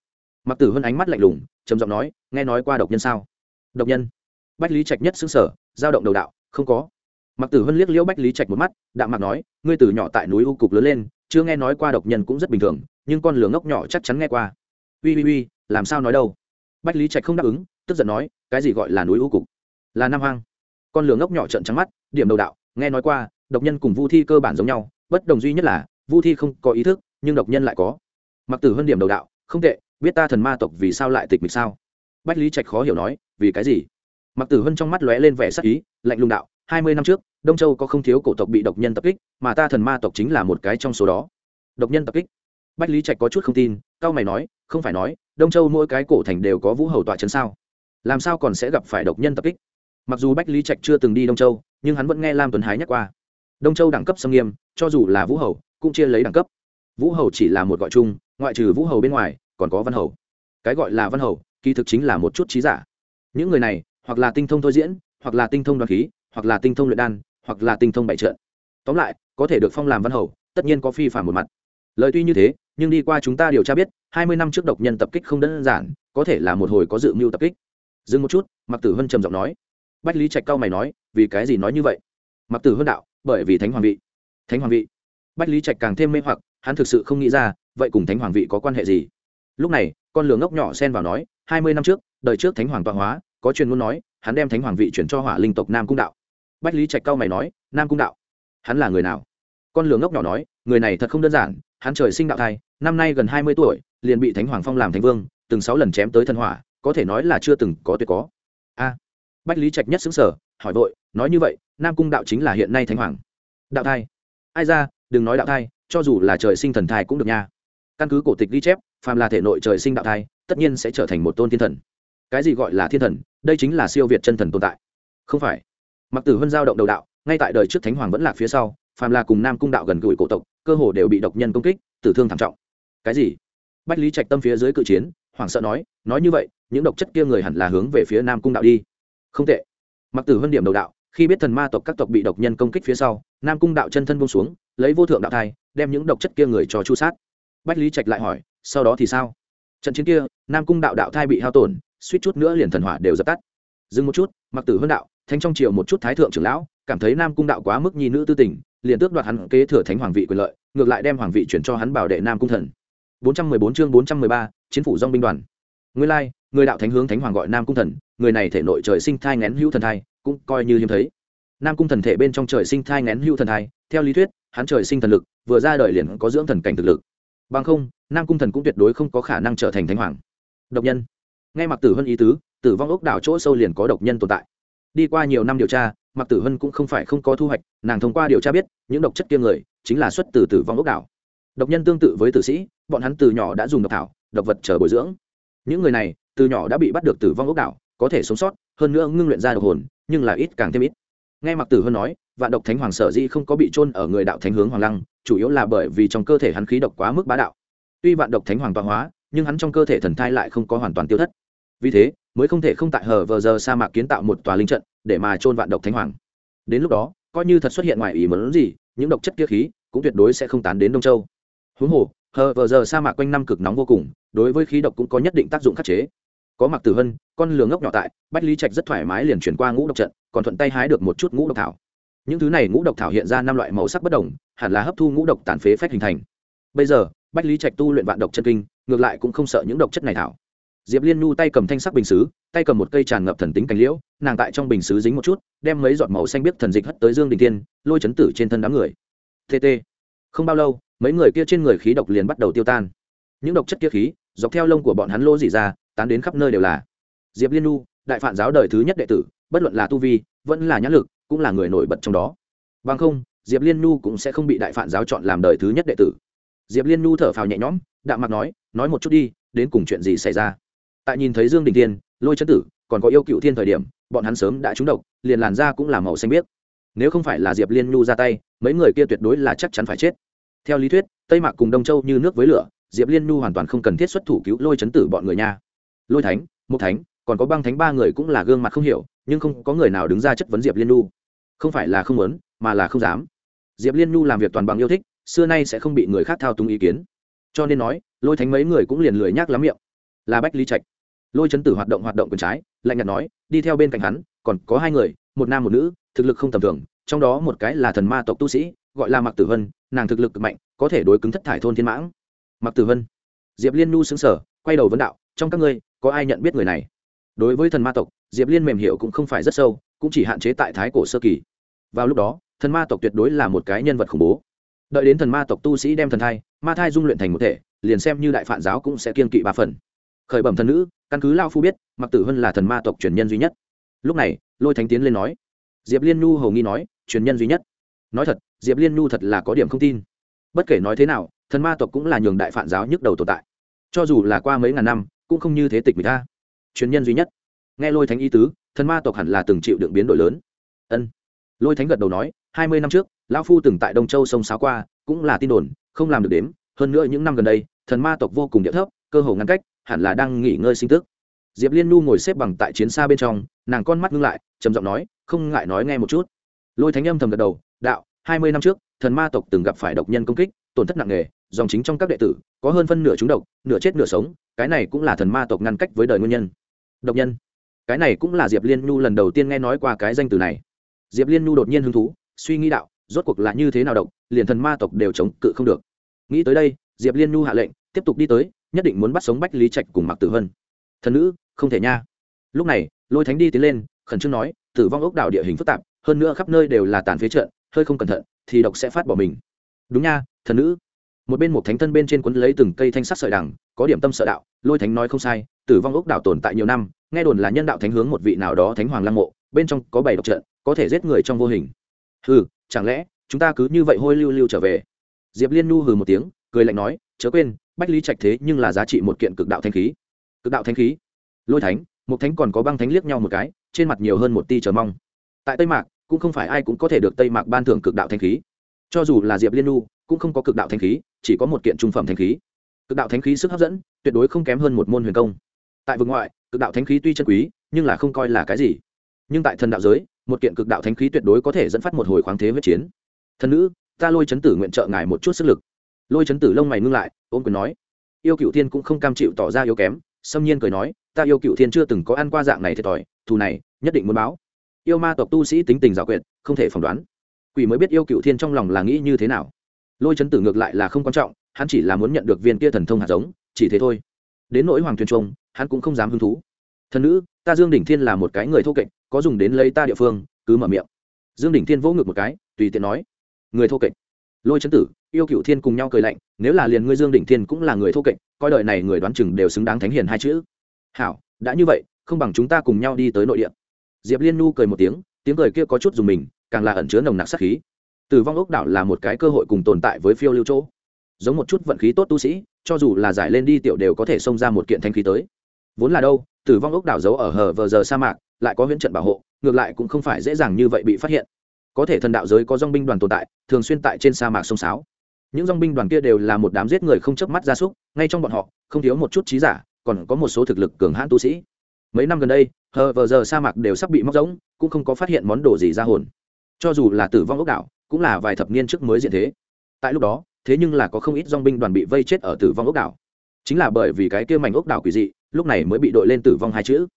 mặc tử hân ánh mắt lạnh lùng, trầm giọng nói, nghe nói qua độc nhân sao? Độc nhân. Bách lý trạch nhất xứng sở giao động đầu đạo, không có. Mặc tử hân liếc liễu bách lý trạch một mắt, đạm mặc nói, ngươi từ nhỏ tại núi u cục lớn lên, chưa nghe nói qua độc nhân cũng rất bình thường, nhưng con lửa ngốc nhỏ chắc chắn nghe qua. Ui ui ui làm sao nói đâu? Bách lý trạch không đáp ứng, tức giận nói, cái gì gọi là núi u cục? Là nam hoang. Con lửa ngốc nhỏ trợn trắng mắt, điểm đầu đạo, nghe nói qua, độc nhân cùng vu thi cơ bản giống nhau, bất đồng duy nhất là, vu thi không có ý thức, nhưng độc nhân lại có. Mặc tử huân điểm đầu đạo, không tệ, biết ta thần ma tộc vì sao lại tịch mịch sao? Bách lý trạch khó hiểu nói, vì cái gì? Mặc tử hân trong mắt lóe lên vẻ sắc ý, lạnh lùng đạo, hai mươi năm trước, đông châu có không thiếu cổ tộc bị độc nhân tập kích, mà ta thần ma tộc chính là một cái trong số đó. Độc nhân tập kích? Bách lý trạch có chút không tin, cao mày nói, không phải nói, đông châu mỗi cái cổ thành đều có vũ hầu tọa chấn sao? Làm sao còn sẽ gặp phải độc nhân tập kích? Mặc dù bách lý trạch chưa từng đi đông châu, nhưng hắn vẫn nghe lam tuấn hái nhắc qua. Đông châu đẳng cấp xâm nghiêm, cho dù là vũ hầu, cũng chia lấy đẳng cấp. Vũ hầu chỉ là một gọi chung, ngoại trừ vũ hầu bên ngoài, còn có văn hầu. Cái gọi là văn hầu kỳ thực chính là một chút trí giả. Những người này, hoặc là tinh thông thôi diễn, hoặc là tinh thông đoàn khí, hoặc là tinh thông luyện đan, hoặc là tinh thông bại trận. Tóm lại, có thể được phong làm văn hầu, tất nhiên có phi phàm một mặt. Lời tuy như thế, nhưng đi qua chúng ta điều tra biết, hai mươi năm trước độc nhân tập kích không đơn giản, có thể là một hồi có dự mưu tập kích. Dừng một chút mặc tử hân trầm giọng nói. Bách lý trạch cao mày nói, vì cái gì nói như vậy? Mặc tử hân đạo, bởi vì thánh hoàng vị. Thánh hoàng vị. Bách lý trạch càng thêm mê hoặc, hắn thực sự không nghĩ ra, vậy cùng thánh hoàng vị có quan hệ gì? Lúc này, con lường ngốc nhỏ xen vào nói hai mươi năm trước, đời trước thánh hoàng tọa hóa, có truyền ngôn nói, hắn đem thánh hoàng vị chuyển cho hỏa linh tộc nam cung đạo. Bách lý trạch cao mày nói, nam cung đạo? Hắn là người nào? Con lường ngốc nhỏ nói, người này thật không đơn giản, hắn trời sinh đạo thai, năm nay gần hai mươi tuổi, liền bị thánh hoàng phong làm thánh vương, từng sáu lần chém tới thần hỏa, có thể nói là chưa từng có tuyệt có. A. Bách lý trạch nhất xứng sở hỏi vội, nói như vậy, nam cung đạo chính là hiện nay thánh hoàng? Đạo thai? Ai ra, đừng nói đạo thai, cho dù là trời sinh thần thai cũng được nha. Căn cứ cổ tịch ghi chép, phàm là thể nội trời sinh đạo thai tất nhiên sẽ trở thành một tôn thiên thần. Cái gì gọi là thiên thần? Đây chính là siêu việt chân thần tồn tại. Không phải. Mặc tử vân giao động đầu đạo, ngay tại đời trước thánh hoàng vẫn lạc phía sau, phàm là cùng nam cung đạo gần gũi cổ tộc, cơ hồ đều bị độc nhân công kích, tử thương thảm trọng. Cái gì? Bách lý trạch tâm phía dưới cự chiến hoàng sợ nói nói như vậy, những độc chất kia người hẳn là hướng về phía nam cung đạo đi. Không tệ. Mặc tử vân điểm đầu đạo, khi biết thần ma tộc các tộc bị độc nhân công kích phía sau, nam cung đạo chân thân bông xuống, lấy vô thượng đạo thai, đem những độc chất kia người cho chu sát. Bách lý trạch lại hỏi, sau đó thì sao? Trận chiến kia nam cung đạo đạo thai bị hao tổn suýt chút nữa liền thần hỏa đều dập tắt. Dừng một chút mặc tử hơn đạo thanh trong triều một chút thái thượng trưởng lão cảm thấy nam cung đạo quá mức nhi nữ tư tình liền tước đoạt hắn kế thừa thánh hoàng vị quyền lợi ngược lại đem hoàng vị chuyển cho hắn bảo đệ nam cung thần. 414 chương 413, chiến phủ dòng binh đoàn. Nguyên lai người đạo thánh hướng thánh hoàng gọi nam cung thần người này thể nội trời sinh thai ngén hữu thần thai cũng coi như hiếm thấy. Nam cung thần thể bên trong trời sinh thai ngén hữu thần thai theo lý thuyết hắn trời sinh thần lực vừa ra đời liền có dưỡng thần cảnh thực lực. Bằng không nam cung thần cũng tuyệt đối không có khả năng trở thành thánh hoàng. Độc nhân. Ngay mặc tử hân ý tứ, tử vong ốc đảo chỗ sâu liền có độc nhân tồn tại. Đi qua nhiều năm điều tra mặc tử hân cũng không phải không có thu hoạch, nàng thông qua điều tra biết, những độc chất kia người, chính là xuất từ tử vong ốc đảo. Độc nhân tương tự với tử sĩ, bọn hắn từ nhỏ đã dùng độc thảo, độc vật chờ bồi dưỡng. Những người này, từ nhỏ đã bị bắt được tử vong ốc đảo, có thể sống sót, hơn nữa ngưng luyện ra độc hồn, nhưng là ít càng thêm ít. Nghe mặc tử Hân nói, vạn độc thánh hoàng sở di không có bị trôn ở người đạo thánh hướng hoàng lăng, chủ yếu là bởi vì trong cơ thể hắn khí độc quá mức bá đạo tuy vạn độc thánh hoàng tọa hóa, nhưng hắn trong cơ thể thần thai lại không có hoàn toàn tiêu thất. Vì thế, mới không thể không tại hờ vờ giờ sa mạc kiến tạo một tòa linh trận, để mà trôn vạn độc thánh hoàng. Đến lúc đó, coi như thật xuất hiện ngoài ý muốn gì, những độc chất kia khí cũng tuyệt đối sẽ không tán đến đông châu. Huống hồ, hờ vờ giờ sa mạc quanh năm cực nóng vô cùng, đối với khí độc cũng có nhất định tác dụng khắc chế. Có mặc tử vân con lường ngốc nhỏ tại, bách lý trạch rất thoải mái liền chuyển qua ngũ độc trận, còn thuận tay hái được một chút ngũ độc thảo. Những thứ này ngũ độc thảo hiện ra năm loại màu sắc bất đồng, hẳn là hấp thu ngũ độc tàn phế phách hình thành. Bây giờ bách lý trạch tu luyện vạn độc chân kinh, ngược lại cũng không sợ những độc chất này thảo. Diệp liên nhu tay cầm thanh sắc bình xứ tay cầm một cây tràn ngập thần tính cành liễu, nàng tại trong bình xứ dính một chút, đem mấy giọt màu xanh biết thần dịch hất tới dương đình tiên lôi chấn tử trên thân đám người. Tt không bao lâu, mấy người kia trên người khí độc liền bắt đầu tiêu tan. Những độc chất kia khí, dọc theo lông của bọn hắn lô dỉ ra, tán đến khắp nơi đều là. Diệp liên nhu, đại phản giáo đời thứ nhất đệ tử, bất luận là tu vi, vẫn là nhãn lực, cũng là người nổi bật trong đó. Bằng không, diệp liên nhu cũng sẽ không bị đại phản giáo chọn làm đời thứ nhất đệ tử diệp liên nhu thở phào nhẹ nhõm, đạm mặt nói nói một chút đi, đến cùng chuyện gì xảy ra? Tại nhìn thấy dương đình tiên lôi chân tử, còn có yêu cựu thiên thời điểm, bọn hắn sớm đã trúng độc, liền làn da cũng là màu xanh biếc. Nếu không phải là diệp liên nhu ra tay, mấy người kia tuyệt đối là chắc chắn phải chết. Theo lý thuyết, tây mạc cùng đông châu như nước với lửa, diệp liên nhu hoàn toàn không cần thiết xuất thủ cứu lôi chấn tử bọn người nha. Lôi thánh, mục thánh, còn có băng thánh ba người cũng là gương mặt không hiểu, nhưng không có người nào đứng ra chất vấn diệp liên nhu. Không phải là không muốn, mà là không dám. Diệp liên nhu làm việc toàn bằng yêu thích xưa nay sẽ không bị người khác thao túng ý kiến. Cho nên nói, lôi thánh mấy người cũng liền lười nhác lắm miệng. Là bách lý trạch. Lôi chấn tử hoạt động hoạt động quyền trái, lạnh nhạt nói, đi theo bên cạnh hắn, còn có hai người, một nam một nữ, thực lực không tầm thường, trong đó một cái là thần ma tộc tu sĩ, gọi là mặc tử vân, nàng thực lực mạnh, có thể đối cứng thất thải thôn thiên mãng. Mặc tử vân. Diệp liên nhu xứng sở quay đầu vấn đạo, trong các ngươi, có ai nhận biết người này? Đối với thần ma tộc, diệp liên mềm hiểu cũng không phải rất sâu, cũng chỉ hạn chế tại thái cổ sơ kỳ. Vào lúc đó, thần ma tộc tuyệt đối là một cái nhân vật khủng bố đợi đến thần ma tộc tu sĩ đem thần thai, ma thai dung luyện thành một thể, liền xem như đại phản giáo cũng sẽ kiên kỵ ba phần. Khởi bẩm thần nữ, căn cứ lao phu biết mặc tử hân là thần ma tộc truyền nhân duy nhất. Lúc này, lôi thánh tiến lên nói. Diệp liên nhu hầu nghi nói, truyền nhân duy nhất. Nói thật, diệp liên nhu thật là có điểm không tin. Bất kể nói thế nào, thần ma tộc cũng là nhường đại phản giáo nhức đầu tồn tại. Cho dù là qua mấy ngàn năm, cũng không như thế tịch người ta truyền nhân duy nhất. Nghe lôi thánh y tứ, thần ma tộc hẳn là từng chịu đựng biến đổi lớn. Ân. Lôi thánh gật đầu nói hai mươi năm trước, lão phu từng tại đông châu sông sáo qua, cũng là tin đồn, không làm được đếm, hơn nữa những năm gần đây, thần ma tộc vô cùng địa thấp, cơ hồ ngăn cách, hẳn là đang nghỉ ngơi sinh tức. Diệp liên nu ngồi xếp bằng tại chiến xa bên trong, nàng con mắt ngưng lại, trầm giọng nói, không ngại nói nghe một chút. Lôi thánh âm thầm gật đầu, đạo, hai mươi năm trước, thần ma tộc từng gặp phải độc nhân công kích, tổn thất nặng nề, dòng chính trong các đệ tử, có hơn phân nửa chúng độc, nửa chết nửa sống, cái này cũng là thần ma tộc ngăn cách với đời nguyên nhân. Độc nhân? Cái này cũng là diệp liên nhu lần đầu tiên nghe nói qua cái danh từ này. Diệp liên nhu đột nhiên hứng thú suy nghĩ đạo, rốt cuộc là như thế nào độc, liền thần ma tộc đều chống cự không được. Nghĩ tới đây, diệp liên nhu hạ lệnh, tiếp tục đi tới, nhất định muốn bắt sống bách lý trạch cùng mặc tử vân thần nữ, không thể nha. Lúc này, lôi thánh đi tiến lên, khẩn trương nói, tử vong ốc đảo địa hình phức tạp, hơn nữa khắp nơi đều là tàn phế trận, hơi không cẩn thận, thì độc sẽ phát bỏ mình. Đúng nha, thần nữ. Một bên một thánh thân bên trên quấn lấy từng cây thanh sắc sợi đằng, có điểm tâm sợ đạo, lôi thánh nói không sai, tử vong ốc đảo tồn tại nhiều năm, nghe đồn là nhân đạo thánh hướng một vị nào đó thánh hoàng lăng mộ, bên trong có bảy độc trận, có thể giết người trong vô hình hừ, chẳng lẽ chúng ta cứ như vậy hôi lưu lưu trở về? Diệp liên nu hừ một tiếng, cười lạnh nói, chớ quên, bách lý trạch thế nhưng là giá trị một kiện cực đạo thanh khí. Cực đạo thanh khí? Lôi thánh, một thánh còn có băng thánh liếc nhau một cái, trên mặt nhiều hơn một ti chờ mong. Tại tây mạc, cũng không phải ai cũng có thể được tây mạc ban thưởng cực đạo thanh khí. Cho dù là diệp liên nu, cũng không có cực đạo thanh khí, chỉ có một kiện trung phẩm thanh khí. Cực đạo thanh khí sức hấp dẫn, tuyệt đối không kém hơn một môn huyền công. Tại vực ngoại, cực đạo thanh khí tuy chân quý, nhưng là không coi là cái gì nhưng tại thần đạo giới, một kiện cực đạo thánh khí tuyệt đối có thể dẫn phát một hồi khoáng thế huyết chiến. Thần nữ, ta lôi chấn tử nguyện trợ ngài một chút sức lực. Lôi chấn tử lông mày ngưng lại ôm quyền nói, yêu cựu thiên cũng không cam chịu tỏ ra yếu kém, xâm nhiên cười nói, ta yêu cựu thiên chưa từng có ăn qua dạng này thiệt thòi, thù này, nhất định muốn báo. Yêu ma tộc tu sĩ tính tình giảo quyệt, không thể phỏng đoán. Quỷ mới biết yêu cựu thiên trong lòng là nghĩ như thế nào. Lôi chấn tử ngược lại là không quan trọng, hắn chỉ là muốn nhận được viên kia thần thông hạt giống, chỉ thế thôi. Đến nỗi hoàng thuyền trung, hắn cũng không dám hứng thú. Thần nữ, ta dương đỉnh thiên là một cái người thô kệch có dùng đến lấy ta địa phương, cứ mở miệng. Dương đỉnh thiên vỗ ngực một cái, tùy tiện nói, người thô kệch. Lôi chấn tử, yêu cựu thiên cùng nhau cười lạnh, nếu là liền ngươi dương đỉnh thiên cũng là người thô kệch, coi đời này người đoán chừng đều xứng đáng thánh hiền hai chữ. Hảo, đã như vậy, không bằng chúng ta cùng nhau đi tới nội địa. Diệp liên nu cười một tiếng tiếng cười kia có chút dùng mình, càng là ẩn chứa nồng nặc sát khí. Tử vong ốc đảo là một cái cơ hội cùng tồn tại với phiêu lưu chỗ. Giống một chút vận khí tốt tu sĩ, cho dù là giải lên đi tiểu đều có thể xông ra một kiện thanh khí tới. Vốn là đâu, tử vong ốc đảo giấu ở hờ vờ giờ sa mạc lại có huyễn trận bảo hộ, ngược lại cũng không phải dễ dàng như vậy bị phát hiện. Có thể thần đạo giới có dong binh đoàn tồn tại, thường xuyên tại trên sa mạc sông sáo. Những dong binh đoàn kia đều là một đám giết người không chớp mắt gia súc, ngay trong bọn họ, không thiếu một chút trí giả, còn có một số thực lực cường hãn tu sĩ. Mấy năm gần đây, hờ vờ giờ sa mạc đều sắp bị móc rỗng, cũng không có phát hiện món đồ gì ra hồn. Cho dù là tử vong ốc đảo, cũng là vài thập niên trước mới diện thế. Tại lúc đó, thế nhưng là có không ít dong binh đoàn bị vây chết ở tử vong ốc đảo. Chính là bởi vì cái kia mảnh ốc đảo quỷ dị, lúc này mới bị đội lên tử vong hai chữ.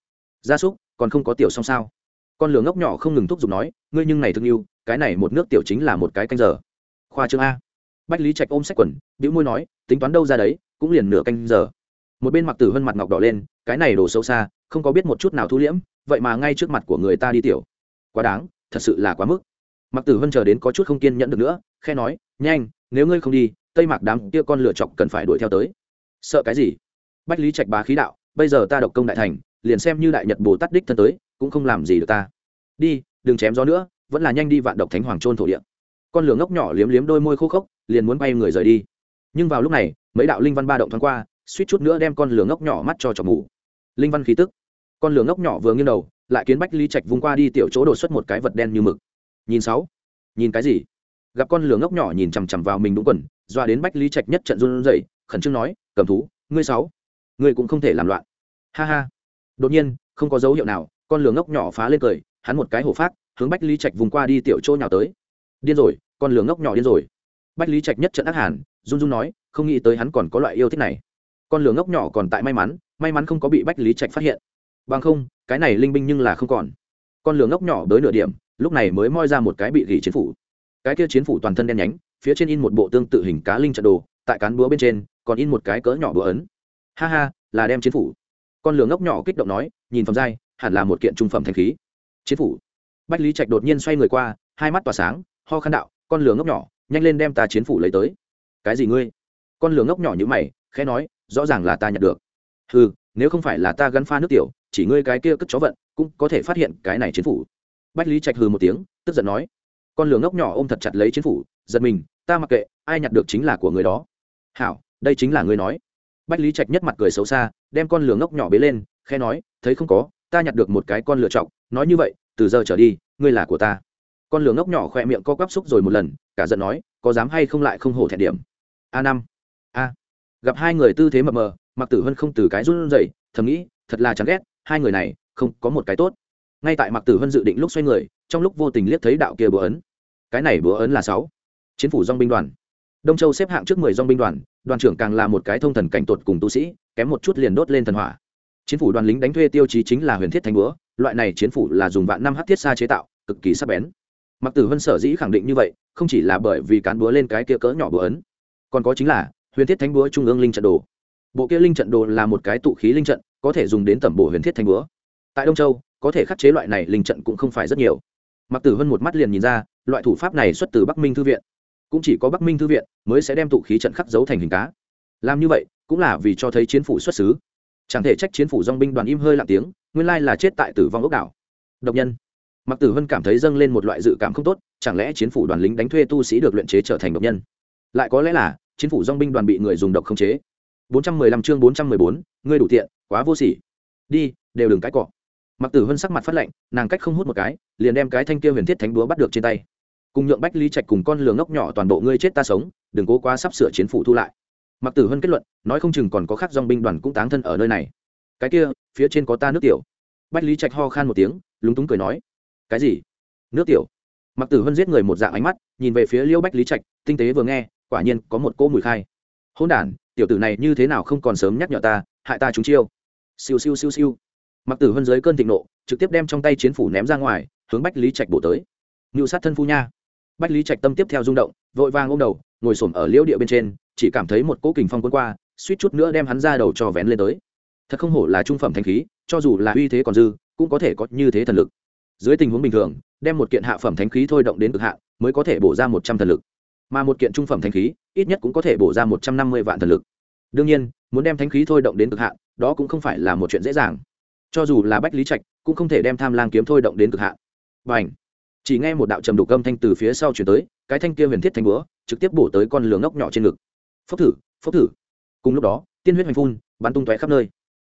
Gia súc còn không có tiểu xong sao? Con lửa ngốc nhỏ không ngừng thúc giục nói, ngươi nhưng này thương yêu, cái này một nước tiểu chính là một cái canh giờ. Khoa trương a. Bách lý trạch ôm sách quần, bĩu môi nói, tính toán đâu ra đấy, cũng liền nửa canh giờ. Một bên mặc tử hơn mặt ngọc đỏ lên, cái này đổ sâu xa, không có biết một chút nào thu liễm, vậy mà ngay trước mặt của người ta đi tiểu. Quá đáng, thật sự là quá mức. Mặc tử hơn chờ đến có chút không kiên nhẫn được nữa khe nói, nhanh, nếu ngươi không đi, tây mạc đám kia con lựa chọc cần phải đuổi theo tới. Sợ cái gì? Bách lý trạch bá khí đạo, bây giờ ta độc công đại thành liền xem như đại nhật bồ tát đích thân tới, cũng không làm gì được ta. Đi, đừng chém gió nữa, vẫn là nhanh đi vạn độc thánh hoàng trôn thổ địa. Con lửa ngốc nhỏ liếm liếm đôi môi khô khốc, liền muốn bay người rời đi. Nhưng vào lúc này, mấy đạo linh văn ba động thoáng qua, suýt chút nữa đem con lửa ngốc nhỏ mắt cho chọc mù. Linh văn khí tức. Con lửa ngốc nhỏ vừa nghiêng đầu, lại kiến bách lý trạch vung qua đi tiểu chỗ đột xuất một cái vật đen như mực. Nhìn sáu. Nhìn cái gì? Gặp con lửa ngốc nhỏ nhìn chằm chằm vào mình đúng quần, doa đến bách lý trạch nhất trận run rẩy, khẩn trương nói, cầm thú, ngươi sáu. Ngươi cũng không thể làm loạn. Ha ha đột nhiên, không có dấu hiệu nào, con lửa ngốc nhỏ phá lên cười, hắn một cái hổ phát hướng bách lý trạch vùng qua đi tiểu chỗ nhào tới. Điên rồi, con lửa ngốc nhỏ điên rồi. Bách lý trạch nhất trận ác hàn, run run nói, không nghĩ tới hắn còn có loại yêu thích này. Con lửa ngốc nhỏ còn tại may mắn may mắn không có bị bách lý trạch phát hiện. Bằng không, cái này linh binh nhưng là không còn. Con lửa ngốc nhỏ tới nửa điểm, lúc này mới moi ra một cái bị gỉ chiến phủ. Cái kia chiến phủ toàn thân đen nhánh, phía trên in một bộ tương tự hình cá linh trận đồ, tại cán búa bên trên, còn in một cái cỡ nhỏ búa ấn. Ha ha, là đem chiến phủ con lửa ngốc nhỏ kích động nói, nhìn phẩm giai, hẳn là một kiện trung phẩm thanh khí. Chiến phủ. Bách lý trạch đột nhiên xoay người qua, hai mắt tỏa sáng, ho khăn đạo, con lửa ngốc nhỏ, nhanh lên đem ta chiến phủ lấy tới. Cái gì ngươi? Con lửa ngốc nhỏ như mày, khẽ nói, rõ ràng là ta nhận được. Ừ nếu không phải là ta gắn pha nước tiểu, chỉ ngươi cái kia cất chó vận, cũng có thể phát hiện cái này chiến phủ. Bách lý trạch hừ một tiếng, tức giận nói, con lửa ngốc nhỏ ôm thật chặt lấy chiến phủ, giật mình, ta mặc kệ, ai nhặt được chính là của người đó. Hảo, đây chính là ngươi nói bách lý trạch nhất mặt cười xấu xa, đem con lửa ngốc nhỏ bế lên khe nói, thấy không có, ta nhặt được một cái con lửa trọc, nói như vậy, từ giờ trở đi, ngươi là của ta. Con lửa ngốc nhỏ khoe miệng co quắp xúc rồi một lần, cả giận nói, có dám hay không lại không hổ thẹn điểm. A năm, a, gặp hai người tư thế mập mờ mặc tử hân không từ cái run rẩy, thầm nghĩ, thật là chán ghét, hai người này, không, có một cái tốt. Ngay tại mặc tử hân dự định lúc xoay người, trong lúc vô tình liếc thấy đạo kia búa ấn. Cái này búa ấn là sáu. Chiến phủ dong binh đoàn. Đông châu xếp hạng trước mười dong binh đoàn đoàn trưởng càng là một cái thông thần cảnh tột cùng tu sĩ, kém một chút liền đốt lên thần hỏa. Chiến phủ đoàn lính đánh thuê tiêu chí chính là huyền thiết thanh búa, loại này chiến phủ là dùng vạn năm hát thiết xa chế tạo, cực kỳ sắc bén. Mặc tử vân sở dĩ khẳng định như vậy, không chỉ là bởi vì cán búa lên cái kia cỡ nhỏ búa ấn, còn có chính là huyền thiết thanh búa trung ương linh trận đồ. Bộ kia linh trận đồ là một cái tụ khí linh trận, có thể dùng đến tẩm bổ huyền thiết thanh búa. Tại đông châu, có thể khắc chế loại này linh trận cũng không phải rất nhiều. Mặc tử vân một mắt liền nhìn ra, loại thủ pháp này xuất từ bắc minh thư viện cũng chỉ có bắc minh thư viện mới sẽ đem tụ khí trận khắc dấu thành hình cá. Làm như vậy cũng là vì cho thấy chiến phủ xuất xứ. Chẳng thể trách chiến phủ dong binh đoàn im hơi lặng tiếng nguyên lai là chết tại tử vong ốc đảo. Độc nhân. Mặc tử vân cảm thấy dâng lên một loại dự cảm không tốt chẳng lẽ chiến phủ đoàn lính đánh thuê tu sĩ được luyện chế trở thành độc nhân? Lại có lẽ là chiến phủ dong binh đoàn bị người dùng độc khống chế. 415 chương 414, ngươi đủ tiện quá vô sỉ. Đi đều đừng cãi cọ. Mặc tử vân sắc mặt phát lạnh nàng cách không hút một cái liền đem cái thanh kia huyền thiết thánh búa bắt được trên tay cùng nhượng bách ly trạch cùng con lừa ngốc nhỏ toàn bộ ngươi chết ta sống, đừng cố quá sắp sửa chiến phủ thu lại. Mặc tử hân kết luận, nói không chừng còn có khác dong binh đoàn cũng táng thân ở nơi này. Cái kia, phía trên có ta nước tiểu. Bách lý trạch ho khan một tiếng, lúng túng cười nói, cái gì? Nước tiểu? Mặc tử hân giết người một dạng ánh mắt, nhìn về phía liêu bách lý trạch, tinh tế vừa nghe, quả nhiên có một cỗ mùi khai. Hôn đản, tiểu tử này như thế nào không còn sớm nhắc nhở ta, hại ta chúng chiêu. Siêu siêu siêu siêu. Mặc tử hân dưới cơn thịnh nộ, trực tiếp đem trong tay chiến phủ ném ra ngoài, hướng bách lý trạch bổ tới. Ngự sát thân phu nha bách lý trạch tâm tiếp theo rung động, vội vàng ôm đầu, ngồi s ổ m ở liễu địa bên trên, chỉ cảm thấy một cỗ kình phong quân qua, suýt chút nữa đem hắn ra đầu cho vén lên tới. Thật không hổ là trung phẩm thanh khí, cho dù là uy thế còn dư, cũng có thể có như thế thần lực. Dưới tình huống bình thường, đem một kiện hạ phẩm thánh khí thôi động đến cực hạ, mới có thể bổ ra một trăm thần lực. Mà một kiện trung phẩm thánh khí, ít nhất cũng có thể bổ ra một trăm năm mươi vạn thần lực. Đương nhiên, muốn đem thánh khí thôi động đến cực hạ, đó cũng không phải là một chuyện dễ dàng. Cho dù là bách lý trạch, cũng không thể đem tham lang kiếm thôi động đến cực hạ. Và ảnh chỉ nghe một đạo trầm đục âm thanh từ phía sau chuyển tới, cái thanh kia huyền thiết thanh búa trực tiếp bổ tới con lường ngốc nhỏ trên ngực. Phốc thử phốc thử. Cùng lúc đó, tiên huyết hoành phun, bắn tung tóe khắp nơi.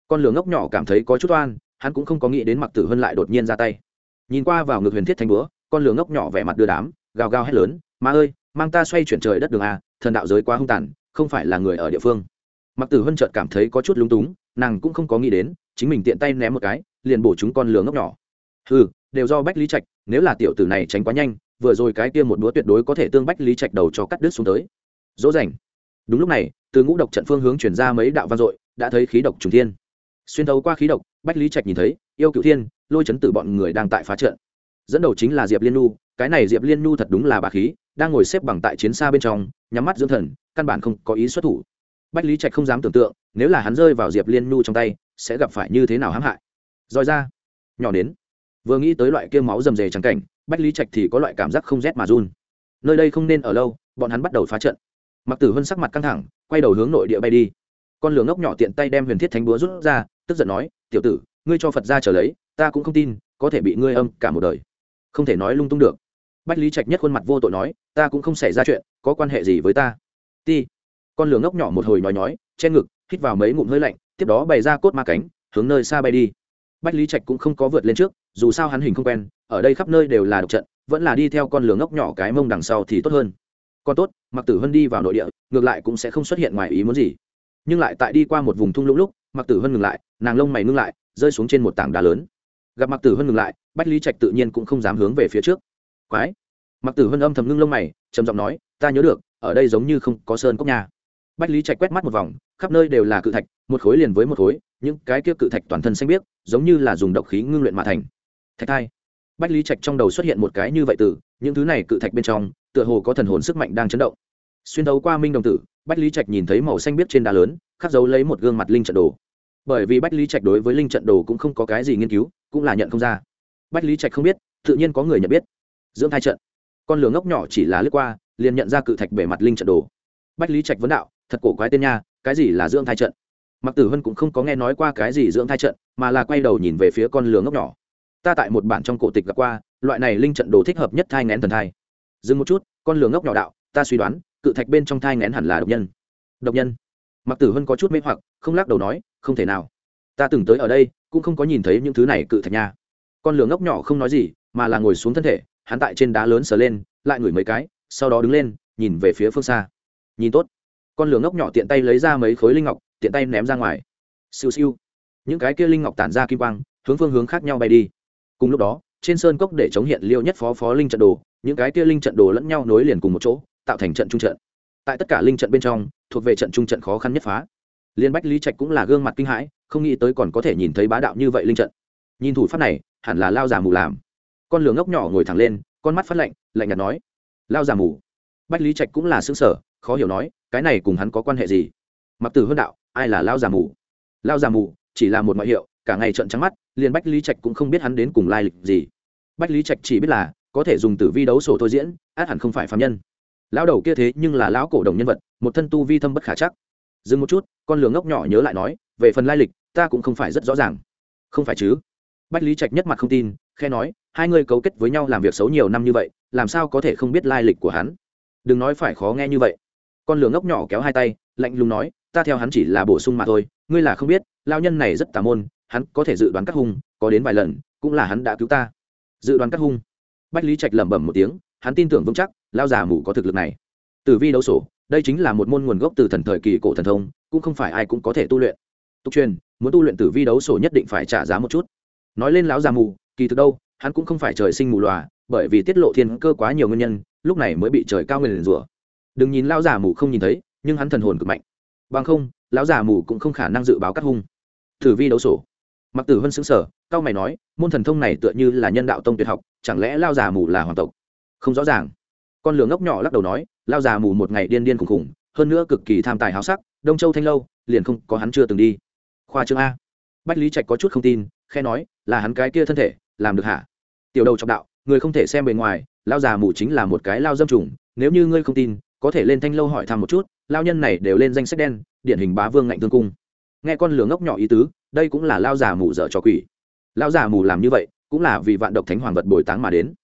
Con lường ngốc nhỏ cảm thấy có chút oan, hắn cũng không có nghĩ đến mặc tử hơn lại đột nhiên ra tay. Nhìn qua vào ngực huyền thiết thanh búa, con lửa ngốc nhỏ vẻ mặt đưa đám, gào gào hét lớn ma ơi, mang ta xoay chuyển trời đất đường a, thần đạo giới quá hung tàn, không phải là người ở địa phương. Mặc tử hân chợt cảm thấy có chút lúng túng, nàng cũng không có nghĩ đến, chính mình tiện tay ném một cái, liền bổ chúng con lửa ngốc nhỏ. Ừ đều do bách lý trạch nếu là tiểu tử này tránh quá nhanh, vừa rồi cái kia một đũa tuyệt đối có thể tương bách lý trạch đầu cho cắt đứt xuống tới. Dỗ dành. Đúng lúc này, từ ngũ độc trận phương hướng chuyển ra mấy đạo vang dội, đã thấy khí độc trùng thiên. Xuyên thấu qua khí độc, bách lý trạch nhìn thấy, yêu cựu thiên, lôi chấn tử bọn người đang tại phá trận. Dẫn đầu chính là diệp liên nu cái này diệp liên nu thật đúng là bà khí, đang ngồi xếp bằng tại chiến xa bên trong, nhắm mắt dưỡng thần, căn bản không có ý xuất thủ. Bách lý trạch không dám tưởng tượng, nếu là hắn rơi vào diệp liên nu trong tay, sẽ gặp phải như thế nào hãm hại. Roi ra. Nhỏ đến vừa nghĩ tới loại kia máu rầm rề trắng cảnh, bách lý trạch thì có loại cảm giác không rét mà run. Nơi đây không nên ở lâu, bọn hắn bắt đầu phá trận. Mặc tử hân sắc mặt căng thẳng, quay đầu hướng nội địa bay đi. Con lửa ngốc nhỏ tiện tay đem huyền thiết thánh búa rút ra, tức giận nói, tiểu tử, ngươi cho phật ra trở lấy, ta cũng không tin, có thể bị ngươi âm cả một đời. Không thể nói lung tung được. Bách lý trạch nhất khuôn mặt vô tội nói, ta cũng không xảy ra chuyện, có quan hệ gì với ta? Ti. Con lửa ngốc nhỏ một hồi nói nói che ngực, hít vào mấy ngụm hơi lạnh, tiếp đó bày ra cốt ma cánh, hướng nơi xa bay đi bách lý trạch cũng không có vượt lên trước, dù sao hắn hình không quen, ở đây khắp nơi đều là độc trận, vẫn là đi theo con lửa ngốc nhỏ cái mông đằng sau thì tốt hơn. Còn tốt mặc tử hân đi vào nội địa, ngược lại cũng sẽ không xuất hiện ngoài ý muốn gì. Nhưng lại tại đi qua một vùng thung lũng lúc mặc tử hân ngừng lại, nàng lông mày ngưng lại, rơi xuống trên một tảng đá lớn. Gặp mặc tử hân ngừng lại, bách lý trạch tự nhiên cũng không dám hướng về phía trước. Quái! Mặc tử hân âm thầm ngưng lông mày, trầm giọng nói, ta nhớ được, ở đây giống như không có sơn cốc nhà bách lý trạch quét mắt một vòng khắp nơi đều là cự thạch, một khối liền với một khối, những cái kia cự thạch toàn thân xanh biếc, giống như là dùng độc khí ngưng luyện mà thành. Thạch thai bách lý trạch trong đầu xuất hiện một cái như vậy từ, những thứ này cự thạch bên trong, tựa hồ có thần hồn sức mạnh đang chấn động. Xuyên đấu qua minh đồng tử, bách lý trạch nhìn thấy màu xanh biếc trên đá lớn, khắc dấu lấy một gương mặt linh trận đồ. Bởi vì bách lý trạch đối với linh trận đồ cũng không có cái gì nghiên cứu, cũng là nhận không ra. Bách lý trạch không biết, tự nhiên có người nhận biết. Dưỡng thai trận. Con lửa ngốc nhỏ chỉ là lướt qua, liền nhận ra cự thạch bề mặt linh trận đồ. Bách lý trạch vấn đạo, thật cổ quái tên nha cái gì là dưỡng thai trận? Mặc tử hân cũng không có nghe nói qua cái gì dưỡng thai trận, mà là quay đầu nhìn về phía con lường ngốc nhỏ. Ta tại một bản trong cổ tịch gặp qua, loại này linh trận đồ thích hợp nhất thai ngén thần thai. Dừng một chút, con lường ngốc nhỏ đạo, ta suy đoán, cự thạch bên trong thai ngén hẳn là độc nhân. Độc nhân? Mặc tử hân có chút mê hoặc, không lắc đầu nói, không thể nào. Ta từng tới ở đây, cũng không có nhìn thấy những thứ này cự thạch nha. Con lường ngốc nhỏ không nói gì, mà là ngồi xuống thân thể, hắn tại trên đá lớn sờ lên, lại ngửi mấy cái, sau đó đứng lên, nhìn về phía phương xa. Nhìn tốt con lửa ngốc nhỏ tiện tay lấy ra mấy khối linh ngọc, tiện tay ném ra ngoài. Siêu siêu. Những cái kia linh ngọc tản ra kim quang, hướng phương hướng khác nhau bay đi. Cùng lúc đó, trên sơn cốc để chống hiện liêu nhất phó phó linh trận đồ, những cái kia linh trận đồ lẫn nhau nối liền cùng một chỗ, tạo thành trận trung trận. Tại tất cả linh trận bên trong, thuộc về trận trung trận khó khăn nhất phá. Liên bách lý trạch cũng là gương mặt kinh hãi, không nghĩ tới còn có thể nhìn thấy bá đạo như vậy linh trận. Nhìn thủ pháp này, hẳn là lao giả mù làm. Con lửa ngốc nhỏ ngồi thẳng lên, con mắt phát lạnh lạnh nhạt nói. Lao giả mù. Bách lý trạch cũng là xứng sở khó hiểu nói, cái này cùng hắn có quan hệ gì? Mặc tử hơn đạo, ai là lao già mù? Lao già mù chỉ là một ngoại hiệu, cả ngày trợn trắng mắt, liền bách lý trạch cũng không biết hắn đến cùng lai lịch gì. Bách lý trạch chỉ biết là, có thể dùng tử vi đấu sổ thôi diễn, át hẳn không phải phạm nhân. Lão đầu kia thế nhưng là lão cổ đồng nhân vật, một thân tu vi thâm bất khả chắc. Dừng một chút, con lường ngốc nhỏ nhớ lại nói, về phần lai lịch, ta cũng không phải rất rõ ràng. Không phải chứ? Bách lý trạch nhất mặt không tin khe nói, hai người cấu kết với nhau làm việc xấu nhiều năm như vậy, làm sao có thể không biết lai lịch của hắn? Đừng nói phải khó nghe như vậy con lường ngốc nhỏ kéo hai tay, lạnh lùng nói, ta theo hắn chỉ là bổ sung mà thôi, ngươi là không biết lao nhân này rất tà môn, hắn có thể dự đoán các hung, có đến vài lần, cũng là hắn đã cứu ta. Dự đoán các hung. Bách lý trạch lẩm bẩm một tiếng, hắn tin tưởng vững chắc lao già mù có thực lực này. Tử vi đấu sổ, đây chính là một môn nguồn gốc từ thần thời kỳ cổ thần thông, cũng không phải ai cũng có thể tu luyện. Tục truyền, muốn tu luyện tử vi đấu sổ nhất định phải trả giá một chút. Nói lên lão già mù, kỳ thực đâu, hắn cũng không phải trời sinh mù lòa bởi vì tiết lộ thiên cơ quá nhiều nguyên nhân, lúc này mới bị trời cao nguyền rủa đừng nhìn lão già mù không nhìn thấy, nhưng hắn thần hồn cực mạnh. Bằng không, lão già mù cũng không khả năng dự báo cắt hung. Thử vi đấu sổ. Mặc tử Hân xứng sở cao mày nói, môn thần thông này tựa như là nhân đạo tông tuyệt học, chẳng lẽ lao già mù là hoàng tộc? Không rõ ràng. Con lửa ngốc nhỏ lắc đầu nói lao già mù một ngày điên điên khùng khùng hơn nữa cực kỳ tham tài háo sắc, đông châu thanh lâu, liền không có hắn chưa từng đi. Khoa trương a. Bách lý trạch có chút không tin khe nói, là hắn cái kia thân thể, làm được hả? Tiểu đầu trọng đạo, người không thể xem bề ngoài lao già mù chính là một cái lao dâm trùng, nếu như ngươi không tin có thể lên thanh lâu hỏi thăm một chút, lao nhân này đều lên danh sách đen, điển hình bá vương ngạnh thương cung. Nghe con lửa ngốc nhỏ ý tứ, đây cũng là lao già mù dở cho quỷ. Lao già mù làm như vậy, cũng là vì vạn độc thánh hoàng vật bồi táng mà đến.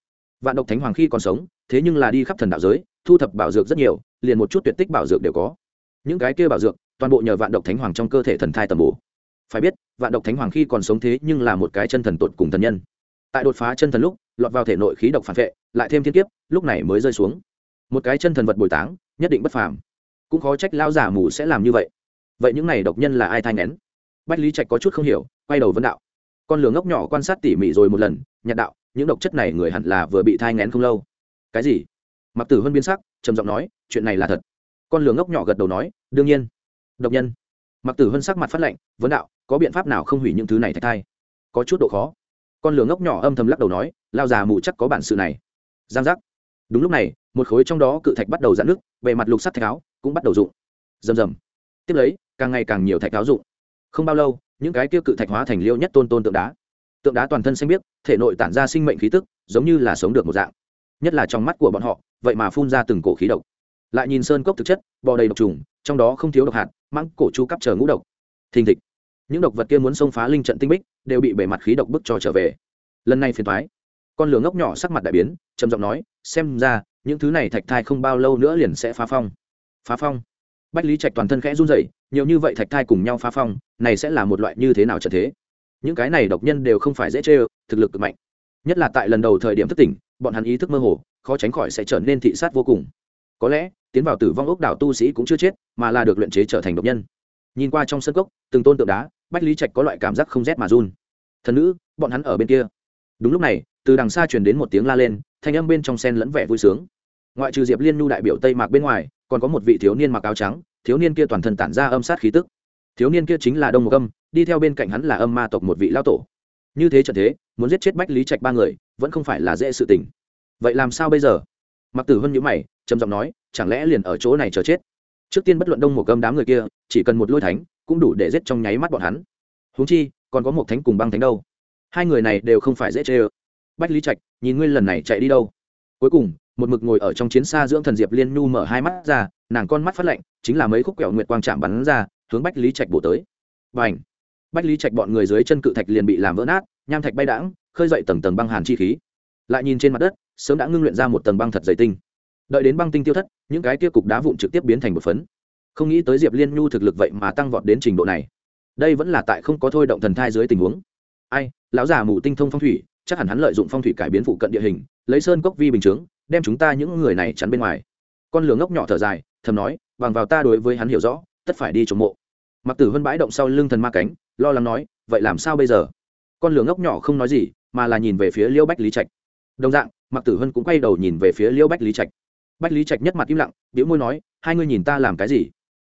Vạn độc thánh hoàng khi còn sống, thế nhưng là đi khắp thần đạo giới, thu thập bảo dược rất nhiều, liền một chút tuyệt tích bảo dược đều có. Những cái kia bảo dược, toàn bộ nhờ vạn độc thánh hoàng trong cơ thể thần thai tầm bổ. Phải biết, vạn độc thánh hoàng khi còn sống thế nhưng là một cái chân thần tột cùng thần nhân. Tại đột phá chân thần lúc, lọt vào thể nội khí độc phản vệ, lại thêm thiên kiếp, lúc này mới rơi xuống một cái chân thần vật bồi táng, nhất định bất phàm. Cũng khó trách lão giả mù sẽ làm như vậy. Vậy những này độc nhân là ai thai nén bách lý trạch có chút không hiểu, quay đầu vấn đạo. Con lửa ngốc nhỏ quan sát tỉ mỉ rồi một lần, nhạt đạo, những độc chất này người hẳn là vừa bị thai nén không lâu. Cái gì? Mặc tử hơn biến sắc, trầm giọng nói, chuyện này là thật. Con lửa ngốc nhỏ gật đầu nói, đương nhiên. Độc nhân. Mặc tử hơn sắc mặt phát lệnh vấn đạo, có biện pháp nào không hủy những thứ này thạch thai? Có chút độ khó. Con lửa ngốc nhỏ âm thầm lắc đầu nói lao già mù chắc có bản sự này. Giang giác. Đúng lúc này một khối trong đó cự thạch bắt đầu giãn nước, bề mặt lục sắt thạch áo cũng bắt đầu rụng. Rầm rầm. Tiếp lấy, càng ngày càng nhiều thạch áo rụng. Không bao lâu, những cái kia cự thạch hóa thành liêu nhất tôn tôn tượng đá. Tượng đá toàn thân xanh biếc, thể nội tản ra sinh mệnh khí tức, giống như là sống được một dạng. Nhất là trong mắt của bọn họ, vậy mà phun ra từng cổ khí độc. Lại nhìn sơn cốc thực chất, bò đầy độc trùng, trong đó không thiếu độc hạt măng cổ chu cắp chờ ngũ độc. Thình thịch. Những độc vật kia muốn xông phá linh trận tinh bích, đều bị bề mặt khí độc bức cho trở về. Lần này phiền thoái con lửa ngốc nhỏ sắc mặt đại biến, trầm giọng nói, xem ra những thứ này thạch thai không bao lâu nữa liền sẽ phá phong. Phá phong? Bách lý trạch toàn thân khẽ run rẩy, nhiều như vậy thạch thai cùng nhau phá phong, này sẽ là một loại như thế nào trở thế? Những cái này độc nhân đều không phải dễ chê thực lực cực mạnh. Nhất là tại lần đầu thời điểm thất tỉnh, bọn hắn ý thức mơ hồ, khó tránh khỏi sẽ trở nên thị sát vô cùng. Có lẽ, tiến vào tử vong ốc đảo tu sĩ cũng chưa chết, mà là được luyện chế trở thành độc nhân. Nhìn qua trong sân cốc, từng tôn tượng đá, bách lý trạch có loại cảm giác không rét mà run. Thần nữ, bọn hắn ở bên kia. Đúng lúc này, từ đằng xa truyền đến một tiếng la lên, thanh âm bên trong sen lẫn vẻ vui sướng ngoại trừ diệp liên nhu đại biểu tây mạc bên ngoài còn có một vị thiếu niên mặc áo trắng thiếu niên kia toàn thân tản ra âm sát khí tức thiếu niên kia chính là đông Mộc âm đi theo bên cạnh hắn là âm ma tộc một vị lao tổ như thế trận thế muốn giết chết bách lý trạch ba người vẫn không phải là dễ sự tình vậy làm sao bây giờ mặc tử hân nhữ mày trầm giọng nói chẳng lẽ liền ở chỗ này chờ chết trước tiên bất luận đông một âm đám người kia chỉ cần một lôi thánh cũng đủ để giết trong nháy mắt bọn hắn huống chi còn có một thánh cùng băng thánh đâu hai người này đều không phải dễ chê ơ bách lý trạch nhìn ngươi lần này chạy đi đâu cuối cùng một mực ngồi ở trong chiến xa dưỡng thần diệp liên nhu mở hai mắt ra, nàng con mắt phát lạnh, chính là mấy khúc kẹo nguyệt quang chạm bắn ra, hướng bách lý trạch bổ tới. B à n h bách lý trạch bọn người dưới chân cự thạch liền bị làm vỡ nát, nham thạch bay đãng, khơi dậy tầng tầng băng hàn chi khí. Lại nhìn trên mặt đất, sớm đã ngưng luyện ra một tầng băng thật dày tinh. Đợi đến băng tinh tiêu thất, những cái kia cục đá vụn trực tiếp biến thành một phấn. Không nghĩ tới diệp liên nhu thực lực vậy mà tăng vọt đến trình độ này. Đây vẫn là tại không có thôi động thần thai dưới tình huống. Ai, lão già mù tinh thông phong thủy, chắc hẳn hắn lợi dụng phong thủy cải biến phụ cận địa hình, lấy sơn cốc vi bình chướng đem chúng ta những người này chắn bên ngoài. Con lửa ngốc nhỏ thở dài, thầm nói, bằng vào ta đối với hắn hiểu rõ, tất phải đi chống mộ. Mặc tử vân bãi động sau lưng thần ma cánh, lo lắng nói, vậy làm sao bây giờ? Con lửa ngốc nhỏ không nói gì, mà là nhìn về phía liêu bách lý trạch. Đồng dạng, mặc tử vân cũng quay đầu nhìn về phía liêu bách lý trạch. Bách lý trạch nhất mặt im lặng biểu môi nói, hai ngươi nhìn ta làm cái gì?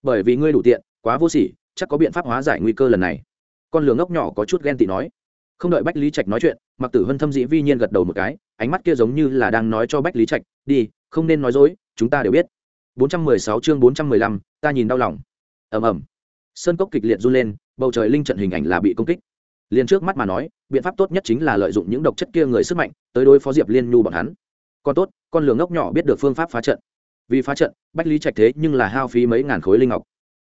Bởi vì ngươi đủ tiện, quá vô sỉ, chắc có biện pháp hóa giải nguy cơ lần này. Con lửa ngốc nhỏ có chút ghen tị nói. Không đợi bách lý trạch nói chuyện, mặc tử vân thâm dĩ vi nhiên gật đầu một cái ánh mắt kia giống như là đang nói cho bách lý trạch đi không nên nói dối chúng ta đều biết. 416 chương 415, ta nhìn đau lòng. Ầm ầm. Sơn cốc kịch liệt run lên bầu trời linh trận hình ảnh là bị công kích. Liền trước mắt mà nói biện pháp tốt nhất chính là lợi dụng những độc chất kia người sức mạnh tới đối phó diệp liên nhu bọn hắn. Còn tốt con lửa ngốc nhỏ biết được phương pháp phá trận. Vì phá trận bách lý trạch thế nhưng là hao phí mấy ngàn khối linh ngọc.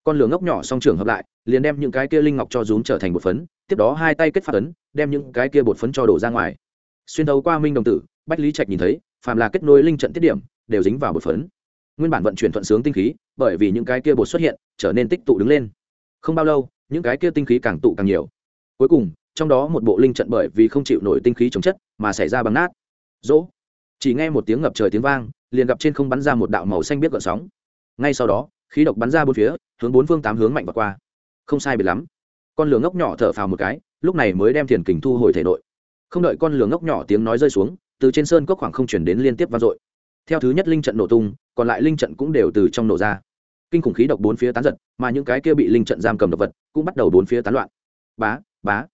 Con lửa ngốc nhỏ song trường hợp lại liền đem những cái kia linh ngọc cho rúm trở thành bột phấn tiếp đó hai tay kết phát ấn đem những cái kia bột phấn cho đổ ra ngoài xuyên thấu qua minh đồng tử, bách lý trạch nhìn thấy, phàm là kết nối linh trận tiết điểm, đều dính vào bột phấn. Nguyên bản vận chuyển thuận sướng tinh khí, bởi vì những cái kia bột xuất hiện, trở nên tích tụ đứng lên. Không bao lâu, những cái kia tinh khí càng tụ càng nhiều. Cuối cùng, trong đó một bộ linh trận bởi vì không chịu nổi tinh khí chống chất, mà xảy ra bằng nát. Dỗ chỉ nghe một tiếng ngập trời tiếng vang, liền gặp trên không bắn ra một đạo màu xanh biết gợn sóng. Ngay sau đó, khí độc bắn ra bốn phía, hướng bốn phương tám hướng mạnh và qua. Không sai biệt lắm. Con lửa ngốc nhỏ thở phào một cái, lúc này mới đem thiền kình thu hồi thể nội không đợi con lửa ngốc nhỏ tiếng nói rơi xuống, từ trên sơn cốc khoảng không chuyển đến liên tiếp vang dội. Theo thứ nhất linh trận nổ tung, còn lại linh trận cũng đều từ trong nổ ra. Kinh khủng khí độc bốn phía tán giật, mà những cái kia bị linh trận giam cầm độc vật cũng bắt đầu bốn phía tán loạn. Bá bá.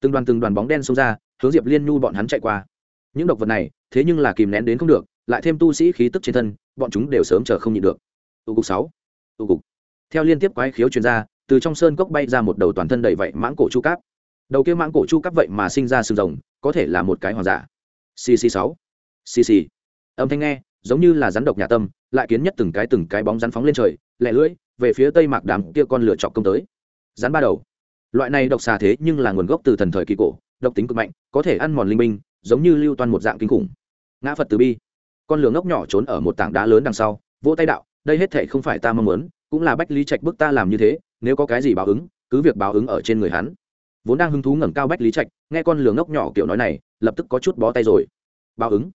Từng đoàn từng đoàn bóng đen xông ra, hướng diệp liên nhu bọn hắn chạy qua. Những độc vật này, thế nhưng là kìm nén đến không được, lại thêm tu sĩ khí tức trên thân, bọn chúng đều sớm chờ không nhịn được. Tụ cục sáu, tụ cục. Theo liên tiếp quái khiếu chuyên gia từ trong sơn cốc bay ra một đầu toàn thân đầy vậy mãng cổ chu cáp đầu kia mãng cổ chu cắp vậy mà sinh ra sừng rồng, có thể là một cái hoàng giả. Cc sáu. Cc âm thanh nghe, giống như là rắn độc nhà tâm, lại kiến nhất từng cái từng cái bóng rắn phóng lên trời lẹ lưỡi, về phía tây mạc đàm kia con lửa chọc công tới. Rắn ba đầu. Loại này độc xà thế nhưng là nguồn gốc từ thần thời kỳ cổ, độc tính cực mạnh, có thể ăn mòn linh minh, giống như lưu toan một dạng kinh khủng. Ngã phật từ bi. Con lửa ngốc nhỏ trốn ở một tảng đá lớn đằng sau, vỗ tay đạo, đây hết thể không phải ta mong muốn, cũng là bách lý trạch bức ta làm như thế, nếu có cái gì báo ứng, cứ việc báo ứng ở trên người hắn vốn đang hứng thú ngẩng cao bách lý trạch, nghe con lường ngốc nhỏ kiểu nói này, lập tức có chút bó tay rồi. Báo ứng.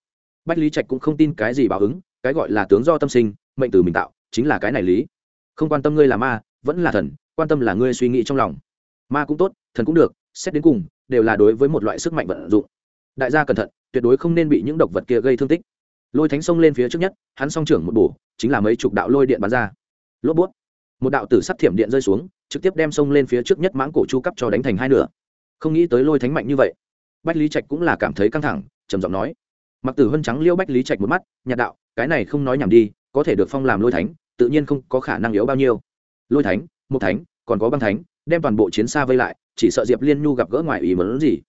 Bách lý trạch cũng không tin cái gì báo ứng, cái gọi là tướng do tâm sinh, mệnh từ mình tạo, chính là cái này lý. Không quan tâm ngươi là ma, vẫn là thần, quan tâm là ngươi suy nghĩ trong lòng. Ma cũng tốt, thần cũng được, xét đến cùng, đều là đối với một loại sức mạnh vận dụng. Đại gia cẩn thận, tuyệt đối không nên bị những độc vật kia gây thương tích. Lôi thánh sông lên phía trước nhất, hắn song trưởng một bổ, chính là mấy chục đạo lôi điện bắn ra. Lốp bút. Một đạo tử sắc thiểm điện rơi xuống trực tiếp đem sông lên phía trước nhất mãng cổ chu cấp cho đánh thành hai nửa. Không nghĩ tới lôi thánh mạnh như vậy. Bách lý trạch cũng là cảm thấy căng thẳng, trầm giọng nói. Mặc tử hân trắng liêu bách lý trạch một mắt, nhạt đạo, cái này không nói nhảm đi, có thể được phong làm lôi thánh, tự nhiên không có khả năng yếu bao nhiêu. Lôi thánh, một thánh, còn có băng thánh, đem toàn bộ chiến xa vây lại, chỉ sợ diệp liên nhu gặp gỡ ngoài ý mớn gì.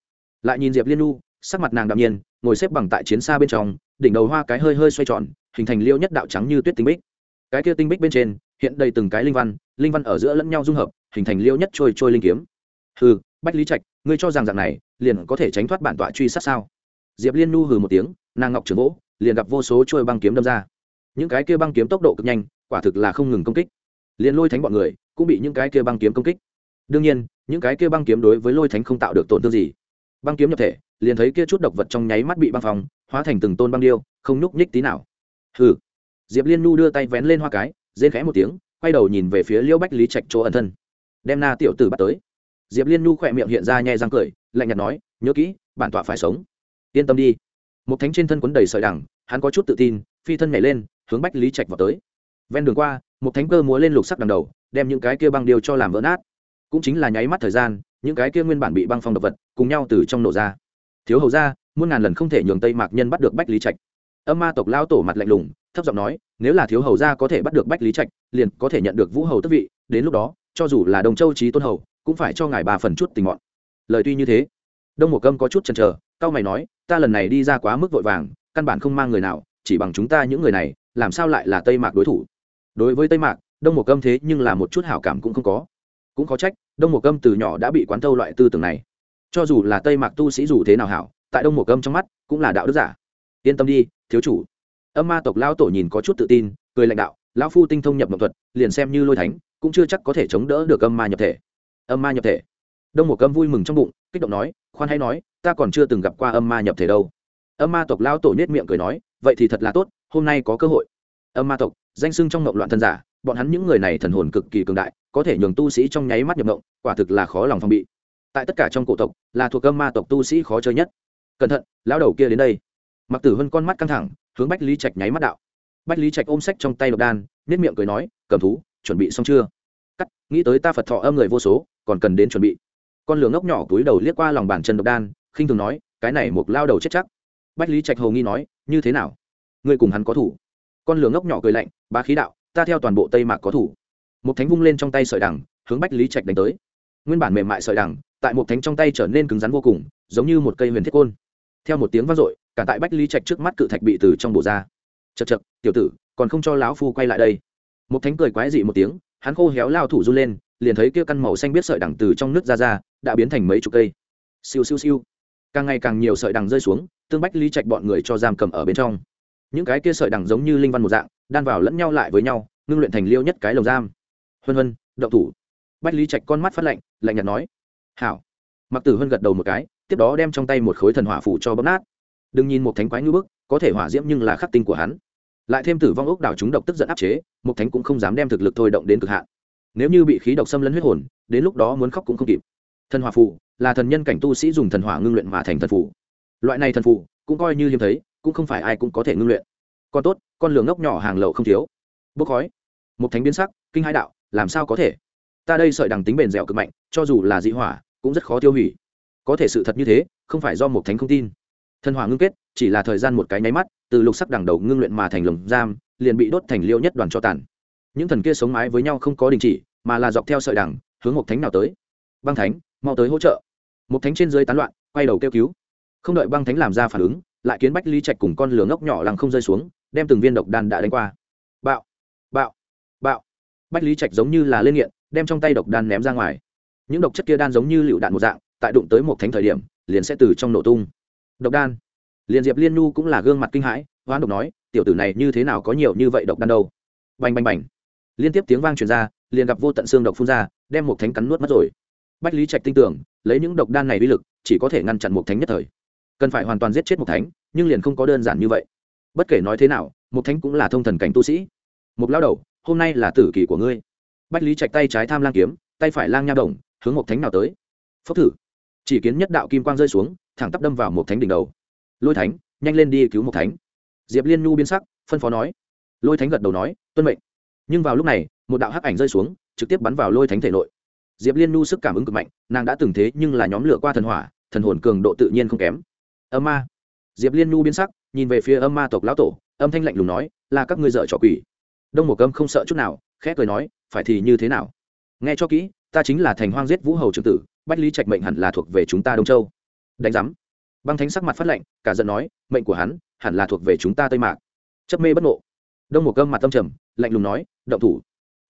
Lại nhìn diệp liên nhu, sắc mặt nàng đạm nhiên, ngồi xếp bằng tại chiến xa bên trong, đỉnh đầu hoa cái hơi hơi xoay tròn, hình thành liêu nhất đạo trắng như tuyết tinh bích. Cái kia tinh bích bên trên hiện đầy từng cái linh văn linh văn ở giữa lẫn nhau dung hợp, hình thành liêu nhất trôi trôi linh kiếm. Hừ, bách lý trạch, ngươi cho rằng dạng này, liền có thể tránh thoát bản tọa truy sát sao? Diệp liên nu hừ một tiếng, nàng ngọc trường gỗ, liền gặp vô số trôi băng kiếm đâm ra. Những cái kia băng kiếm tốc độ cực nhanh, quả thực là không ngừng công kích. Liền lôi thánh bọn người, cũng bị những cái kia băng kiếm công kích. Đương nhiên, những cái kia băng kiếm đối với lôi thánh không tạo được tổn thương gì. Băng kiếm nhập thể, liền thấy kia chút độc vật trong nháy mắt bị băng phòng hóa thành từng tôn băng điêu, không nhúc nhích tí nào. Hừ. Diệp liên nu đưa tay vén lên hoa cái rên khẽ một tiếng, quay đầu nhìn về phía liêu bách lý trạch chỗ ẩn thân. Đem na tiểu tử bắt tới. Diệp liên nhu khỏe miệng hiện ra nhẹ răng cười, lạnh nhạt nói, nhớ kỹ, bản tọa phải sống. Yên tâm đi. Một thánh trên thân quấn đầy sợi đẳng hắn có chút tự tin, phi thân nhảy lên, hướng bách lý trạch vào tới. Ven đường qua, một thánh cơ múa lên lục sắc đằng đầu, đem những cái kia băng điêu cho làm vỡ nát. Cũng chính là nháy mắt thời gian, những cái kia nguyên bản bị băng phong độc vật cùng nhau từ trong nổ ra. Thiếu hầu ra muôn ngàn lần không thể nhường tây mạc nhân bắt được bách lý trạch âm ma tộc lao tổ mặt lạnh lùng, thấp giọng nói, nếu là thiếu hầu gia có thể bắt được bách lý trạch, liền có thể nhận được vũ hầu tức vị, đến lúc đó, cho dù là đồng châu trí tôn hầu, cũng phải cho ngài ba phần chút tình mọn. Lời tuy như thế, đông một câm có chút chần chờ cao mày nói, ta lần này đi ra quá mức vội vàng, căn bản không mang người nào, chỉ bằng chúng ta những người này, làm sao lại là tây mạc đối thủ? Đối với tây mạc, đông một câm thế nhưng là một chút hảo cảm cũng không có. Cũng có trách, đông một câm từ nhỏ đã bị quán thâu loại tư tưởng này. Cho dù là tây mạc tu sĩ dù thế nào hảo, tại đông một câm trong mắt cũng là đạo đức giả. Yên tâm đi thiếu chủ. Âm ma tộc lão tổ nhìn có chút tự tin, cười lãnh đạo, lão phu tinh thông nhập mộng thuật, liền xem như lôi thánh, cũng chưa chắc có thể chống đỡ được âm ma nhập thể. Âm ma nhập thể. Đông một câm vui mừng trong bụng, kích động nói, khoan hay nói, ta còn chưa từng gặp qua âm ma nhập thể đâu. Âm ma tộc lão tổ nhét miệng cười nói, vậy thì thật là tốt, hôm nay có cơ hội. Âm ma tộc, danh sưng trong mộng loạn thân giả, bọn hắn những người này thần hồn cực kỳ cường đại, có thể nhường tu sĩ trong nháy mắt nhập mộng, quả thực là khó lòng phòng bị. Tại tất cả trong cổ tộc, là thuộc âm ma tộc tu sĩ khó chơi nhất. Cẩn thận, lão đầu kia đến đây mặc tử hơn con mắt căng thẳng, hướng bách lý trạch nháy mắt đạo. Bách lý trạch ôm sách trong tay độc đan nếp miệng cười nói cầm thú, chuẩn bị xong chưa? Cắt, nghĩ tới ta phật thọ âm người vô số, còn cần đến chuẩn bị. Con lửa ngốc nhỏ túi đầu liếc qua lòng bàn chân độc đan, khinh thường nói, cái này một lao đầu chết chắc. Bách lý trạch hầu nghi nói, như thế nào? Ngươi cùng hắn có thủ? Con lửa ngốc nhỏ cười lạnh ba khí đạo, ta theo toàn bộ tây mạc có thủ. Một thánh vung lên trong tay sợi đằng, hướng bách lý trạch đánh tới. Nguyên bản mềm mại sợi đằng, tại một thánh trong tay trở nên cứng rắn vô cùng, giống như một cây huyền thiết côn theo một tiếng vang dội, cả tại bách lý trạch trước mắt cự thạch bị từ trong bổ ra. Chật chật tiểu tử, còn không cho lão phu quay lại đây. Một thánh cười quái dị một tiếng, hắn khô héo lao thủ run lên, liền thấy kia căn màu xanh biết sợi đằng từ trong nước ra ra, đã biến thành mấy chục cây. Siêu siêu siêu. Càng ngày càng nhiều sợi đằng rơi xuống, tương bách lý trạch bọn người cho giam cầm ở bên trong. Những cái kia sợi đằng giống như linh văn một dạng, đan vào lẫn nhau lại với nhau, ngưng luyện thành liêu nhất cái lồng giam. Huân huân, động thủ. Bách lý trạch con mắt phát lạnh lạnh nhạt nói. Hảo. Mặc tử huân gật đầu một cái tiếp đó đem trong tay một khối thần hỏa phủ cho bấm nát. Đừng nhìn một thánh quái như bức, có thể hỏa diễm nhưng là khắc tinh của hắn. Lại thêm tử vong ốc đảo chúng độc tức giận áp chế, một thánh cũng không dám đem thực lực thôi động đến cực hạn. Nếu như bị khí độc xâm lấn huyết hồn, đến lúc đó muốn khóc cũng không kịp. Thần hỏa phủ là thần nhân cảnh tu sĩ dùng thần hỏa ngưng luyện mà thành thần phủ. Loại này thần phủ cũng coi như hiếm thấy, cũng không phải ai cũng có thể ngưng luyện. Còn tốt, con lường ngốc nhỏ hàng lậu không thiếu. Bốc khói. Một thánh biến sắc, kinh hai đạo, làm sao có thể? Ta đây sợi đằng tính bền dẻo cực mạnh, cho dù là dị hỏa, cũng rất khó tiêu hủy có thể sự thật như thế, không phải do một thánh không tin. Thần hỏa ngưng kết, chỉ là thời gian một cái nháy mắt, từ lục sắc đằng đầu ngưng luyện mà thành lồng giam, liền bị đốt thành liêu nhất đoàn cho tàn. Những thần kia sống mái với nhau không có đình chỉ, mà là dọc theo sợi đằng, hướng một thánh nào tới. Băng thánh, mau tới hỗ trợ. Một thánh trên dưới tán loạn, quay đầu kêu cứu. Không đợi băng thánh làm ra phản ứng, lại kiến bách lý trạch cùng con lửa ngốc nhỏ lằng không rơi xuống, đem từng viên độc đan đã đánh qua. Bạo bạo bạo. Bách lý trạch giống như là lên nghiện, đem trong tay độc đan ném ra ngoài. Những độc chất kia đan giống như lựu đạn một dạng tại đụng tới một thánh thời điểm, liền sẽ từ trong nổ tung. Độc đan. Liền diệp liên nhu cũng là gương mặt kinh hãi, hoán độc nói, tiểu tử này như thế nào có nhiều như vậy độc đan đâu? Bành bành bành. Liên tiếp tiếng vang truyền ra, liền gặp vô tận xương độc phun ra, đem một thánh cắn nuốt mất rồi. Bách lý trạch tin tưởng, lấy những độc đan này uy lực, chỉ có thể ngăn chặn một thánh nhất thời. Cần phải hoàn toàn giết chết một thánh, nhưng liền không có đơn giản như vậy. Bất kể nói thế nào, một thánh cũng là thông thần cảnh tu sĩ. Một lao đầu, hôm nay là tử kỳ của ngươi. Bách lý trạch tay trái tham lang kiếm, tay phải lang nha đồng, hướng một thánh nào tới. Phốc thử chỉ kiến nhất đạo kim quang rơi xuống, thẳng tắp đâm vào một thánh đỉnh đầu. Lôi thánh, nhanh lên đi cứu một thánh. Diệp liên nhu biến sắc, phân phó nói. Lôi thánh gật đầu nói, tuân mệnh. Nhưng vào lúc này, một đạo hắc ảnh rơi xuống, trực tiếp bắn vào lôi thánh thể nội. Diệp liên nhu sức cảm ứng cực mạnh, nàng đã từng thế nhưng là nhóm lửa qua thần hỏa, thần hồn cường độ tự nhiên không kém. Âm ma. Diệp liên nhu biến sắc, nhìn về phía âm ma tộc lão tổ, âm thanh lạnh lùng nói, là các ngươi dợ trò quỷ. Đông một âm không sợ chút nào, khẽ cười nói, phải thì như thế nào? Nghe cho kỹ, ta chính là thành hoang giết vũ hầu trưởng tử bách lý trạch mệnh hẳn là thuộc về chúng ta đông châu. Đánh giám. Băng thánh sắc mặt phát lệnh cả giận nói, mệnh của hắn hẳn là thuộc về chúng ta tây mạc. Chấp mê bất ngộ. Đông một cơm mặt tâm trầm, lạnh lùng nói, động thủ.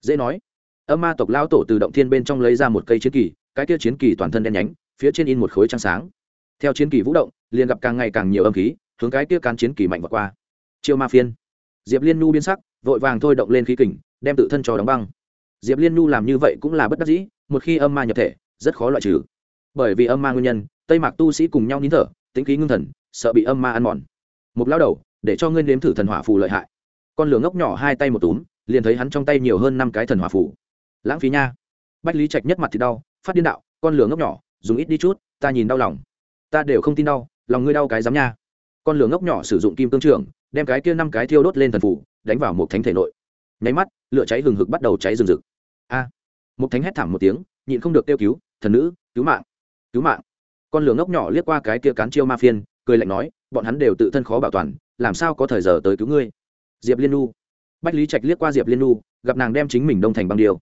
Dễ nói. Âm ma tộc lao tổ từ động thiên bên trong lấy ra một cây chiến kỳ, cái kia chiến kỳ toàn thân đen nhánh, phía trên in một khối trăng sáng. Theo chiến kỳ vũ động, liền gặp càng ngày càng nhiều âm khí, hướng cái kia cán chiến kỳ mạnh vượt qua. Chiêu ma phiên. Diệp liên nu biến sắc, vội vàng thôi động lên khí kình, đem tự thân cho đóng băng. Diệp liên nu làm như vậy cũng là bất đắc dĩ, một khi âm ma nhập thể rất khó loại trừ. Bởi vì âm ma nguyên nhân, tây mạc tu sĩ cùng nhau nín thở tính khí ngưng thần, sợ bị âm ma ăn mòn. Một lao đầu, để cho ngươi nếm thử thần hỏa phù lợi hại. Con lửa ngốc nhỏ hai tay một túm, liền thấy hắn trong tay nhiều hơn năm cái thần hỏa phù. Lãng phí nha. Bách lý trạch nhất mặt thì đau, phát điên đạo, con lửa ngốc nhỏ, dùng ít đi chút, ta nhìn đau lòng. Ta đều không tin đau, lòng ngươi đau cái dám nha. Con lửa ngốc nhỏ sử dụng kim cương trường đem cái kia năm cái thiêu đốt lên thần phủ đánh vào một thánh thể nội. Nháy mắt, lửa cháy hừng hực bắt đầu cháy rừng rực. A. Một thánh hét thảm một tiếng, nhịn không được kêu cứu thần nữ, cứu mạng cứu mạng. Con lửa ngốc nhỏ liếc qua cái kia cán chiêu ma phiên, cười lạnh nói, bọn hắn đều tự thân khó bảo toàn, làm sao có thời giờ tới cứu ngươi? Diệp liên nu bách lý trạch liếc qua diệp liên nu gặp nàng đem chính mình đông thành băng điều.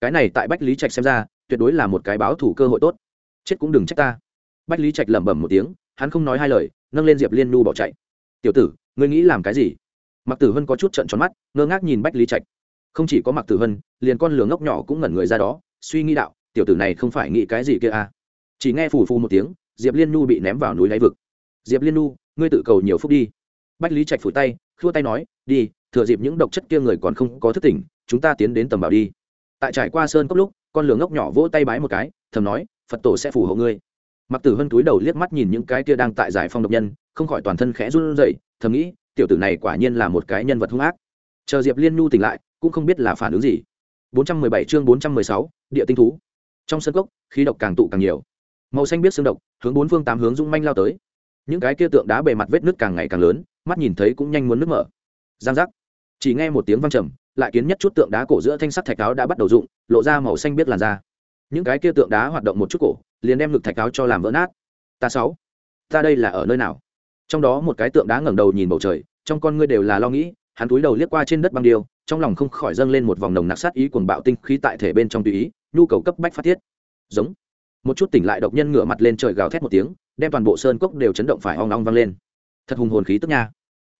Cái này tại bách lý trạch xem ra, tuyệt đối là một cái báo thủ cơ hội tốt. Chết cũng đừng trách ta. Bách lý trạch lẩm bẩm một tiếng, hắn không nói hai lời, nâng lên diệp liên nu bỏ chạy. Tiểu tử, ngươi nghĩ làm cái gì? Mặc tử hân có chút trận tròn mắt, ngơ ngác nhìn bách lý trạch. Không chỉ có mặc tử hân, liền con lửa ngốc nhỏ cũng ngẩn người ra đó, suy nghĩ đạo tiểu tử này không phải nghĩ cái gì kia à. Chỉ nghe phù phù một tiếng diệp liên nu bị ném vào núi đáy vực. Diệp liên nu ngươi tự cầu nhiều phúc đi. Bách lý trạch phủi tay khua tay nói đi thừa dịp những độc chất kia người còn không có thức tỉnh chúng ta tiến đến tầm bảo đi. Tại trải qua sơn cốc lúc con lửa ngốc nhỏ vỗ tay bái một cái thầm nói phật tổ sẽ phù hộ ngươi. Mặc tử hân túi đầu liếc mắt nhìn những cái kia đang tại giải phong độc nhân không khỏi toàn thân khẽ run rẩy thầm nghĩ tiểu tử này quả nhiên là một cái nhân vật hung ác. Chờ diệp liên nhu tỉnh lại cũng không biết là phản ứng gì. 417 chương 416, địa tinh thú trong sân cốc, khí độc càng tụ càng nhiều. Màu xanh biết xương độc, hướng bốn phương tám hướng rung manh lao tới. Những cái kia tượng đá bề mặt vết nước càng ngày càng lớn, mắt nhìn thấy cũng nhanh muốn nước mở. Giang giác. Chỉ nghe một tiếng vang trầm, lại kiến nhất chút tượng đá cổ giữa thanh sắt thạch áo đã bắt đầu rụng, lộ ra màu xanh biết làn da. Những cái kia tượng đá hoạt động một chút cổ, liền đem ngực thạch áo cho làm vỡ nát. Ta sáu, ta đây là ở nơi nào? Trong đó một cái tượng đá ngẩng đầu nhìn bầu trời, trong con ngươi đều là lo nghĩ, hắn túi đầu liếc qua trên đất băng điêu, trong lòng không khỏi dâng lên một vòng nồng nặc sát ý cuồng bạo tinh khí tại thể bên trong tùy ý nhu cầu cấp bách phát thiết giống. Một chút tỉnh lại độc nhân ngửa mặt lên trời gào thét một tiếng, đem toàn bộ sơn cốc đều chấn động phải ong ong vang lên. Thật hùng hồn khí tức nha.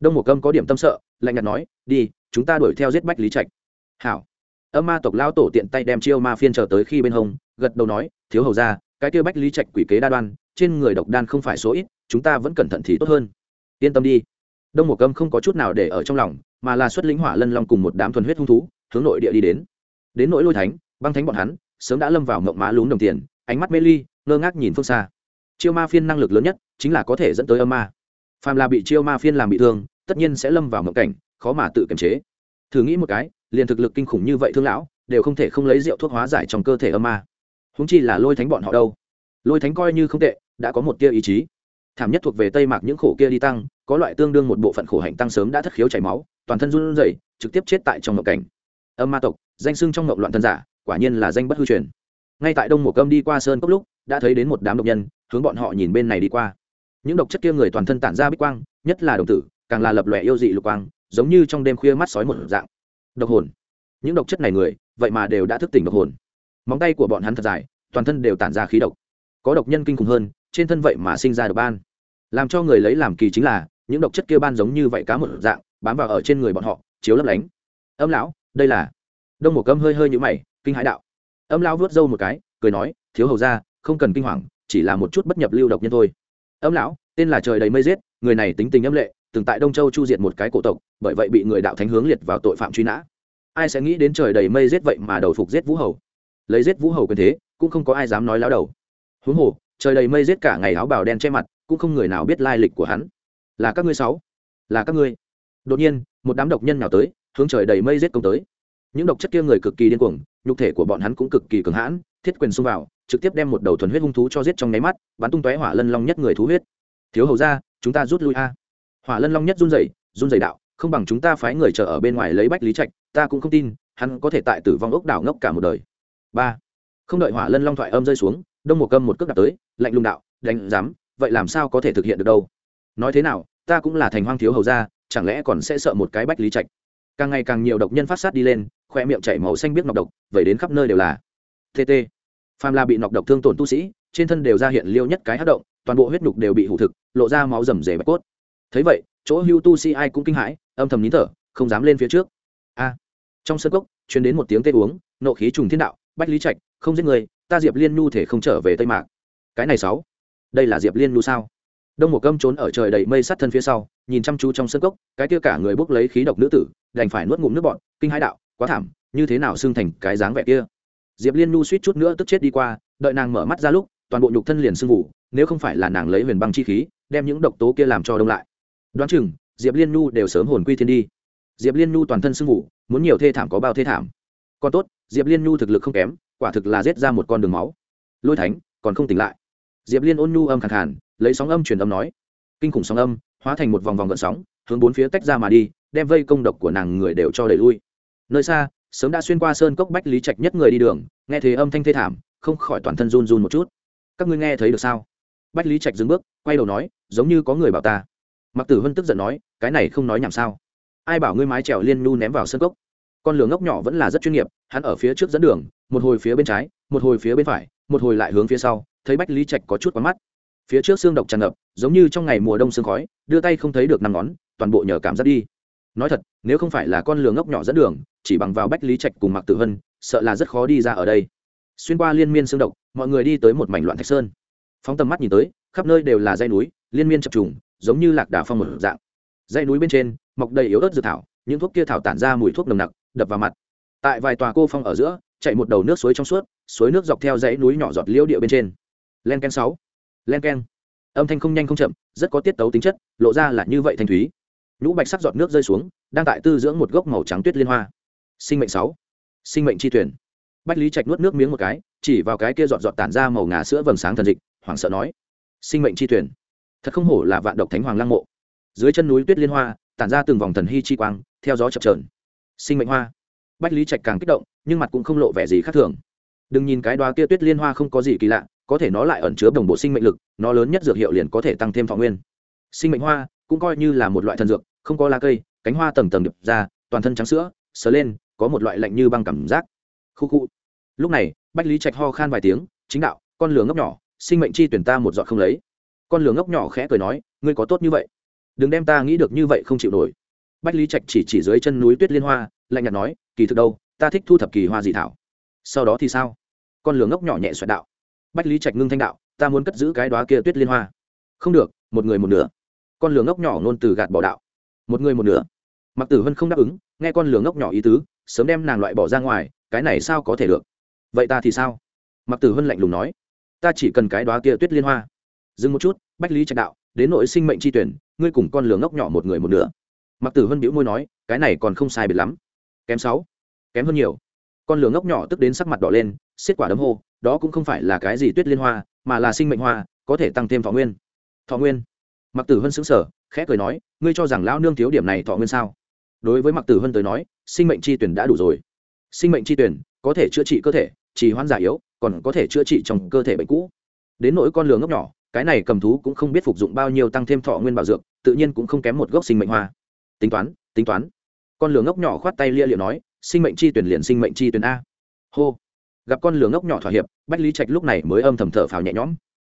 Đông một câm có điểm tâm sợ, lạnh nhạt nói, đi, chúng ta đuổi theo giết bách lý trạch. Hảo. Âm ma tộc lao tổ tiện tay đem chiêu ma phiên chờ tới khi bên hông, gật đầu nói, thiếu hầu ra cái kia bách lý trạch quỷ kế đa đoan, trên người độc đan không phải số ít, chúng ta vẫn cẩn thận thì tốt hơn. Yên tâm đi. Đông một câm không có chút nào để ở trong lòng, mà là xuất lĩnh hỏa lân long cùng một đám thuần huyết hung thú, hướng nội địa đi đến. Đến nỗi lôi thánh băng thánh bọn hắn, sớm đã lâm vào mộng má lún đồng tiền, ánh mắt mê ly, ngơ ngác nhìn phương xa. Chiêu ma phiên năng lực lớn nhất chính là có thể dẫn tới âm ma. Phàm là bị chiêu ma phiên làm bị thương, tất nhiên sẽ lâm vào mộng cảnh, khó mà tự kiềm chế. Thử nghĩ một cái, liền thực lực kinh khủng như vậy thương lão, đều không thể không lấy rượu thuốc hóa giải trong cơ thể âm ma. Húng chi là lôi thánh bọn họ đâu? Lôi thánh coi như không tệ, đã có một tia ý chí. Thảm nhất thuộc về tây mạc những khổ kia đi tăng, có loại tương đương một bộ phận khổ hạnh tăng sớm đã thất khiếu chảy máu, toàn thân run rẩy, trực tiếp chết tại trong mộng cảnh. Âm ma tộc, danh sưng trong mộng loạn thân giả quả nhiên là danh bất hư truyền. Ngay tại đông Mùa cơm đi qua sơn cốc lúc, đã thấy đến một đám độc nhân, hướng bọn họ nhìn bên này đi qua. Những độc chất kia người toàn thân tản ra bích quang, nhất là đồng tử, càng là lập lòe yêu dị lục quang, giống như trong đêm khuya mắt sói một dạng. Độc hồn. Những độc chất này người, vậy mà đều đã thức tỉnh độc hồn. Móng tay của bọn hắn thật dài, toàn thân đều tản ra khí độc. Có độc nhân kinh khủng hơn, trên thân vậy mà sinh ra độc ban. Làm cho người lấy làm kỳ chính là, những độc chất kia ban giống như vậy cá một dạng, bám vào ở trên người bọn họ, chiếu lấp lánh. Âm lão, đây là. Đông một cơm hơi hơi như mày kinh hãi đạo. Âm lão vớt râu một cái, cười nói, thiếu hầu ra không cần kinh hoàng, chỉ là một chút bất nhập lưu độc nhân thôi. Âm lão, tên là trời đầy mây giết, người này tính tình âm lệ, từng tại đông châu chu diệt một cái cổ tộc, bởi vậy bị người đạo thánh hướng liệt vào tội phạm truy nã. Ai sẽ nghĩ đến trời đầy mây giết vậy mà đầu phục giết vũ hầu? Lấy giết vũ hầu quyền thế, cũng không có ai dám nói láo đầu. Huống hồ, trời đầy mây giết cả ngày áo bào đen che mặt, cũng không người nào biết lai lịch của hắn. Là các ngươi sáu, là các ngươi. Đột nhiên, một đám độc nhân nào tới, hướng trời đầy mây giết công tới. Những độc chất kia người cực kỳ điên cuồng nhục thể của bọn hắn cũng cực kỳ cường hãn, thiết quyền xông vào, trực tiếp đem một đầu thuần huyết hung thú cho giết trong nháy mắt, bắn tung tóe hỏa lân long nhất người thú huyết. Thiếu hầu ra chúng ta rút lui a. Hỏa lân long nhất run rẩy run rẩy đạo, không bằng chúng ta phái người chờ ở bên ngoài lấy bách lý trạch, ta cũng không tin, hắn có thể tại tử vong ốc đảo ngốc cả một đời. Ba. Không đợi hỏa lân long thoại âm rơi xuống, đông một câm một cước đạp tới, lạnh lùng đạo, đánh dám vậy làm sao có thể thực hiện được đâu? Nói thế nào, ta cũng là thành hoang thiếu hầu ra chẳng lẽ còn sẽ sợ một cái bách lý trạch? Càng ngày càng nhiều độc nhân phát sát đi lên, khoe miệng chảy màu xanh biết nọc độc vậy đến khắp nơi đều là. Tt phàm là bị nọc độc thương tổn tu sĩ, trên thân đều ra hiện liêu nhất cái hát động, toàn bộ huyết nhục đều bị hủ thực, lộ ra máu rầm rề bạch cốt. Thấy vậy, chỗ hưu tu sĩ ai cũng kinh hãi, âm thầm nín thở, không dám lên phía trước. A. Trong sân cốc chuyến đến một tiếng tê uống, nộ khí trùng thiên đạo, bách lý trạch, không giết người, ta diệp liên nhu thể không trở về tây mạc. Cái này sáu, đây là diệp liên nhu sao? Đông một câm trốn ở trời đầy mây sát thân phía sau nhìn chăm chú trong sân cốc, cái kia cả người bốc lấy khí độc nữ tử, đành phải nuốt ngụm nước bọn kinh hãi đạo, quá thảm, như thế nào xưng thành cái dáng vẻ kia? Diệp liên nhu suýt chút nữa tức chết đi qua, đợi nàng mở mắt ra lúc, toàn bộ nhục thân liền sưng vụ, nếu không phải là nàng lấy huyền băng chi khí, đem những độc tố kia làm cho đông lại. Đoán chừng, diệp liên nhu đều sớm hồn quy thiên đi. Diệp liên nhu toàn thân sưng vụ, muốn nhiều thê thảm có bao thê thảm. Còn tốt, diệp liên nhu thực lực không kém, quả thực là giết ra một con đường máu. Lôi thánh, còn không tỉnh lại. Diệp liên ôn nhu âm khẳng hẳn lấy sóng âm truyền âm nói. Kinh khủng sóng âm hóa thành một vòng vòng gợn sóng, hướng bốn phía tách ra mà đi, đem vây công độc của nàng người đều cho đẩy lui. Nơi xa, sớm đã xuyên qua sơn cốc bách lý trạch nhất người đi đường, nghe thấy âm thanh thê thảm, không khỏi toàn thân run run một chút. Các ngươi nghe thấy được sao? Bách lý trạch dừng bước, quay đầu nói, giống như có người bảo ta. Mặc tử hân tức giận nói, cái này không nói nhảm sao? Ai bảo ngươi mái trèo liên nhu ném vào sân cốc? Con lửa ngốc nhỏ vẫn là rất chuyên nghiệp, hắn ở phía trước dẫn đường, một hồi phía bên trái, một hồi phía bên phải, một hồi lại hướng phía sau, thấy bách lý trạch có chút quá mắt phía trước xương độc tràn ngập, giống như trong ngày mùa đông sương khói, đưa tay không thấy được năm ngón, toàn bộ nhờ cảm giác đi. Nói thật, nếu không phải là con lừa ngốc nhỏ dẫn đường, chỉ bằng vào bách lý trạch cùng mặc tử hân, sợ là rất khó đi ra ở đây. Xuyên qua liên miên xương độc, mọi người đi tới một mảnh loạn thạch sơn. Phóng tầm mắt nhìn tới, khắp nơi đều là dây núi, liên miên chập trùng, giống như lạc đà phong một dạng. Dây núi bên trên, mọc đầy yếu ớt dược thảo, những thuốc kia thảo tản ra mùi thuốc nồng nặc, đập vào mặt. Tại vài tòa cô phong ở giữa, chạy một đầu nước suối trong suốt, suối nước dọc theo dãy núi nhỏ giọt liễu địa bên trên. Len ken sáu len ken âm thanh không nhanh không chậm, rất có tiết tấu tính chất, lộ ra là như vậy thanh thúy. Nhũ bạch sắc giọt nước rơi xuống, đang tại tư dưỡng một gốc màu trắng tuyết liên hoa. Sinh mệnh sáu. Sinh mệnh chi tuyển bách lý trạch nuốt nước miếng một cái, chỉ vào cái kia giọt giọt tản ra màu ngà sữa vầng sáng thần dịch, hoảng sợ nói. Sinh mệnh chi tuyển thật không hổ là vạn độc thánh hoàng lăng mộ. Dưới chân núi tuyết liên hoa, tản ra từng vòng thần hy chi quang, theo gió chập trờn sinh mệnh hoa. Bách lý trạch càng kích động, nhưng mặt cũng không lộ vẻ gì khác thường. Đừng nhìn cái đoá kia tuyết liên hoa không có gì kỳ lạ có thể nó lại ẩn chứa đồng bộ sinh mệnh lực, nó lớn nhất dược hiệu liền có thể tăng thêm thọ nguyên. Sinh mệnh hoa cũng coi như là một loại thần dược, không có lá cây, cánh hoa tầng tầng đập ra, toàn thân trắng sữa, sờ lên, có một loại lạnh như băng cảm giác. Khu khu. Lúc này, bách lý trạch ho khan vài tiếng, chính đạo, con lửa ngốc nhỏ, sinh mệnh chi tuyển ta một giọt không lấy. Con lửa ngốc nhỏ khẽ cười nói, ngươi có tốt như vậy. Đừng đem ta nghĩ được như vậy không chịu nổi. Bách lý trạch chỉ chỉ dưới chân núi tuyết liên hoa, lạnh nhạt nói, kỳ thực đâu, ta thích thu thập kỳ hoa dị thảo. Sau đó thì sao? Con lửa ngốc nhỏ nhẹ xoẹt đạo bách lý trạch ngưng thanh đạo, ta muốn cất giữ cái đoá kia tuyết liên hoa. Không được, một người một nửa. Con lửa ngốc nhỏ nôn từ gạt bỏ đạo. Một người một nửa. Mặc tử hân không đáp ứng, nghe con lửa ngốc nhỏ ý tứ, sớm đem nàng loại bỏ ra ngoài, cái này sao có thể được? Vậy ta thì sao? Mặc tử hân lạnh lùng nói, ta chỉ cần cái đoá kia tuyết liên hoa. Dừng một chút, bách lý trạch đạo, đến nội sinh mệnh tri tuyển, ngươi cùng con lửa ngốc nhỏ một người một nửa. Mặc tử hân bĩu môi nói, cái này còn không sai biệt lắm. Kém sáu, kém hơn nhiều con lửa ngốc nhỏ tức đến sắc mặt đỏ lên, xiết quả đấm hô, đó cũng không phải là cái gì tuyết liên hoa, mà là sinh mệnh hoa, có thể tăng thêm thọ nguyên. Thọ nguyên? Mặc tử hân xứng sở khẽ cười nói, ngươi cho rằng lão nương thiếu điểm này thọ nguyên sao? Đối với mặc tử hân tới nói, sinh mệnh chi tuyển đã đủ rồi. Sinh mệnh chi tuyển, có thể chữa trị cơ thể, trì hoãn giả yếu, còn có thể chữa trị trong cơ thể bệnh cũ. Đến nỗi con lừa ngốc nhỏ, cái này cầm thú cũng không biết phục dụng bao nhiêu tăng thêm thọ nguyên bảo dược, tự nhiên cũng không kém một gốc sinh mệnh hoa. Tính toán tính toán. Con lừa ngốc nhỏ khoát tay lia liệu nói sinh mệnh chi tuyển liền sinh mệnh chi tuyển a. Hô. Gặp con lửa ngốc nhỏ thỏa hiệp, bách lý trạch lúc này mới âm thầm thở phào nhẹ nhõm.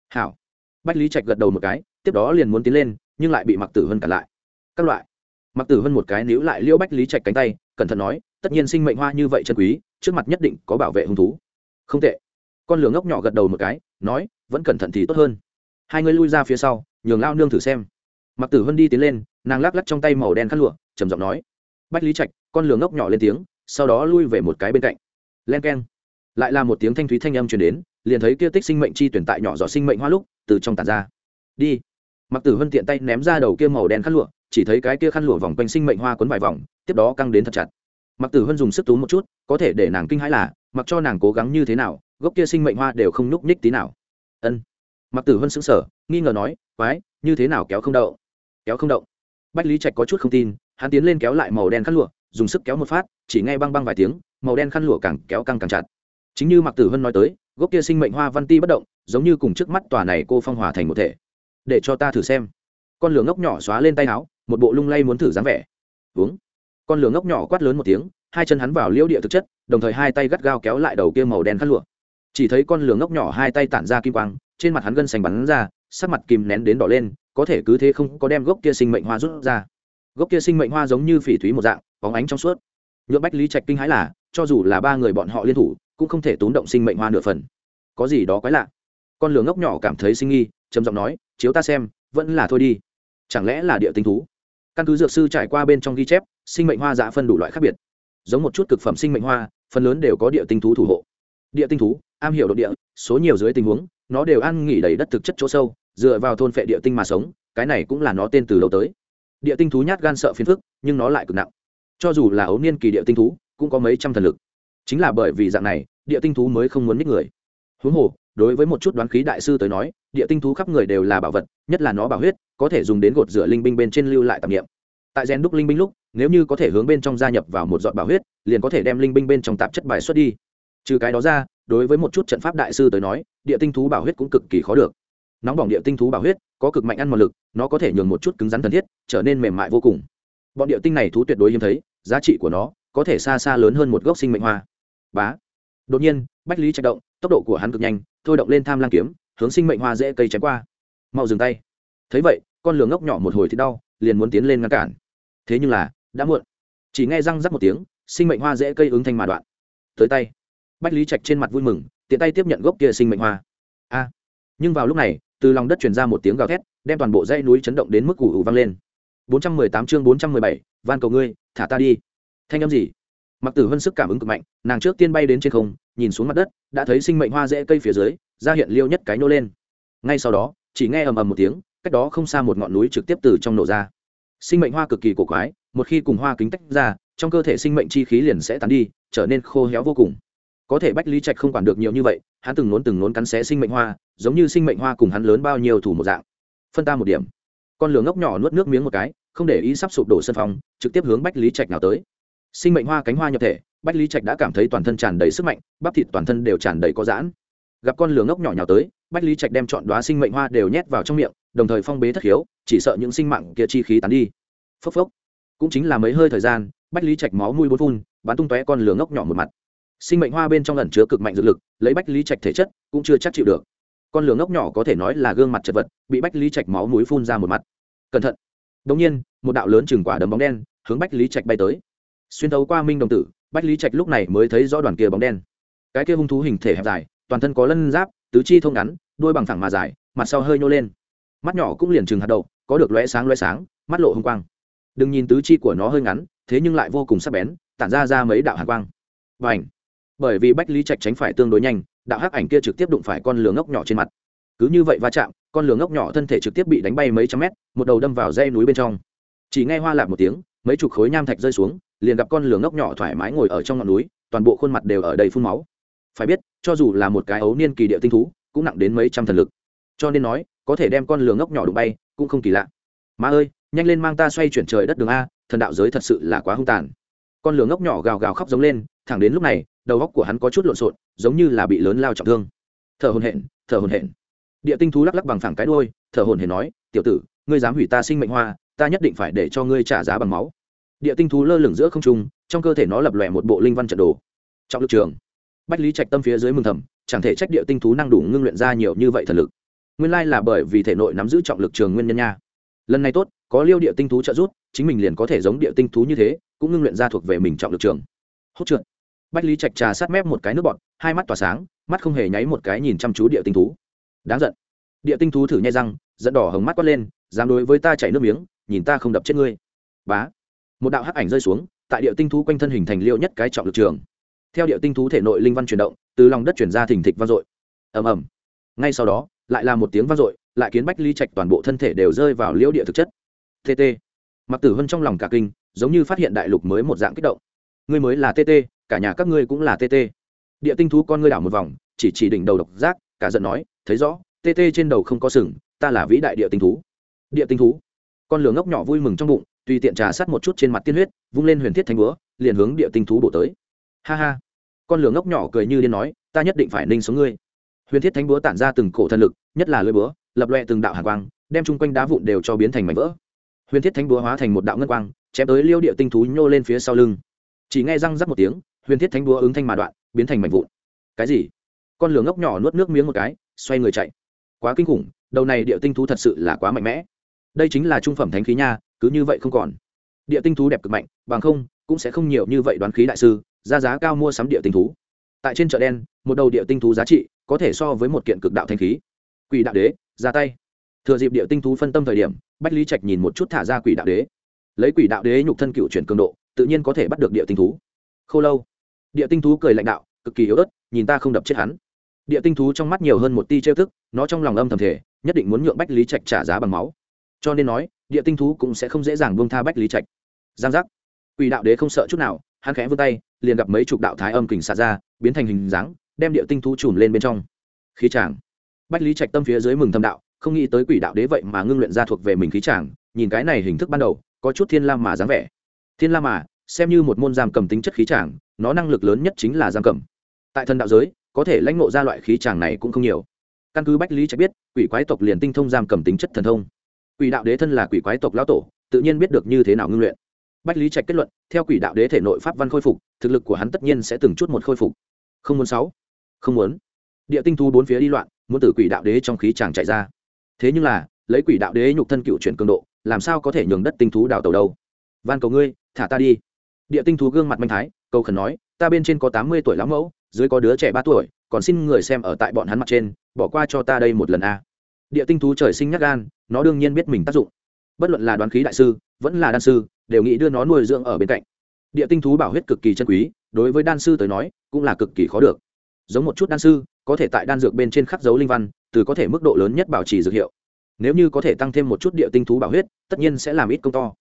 Hảo. Bách lý trạch gật đầu một cái, tiếp đó liền muốn tiến lên, nhưng lại bị mặc tử hân cản lại. Các loại. Mặc tử hân một cái níu lại liễu bách lý trạch cánh tay, cẩn thận nói, tất nhiên sinh mệnh hoa như vậy chân quý, trước mặt nhất định có bảo vệ hung thú. Không tệ. Con lửa ngốc nhỏ gật đầu một cái, nói, vẫn cẩn thận thì tốt hơn. Hai người lui ra phía sau, nhường lao nương thử xem. Mặc tử hân đi tiến lên, nàng lắc lắc trong tay màu đen khăn lụa, trầm giọng nói, bách lý trạch, con lửa ngốc nhỏ lên tiếng sau đó lui về một cái bên cạnh. Len k e n lại là một tiếng thanh thúy thanh âm truyền đến, liền thấy kia tích sinh mệnh chi tuyển tại nhỏ giọt sinh mệnh hoa lúc, từ trong tàn ra. Đi. Mặc tử hân tiện tay ném ra đầu kia màu đen khăn lụa, chỉ thấy cái kia khăn lụa vòng quanh sinh mệnh hoa quấn vài vòng, tiếp đó căng đến thật chặt. Mặc tử hân dùng sức tú một chút, có thể để nàng kinh hãi là, mặc cho nàng cố gắng như thế nào, gốc kia sinh mệnh hoa đều không nhúc nhích tí nào. Ân. Mặc tử hân sững sờ, nghi ngờ nói, quái, như thế nào kéo không đậu? Kéo không động bách lý trạch có chút không tin, hắn tiến lên kéo lại màu đen khăn lụa dùng sức kéo một phát, chỉ nghe băng băng vài tiếng, màu đen khăn lụa càng kéo căng càng chặt. Chính như mặc tử hân nói tới, gốc kia sinh mệnh hoa văn ti bất động, giống như cùng trước mắt tòa này cô phong hòa thành một thể. Để cho ta thử xem. Con lửa ngốc nhỏ xóa lên tay áo, một bộ lung lay muốn thử dáng vẻ. Uống. Con lửa ngốc nhỏ quát lớn một tiếng, hai chân hắn vào liễu địa thực chất, đồng thời hai tay gắt gao kéo lại đầu kia màu đen khăn lụa. Chỉ thấy con lửa ngốc nhỏ hai tay tản ra kim quang, trên mặt hắn gân xanh bắn ra, sắc mặt kìm nén đến đỏ lên, có thể cứ thế không có đem gốc kia sinh mệnh hoa rút ra. Gốc kia sinh mệnh hoa giống như phỉ thúy một dạng bóng ánh trong suốt. Nhuộm bách lý trạch kinh hãi là, cho dù là ba người bọn họ liên thủ, cũng không thể tốn động sinh mệnh hoa nửa phần. Có gì đó quái lạ. Con lửa ngốc nhỏ cảm thấy sinh nghi, trầm giọng nói, chiếu ta xem, vẫn là thôi đi. Chẳng lẽ là địa tinh thú? Căn cứ dược sư trải qua bên trong ghi chép, sinh mệnh hoa dạ phân đủ loại khác biệt. Giống một chút cực phẩm sinh mệnh hoa, phần lớn đều có địa tinh thú thủ hộ. Địa tinh thú, am hiểu đ ộ địa, số nhiều dưới tình huống, nó đều ăn nghỉ đầy đất thực chất chỗ sâu, dựa vào thôn phệ địa tinh mà sống, cái này cũng là nó tên từ lâu tới. Địa tinh thú nhát gan sợ phiền phức, nhưng nó lại cực nặng cho dù là ấu niên kỳ địa tinh thú, cũng có mấy trăm thần lực. Chính là bởi vì dạng này, địa tinh thú mới không muốn ních người. Huống hồ, đối với một chút đoán khí đại sư tới nói, địa tinh thú khắp người đều là bảo vật, nhất là nó bảo huyết, có thể dùng đến gột rửa linh binh bên trên lưu lại tạp nghiệm tại gen đúc linh binh lúc, nếu như có thể hướng bên trong gia nhập vào một dọn bảo huyết, liền có thể đem linh binh bên trong tạp chất bài xuất đi. Trừ cái đó ra, đối với một chút trận pháp đại sư tới nói, địa tinh thú bảo huyết cũng cực kỳ khó được. Nóng bỏng địa tinh thú bảo huyết, có cực mạnh ăn một lực, nó có thể nhường một chút cứng rắn thân thiết, trở nên mềm mại vô cùng. Bọn địa tinh này thú tuyệt đối hiếm thấy giá trị của nó có thể xa xa lớn hơn một gốc sinh mệnh hoa. Bá. Đột nhiên bách lý chạy động tốc độ của hắn cực nhanh thôi động lên tham lang kiếm hướng sinh mệnh hoa dễ cây chém qua. Mau dừng tay. Thấy vậy con lường ngốc nhỏ một hồi thì đau liền muốn tiến lên ngăn cản. Thế nhưng là đã muộn. Chỉ nghe răng rắc một tiếng sinh mệnh hoa dễ cây ứng thanh mà đoạn. Tới tay. Bách lý trạch trên mặt vui mừng tiện tay tiếp nhận gốc kia sinh mệnh hoa. A. Nhưng vào lúc này từ lòng đất truyền ra một tiếng gào thét đem toàn bộ dãy núi chấn động đến mức ủ ủ vang lên. 418 chương 417, van cầu ngươi thả ta đi. Thanh âm gì? Mặc tử vân sức cảm ứng cực mạnh, nàng trước tiên bay đến trên không, nhìn xuống mặt đất, đã thấy sinh mệnh hoa rễ cây phía dưới ra hiện liêu nhất cái nô lên. Ngay sau đó, chỉ nghe ầm ầm một tiếng, cách đó không xa một ngọn núi trực tiếp từ trong nổ ra. Sinh mệnh hoa cực kỳ cổ quái, một khi cùng hoa kính tách ra, trong cơ thể sinh mệnh chi khí liền sẽ tán đi, trở nên khô héo vô cùng. Có thể bách lý trạch không quản được nhiều như vậy, hắn từng nốn từng nốn cắn xé sinh mệnh hoa, giống như sinh mệnh hoa cùng hắn lớn bao nhiêu thủ một dạng. Phân ta một điểm. Con lửa ngốc nhỏ nuốt nước miếng một cái không để ý sắp sụp đổ sân phòng, trực tiếp hướng bách lý trạch nào tới. Sinh mệnh hoa cánh hoa nhập thể, bách lý trạch đã cảm thấy toàn thân tràn đầy sức mạnh, bắp thịt toàn thân đều tràn đầy có giãn. Gặp con lửa ngốc nhỏ nhào tới, bách lý trạch đem chọn đoá sinh mệnh hoa đều nhét vào trong miệng, đồng thời phong bế thất khiếu, chỉ sợ những sinh mạng kia chi khí tán đi. Phốc phốc. Cũng chính là mấy hơi thời gian, bách lý trạch máu mùi bốn phun, bắn tung tóe con lửa ngốc nhỏ một mặt. Sinh mệnh hoa bên trong ẩn chứa cực mạnh dược lực, lấy bách lý trạch thể chất, cũng chưa chắc chịu được. Con lửa ngốc nhỏ có thể nói là gương mặt chật vật, bị bách lý trạch máu mũi phun ra một mặt. Cẩn thận đồng nhiên, một đạo lớn chừng quả đấm bóng đen hướng bách lý trạch bay tới. Xuyên thấu qua minh đồng tử, bách lý trạch lúc này mới thấy rõ đoàn kia bóng đen. Cái kia hung thú hình thể hẹp dài, toàn thân có lân giáp, tứ chi thông ngắn, đuôi bằng thẳng mà dài, mặt sau hơi nhô lên. Mắt nhỏ cũng liền trừng hạt đậu, có được lóe sáng lóe sáng, mắt lộ hung quang. Đừng nhìn tứ chi của nó hơi ngắn, thế nhưng lại vô cùng sắc bén, tản ra ra mấy đạo hàn quang. Bành! bởi vì bách lý trạch tránh phải tương đối nhanh, đạo hắc ảnh kia trực tiếp đụng phải con lửa ngốc nhỏ trên mặt. Cứ như vậy va chạm con lửa ngốc nhỏ thân thể trực tiếp bị đánh bay mấy trăm mét, một đầu đâm vào dây núi bên trong. Chỉ nghe hoa lạp một tiếng, mấy chục khối nham thạch rơi xuống, liền gặp con lửa ngốc nhỏ thoải mái ngồi ở trong ngọn núi, toàn bộ khuôn mặt đều ở đầy phun máu. Phải biết, cho dù là một cái ấu niên kỳ địa tinh thú, cũng nặng đến mấy trăm thần lực. Cho nên nói, có thể đem con lửa ngốc nhỏ đụng bay, cũng không kỳ lạ. Má ơi, nhanh lên mang ta xoay chuyển trời đất đường a, thần đạo giới thật sự là quá hung tàn. Con lửa ngốc nhỏ gào gào khóc giống lên, thẳng đến lúc này, đầu góc của hắn có chút lộn xộn, giống như là bị lớn lao trọng thương. Thở hồn hển, thở hồn hển địa tinh thú lắc lắc bằng phẳng cái đôi thở hồn hển nói, tiểu tử, ngươi dám hủy ta sinh mệnh hoa, ta nhất định phải để cho ngươi trả giá bằng máu. Địa tinh thú lơ lửng giữa không trung, trong cơ thể nó lập lòe một bộ linh văn trận đồ. Trọng lực trường. Bách lý trạch tâm phía dưới mừng thầm, chẳng thể trách địa tinh thú năng đủ ngưng luyện ra nhiều như vậy thần lực. Nguyên lai là bởi vì thể nội nắm giữ trọng lực trường nguyên nhân nha. Lần này tốt, có liêu địa tinh thú trợ giúp, chính mình liền có thể giống địa tinh thú như thế, cũng ngưng luyện ra thuộc về mình trọng lực trường. Hốt trượt. Bách lý trạch trà sát mép một cái nước bọt, hai mắt tỏa sáng, mắt không hề nháy một cái nhìn chăm chú địa tinh thú đáng giận. Địa tinh thú thử nhai răng dẫn đỏ hồng mắt quát lên, dám đối với ta chảy nước miếng, nhìn ta không đập chết ngươi. Bá. Một đạo hắc ảnh rơi xuống, tại địa tinh thú quanh thân hình thành liêu nhất cái trọng lực trường. Theo địa tinh thú thể nội linh văn chuyển động, từ lòng đất chuyển ra thình thịch vang dội. Ầm ầm. Ngay sau đó, lại là một tiếng vang dội, lại kiến bách ly trạch toàn bộ thân thể đều rơi vào liễu địa thực chất. Tt mặc tử hân trong lòng cả kinh, giống như phát hiện đại lục mới một dạng kích động. Ngươi mới là tt cả nhà các ngươi cũng là tt địa tinh thú con ngươi đảo một vòng, chỉ chỉ đỉnh đầu độc giác cả giận nói, thấy rõ tt trên đầu không có sừng, ta là vĩ đại địa tinh thú. Địa tinh thú? Con lửa ngốc nhỏ vui mừng trong bụng, tùy tiện trà sát một chút trên mặt tiên huyết, vung lên huyền thiết thanh búa, liền hướng địa tinh thú bổ tới. Ha ha. Con lửa ngốc nhỏ cười như điên nói, ta nhất định phải ninh xuống ngươi. Huyền thiết thanh búa tản ra từng cổ thần lực, nhất là lưỡi búa, lập loẹ từng đạo hàn quang, đem chung quanh đá vụn đều cho biến thành mảnh vỡ. Huyền thiết thanh búa hóa thành một đạo ngân quang, chém tới liêu địa tinh thú nhô lên phía sau lưng. Chỉ nghe răng rắc một tiếng, huyền thiết thanh búa ứng thanh mà đoạn, biến thành mảnh vụn. Cái gì? Con lửa ngốc nhỏ nuốt nước miếng một cái, xoay người chạy. Quá kinh khủng, đầu này địa tinh thú thật sự là quá mạnh mẽ. Đây chính là trung phẩm thánh khí nha, cứ như vậy không còn. Địa tinh thú đẹp cực mạnh, bằng không, cũng sẽ không nhiều như vậy đoán khí đại sư, ra giá cao mua sắm địa tinh thú. Tại trên chợ đen, một đầu địa tinh thú giá trị có thể so với một kiện cực đạo thanh khí. Quỷ đạo đế, ra tay. Thừa dịp địa tinh thú phân tâm thời điểm, bách lý trạch nhìn một chút thả ra quỷ đạo đế. Lấy quỷ đạo đế nhục thân cựu chuyển cường độ, tự nhiên có thể bắt được địa tinh thú. Khô lâu. Địa tinh thú cười lãnh đạo, cực kỳ yếu ớt, nhìn ta không đập chết hắn địa tinh thú trong mắt nhiều hơn một ti trêu thức nó trong lòng âm thầm thể nhất định muốn nhượng bách lý trạch trả giá bằng máu. Cho nên nói, địa tinh thú cũng sẽ không dễ dàng buông tha bách lý trạch. Giang giác. Quỷ đạo đế không sợ chút nào, hắn khẽ vươn tay, liền gặp mấy chục đạo thái âm kình xả ra, biến thành hình dáng, đem địa tinh thú chùm lên bên trong. Khí tràng bách lý trạch tâm phía dưới mừng thâm đạo, không nghĩ tới quỷ đạo đế vậy mà ngưng luyện ra thuộc về mình khí tràng nhìn cái này hình thức ban đầu, có chút thiên la mà dáng vẻ. Thiên la mà, xem như một môn giam cầm tính chất khí tràng nó năng lực lớn nhất chính là giam cầm. Tại thần đạo giới có thể lãnh ngộ ra loại khí tràng này cũng không nhiều. Căn cứ bách lý trạch biết, quỷ quái tộc liền tinh thông giam cầm tính chất thần thông. Quỷ đạo đế thân là quỷ quái tộc lão tổ, tự nhiên biết được như thế nào ngưng luyện. Bách lý trạch kết luận, theo quỷ đạo đế thể nội pháp văn khôi phục, thực lực của hắn tất nhiên sẽ từng chút một khôi phục. Không muốn sáu. Không muốn. Địa tinh thu bốn phía đi loạn, muốn từ quỷ đạo đế trong khí chàng chạy ra. Thế nhưng là, lấy quỷ đạo đế nhục thân cựu chuyển cường độ, làm sao có thể nhường đất tinh thú đào tàu đâu? Van cầu ngươi, thả ta đi. Địa tinh thú gương mặt manh thái, cầu khẩn nói, ta bên trên có tám mươi tuổi lão mẫu dưới có đứa trẻ ba tuổi, còn xin người xem ở tại bọn hắn mặt trên, bỏ qua cho ta đây một lần a. Địa tinh thú trời sinh nhắc gan, nó đương nhiên biết mình tác dụng. Bất luận là đoán khí đại sư, vẫn là đan sư, đều nghĩ đưa nó nuôi dưỡng ở bên cạnh. Địa tinh thú bảo huyết cực kỳ chân quý, đối với đan sư tới nói, cũng là cực kỳ khó được. Giống một chút đan sư, có thể tại đan dược bên trên khắc dấu linh văn, từ có thể mức độ lớn nhất bảo trì dược hiệu. Nếu như có thể tăng thêm một chút địa tinh thú bảo huyết, tất nhiên sẽ làm ít công to.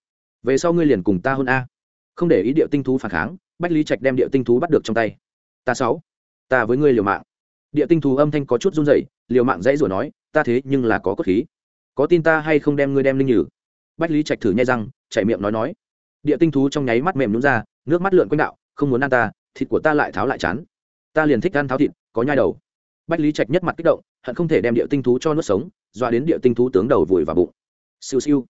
Về sau ngươi liền cùng ta hơn a. Không để ý địa tinh thú phản kháng, bách lý trạch đem địa tinh thú bắt được trong tay ta sáu, ta với ngươi liều mạng. Địa tinh thú âm thanh có chút run rẩy, liều mạng dãy rủa nói, ta thế nhưng là có cốt khí. Có tin ta hay không đem ngươi đem linh nhử? Bách lý trạch thử nhai răng, chảy miệng nói nói. Địa tinh thú trong nháy mắt mềm nhún ra, nước mắt lượn quanh đạo, không muốn ăn ta, thịt của ta lại tháo lại chán. Ta liền thích ăn tháo thịt, có nhai đầu. Bách lý trạch nhất mặt kích động, hận không thể đem địa tinh thú cho nuốt sống, dọa đến địa tinh thú tướng đầu vùi vào bụng. Siêu siêu.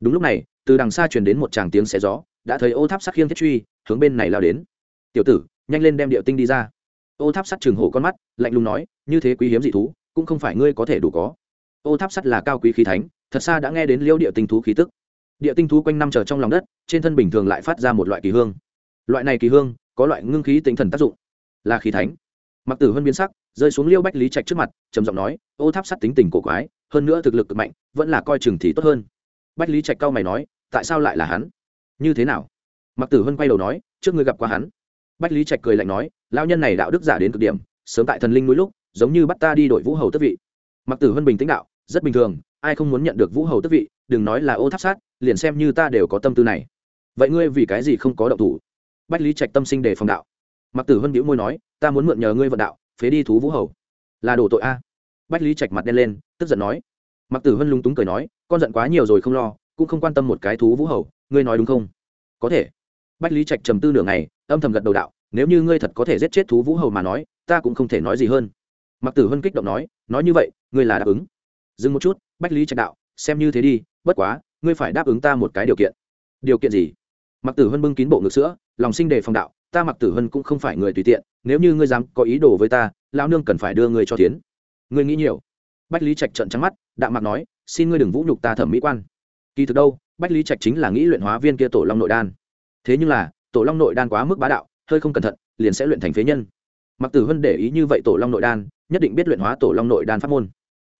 Đúng lúc này, từ đằng xa truyền đến một tràng tiếng xé gió, đã thấy ô tháp sắc khiêng thiết truy, hướng bên này lao đến. Tiểu tử nhanh lên đem địa tinh đi ra. Ô tháp sắt trường hổ con mắt, lạnh lùng nói, như thế quý hiếm dị thú, cũng không phải ngươi có thể đủ có. Ô tháp sắt là cao quý khí thánh, thật xa đã nghe đến liêu địa tinh thú khí tức. Địa tinh thú quanh năm chờ trong lòng đất, trên thân bình thường lại phát ra một loại kỳ hương. Loại này kỳ hương, có loại ngưng khí tinh thần tác dụng, là khí thánh. Mặc tử hơn biến sắc, rơi xuống liêu bách lý trạch trước mặt, trầm giọng nói, ô tháp sắt tính tình cổ quái, hơn nữa thực lực cực mạnh, vẫn là coi chừng thì tốt hơn. Bách lý trạch cao mày nói, tại sao lại là hắn? Như thế nào? Mặc tử hân quay đầu nói, trước ngươi gặp qua hắn bách lý trạch cười lạnh nói lao nhân này đạo đức giả đến cực điểm, sớm tại thần linh núi lúc, giống như bắt ta đi đội vũ hầu tức vị. Mặc tử hân bình tĩnh đạo, rất bình thường, ai không muốn nhận được vũ hầu tức vị, đừng nói là ô tháp sát, liền xem như ta đều có tâm tư này. Vậy ngươi vì cái gì không có động thủ? Bách lý trạch tâm sinh đề phòng đạo. Mặc tử hân biểu môi nói, ta muốn mượn nhờ ngươi vận đạo, phế đi thú vũ hầu. Là đổ tội a. Bách lý trạch mặt đen lên, tức giận nói. Mặc tử hân lung túng cười nói, con giận quá nhiều rồi không lo, cũng không quan tâm một cái thú vũ hầu, ngươi nói đúng không? Có thể bách lý trạch trầm tư nửa ngày, âm thầm gật đầu đạo, nếu như ngươi thật có thể giết chết thú vũ hầu mà nói, ta cũng không thể nói gì hơn. Mặc tử hân kích động nói nói như vậy, ngươi là đáp ứng. Dừng một chút, bách lý trạch đạo, xem như thế đi, bất quá, ngươi phải đáp ứng ta một cái điều kiện. Điều kiện gì? Mặc tử hân bưng kín bộ ngực sữa, lòng sinh đề phòng đạo, ta mặc tử hân cũng không phải người tùy tiện, nếu như ngươi dám có ý đồ với ta lao nương cần phải đưa ngươi cho tiến. Ngươi nghĩ nhiều. Bách lý trạch trận trắng mắt, đạm mặc nói, xin ngươi đừng vũ nhục ta thẩm mỹ quan. Kỳ thực đâu, bách lý trạch chính là nghĩ luyện hóa viên kia tổ long nội đan thế nhưng là, tổ long nội đan quá mức bá đạo, hơi không cẩn thận, liền sẽ luyện thành phế nhân. Mặc tử hân để ý như vậy tổ long nội đan, nhất định biết luyện hóa tổ long nội đan pháp môn.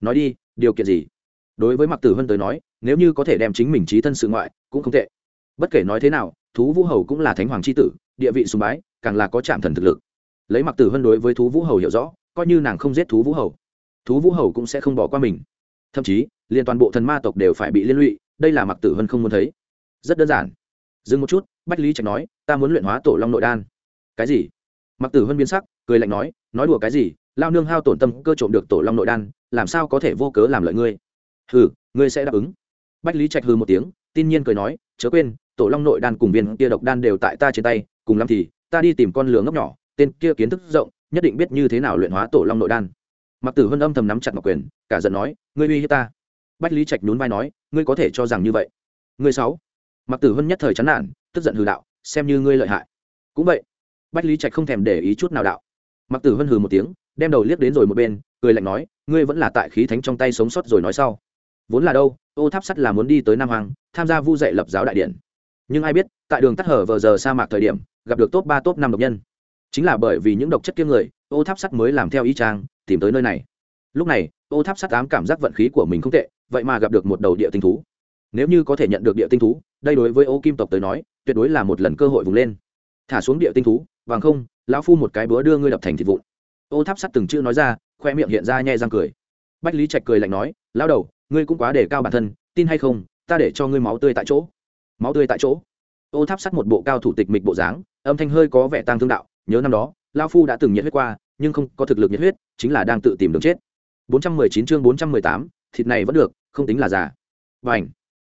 Nói đi, điều kiện gì? Đối với mặc tử hân tới nói, nếu như có thể đem chính mình trí thân sự ngoại, cũng không tệ. Bất kể nói thế nào, thú vũ hầu cũng là thánh hoàng c h i tử, địa vị sùng bái, càng là có trạm thần thực lực. Lấy mặc tử hân đối với thú vũ hầu hiểu rõ, coi như nàng không giết thú vũ hầu, thú vũ hầu cũng sẽ không bỏ qua mình. Thậm chí, liền toàn bộ thần ma tộc đều phải bị liên lụy, đây là mặc tử huân không muốn thấy. Rất đơn giản dừng một chút, bách lý trạch nói, ta muốn luyện hóa tổ long nội đan. Cái gì? Mặc tử vân biến sắc, cười lạnh nói nói đùa cái gì? Lao nương hao tổn tâm cơ trộm được tổ long nội đan, làm sao có thể vô cớ làm lợi ngươi? Hừ, ngươi sẽ đáp ứng. Bách lý trạch hừ một tiếng, tin nhiên cười nói, chớ quên, tổ long nội đan cùng viên kia độc đan đều tại ta trên tay, cùng lắm thì, ta đi tìm con lửa ngốc nhỏ, tên kia kiến thức rộng, nhất định biết như thế nào luyện hóa tổ long nội đan. Mặc tử vân âm thầm nắm chặt ngọc quyền, cả giận nói, ngươi uy hiếp ta. Bách lý trạch nhún vai nói, ngươi có thể cho rằng như vậy. Ngươi sáu mặc tử hân nhất thời chán nản, tức giận hừ đạo, xem như ngươi lợi hại. Cũng vậy, bách lý trạch không thèm để ý chút nào đạo. Mặc tử hân hừ một tiếng, đem đầu liếc đến rồi một bên, cười lạnh nói, ngươi vẫn là tại khí thánh trong tay sống sót rồi nói sau. Vốn là đâu, ô tháp sắt là muốn đi tới nam hoàng tham gia vu dạy lập giáo đại điện. Nhưng ai biết, tại đường tắt hở vờ giờ sa mạc thời điểm, gặp được top ba, top năm độc nhân. Chính là bởi vì những độc chất kiêng người, ô tháp sắt mới làm theo ý trang, tìm tới nơi này. Lúc này, ô tháp sắt ám cảm giác vận khí của mình không tệ, vậy mà gặp được một đầu địa tinh thú. Nếu như có thể nhận được địa tinh thú đây đối với ô kim tộc tới nói tuyệt đối là một lần cơ hội vùng lên. Thả xuống địa tinh thú vàng không lão phu một cái búa đưa ngươi đập thành thịt vụn. Ô tháp sắt từng chữ nói ra khoe miệng hiện ra nhẹ răng cười. Bách lý trạch cười lạnh nói lao đầu ngươi cũng quá để cao bản thân tin hay không ta để cho ngươi máu tươi tại chỗ. Máu tươi tại chỗ? Ô tháp sắt một bộ cao thủ tịch mịch bộ dáng âm thanh hơi có vẻ tang thương đạo nhớ năm đó lao phu đã từng nhiệt huyết qua nhưng không có thực lực nhiệt huyết chính là đang tự tìm đường chết. 419 chương 418, thịt này vẫn được không tính là già. Và ảnh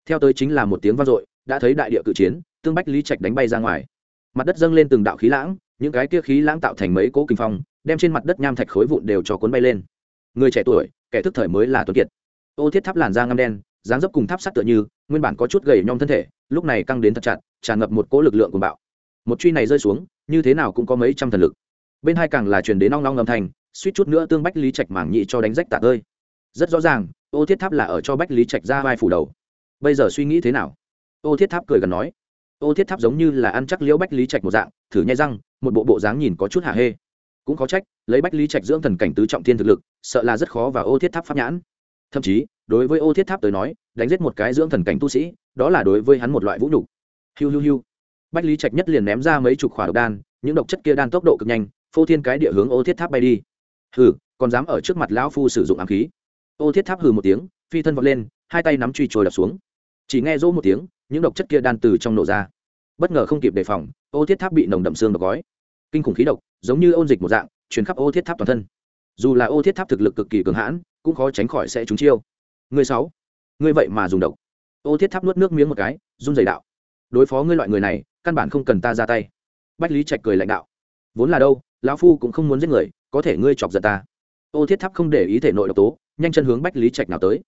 theo tới chính là một tiếng vang dội đã thấy đại địa cự chiến, tương bách lý trạch đánh bay ra ngoài. Mặt đất dâng lên từng đạo khí lãng, những cái kia khí lãng tạo thành mấy cỗ kinh phong, đem trên mặt đất nham thạch khối vụn đều cho cuốn bay lên. Người trẻ tuổi, kẻ thức thời mới là tuấn kiệt. Ô thiết tháp làn da ngăm đen, dáng dấp cùng tháp sắt tựa như, nguyên bản có chút gầy nhom thân thể, lúc này căng đến thật chặt, tràn ngập một cỗ lực lượng cùng bạo. Một truy này rơi xuống, như thế nào cũng có mấy trăm thần lực. Bên hai càng là truyền đến nong nong âm thanh, suýt chút nữa tương bách lý trạch mảng nhị cho đánh rách tạc ơi. Rất rõ ràng, ô thiết tháp là ở cho bách lý trạch ra vai phủ đầu. Bây giờ suy nghĩ thế nào? Ô thiết tháp cười gần nói, ô thiết tháp giống như là ăn chắc liễu bách lý trạch một dạng, thử nhai răng, một bộ bộ dáng nhìn có chút hạ hê. Cũng có trách, lấy bách lý trạch dưỡng thần cảnh tứ trọng thiên thực lực, sợ là rất khó và ô thiết tháp pháp nhãn. Thậm chí, đối với ô thiết tháp tới nói, đánh giết một cái dưỡng thần cảnh tu sĩ, đó là đối với hắn một loại vũ nhục. Hiu hiu hiu. Bách lý trạch nhất liền ném ra mấy chục khỏa độc đan, những độc chất kia đan tốc độ cực nhanh, phô thiên cái địa hướng ô thiết tháp bay đi. Hừ, còn dám ở trước mặt lão phu sử dụng ám khí? Ô thiết tháp hừ một tiếng, phi thân vọt lên, hai tay nắm truy trồi đập xuống. Chỉ nghe rỗ một tiếng những độc chất kia đan từ trong nổ ra. Bất ngờ không kịp đề phòng, ô thiết tháp bị nồng đậm xương độc gói. Kinh khủng khí độc, giống như ôn dịch một dạng chuyển khắp ô thiết tháp toàn thân. Dù là ô thiết tháp thực lực cực kỳ cường hãn, cũng khó tránh khỏi sẽ trúng chiêu. Người sáu, ngươi vậy mà dùng độc. Ô thiết tháp nuốt nước miếng một cái, run dày đạo. Đối phó ngươi loại người này, căn bản không cần ta ra tay. Bách lý trạch cười lãnh đạo. Vốn là đâu, lão phu cũng không muốn giết người, có thể ngươi chọc giận ta. Ô thiết tháp không để ý thể nội độc tố, nhanh chân hướng bách lý trạch nào tới.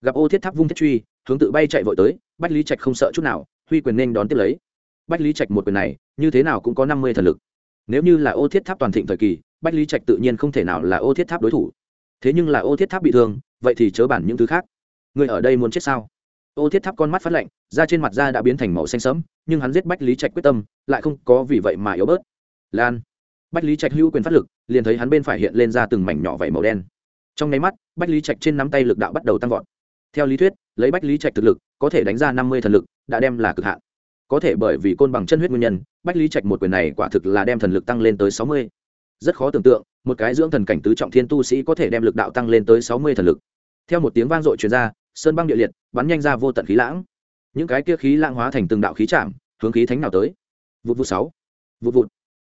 Gặp ô thiết tháp vung thiết truy, hướng tự bay chạy vội tới bách lý trạch không sợ chút nào, huy quyền nên đón tiếp lấy. Bách lý trạch một quyền này, như thế nào cũng có năm mươi thần lực. Nếu như là ô thiết tháp toàn thịnh thời kỳ, bách lý trạch tự nhiên không thể nào là ô thiết tháp đối thủ. Thế nhưng là ô thiết tháp bị thương, vậy thì chớ bản những thứ khác. Người ở đây muốn chết sao? Ô thiết tháp con mắt phát lạnh, da trên mặt da đã biến thành màu xanh sẫm, nhưng hắn giết bách lý trạch quyết tâm, lại không có vì vậy mà yếu bớt. Lan. Bách lý trạch hữu quyền phát lực, liền thấy hắn bên phải hiện lên ra từng mảnh nhỏ vảy màu đen. Trong nháy mắt, bách lý trạch trên nắm tay lực đạo bắt đầu tăng vọt. Theo lý thuyết lấy bách lý trạch thực lực, có thể đánh ra năm mươi thần lực, đã đem là cực hạn. Có thể bởi vì côn bằng chân huyết nguyên nhân, bách lý trạch một quyền này quả thực là đem thần lực tăng lên tới sáu mươi. Rất khó tưởng tượng, một cái dưỡng thần cảnh tứ trọng thiên tu sĩ có thể đem lực đạo tăng lên tới sáu mươi thần lực. Theo một tiếng vang dội truyền ra, sơn băng địa liệt, bắn nhanh ra vô tận khí lãng. Những cái kia khí lãng hóa thành từng đạo khí chạm, hướng khí thánh nào tới. Vụt vụt sáu. Vụt vụt.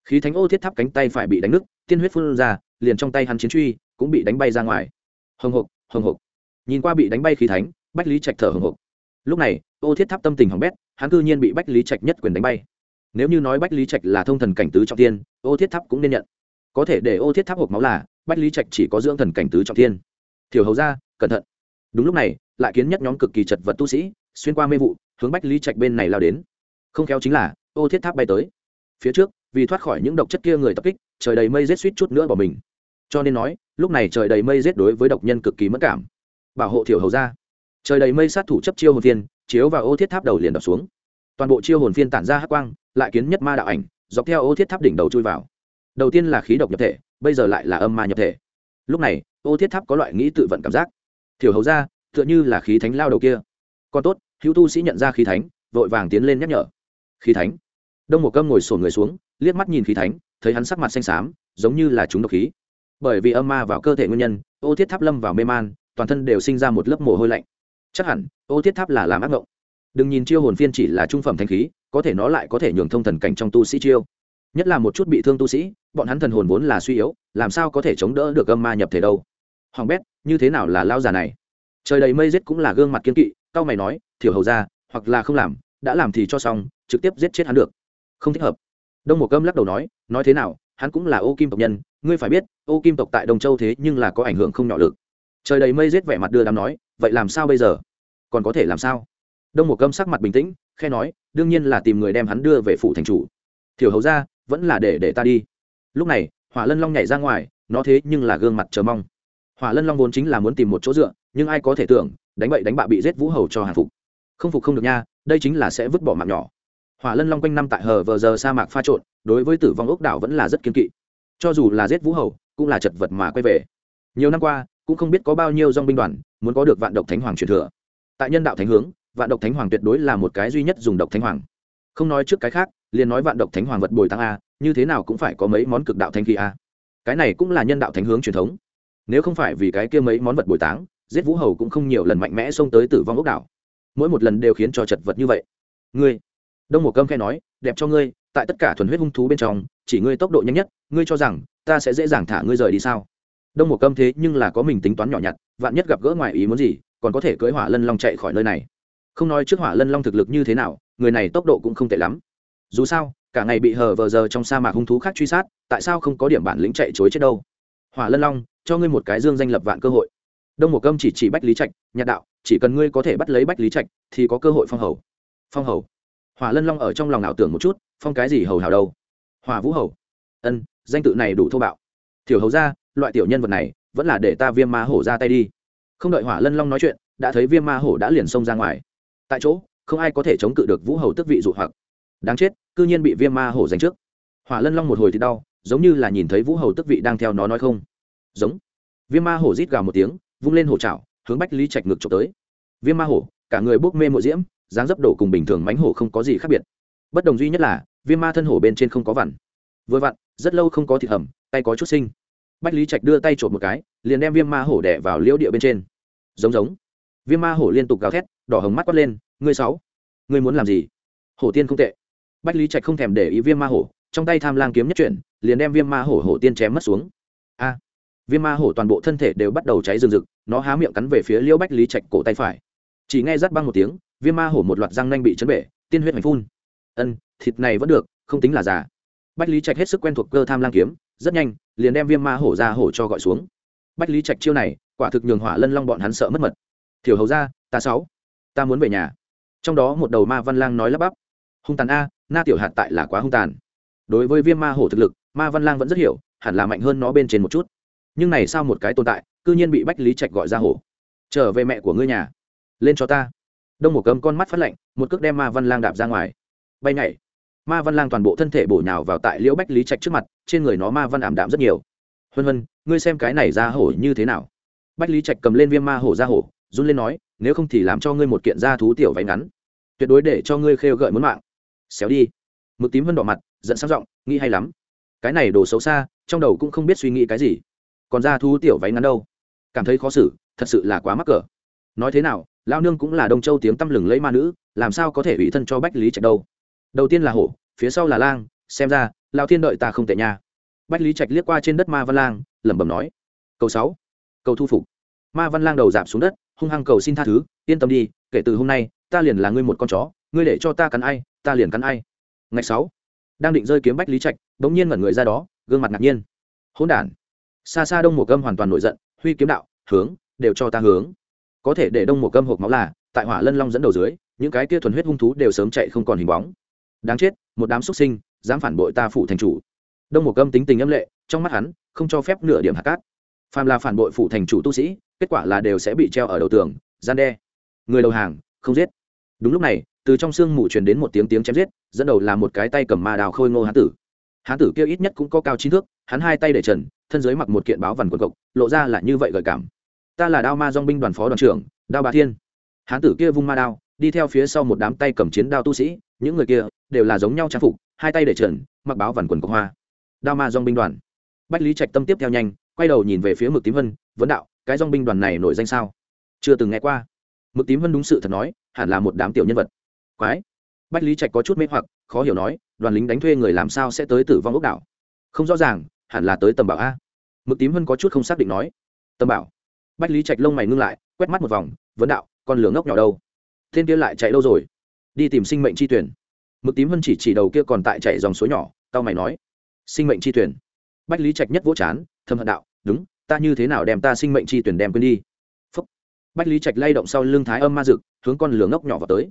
Khí thánh ô thiết tháp cánh tay phải bị đánh nứt, tiên huyết phun ra, liền trong tay hắn chiến truy cũng bị đánh bay ra ngoài. Hồng hộc hồng hộc. Nhìn qua bị đánh bay khí thánh bách lý trạch thở hồng hộc. Lúc này, ô thiết tháp tâm tình hỏng bét, hắn cư nhiên bị bách lý trạch nhất quyền đánh bay. Nếu như nói bách lý trạch là thông thần cảnh tứ trọng tiên ô thiết tháp cũng nên nhận. Có thể để ô thiết tháp hộp máu là, bách lý trạch chỉ có dưỡng thần cảnh tứ trọng tiên thiểu hầu ra cẩn thận. Đúng lúc này, lại kiến nhất nhóm cực kỳ chật vật tu sĩ, xuyên qua mê vụ, hướng bách lý trạch bên này lao đến. Không khéo chính là, ô thiết tháp bay tới. Phía trước, vì thoát khỏi những độc chất kia người tập kích, trời đầy mây rết suýt chút nữa bỏ mình. Cho nên nói, lúc này trời đầy mây rết đối với độc nhân cực kỳ mất cảm. Bảo hộ thiểu hầu ra trời đầy mây sát thủ chấp chiêu hồn phiên, chiếu vào ô thiết tháp đầu liền đập xuống. Toàn bộ chiêu hồn phiên tản ra hắc quang, lại kiến nhất ma đạo ảnh, dọc theo ô thiết tháp đỉnh đầu chui vào. Đầu tiên là khí độc nhập thể, bây giờ lại là âm ma nhập thể. Lúc này, ô thiết tháp có loại nghĩ tự vận cảm giác. Thiểu hầu ra, tựa như là khí thánh lao đầu kia. Còn tốt, hữu tu sĩ nhận ra khí thánh, vội vàng tiến lên nhắc nhở. Khí thánh. Đông một cơm ngồi sổn người xuống, liếc mắt nhìn khí thánh, thấy hắn sắc mặt xanh xám, giống như là chúng độc khí. Bởi vì âm ma vào cơ thể nguyên nhân, ô thiết tháp lâm vào mê man, toàn thân đều sinh ra một lớp mồ hôi lạnh chắc hẳn, ô thiết tháp là làm ác ngộng. Đừng nhìn chiêu hồn phiên chỉ là trung phẩm thanh khí, có thể nó lại có thể nhường thông thần cảnh trong tu sĩ chiêu. Nhất là một chút bị thương tu sĩ, bọn hắn thần hồn vốn là suy yếu, làm sao có thể chống đỡ được âm ma nhập thể đâu. Hoàng bét, như thế nào là lao già này? Trời đầy mây giết cũng là gương mặt kiên kỵ cao mày nói, thiểu hầu ra hoặc là không làm, đã làm thì cho xong, trực tiếp giết chết hắn được. Không thích hợp. Đông một cơm lắc đầu nói nói thế nào, hắn cũng là ô kim tộc nhân, ngươi phải biết, ô kim tộc tại đông châu thế nhưng là có ảnh hưởng không nhỏ lực. Trời đầy mây giết vẻ mặt đưa đám nói vậy làm sao bây giờ? Còn có thể làm sao? Đông một câm sắc mặt bình tĩnh khe nói, đương nhiên là tìm người đem hắn đưa về phủ thành chủ. Thiểu hầu ra vẫn là để để ta đi. Lúc này, hỏa lân long nhảy ra ngoài, nó thế nhưng là gương mặt chờ mong. Hỏa lân long vốn chính là muốn tìm một chỗ dựa, nhưng ai có thể tưởng, đánh bậy đánh bạ bị giết vũ hầu cho hàng phục. Không phục không được nha, đây chính là sẽ vứt bỏ mạng nhỏ. Hỏa lân long quanh năm tại hờ vờ giờ sa mạc pha trộn, đối với tử vong ốc đảo vẫn là rất kiên kỵ. Cho dù là giết vũ hầu, cũng là chật vật mà quay về. Nhiều năm qua cũng không biết có bao nhiêu dòng binh đoàn muốn có được vạn độc thánh hoàng truyền thừa. Tại nhân đạo thánh hướng, vạn độc thánh hoàng tuyệt đối là một cái duy nhất dùng độc thánh hoàng. Không nói trước cái khác, liền nói vạn độc thánh hoàng vật bồi tăng a, như thế nào cũng phải có mấy món cực đạo thanh khí a. Cái này cũng là nhân đạo thánh hướng truyền thống. Nếu không phải vì cái kia mấy món vật bồi táng, giết vũ hầu cũng không nhiều lần mạnh mẽ xông tới tử vong ốc đảo. Mỗi một lần đều khiến cho chật vật như vậy. Ngươi, đông một cơm khe nói, đẹp cho ngươi, tại tất cả thuần huyết hung thú bên trong, chỉ ngươi tốc độ nhanh nhất, ngươi cho rằng ta sẽ dễ dàng thả ngươi rời đi sao? Đông một câm thế nhưng là có mình tính toán nhỏ nhặt, vạn nhất gặp gỡ ngoài ý muốn gì, còn có thể cưỡi hỏa lân long chạy khỏi nơi này. Không nói trước hỏa lân long thực lực như thế nào, người này tốc độ cũng không tệ lắm. Dù sao, cả ngày bị hờ vờ giờ trong sa mạc hung thú khác truy sát, tại sao không có điểm bản lĩnh chạy chối chết đâu? Hỏa lân long, cho ngươi một cái dương danh lập vạn cơ hội. Đông một câm chỉ chỉ bách lý trạch, nhạt đạo, chỉ cần ngươi có thể bắt lấy bách lý trạch, thì có cơ hội phong hầu. Phong hầu? Hỏa lân long ở trong lòng ảo tưởng một chút, phong cái gì hầu hào đâu? Hỏa vũ hầu? Ân, danh tự này đủ thô bạo. Thiểu hầu ra loại tiểu nhân vật này vẫn là để ta viêm ma hổ ra tay đi. Không đợi hỏa lân long nói chuyện, đã thấy viêm ma hổ đã liền xông ra ngoài. Tại chỗ, không ai có thể chống cự được vũ hầu tức vị dụ hoặc. Đáng chết, cư nhiên bị viêm ma hổ giành trước. Hỏa lân long một hồi thì đau, giống như là nhìn thấy vũ hầu tức vị đang theo nó nói không. Giống. Viêm ma hổ rít gào một tiếng, vung lên hổ trào hướng bách lý trạch ngực trộm tới. Viêm ma hổ, cả người bốc mê mộ diễm, dáng dấp đổ cùng bình thường mánh hổ không có gì khác biệt. Bất đồng duy nhất là, viêm ma thân hổ bên trên không có vằn. Vừa vặn, rất lâu không có thịt hầm, tay có chút sinh bách lý trạch đưa tay trộm một cái, liền đem viêm ma hổ đẻ vào liễu địa bên trên. Giống giống. Viêm ma hổ liên tục gào thét, đỏ hồng mắt quát lên, ngươi sáu, ngươi muốn làm gì? Hổ tiên không tệ. Bách lý trạch không thèm để ý viêm ma hổ, trong tay tham lang kiếm nhất chuyển, liền đem viêm ma hổ hổ tiên chém mất xuống. A! Viêm ma hổ toàn bộ thân thể đều bắt đầu cháy rừng rực, nó há miệng cắn về phía liễu bách lý trạch cổ tay phải. Chỉ nghe rắt băng một tiếng, viêm ma hổ một loạt răng nanh bị chấn bể, tiên huyết hoành phun. Ân, thịt này vẫn được, không tính là già. Bách lý trạch hết sức quen thuộc cơ tham lang kiếm rất nhanh, liền đem viêm ma hổ ra hổ cho gọi xuống. Bách lý trạch chiêu này, quả thực nhường hỏa lân long bọn hắn sợ mất mật. Thiểu hầu ra ta sáu, ta muốn về nhà. Trong đó một đầu ma văn lang nói lắp bắp, hung tàn a, na tiểu hạt tại là quá hung tàn. Đối với viêm ma hổ thực lực, ma văn lang vẫn rất hiểu, hẳn là mạnh hơn nó bên trên một chút. Nhưng này sao một cái tồn tại, cư nhiên bị bách lý trạch gọi ra hổ? Trở về mẹ của ngươi nhà. Lên cho ta. Đông một cấm con mắt phát lạnh, một cước đem ma văn lang đạp ra ngoài. Bay nhảy ma văn lang toàn bộ thân thể bổ nhào vào tại liễu bách lý trạch trước mặt, trên người nó ma văn ảm đạm rất nhiều. Huân huân, ngươi xem cái này ra hổ như thế nào? Bách lý trạch cầm lên viêm ma hổ ra hổ, run lên nói, nếu không thì làm cho ngươi một kiện da thú tiểu váy ngắn. Tuyệt đối để cho ngươi khêu gợi muốn mạng. Xéo đi. Mực tím vân đỏ mặt, giận sang giọng, nghĩ hay lắm. Cái này đồ xấu xa, trong đầu cũng không biết suy nghĩ cái gì. Còn da thú tiểu váy ngắn đâu? Cảm thấy khó xử, thật sự là quá mắc cỡ. Nói thế nào lao nương cũng là đông châu tiếng tăm lừng lấy ma nữ, làm sao có thể ủy thân cho bách lý trạch đâu? Đầu tiên là hổ, phía sau là lang, xem ra lao thiên đợi ta không tệ nha. Bách lý trạch liếc qua trên đất ma văn lang, lẩm bẩm nói. Câu sáu câu thu phục. Ma văn lang đầu giảm xuống đất, hung hăng cầu xin tha thứ, yên tâm đi, kể từ hôm nay, ta liền là ngươi một con chó, ngươi để cho ta cắn ai, ta liền cắn ai. Ngày sáu, đang định rơi kiếm bách lý trạch bỗng nhiên ngẩn người ra đó, gương mặt ngạc nhiên. Hỗn đản. Xa xa đông một gâm hoàn toàn nổi giận, huy kiếm đạo, hướng, đều cho ta hướng. Có thể để đông một gâm hộp máu là, tại hỏa lân long dẫn đầu dưới, những cái kia thuần huyết hung thú đều sớm chạy không còn hình bóng đáng chết, một đám xuất sinh, dám phản bội ta phụ thành chủ. Đông một gâm tính tình âm lệ, trong mắt hắn, không cho phép nửa điểm hạt cát. Phàm là phản bội phụ thành chủ tu sĩ, kết quả là đều sẽ bị treo ở đầu tường, gian đe. Người đầu hàng, không giết. Đúng lúc này, từ trong sương mù truyền đến một tiếng tiếng chém giết, dẫn đầu là một cái tay cầm ma đào khôi ngô hán tử. Hán tử kia ít nhất cũng có cao chín thước hắn hai tay để trần, thân dưới mặc một kiện báo vằn quần cộc, lộ ra là như vậy gợi cảm. Ta là đao ma dong binh đoàn phó đoàn trưởng, đao bà thiên. Hán tử kia vung ma đao đi theo phía sau một đám tay cầm chiến đao tu sĩ, những người kia đều là giống nhau trang phục, hai tay để trần, mặc báo vằn quần cộc hoa. Đao ma dong binh đoàn. Bách lý trạch tâm tiếp theo nhanh, quay đầu nhìn về phía mực tím vân, vấn đạo, cái dong binh đoàn này nổi danh sao? Chưa từng nghe qua. Mực tím vân đúng sự thật nói, hẳn là một đám tiểu nhân vật. Quái. Bách lý trạch có chút mê hoặc, khó hiểu nói, đoàn lính đánh thuê người làm sao sẽ tới tử vong ốc đảo? Không rõ ràng, hẳn là tới tầm bảo a. Mực tím vân có chút không xác định nói. Tầm bảo. Bách lý trạch lông mày ngưng lại, quét mắt một vòng, vấn đạo, con lửa ngốc nhỏ đâu? Tên kia lại chạy lâu rồi? Đi tìm sinh mệnh chi tuyển. Mực tím vân chỉ chỉ đầu kia còn tại chạy dòng suối nhỏ tao mày nói. Sinh mệnh chi tuyển. Bách lý trạch nhất vỗ chán thâm hận đạo đúng ta như thế nào đem ta sinh mệnh chi tuyển đem quên đi? Phúc. bách lý trạch lay động sau lưng thái âm ma dực hướng con lửa ngốc nhỏ vào tới.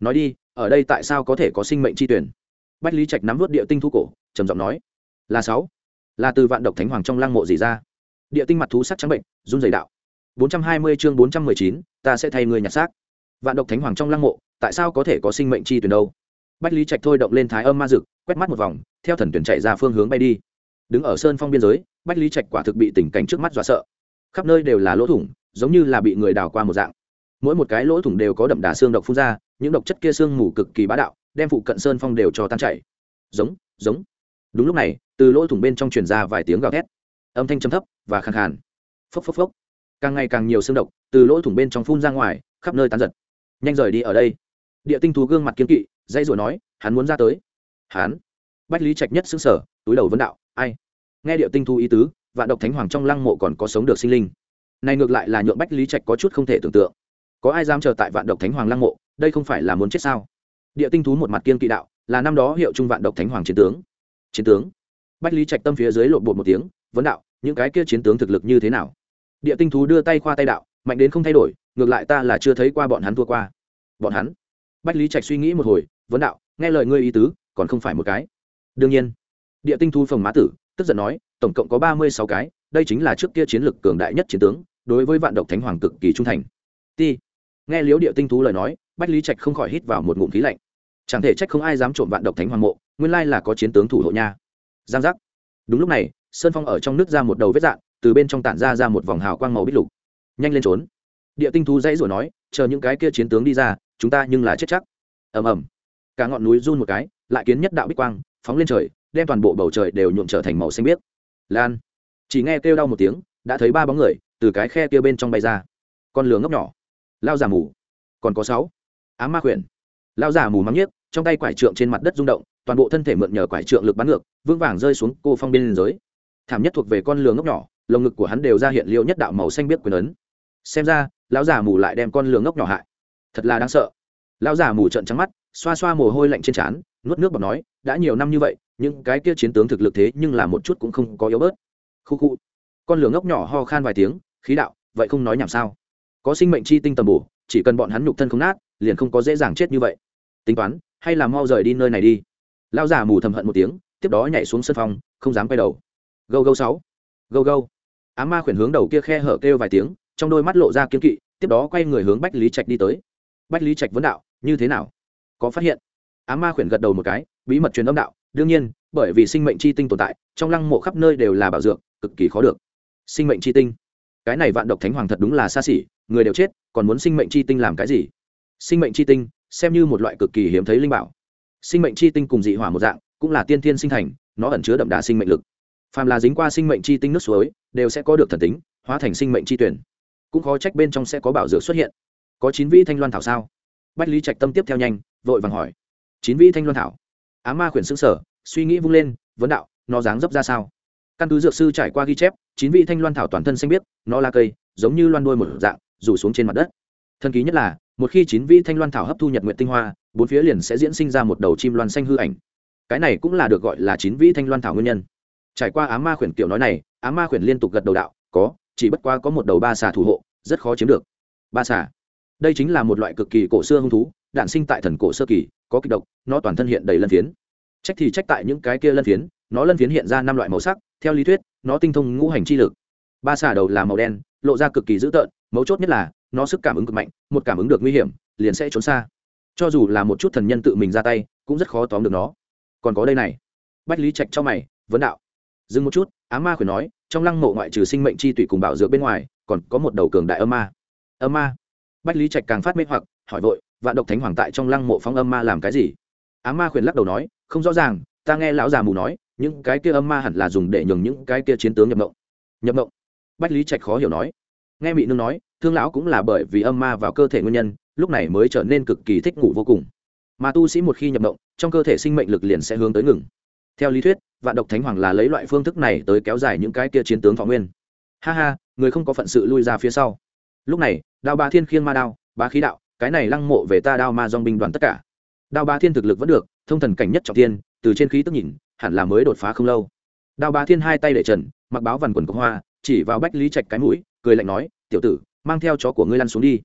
Nói đi ở đây tại sao có thể có sinh mệnh chi tuyển? Bách lý trạch nắm vớt địa tinh thu cổ trầm giọng nói. Là sáu. Là từ vạn độc thánh hoàng trong lăng mộ gì ra. Địa tinh mặt thú sắc trắng bệnh run dày đạo. 420 chương 419, ta sẽ thay người nhặt xác vạn độc thánh hoàng trong lăng mộ, tại sao có thể có sinh mệnh chi tuyển đâu? Bách lý trạch thôi động lên thái âm ma dực, quét mắt một vòng, theo thần tuyển chạy ra phương hướng bay đi. Đứng ở sơn phong biên giới, bách lý trạch quả thực bị tình cảnh trước mắt dọa sợ. Khắp nơi đều là lỗ thủng, giống như là bị người đào qua một dạng. Mỗi một cái lỗ thủng đều có đậm đà xương độc phun ra, những độc chất kia xương mù cực kỳ bá đạo, đem phụ cận sơn phong đều cho tan chảy. Giống giống. Đúng lúc này, từ lỗ thủng bên trong truyền ra vài tiếng gào thét. Âm thanh trầm thấp và khàn khàn. Phốc phốc phốc. Càng ngày càng nhiều xương độc từ lỗ thủng bên trong phun ra ngoài, khắp nơi tán giật nhanh rời đi ở đây. Địa tinh thú gương mặt kiên kỵ dây rồi nói, hắn muốn ra tới. Hắn. Bách lý trạch nhất xứng sở túi đầu vấn đạo, ai? Nghe địa tinh thú ý tứ, vạn độc thánh hoàng trong lăng mộ còn có sống được sinh linh. Này ngược lại là nhượng bách lý trạch có chút không thể tưởng tượng. Có ai dám chờ tại vạn độc thánh hoàng lăng mộ? Đây không phải là muốn chết sao? Địa tinh thú một mặt kiên kỵ đạo, là năm đó hiệu trung vạn độc thánh hoàng chiến tướng. Chiến tướng? Bách lý trạch tâm phía dưới lộn bột một tiếng, vấn đạo, những cái kia chiến tướng thực lực như thế nào? Địa tinh thú đưa tay khoa tay đạo, mạnh đến không thay đổi ngược lại ta là chưa thấy qua bọn hắn thua qua. Bọn hắn? Bách lý trạch suy nghĩ một hồi, vấn đạo, nghe lời ngươi ý tứ, còn không phải một cái. Đương nhiên. Địa tinh thú phồng má tử, tức giận nói, tổng cộng có ba mươi sáu cái, đây chính là trước kia chiến lực cường đại nhất chiến tướng, đối với vạn độc thánh hoàng cực kỳ trung thành. Ti. Nghe liếu địa tinh thú lời nói, bách lý trạch không khỏi hít vào một ngụm khí lạnh. Chẳng thể trách không ai dám trộm vạn độc thánh hoàng mộ, nguyên lai là có chiến tướng thủ hộ nha. Giang giác. Đúng lúc này, sơn phong ở trong nước ra một đầu vết dạn, từ bên trong tản ra ra một vòng hào quang màu bích lục. Nhanh lên trốn địa tinh thú dãy rồi nói, chờ những cái kia chiến tướng đi ra, chúng ta nhưng là chết chắc. Ầm ầm. Cả ngọn núi run một cái, lại kiến nhất đạo bích quang, phóng lên trời, đem toàn bộ bầu trời đều nhuộm trở thành màu xanh biếc. Lan. Chỉ nghe kêu đau một tiếng, đã thấy ba bóng người từ cái khe kia bên trong bay ra. Con lửa ngốc nhỏ. Lao giả mù. Còn có sáu. Ám ma khuyển. Lao giả mù mắng nhiếc, trong tay quải trượng trên mặt đất rung động, toàn bộ thân thể mượn nhờ quải trượng lực bắn ngược, vững vàng rơi xuống cô phong biên giới thảm nhất thuộc về con lừa ngốc nhỏ, lồng ngực của hắn đều ra hiện liêu nhất đạo màu xanh biếc quyền ấn xem ra, lão già mù lại đem con lường ngốc nhỏ hại. Thật là đáng sợ. Lão già mù trợn trắng mắt, xoa xoa mồ hôi lạnh trên trán, nuốt nước bọt nói, đã nhiều năm như vậy, những cái kia chiến tướng thực lực thế nhưng là một chút cũng không có yếu bớt. Khu khu. Con lường ngốc nhỏ ho khan vài tiếng, khí đạo, vậy không nói nhảm sao? Có sinh mệnh chi tinh tầm bổ, chỉ cần bọn hắn nhục thân không nát, liền không có dễ dàng chết như vậy. Tính toán, hay là mau rời đi nơi này đi. Lão già mù thầm hận một tiếng, tiếp đó nhảy xuống sân phòng, không dám quay đầu. Gâu gâu sáu, gâu gâu. Á ma khuyển hướng đầu kia khe hở kêu vài tiếng trong đôi mắt lộ ra kiếm kỵ, tiếp đó quay người hướng bách lý trạch đi tới. Bách lý trạch vấn đạo, như thế nào? Có phát hiện? Á ma khuyển gật đầu một cái, bí mật truyền âm đạo, đương nhiên, bởi vì sinh mệnh chi tinh tồn tại, trong lăng mộ khắp nơi đều là bảo dược, cực kỳ khó được. Sinh mệnh chi tinh? Cái này vạn độc thánh hoàng thật đúng là xa xỉ, người đều chết, còn muốn sinh mệnh chi tinh làm cái gì? Sinh mệnh chi tinh, xem như một loại cực kỳ hiếm thấy linh bảo. Sinh mệnh chi tinh cùng dị hỏa một dạng, cũng là tiên thiên sinh thành, nó ẩn chứa đậm đà sinh mệnh lực. Phàm là dính qua sinh mệnh chi tinh nước suối, đều sẽ có được thần tính, hóa thành sinh mệnh chi tuyển cũng khó trách bên trong sẽ có bảo dược xuất hiện. Có chín vĩ thanh loan thảo sao? Bách lý trạch tâm tiếp theo nhanh, vội vàng hỏi. Chín vĩ thanh loan thảo? Á ma khuyển xương sở suy nghĩ vung lên, vấn đạo, nó dáng dấp ra sao? Căn cứ dược sư trải qua ghi chép, chín vị thanh loan thảo toàn thân xanh biếc, nó là cây, giống như loan đuôi một dạng, rủ xuống trên mặt đất. Thần ký nhất là, một khi chín vị thanh loan thảo hấp thu nhật nguyện tinh hoa, bốn phía liền sẽ diễn sinh ra một đầu chim loan xanh hư ảnh. Cái này cũng là được gọi là chín vị thanh loan thảo nguyên nhân. Trải qua á ma khuyển kiểu nói này, á ma khuyển liên tục gật đầu đạo, có chỉ bất quá có một đầu ba xà thủ hộ, rất khó chiếm được. Ba xà. Đây chính là một loại cực kỳ cổ xưa hung thú đản sinh tại thần cổ sơ kỳ, có kịch độc, nó toàn thân hiện đầy lân phiến. Trách thì trách tại những cái kia lân phiến, nó lân phiến hiện ra năm loại màu sắc, theo lý thuyết, nó tinh thông ngũ hành chi lực. Ba xà đầu là màu đen, lộ ra cực kỳ dữ tợn, mấu chốt nhất là, nó sức cảm ứng cực mạnh, một cảm ứng được nguy hiểm, liền sẽ trốn xa. Cho dù là một chút thần nhân tự mình ra tay, cũng rất khó tóm được nó. Còn có đây này. Bách lý trạch cho mày, vấn đạo dừng một chút, á ma khuyển nói, trong lăng mộ ngoại trừ sinh mệnh chi tủy cùng bảo dược bên ngoài, còn có một đầu cường đại âm ma. Âm ma? Bách lý trạch càng phát mê hoặc, hỏi vội, vạn độc thánh hoàng tại trong lăng mộ phóng âm ma làm cái gì? Á ma khuyển lắc đầu nói, không rõ ràng, ta nghe lão già mù nói, những cái kia âm ma hẳn là dùng để nhường những cái kia chiến tướng nhập mộng. Nhập mộng? Bách lý trạch khó hiểu nói. Nghe mị nương nói, thương lão cũng là bởi vì âm ma vào cơ thể nguyên nhân, lúc này mới trở nên cực kỳ thích ngủ vô cùng. Mà tu sĩ một khi nhập động trong cơ thể sinh mệnh lực liền sẽ hướng tới ngừng. Theo lý thuyết vạn độc thánh hoàng là lấy loại phương thức này tới kéo dài những cái kia chiến tướng thọ nguyên. Ha ha, người không có phận sự lui ra phía sau. Lúc này, đao ba thiên khiêng ma đao, bá khí đạo, cái này lăng mộ về ta đao ma dong binh đoàn tất cả. Đao ba thiên thực lực vẫn được, thông thần cảnh nhất trọng thiên, từ trên khí tức nhìn, hẳn là mới đột phá không lâu. Đao ba thiên hai tay để trần, mặc báo vằn quần cốc hoa, chỉ vào bách lý trạch cái mũi, cười lạnh nói, tiểu tử, mang theo chó của ngươi lăn xuống đi.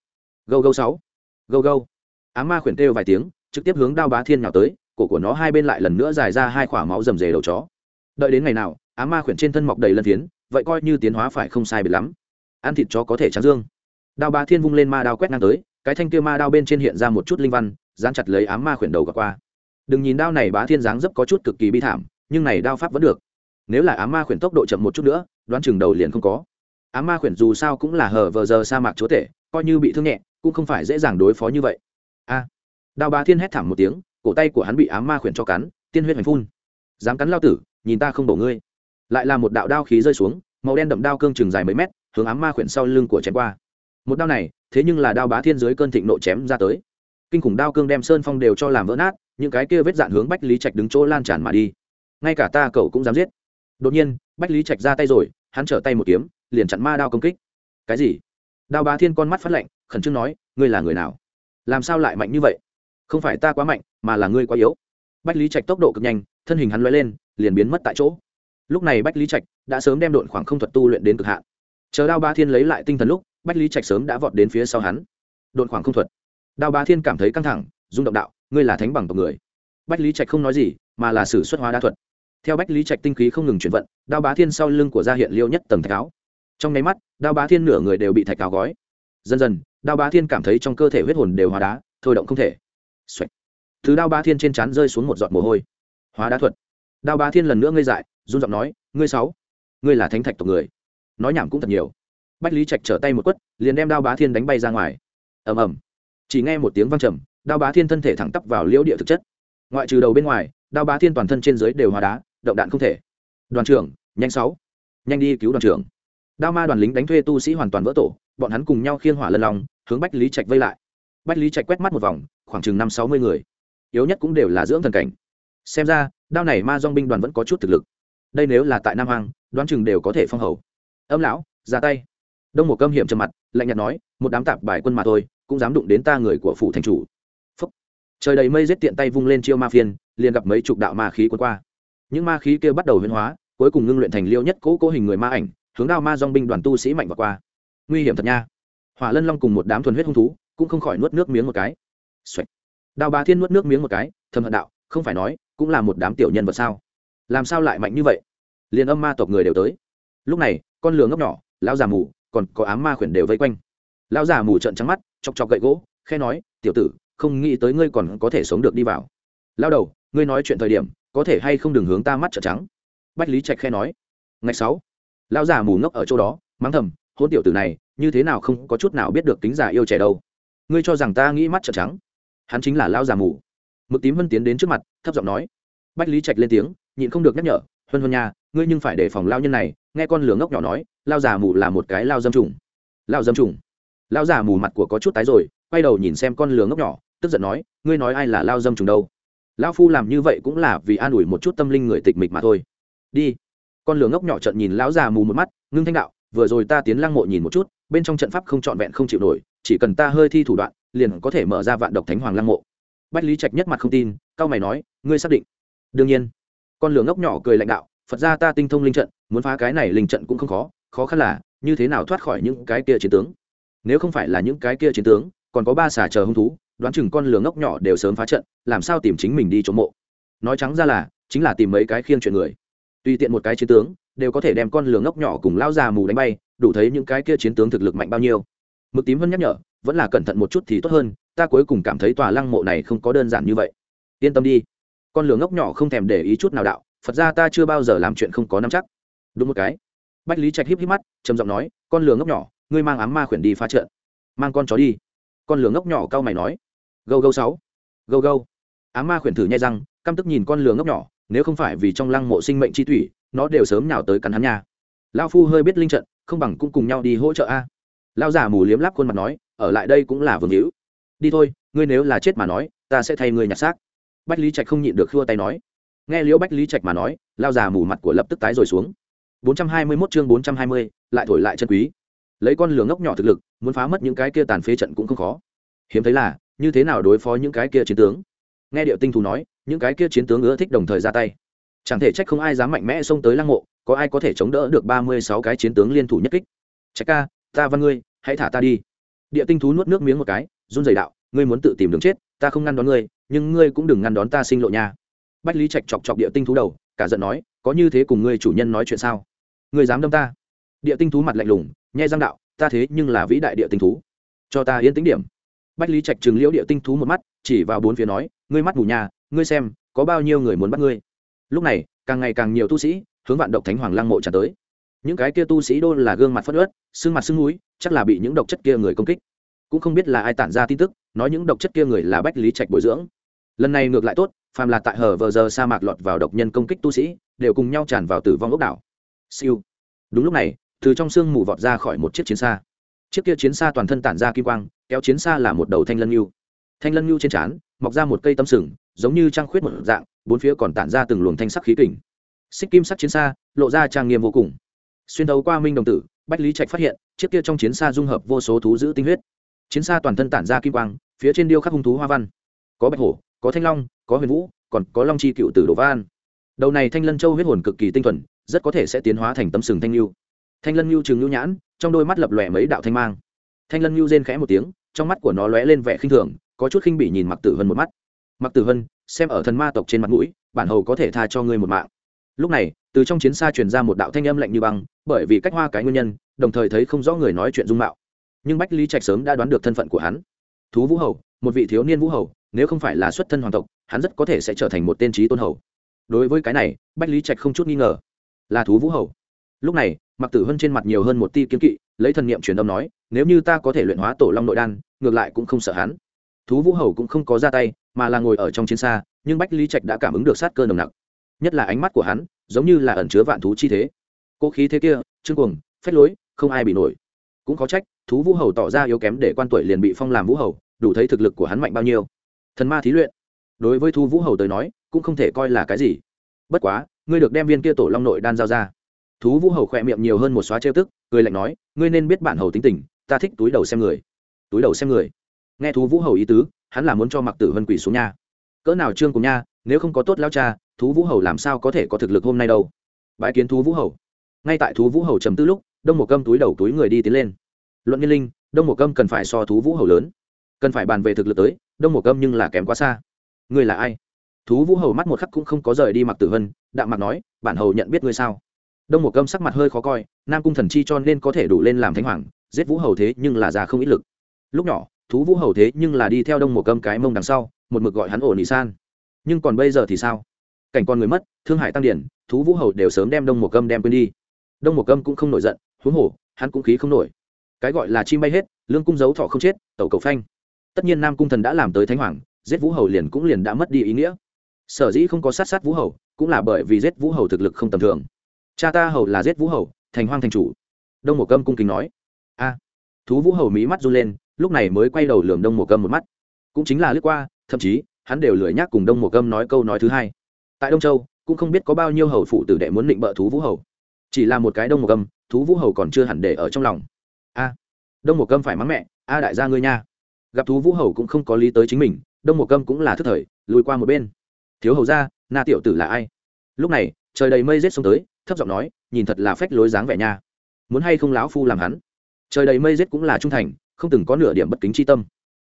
Gâu gâu sáu. Gâu gâu. Á ma khuyển kêu vài tiếng, trực tiếp hướng đao bá thiên nhào tới cổ của nó hai bên lại lần nữa dài ra hai khỏa máu rầm rề đầu chó. Đợi đến ngày nào á ma khuyển trên thân mọc đầy lân phiến, vậy coi như tiến hóa phải không sai biệt lắm. Ăn thịt chó có thể trắng dương. Đao bá thiên vung lên ma đao quét ngang tới, cái thanh kia ma đao bên trên hiện ra một chút linh văn, dán chặt lấy ám ma khuyển đầu gặp qua. Đừng nhìn đao này bá thiên dáng dấp có chút cực kỳ bi thảm, nhưng này đao pháp vẫn được. Nếu là ám ma khuyển tốc độ chậm một chút nữa, đoán chừng đầu liền không có. Ám ma khuyển dù sao cũng là hờ vờ giờ sa mạc chúa tể, coi như bị thương nhẹ, cũng không phải dễ dàng đối phó như vậy. A. Đao bá thiên hét thảm một tiếng cổ tay của hắn bị ám ma khuyển cho cắn, tiên huyết hành phun. Dám cắn lao tử, nhìn ta không đổ ngươi. Lại là một đạo đao khí rơi xuống, màu đen đậm đao cương chừng dài mấy mét, hướng ám ma khuyển sau lưng của chém qua. Một đao này, thế nhưng là đao bá thiên dưới cơn thịnh nộ chém ra tới. Kinh khủng đao cương đem sơn phong đều cho làm vỡ nát, những cái kia vết dạn hướng bách lý trạch đứng chỗ lan tràn mà đi. Ngay cả ta cậu cũng dám giết. Đột nhiên, bách lý trạch ra tay rồi, hắn trở tay một kiếm, liền chặn ma đao công kích. Cái gì? Đao bá thiên con mắt phát lạnh, khẩn trương nói, ngươi là người nào? Làm sao lại mạnh như vậy? Không phải ta quá mạnh, mà là ngươi quá yếu. Bách lý trạch tốc độ cực nhanh, thân hình hắn loay lên, liền biến mất tại chỗ. Lúc này bách lý trạch đã sớm đem đội khoảng không thuật tu luyện đến cực hạn. Chờ đao ba thiên lấy lại tinh thần lúc, bách lý trạch sớm đã vọt đến phía sau hắn. Đội khoảng không thuật. Đao ba thiên cảm thấy căng thẳng, rung động đạo, ngươi là thánh bằng tộc người. Bách lý trạch không nói gì, mà là sử xuất hóa đa thuật. Theo bách lý trạch tinh khí không ngừng chuyển vận, đao bá thiên sau lưng của gia hiện liêu nhất tầng thạch áo. Trong nháy mắt, đao bá thiên nửa người đều bị thạch áo gói. Dần dần, đao bá thiên cảm thấy trong cơ thể huyết hồn đều hóa đá, thôi động không thể. Xoạch. thứ đao bá thiên trên trán rơi xuống một giọt mồ hôi. Hóa đá thuật. Đao bá thiên lần nữa ngây dại, run giọng nói, ngươi sáu, ngươi là thánh thạch tộc người. Nói nhảm cũng thật nhiều. Bách lý trạch trở tay một quất, liền đem đao bá thiên đánh bay ra ngoài. Ầm ầm. Chỉ nghe một tiếng vang trầm, đao bá thiên thân thể thẳng tắp vào liễu địa thực chất. Ngoại trừ đầu bên ngoài, đao bá thiên toàn thân trên dưới đều hóa đá, động đạn không thể. Đoàn trưởng, nhanh sáu. Nhanh đi cứu đoàn trưởng. Đao ma đoàn lính đánh thuê tu sĩ hoàn toàn vỡ tổ, bọn hắn cùng nhau khiêng hỏa lân lòng hướng bách lý trạch vây lại bách lý trạch quét mắt một vòng, khoảng chừng năm sáu mươi người. Yếu nhất cũng đều là dưỡng thần cảnh. Xem ra, đao này ma dong binh đoàn vẫn có chút thực lực. Đây nếu là tại nam hoàng đoán chừng đều có thể phong hầu. Âm lão, ra tay. Đông một câm hiểm trầm mặt, lạnh nhạt nói, một đám tạp bài quân mà thôi, cũng dám đụng đến ta người của phủ thành chủ. Phúc. trời đầy mây giết tiện tay vung lên chiêu ma phiên, liền gặp mấy chục đạo ma khí quân qua. Những ma khí kia bắt đầu huyên hóa, cuối cùng ngưng luyện thành liêu nhất cố cố hình người ma ảnh, hướng đao ma dong binh đoàn tu sĩ mạnh và qua. Nguy hiểm thật nha. Hỏa lân long cùng một đám thuần huyết hung thú cũng không khỏi nuốt nước miếng một cái. Xoạch. đao Bá thiên nuốt nước miếng một cái, thầm hận đạo, không phải nói, cũng là một đám tiểu nhân vật sao? Làm sao lại mạnh như vậy? Liền âm ma tộc người đều tới. Lúc này, con lừa ngốc nhỏ, lão già mù, còn có ám ma khuyển đều vây quanh. Lão già mù trợn trắng mắt, chọc chọc gậy gỗ khe nói, tiểu tử, không nghĩ tới ngươi còn có thể sống được đi vào. Lao đầu, ngươi nói chuyện thời điểm, có thể hay không đừng hướng ta mắt trợn trắng? Bách lý trạch khe nói. Ngày sáu. Lão già mù ngốc ở chỗ đó, mắng thầm hôn tiểu tử này, như thế nào không có chút nào biết được tính già yêu trẻ đâu ngươi cho rằng ta nghĩ mắt trợn trắng? Hắn chính là lão già mù. Mực tím vân tiến đến trước mặt, thấp giọng nói. Bách lý trạch lên tiếng, nhịn không được nhắc nhở. Hân hân nha, ngươi nhưng phải đề phòng lao nhân này. Nghe con lửa ngốc nhỏ nói lao già mù là một cái lao dâm trùng. Lao dâm trùng. Lao già mù mặt của có chút tái rồi, quay đầu nhìn xem con lửa ngốc nhỏ, tức giận nói, ngươi nói ai là lao dâm trùng đâu? Lao phu làm như vậy cũng là vì an ủi một chút tâm linh người tịch mịch mà thôi. Đi. Con lửa ngốc nhỏ trận nhìn lão già mù một mắt, ngưng thanh đạo, vừa rồi ta tiến lăng mộ nhìn một chút, bên trong trận pháp không trọn vẹn không chịu nổi chỉ cần ta hơi thi thủ đoạn, liền có thể mở ra vạn độc thánh hoàng lăng mộ. Bách lý trạch nhất mặt không tin, cao mày nói, ngươi xác định. Đương nhiên. Con lửa ngốc nhỏ cười lãnh đạo, phật ra ta tinh thông linh trận, muốn phá cái này linh trận cũng không khó khó khăn là, như thế nào thoát khỏi những cái kia chiến tướng? Nếu không phải là những cái kia chiến tướng, còn có ba xà chờ hung thú, đoán chừng con lửa ngốc nhỏ đều sớm phá trận, làm sao tìm chính mình đi chỗ mộ? Nói trắng ra là, chính là tìm mấy cái khiêng chuyện người. Tùy tiện một cái chiến tướng, đều có thể đem con lửa ngốc nhỏ cùng lao già mù đánh bay, đủ thấy những cái kia chiến tướng thực lực mạnh bao nhiêu mực tím vân nhắc nhở, vẫn là cẩn thận một chút thì tốt hơn, ta cuối cùng cảm thấy tòa lăng mộ này không có đơn giản như vậy. Yên tâm đi. Con lửa ngốc nhỏ không thèm để ý chút nào đạo, phật ra ta chưa bao giờ làm chuyện không có nắm chắc. Đúng một cái. Bách lý trạch híp híp mắt, trầm giọng nói, con lửa ngốc nhỏ, ngươi mang ám ma khuyển đi phá trận. Mang con chó đi. Con lửa ngốc nhỏ cau mày nói, gâu gâu sáu, gâu gâu. Ám ma khuyển thử nhai răng, căm tức nhìn con lửa ngốc nhỏ, nếu không phải vì trong lăng mộ sinh mệnh chi thủy, nó đều sớm nào tới cắn hắn nha. Lao phu hơi biết linh trận, không bằng cũng cùng nhau đi hỗ trợ a. Lão già mù liếm láp khuôn mặt nói ở lại đây cũng là vương hữu. Đi thôi ngươi nếu là chết mà nói ta sẽ thay ngươi nhặt xác. Bách lý trạch không nhịn được khua tay nói. Nghe liễu bách lý trạch mà nói lao già mù mặt của lập tức tái rồi xuống. 421 chương 420, lại thổi lại chân quý. Lấy con lửa ngốc nhỏ thực lực muốn phá mất những cái kia tàn phế trận cũng không khó. Hiếm thấy là như thế nào đối phó những cái kia chiến tướng? Nghe điệu tinh Thù nói những cái kia chiến tướng ưa thích đồng thời ra tay. Chẳng thể trách không ai dám mạnh mẽ xông tới lăng mộ có ai có thể chống đỡ được ba mươi sáu cái chiến tướng liên thủ nhất kích? Trách ca ta văn ngươi, hãy thả ta đi. Địa tinh thú nuốt nước miếng một cái, run dày đạo, ngươi muốn tự tìm đường chết, ta không ngăn đón ngươi, nhưng ngươi cũng đừng ngăn đón ta sinh lộ nha. Bách lý trạch chọc chọc địa tinh thú đầu, cả giận nói, có như thế cùng ngươi chủ nhân nói chuyện sao? Ngươi dám đâm ta? Địa tinh thú mặt lạnh lùng, nhai răng đạo, ta thế nhưng là vĩ đại địa tinh thú. Cho ta yên tính điểm. Bách lý trạch chừng liễu địa tinh thú một mắt, chỉ vào bốn phía nói, ngươi mắt mù nhà ngươi xem, có bao nhiêu người muốn bắt ngươi? Lúc này, càng ngày càng nhiều tu sĩ, hướng vạn độc thánh hoàng lăng mộ tràn tới những cái kia tu sĩ đô là gương mặt phất ớt xương mặt xương núi, chắc là bị những độc chất kia người công kích. Cũng không biết là ai tản ra tin tức, nói những độc chất kia người là bách lý trạch bồi dưỡng. Lần này ngược lại tốt, phàm là tại hở vờ giờ sa mạc lọt vào độc nhân công kích tu sĩ, đều cùng nhau tràn vào tử vong ốc đảo. Siêu. Đúng lúc này, từ trong sương mù vọt ra khỏi một chiếc chiến xa. Chiếc kia chiến xa toàn thân tản ra kim quang, kéo chiến xa là một đầu thanh lân nhu. Thanh lân nhu trên trán, mọc ra một cây tâm sừng, giống như trăng khuyết một dạng, bốn phía còn tản ra từng luồng thanh sắc khí kình. Xích kim sắc chiến xa, lộ ra trang nghiêm vô cùng xuyên thấu qua minh đồng tử, bách lý trạch phát hiện, chiếc kia trong chiến xa dung hợp vô số thú giữ tinh huyết. Chiến xa toàn thân tản ra kim quang, phía trên điêu khắc hung thú hoa văn. Có bạch hổ, có thanh long, có huyền vũ, còn có long chi cựu tử đồ văn. Đầu này thanh lân châu huyết hồn cực kỳ tinh thuần, rất có thể sẽ tiến hóa thành tấm sừng thanh lưu. Thanh lân lưu trừng lưu nhãn, trong đôi mắt lập lòe mấy đạo thanh mang. Thanh lân lưu rên khẽ một tiếng, trong mắt của nó lóe lên vẻ khinh thường, có chút khinh bỉ nhìn mặc tử vân một mắt. Mặc tử vân xem ở thần ma tộc trên mặt mũi, bản hầu có thể tha cho ngươi một mạng lúc này, từ trong chiến xa truyền ra một đạo thanh âm lạnh như băng, bởi vì cách hoa cái nguyên nhân, đồng thời thấy không rõ người nói chuyện dung mạo. Nhưng bách lý trạch sớm đã đoán được thân phận của hắn. Thú vũ hầu, một vị thiếu niên vũ hầu, nếu không phải là xuất thân hoàng tộc, hắn rất có thể sẽ trở thành một tên trí tôn hầu. Đối với cái này, bách lý trạch không chút nghi ngờ. Là thú vũ hầu. Lúc này mặc tử hân trên mặt nhiều hơn một ti kiến kỵ, lấy thần niệm truyền âm nói, nếu như ta có thể luyện hóa tổ long nội đan, ngược lại cũng không sợ hắn. Thú vũ hầu cũng không có ra tay, mà là ngồi ở trong chiến xa, nhưng bách lý trạch đã cảm ứng được sát cơ nồng nặc nhất là ánh mắt của hắn, giống như là ẩn chứa vạn thú chi thế. Cỗ khí thế kia, trương cuồng, phách lối, không ai bị nổi. Cũng có trách, thú vũ hầu tỏ ra yếu kém để quan tuổi liền bị phong làm vũ hầu, đủ thấy thực lực của hắn mạnh bao nhiêu. Thần ma thí luyện. Đối với thu vũ hầu tới nói, cũng không thể coi là cái gì. Bất quá, ngươi được đem viên kia tổ long nội đan giao ra. Thú vũ hầu khỏe miệng nhiều hơn một xóa trêu tức, cười lạnh nói, ngươi nên biết bản hầu tính tình, ta thích túi đầu xem người. Túi đầu xem người. Nghe thú vũ hầu ý tứ, hắn là muốn cho mặc tử vân quỷ xuống nha. Cỡ nào trương cùng nha, nếu không có tốt lao cha thú vũ hầu làm sao có thể có thực lực hôm nay đâu? Bãi kiến thú vũ hầu. Ngay tại thú vũ hầu trầm tư lúc, đông một câm túi đầu túi người đi tiến lên. Luận nhiên linh, đông một câm cần phải so thú vũ hầu lớn. Cần phải bàn về thực lực tới, đông một câm nhưng là kém quá xa. Ngươi là ai? Thú vũ hầu mắt một khắc cũng không có rời đi mặc tử vân, đạm mặt nói, bản hầu nhận biết ngươi sao? Đông một câm sắc mặt hơi khó coi, nam cung thần chi cho nên có thể đủ lên làm thánh hoàng, giết vũ hầu thế nhưng là già không ít lực. Lúc nhỏ, thú vũ hầu thế nhưng là đi theo đông một câm cái mông đằng sau, một mực gọi hắn ổn ỉ san. Nhưng còn bây giờ thì sao? Cảnh con người mất, thương hại tăng điển, thú vũ hầu đều sớm đem đông một câm đem quên đi. Đông một câm cũng không nổi giận, huống hổ hắn cũng khí không nổi. Cái gọi là chim bay hết, lương cung giấu thọ không chết, tẩu cầu phanh. Tất nhiên nam cung thần đã làm tới thánh hoàng, giết vũ hầu liền cũng liền đã mất đi ý nghĩa. Sở dĩ không có sát sát vũ hầu, cũng là bởi vì giết vũ hầu thực lực không tầm thường. Cha ta hầu là giết vũ hầu, thành hoang thành chủ. Đông một câm cung kính nói. A. Thú vũ hầu mí mắt run lên, lúc này mới quay đầu lườm đông một câm một mắt. Cũng chính là lướt qua, thậm chí, hắn đều lười nhác cùng đông một câm nói câu nói thứ hai tại đông châu, cũng không biết có bao nhiêu hầu phụ tử đệ muốn định bợ thú vũ hầu. Chỉ là một cái đông một câm thú vũ hầu còn chưa hẳn để ở trong lòng. A, đông một câm phải mắng mẹ, a đại gia ngươi nha. Gặp thú vũ hầu cũng không có lý tới chính mình, đông một câm cũng là thức thời, lùi qua một bên. Thiếu hầu ra, na tiểu tử là ai? Lúc này, trời đầy mây rết xuống tới, thấp giọng nói, nhìn thật là phách lối dáng vẻ nha. Muốn hay không lão phu làm hắn? Trời đầy mây rết cũng là trung thành, không từng có nửa điểm bất kính chi tâm.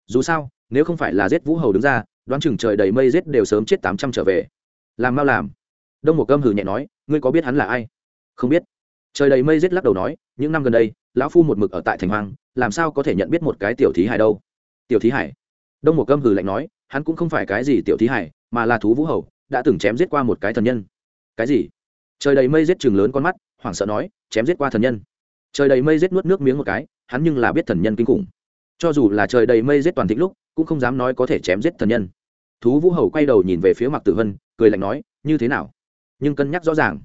Dù sao, nếu không phải là rết vũ hầu đứng ra, đoán chừng trời đầy mây rết đều sớm chết tám trăm trở về làm mau làm. Đông một câm hử nhẹ nói, ngươi có biết hắn là ai? Không biết. Trời đầy mây rết lắc đầu nói, những năm gần đây, lão phu một mực ở tại thành hoang, làm sao có thể nhận biết một cái tiểu thí hải đâu? Tiểu thí hải? Đông một câm hử lạnh nói, hắn cũng không phải cái gì tiểu thí hải, mà là thú vũ hầu, đã từng chém giết qua một cái thần nhân. Cái gì? Trời đầy mây giết chừng lớn con mắt, hoảng sợ nói, chém giết qua thần nhân? Trời đầy mây giết nuốt nước miếng một cái, hắn nhưng là biết thần nhân kinh khủng. Cho dù là trời đầy mây giết toàn thịnh lúc, cũng không dám nói có thể chém giết thần nhân thú vũ hầu quay đầu nhìn về phía mặc tử hân, cười lạnh nói như thế nào nhưng cân nhắc rõ ràng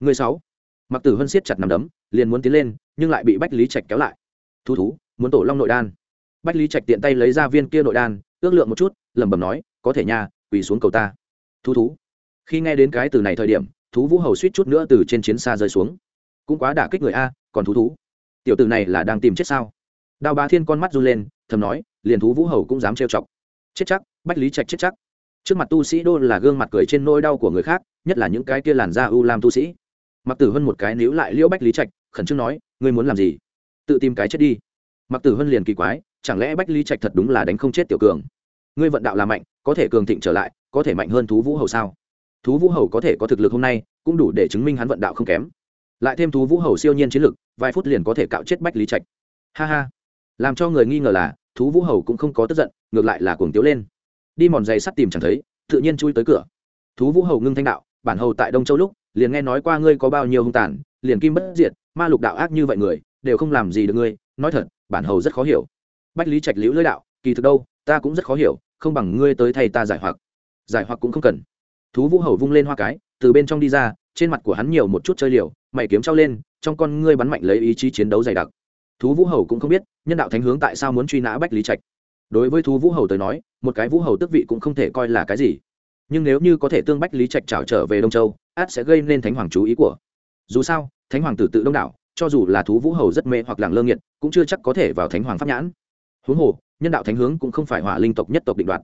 người sáu mặc tử hân siết chặt nằm đấm liền muốn tiến lên nhưng lại bị bách lý trạch kéo lại thú thú muốn tổ long nội đan bách lý trạch tiện tay lấy ra viên kia nội đan ước lượng một chút lẩm bẩm nói có thể nha quỳ xuống cầu ta thú thú khi nghe đến cái từ này thời điểm thú vũ hầu suýt chút nữa từ trên chiến xa rơi xuống cũng quá đả kích người a còn thú thú tiểu từ này là đang tìm chết sao đào bá thiên con mắt run lên thầm nói liền thú vũ hầu cũng dám trêu chọc chết chắc bách lý trạch chết chắc. Trước mặt tu sĩ đô là gương mặt cười trên nỗi đau của người khác, nhất là những cái kia làn da u lam tu sĩ. Mặc tử hân một cái níu lại liễu bách lý trạch, khẩn trương nói, ngươi muốn làm gì? Tự tìm cái chết đi. Mặc tử hân liền kỳ quái, chẳng lẽ bách lý trạch thật đúng là đánh không chết tiểu cường? Ngươi vận đạo là mạnh, có thể cường thịnh trở lại, có thể mạnh hơn thú vũ hầu sao? Thú vũ hầu có thể có thực lực hôm nay, cũng đủ để chứng minh hắn vận đạo không kém. Lại thêm thú vũ hầu siêu nhiên chiến lực, vài phút liền có thể cạo chết bách lý trạch. Ha ha. Làm cho người nghi ngờ là, thú vũ hầu cũng không có tức giận, ngược lại là cuồng tiếu lên đi mòn giày sắt tìm chẳng thấy, tự nhiên chui tới cửa. Thú vũ hầu ngưng thanh đạo, bản hầu tại đông châu lúc, liền nghe nói qua ngươi có bao nhiêu hung tàn, liền kim bất diệt, ma lục đạo ác như vậy người, đều không làm gì được ngươi, nói thật, bản hầu rất khó hiểu. Bách lý trạch liễu lưỡi đạo, kỳ thực đâu, ta cũng rất khó hiểu, không bằng ngươi tới thầy ta giải hoặc. Giải hoặc cũng không cần. Thú vũ hầu vung lên hoa cái, từ bên trong đi ra, trên mặt của hắn nhiều một chút chơi liều, mày kiếm trao lên, trong con ngươi bắn mạnh lấy ý chí chiến đấu dày đặc. Thú vũ hầu cũng không biết, nhân đạo thánh hướng tại sao muốn truy nã bách lý trạch đối với thú vũ hầu tới nói, một cái vũ hầu tước vị cũng không thể coi là cái gì. Nhưng nếu như có thể tương bách lý trạch trào trở về đông châu, át sẽ gây nên thánh hoàng chú ý của. Dù sao, thánh hoàng tử tự đông đảo, cho dù là thú vũ hầu rất mê hoặc làng lơ nghiệt, cũng chưa chắc có thể vào thánh hoàng pháp nhãn. Huống hồ, nhân đạo thánh hướng cũng không phải hỏa linh tộc nhất tộc định đoạt.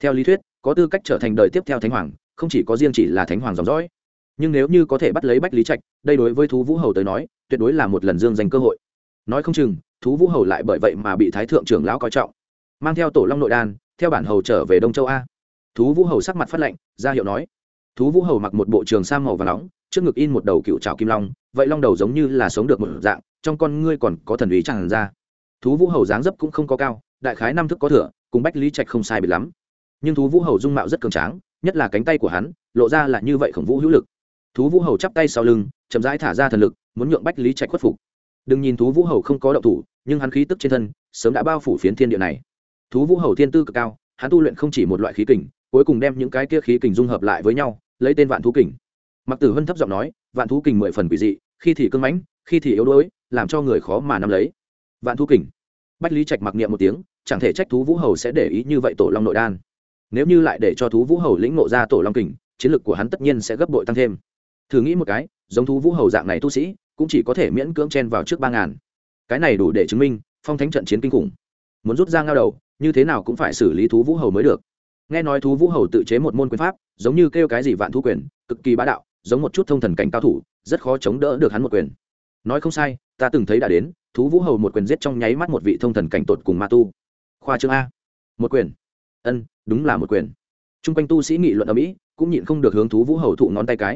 Theo lý thuyết, có tư cách trở thành đời tiếp theo thánh hoàng, không chỉ có riêng chỉ là thánh hoàng dòng dõi. Nhưng nếu như có thể bắt lấy bách lý trạch, đây đối với thú vũ hầu tới nói, tuyệt đối là một lần dương danh cơ hội. Nói không chừng, thú vũ hầu lại bởi vậy mà bị thái thượng trưởng lão coi trọng mang theo tổ long nội đan, theo bản hầu trở về đông châu a. Thú vũ hầu sắc mặt phát lệnh ra hiệu nói, thú vũ hầu mặc một bộ trường sa màu và nóng, trước ngực in một đầu cựu trào kim long, vậy long đầu giống như là sống được một dạng, trong con ngươi còn có thần ý chẳng ra. Thú vũ hầu dáng dấp cũng không có cao, đại khái năm thức có thừa, cùng bách lý trạch không sai biệt lắm. Nhưng thú vũ hầu dung mạo rất cường tráng, nhất là cánh tay của hắn, lộ ra là như vậy khổng vũ hữu lực. Thú vũ hầu chắp tay sau lưng, chậm rãi thả ra thần lực, muốn nhượng bách lý trạch khuất phục. Đừng nhìn thú vũ hầu không có động thủ, nhưng hắn khí tức trên thân sớm đã bao phủ phiến thiên địa này thú vũ hầu thiên tư cực cao, hắn tu luyện không chỉ một loại khí kình, cuối cùng đem những cái kia khí kình dung hợp lại với nhau, lấy tên vạn thú kình. Mặc tử hân thấp giọng nói, vạn thú kình mười phần quỷ dị, khi thì cưng mãnh, khi thì yếu đuối, làm cho người khó mà nắm lấy. Vạn thú kình. Bách lý trạch mặc niệm một tiếng, chẳng thể trách thú vũ hầu sẽ để ý như vậy tổ long nội đan. Nếu như lại để cho thú vũ hầu lĩnh ngộ ra tổ long kình, chiến lược của hắn tất nhiên sẽ gấp bội tăng thêm. Thử nghĩ một cái, giống thú vũ hầu dạng này tu sĩ, cũng chỉ có thể miễn cưỡng chen vào trước ba ngàn. Cái này đủ để chứng minh, phong thánh trận chiến kinh khủng. Muốn rút ra ngao đầu như thế nào cũng phải xử lý thú vũ hầu mới được. Nghe nói thú vũ hầu tự chế một môn quyền pháp, giống như kêu cái gì vạn thú quyền, cực kỳ bá đạo, giống một chút thông thần cảnh cao thủ, rất khó chống đỡ được hắn một quyền. Nói không sai, ta từng thấy đã đến, thú vũ hầu một quyền giết trong nháy mắt một vị thông thần cảnh tột cùng ma tu. Khoa chương a. Một quyền. Ân, đúng là một quyền. T r u n g quanh tu sĩ nghị luận ở mỹ, cũng nhịn không được hướng thú vũ hầu thụ ngón tay cái.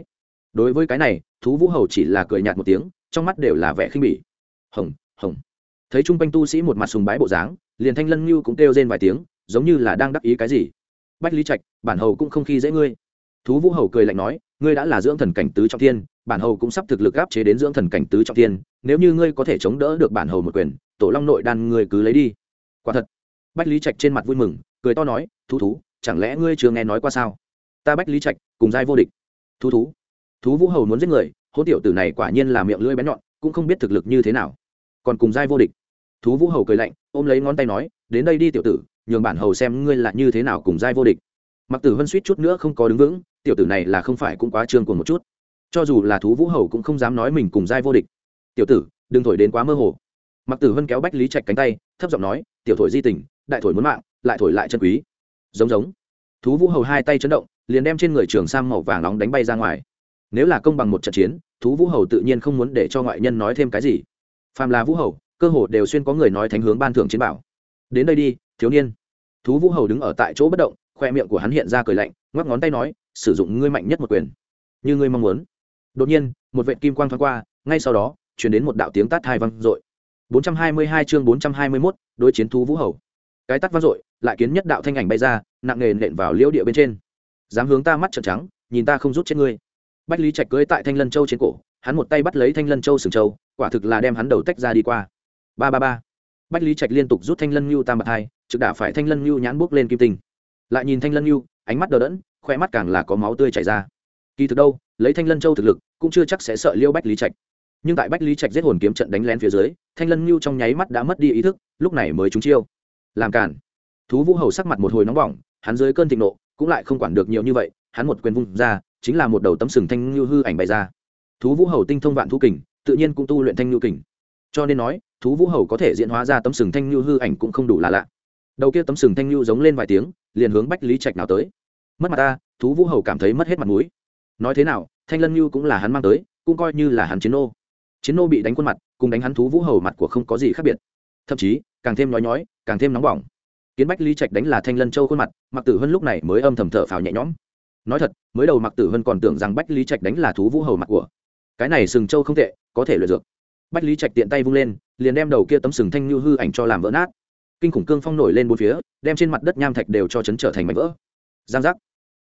Đối với cái này, thú vũ hầu chỉ là cười nhạt một tiếng, trong mắt đều là vẻ khinh bỉ. Hồng hồng. Thấy t r u n g quanh tu sĩ một mặt sùng bái bộ dáng liền thanh lân như cũng kêu rên vài tiếng, giống như là đang đắc ý cái gì. Bách lý trạch, bản hầu cũng không khi dễ ngươi. Thú vũ hầu cười lạnh nói, ngươi đã là dưỡng thần cảnh tứ trọng thiên, bản hầu cũng sắp thực lực áp chế đến dưỡng thần cảnh tứ trọng thiên, nếu như ngươi có thể chống đỡ được bản hầu một quyền, tổ long nội đan ngươi cứ lấy đi. Quả thật. Bách lý trạch trên mặt vui mừng, cười to nói, thú thú, chẳng lẽ ngươi chưa nghe nói qua sao? Ta bách lý trạch, cùng giai vô địch. Thú thú. Thú vũ hầu muốn giết người hỗ tiểu tử này quả nhiên là miệng lưỡi bén nhọn, cũng không biết thực lực như thế nào. Còn cùng giai vô địch thú vũ hầu cười lạnh, ôm lấy ngón tay nói, đến đây đi tiểu tử, nhường bản hầu xem ngươi là như thế nào cùng giai vô địch. Mặc tử vân suýt chút nữa không có đứng vững, tiểu tử này là không phải cũng quá trương của một chút. Cho dù là thú vũ hầu cũng không dám nói mình cùng giai vô địch. Tiểu tử, đừng thổi đến quá mơ hồ. Mặc tử vân kéo bách lý trạch cánh tay, thấp giọng nói, tiểu thổi di tình, đại thổi muốn mạng, lại thổi lại chân quý. Giống giống. Thú vũ hầu hai tay chấn động, liền đem trên người trường sang màu vàng nóng đánh bay ra ngoài. Nếu là công bằng một trận chiến, thú vũ hầu tự nhiên không muốn để cho ngoại nhân nói thêm cái gì. Phàm là vũ hầu cơ hồ đều xuyên có người nói thánh hướng ban thưởng chiến bảo. Đến đây đi thiếu niên. Thú vũ hầu đứng ở tại chỗ bất động khoe miệng của hắn hiện ra cười lạnh ngoắc ngón tay nói sử dụng ngươi mạnh nhất một quyền như ngươi mong muốn. Đột nhiên một vệ kim quang thoáng qua ngay sau đó chuyển đến một đạo tiếng tát hai văng dội. 422 chương 421, đối chiến thú vũ hầu. Cái tát vang dội lại kiến nhất đạo thanh ảnh bay ra nặng nề nện vào liễu địa bên trên. Dám hướng ta mắt trợn trắng nhìn ta không rút chết ngươi. Bách lý trạch cưới tại thanh lân châu trên cổ hắn một tay bắt lấy thanh lân châu sừng châu quả thực là đem hắn đầu tách ra đi qua ba ba ba. Bách lý trạch liên tục rút thanh lân nhu tam bạc hai, trực đả phải thanh lân nhu nhãn buốc lên kim tinh. Lại nhìn thanh lân nhu, ánh mắt đờ đẫn khoe mắt càng là có máu tươi chảy ra. Kỳ thực đâu, lấy thanh lân châu thực lực, cũng chưa chắc sẽ sợ liêu bách lý trạch. Nhưng tại bách lý trạch giết hồn kiếm trận đánh lén phía dưới, thanh lân nhu trong nháy mắt đã mất đi ý thức, lúc này mới trúng chiêu. Làm cản thú vũ hầu sắc mặt một hồi nóng bỏng, hắn dưới cơn thịnh nộ, cũng lại không quản được nhiều như vậy, hắn một quyền vung ra, chính là một đầu tấm sừng thanh nhu hư ảnh bày ra. Thú vũ hầu tinh thông vạn thú kình, tự nhiên cũng tu luyện thanh nhu kình cho nên nói, thú vũ hầu có thể diễn hóa ra tấm sừng thanh lưu hư ảnh cũng không đủ là lạ. Đầu kia tấm sừng thanh lưu giống lên vài tiếng, liền hướng bách lý trạch nào tới. Mất mặt ta, thú vũ hầu cảm thấy mất hết mặt mũi. Nói thế nào, thanh lân lưu cũng là hắn mang tới, cũng coi như là hắn chiến nô. Chiến nô bị đánh khuôn mặt, cùng đánh hắn thú vũ hầu mặt của không có gì khác biệt. Thậm chí, càng thêm nói nhói, càng thêm nóng bỏng. Kiến bách lý trạch đánh là thanh lân châu khuôn mặt mặc tử hân lúc này mới âm thầm thở phào nhẹ nhõm. Nói thật, mới đầu mặc tử hân còn tưởng rằng bách lý trạch đánh là thú vũ hầu mặt của. Cái này sừng châu không tệ, có thể luyện dược bách lý trạch tiện tay vung lên, liền đem đầu kia tấm sừng thanh như hư ảnh cho làm vỡ nát. Kinh khủng cương phong nổi lên bốn phía, đem trên mặt đất nham thạch đều cho chấn trở thành mảnh vỡ. Giang giác.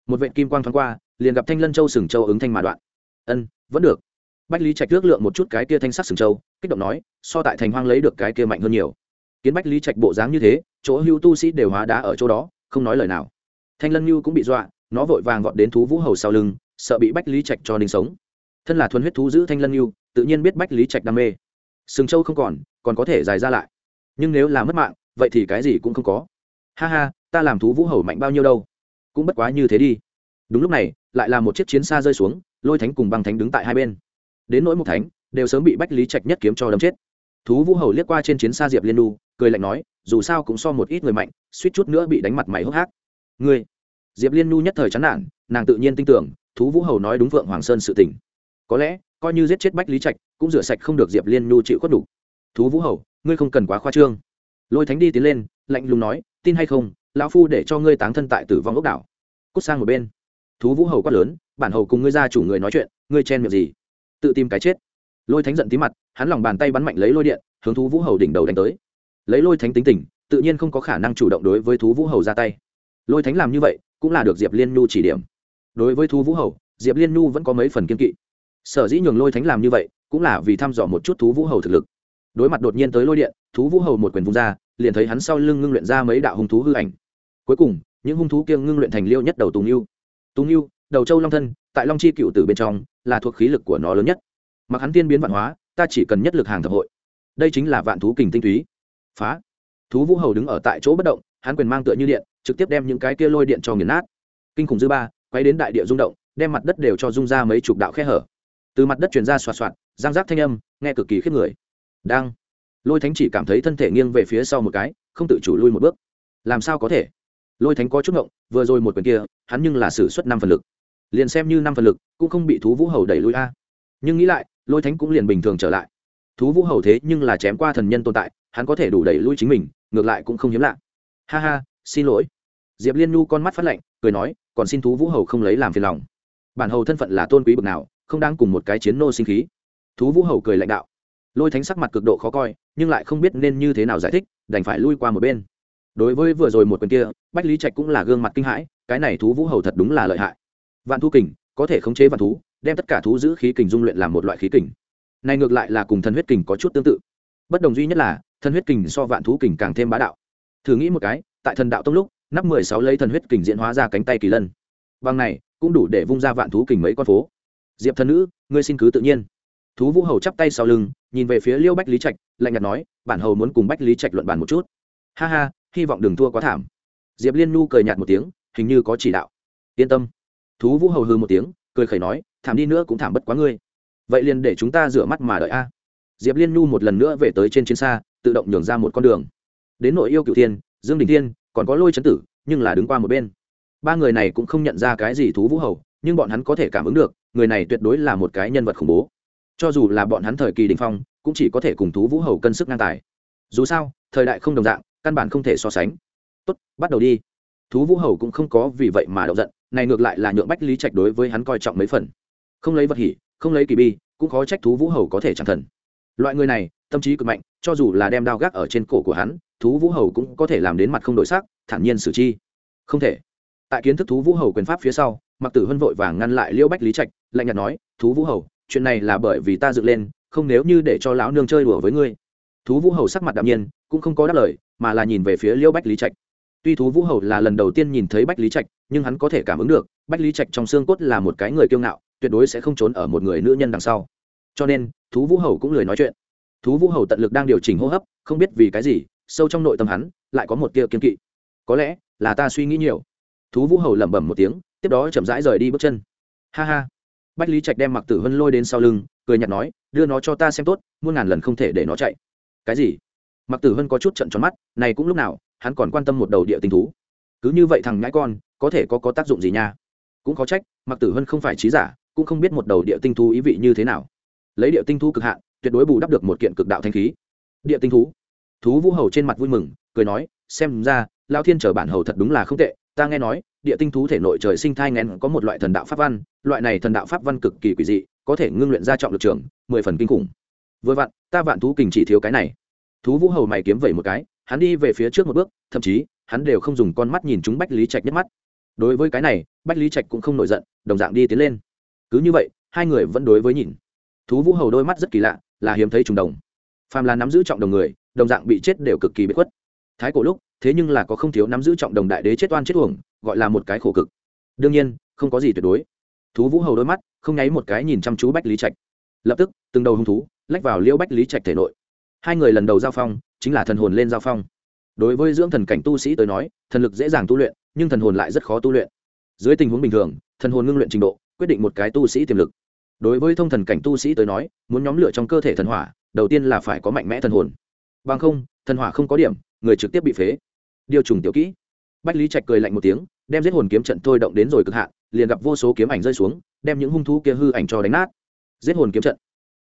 Một vệ kim quang thoáng qua, liền gặp thanh lân châu sừng châu ứng thanh mà đoạn. Ân, vẫn được. Bách lý trạch ước lượng một chút cái kia thanh sắc sừng châu, kích động nói, so tại thành hoang lấy được cái kia mạnh hơn nhiều. Kiến bách lý trạch bộ dáng như thế, chỗ hưu tu sĩ đều hóa đá ở chỗ đó, không nói lời nào. Thanh lân như cũng bị dọa, nó vội vàng gọn đến thú vũ hầu sau lưng, sợ bị bách lý trạch cho ninh sống. Thân là thuần huyết thú giữ thanh lân như tự nhiên biết bách lý trạch đam mê. Sừng châu không còn còn có thể dài ra lại. Nhưng nếu là mất mạng, vậy thì cái gì cũng không có. Ha ha, ta làm thú vũ hầu mạnh bao nhiêu đâu. Cũng bất quá như thế đi. Đúng lúc này, lại là một chiếc chiến xa rơi xuống, lôi thánh cùng băng thánh đứng tại hai bên. Đến nỗi một thánh, đều sớm bị bách lý trạch nhất kiếm cho đấm chết. Thú vũ hầu liếc qua trên chiến xa diệp liên đu, cười lạnh nói, dù sao cũng so một ít người mạnh, suýt chút nữa bị đánh mặt mày hốc hác. Ngươi, diệp liên nhu nhất thời chán nản, nàng tự nhiên tin tưởng, thú vũ hầu nói đúng vượng hoàng sơn sự tình. Có lẽ coi như giết chết bách lý trạch, cũng rửa sạch không được diệp liên nhu chịu khuất đủ thú vũ hầu, ngươi không cần quá khoa trương. Lôi thánh đi tiến lên, lạnh lùng nói, tin hay không, lão phu để cho ngươi táng thân tại tử vong ốc đảo. Cút sang một bên. Thú vũ hầu quát lớn, bản hầu cùng ngươi ra chủ người nói chuyện, ngươi chen miệng gì? Tự tìm cái chết. Lôi thánh giận tí mặt, hắn lòng bàn tay bắn mạnh lấy lôi điện, hướng thú vũ hầu đỉnh đầu đánh tới. Lấy lôi thánh tính tình, tự nhiên không có khả năng chủ động đối với thú vũ hầu ra tay. Lôi thánh làm như vậy, cũng là được diệp liên nhu chỉ điểm. Đối với thú vũ hầu, diệp liên nhu vẫn có mấy phần kiên kỵ sở dĩ nhường lôi thánh làm như vậy, cũng là vì thăm dò một chút thú vũ hầu thực lực. Đối mặt đột nhiên tới lôi điện, thú vũ hầu một quyền vung ra, liền thấy hắn sau lưng ngưng luyện ra mấy đạo hung thú hư ảnh. Cuối cùng, những hung thú kia ngưng luyện thành liêu nhất đầu tùng yêu tùng yêu đầu châu long thân, tại long chi cựu tử bên trong, là thuộc khí lực của nó lớn nhất. Mặc hắn tiên biến vạn hóa, ta chỉ cần nhất lực hàng thập hội. Đây chính là vạn thú kình tinh túy. Phá. Thú vũ hầu đứng ở tại chỗ bất động, hắn quyền mang tựa như điện, trực tiếp đem những cái kia lôi điện cho nghiền nát. Kinh khủng dư ba, quay đến đại địa rung động, đem mặt đất đều cho rung ra mấy chục đạo khe hở từ mặt đất truyền ra xoạt xoạt, giang giác thanh âm, nghe cực kỳ khiếp người. Đang. Lôi thánh chỉ cảm thấy thân thể nghiêng về phía sau một cái, không tự chủ lui một bước. Làm sao có thể? Lôi thánh có chút ngộng, vừa rồi một quyền kia, hắn nhưng là xử suất năm phần lực. Liền xem như năm phần lực, cũng không bị thú vũ hầu đẩy lui a. Nhưng nghĩ lại, lôi thánh cũng liền bình thường trở lại. Thú vũ hầu thế nhưng là chém qua thần nhân tồn tại, hắn có thể đủ đẩy lui chính mình, ngược lại cũng không hiếm lạ. Ha ha, xin lỗi. Diệp liên nhu con mắt phát lạnh, cười nói, còn xin thú vũ hầu không lấy làm phiền lòng. Bản hầu thân phận là tôn quý bậc nào không đang cùng một cái chiến nô sinh khí. Thú vũ hầu cười lãnh đạo. Lôi thánh sắc mặt cực độ khó coi, nhưng lại không biết nên như thế nào giải thích, đành phải lui qua một bên. Đối với vừa rồi một quyền kia, bách lý trạch cũng là gương mặt kinh hãi, cái này thú vũ hầu thật đúng là lợi hại. Vạn thu kình, có thể khống chế vạn thú, đem tất cả thú giữ khí kình dung luyện làm một loại khí kình. Này ngược lại là cùng thần huyết kình có chút tương tự. Bất đồng duy nhất là, thần huyết kình so vạn thú kình càng thêm bá đạo. Thử nghĩ một cái, tại thần đạo tông lúc, nắp mười sáu lấy thần huyết kình diễn hóa ra cánh tay kỳ lân. Bằng này, cũng đủ để vung ra vạn thú kình mấy con phố diệp thần nữ, ngươi xin cứ tự nhiên. Thú vũ hầu chắp tay sau lưng, nhìn về phía liêu bách lý trạch, lạnh nhạt nói, bản hầu muốn cùng bách lý trạch luận bàn một chút. Ha ha, hy vọng đừng thua quá thảm. Diệp liên nhu cười nhạt một tiếng, hình như có chỉ đạo. Yên tâm. Thú vũ hầu hư một tiếng, cười khẩy nói, thảm đi nữa cũng thảm bất quá ngươi. Vậy liền để chúng ta rửa mắt mà đợi a. Diệp liên nhu một lần nữa về tới trên chiến xa, tự động nhường ra một con đường. Đến nội yêu cựu thiên, dương đình thiên, còn có lôi chấn tử, nhưng là đứng qua một bên. Ba người này cũng không nhận ra cái gì thú vũ hầu, nhưng bọn hắn có thể cảm ứng được người này tuyệt đối là một cái nhân vật khủng bố. Cho dù là bọn hắn thời kỳ đình phong, cũng chỉ có thể cùng thú vũ hầu cân sức ngang tài. Dù sao, thời đại không đồng dạng, căn bản không thể so sánh. Tốt, bắt đầu đi. Thú vũ hầu cũng không có vì vậy mà đậu giận, này ngược lại là nhượng bách lý trạch đối với hắn coi trọng mấy phần. Không lấy vật hỉ, không lấy kỳ bi, cũng khó trách thú vũ hầu có thể chẳng thần. Loại người này, tâm trí cực mạnh, cho dù là đem đao gác ở trên cổ của hắn, thú vũ hầu cũng có thể làm đến mặt không đổi sắc, thản nhiên xử chi. Không thể. Tại kiến thức thú vũ hầu quyền pháp phía sau mặc tử hân vội vàng ngăn lại liễu bách lý trạch lạnh nhạt nói, thú vũ hầu, chuyện này là bởi vì ta dựng lên, không nếu như để cho lão nương chơi đùa với ngươi. Thú vũ hầu sắc mặt đạm nhiên, cũng không có đáp lời, mà là nhìn về phía liễu bách lý trạch. Tuy thú vũ hầu là lần đầu tiên nhìn thấy bách lý trạch, nhưng hắn có thể cảm ứng được, bách lý trạch trong xương cốt là một cái người kiêu ngạo, tuyệt đối sẽ không trốn ở một người nữ nhân đằng sau. Cho nên, thú vũ hầu cũng lười nói chuyện. Thú vũ hầu tận lực đang điều chỉnh hô hấp, không biết vì cái gì, sâu trong nội tâm hắn, lại có một tia kiên kỵ. Có lẽ là ta suy nghĩ nhiều. Thú vũ hầu lẩm bẩm một tiếng, tiếp đó chậm rãi rời đi bước chân. Ha ha bách lý trạch đem mặc tử hân lôi đến sau lưng, cười nhặt nói, đưa nó cho ta xem tốt, muôn ngàn lần không thể để nó chạy. Cái gì? Mặc tử hân có chút trận tròn mắt, này cũng lúc nào, hắn còn quan tâm một đầu địa tinh thú. Cứ như vậy thằng ngãi con, có thể có có tác dụng gì nha? Cũng có trách mặc tử hân không phải trí giả, cũng không biết một đầu địa tinh thú ý vị như thế nào. Lấy địa tinh thú cực hạn, tuyệt đối bù đắp được một kiện cực đạo thanh khí. Địa tinh thú? Thú vũ hầu trên mặt vui mừng, cười nói, xem ra lao thiên chờ bản hầu thật đúng là không tệ ta nghe nói, địa tinh thú thể nội trời sinh thai ngén có một loại thần đạo pháp văn, loại này thần đạo pháp văn cực kỳ quỷ dị, có thể ngưng luyện ra trọng lực trường, mười phần kinh khủng. Vừa vặn, ta vạn thú kình chỉ thiếu cái này. Thú vũ hầu mày kiếm vẩy một cái, hắn đi về phía trước một bước, thậm chí, hắn đều không dùng con mắt nhìn chúng bách lý trạch nhất mắt. Đối với cái này, bách lý trạch cũng không nổi giận, đồng dạng đi tiến lên. Cứ như vậy, hai người vẫn đối với nhìn. Thú vũ hầu đôi mắt rất kỳ lạ, là hiếm thấy trùng đồng. Phàm là nắm giữ trọng đồng người, đồng dạng bị chết đều cực kỳ bất khuất thái cổ lúc, thế nhưng là có không thiếu nắm giữ trọng đồng đại đế chết oan chết uổng, gọi là một cái khổ cực. Đương nhiên, không có gì tuyệt đối. Thú vũ hầu đôi mắt, không nháy một cái nhìn chăm chú bách lý trạch. Lập tức, từng đầu hung thú lách vào liễu bách lý trạch thể nội. Hai người lần đầu giao phong, chính là thần hồn lên giao phong. Đối với dưỡng thần cảnh tu sĩ tới nói, thần lực dễ dàng tu luyện, nhưng thần hồn lại rất khó tu luyện. Dưới tình huống bình thường, thần hồn ngưng luyện trình độ, quyết định một cái tu sĩ tiềm lực. Đối với thông thần cảnh tu sĩ tới nói, muốn nhóm lửa trong cơ thể thần hỏa, đầu tiên là phải có mạnh mẽ thần hồn bằng không, thần hỏa không có điểm, người trực tiếp bị phế. Điều trùng tiểu kỹ. Bách lý trạch cười lạnh một tiếng, đem giết hồn kiếm trận thôi động đến rồi cực hạn, liền gặp vô số kiếm ảnh rơi xuống, đem những hung thú kia hư ảnh cho đánh nát. Giết hồn kiếm trận.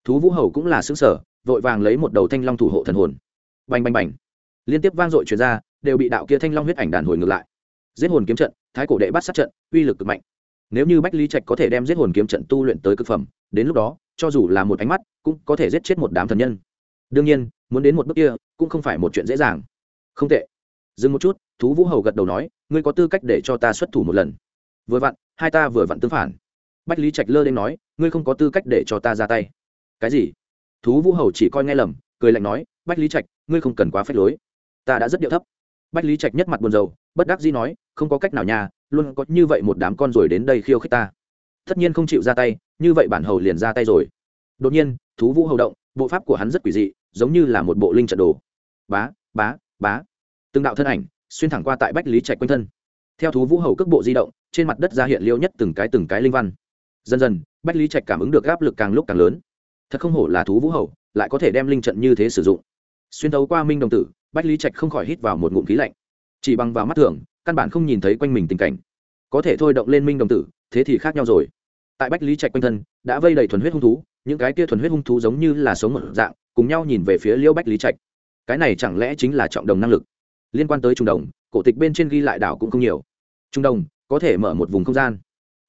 Thú vũ hầu cũng là xứng sở vội vàng lấy một đầu thanh long thủ hộ thần hồn. Bành bành bành. Liên tiếp vang dội truyền ra, đều bị đạo kia thanh long huyết ảnh đàn hồi ngược lại. Giết hồn kiếm trận, thái cổ đệ bắt sát trận, uy lực cực mạnh. Nếu như bách lý trạch có thể đem giết hồn kiếm trận tu luyện tới cực phẩm, đến lúc đó, cho dù là một ánh mắt, cũng có thể giết chết một đám thần nhân. Đương nhiên muốn đến một bước kia, cũng không phải một chuyện dễ dàng. Không tệ. Dừng một chút, thú vũ hầu gật đầu nói, ngươi có tư cách để cho ta xuất thủ một lần. Vừa vặn, hai ta vừa vặn tương phản. Bách lý trạch lơ lên nói, ngươi không có tư cách để cho ta ra tay. Cái gì? Thú vũ hầu chỉ coi nghe lầm, cười lạnh nói, bách lý trạch, ngươi không cần quá phép lối. Ta đã rất điệu thấp. Bách lý trạch nhất mặt buồn rầu, bất đắc dĩ nói, không có cách nào nhà luôn có như vậy một đám con rồi đến đây khiêu khích ta. Tất nhiên không chịu ra tay, như vậy bản hầu liền ra tay rồi. Đột nhiên, thú vũ hầu động, bộ pháp của hắn rất quỷ dị giống như là một bộ linh trận đồ. Bá bá bá. Từng đạo thân ảnh xuyên thẳng qua tại bách lý trạch quanh thân. Theo thú vũ hầu cước bộ di động, trên mặt đất ra hiện liêu nhất từng cái từng cái linh văn. Dần dần, bách lý trạch cảm ứng được áp lực càng lúc càng lớn. Thật không hổ là thú vũ hầu, lại có thể đem linh trận như thế sử dụng. Xuyên thấu qua minh đồng tử, bách lý trạch không khỏi hít vào một ngụm khí lạnh. Chỉ bằng vào mắt thường, căn bản không nhìn thấy quanh mình tình cảnh. Có thể thôi động lên minh đồng tử, thế thì khác nhau rồi. Tại bách lý trạch quanh thân, đã vây đầy thuần huyết hung thú những cái kia thuần huyết hung thú giống như là sống một dạng, cùng nhau nhìn về phía liêu bách lý trạch. Cái này chẳng lẽ chính là trọng đồng năng lực? Liên quan tới trung đồng, cổ tịch bên trên ghi lại đảo cũng không nhiều. Trung đồng, có thể mở một vùng không gian.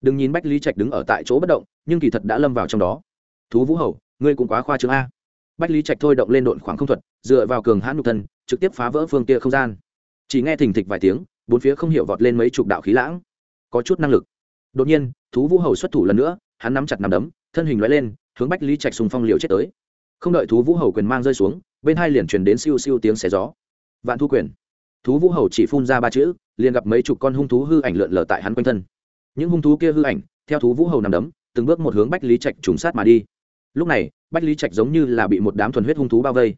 Đừng nhìn bách lý trạch đứng ở tại chỗ bất động, nhưng kỳ thật đã lâm vào trong đó. Thú vũ hầu, ngươi cũng quá khoa trương a. Bách lý trạch thôi động lên độn khoảng không thuật, dựa vào cường hãn nhục thân, trực tiếp phá vỡ phương kia không gian. Chỉ nghe thình thịch vài tiếng, bốn phía không hiểu vọt lên mấy chục đạo khí lãng. Có chút năng lực. Đột nhiên, thú vũ hầu xuất thủ lần nữa, hắn nắm chặt nắm đấm, thân hình loại lên hướng bách lý trạch xung phong liều chết tới. Không đợi thú vũ hầu quyền mang rơi xuống bên hai liền truyền đến siêu siêu tiếng xé gió. Vạn thu quyền. Thú vũ hầu chỉ phun ra ba chữ liền gặp mấy chục con hung thú hư ảnh lượn lờ tại hắn quanh thân. Những hung thú kia hư ảnh theo thú vũ hầu nằm đấm từng bước một hướng bách lý trạch trùng sát mà đi. Lúc này bách lý trạch giống như là bị một đám thuần huyết hung thú bao vây.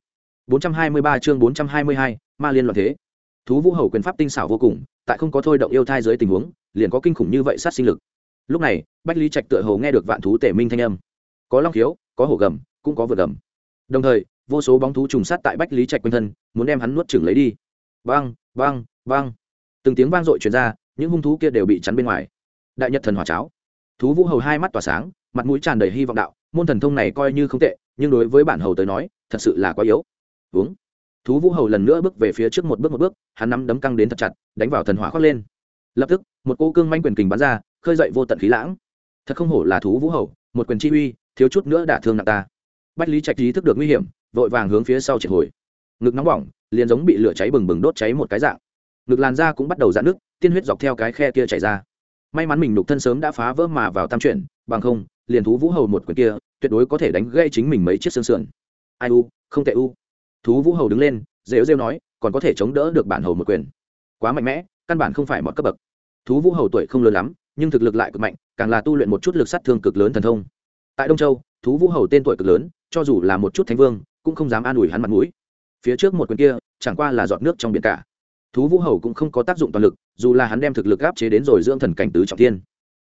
423 chương 422, ma liên loạn thế. Thú vũ hầu quyền pháp tinh xảo vô cùng tại không có thôi động yêu thai dưới tình huống liền có kinh khủng như vậy sát sinh lực. Lúc này bách lý trạch tựa hồ nghe được vạn thú tể minh thanh âm có long khiếu, có hổ gầm, cũng có vượt gầm. Đồng thời, vô số bóng thú trùng sát tại bách lý trạch quanh thân, muốn đem hắn nuốt chửng lấy đi. Vang vang vang từng tiếng vang dội truyền ra, những hung thú kia đều bị chắn bên ngoài. Đại nhật thần hỏa cháo. Thú vũ hầu hai mắt tỏa sáng, mặt mũi tràn đầy hy vọng đạo, môn thần thông này coi như không tệ, nhưng đối với bản hầu tới nói, thật sự là quá yếu. Uống thú vũ hầu lần nữa bước về phía trước một bước một bước, hắn nắm đấm căng đến thật chặt, đánh vào thần hỏa khoác lên. Lập tức, một cô cương manh quyền kình bắn ra, khơi dậy vô tận khí lãng. Thật không hổ là thú vũ hầu, một quyền chi uy thiếu chút nữa đả thương nặng ta. Bách lý trạch ý thức được nguy hiểm, vội vàng hướng phía sau triệt hồi. Ngực nóng bỏng, liền giống bị lửa cháy bừng bừng đốt cháy một cái dạng. Ngực làn da cũng bắt đầu dạn nước tiên huyết dọc theo cái khe kia chảy ra. May mắn mình nục thân sớm đã phá vỡ mà vào tam chuyển, bằng không, liền thú vũ hầu một quyền kia, tuyệt đối có thể đánh gây chính mình mấy chiếc xương sườn. Ai u, không tệ u. Thú vũ hầu đứng lên, rêu rêu nói, còn có thể chống đỡ được bản hầu một quyền. Quá mạnh mẽ, căn bản không phải mọi cấp bậc. Thú vũ hầu tuổi không lớn lắm, nhưng thực lực lại cực mạnh, càng là tu luyện một chút lực sát thương cực lớn thần thông tại đông châu, thú vũ hầu tên tuổi cực lớn, cho dù là một chút thánh vương, cũng không dám an ủi hắn mặt mũi. Phía trước một quyền kia, chẳng qua là giọt nước trong biển cả. Thú vũ hầu cũng không có tác dụng toàn lực, dù là hắn đem thực lực áp chế đến rồi dưỡng thần cảnh tứ trọng thiên.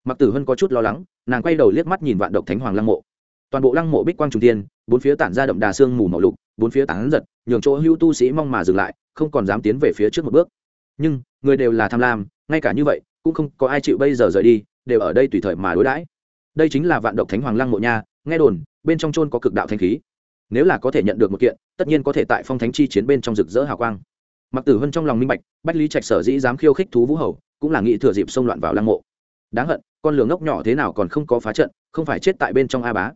Mặc tử hân có chút lo lắng, nàng quay đầu liếc mắt nhìn vạn độc thánh hoàng lăng mộ. Toàn bộ lăng mộ bích quang trung thiên, bốn phía tản ra đậm đà sương mù màu lục, bốn phía tản giật, nhường chỗ hưu tu sĩ mong mà dừng lại, không còn dám tiến về phía trước một bước. Nhưng, người đều là tham lam, ngay cả như vậy, cũng không có ai chịu bây giờ rời đi, đều ở đây tùy thời mà đối đãi đây chính là vạn độc thánh hoàng lăng mộ nha, nghe đồn, bên trong trôn có cực đạo thanh khí. Nếu là có thể nhận được một kiện, tất nhiên có thể tại phong thánh chi chiến bên trong rực rỡ hào quang. Mặc tử hân trong lòng minh bạch, bách lý trạch sở dĩ dám khiêu khích thú vũ hầu, cũng là nghĩ thừa dịp xông loạn vào lăng mộ. Đáng hận, con lửa ngốc nhỏ thế nào còn không có phá trận, không phải chết tại bên trong a bá.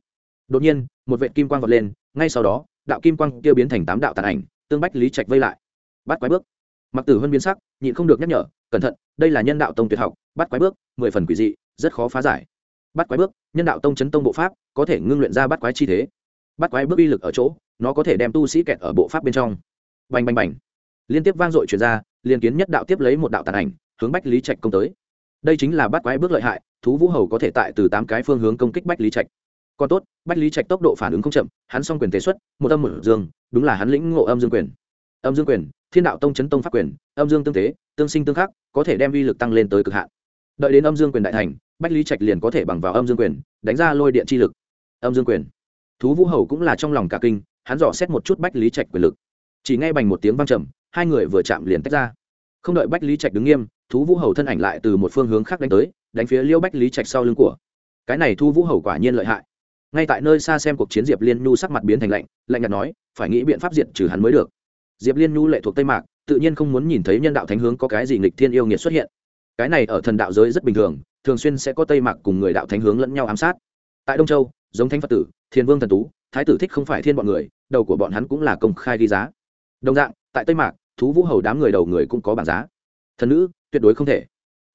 Đột nhiên, một vệ kim quang vọt lên, ngay sau đó, đạo kim quang kia biến thành tám đạo tàn ảnh, tương bách lý trạch vây lại. Bắt quái bước. Mặc tử hân biến sắc, nhịn không được nhắc nhở, cẩn thận, đây là nhân đạo tông tuyệt học, bắt quái bước, mười phần quỷ dị, rất khó phá giải bắt quái bước, nhân đạo tông chấn tông bộ pháp, có thể ngưng luyện ra bắt quái chi thế. Bắt quái bước uy lực ở chỗ, nó có thể đem tu sĩ kẹt ở bộ pháp bên trong. Bành bành bành. Liên tiếp vang dội chuyển ra, liên kiến nhất đạo tiếp lấy một đạo tàn ảnh, hướng bách lý trạch công tới. Đây chính là bắt quái bước lợi hại, thú vũ hầu có thể tại từ tám cái phương hướng công kích bách lý trạch. Còn tốt, bách lý trạch tốc độ phản ứng không chậm, hắn xong quyền tế xuất, một âm một dương, đúng là hắn lĩnh ngộ âm dương quyền. Âm dương quyền, thiên đạo tông chấn tông pháp quyền, âm dương tương tế, tương sinh tương khắc, có thể đem vi lực tăng lên tới cực hạn. Đợi đến âm dương quyền đại thành bách lý trạch liền có thể bằng vào âm dương quyền, đánh ra lôi điện chi lực. Âm dương quyền. Thú vũ hầu cũng là trong lòng cả kinh, hắn dò xét một chút bách lý trạch quyền lực. Chỉ ngay bành một tiếng vang trầm, hai người vừa chạm liền tách ra. Không đợi bách lý trạch đứng nghiêm, thú vũ hầu thân ảnh lại từ một phương hướng khác đánh tới, đánh phía liêu bách lý trạch sau lưng của. Cái này thu vũ hầu quả nhiên lợi hại. Ngay tại nơi xa xem cuộc chiến diệp liên nhu sắc mặt biến thành lạnh lạnh nhạt nói, phải nghĩ biện pháp diện trừ hắn mới được. Diệp liên nhu lệ thuộc tây mạc, tự nhiên không muốn nhìn thấy nhân đạo thánh hướng có cái gì nghịch thiên yêu nghiệt xuất hiện. Cái này ở thần đạo giới rất bình thường thường xuyên sẽ có tây mạc cùng người đạo thánh hướng lẫn nhau ám sát. Tại đông châu, giống thánh phật tử thiên vương thần tú, thái tử thích không phải thiên bọn người, đầu của bọn hắn cũng là công khai ghi giá. Đồng dạng, tại tây mạc, thú vũ hầu đám người đầu người cũng có bảng giá. Thần nữ, tuyệt đối không thể.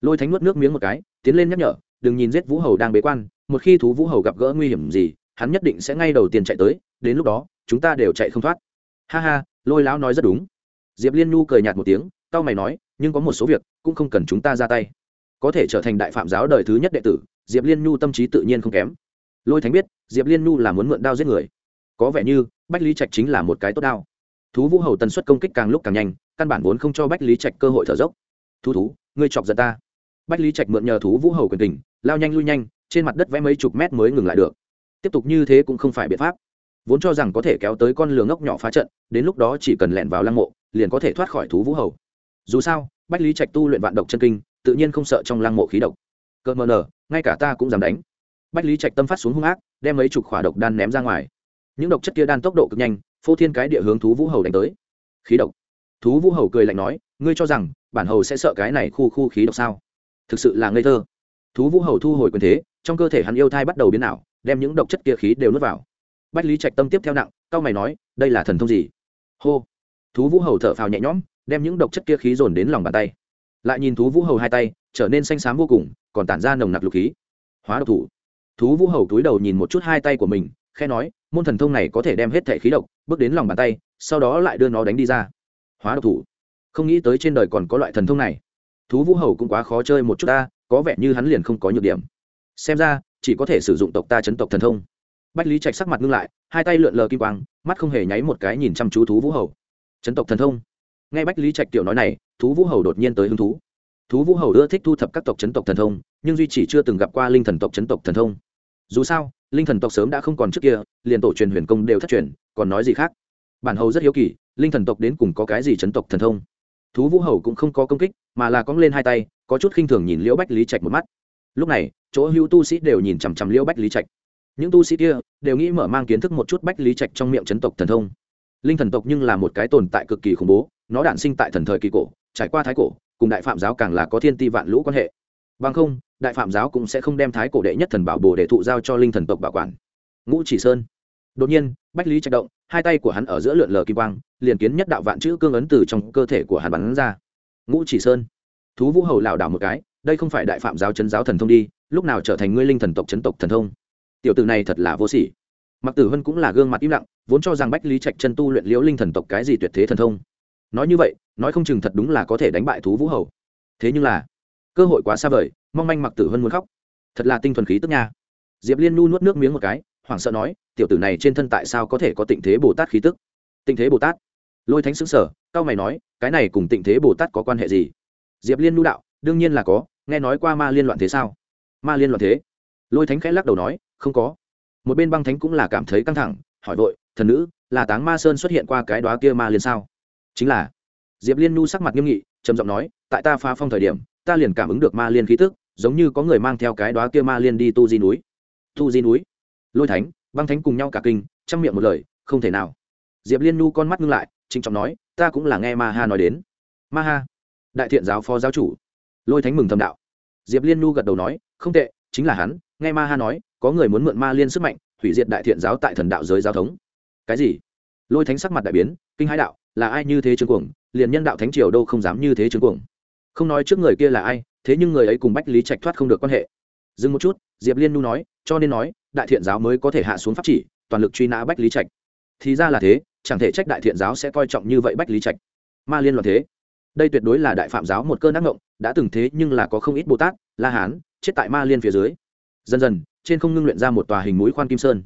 Lôi thánh nuốt nước miếng một cái, tiến lên nhắc nhở, đừng nhìn giết vũ hầu đang bế quan, một khi thú vũ hầu gặp gỡ nguy hiểm gì, hắn nhất định sẽ ngay đầu tiên chạy tới, đến lúc đó, chúng ta đều chạy không thoát. Ha ha, lôi lão nói rất đúng. Diệp liên nhu cười nhạt một tiếng tao mày nói, nhưng có một số việc cũng không cần chúng ta ra tay có thể trở thành đại phạm giáo đời thứ nhất đệ tử, diệp liên nhu tâm trí tự nhiên không kém. Lôi thánh biết, diệp liên nhu là muốn mượn đao giết người. Có vẻ như, bách lý trạch chính là một cái tốt đao. Thú vũ hầu tần suất công kích càng lúc càng nhanh, căn bản vốn không cho bách lý trạch cơ hội thở dốc. Thú thú, ngươi chọc giận ta. Bách lý trạch mượn nhờ thú vũ hầu quyền tình, lao nhanh lui nhanh, trên mặt đất vẽ mấy chục mét mới ngừng lại được. Tiếp tục như thế cũng không phải biện pháp. Vốn cho rằng có thể kéo tới con lường ngốc nhỏ phá trận, đến lúc đó chỉ cần lẹn vào lăng mộ, liền có thể thoát khỏi thú vũ hầu. Dù sao, bách lý trạch tu luyện vạn độc chân kinh tự nhiên không sợ trong lăng mộ khí độc. Cơ mờ nở, ngay cả ta cũng dám đánh. Bách lý trạch tâm phát xuống hung ác, đem mấy chục khỏa độc đan ném ra ngoài. Những độc chất kia đan tốc độ cực nhanh, phô thiên cái địa hướng thú vũ hầu đánh tới. Khí độc. Thú vũ hầu cười lạnh nói, ngươi cho rằng, bản hầu sẽ sợ cái này khu khu khí độc sao? Thực sự là ngây thơ. Thú vũ hầu thu hồi quyền thế, trong cơ thể hắn yêu thai bắt đầu biến ảo, đem những độc chất kia khí đều nuốt vào. Bách lý trạch tâm tiếp theo nặng, cao mày nói, đây là thần thông gì? Hô. Thú vũ hầu thở phào nhẹ nhõm, đem những độc chất kia khí dồn đến lòng bàn tay lại nhìn thú vũ hầu hai tay, trở nên xanh xám vô cùng, còn tản ra nồng nặc lục khí. Hóa độc thủ. Thú vũ hầu túi đầu nhìn một chút hai tay của mình khe nói, môn thần thông này có thể đem hết thẻ khí độc, bước đến lòng bàn tay, sau đó lại đưa nó đánh đi ra. Hóa độc thủ. Không nghĩ tới trên đời còn có loại thần thông này. Thú vũ hầu cũng quá khó chơi một chút ta, có vẻ như hắn liền không có nhược điểm. Xem ra, chỉ có thể sử dụng tộc ta chấn tộc thần thông. Bách lý trạch sắc mặt ngưng lại, hai tay lượn lờ kim quang, mắt không hề nháy một cái nhìn chăm chú thú vũ hầu. Chấn tộc thần thông nghe bách lý trạch tiểu nói này, thú vũ hầu đột nhiên tới hứng thú. Thú vũ hầu ưa thích thu thập các tộc chấn tộc thần thông, nhưng duy chỉ chưa từng gặp qua linh thần tộc chấn tộc thần thông. Dù sao, linh thần tộc sớm đã không còn trước kia, liền tổ truyền huyền công đều thất truyền, còn nói gì khác? Bản hầu rất hiếu kỳ, linh thần tộc đến cùng có cái gì chấn tộc thần thông? Thú vũ hầu cũng không có công kích, mà là cong lên hai tay, có chút khinh thường nhìn liễu bách lý trạch một mắt. Lúc này, chỗ hữu tu sĩ đều nhìn chằm chằm liễu bách lý trạch. Những tu sĩ kia đều nghĩ mở mang kiến thức một chút bách lý trạch trong miệng chấn tộc thần thông. Linh thần tộc nhưng là một cái tồn tại cực kỳ khủng bố nó đản sinh tại thần thời kỳ cổ, trải qua thái cổ, cùng đại phạm giáo càng là có thiên ti vạn lũ quan hệ. Bằng không, đại phạm giáo cũng sẽ không đem thái cổ đệ nhất thần bảo bồ để thụ giao cho linh thần tộc bảo quản. Ngũ chỉ sơn. Đột nhiên, bách lý trạch động, hai tay của hắn ở giữa lượn lờ kim quang, liền kiến nhất đạo vạn chữ cương ấn từ trong cơ thể của hắn bắn ra. Ngũ chỉ sơn. Thú vũ hầu lảo đảo một cái, đây không phải đại phạm giáo chấn giáo thần thông đi, lúc nào trở thành ngươi linh thần tộc chấn tộc thần thông? Tiểu tử này thật là vô sỉ. Mặc tử hân cũng là gương mặt im lặng, vốn cho rằng bách lý trạch chân tu luyện liễu linh thần tộc cái gì tuyệt thế thần thông nói như vậy, nói không chừng thật đúng là có thể đánh bại thú vũ hầu. Thế nhưng là, cơ hội quá xa vời, mong manh mặc tử hân muốn khóc. Thật là tinh thuần khí tức nha. Diệp liên nu nuốt nước miếng một cái, hoảng sợ nói, tiểu tử này trên thân tại sao có thể có tịnh thế bồ tát khí tức? Tịnh thế bồ tát? Lôi thánh xứng sở cao mày nói, cái này cùng tịnh thế bồ tát có quan hệ gì? Diệp liên nu đạo, đương nhiên là có, nghe nói qua ma liên loạn thế sao? Ma liên loạn thế? Lôi thánh khẽ lắc đầu nói, không có. Một bên băng thánh cũng là cảm thấy căng thẳng, hỏi vội, thần nữ, là táng ma sơn xuất hiện qua cái đó kia ma liên sao? Chính là diệp liên nu sắc mặt nghiêm nghị trầm giọng nói tại ta phá phong thời điểm ta liền cảm ứng được ma liên khí tức giống như có người mang theo cái đó kia ma liên đi tu di núi tu di núi lôi thánh băng thánh cùng nhau cả kinh chăm miệng một lời không thể nào diệp liên nu con mắt ngưng lại trịnh trọng nói ta cũng là nghe ma ha nói đến ma ha đại thiện giáo phó giáo chủ lôi thánh mừng thầm đạo diệp liên nu gật đầu nói không tệ chính là hắn nghe ma ha nói có người muốn mượn ma liên sức mạnh hủy diệt đại thiện giáo tại thần đạo giới giáo thống cái gì lôi thánh sắc mặt đại biến kinh hãi đạo là ai như thế trương cuồng, liền nhân đạo thánh triều đâu không dám như thế trương cuồng. Không nói trước người kia là ai, thế nhưng người ấy cùng bách lý trạch thoát không được quan hệ. Dừng một chút, diệp liên nu nói, cho nên nói, đại thiện giáo mới có thể hạ xuống pháp chỉ, toàn lực truy nã bách lý trạch. Thì ra là thế, chẳng thể trách đại thiện giáo sẽ coi trọng như vậy bách lý trạch. Ma liên loạn thế. Đây tuyệt đối là đại phạm giáo một cơn ác ngộng, đã từng thế nhưng là có không ít bồ tát, la hán, chết tại ma liên phía dưới. Dần dần, trên không ngưng luyện ra một tòa hình mũi khoan kim sơn.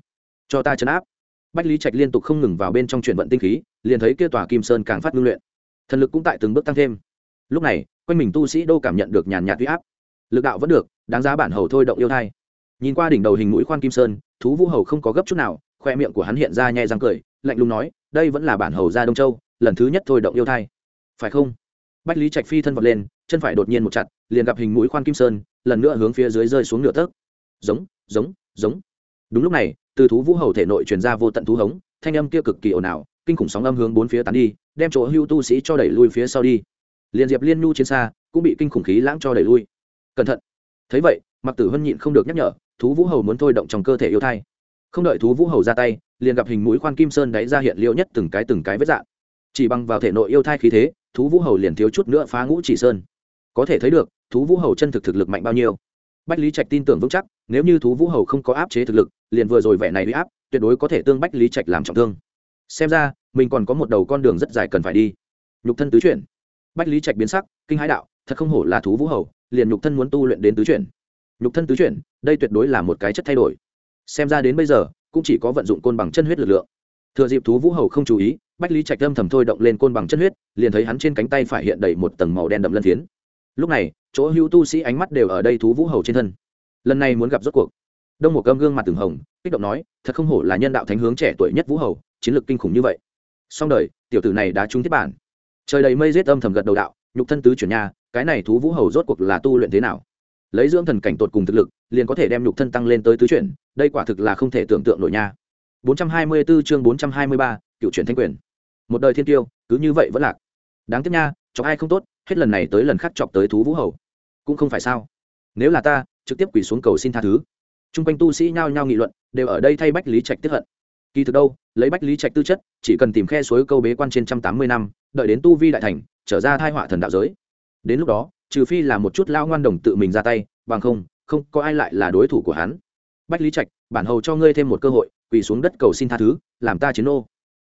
Cho ta chấn áp. Bách lý trạch liên tục không ngừng vào bên trong chuyển vận tinh khí liền thấy kia tòa kim sơn càng phát ngưng luyện. Thần lực cũng tại từng bước tăng thêm. Lúc này, quanh mình tu sĩ đô cảm nhận được nhàn nhạt huy áp. Lực đạo vẫn được, đáng giá bản hầu thôi động yêu thai. Nhìn qua đỉnh đầu hình mũi khoan kim sơn, thú vũ hầu không có gấp chút nào, khoe miệng của hắn hiện ra nhẹ răng cười, lạnh lùng nói, đây vẫn là bản hầu ra đông châu, lần thứ nhất thôi động yêu thai. Phải không? Bách lý trạch phi thân vọt lên, chân phải đột nhiên một chặt, liền gặp hình mũi khoan kim sơn, lần nữa hướng phía dưới rơi xuống nửa tấc. Giống giống giống. Đúng lúc này, từ thú vũ hầu thể nội truyền ra vô tận thú hống, thanh âm kia cực kỳ ồn ào kinh khủng sóng âm hướng bốn phía tán đi, đem chỗ hưu tu sĩ cho đẩy lui phía sau đi. Liền diệp liên nhu chiến xa, cũng bị kinh khủng khí lãng cho đẩy lui. Cẩn thận. Thấy vậy mặc tử hân nhịn không được nhắc nhở, thú vũ hầu muốn thôi động trong cơ thể yêu thai. Không đợi thú vũ hầu ra tay, liền gặp hình mũi khoan kim sơn đáy ra hiện liêu nhất từng cái từng cái vết dạng. Chỉ bằng vào thể nội yêu thai khí thế, thú vũ hầu liền thiếu chút nữa phá ngũ chỉ sơn. Có thể thấy được, thú vũ hầu chân thực thực lực mạnh bao nhiêu. Bách lý trạch tin tưởng vững chắc, nếu như thú vũ hầu không có áp chế thực lực, liền vừa rồi vẻ này bị áp, tuyệt đối có thể tương bách lý trạch làm trọng thương. Xem ra mình còn có một đầu con đường rất dài cần phải đi. Nhục thân tứ chuyển. Bách lý trạch biến sắc, kinh hãi đạo, thật không hổ là thú vũ hầu, liền nhục thân muốn tu luyện đến tứ chuyển. Nhục thân tứ chuyển, đây tuyệt đối là một cái chất thay đổi. Xem ra đến bây giờ, cũng chỉ có vận dụng côn bằng chân huyết lực lượng. Thừa dịp thú vũ hầu không chú ý, bách lý trạch âm thầm thôi động lên côn bằng chân huyết, liền thấy hắn trên cánh tay phải hiện đầy một tầng màu đen đậm lân phiến. Lúc này, chỗ hữu tu sĩ ánh mắt đều ở đây thú vũ hầu trên thân. Lần này muốn gặp rốt cuộc. Đông một cơm gương mặt từng hồng, kích động nói, thật không hổ là nhân đạo thánh hướng trẻ tuổi nhất vũ hầu, chiến lược kinh khủng như vậy xong đời tiểu tử này đã trúng thiết bản. Trời đầy mây rết âm thầm gật đầu đạo nhục thân tứ chuyển nhà cái này thú vũ hầu rốt cuộc là tu luyện thế nào? Lấy dưỡng thần cảnh tột cùng thực lực liền có thể đem nhục thân tăng lên tới tứ chuyển đây quả thực là không thể tưởng tượng nổi nha. 424 chương 423, cựu chuyển thanh quyền. Một đời thiên tiêu cứ như vậy vẫn lạc. Đáng tiếc nha chọc ai không tốt hết lần này tới lần khác chọc tới thú vũ hầu. Cũng không phải sao. Nếu là ta trực tiếp quỳ xuống cầu xin tha thứ. T r u n g quanh tu sĩ nhao nhao nghị luận đều ở đây thay bách lý trạch tiếp hận kỳ thực đâu, lấy bách lý trạch tư chất, chỉ cần tìm khe suối câu bế quan trên trăm tám mươi năm, đợi đến tu vi đại thành, trở ra thai họa thần đạo giới. Đến lúc đó, trừ phi là một chút lao ngoan đồng tự mình ra tay, bằng không không có ai lại là đối thủ của hắn. Bách lý trạch, bản hầu cho ngươi thêm một cơ hội, quỳ xuống đất cầu xin tha thứ, làm ta chiến ô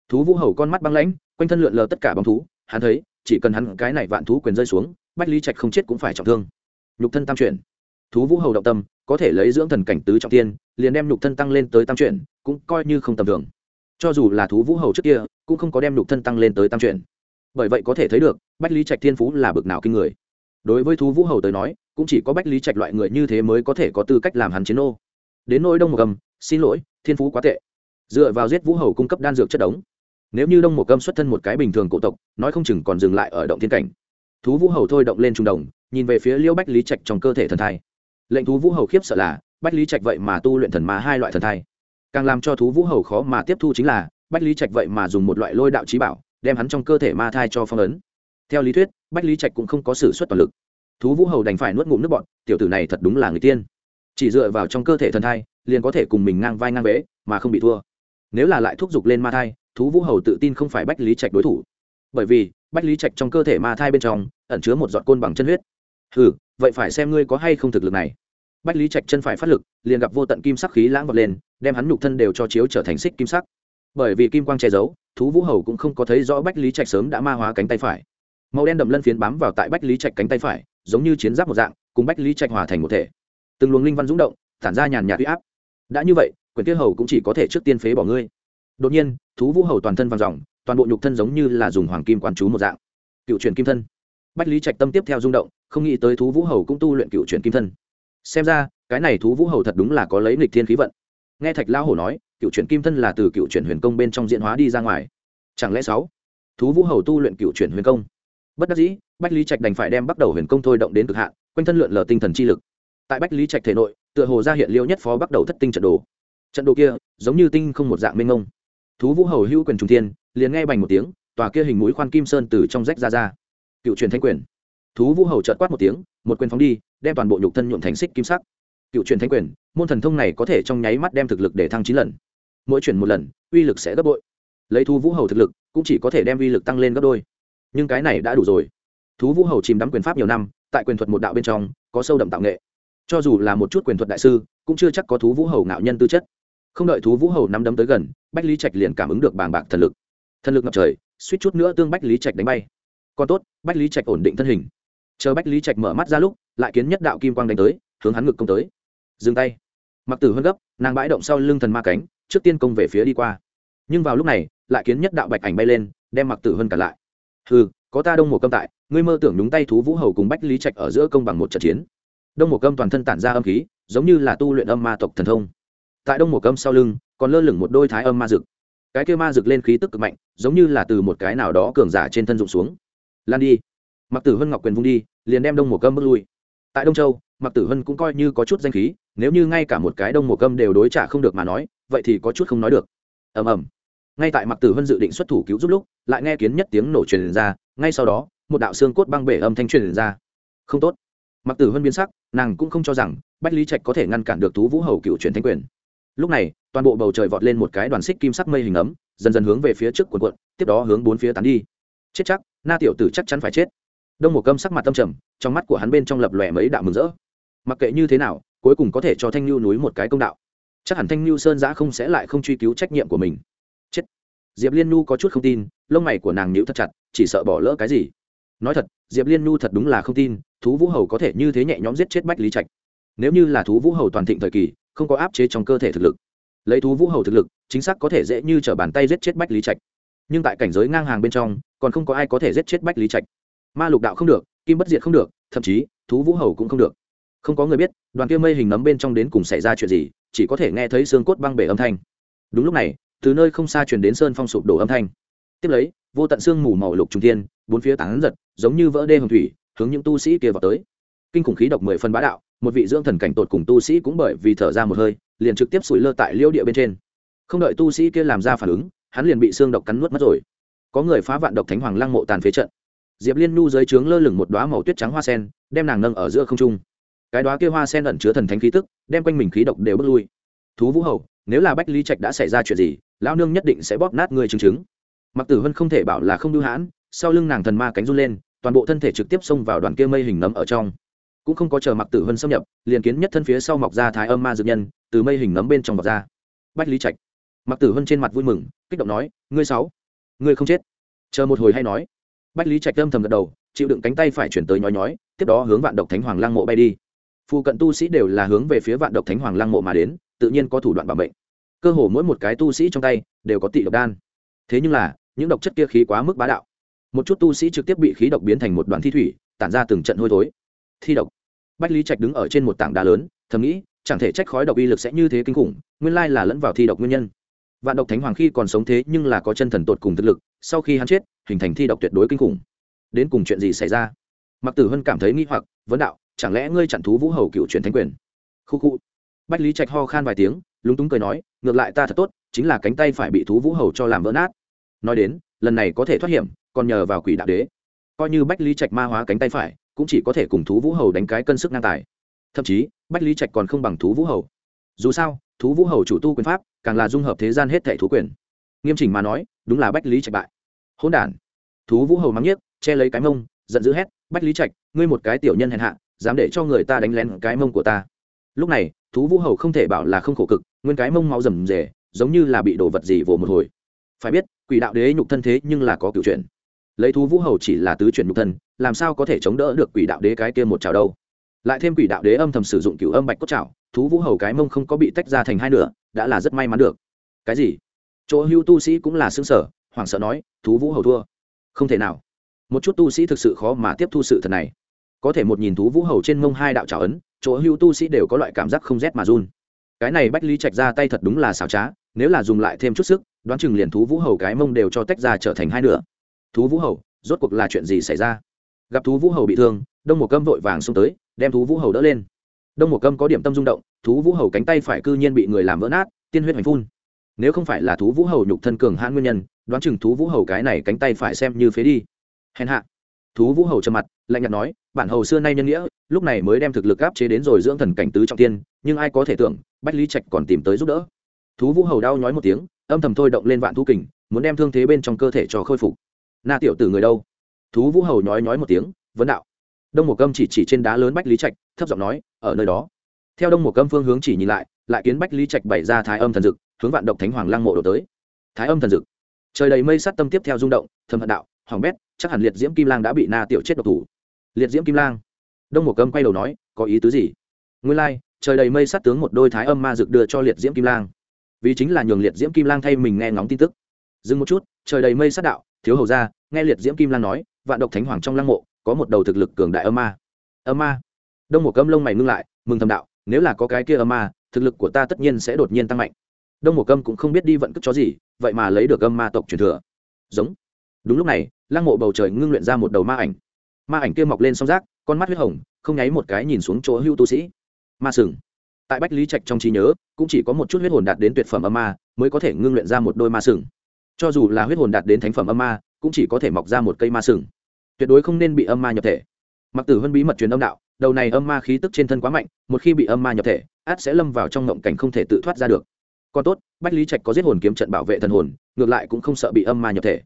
thú vũ hầu con mắt băng lãnh, quanh thân lượn lờ tất cả bóng thú, hắn thấy, chỉ cần hắn cái này vạn thú quyền rơi xuống, bách lý trạch không chết cũng phải trọng thương. Nhục thân tam chuyển. Thú vũ hầu động tâm có thể lấy dưỡng thần cảnh tứ trọng tiên, liền đem nhục thân tăng lên tới tam chuyển, cũng coi như không tầm thường. Cho dù là thú vũ hầu trước kia, cũng không có đem nhục thân tăng lên tới tam chuyển. Bởi vậy có thể thấy được, bách lý trạch thiên phú là bực nào kinh người. Đối với thú vũ hầu tới nói, cũng chỉ có bách lý trạch loại người như thế mới có thể có tư cách làm hắn chiến ô đến nỗi đông một gầm xin lỗi, thiên phú quá tệ. Dựa vào giết vũ hầu cung cấp đan dược chất đống. Nếu như đông một cầm xuất thân một cái bình thường cổ tộc, nói không chừng còn dừng lại ở động thiên cảnh. Thú vũ hầu thôi động lên trung đồng, nhìn về phía liêu bách lý trạch trong cơ thể thần thai lệnh thú vũ hầu khiếp sợ là, bách lý trạch vậy mà tu luyện thần ma hai loại thần thai. Càng làm cho thú vũ hầu khó mà tiếp thu chính là, bách lý trạch vậy mà dùng một loại lôi đạo trí bảo, đem hắn trong cơ thể ma thai cho phong ấn. Theo lý thuyết, bách lý trạch cũng không có sự xuất toàn lực. Thú vũ hầu đành phải nuốt ngụm nước bọn tiểu tử này thật đúng là người tiên. Chỉ dựa vào trong cơ thể thần thai, liền có thể cùng mình ngang vai ngang vế mà không bị thua. Nếu là lại thúc giục lên ma thai, thú vũ hầu tự tin không phải bách lý trạch đối thủ. Bởi vì, bách lý trạch trong cơ thể ma thai bên trong, ẩn chứa một giọt côn bằng chân huyết. Ừ vậy phải xem ngươi có hay không thực lực này bách lý trạch chân phải phát lực, liền gặp vô tận kim sắc khí lãng vọt lên, đem hắn nhục thân đều cho chiếu trở thành xích kim sắc. Bởi vì kim quang che giấu, thú vũ hầu cũng không có thấy rõ bách lý trạch sớm đã ma hóa cánh tay phải. Màu đen đậm lân phiến bám vào tại bách lý trạch cánh tay phải, giống như chiến giáp một dạng, cùng bách lý trạch hòa thành một thể. Từng luồng linh văn rúng động, tản ra nhàn nhạt huy áp. Đã như vậy quyền Tiết hầu cũng chỉ có thể trước tiên phế bỏ ngươi. Đột nhiên, thú vũ hầu toàn thân vàng dòng, toàn bộ nhục thân giống như là dùng hoàng kim quán chú một dạng. Cựu truyền kim thân. Bách lý trạch tâm tiếp theo rung động, không nghĩ tới thú vũ hầu cũng tu luyện cựu truyền kim thân xem ra, cái này thú vũ hầu thật đúng là có lấy nghịch thiên khí vận. Nghe thạch lao hổ nói, cựu truyền kim thân là từ cựu truyền huyền công bên trong diễn hóa đi ra ngoài. Chẳng lẽ sáu? Thú vũ hầu tu luyện cựu truyền huyền công. Bất đắc dĩ, bách lý trạch đành phải đem bắt đầu huyền công thôi động đến cực hạn, quanh thân lượn lờ tinh thần chi lực. Tại bách lý trạch thể nội, tựa hồ ra hiện liêu nhất phó bắt đầu thất tinh trận đồ. Trận đồ kia, giống như tinh không một dạng mênh ngông thú vũ hầu hữu quyền trung thiên, liền nghe bành một tiếng, tòa kia hình mũi khoan kim sơn từ trong rách ra ra. Cựu truyền thanh quyền thú vũ hầu trợt quát một tiếng, một quyền phóng đi, đem toàn bộ nhục thân nhuộm thành xích kim sắc. Cựu truyền thanh quyền, môn thần thông này có thể trong nháy mắt đem thực lực để thăng chín lần. Mỗi chuyển một lần, uy lực sẽ gấp bội. Lấy thú vũ hầu thực lực, cũng chỉ có thể đem uy lực tăng lên gấp đôi. Nhưng cái này đã đủ rồi. Thú vũ hầu chìm đắm quyền pháp nhiều năm, tại quyền thuật một đạo bên trong, có sâu đậm tạo nghệ. Cho dù là một chút quyền thuật đại sư, cũng chưa chắc có thú vũ hầu ngạo nhân tư chất. Không đợi thú vũ hầu nắm đấm tới gần, bách lý trạch liền cảm ứng được bàng bạc thần lực. Thần lực ngập trời, suýt chút nữa tương bách lý trạch đánh bay. Còn tốt, bách lý trạch ổn định thân hình chờ bách lý trạch mở mắt ra lúc, lại kiến nhất đạo kim quang đánh tới, hướng hắn ngực công tới. Dừng tay. Mặc tử hơn gấp, nàng bãi động sau lưng thần ma cánh, trước tiên công về phía đi qua. Nhưng vào lúc này, lại kiến nhất đạo bạch ảnh bay lên, đem mặc tử hơn cả lại. Ừ có ta đông một câm tại, ngươi mơ tưởng đúng tay thú vũ hầu cùng bách lý trạch ở giữa công bằng một trận chiến. Đông một câm toàn thân tản ra âm khí, giống như là tu luyện âm ma tộc thần thông. Tại đông một câm sau lưng, còn lơ lửng một đôi thái âm ma rực cái kia ma rực lên khí tức cực mạnh, giống như là từ một cái nào đó cường giả trên thân rụng xuống. Lan đi mặc tử hân ngọc quyền vung đi, liền đem đông một câm bước lui. Tại đông châu mặc tử hân cũng coi như có chút danh khí, nếu như ngay cả một cái đông một câm đều đối trả không được mà nói, vậy thì có chút không nói được. Ầm ầm. Ngay tại mặc tử hân dự định xuất thủ cứu giúp lúc, lại nghe kiến nhất tiếng nổ truyền ra, ngay sau đó, một đạo xương cốt băng bể âm thanh truyền ra. Không tốt. Mặc tử hân biến sắc, nàng cũng không cho rằng bách lý trạch có thể ngăn cản được tú vũ hầu cựu truyền thanh quyền. Lúc này, toàn bộ bầu trời vọt lên một cái đoàn xích kim sắc mây hình ấm, dần dần hướng về phía trước quần quận tiếp đó hướng bốn phía tán đi. Chết chắc, na tiểu tử chắc chắn phải chết đông một câm sắc mặt tâm trầm, trong mắt của hắn bên trong lập lòe mấy đạo mừng rỡ. Mặc kệ như thế nào, cuối cùng có thể cho thanh lưu núi một cái công đạo. Chắc hẳn thanh lưu sơn giã không sẽ lại không truy cứu trách nhiệm của mình. Chết. Diệp liên nhu có chút không tin, lông mày của nàng nhíu thật chặt, chỉ sợ bỏ lỡ cái gì. Nói thật, diệp liên nhu thật đúng là không tin, thú vũ hầu có thể như thế nhẹ nhõm giết chết bách lý trạch. Nếu như là thú vũ hầu toàn thịnh thời kỳ, không có áp chế trong cơ thể thực lực. Lấy thú vũ hầu thực lực, chính xác có thể dễ như t r ở bàn tay giết chết bách lý trạch. Nhưng tại cảnh giới ngang hàng bên trong, còn không có ai có thể giết chết bách lý trạch ma lục đạo không được, kim bất diệt không được, thậm chí, thú vũ hầu cũng không được. Không có người biết, đoàn kia mây hình nấm bên trong đến cùng xảy ra chuyện gì, chỉ có thể nghe thấy xương cốt băng bể âm thanh. Đúng lúc này, từ nơi không xa chuyển đến sơn phong sụp đổ âm thanh. Tiếp lấy, vô tận xương mù màu lục trung tiên bốn phía tán giật, giống như vỡ đê hồng thủy, hướng những tu sĩ kia vào tới. Kinh khủng khí độc mười phân bá đạo, một vị dưỡng thần cảnh tột cùng tu sĩ cũng bởi vì thở ra một hơi, liền trực tiếp sụi lơ tại liêu địa bên trên. Không đợi tu sĩ kia làm ra phản ứng, hắn liền bị xương độc cắn nuốt mất rồi. Có người phá vạn độc thánh hoàng lăng mộ tàn phế trận diệp liên nhu dưới trướng lơ lửng một đoá màu tuyết trắng hoa sen, đem nàng nâng ở giữa không trung. Cái đoá kia hoa sen ẩn chứa thần thánh khí tức, đem quanh mình khí độc đều bước lui. Thú vũ hầu, nếu là bách lý trạch đã xảy ra chuyện gì lao nương nhất định sẽ bóp nát người chứng chứng. Mặc tử vân không thể bảo là không đưu hãn, sau lưng nàng thần ma cánh run lên, toàn bộ thân thể trực tiếp xông vào đoàn kia mây hình nấm ở trong. Cũng không có chờ mặc tử vân xâm nhập, liền kiến nhất thân phía sau mọc ra thái âm ma dược nhân, từ mây hình nấm bên trong mọc ra. Bách lý trạch. Mặc tử vân trên mặt vui mừng, kích động nói, ngươi sáu, ngươi không chết. Chờ một hồi hay nói bách lý trạch âm thầm gật đầu, chịu đựng cánh tay phải chuyển tới nhói nhói, tiếp đó hướng vạn độc thánh hoàng lăng mộ bay đi. Phụ cận tu sĩ đều là hướng về phía vạn độc thánh hoàng lăng mộ mà đến, tự nhiên có thủ đoạn bảo mệnh. Cơ hồ mỗi một cái tu sĩ trong tay đều có tị độc đan. Thế nhưng là, những độc chất kia khí quá mức bá đạo. Một chút tu sĩ trực tiếp bị khí độc biến thành một đoàn thi thủy, tản ra từng trận hôi thối. Thi độc. Bách lý trạch đứng ở trên một tảng đá lớn, thầm nghĩ, chẳng thể trách khói độc uy lực sẽ như thế kinh khủng, nguyên lai là lẫn vào thi độc nguyên nhân. Vạn độc thánh hoàng khi còn sống thế nhưng là có chân thần tột cùng thực lực sau khi hắn chết, hình thành thi độc tuyệt đối kinh khủng. Đến cùng chuyện gì xảy ra? Mặc tử hân cảm thấy nghi hoặc, vấn đạo, chẳng lẽ ngươi chặn thú vũ hầu cựu truyền thánh quyền? Khu khu. Bách lý trạch ho khan vài tiếng, lúng túng cười nói, ngược lại ta thật tốt, chính là cánh tay phải bị thú vũ hầu cho làm vỡ nát. Nói đến, lần này có thể thoát hiểm, còn nhờ vào quỷ đạo đế. Coi như bách lý trạch ma hóa cánh tay phải, cũng chỉ có thể cùng thú vũ hầu đánh cái cân sức ngang tài. Thậm chí, bách lý trạch còn không bằng thú vũ hầu. Dù sao, thú vũ hầu chủ tu quyền pháp, càng là dung hợp thế gian hết thẻ thú quyền nghiêm chỉnh mà nói, đúng là bách lý trạch bại. Hỗn đản. Thú vũ hầu mắng nhiếc, che lấy cái mông, giận dữ hét, bách lý trạch, ngươi một cái tiểu nhân hèn hạ, dám để cho người ta đánh lén cái mông của ta. Lúc này, thú vũ hầu không thể bảo là không khổ cực, nguyên cái mông máu rầm rề, giống như là bị đổ vật gì vồ một hồi. Phải biết, quỷ đạo đế nhục thân thế nhưng là có cựu chuyện lấy thú vũ hầu chỉ là tứ chuyển nhục thân, làm sao có thể chống đỡ được quỷ đạo đế cái kia một trào đâu? Lại thêm quỷ đạo đế âm thầm sử dụng cựu âm bạch cốt trào thú vũ hầu cái mông không có bị tách ra thành hai nửa, đã là rất may mắn được. Cái gì? Chỗ hưu tu sĩ cũng là xương sở, hoảng sợ nói, thú vũ hầu thua. Không thể nào. Một chút tu sĩ thực sự khó mà tiếp thu sự thật này. Có thể một nhìn thú vũ hầu trên mông hai đạo trào ấn, chỗ hưu tu sĩ đều có loại cảm giác không rét mà run. Cái này bách lý trạch ra tay thật đúng là xảo trá, nếu là dùng lại thêm chút sức, đoán chừng liền thú vũ hầu cái mông đều cho tách ra trở thành hai nửa. Thú vũ hầu, rốt cuộc là chuyện gì xảy ra? Gặp thú vũ hầu bị thương, đông một câm vội vàng xông tới, đem thú vũ hầu đỡ lên. Đông một câm có điểm tâm rung động, thú vũ hầu cánh tay phải cư nhiên bị người làm vỡ nát, tiên huyết hoành phun nếu không phải là thú vũ hầu nhục thân cường hãn nguyên nhân, đoán chừng thú vũ hầu cái này cánh tay phải xem như phế đi. Hèn hạ. Thú vũ hầu trầm mặt, lạnh nhạt nói, bản hầu xưa nay nhân nghĩa, lúc này mới đem thực lực áp chế đến rồi dưỡng thần cảnh tứ trọng tiên, nhưng ai có thể tưởng, bách lý trạch còn tìm tới giúp đỡ. Thú vũ hầu đau nhói một tiếng, âm thầm thôi động lên vạn thú kình, muốn đem thương thế bên trong cơ thể cho khôi phục. Na tiểu tử người đâu? Thú vũ hầu nhói nhói một tiếng, vấn đạo. Đông một câm chỉ chỉ trên đá lớn bách lý trạch, thấp giọng nói, ở nơi đó. Theo đông một câm phương hướng chỉ nhìn lại lại kiến bách lý trạch bày ra thái âm thần dực hướng vạn độc thánh hoàng lăng mộ đổ tới. Thái âm thần dực. Trời đầy mây sát tâm tiếp theo rung động thầm hận đạo, hoàng bét, chắc hẳn liệt diễm kim lang đã bị na tiểu chết độc thủ. Liệt diễm kim lang. Đông một cấm quay đầu nói, có ý tứ gì? Nguyên lai, trời đầy mây sát tướng một đôi thái âm ma dực đưa cho liệt diễm kim lang. Vì chính là nhường liệt diễm kim lang thay mình nghe ngóng tin tức. Dừng một chút, trời đầy mây sát đạo, thiếu hầu ra nghe liệt diễm kim lang nói, vạn độc thánh hoàng trong lăng mộ, có một đầu thực lực cường đại âm ma. Âm ma. Đông một cấm lông mày ngưng lại, mừng thầm đạo, nếu là có cái kia âm ma, thực lực của ta tất nhiên sẽ đột nhiên tăng mạnh đông một câm cũng không biết đi vận cất chó gì, vậy mà lấy được âm ma tộc truyền thừa. Giống. Đúng lúc này, lăng mộ bầu trời ngưng luyện ra một đầu ma ảnh. Ma ảnh kia mọc lên song rác, con mắt huyết hồng, không nháy một cái nhìn xuống chỗ hưu tu sĩ. Ma sừng. Tại bách lý trạch trong trí nhớ, cũng chỉ có một chút huyết hồn đạt đến tuyệt phẩm âm ma, mới có thể ngưng luyện ra một đôi ma sừng. Cho dù là huyết hồn đạt đến thánh phẩm âm ma, cũng chỉ có thể mọc ra một cây ma sừng. Tuyệt đối không nên bị âm ma nhập thể. Mặc tử hân bí mật truyền âm đạo, đầu này âm ma khí tức trên thân quá mạnh, một khi bị âm ma nhập thể, át sẽ lâm vào trong ngộng cảnh không thể tự thoát ra được còn tốt, bách lý trạch có giết hồn kiếm trận bảo vệ thần hồn, ngược lại cũng không sợ bị âm ma nhập thể.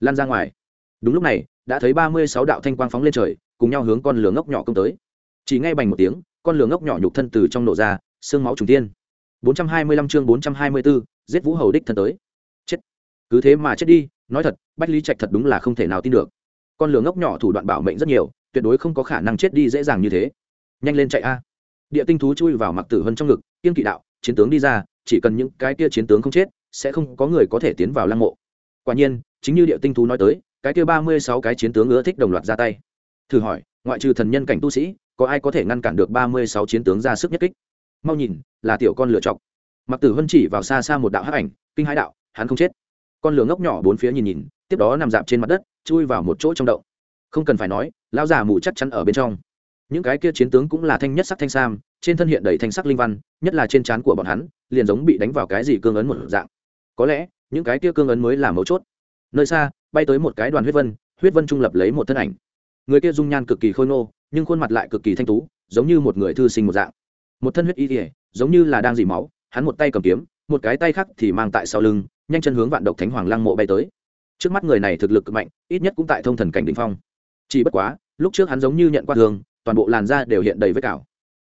Lan ra ngoài. Đúng lúc này, đã thấy ba mươi sáu đạo thanh quang phóng lên trời, cùng nhau hướng con lửa ngốc nhỏ công tới. Chỉ ngay bành một tiếng, con lửa ngốc nhỏ nhục thân từ trong nổ ra, xương máu trùng tiên. Bốn trăm hai mươi lăm chương bốn trăm hai mươi bốn, giết vũ hầu đích thân tới. Chết. Cứ thế mà chết đi, nói thật, bách lý trạch thật đúng là không thể nào tin được. Con lửa ngốc nhỏ thủ đoạn bảo mệnh rất nhiều, tuyệt đối không có khả năng chết đi dễ dàng như thế. Nhanh lên chạy a. Địa tinh thú chui vào mặc tử hân trong ngực, kiên kỵ đạo chiến tướng đi ra, chỉ cần những cái kia chiến tướng không chết, sẽ không có người có thể tiến vào lăng mộ. Quả nhiên, chính như địa tinh thú nói tới, cái kia ba mươi sáu cái chiến tướng ưa thích đồng loạt ra tay. Thử hỏi, ngoại trừ thần nhân cảnh tu sĩ, có ai có thể ngăn cản được ba mươi sáu chiến tướng ra sức nhất kích? Mau nhìn, là tiểu con lựa chọc. Mặc tử hân chỉ vào xa xa một đạo hắc ảnh, kinh hãi đạo, hắn không chết. Con lửa ngốc nhỏ bốn phía nhìn nhìn, tiếp đó nằm dạp trên mặt đất, chui vào một chỗ trong động. Không cần phải nói, lão già mù chắc chắn ở bên trong. Những cái kia chiến tướng cũng là thanh nhất sắc thanh sam trên thân hiện đầy thanh sắc linh văn, nhất là trên trán của bọn hắn, liền giống bị đánh vào cái gì cương ấn một dạng. Có lẽ, những cái kia cương ấn mới là mấu chốt. Nơi xa, bay tới một cái đoàn huyết vân huyết vân trung lập lấy một thân ảnh. Người kia dung nhan cực kỳ khôi ngô, nhưng khuôn mặt lại cực kỳ thanh tú, giống như một người thư sinh một dạng. Một thân huyết y ỉa giống như là đang dỉ máu, hắn một tay cầm kiếm, một cái tay khác thì mang tại sau lưng, nhanh chân hướng vạn độc thánh hoàng lăng mộ bay tới. Trước mắt người này thực lực cực mạnh, ít nhất cũng tại thông thần cảnh đ ỉ n h phong. Chỉ bất quá, lúc trước hắn giống như nhận qua thường toàn bộ làn da đều hiện đầy vết cảo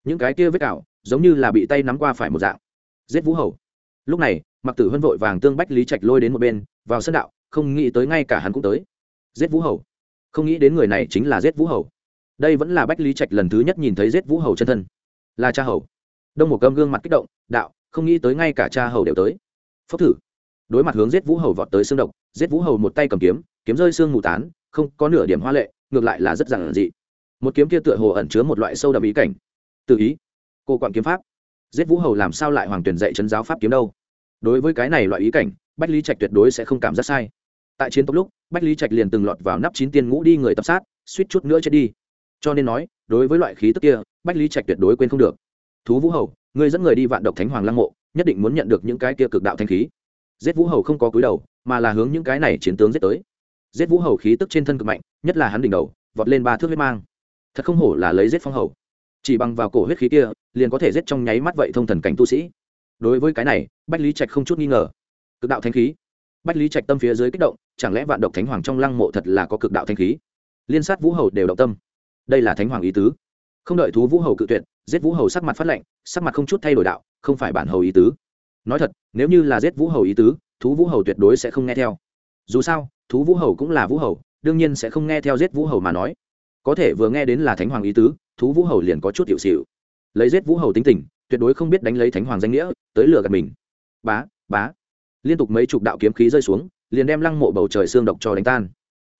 những cái kia vết cào giống như là bị tay nắm qua phải một dạng. Giết vũ hầu. Lúc này mặc tử hân vội vàng tương bách lý trạch lôi đến một bên, vào sân đạo, không nghĩ tới ngay cả hắn cũng tới. Giết vũ hầu. Không nghĩ đến người này chính là giết vũ hầu. Đây vẫn là bách lý trạch lần thứ nhất nhìn thấy giết vũ hầu chân thân. Là cha hầu. Đông một cơm gương mặt kích động, đạo, không nghĩ tới ngay cả cha hầu đều tới. Phốc thử. Đối mặt hướng giết vũ hầu vọt tới xương độc, giết vũ hầu một tay cầm kiếm kiếm rơi xương mù tán, không có nửa điểm hoa lệ, ngược lại là rất giản dị. Một kiếm kia tựa hồ ẩn chứa một loại sâu đậm ý cảnh tự ý. Cô quản kiếm pháp. Giết vũ hầu làm sao lại hoàng tuyển dạy chấn giáo pháp kiếm đâu? Đối với cái này loại ý cảnh, bách lý trạch tuyệt đối sẽ không cảm giác sai. Tại chiến tốc lúc, bách lý trạch liền từng lọt vào nắp chín tiên ngũ đi người tập sát, suýt chút nữa chết đi. Cho nên nói, đối với loại khí tức kia, bách lý trạch tuyệt đối quên không được. Thú vũ hầu người dẫn người đi vạn độc thánh hoàng lăng mộ, nhất định muốn nhận được những cái kia cực đạo thanh khí. Giết vũ hầu không có cúi đầu, mà là hướng những cái này chiến tướng giết tới. Giết vũ hầu khí tức trên thân cực mạnh, nhất là hắn đỉnh đầu, vọt lên ba thước huyết mang. Thật không hổ là lấy giết phong hầu chỉ bằng vào cổ huyết khí kia, liền có thể giết trong nháy mắt vậy thông thần cảnh tu sĩ. Đối với cái này, bách lý trạch không chút nghi ngờ. Cực đạo thanh khí. Bách lý trạch tâm phía dưới kích động, chẳng lẽ vạn độc thánh hoàng trong lăng mộ thật là có cực đạo thanh khí? Liên sát vũ hầu đều động tâm. Đây là thánh hoàng ý tứ. Không đợi thú vũ hầu cự tuyệt, giết vũ hầu sắc mặt phát lệnh sắc mặt không chút thay đổi đạo, không phải bản hầu ý tứ. Nói thật, nếu như là giết vũ hầu ý tứ, thú vũ hầu tuyệt đối sẽ không nghe theo. Dù sao, thú vũ hầu cũng là vũ hầu, đương nhiên sẽ không nghe theo giết vũ hầu mà nói. Có thể vừa nghe đến là thánh hoàng ý tứ thú vũ hầu liền có chút hiệu xịu. Lấy giết vũ hầu tính tình, tuyệt đối không biết đánh lấy thánh hoàng danh nghĩa, tới lừa gạt mình. Bá bá. Liên tục mấy chục đạo kiếm khí rơi xuống, liền đem lăng mộ bầu trời xương độc cho đánh tan.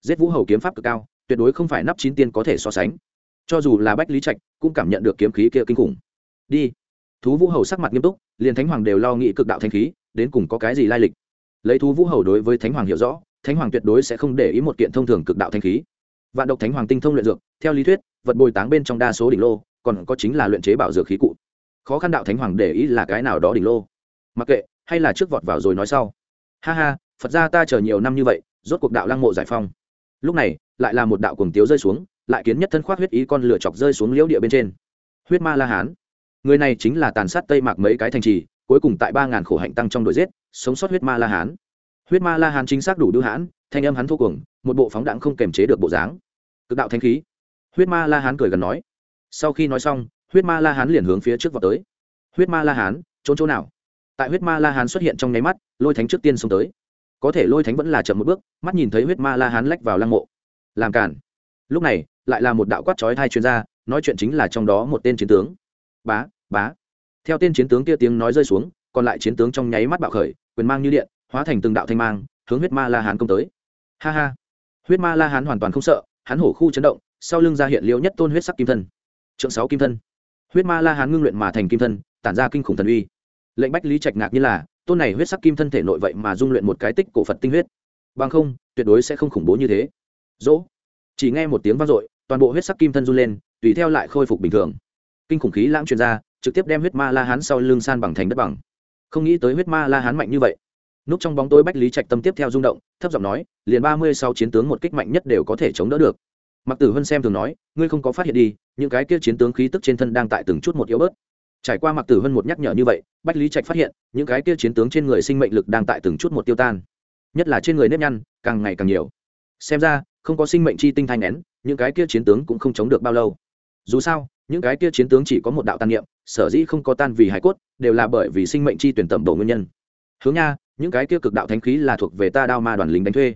Giết vũ hầu kiếm pháp cực cao, tuyệt đối không phải nắp chín tiên có thể so sánh. Cho dù là bách lý trạch, cũng cảm nhận được kiếm khí kia kinh khủng. Đi. Thú vũ hầu sắc mặt nghiêm túc, liền thánh hoàng đều lo nghĩ cực đạo thanh khí, đến cùng có cái gì lai lịch? Lấy thú vũ hầu đối với thánh hoàng hiểu rõ, thánh hoàng tuyệt đối sẽ không để ý một kiện thông thường cực đạo thanh khí. Vạn độc thánh hoàng tinh thông luyện dược, theo lý thuyết vật bồi táng bên trong đa số đỉnh lô, còn có chính là luyện chế bảo dược khí cụ. Khó khăn đạo thánh hoàng để ý là cái nào đó đỉnh lô. Mặc kệ, hay là trước vọt vào rồi nói sau. Ha ha, phật ra ta chờ nhiều năm như vậy, rốt cuộc đạo lăng mộ giải phong. Lúc này, lại là một đạo cuồng tiếu rơi xuống, lại kiến nhất thân khoác huyết ý con lửa chọc rơi xuống liễu địa bên trên. Huyết ma la hán. Người này chính là tàn sát tây mạc mấy cái thành trì, cuối cùng tại ba ngàn khổ hạnh tăng trong đội giết, sống sót huyết ma la hán. Huyết ma la hán chính xác đủ đưu hãn, thanh âm hắn thô cuồng, một bộ phóng đẳng không kềm chế được bộ dáng. Cực đạo thanh khí huyết ma la hán cười gần nói. Sau khi nói xong, huyết ma la hán liền hướng phía trước vào tới. Huyết ma la hán, trốn chỗ nào? Tại huyết ma la hán xuất hiện trong nháy mắt, lôi thánh trước tiên xông tới. Có thể lôi thánh vẫn là chậm một bước, mắt nhìn thấy huyết ma la hán lách vào lăng mộ. Làm cản. Lúc này, lại là một đạo quát trói hai chuyên gia nói chuyện chính là trong đó một tên chiến tướng. Bá bá. Theo tên chiến tướng kia tiếng nói rơi xuống, còn lại chiến tướng trong nháy mắt bạo khởi, quyền mang như điện, hóa thành từng đạo thanh mang, hướng huyết ma la hán công tới. Ha ha. Huyết ma la hán hoàn toàn không sợ, hắn hổ khu chấn động sau lưng ra hiện liễu nhất tôn huyết sắc kim thân. Trượng sáu kim thân. Huyết ma la hán ngưng luyện mà thành kim thân, tản ra kinh khủng thần uy. Lệnh bách lý trạch ngạc như là, tôn này huyết sắc kim thân thể nội vậy mà dung luyện một cái tích cổ phật tinh huyết. Bằng không, tuyệt đối sẽ không khủng bố như thế. Dỗ. Chỉ nghe một tiếng vang dội, toàn bộ huyết sắc kim thân run lên, tùy theo lại khôi phục bình thường. Kinh khủng khí lãng truyền ra, trực tiếp đem huyết ma la hán sau lưng san bằng thành đất bằng. Không nghĩ tới huyết ma la hán mạnh như vậy. Núp trong bóng tối bách lý trạch tâm tiếp theo rung động, thấp giọng nói, liền ba mươi sáu chiến tướng một kích mạnh nhất đều có thể chống đỡ được mặc tử hân xem thường nói, ngươi không có phát hiện đi, những cái kia chiến tướng khí tức trên thân đang tại từng chút một yếu bớt. Trải qua mặc tử hân một nhắc nhở như vậy, bách lý trạch phát hiện, những cái kia chiến tướng trên người sinh mệnh lực đang tại từng chút một tiêu tan. Nhất là trên người nếp nhăn, càng ngày càng nhiều. Xem ra, không có sinh mệnh chi tinh thanh nén những cái kia chiến tướng cũng không chống được bao lâu. Dù sao, những cái kia chiến tướng chỉ có một đạo tàn niệm, sở dĩ không có tan vì hải cốt, đều là bởi vì sinh mệnh chi tuyển tẩm bổ nguyên nhân. Hướng nha, những cái kia cực đạo thánh khí là thuộc về ta đao ma đoàn lính đánh thuê.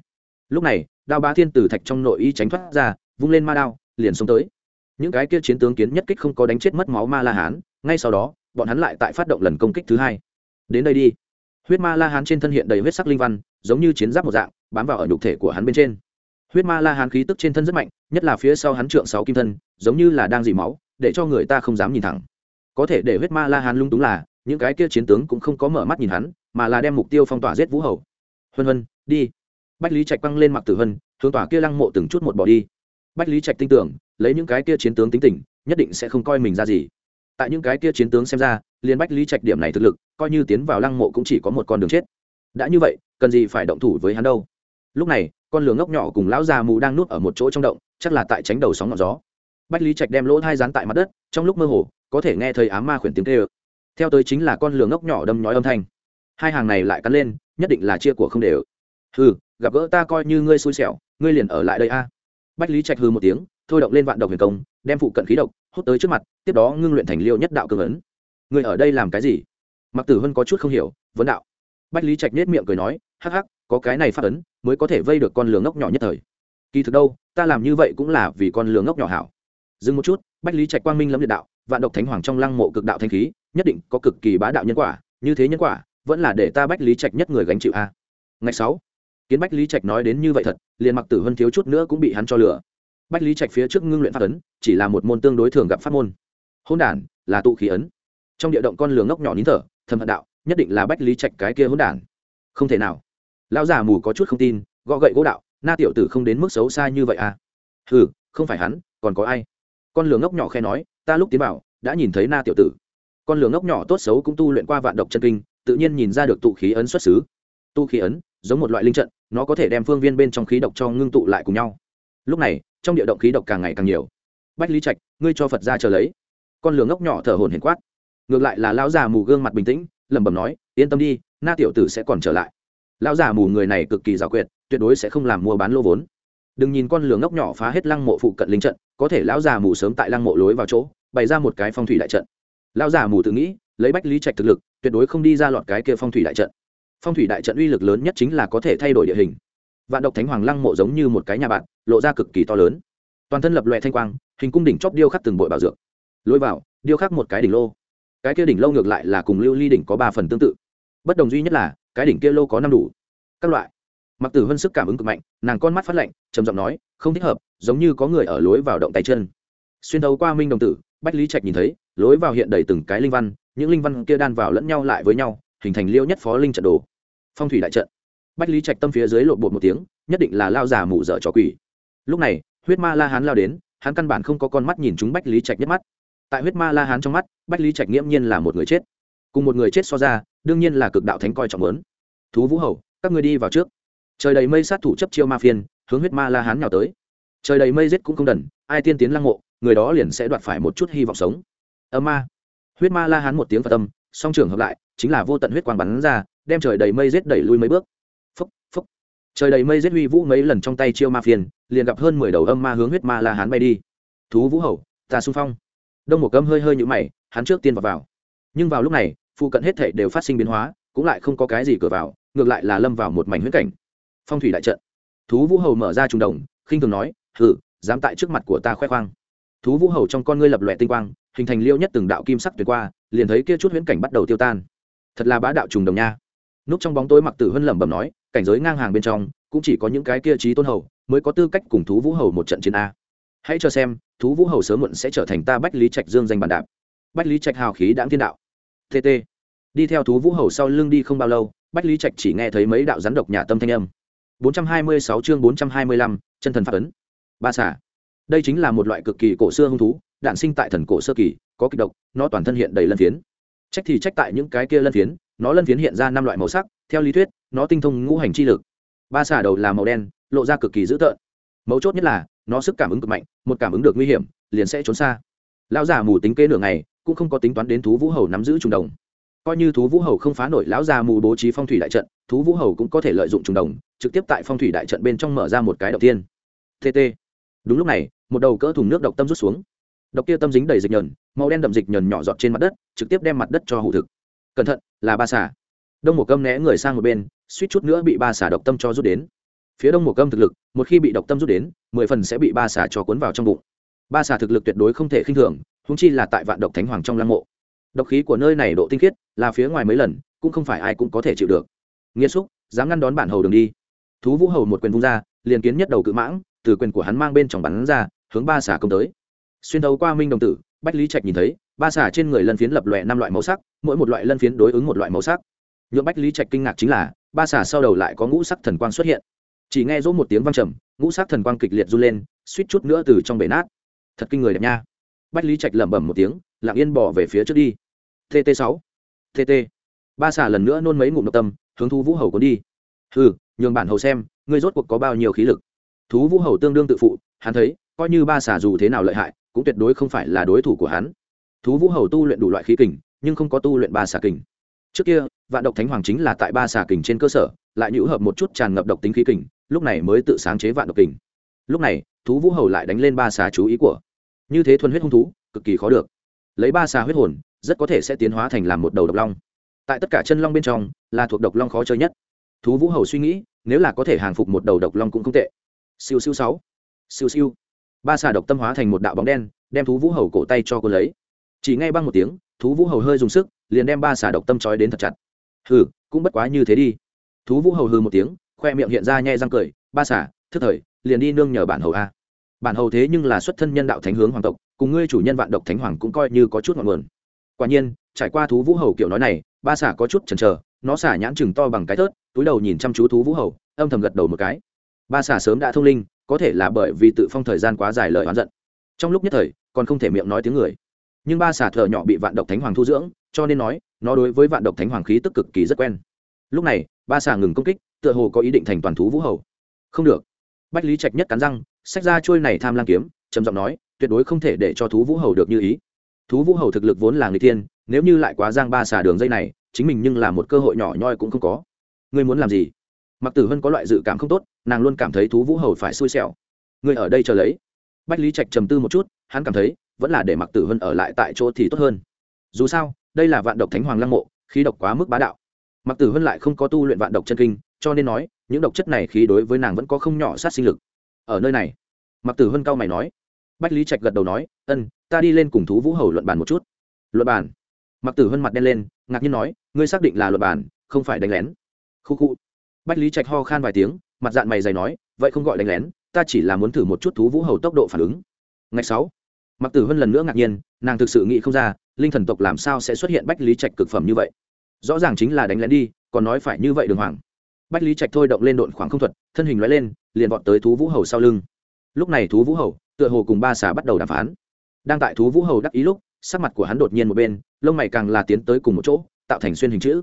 Lúc này, đao ba thiên Tử thạch trong nội y tránh thoát ra vung lên ma đao, liền xông tới. Những cái kia chiến tướng kiến nhất kích không có đánh chết mất máu ma la hán, ngay sau đó, bọn hắn lại tại phát động lần công kích thứ hai. Đến đây đi. Huyết ma la hán trên thân hiện đầy huyết sắc linh văn, giống như chiến giáp một dạng, bám vào ở nhục thể của hắn bên trên. Huyết ma la hán khí tức trên thân rất mạnh, nhất là phía sau hắn trượng sáu kim thân, giống như là đang dỉ máu, để cho người ta không dám nhìn thẳng. Có thể để huyết ma la hán lung túng là, những cái kia chiến tướng cũng không có mở mắt nhìn hắn, mà là đem mục tiêu phong tỏa giết vũ hầu. Huân huân, đi. Bách lý trạch băng lên mặc tử hân hướng tỏa kia lăng mộ từng chút một bỏ đi bách lý trạch tin tưởng, lấy những cái kia chiến tướng tính tình, nhất định sẽ không coi mình ra gì. Tại những cái kia chiến tướng xem ra, liền bách lý trạch điểm này thực lực, coi như tiến vào lăng mộ cũng chỉ có một con đường chết. Đã như vậy, cần gì phải động thủ với hắn đâu? Lúc này, con lửa ngốc nhỏ cùng lão già mù đang nuốt ở một chỗ trong động, chắc là tại tránh đầu sóng ngọn gió. Bách lý trạch đem lỗ thai rán tại mặt đất, trong lúc mơ hồ, có thể nghe thấy ám ma khuyển tiếng kê ơ theo tới chính là con lửa ngốc nhỏ đâm nhói âm thanh. Hai hàng này lại cắn lên, nhất định là chia của không đều. Ừ gặp gỡ ta coi như ngươi xui xẻo, ngươi liền ở lại đây a bách lý trạch hư một tiếng, thôi động lên vạn độc huyền công, đem phụ cận khí độc, hút tới trước mặt, tiếp đó ngưng luyện thành liêu nhất đạo cương ấn. Người ở đây làm cái gì? Mặc tử hân có chút không hiểu, vấn đạo. Bách lý trạch nết miệng cười nói, hắc hắc, có cái này phát ấn, mới có thể vây được con lừa ngốc nhỏ nhất thời. Kỳ thực đâu, ta làm như vậy cũng là vì con lừa ngốc nhỏ hảo. Dừng một chút, bách lý trạch quang minh lâm liệt đạo, vạn độc thánh hoàng trong lăng mộ cực đạo thanh khí, nhất định có cực kỳ bá đạo nhân quả, như thế nhân quả, vẫn là để ta bách lý trạch nhất người gánh chịu a. Ngày sáu kiến bách lý trạch nói đến như vậy thật, liền mặc tử hân thiếu chút nữa cũng bị hắn cho lừa. Bách lý trạch phía trước ngưng luyện pháp ấn, chỉ là một môn tương đối thường gặp pháp môn. Hôn đản là tụ khí ấn. Trong địa động con lường ngốc nhỏ nín thở, thầm hận đạo, nhất định là bách lý trạch cái kia hôn đản. Không thể nào. Lão già mù có chút không tin, gõ gậy gỗ đạo, na tiểu tử không đến mức xấu xa như vậy à? Ừ không phải hắn, còn có ai? Con lường ngốc nhỏ khe nói, ta lúc tiến bảo đã nhìn thấy na tiểu tử. Con lường ngốc nhỏ tốt xấu cũng tu luyện qua vạn độc chân kinh, tự nhiên nhìn ra được tụ khí ấn xuất xứ. Tu khí ấn, giống một loại linh trận nó có thể đem phương viên bên trong khí độc cho ngưng tụ lại cùng nhau. Lúc này, trong địa động khí độc càng ngày càng nhiều. Bách lý trạch, ngươi cho phật ra chờ lấy. Con lửa ngốc nhỏ thở hồn hiền quát. Ngược lại là lão già mù gương mặt bình tĩnh, lẩm bẩm nói, yên tâm đi, na tiểu tử sẽ còn trở lại. Lão già mù người này cực kỳ giảo quyệt, tuyệt đối sẽ không làm mua bán lô vốn. Đừng nhìn con lửa ngốc nhỏ phá hết lăng mộ phụ cận linh trận, có thể lão già mù sớm tại lăng mộ lối vào chỗ, bày ra một cái phong thủy đại trận. Lão già mù tự nghĩ, lấy bách lý trạch thực lực, tuyệt đối không đi ra lọt cái kia phong thủy đại trận phong thủy đại trận uy lực lớn nhất chính là có thể thay đổi địa hình. Vạn độc thánh hoàng lăng mộ giống như một cái nhà bạn, lộ ra cực kỳ to lớn. Toàn thân lập loẹ thanh quang, hình cung đỉnh chóp điêu khắc từng bội bảo dược. Lối vào, điêu khắc một cái đỉnh lô. Cái kia đỉnh lô ngược lại là cùng lưu ly đỉnh có ba phần tương tự. Bất đồng duy nhất là, cái đỉnh kia lô có năm đủ. Các loại. Mặc tử hân sức cảm ứng cực mạnh, nàng con mắt phát lạnh, trầm giọng nói, không thích hợp, giống như có người ở lối vào động tay chân. Xuyên thấu qua minh đồng tử, bách lý trạch nhìn thấy, lối vào hiện đầy từng cái linh văn, những linh văn kia đan vào lẫn nhau lại với nhau, hình thành liêu nhất phó linh trận đồ phong thủy đại trận. Bách lý trạch tâm phía dưới lộn bột một tiếng, nhất định là lao già mù dở trò quỷ. Lúc này, huyết ma la hán lao đến, hắn căn bản không có con mắt nhìn chúng bách lý trạch nhất mắt. Tại huyết ma la hán trong mắt, bách lý trạch nghiễm nhiên là một người chết. Cùng một người chết so ra, đương nhiên là cực đạo thánh coi trọng lớn. Thú vũ hầu, các người đi vào trước. Trời đầy mây sát thủ chấp chiêu ma phiên, hướng huyết ma la hán nhào tới. Trời đầy mây giết cũng không đần, ai tiên tiến lăng mộ, người đó liền sẽ đoạt phải một chút hy vọng sống. Âm ma. Huyết ma la hán một tiếng phật tâm song trường hợp lại, chính là vô tận huyết quang bắn ra đem trời đầy mây rết đẩy lui mấy bước. Phúc phúc. Trời đầy mây rết huy vũ mấy lần trong tay chiêu ma phiền, liền gặp hơn mười đầu âm ma hướng huyết ma la hán bay đi. Thú vũ hầu, ta xung phong. Đông một cấm hơi hơi nhũ mày, hắn trước tiên vào vào. Nhưng vào lúc này, phụ cận hết thể đều phát sinh biến hóa, cũng lại không có cái gì cửa vào, ngược lại là lâm vào một mảnh huyết cảnh. Phong thủy đại trận. Thú vũ hầu mở ra trùng đồng, khinh thường nói hử dám tại trước mặt của ta khoe khoang. Thú vũ hầu trong con ngươi lập lòe tinh quang, hình thành liêu nhất từng đạo kim sắc tuyệt qua, liền thấy kia chút huyễn cảnh bắt đầu tiêu tan. Thật là bá đạo trùng đồng nha núp trong bóng tối mặc tử hân lẩm bẩm nói cảnh giới ngang hàng bên trong cũng chỉ có những cái kia trí tôn hầu mới có tư cách cùng thú vũ hầu một trận chiến a. Hãy cho xem thú vũ hầu sớm muộn sẽ trở thành ta bách lý trạch dương danh bàn đạp. Bách lý trạch hào khí đãng thiên đạo. Tt đi theo thú vũ hầu sau lưng đi không bao lâu bách lý trạch chỉ nghe thấy mấy đạo rắn độc nhà tâm thanh âm. 426 chương 425, chân thần pháp ấn. Ba xả đây chính là một loại cực kỳ cổ xưa hung thú đạn sinh tại thần cổ sơ kỳ có kịch độc nó toàn thân hiện đầy lân phiến. Trách thì trách tại những cái kia lân phiến nó lân phiến hiện ra năm loại màu sắc, theo lý thuyết, nó tinh thông ngũ hành chi lực. Ba xả đầu là màu đen, lộ ra cực kỳ dữ tợn. Mấu chốt nhất là, nó sức cảm ứng cực mạnh, một cảm ứng được nguy hiểm, liền sẽ trốn xa. Lão già mù tính kế nửa ngày, cũng không có tính toán đến thú vũ hầu nắm giữ trùng đồng. Coi như thú vũ hầu không phá nổi lão già mù bố trí phong thủy đại trận, thú vũ hầu cũng có thể lợi dụng trùng đồng, trực tiếp tại phong thủy đại trận bên trong mở ra một cái đầu tiên. Tt đúng lúc này, một đầu cỡ thùng nước độc tâm rút xuống. Độc kia tâm dính đầy dịch nhờn, màu đen đậm dịch nhờn nhỏ giọt trên mặt đất, trực tiếp đem mặt đất cho hụ thực cẩn thận, là ba xả đông một câm né người sang một bên, suýt chút nữa bị ba xả độc tâm cho rút đến. Phía đông một câm thực lực, một khi bị độc tâm rút đến, mười phần sẽ bị ba xả cho cuốn vào trong bụng. Ba xả thực lực tuyệt đối không thể khinh thường húng chi là tại vạn độc thánh hoàng trong lăng mộ. Độc khí của nơi này độ tinh khiết, là phía ngoài mấy lần, cũng không phải ai cũng có thể chịu được. Nghiêm xúc, dám ngăn đón bản hầu đường đi. Thú vũ hầu một quyền vung ra, liền kiến nhất đầu cự mãng, từ quyền của hắn mang bên trong bắn ra, hướng ba xả công tới. Xuyên thấu qua minh đồng tử, bách lý trạch nhìn thấy, ba xả trên người lân phiến lập lòe năm loại màu sắc mỗi một loại lân phiến đối ứng một loại màu sắc. Nhuộm bách lý trạch kinh ngạc chính là, ba xả sau đầu lại có ngũ sắc thần quang xuất hiện. Chỉ nghe rỗ một tiếng vang trầm, ngũ sắc thần quang kịch liệt run lên, suýt chút nữa từ trong bể nát. Thật kinh người đẹp nha. Bách lý trạch lẩm bẩm một tiếng, lặng yên bỏ về phía trước đi. Tt sáu tt ba xả lần nữa nôn mấy ngụm độc tâm, hướng thú vũ hầu cuốn đi. Ừ nhường bản hầu xem, ngươi rốt cuộc có bao nhiêu khí lực. Thú vũ hầu tương đương tự phụ, hắn thấy, coi như ba xả dù thế nào lợi hại, cũng tuyệt đối không phải là đối thủ của hắn. Thú vũ hầu tu luyện đủ loại khí kình nhưng không có tu luyện ba xả kình. Trước kia, vạn độc thánh hoàng chính là tại ba xả kình trên cơ sở, lại nhũ hợp một chút tràn ngập độc tính khí kình, lúc này mới tự sáng chế vạn độc kình. Lúc này, thú vũ hầu lại đánh lên ba xà chú ý của. Như thế thuần huyết hung thú, cực kỳ khó được. Lấy ba xà huyết hồn, rất có thể sẽ tiến hóa thành làm một đầu độc long. Tại tất cả chân long bên trong, là thuộc độc long khó chơi nhất. Thú vũ hầu suy nghĩ, nếu là có thể hàng phục một đầu độc long cũng không tệ. Siêu siêu sáu. Siêu siêu. Ba xà độc tâm hóa thành một đạo bóng đen, đem thú vũ hầu cổ tay cho cô lấy. Chỉ ngay băng một tiếng thú vũ hầu hơi dùng sức, liền đem ba xà độc tâm trói đến thật chặt. Hừ, cũng bất quá như thế đi. Thú vũ hầu hừ một tiếng, khoe miệng hiện ra nhai răng cười, ba xả thức thời, liền đi nương nhờ bản hầu a. Bản hầu thế nhưng là xuất thân nhân đạo thánh hướng hoàng tộc, cùng ngươi chủ nhân vạn độc thánh hoàng cũng coi như có chút ngọn nguồn. Quả nhiên, trải qua thú vũ hầu kiểu nói này, ba xả có chút chần chờ, nó xả nhãn chừng to bằng cái thớt, túi đầu nhìn chăm chú thú vũ hầu, âm thầm gật đầu một cái. Ba xả sớm đã thông linh, có thể là bởi vì tự phong thời gian quá dài lời oán giận. Trong lúc nhất thời, còn không thể miệng nói tiếng người nhưng ba xà thợ nhỏ bị vạn độc thánh hoàng thu dưỡng, cho nên nói, nó đối với vạn độc thánh hoàng khí tức cực kỳ rất quen. Lúc này, ba xà ngừng công kích, tựa hồ có ý định thành toàn thú vũ hầu. Không được. Bách lý trạch nhất cắn răng sách ra trôi này tham lang kiếm, trầm giọng nói, tuyệt đối không thể để cho thú vũ hầu được như ý. Thú vũ hầu thực lực vốn là người tiên, nếu như lại quá giang ba xà đường dây này, chính mình nhưng là một cơ hội nhỏ nhoi cũng không có. Ngươi muốn làm gì? Mặc tử hân có loại dự cảm không tốt, nàng luôn cảm thấy thú vũ hầu phải xui xẻo. Ngươi ở đây chờ lấy. Bách lý trạch trầm tư một chút, hắn cảm thấy vẫn là để mặc tử hân ở lại tại chỗ thì tốt hơn. Dù sao, đây là vạn độc thánh hoàng lăng mộ, khí độc quá mức bá đạo. Mặc tử hân lại không có tu luyện vạn độc chân kinh, cho nên nói, những độc chất này khí đối với nàng vẫn có không nhỏ sát sinh lực. Ở nơi này, mặc tử hân cao mày nói. Bách lý trạch gật đầu nói, ân, ta đi lên cùng thú vũ hầu luận bàn một chút. Luận bàn? Mặc tử hân mặt đen lên, ngạc nhiên nói, ngươi xác định là luận bàn, không phải đánh lén. Khu khu bách lý trạch ho khan vài tiếng, mặt dạng mày dày nói, vậy không gọi đánh lén, ta chỉ là muốn thử một chút thú vũ hầu tốc độ phản ứng. Ngày sáu mặc tử hơn lần nữa ngạc nhiên, nàng thực sự nghĩ không ra, linh thần tộc làm sao sẽ xuất hiện bách lý trạch cực phẩm như vậy. Rõ ràng chính là đánh lén đi, còn nói phải như vậy đường hoàng. Bách lý trạch thôi động lên độn khoảng không thuật, thân hình loại lên, liền vọt tới thú vũ hầu sau lưng. Lúc này thú vũ hầu, tựa hồ cùng ba xà bắt đầu đàm phán. Đang tại thú vũ hầu đắc ý lúc, sắc mặt của hắn đột nhiên một bên, lông mày càng là tiến tới cùng một chỗ, tạo thành xuyên hình chữ.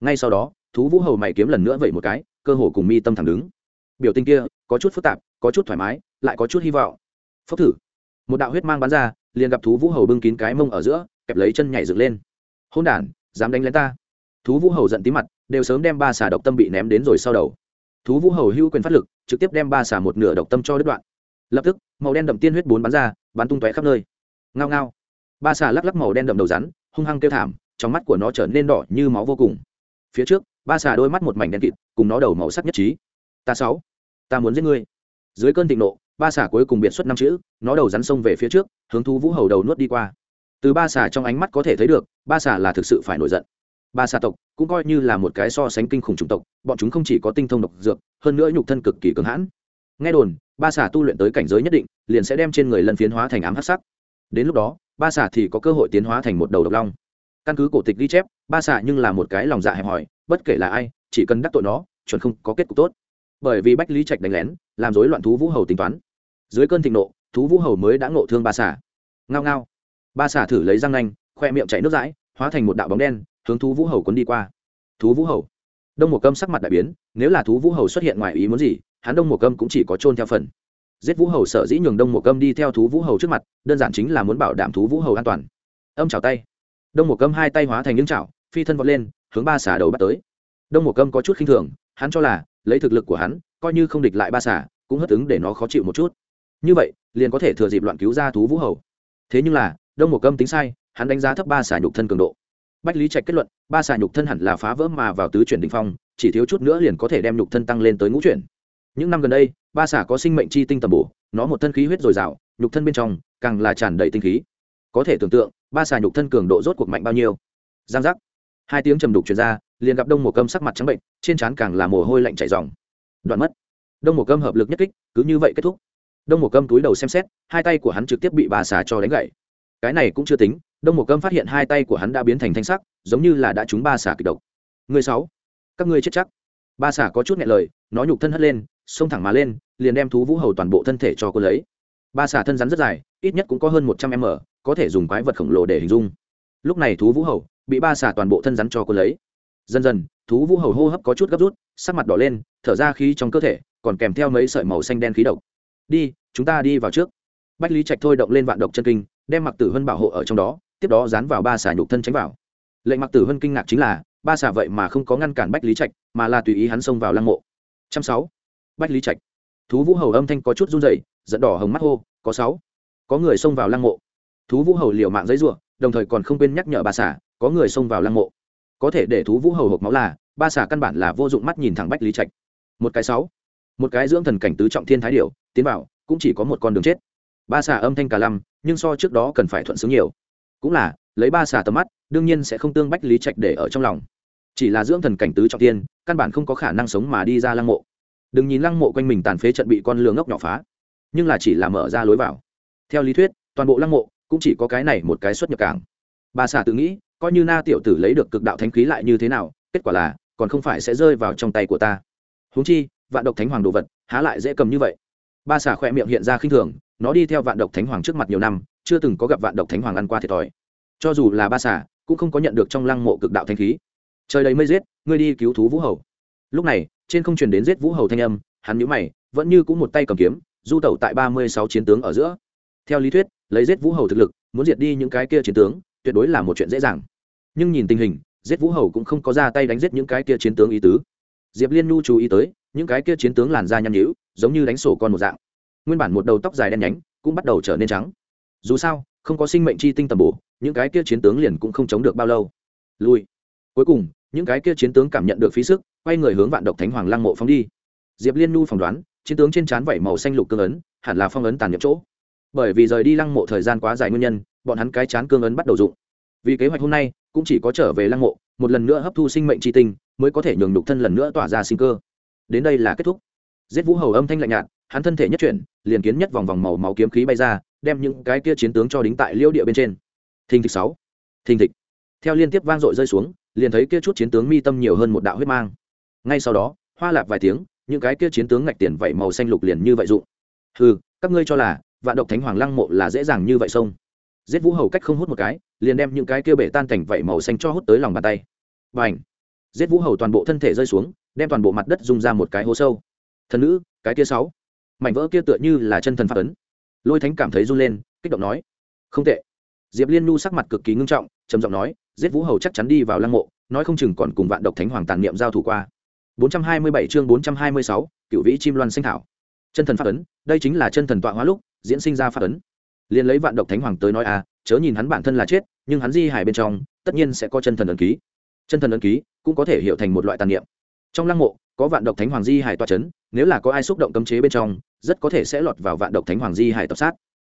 Ngay sau đó, thú vũ hầu mày kiếm lần nữa vậy một cái, cơ hồ cùng mi tâm thẳng đứng. Biểu tình kia, có chút phức tạp, có chút thoải mái, lại có chút hy vọng. Phốc thử một đạo huyết mang bắn ra, liền gặp thú vũ hầu bưng kín cái mông ở giữa, kẹp lấy chân nhảy dựng lên. Hôn đản, dám đánh lén ta. Thú vũ hầu giận tí mặt, đều sớm đem ba xà độc tâm bị ném đến rồi sau đầu. Thú vũ hầu hưu quyền phát lực, trực tiếp đem ba xà một nửa độc tâm cho đứt đoạn. Lập tức, màu đen đậm tiên huyết bốn bắn ra, bắn tung tóe khắp nơi. Ngao ngao. Ba xà lắc lắc màu đen đậm đầu rắn, hung hăng kêu thảm, trong mắt của nó trở nên đỏ như máu vô cùng. Phía trước, ba xà đôi mắt một mảnh đen kịt, cùng nó đầu màu sắc nhất trí. Ta sáu, ta muốn giết ngươi. Dưới cơn thịnh nộ ba xả cuối cùng biệt xuất năm chữ, nó đầu rắn sông về phía trước, hướng thú vũ hầu đầu nuốt đi qua. Từ ba xả trong ánh mắt có thể thấy được, ba xả là thực sự phải nổi giận. Ba xà tộc cũng coi như là một cái so sánh kinh khủng chủng tộc, bọn chúng không chỉ có tinh thông độc dược, hơn nữa nhục thân cực kỳ cường hãn. Nghe đồn, ba xà tu luyện tới cảnh giới nhất định, liền sẽ đem trên người lân phiến hóa thành ám hắc sắc. Đến lúc đó, ba xà thì có cơ hội tiến hóa thành một đầu độc long. Căn cứ cổ tịch ghi chép, ba xà nhưng là một cái lòng dạ hẹp hòi, bất kể là ai, chỉ cần đắc tội nó, chuẩn không có kết cục tốt. Bởi vì bách lý trạch đánh lén, làm rối loạn thú vũ hầu tính toán dưới cơn thịnh nộ thú vũ hầu mới đã ngộ thương ba xả, ngao ngao. Ba xả thử lấy răng nanh khoe miệng chảy nước dãi hóa thành một đạo bóng đen hướng thú vũ hầu quấn đi qua. Thú vũ hầu. Đông một câm sắc mặt đại biến nếu là thú vũ hầu xuất hiện ngoài ý muốn gì hắn đông một câm cũng chỉ có trôn theo phần. Giết vũ hầu sở dĩ nhường đông một câm đi theo thú vũ hầu trước mặt đơn giản chính là muốn bảo đảm thú vũ hầu an toàn. Âm chảo tay. Đông một câm hai tay hóa thành những chảo phi thân vọt lên hướng ba xả đầu bắt tới. Đông một câm có chút khinh thường hắn cho là lấy thực lực của hắn coi như không địch lại ba xả, cũng hất ứng để nó khó chịu một chút như vậy, liền có thể thừa dịp loạn cứu ra thú vũ hầu. Thế nhưng là, đông một câm tính sai, hắn đánh giá thấp ba xà nhục thân cường độ. Bách lý trạch kết luận, ba xà nhục thân hẳn là phá vỡ mà vào tứ chuyển đình phong, chỉ thiếu chút nữa liền có thể đem nhục thân tăng lên tới ngũ chuyển. Những năm gần đây, ba xà có sinh mệnh chi tinh tầm bổ, nó một thân khí huyết dồi dào, nhục thân bên trong, càng là tràn đầy tinh khí. Có thể tưởng tượng, ba xà nhục thân cường độ rốt cuộc mạnh bao nhiêu. Giang giác. Hai tiếng trầm đục truyền ra, liền gặp đông một câm sắc mặt trắng bệnh, trên trán càng là mồ hôi lạnh chảy dòng đoạn mất. Đông một câm hợp lực nhất kích, cứ như vậy kết thúc đông một câm túi đầu xem xét, hai tay của hắn trực tiếp bị bà xà cho đánh gậy. Cái này cũng chưa tính, đông một câm phát hiện hai tay của hắn đã biến thành thanh sắc, giống như là đã trúng ba xà kịch độc. Người sáu, các ngươi chết chắc. Ba xà có chút nhẹ lời, nó nhục thân hất lên, xông thẳng mà lên, liền đem thú vũ hầu toàn bộ thân thể cho cô lấy. Ba xà thân rắn rất dài, ít nhất cũng có hơn một trăm m, có thể dùng quái vật khổng lồ để hình dung. Lúc này thú vũ hầu bị ba xà toàn bộ thân rắn cho cô lấy. Dần dần, thú vũ hầu hô hấp có chút gấp rút, sắc mặt đỏ lên, thở ra khí trong cơ thể, còn kèm theo mấy sợi màu xanh đen khí độc đi chúng ta đi vào trước. Bách lý trạch thôi động lên vạn độc chân kinh đem mặc tử hân bảo hộ ở trong đó tiếp đó dán vào ba xà nhục thân tránh vào. Lệnh mặc tử hân kinh ngạc chính là ba xà vậy mà không có ngăn cản bách lý trạch mà là tùy ý hắn xông vào lăng mộ. Trăm sáu. Bách lý trạch. Thú vũ hầu âm thanh có chút run rẩy dẫn đỏ hồng mắt hô có sáu. Có người xông vào lăng mộ. Thú vũ hầu liều mạng giấy rủa, đồng thời còn không quên nhắc nhở ba xà có người xông vào lăng mộ. Có thể để thú vũ hầu hộp máu là ba xà căn bản là vô dụng mắt nhìn thẳng bách lý trạch. Một cái sáu. Một cái dưỡng thần cảnh tứ trọng thiên thái điểu tiến vào, cũng chỉ có một con đường chết. Ba xà âm thanh cả lăm, nhưng so trước đó cần phải thuận xứng nhiều. Cũng là, lấy ba xà tầm mắt, đương nhiên sẽ không tương bách lý trạch để ở trong lòng. Chỉ là dưỡng thần cảnh tứ trọng tiên, căn bản không có khả năng sống mà đi ra lăng mộ. Đừng nhìn lăng mộ quanh mình tàn phế trận bị con lường ngốc nhỏ phá, nhưng là chỉ là mở ra lối vào. Theo lý thuyết, toàn bộ lăng mộ cũng chỉ có cái này một cái xuất nhập cảng. Bà xà tự nghĩ, coi như na tiểu tử lấy được cực đạo thánh khí lại như thế nào, kết quả là, còn không phải sẽ rơi vào trong tay của ta. Huống chi, vạn độc thánh hoàng đồ vật, há lại dễ cầm như vậy ba xà khỏe miệng hiện ra khinh thường, nó đi theo vạn độc thánh hoàng trước mặt nhiều năm, chưa từng có gặp vạn độc thánh hoàng ăn qua thiệt thòi. Cho dù là ba xà, cũng không có nhận được trong lăng mộ cực đạo thanh khí. Trời đầy mây giết, ngươi đi cứu thú vũ hầu. Lúc này, trên không truyền đến giết vũ hầu thanh âm, hắn nhíu mày, vẫn như cũng một tay cầm kiếm, du tẩu tại ba mươi sáu chiến tướng ở giữa. Theo lý thuyết, lấy giết vũ hầu thực lực, muốn diệt đi những cái kia chiến tướng, tuyệt đối là một chuyện dễ dàng. Nhưng nhìn tình hình, giết vũ hầu cũng không có ra tay đánh giết những cái kia chiến tướng ý tứ. Diệp liên nhu chú ý tới, những cái kia chiến tướng làn da nhăn nhữ giống như đánh sổ con một dạng. Nguyên bản một đầu tóc dài đen nhánh cũng bắt đầu trở nên trắng. Dù sao, không có sinh mệnh chi tinh tầm bổ, những cái kia chiến tướng liền cũng không chống được bao lâu. Lui. Cuối cùng, những cái kia chiến tướng cảm nhận được phí sức, quay người hướng vạn độc thánh hoàng lăng mộ phóng đi. Diệp liên nhu phỏng đoán, chiến tướng trên trán vảy màu xanh lục cương ấn, hẳn là phong ấn tàn nhập chỗ. Bởi vì rời đi lăng mộ thời gian quá dài nguyên nhân, bọn hắn cái chán cương ấn bắt đầu dụng vì kế hoạch hôm nay, cũng chỉ có trở về lăng mộ, một lần nữa hấp thu sinh mệnh tri tinh, mới có thể nhường nhục thân lần nữa tỏa ra sinh cơ. Đến đây là kết thúc giết vũ hầu âm thanh lạnh nhạt, hắn thân thể nhất chuyển, liền kiến nhất vòng vòng màu máu kiếm khí bay ra, đem những cái kia chiến tướng cho đính tại liêu địa bên trên. Thình thịch sáu. Thình thịch. Theo liên tiếp vang dội rơi xuống, liền thấy kia chút chiến tướng mi tâm nhiều hơn một đạo huyết mang. Ngay sau đó, hoa lạp vài tiếng, những cái kia chiến tướng ngạch tiền vẩy màu xanh lục liền như vậy dụng ừ các ngươi cho là, vạn độc thánh hoàng lăng mộ là dễ dàng như vậy xông? giết vũ hầu cách không hút một cái, liền đem những cái kia bể tan cảnh vẩy màu xanh cho hút tới lòng bàn tay. Và ảnh giết vũ hầu toàn bộ thân thể rơi xuống, đem toàn bộ mặt đất dùng ra một cái hố sâu thần nữ cái kia sáu. Mảnh vỡ kia tựa như là chân thần phát ấn. Lôi thánh cảm thấy run lên kích động nói không tệ. Diệp liên nhu sắc mặt cực kỳ ngưng trọng trầm giọng nói giết vũ hầu chắc chắn đi vào lăng mộ nói không chừng còn cùng vạn độc thánh hoàng tàn niệm giao thủ qua. 427 chương 426, cựu vĩ chim loan sinh thảo. Chân thần phát ấn đây chính là chân thần tọa hóa lúc diễn sinh ra phát ấn. Liền lấy vạn độc thánh hoàng tới nói à chớ nhìn hắn bản thân là chết nhưng hắn di hải bên trong tất nhiên sẽ có chân thần ấn ký. Chân thần ấn ký cũng có thể hiểu thành một loại tàn niệm. Trong lăng mộ có vạn độc thánh hoàng di hải tọa chấn nếu là có ai xúc động cấm chế bên trong, rất có thể sẽ lọt vào vạn độc thánh hoàng di hải tập sát.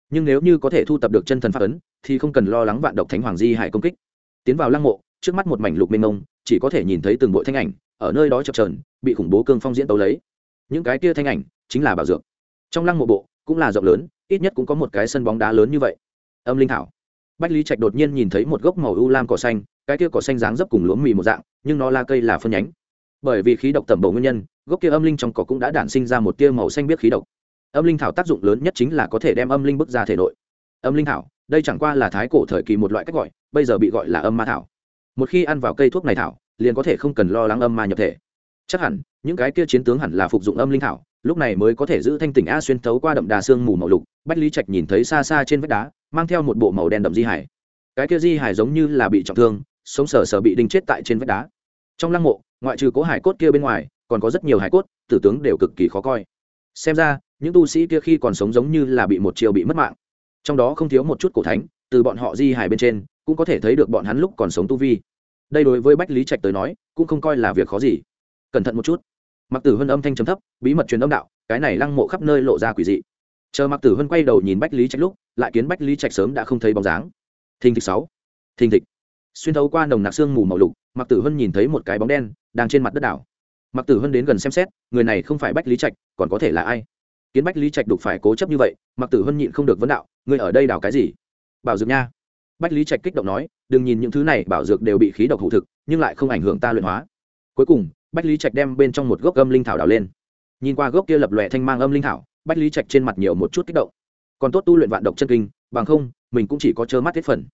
Nhưng nếu như có thể thu tập được chân thần pháp ấn, thì không cần lo lắng vạn độc thánh hoàng di hải công kích. Tiến vào lăng mộ, trước mắt một mảnh lục mênh mông, chỉ có thể nhìn thấy từng bội thanh ảnh, ở nơi đó chập trờn bị khủng bố cương phong diễn tấu lấy. Những cái kia thanh ảnh, chính là bảo dược. Trong lăng mộ bộ, cũng là rộng lớn, ít nhất cũng có một cái sân bóng đá lớn như vậy. Âm linh thảo. Bách lý trạch đột nhiên nhìn thấy một gốc màu u lam cỏ xanh, cái kia cỏ xanh dáng dấp cùng lúa mì một dạng, nhưng nó là cây là phân nhánh. Bởi vì khí độc tẩm bổ nguyên nhân gốc kia âm linh trong cỏ cũng đã đản sinh ra một tia màu xanh biết khí độc. Âm linh thảo tác dụng lớn nhất chính là có thể đem âm linh bước ra thể nội. Âm linh thảo, đây chẳng qua là thái cổ thời kỳ một loại cách gọi, bây giờ bị gọi là âm ma thảo. Một khi ăn vào cây thuốc này thảo, liền có thể không cần lo lắng âm ma nhập thể. Chắc hẳn, những cái kia chiến tướng hẳn là phục dụng âm linh thảo, lúc này mới có thể giữ thanh tỉnh a xuyên thấu qua đậm đà xương mù màu lục, bách lý trạch nhìn thấy xa xa trên vách đá, mang theo một bộ màu đen đậm di hải. Cái kia di hải giống như là bị trọng thương, sống sờ sờ bị đinh chết tại trên vách đá. Trong lăng mộ, ngoại trừ cố hải cốt kia bên ngoài còn có rất nhiều hải cốt, tử tướng đều cực kỳ khó coi. Xem ra, những tu sĩ kia khi còn sống giống như là bị một chiều bị mất mạng. Trong đó không thiếu một chút cổ thánh, từ bọn họ di hải bên trên, cũng có thể thấy được bọn hắn lúc còn sống tu vi. Đây đối với bách lý trạch tới nói, cũng không coi là việc khó gì. Cẩn thận một chút. Mặc tử hân âm thanh trầm thấp, bí mật truyền âm đạo, cái này lăng mộ khắp nơi lộ ra quỷ dị. Chờ mặc tử hân quay đầu nhìn bách lý trạch lúc, lại kiến bách lý trạch sớm đã không thấy bóng dáng. Thình thịch sáu. Thình thịch. Xuyên thấu qua nồng nặc xương mù màu lục mặc tử hân nhìn thấy một cái bóng đen, đang trên mặt đất đảo mặc tử hân đến gần xem xét, người này không phải bách lý trạch, còn có thể là ai? Kiến bách lý trạch đục phải cố chấp như vậy mặc tử hân nhịn không được vấn đạo người ở đây đảo cái gì? Bảo dược nha. Bách lý trạch kích động nói, đừng nhìn những thứ này, bảo dược đều bị khí độc hủ thực, nhưng lại không ảnh hưởng ta luyện hóa. Cuối cùng, bách lý trạch đem bên trong một gốc âm linh thảo đào lên. Nhìn qua gốc kia lập lòe thanh mang âm linh thảo, bách lý trạch trên mặt nhiều một chút kích động. Còn tốt tu luyện vạn độc chân kinh, bằng không, mình cũng chỉ có trơ mắt hết phần.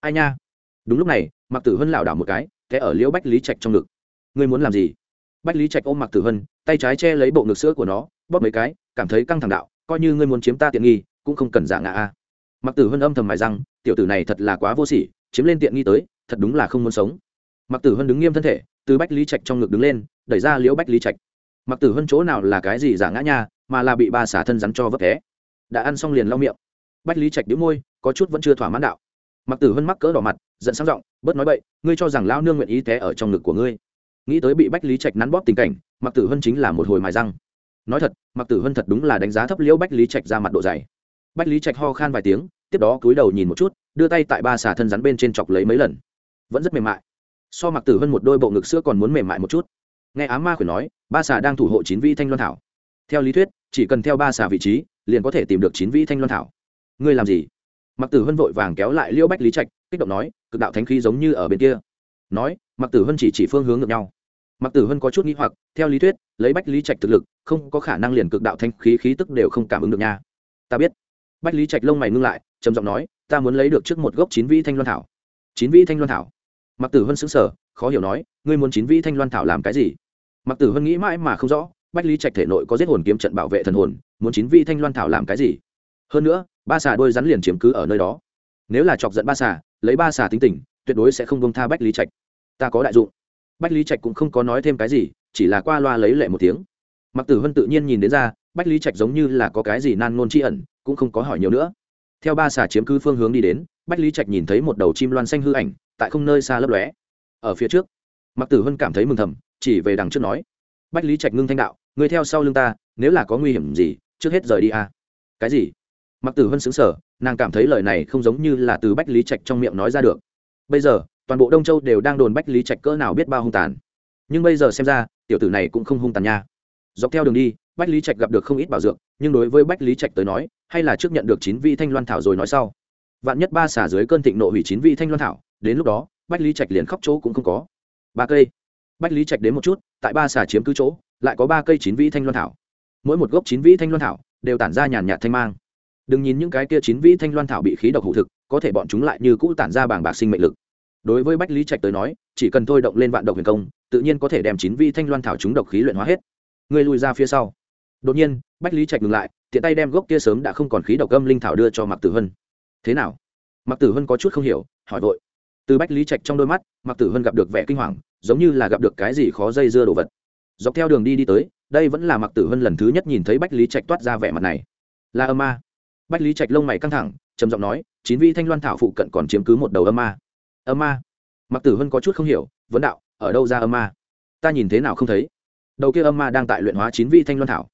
Ai nha. Đúng lúc này mặc tử hân lảo đảo một cái, té ở liễu bách lý trạch trong ngực. Ngươi muốn làm gì? Bách lý trạch ôm mặc tử hân, tay trái che lấy bộ ngực sữa của nó, bóp mấy cái, cảm thấy căng thẳng đạo, coi như ngươi muốn chiếm ta tiện nghi, cũng không cần giả ngã a. Mặc tử hân âm thầm mài răng, tiểu tử này thật là quá vô sỉ, chiếm lên tiện nghi tới, thật đúng là không muốn sống. Mặc tử hân đứng nghiêm thân thể, từ bách lý trạch trong ngực đứng lên, đẩy ra liễu bách lý trạch. Mặc tử hân chỗ nào là cái gì giả ngã nha, mà là bị ba xả thân rắn cho vấp té. Đã ăn xong liền lau miệng. Bách lý trạch đĩu môi, có chút vẫn chưa thỏa mãn đạo. Mặc tử hân mắc cỡ đỏ mặt, giận sang giọng, bớt nói bậy, ngươi cho rằng lao nương nguyện ý té ở trong ngực của ngươi nghĩ tới bị bách lý trạch nắn bóp tình cảnh mặc tử hân chính là một hồi mài răng. Nói thật mặc tử hân thật đúng là đánh giá thấp liễu bách lý trạch ra mặt độ dày. Bách lý trạch ho khan vài tiếng, tiếp đó cúi đầu nhìn một chút, đưa tay tại ba xà thân rắn bên trên chọc lấy mấy lần. Vẫn rất mềm mại. So mặc tử Hân một đôi bộ ngực sữa còn muốn mềm mại một chút. Nghe á ma khuyển nói, ba xà đang thủ hộ chín vi thanh loan thảo. Theo lý thuyết, chỉ cần theo ba xà vị trí, liền có thể tìm được chín vi thanh loan thảo. Ngươi làm gì? Mặc tử hân vội vàng kéo lại liễu bách lý trạch, kích động nói, cực đạo thánh khí giống như ở bên kia nói mặc tử hân chỉ chỉ phương hướng ngược nhau. Mặc tử hân có chút nghĩ hoặc, theo lý thuyết, lấy bách lý trạch thực lực, không có khả năng liền cực đạo thanh khí khí tức đều không cảm ứng được nha. Ta biết. Bách lý trạch lông mày ngưng lại, trầm giọng nói, ta muốn lấy được trước một gốc chín vĩ thanh loan thảo. Chín vĩ thanh loan thảo? Mặc tử hân xứng sở khó hiểu nói, ngươi muốn chín vĩ thanh loan thảo làm cái gì? Mặc tử hân nghĩ mãi mà không rõ, bách lý trạch thể nội có giết hồn kiếm trận bảo vệ thần hồn, muốn chín vĩ thanh loan thảo làm cái gì? Hơn nữa, ba xà đôi rắn liền chiếm cứ ở nơi đó. Nếu là chọc giận ba xà, lấy ba xà tính tình tuyệt đối sẽ không bông tha bách lý trạch. Ta có đại dụng. Bách lý trạch cũng không có nói thêm cái gì, chỉ là qua loa lấy lệ một tiếng. Mặc tử hân tự nhiên nhìn đến ra, bách lý trạch giống như là có cái gì nan ngôn tri ẩn, cũng không có hỏi nhiều nữa. Theo ba xà chiếm cứ phương hướng đi đến, bách lý trạch nhìn thấy một đầu chim loan xanh hư ảnh, tại không nơi xa lấp lóe. Ở phía trước mặc tử hân cảm thấy mừng thầm, chỉ về đằng trước nói, bách lý trạch ngưng thanh đạo người theo sau lưng ta, nếu là có nguy hiểm gì, trước hết rời đi à. cái gì? Mặc tử hân xứng sở nàng cảm thấy lời này không giống như là từ bách lý trạch trong miệng nói ra được bây giờ, toàn bộ đông châu đều đang đồn bách lý trạch cỡ nào biết bao hung tàn. Nhưng bây giờ xem ra, tiểu tử này cũng không hung tàn nha. Dọc theo đường đi, bách lý trạch gặp được không ít bảo dược, nhưng đối với bách lý trạch tới nói, hay là trước nhận được chín vị thanh loan thảo rồi nói sau. Vạn nhất ba xả dưới cơn thịnh nộ hủy chín vị thanh loan thảo, đến lúc đó, bách lý trạch liền khóc chỗ cũng không có. Ba cây. Bách lý trạch đến một chút, tại ba xả chiếm cứ chỗ, lại có ba cây chín vị thanh loan thảo. Mỗi một gốc chín vị thanh loan thảo đều tản ra nhàn nhạt thanh mang. Đừng nhìn những cái kia chín vị thanh loan thảo bị khí độc hủ thực có thể bọn chúng lại như cũ tản ra bảng bạc sinh mệnh lực. Đối với bách lý trạch tới nói, chỉ cần thôi động lên vạn độc huyền công, tự nhiên có thể đem chín vi thanh loan thảo chúng độc khí luyện hóa hết. Người lùi ra phía sau. Đột nhiên, bách lý trạch ngừng lại, tiện tay đem gốc kia sớm đã không còn khí độc âm linh thảo đưa cho mặc tử hân. Thế nào? Mặc tử hân có chút không hiểu, hỏi vội. Từ bách lý trạch trong đôi mắt mặc tử hân gặp được vẻ kinh hoàng, giống như là gặp được cái gì khó dây dưa đồ vật. Dọc theo đường đi đi tới, đây vẫn là mặc tử hân lần thứ nhất nhìn thấy bách lý trạch toát ra vẻ mặt này. Là âm ma. Bách lý trạch lông mày căng thẳng, trầm giọng nói chín vi thanh loan thảo phụ cận còn chiếm cứ một đầu âm ma. Âm ma? Mặc tử hân có chút không hiểu, vấn đạo, ở đâu ra âm ma? Ta nhìn thế nào không thấy? Đầu kia âm ma đang tại luyện hóa chín vi thanh loan thảo.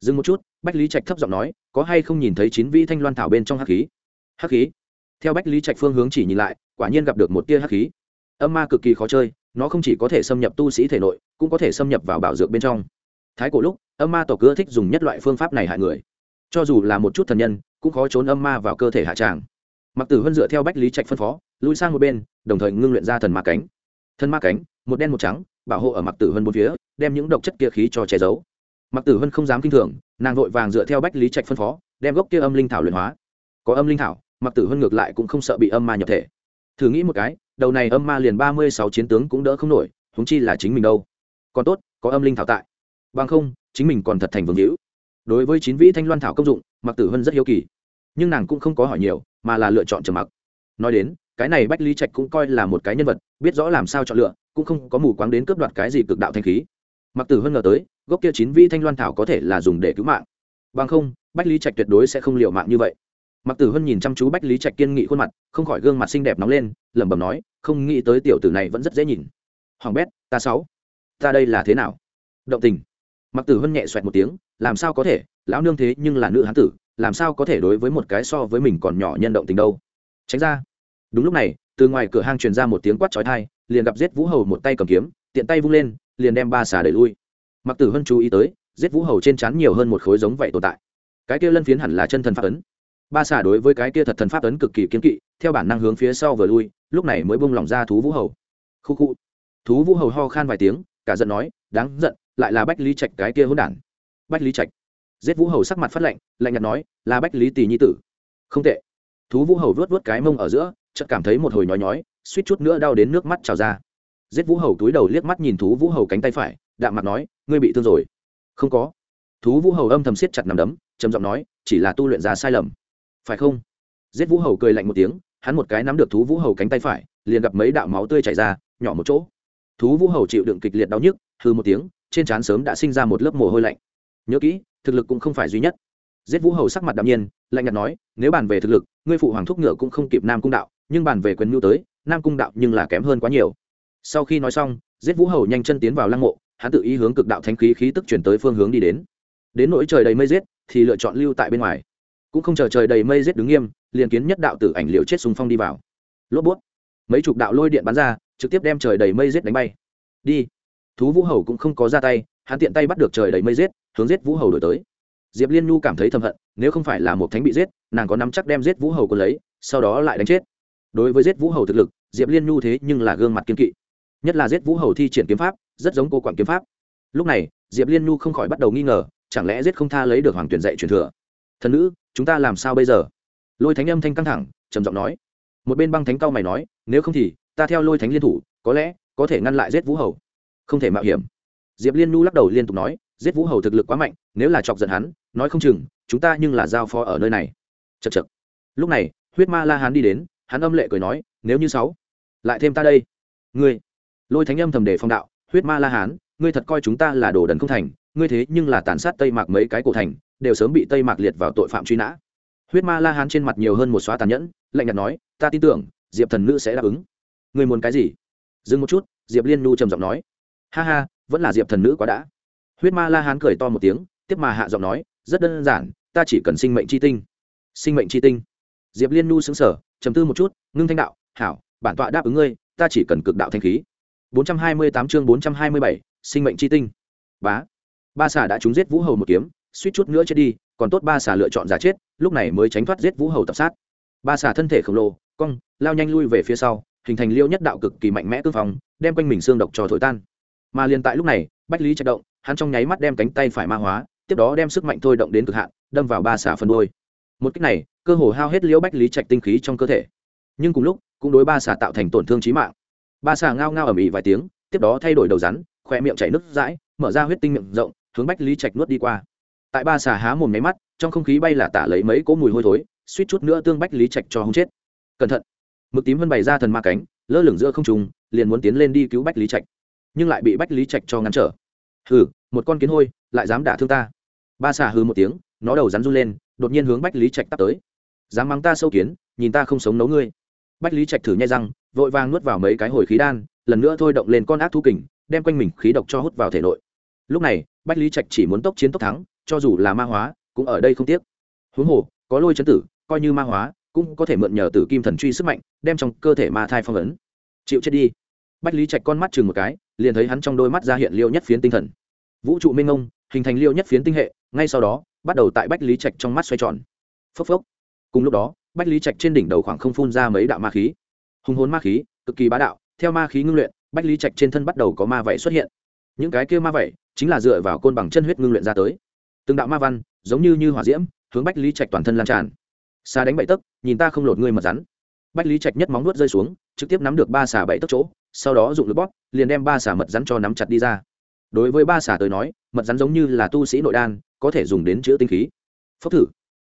Dừng một chút, bách lý trạch thấp giọng nói, có hay không nhìn thấy chín vi thanh loan thảo bên trong hắc khí? Hắc khí? Theo bách lý trạch phương hướng chỉ nhìn lại, quả nhiên gặp được một tia hắc khí. Âm ma cực kỳ khó chơi, nó không chỉ có thể xâm nhập tu sĩ thể nội, cũng có thể xâm nhập vào bảo dược bên trong. Thái cổ lúc, âm ma tổ cưa thích dùng nhất loại phương pháp này hại người. Cho dù là một chút thần nhân, cũng khó trốn âm ma vào cơ thể hạ tràng mặc tử huân dựa theo bách lý trạch phân phó, lui sang một bên, đồng thời ngưng luyện ra thần ma cánh. Thần ma cánh, một đen một trắng, bảo hộ ở mặc tử huân bốn phía, đem những độc chất kia khí cho che giấu. Mặc tử huân không dám kinh thường, nàng vội vàng dựa theo bách lý trạch phân phó, đem gốc kia âm linh thảo luyện hóa. Có âm linh thảo, mặc tử huân ngược lại cũng không sợ bị âm ma nhập thể. Thử nghĩ một cái, đầu này âm ma liền ba mươi sáu chiến tướng cũng đỡ không nổi húng chi là chính mình đâu. Còn tốt, có âm linh thảo tại. Bằng không, chính mình còn thật thành vương hữu. Đối với chín vĩ thanh loan thảo công dụng, mặc tử huân rất hiếu kỳ. Nhưng nàng cũng không có hỏi nhiều mà là lựa chọn trầm mặc. Nói đến, cái này bách lý trạch cũng coi là một cái nhân vật, biết rõ làm sao chọn lựa, cũng không có mù quáng đến cướp đoạt cái gì cực đạo thanh khí. Mặc tử hân ngờ tới, gốc kia chín vĩ thanh loan thảo có thể là dùng để cứu mạng. Bằng không, bách lý trạch tuyệt đối sẽ không liệu mạng như vậy. Mặc tử hân nhìn chăm chú bách lý trạch kiên nghị khuôn mặt, không khỏi gương mặt xinh đẹp nóng lên, lẩm bẩm nói, không nghĩ tới tiểu tử này vẫn rất dễ nhìn. Hoàng bét, ta sáu. Ta đây là thế nào? Động tình. Mặc tử hân nhẹ xoẹt một tiếng, làm sao có thể? Lão nương thế nhưng là nữ hán tử làm sao có thể đối với một cái so với mình còn nhỏ nhân động tình đâu? Tránh ra. Đúng lúc này, từ ngoài cửa hang truyền ra một tiếng quát trói thai liền gặp giết vũ hầu một tay cầm kiếm, tiện tay vung lên, liền đem ba xà đẩy lui. Mặc tử hân chú ý tới, giết vũ hầu trên trán nhiều hơn một khối giống vậy tồn tại. Cái kia lân phiến hẳn là chân thần pháp ấn. Ba xà đối với cái kia thật thần pháp ấn cực kỳ kiếm kỵ, theo bản năng hướng phía sau vừa lui, lúc này mới bung lỏng ra thú vũ hầu. Khu khu. Thú vũ hầu ho khan vài tiếng, cả giận nói, đáng giận, lại là bách lý trạch cái kia hỗn đản. Bách lý trạch giết vũ hầu sắc mặt phát lạnh lạnh nhạt nói, là bách lý tỷ nhi tử. Không tệ. Thú vũ hầu vớt vớt cái mông ở giữa, chợt cảm thấy một hồi nhói nhói, suýt chút nữa đau đến nước mắt trào ra. Giết vũ hầu túi đầu liếc mắt nhìn thú vũ hầu cánh tay phải, đạm mặt nói, ngươi bị thương rồi. Không có. Thú vũ hầu âm thầm siết chặt nằm đấm, trầm giọng nói, chỉ là tu luyện ra sai lầm. Phải không? Giết vũ hầu cười lạnh một tiếng, hắn một cái nắm được thú vũ hầu cánh tay phải, liền gặp mấy đạo máu tươi chảy ra, nhỏ một chỗ. Thú vũ hầu chịu đựng kịch liệt đau nhức hư một tiếng, trên trán sớm đã sinh ra một lớp mồ hôi lạnh. Nhớ kỹ thực lực cũng không phải duy nhất. Giết vũ hầu sắc mặt đạm nhiên, lạnh nhạt nói, nếu bàn về thực lực, ngươi phụ hoàng thúc ngựa cũng không kịp nam cung đạo, nhưng bàn về quyền mưu tới, nam cung đạo nhưng là kém hơn quá nhiều. Sau khi nói xong, giết vũ hầu nhanh chân tiến vào lăng mộ, hắn tự ý hướng cực đạo thánh khí khí tức chuyển tới phương hướng đi đến. Đến nỗi trời đầy mây giết, thì lựa chọn lưu tại bên ngoài. Cũng không chờ trời đầy mây giết đứng nghiêm, liền kiến nhất đạo tử ảnh liệu chết sùng phong đi vào. Lốp bút. Mấy chục đạo lôi điện bắn ra, trực tiếp đem trời đầy mây giết đánh bay. Đi. Thú vũ hầu cũng không có ra tay, hắn tiện tay bắt được trời đầy mây giết hướng giết vũ hầu đổi tới. Diệp liên nhu cảm thấy thầm hận, nếu không phải là một thánh bị giết, nàng có nắm chắc đem giết vũ hầu còn lấy, sau đó lại đánh chết. Đối với giết vũ hầu thực lực, diệp liên nhu thế nhưng là gương mặt kiên kỵ. Nhất là giết vũ hầu thi triển kiếm pháp, rất giống cô quản kiếm pháp. Lúc này, diệp liên nhu không khỏi bắt đầu nghi ngờ, chẳng lẽ giết không tha lấy được hoàng tuyển dạy truyền thừa? Thần nữ, chúng ta làm sao bây giờ? Lôi thánh âm thanh căng thẳng, trầm giọng nói. Một bên băng thánh cao mày nói, nếu không thì, ta theo lôi thánh liên thủ, có lẽ có thể ngăn lại giết vũ hầu. Không thể mạo hiểm. Diệp liên nhu lắc đầu liên tục nói giết vũ hầu thực lực quá mạnh, nếu là chọc giận hắn, nói không chừng, chúng ta nhưng là giao phó ở nơi này. Chật chật lúc này, huyết ma la hán đi đến, hắn âm lệ cười nói, nếu như sáu, lại thêm ta đây. Ngươi. Lôi thánh âm thầm đề phong đạo, huyết ma la hán, ngươi thật coi chúng ta là đồ đần không thành, ngươi thế nhưng là tàn sát tây mạc mấy cái cổ thành, đều sớm bị tây mạc liệt vào tội phạm truy nã. Huyết ma la hán trên mặt nhiều hơn một xóa tàn nhẫn, lạnh nhạt nói, ta tin tưởng, diệp thần nữ sẽ đáp ứng. Ngươi muốn cái gì? Dừng một chút, diệp liên nu trầm giọng nói. Ha ha, vẫn là diệp thần nữ quá đã huyết ma la hán cười to một tiếng tiếp mà hạ giọng nói rất đơn giản ta chỉ cần sinh mệnh c h i tinh. Sinh mệnh c h i tinh? Diệp liên nu xứng sở chầm tư một chút ngưng thanh đạo hảo bản tọa đáp ứng ngươi ta chỉ cần cực đạo thanh khí. 428 chương 427, sinh mệnh chi tinh. Bá. Ba xà đã trúng giết vũ hầu một kiếm suýt chút nữa chết đi còn tốt ba xà lựa chọn giả chết lúc này mới tránh thoát giết vũ hầu tập sát. Ba xà thân thể khổng lồ cong lao nhanh lui về phía sau hình thành liêu nhất đạo cực kỳ mạnh mẽ cương phòng đem quanh mình xương độc trò thổi tan. Mà liền tại lúc này bách lý trạch động hắn trong nháy mắt đem cánh tay phải ma hóa, tiếp đó đem sức mạnh thôi động đến cực hạn, đâm vào ba xả phần đôi một cách này, cơ hồ hao hết liễu bách lý trạch tinh khí trong cơ thể. Nhưng cùng lúc, cũng đối ba xả tạo thành tổn thương trí mạng. Ba xả ngao ngao ầm ĩ vài tiếng, tiếp đó thay đổi đầu rắn khỏe miệng chảy nước dãi mở ra huyết tinh miệng rộng, hướng bách lý trạch nuốt đi qua. Tại ba xà há mồm máy mắt, trong không khí bay là tả lấy mấy cỗ mùi hôi thối, suýt chút nữa tương bách lý trạch cho hông chết. Cẩn thận! Mực tím vân bày ra thần ma cánh, lơ lửng giữa không trùng liền muốn tiến lên đi cứu bách lý trạch. Nhưng lại bị bách lý trạch cho ngăn trở hừ, một con kiến hôi, lại dám đả thương ta. Ba xà hừ một tiếng, nó đầu rắn run lên, đột nhiên hướng bách lý trạch tắt tới. Dám mắng ta sâu kiến, nhìn ta không sống nấu ngươi. Bách lý trạch thử nhai răng, vội vàng nuốt vào mấy cái hồi khí đan, lần nữa thôi động lên con ác thú kình, đem quanh mình khí độc cho hút vào thể nội. Lúc này, bách lý trạch chỉ muốn tốc chiến tốc thắng, cho dù là ma hóa, cũng ở đây không tiếc. Huống hồ, có lôi chấn tử, coi như ma hóa, cũng có thể mượn nhờ tử kim thần truy sức mạnh, đem trong cơ thể ma thai phong ấn. Chịu chết đi. Bách lý trạch con mắt chừng một cái liền thấy hắn trong đôi mắt ra hiện liêu nhất phiến tinh thần. Vũ trụ minh ông hình thành liêu nhất phiến tinh hệ, ngay sau đó, bắt đầu tại bách lý trạch trong mắt xoay tròn. Phốc phốc. Cùng lúc đó, bách lý trạch trên đỉnh đầu khoảng không phun ra mấy đạo ma khí. Hùng hồn ma khí, cực kỳ bá đạo, theo ma khí ngưng luyện, bách lý trạch trên thân bắt đầu có ma vẩy xuất hiện. Những cái kia ma vẩy chính là dựa vào côn bằng chân huyết ngưng luyện ra tới. Từng đạo ma văn, giống như như hỏa diễm, hướng bách lý trạch toàn thân lan tràn. Xa đánh bậy tấc, nhìn ta không lột ngươi mật rắn. Bách lý trạch nhất móng nuốt rơi xuống, trực tiếp nắm được ba xà bảy tấc chỗ sau đó dụng lực bóp, liền đem ba xả mật rắn cho nắm chặt đi ra. Đối với ba xả tới nói, mật rắn giống như là tu sĩ nội đan, có thể dùng đến chữa tinh khí. Phốc thử.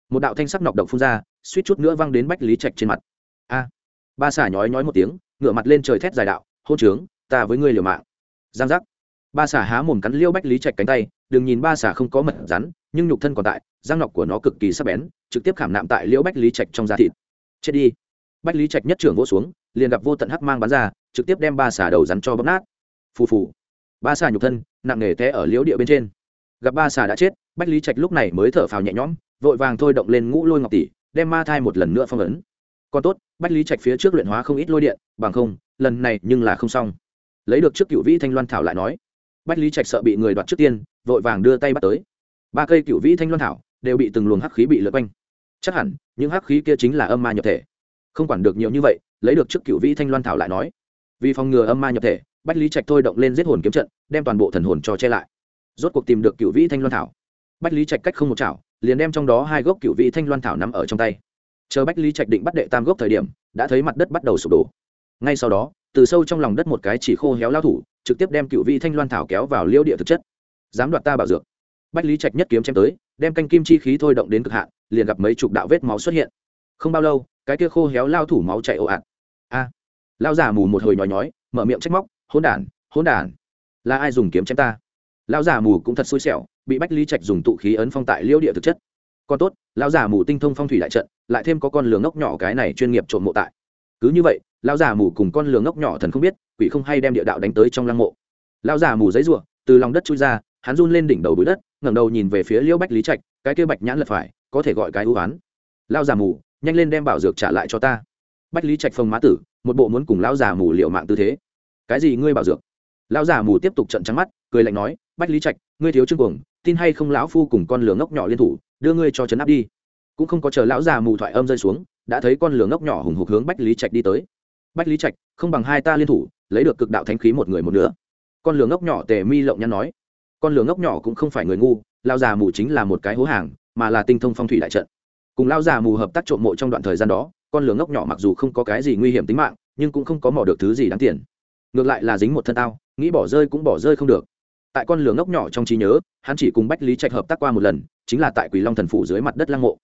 Một đạo thanh sắc nọc độc phun ra, suýt chút nữa văng đến bách lý trạch trên mặt. A. Ba xả nhói nhói một tiếng, ngửa mặt lên trời thét dài đạo hô trướng, ta với ngươi liều mạng. Giang giác. Ba xả há mồm cắn liêu bách lý trạch cánh tay, đừng nhìn ba xả không có mật rắn, nhưng nhục thân còn tại giang nọc của nó cực kỳ sắc bén, trực tiếp khảm nạm tại liễu bách lý trạch trong da thịt. Chết đi. Bách lý trạch nhất trưởng vỗ xuống, liền gặp vô tận hắc mang bắn ra trực tiếp đem ba xà đầu rắn cho bóp nát. Phù phù. Ba xà nhục thân, nặng nề té ở liễu địa bên trên. Gặp ba xà đã chết, bách lý trạch lúc này mới thở phào nhẹ nhõm, vội vàng thôi động lên ngũ lôi ngọc tỷ, đem ma thai một lần nữa phong ấn. Còn tốt, bách lý trạch phía trước luyện hóa không ít lôi điện, bằng không, lần này nhưng là không xong. Lấy được trước cựu vĩ thanh loan thảo lại nói, bách lý trạch sợ bị người đoạt trước tiên, vội vàng đưa tay bắt tới. Ba cây cựu vĩ thanh loan thảo đều bị từng luồng hắc khí bị lượt quanh. Chắc hẳn, những hắc khí kia chính là âm ma nhập thể. Không quản được nhiều như vậy, lấy được trước cựu vĩ thanh loan thảo lại nói vì phòng ngừa âm ma nhập thể, bách lý trạch thôi động lên giết hồn kiếm trận, đem toàn bộ thần hồn cho che lại. Rốt cuộc tìm được cựu vĩ thanh loan thảo. Bách lý trạch cách không một chảo, liền đem trong đó hai gốc cựu vĩ thanh loan thảo nắm ở trong tay. Chờ bách lý trạch định bắt đệ tam gốc thời điểm, đã thấy mặt đất bắt đầu sụp đổ. Ngay sau đó, từ sâu trong lòng đất một cái chỉ khô héo lao thủ, trực tiếp đem cựu vĩ thanh loan thảo kéo vào liêu địa thực chất. Dám đoạt ta bảo dược. Bách lý trạch nhất kiếm chém tới, đem canh kim chi khí thôi động đến cực hạn, liền gặp mấy chục đạo vết máu xuất hiện. Không bao lâu, cái kia khô héo lao thủ máu chạy ồ ạt. A! Lao giả mù một hồi nhói nhói, mở miệng trách móc, hỗn đản hỗn đản, là ai dùng kiếm chém ta? Lao giả mù cũng thật xui xẻo, bị bách lý trạch dùng tụ khí ấn phong tại liêu địa thực chất. Còn tốt lao giả mù tinh thông phong thủy đại trận, lại thêm có con lường ngốc nhỏ cái này chuyên nghiệp trộm mộ tại. Cứ như vậy lao giả mù cùng con lường ngốc nhỏ thần không biết, quỷ không hay đem địa đạo đánh tới trong lăng mộ. Lao giả mù giấy ruộng từ lòng đất chui ra, hắn run lên đỉnh đầu bụi đất, ngẩng đầu nhìn về phía liễu bách lý trạch, cái kia bạch nhãn lật phải, có thể gọi cái ưu oán. Lao già mù, nhanh lên đem bảo dược trả lại cho ta. Bách lý trạch phông má tử một bộ muốn cùng lão già mù liệu mạng tư thế. Cái gì ngươi bảo dược? Lão già mù tiếp tục trận trắng mắt, cười lạnh nói, bách lý trạch, ngươi thiếu chương cuồng, tin hay không lão phu cùng con lửa ngốc nhỏ liên thủ, đưa ngươi cho trấn áp đi. Cũng không có chờ lão già mù thoại âm rơi xuống, đã thấy con lửa ngốc nhỏ hùng hục hướng bách lý trạch đi tới. Bách lý trạch, không bằng hai ta liên thủ, lấy được cực đạo thánh khí một người một nửa. Con lửa ngốc nhỏ tề mi lộng nhăn nói, con lửa ngốc nhỏ cũng không phải người ngu lao già mù chính là một cái hố hàng, mà là tinh thông phong thủy đại trận. Cùng lao già mù hợp tác trộm mộ trong đoạn thời gian đó con lửa ngốc nhỏ mặc dù không có cái gì nguy hiểm tính mạng, nhưng cũng không có mỏ được thứ gì đáng tiền. Ngược lại là dính một thân tao nghĩ bỏ rơi cũng bỏ rơi không được. Tại con lửa ngốc nhỏ trong trí nhớ, hắn chỉ cùng bách lý trạch hợp tác qua một lần, chính là tại quỳ long thần phủ dưới mặt đất lăng mộ.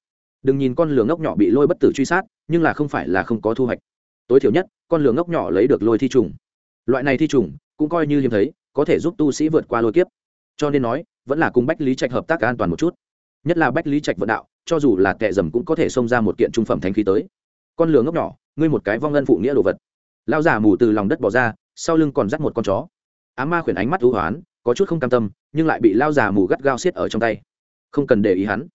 Đừng nhìn con lửa ngốc nhỏ bị lôi bất tử truy sát, nhưng là không phải là không có thu hoạch. Tối thiểu nhất, con lửa ngốc nhỏ lấy được lôi thi trùng. Loại này thi trùng, cũng coi như hiếm thấy, có thể giúp tu sĩ vượt qua lôi kiếp. Cho nên nói, vẫn là cùng bách lý trạch hợp tác an toàn một chút. Nhất là bách lý trạch vận đạo, cho dù là tệ dầm cũng có thể xông ra một kiện trung phẩm thánh khí tới con lửa ngốc nhỏ, ngươi một cái vong ân phụ nghĩa đồ vật. Lao giả mù từ lòng đất bỏ ra, sau lưng còn dắt một con chó. Á ma khuyển ánh mắt hữu hoán, có chút không cam tâm, nhưng lại bị lao giả mù gắt gao xiết ở trong tay. Không cần để ý hắn.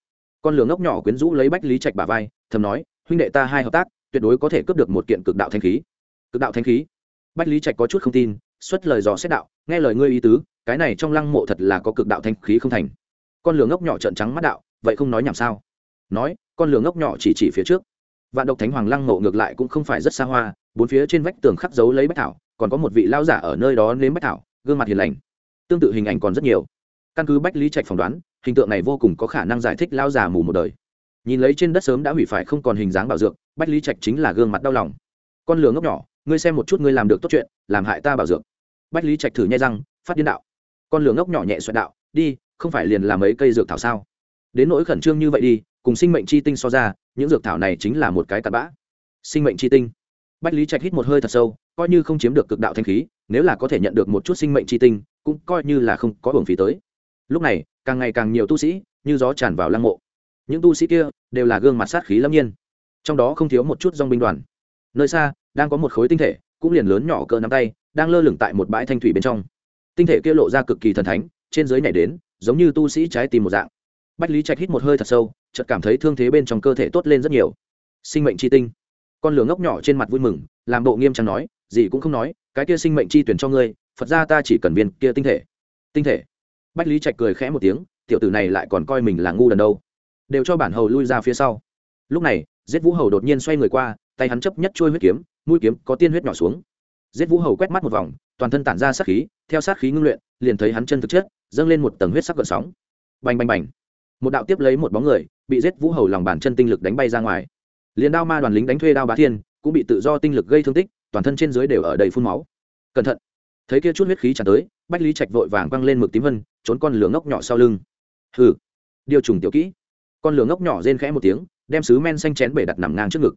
Con lửa ngốc nhỏ quyến rũ lấy bách lý trạch bà vai, thầm nói, huynh đệ ta hai hợp tác, tuyệt đối có thể cướp được một kiện cực đạo thanh khí. Cực đạo thanh khí? Bách lý trạch có chút không tin, xuất lời dò xét đạo, nghe lời ngươi ý tứ, cái này trong lăng mộ thật là có cực đạo thanh khí không thành. Con lửa ngốc nhỏ trợn trắng mắt đạo, vậy không nói nhảm sao? Nói, con lửa ngốc nhỏ chỉ chỉ phía trước vạn độc thánh hoàng lăng mộ ngược lại cũng không phải rất xa hoa, bốn phía trên vách tường khắc dấu lấy bách thảo, còn có một vị lao giả ở nơi đó nếm bách thảo, gương mặt hiền lành. Tương tự hình ảnh còn rất nhiều. Căn cứ bách lý trạch phỏng đoán, hình tượng này vô cùng có khả năng giải thích lao giả mù một đời. Nhìn lấy trên đất sớm đã hủy phải không còn hình dáng bảo dược, bách lý trạch chính là gương mặt đau lòng. Con lửa ngốc nhỏ, ngươi xem một chút ngươi làm được tốt chuyện, làm hại ta bảo dược. Bách lý trạch thử nhai răng, phát điên đạo. Con lửa ngốc nhỏ nhẹ xoẹt đạo, đi, không phải liền làm mấy cây dược thảo sao? Đến nỗi khẩn trương như vậy đi cùng sinh mệnh chi tinh so ra, những dược thảo này chính là một cái tạt bã. Sinh mệnh chi tinh. Bách lý trạch hít một hơi thật sâu, coi như không chiếm được cực đạo thanh khí, nếu là có thể nhận được một chút sinh mệnh chi tinh, cũng coi như là không có hưởng phí tới. Lúc này, càng ngày càng nhiều tu sĩ, như gió tràn vào lăng mộ. Những tu sĩ kia đều là gương mặt sát khí lâm nhiên. Trong đó không thiếu một chút dong binh đoàn. Nơi xa, đang có một khối tinh thể, cũng liền lớn nhỏ cỡ nắm tay, đang lơ lửng tại một bãi thanh thủy bên trong. Tinh thể kia lộ ra cực kỳ thần thánh, trên dưới nhảy đến, giống như tu sĩ trái tim một dạng. Bách lý trạch hít một hơi thật sâu chợt cảm thấy thương thế bên trong cơ thể tốt lên rất nhiều. Sinh mệnh chi tinh. Con lửa ngốc nhỏ trên mặt vui mừng, làm bộ nghiêm trang nói, gì cũng không nói, cái kia sinh mệnh chi tuyển cho ngươi, phật ra ta chỉ cần viên kia tinh thể. Tinh thể. Bách lý trạch cười khẽ một tiếng, tiểu tử này lại còn coi mình là ngu đần đâu. Đều cho bản hầu lui ra phía sau. Lúc này, giết vũ hầu đột nhiên xoay người qua, tay hắn chấp nhất trôi huyết kiếm, mũi kiếm có tiên huyết nhỏ xuống. Giết vũ hầu quét mắt một vòng, toàn thân tản ra sát khí, theo sát khí ngưng luyện, liền thấy hắn chân thực chất, dâng lên một tầng huyết sắc gợn sóng. Bành bành bành. Một đạo tiếp lấy một bóng người bị giết vũ hầu lòng bàn chân tinh lực đánh bay ra ngoài. Liền đao ma đoàn lính đánh thuê đao bá thiên, cũng bị tự do tinh lực gây thương tích, toàn thân trên dưới đều ở đầy phun máu. Cẩn thận. Thấy kia chút huyết khí tràn tới, bách lý trạch vội vàng quăng lên mực tím vân, trốn con lửa ngốc nhỏ sau lưng. Hừ. Điều trùng tiểu kỹ. Con lửa ngốc nhỏ rên khẽ một tiếng, đem sứ men xanh chén bể đặt nằm ngang trước ngực.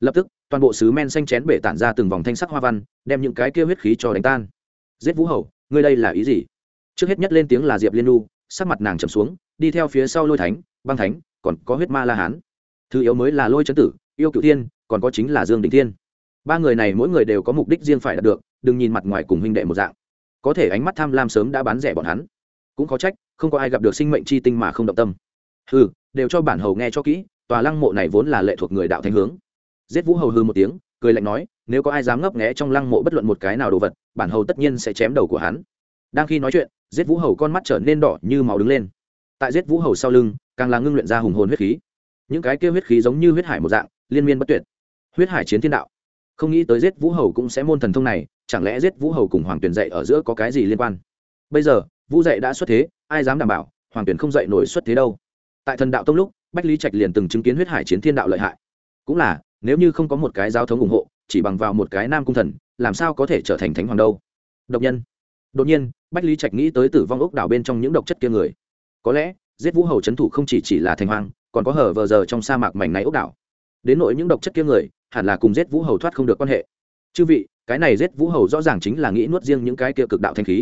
Lập tức, toàn bộ sứ men xanh chén bể tản ra từng vòng thanh sắc hoa văn, đem những cái kia huyết khí cho đánh tan. Giết vũ hầu, ngươi đây là ý gì? Trước hết nhất lên tiếng là diệp liên nu sắc mặt nàng trầm xuống, đi theo phía sau lôi thánh, băng thánh còn có huyết ma la hán. Thứ yếu mới là lôi trấn tử, yêu cựu thiên, còn có chính là dương đình thiên. Ba người này mỗi người đều có mục đích riêng phải đạt được, đừng nhìn mặt ngoài cùng huynh đệ một dạng. Có thể ánh mắt tham lam sớm đã bán rẻ bọn hắn. Cũng có trách, không có ai gặp được sinh mệnh chi tinh mà không động tâm. Hừ, đều cho bản hầu nghe cho kỹ, tòa lăng mộ này vốn là lệ thuộc người đạo thánh hướng. Giết vũ hầu hư một tiếng, cười lạnh nói, nếu có ai dám ngấp nghé trong lăng mộ bất luận một cái nào đồ vật, bản hầu tất nhiên sẽ chém đầu của hắn. Đang khi nói chuyện, giết vũ hầu con mắt trở nên đỏ như máu đứng lên. Tại giết vũ hầu sau lưng càng là ngưng luyện ra hùng hồn huyết khí. Những cái kia huyết khí giống như huyết hải một dạng, liên miên bất tuyệt. Huyết hải chiến thiên đạo. Không nghĩ tới giết vũ hầu cũng sẽ môn thần thông này, chẳng lẽ giết vũ hầu cùng hoàng tuyển dạy ở giữa có cái gì liên quan? Bây giờ, vũ dạy đã xuất thế, ai dám đảm bảo hoàng tuyển không dạy nổi xuất thế đâu? Tại thần đạo tông lúc, bách lý trạch liền từng chứng kiến huyết hải chiến thiên đạo lợi hại. Cũng là, nếu như không có một cái giao thống ủng hộ, chỉ bằng vào một cái nam cung thần, làm sao có thể trở thành thánh hoàng đâu? Độc nhân. Đột nhiên, bách lý trạch nghĩ tới tử vong ốc đảo bên trong những độc chất kia người. Có lẽ giết vũ hầu c h ấ n thủ không chỉ chỉ là thành hoang, còn có hở vờ giờ trong sa mạc mảnh này ốc đảo. Đến nội những độc chất kia người hẳn là cùng giết vũ hầu thoát không được quan hệ. Chư vị cái này giết vũ hầu rõ ràng chính là nghĩ nuốt riêng những cái kia cực đạo thanh khí.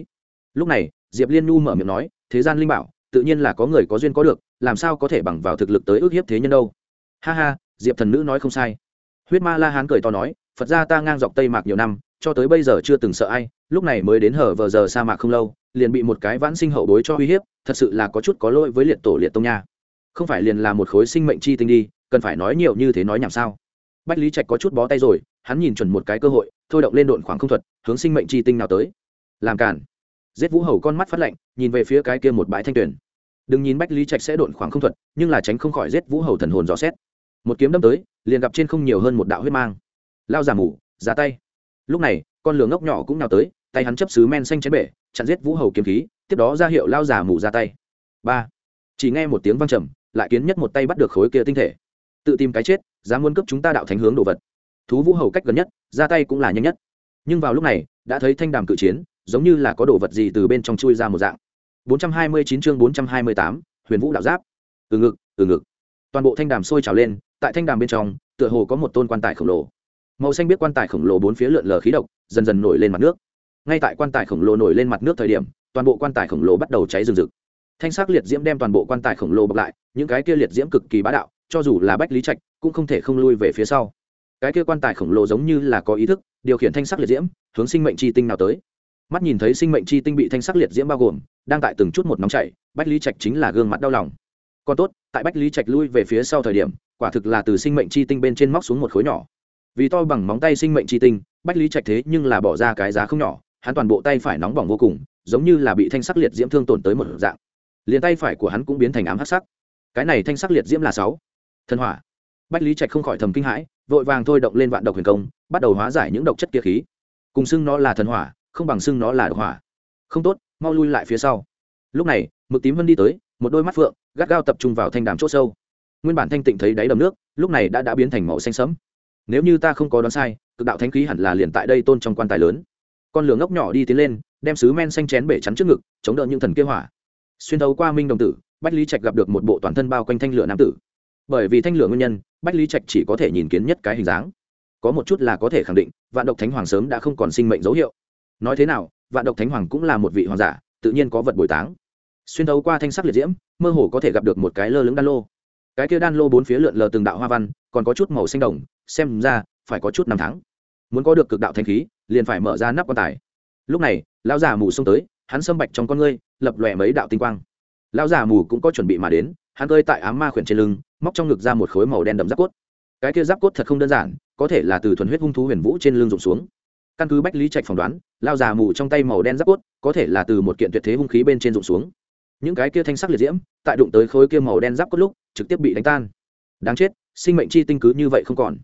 Lúc này diệp liên nhu mở miệng nói thế gian linh bảo tự nhiên là có người có duyên có được làm sao có thể bằng vào thực lực tới ước hiếp thế nhân đâu? Ha ha diệp thần nữ nói không sai. Huyết ma la hán cười to nói phật ra ta ngang dọc tây mạc nhiều năm cho tới bây giờ chưa từng sợ ai lúc này mới đến hở vờ giờ sa mạc không lâu liền bị một cái vãn sinh hậu bối cho uy hiếp thật sự là có chút có lỗi với liệt tổ liệt tông nha. Không phải liền là một khối sinh mệnh chi tinh đi, cần phải nói nhiều như thế nói nhảm sao? Bách lý trạch có chút bó tay rồi, hắn nhìn chuẩn một cái cơ hội, thôi động lên độn khoảng không thuật, hướng sinh mệnh chi tinh nào tới. Làm cản giết vũ hầu con mắt phát lạnh, nhìn về phía cái kia một bãi thanh tuyển đừng nhìn bách lý trạch sẽ độn khoảng không thuật, nhưng là tránh không khỏi giết vũ hầu thần hồn dò xét. Một kiếm đâm tới, liền gặp trên không nhiều hơn một đạo huyết mang. Lao giả mủ ra tay. Lúc này, con lửa ngốc nhỏ cũng nào tới tay hắn chấp sứ men xanh chén bể chặn giết vũ hầu kiếm khí tiếp đó ra hiệu lao giả mù ra tay. Ba. Chỉ nghe một tiếng văng trầm lại kiến nhất một tay bắt được khối kia tinh thể. Tự tìm cái chết dám muốn cấp chúng ta đạo thánh hướng đồ vật. Thú vũ hầu cách gần nhất ra tay cũng là nhanh nhất. Nhưng vào lúc này đã thấy thanh đàm cự chiến giống như là có đồ vật gì từ bên trong chui ra một dạng. 429 chương 428, huyền vũ đạo giáp. Từ ngực từ ngực. Toàn bộ thanh đàm sôi trào lên tại thanh đàm bên trong tựa hồ có một tôn quan tài khổng lồ. Màu xanh biết quan tài khổng lồ bốn phía lượn lờ khí độc dần dần nổi lên mặt nước ngay tại quan tài khổng lồ nổi lên mặt nước thời điểm, toàn bộ quan tài khổng lồ bắt đầu cháy rừng rực. Thanh sắc liệt diễm đem toàn bộ quan tài khổng lồ bọc lại, những cái kia liệt diễm cực kỳ bá đạo, cho dù là bách lý trạch, cũng không thể không lui về phía sau. Cái kia quan tài khổng lồ giống như là có ý thức, điều khiển thanh sắc liệt diễm, hướng sinh mệnh chi tinh nào tới. Mắt nhìn thấy sinh mệnh chi tinh bị thanh sắc liệt diễm bao gồm, đang tại từng chút một nóng chảy, bách lý trạch chính là gương mặt đau lòng. Còn tốt, tại bách lý trạch lui về phía sau thời điểm, quả thực là từ sinh mệnh chi tinh bên trên móc xuống một khối nhỏ. Vì to bằng móng tay sinh mệnh chi tinh, bách lý trạch thế nhưng là bỏ ra cái giá không nhỏ hắn toàn bộ tay phải nóng bỏng vô cùng, giống như là bị thanh sắc liệt diễm thương tổn tới một dạng. Liền tay phải của hắn cũng biến thành ám hắc sắc. Cái này thanh sắc liệt diễm là sáu. Thân hỏa. Bách lý trạch không khỏi thầm kinh hãi, vội vàng thôi động lên vạn độc huyền công, bắt đầu hóa giải những độc chất kia khí. Cùng xưng nó là thần hỏa, không bằng xưng nó là độc hỏa. Không tốt, mau lui lại phía sau. Lúc này, mực tím vân đi tới, một đôi mắt phượng, gắt gao tập trung vào thanh đàm c h ỗ sâu. Nguyên bản thanh tịnh thấy đáy đầm nước, lúc này đã đã biến thành màu xanh sẫm. Nếu như ta không có đoán sai, cực đạo thánh khí hẳn là liền tại đây tôn trong quan tài lớn con lửa ngốc nhỏ đi tiến lên, đem sứ men xanh chén bể chắn trước ngực, chống đỡ những thần kế hỏa. Xuyên thấu qua minh đồng tử, bách lý trạch gặp được một bộ toàn thân bao quanh thanh lửa nam tử. Bởi vì thanh lửa nguyên nhân, bách lý trạch chỉ có thể nhìn kiến nhất cái hình dáng. Có một chút là có thể khẳng định, vạn độc thánh hoàng sớm đã không còn sinh mệnh dấu hiệu. Nói thế nào, vạn độc thánh hoàng cũng là một vị hoàng giả, tự nhiên có vật bồi táng. Xuyên thấu qua thanh sắc liệt diễm, mơ hồ có thể gặp được một cái lơ lửng đan lô. Cái kia đan lô bốn phía lượn lờ từng đạo hoa văn, còn có chút màu xanh đồng, xem ra, phải có chút năm tháng. Muốn có được cực đạo thanh khí liền phải mở ra nắp quan tài. Lúc này, lão già mù xông tới, hắn sâm bạch trong con ngươi, lập lòe mấy đạo tinh quang. Lão già mù cũng có chuẩn bị mà đến, hắn cơi tại ám ma khuyển trên lưng, móc trong ngực ra một khối màu đen đậm giáp cốt. Cái kia giáp cốt thật không đơn giản, có thể là từ thuần huyết hung thú huyền vũ trên lưng rụng xuống. Căn cứ bách lý trạch phỏng đoán lao già mù trong tay màu đen giáp cốt có thể là từ một kiện tuyệt thế hung khí bên trên rụng xuống. Những cái kia thanh sắc liệt diễm, tại đụng tới khối kia màu đen giáp cốt lúc, trực tiếp bị đánh tan. Đáng chết, sinh mệnh chi tinh cứ như vậy không còn.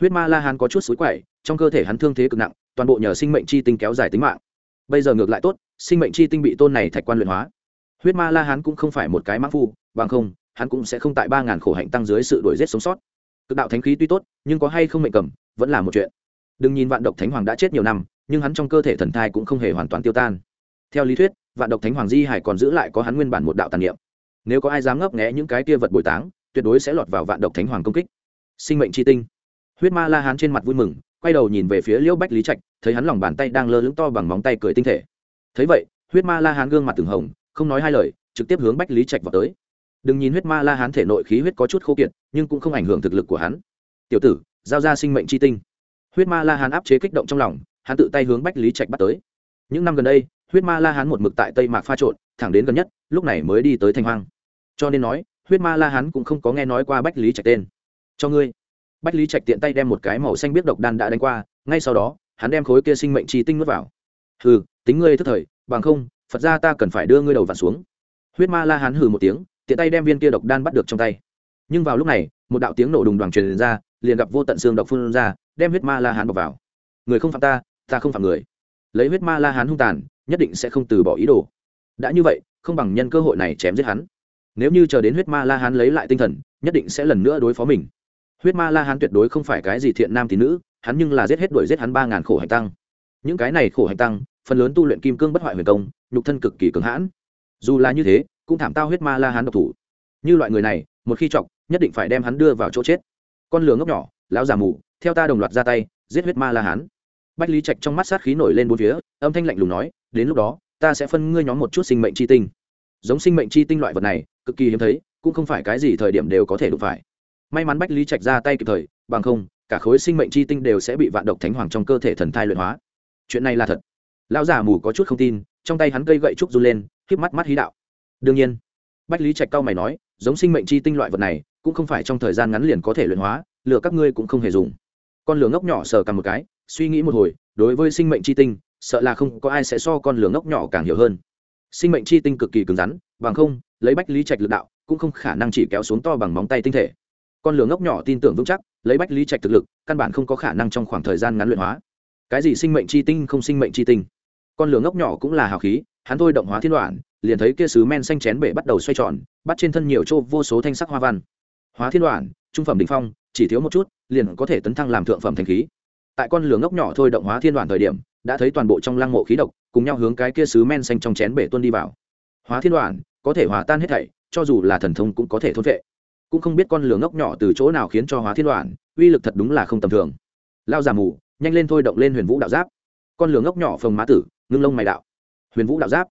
Huyết ma la hán có chút xối quậy trong cơ thể hắn thương thế cực nặng, toàn bộ nhờ sinh mệnh chi tinh kéo dài tính mạng. Bây giờ ngược lại tốt, sinh mệnh chi tinh bị tôn này thạch quan luyện hóa. Huyết ma la hắn cũng không phải một cái mã phu, bằng không, hắn cũng sẽ không tại ba ngàn khổ hạnh tăng dưới sự đổi rét sống sót. Cực đạo thánh khí tuy tốt, nhưng có hay không mệnh cầm, vẫn là một chuyện. Đừng nhìn vạn độc thánh hoàng đã chết nhiều năm, nhưng hắn trong cơ thể thần thai cũng không hề hoàn toàn tiêu tan. Theo lý thuyết, vạn độc thánh hoàng di hải còn giữ lại có hắn nguyên bản một đạo tàn niệm. Nếu có ai dám ngấp nghẽ những cái kia vật bồi táng, tuyệt đối sẽ lọt vào vạn độc thánh hoàng công kích. Sinh mệnh chi tinh. Huyết ma la hán trên mặt vui mừng quay đầu nhìn về phía liễu bách lý trạch, thấy hắn lòng bàn tay đang lơ lửng to bằng móng tay cười tinh thể. Thấy vậy, huyết ma la hán gương mặt từng hồng, không nói hai lời, trực tiếp hướng bách lý trạch vào tới. Đừng nhìn huyết ma la hán thể nội khí huyết có chút khô kiệt, nhưng cũng không ảnh hưởng thực lực của hắn. Tiểu tử, giao ra sinh mệnh chi tinh. Huyết ma la hán áp chế kích động trong lòng, hắn tự tay hướng bách lý trạch bắt tới. Những năm gần đây, huyết ma la hán một mực tại tây mạc pha trộn, thẳng đến gần nhất, lúc này mới đi tới thanh hoang. Cho nên nói, huyết ma la hán cũng không có nghe nói qua bách lý trạch tên. Cho ngươi bách lý trạch tiện tay đem một cái màu xanh biết độc đan đã đánh qua, ngay sau đó, hắn đem khối kia sinh mệnh chi tinh nuốt vào. Hừ, tính ngươi thức thời, bằng không, phật ra ta cần phải đưa ngươi đầu vặn xuống. Huyết ma la hán hừ một tiếng, tiện tay đem viên kia độc đan bắt được trong tay. Nhưng vào lúc này, một đạo tiếng nổ đùng đoàn truyền ra, liền gặp vô tận xương độc phun ra, đem huyết ma la hán bọc vào. Người không phạm ta ta không phạm người. Lấy huyết ma la hán hung tàn, nhất định sẽ không từ bỏ ý đồ. Đã như vậy, không bằng nhân cơ hội này chém giết hắn. Nếu như chờ đến huyết ma la hán lấy lại tinh thần, nhất định sẽ lần nữa đối phó mình huyết ma la hán tuyệt đối không phải cái gì thiện nam tín nữ, hắn nhưng là giết hết đuổi giết hắn ba ngàn khổ hành tăng. Những cái này khổ hành tăng, phần lớn tu luyện kim cương bất hoại huyền công, nhục thân cực kỳ cường hãn. Dù là như thế, cũng thảm tao huyết ma la hán độc thủ. Như loại người này, một khi chọc, nhất định phải đem hắn đưa vào chỗ chết. Con lửa ngốc nhỏ, lão già mù, theo ta đồng loạt ra tay, giết huyết ma la hán. Bách lý trạch trong mắt sát khí nổi lên bốn phía, âm thanh lạnh lùng nói, đến lúc đó, ta sẽ phân ngươi nhóm một chút sinh mệnh chi tinh. Giống sinh mệnh chi tinh loại vật này, cực kỳ hiếm thấy, cũng không phải cái gì thời điểm đều có thể đụng phải may mắn bách lý trạch ra tay kịp thời, bằng không, cả khối sinh mệnh chi tinh đều sẽ bị vạn độc thánh hoàng trong cơ thể thần thai luyện hóa. Chuyện này là thật. Lão già mù có chút không tin, trong tay hắn cây gậy trúc run lên k mắt mắt hí đạo. Đương nhiên, bách lý trạch cao mày nói, giống sinh mệnh chi tinh loại vật này, cũng không phải trong thời gian ngắn liền có thể luyện hóa, lửa các ngươi cũng không hề dùng. Con lửa ngốc nhỏ sờ cầm một cái, suy nghĩ một hồi, đối với sinh mệnh chi tinh, sợ là không có ai sẽ so con lửa ngốc nhỏ càng hiểu hơn. Sinh mệnh chi tinh cực kỳ cứng rắn, bằng không, lấy bách lý trạch lực đạo, cũng không khả năng chỉ kéo xuống to bằng móng tay tinh thể con lửa ngốc nhỏ tin tưởng vững chắc, lấy bách lý trạch thực lực, căn bản không có khả năng trong khoảng thời gian ngắn luyện hóa. Cái gì sinh mệnh chi tinh không sinh mệnh chi tinh? Con lửa ngốc nhỏ cũng là hào khí, hắn thôi động hóa thiên đoạn, liền thấy kia sứ men xanh chén bể bắt đầu xoay tròn, bắt trên thân nhiều chỗ vô số thanh sắc hoa văn. Hóa thiên đoạn, trung phẩm đ ỉ n h phong, chỉ thiếu một chút, liền có thể tấn thăng làm thượng phẩm thành khí. Tại con lửa ngốc nhỏ thôi động hóa thiên đoạn thời điểm, đã thấy toàn bộ trong lăng mộ khí độc, cùng nhau hướng cái kia sứ men xanh trong chén bể tuân đi vào. Hóa thiên đoạn, có thể hòa tan hết thảy, cho dù là thần thông cũng có thể thôn vệ cũng không biết con lửa ngốc nhỏ từ chỗ nào khiến cho hóa thiên đoạn, uy lực thật đúng là không tầm thường. Lao giả mù, nhanh lên thôi động lên huyền vũ đạo giáp. Con lửa ngốc nhỏ phồng má tử, ngưng lông mày đạo. Huyền vũ đạo giáp?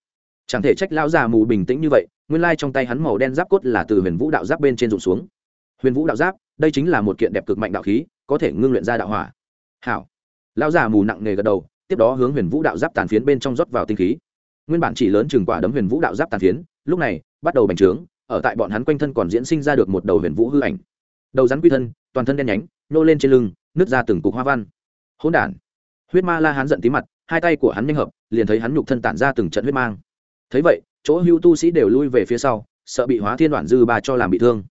Chẳng thể trách lão già mù bình tĩnh như vậy, nguyên lai trong tay hắn màu đen giáp cốt là từ huyền vũ đạo giáp bên trên rụng xuống. Huyền vũ đạo giáp, đây chính là một kiện đẹp cực mạnh đạo khí, có thể ngưng luyện ra đạo hỏa. Hảo. Lão già mù nặng nề gật đầu, tiếp đó hướng huyền vũ đạo giáp tàn phiến bên trong rót vào tinh khí. Nguyên bản chỉ lớn chừng quả đấm huyền vũ đạo giáp tàn phiến, lúc này, bắt đầu bành trướng ở tại bọn hắn quanh thân còn diễn sinh ra được một đầu huyền vũ hư ảnh. Đầu rắn quy thân, toàn thân đen nhánh nô lên trên lưng, nứt ra từng cục hoa văn. Hỗn đản. Huyết ma la hán giận tí mặt, hai tay của hắn nhanh hợp, liền thấy hắn nhục thân tản ra từng trận huyết mang. Thấy vậy, chỗ hưu tu sĩ đều lui về phía sau, sợ bị hóa thiên đoạn dư ba cho làm bị thương.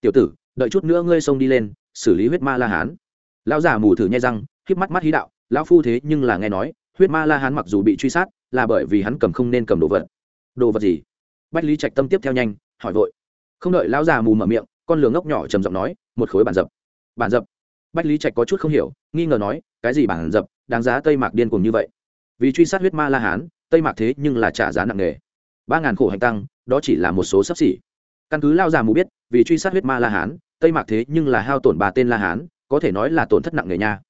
Tiểu tử, đợi chút nữa ngươi xông đi lên, xử lý huyết ma la hán. Lão già mù thử nhai răng, híp mắt mắt hí đạo, lão phu thế nhưng là nghe nói, huyết ma la hán mặc dù bị truy sát, là bởi vì hắn cầm không nên cầm đồ vật. Đồ vật gì? Bách lý trạch tâm tiếp theo nhanh hỏi vội. Không đợi lão già mù mở miệng, con lường ngốc nhỏ trầm giọng nói, một khối bản dập. Bản dập? Bách lý trạch có chút không hiểu, nghi ngờ nói, cái gì bản dập? Đáng giá tây mạc điên cùng như vậy. Vì truy sát huyết ma la hán, tây mạc thế nhưng là trả giá nặng nề. Ba ngàn khổ hành tăng, đó chỉ là một số sắp xỉ. Căn cứ lao già mù biết, vì truy sát huyết ma la hán, tây mạc thế nhưng là hao tổn bà tên la hán, có thể nói là tổn thất nặng nề nha.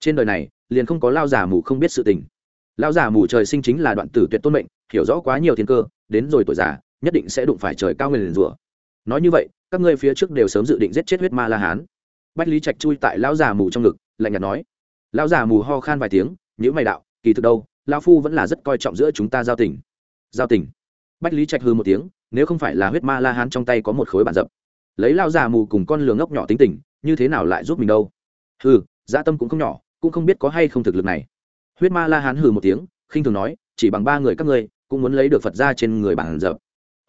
Trên đời này, liền không có lao già mù không biết sự tình. Lao già mù trời sinh chính là đoạn tử tuyệt tôn mệnh, hiểu rõ quá nhiều thiên cơ, đến rồi tuổi già nhất định sẽ đụng phải trời cao người liền rủa. Nói như vậy, các ngươi phía trước đều sớm dự định giết chết huyết ma la hán. Bách lý trạch chui tại lão già mù trong ngực, lạnh nhạt nói. Lão già mù ho khan vài tiếng nhữ mày đạo, kỳ thực đâu, lão phu vẫn là rất coi trọng giữa chúng ta giao tình. Giao tình. Bách lý trạch hư một tiếng, nếu không phải là huyết ma la hán trong tay có một khối bản dập. Lấy lão già mù cùng con lừa ngốc nhỏ tính tình, như thế nào lại giúp mình đâu? Hừ gia tâm cũng không nhỏ, cũng không biết có hay không thực lực này. Huyết ma la hán hừ một tiếng, khinh thường nói, chỉ bằng ba người các ngươi, cũng muốn lấy được phật ra trên người bản dập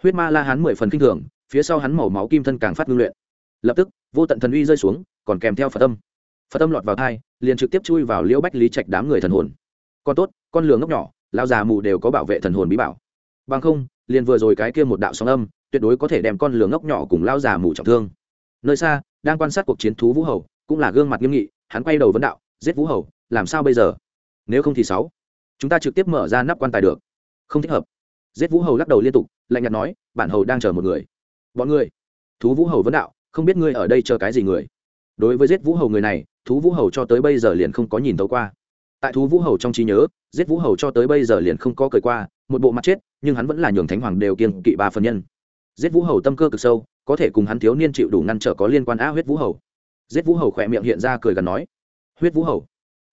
huyết ma la hán mười phần kinh thường, phía sau hắn màu máu kim thân càng phát ngưng luyện. Lập tức, vô tận thần uy rơi xuống, còn kèm theo phật tâm phật tâm lọt vào thai, liền trực tiếp chui vào liễu bách lý trạch đám người thần hồn. Con tốt, con lừa ngốc nhỏ lao già mù đều có bảo vệ thần hồn bí bảo. Bằng không, liền vừa rồi cái kia một đạo sóng âm, tuyệt đối có thể đem con lừa ngốc nhỏ cùng lao già mù trọng thương. Nơi xa, đang quan sát cuộc chiến thú vũ hầu, cũng là gương mặt nghiêm nghị, hắn quay đầu vấn đạo, giết vũ hầu, làm sao bây giờ? Nếu không thì sáu, chúng ta trực tiếp mở ra nắp quan tài được. Không thích hợp. Giết vũ hầu lắc đầu liên tục lạnh nhạt nói, bản hầu đang chờ một người. Bọn người thú vũ hầu vấn đạo, không biết ngươi ở đây chờ cái gì người? Đối với giết vũ hầu người này, thú vũ hầu cho tới bây giờ liền không có nhìn tấu qua. Tại thú vũ hầu trong trí nhớ, giết vũ hầu cho tới bây giờ liền không có cười qua, một bộ mặt chết, nhưng hắn vẫn là nhường thánh hoàng đều kiên kỵ ba phần nhân. Giết vũ hầu tâm cơ cực sâu, có thể cùng hắn thiếu niên chịu đủ ngăn trở có liên quan á huyết vũ hầu. Giết vũ hầu khỏe miệng hiện ra cười gần nói, huyết vũ hầu.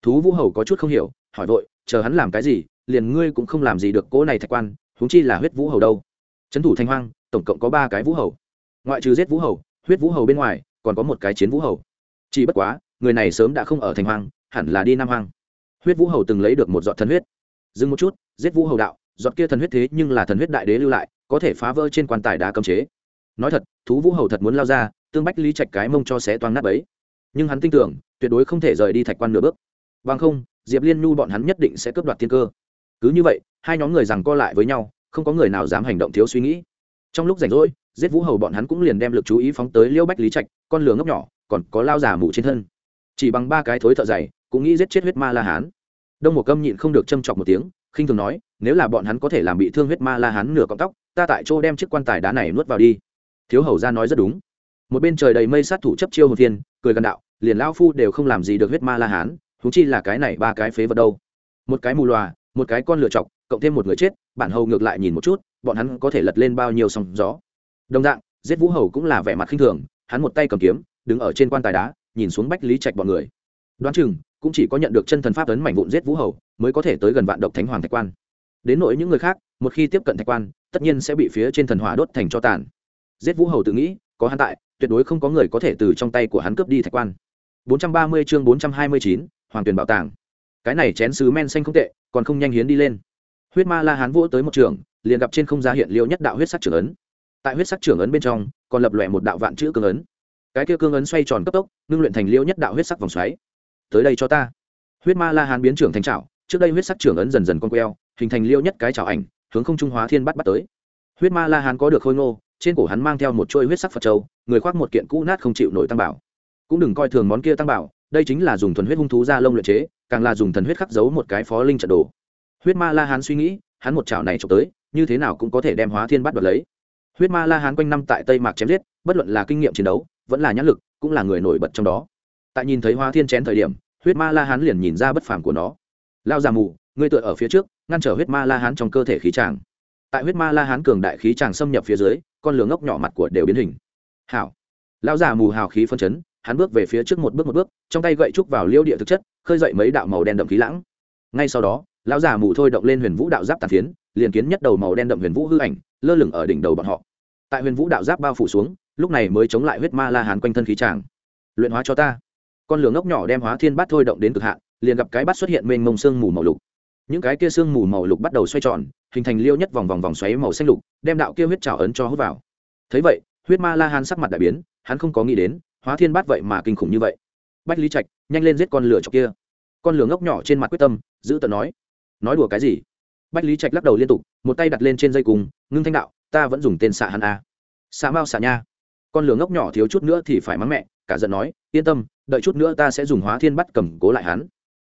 Thú vũ hầu có chút không hiểu, hỏi vội, chờ hắn làm cái gì, liền ngươi cũng không làm gì được cỗ này thạch quan, huống chi là huyết vũ hầu đâu? Trấn thủ thanh hoang, tổng cộng có ba cái vũ hầu. Ngoại trừ giết vũ hầu, huyết vũ hầu bên ngoài, còn có một cái chiến vũ hầu. Chỉ bất quá, người này sớm đã không ở thành hoang, hẳn là đi nam hoang. Huyết vũ hầu từng lấy được một giọt thần huyết. Dừng một chút, giết vũ hầu đạo, giọt kia thần huyết thế nhưng là thần huyết đại đế lưu lại, có thể phá vỡ trên quan tài đá cấm chế. Nói thật, thú vũ hầu thật muốn lao ra, tương bách lý trạch cái mông cho xé toang nát ấy nhưng hắn tin tưởng, tuyệt đối không thể rời đi thạch quan nửa bước. Bằng không, diệp liên nhu bọn hắn nhất định sẽ cướp đoạt thiên cơ. Cứ như vậy, hai nhóm người rằng co lại với nhau không có người nào dám hành động thiếu suy nghĩ. Trong lúc rảnh rỗi, giết vũ hầu bọn hắn cũng liền đem lực chú ý phóng tới liêu bách lý trạch, con lửa ngốc nhỏ, còn có lao giả mù trên thân. Chỉ bằng ba cái thối thợ dày, cũng nghĩ giết chết huyết ma la hán. Đông một câm nhịn không được châm chọc một tiếng, khinh thường nói, nếu là bọn hắn có thể làm bị thương huyết ma la hán nửa cọng tóc, ta tại chỗ đem chiếc quan tài đá này nuốt vào đi. Thiếu hầu ra nói rất đúng. Một bên trời đầy mây sát thủ chấp chiêu hồn thiên cười gần đạo, liền lao phu đều không làm gì được huyết ma la hán thú chi là cái này ba cái phế vật đâu. Một cái mù loà một cái con lựa chọc cộng thêm một người chết bản hầu ngược lại nhìn một chút bọn hắn có thể lật lên bao nhiêu sóng gió. Đồng dạng giết vũ hầu cũng là vẻ mặt khinh thường hắn một tay cầm kiếm đứng ở trên quan tài đá nhìn xuống bách lý trạch bọn người. Đoán chừng cũng chỉ có nhận được chân thần pháp tấn mảnh vụn giết vũ hầu mới có thể tới gần vạn độc thánh hoàng thạch quan. Đến nỗi những người khác một khi tiếp cận thạch quan tất nhiên sẽ bị phía trên thần hỏa đốt thành cho tàn. Giết vũ hầu tự nghĩ có hắn tại tuyệt đối không có người có thể từ trong tay của hắn cướp đi thạch quan. 430 chương 429, hoàng tuyển bảo tàng. Cái này chén sứ men xanh không tệ còn không nhanh hiến đi lên huyết ma la hán vỗ tới một trường, liền gặp trên không giá hiện liêu nhất đạo huyết sắc trưởng ấn. Tại huyết sắc trưởng ấn bên trong, còn lập lòe một đạo vạn chữ cương ấn. Cái kia cương ấn xoay tròn cấp tốc, ngưng luyện thành liêu nhất đạo huyết sắc vòng xoáy. Tới đây cho ta. Huyết ma la hán biến trưởng thành trào trước đây huyết sắc trưởng ấn dần dần con queo, hình thành liêu nhất cái trào ảnh, hướng không trung hóa thiên bắt bắt tới. Huyết ma la hán có được khôi ngô, trên cổ hắn mang theo một chuôi huyết sắc phật châu, người khoác một kiện cũ nát không chịu nổi tăng bảo. Cũng đừng coi thường món kia tăng bảo, đây chính là dùng thuần huyết hung thú ra lông luyện chế, càng là dùng thần huyết khắc giấu một cái phó linh trận đồ huyết ma la hán suy nghĩ, hắn một chảo này trộm tới, như thế nào cũng có thể đem hóa thiên bắt đoạt lấy. Huyết ma la hán quanh năm tại tây mạc chém giết, bất luận là kinh nghiệm chiến đấu, vẫn là nhãn lực, cũng là người nổi bật trong đó. Tại nhìn thấy hóa thiên chén thời điểm, huyết ma la hán liền nhìn ra bất phàm của nó. Lao già mù, ngươi tựa ở phía trước, ngăn trở huyết ma la hán trong cơ thể khí tràng. Tại huyết ma la hán cường đại khí tràng xâm nhập phía dưới, con lửa ngốc nhỏ mặt của đều biến hình. Hảo. Lao già mù hào khí phân chấn, hắn bước về phía trước một bước một bước, trong tay gậy trúc vào liêu địa thực chất, khơi dậy mấy đạo màu đen đậm khí lãng. Ngay sau đó lão già mù thôi động lên huyền vũ đạo giáp tàn phiến, liền kiến nhất đầu màu đen đậm huyền vũ hư ảnh, lơ lửng ở đỉnh đầu bọn họ. Tại huyền vũ đạo giáp bao phủ xuống, lúc này mới chống lại huyết ma la hán quanh thân khí tràng. Luyện hóa cho ta. Con lửa ngốc nhỏ đem hóa thiên bát thôi động đến cực hạn, liền gặp cái bát xuất hiện mênh mông sương mù màu lục. Những cái kia sương mù màu lục bắt đầu xoay tròn, hình thành liêu nhất vòng vòng vòng xoáy màu xanh lục, đem đạo kia huyết trào ấn cho hút vào. Thấy vậy, huyết ma la hán sắc mặt đại biến, hắn không có nghĩ đến, hóa thiên bát vậy mà kinh khủng như vậy. Bách lý trạch, nhanh lên giết con lửa chọc kia. Con lửa ngốc nhỏ trên mặt quyết tâm, giữ tận nói nói đùa cái gì? Bách lý trạch lắc đầu liên tục, một tay đặt lên trên dây cùng, ngưng thanh đạo, ta vẫn dùng tên xạ hắn a. À. xạ mao xạ nha. Con lửa ngốc nhỏ thiếu chút nữa thì phải mắng mẹ, cả giận nói, yên tâm, đợi chút nữa ta sẽ dùng hóa thiên bắt cầm cố lại hắn.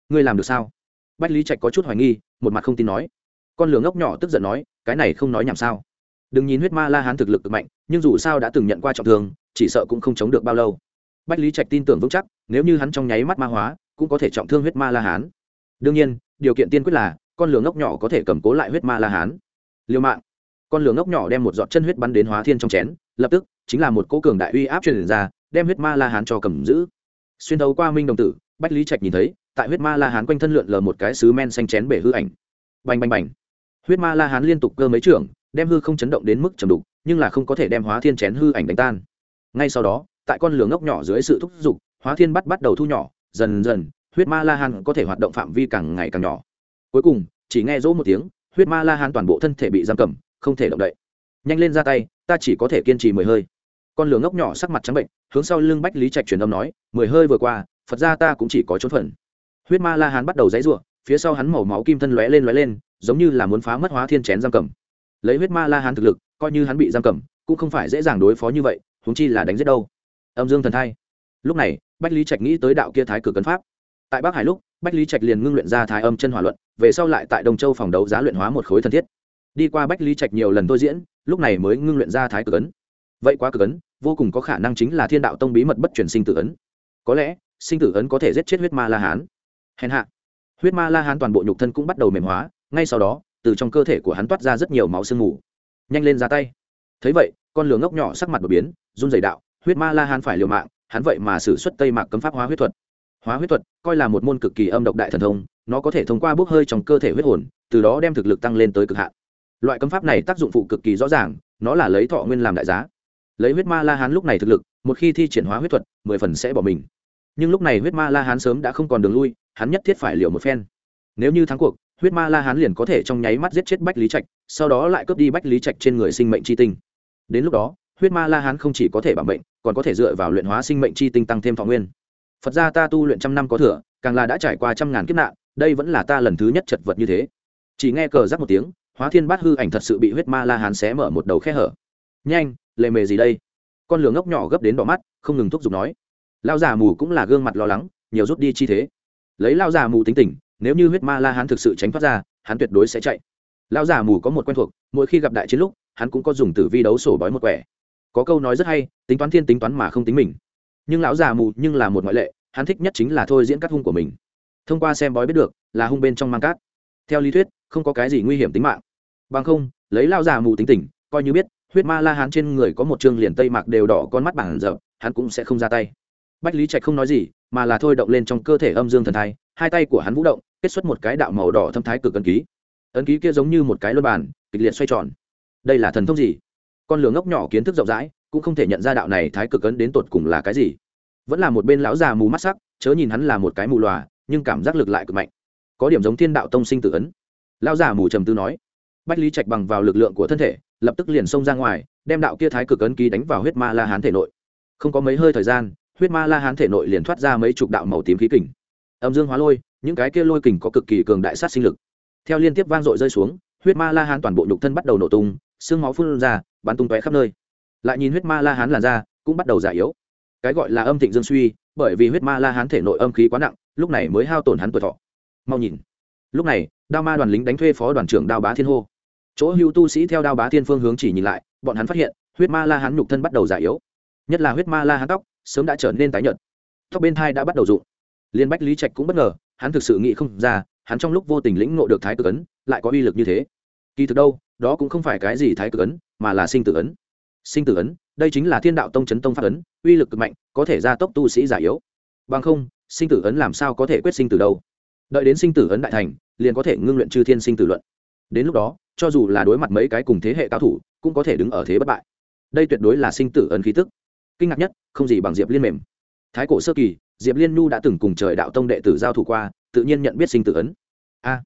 Ngươi làm được sao? Bách lý trạch có chút hoài nghi, một mặt không tin nói. Con lửa ngốc nhỏ tức giận nói, cái này không nói nhảm sao? Đừng nhìn huyết ma la hán thực lực cực mạnh, nhưng dù sao đã từng nhận qua trọng thương, chỉ sợ cũng không chống được bao lâu. Bách lý trạch tin tưởng vững chắc, nếu như hắn trong nháy mắt ma hóa, cũng có thể trọng thương huyết ma la hán. Đương nhiên điều kiện tiên quyết là, con lửa ngốc nhỏ có thể cầm cố lại huyết ma la hán. Liều mạng. Con lửa ngốc nhỏ đem một giọt chân huyết bắn đến hóa thiên trong chén, lập tức, chính là một cố cường đại uy áp truyền ra, đem huyết ma la hán cho cầm giữ. Xuyên thấu qua minh đồng tử, bách lý trạch nhìn thấy, tại huyết ma la hán quanh thân lượn lờ một cái sứ men xanh chén bể hư ảnh. Bành bành bành. Huyết ma la hán liên tục cơ mấy trưởng, đem hư không chấn động đến mức trầm đục, nhưng là không có thể đem hóa thiên chén hư ảnh đánh tan. Ngay sau đó, tại con lửa ngốc nhỏ dưới sự thúc giục, hóa thiên bắt bắt đầu thu nhỏ, dần dần huyết ma la hán có thể hoạt động phạm vi càng ngày càng nhỏ. Cuối cùng, chỉ nghe rỗ một tiếng, huyết ma la hán toàn bộ thân thể bị giam cầm, không thể động đậy. Nhanh lên ra tay, ta chỉ có thể kiên trì mười hơi. Con lửa ngốc nhỏ sắc mặt trắng bệnh, hướng sau lưng bách lý trạch truyền âm nói, mười hơi vừa qua, phật ra ta cũng chỉ có trốn phần. Huyết ma la hán bắt đầu dãy r u ộ phía sau hắn màu máu kim thân lóe lên lóe lên, giống như là muốn phá mất hóa thiên chén giam cầm. Lấy huyết ma la hán thực lực, coi như hắn bị giam cầm, cũng không phải dễ dàng đối phó như vậy húng chi là đánh giết đâu. Âm dương thần thay lúc này, bách lý trạch nghĩ tới đạo kia thái cử cấn pháp tại bắc hải lúc, bách lý trạch liền ngưng luyện ra thái âm chân hỏa luận, về sau lại tại đông châu phòng đấu giá luyện hóa một khối thân thiết. Đi qua bách lý trạch nhiều lần tôi diễn, lúc này mới ngưng luyện ra thái cực ấn. Vậy quá cực ấn, vô cùng có khả năng chính là thiên đạo tông bí mật bất truyền sinh tử ấn. Có lẽ, sinh tử ấn có thể giết chết huyết ma la hán. Hèn hạ, huyết ma la hán toàn bộ nhục thân cũng bắt đầu mềm hóa, ngay sau đó, từ trong cơ thể của hắn toát ra rất nhiều máu sương mù. Nhanh lên ra tay. Thấy vậy, con lửa ngốc nhỏ sắc mặt đột biến, run dày đạo, huyết ma la hán phải liều mạng, hắn vậy mà xử xuất tây mạc cấm pháp hóa huyết thuật hóa huyết thuật, coi là một môn cực kỳ âm độc đại thần thông, nó có thể thông qua bốc hơi trong cơ thể huyết hồn, từ đó đem thực lực tăng lên tới cực hạn. Loại cấm pháp này tác dụng phụ cực kỳ rõ ràng, nó là lấy thọ nguyên làm đại giá. Lấy huyết ma la hán lúc này thực lực, một khi thi triển hóa huyết thuật, mười phần sẽ bỏ mình. Nhưng lúc này huyết ma la hán sớm đã không còn đường lui, hắn nhất thiết phải liều một phen. Nếu như thắng cuộc, huyết ma la hán liền có thể trong nháy mắt giết chết bách lý trạch, sau đó lại cướp đi bách lý trạch trên người sinh mệnh c h i tinh. Đến lúc đó, huyết ma la hán không chỉ có thể bảo mệnh, còn có thể dựa vào luyện hóa sinh mệnh c h i tinh tăng thêm thọ nguyên phật ra ta tu luyện trăm năm có thừa, càng là đã trải qua trăm ngàn kiếp nạn, đây vẫn là ta lần thứ nhất chật vật như thế. Chỉ nghe cờ rắc một tiếng, hóa thiên bát hư ảnh thật sự bị huyết ma la hán xé mở một đầu khe hở. Nhanh lề mề gì đây? Con lửa ngốc nhỏ gấp đến đỏ mắt, không ngừng thúc giục nói. Lao già mù cũng là gương mặt lo lắng, nhiều rút đi chi thế. Lấy lao già mù tính tình, nếu như huyết ma la hán thực sự tránh thoát ra, hắn tuyệt đối sẽ chạy. Lão già mù có một quen thuộc, mỗi khi gặp đại chiến lúc, hắn cũng có dùng tử vi đấu sổ bói một quẻ. Có câu nói rất hay, tính toán thiên tính toán mà không tính mình. Nhưng lão già mù nhưng là một ngoại lệ hắn thích nhất chính là thôi diễn các hung của mình. Thông qua xem bói biết được, là hung bên trong mang cát. Theo lý thuyết, không có cái gì nguy hiểm tính mạng. Bằng không, lấy lao già mù tính tình, coi như biết, huyết ma la hán trên người có một chương liền tây mạc đều đỏ con mắt bản dở hắn cũng sẽ không ra tay. Bách lý trạch không nói gì, mà là thôi động lên trong cơ thể âm dương thần thai, hai tay của hắn vũ động, kết xuất một cái đạo màu đỏ thâm thái cực ấn ký. Ấn ký kia giống như một cái luân bàn, kịch liệt xoay tròn. Đây là thần thông gì? Con lửa ngốc nhỏ kiến thức rộng rãi, cũng không thể nhận ra đạo này thái cực ấn đến tột cùng là cái gì vẫn là một bên lão già mù mắt sắc, chớ nhìn hắn là một cái mù lòa, nhưng cảm giác lực lại cực mạnh. Có điểm giống thiên đạo tông sinh tử ấn. Lão già mù trầm tư nói. Bách lý trạch bằng vào lực lượng của thân thể, lập tức liền xông ra ngoài, đem đạo kia thái cực ấn ký đánh vào huyết ma la hán thể nội. Không có mấy hơi thời gian, huyết ma la hán thể nội liền thoát ra mấy chục đạo màu tím khí kình. Âm dương hóa lôi, những cái kia lôi kình có cực kỳ cường đại sát sinh lực. Theo liên tiếp vang dội rơi xuống, huyết ma la hán toàn bộ nhục thân bắt đầu nổ tung, xương máu phun ra, bắn tung tóe khắp nơi. Lại nhìn huyết ma la hán làn ra cũng bắt đầu già yếu cái gọi là âm thịnh dương suy, bởi vì huyết ma la hán thể nội âm khí quá nặng, lúc này mới hao tổn hắn tuổi thọ. Mau nhìn. Lúc này, đao ma đoàn lính đánh thuê phó đoàn trưởng đao bá thiên hô. Chỗ hưu tu sĩ theo đao bá thiên phương hướng chỉ nhìn lại, bọn hắn phát hiện, huyết ma la hán nhục thân bắt đầu già yếu. Nhất là huyết ma la hán tóc, sớm đã trở nên tái nhợt. Tóc bên thai đã bắt đầu rụng. Liên bách lý trạch cũng bất ngờ, hắn thực sự nghĩ không ra, hắn trong lúc vô tình lĩnh ngộ được thái cực ấn, lại có uy lực như thế. Kỳ thực đâu, đó cũng không phải cái gì thái cực ấn, mà là sinh tử ấn. Sinh tử ấn đây chính là thiên đạo tông chấn tông pháp ấn, uy lực cực mạnh, có thể gia tốc tu sĩ giả yếu. Bằng không, sinh tử ấn làm sao có thể quyết sinh tử đâu. Đợi đến sinh tử ấn đại thành, liền có thể ngưng luyện chư thiên sinh tử luận. Đến lúc đó, cho dù là đối mặt mấy cái cùng thế hệ cao thủ, cũng có thể đứng ở thế bất bại. Đây tuyệt đối là sinh tử ấn khí tức. Kinh ngạc nhất, không gì bằng diệp liên mềm. Thái cổ sơ kỳ, diệp liên nhu đã từng cùng trời đạo tông đệ tử giao thủ qua, tự nhiên nhận biết sinh tử ấn. A.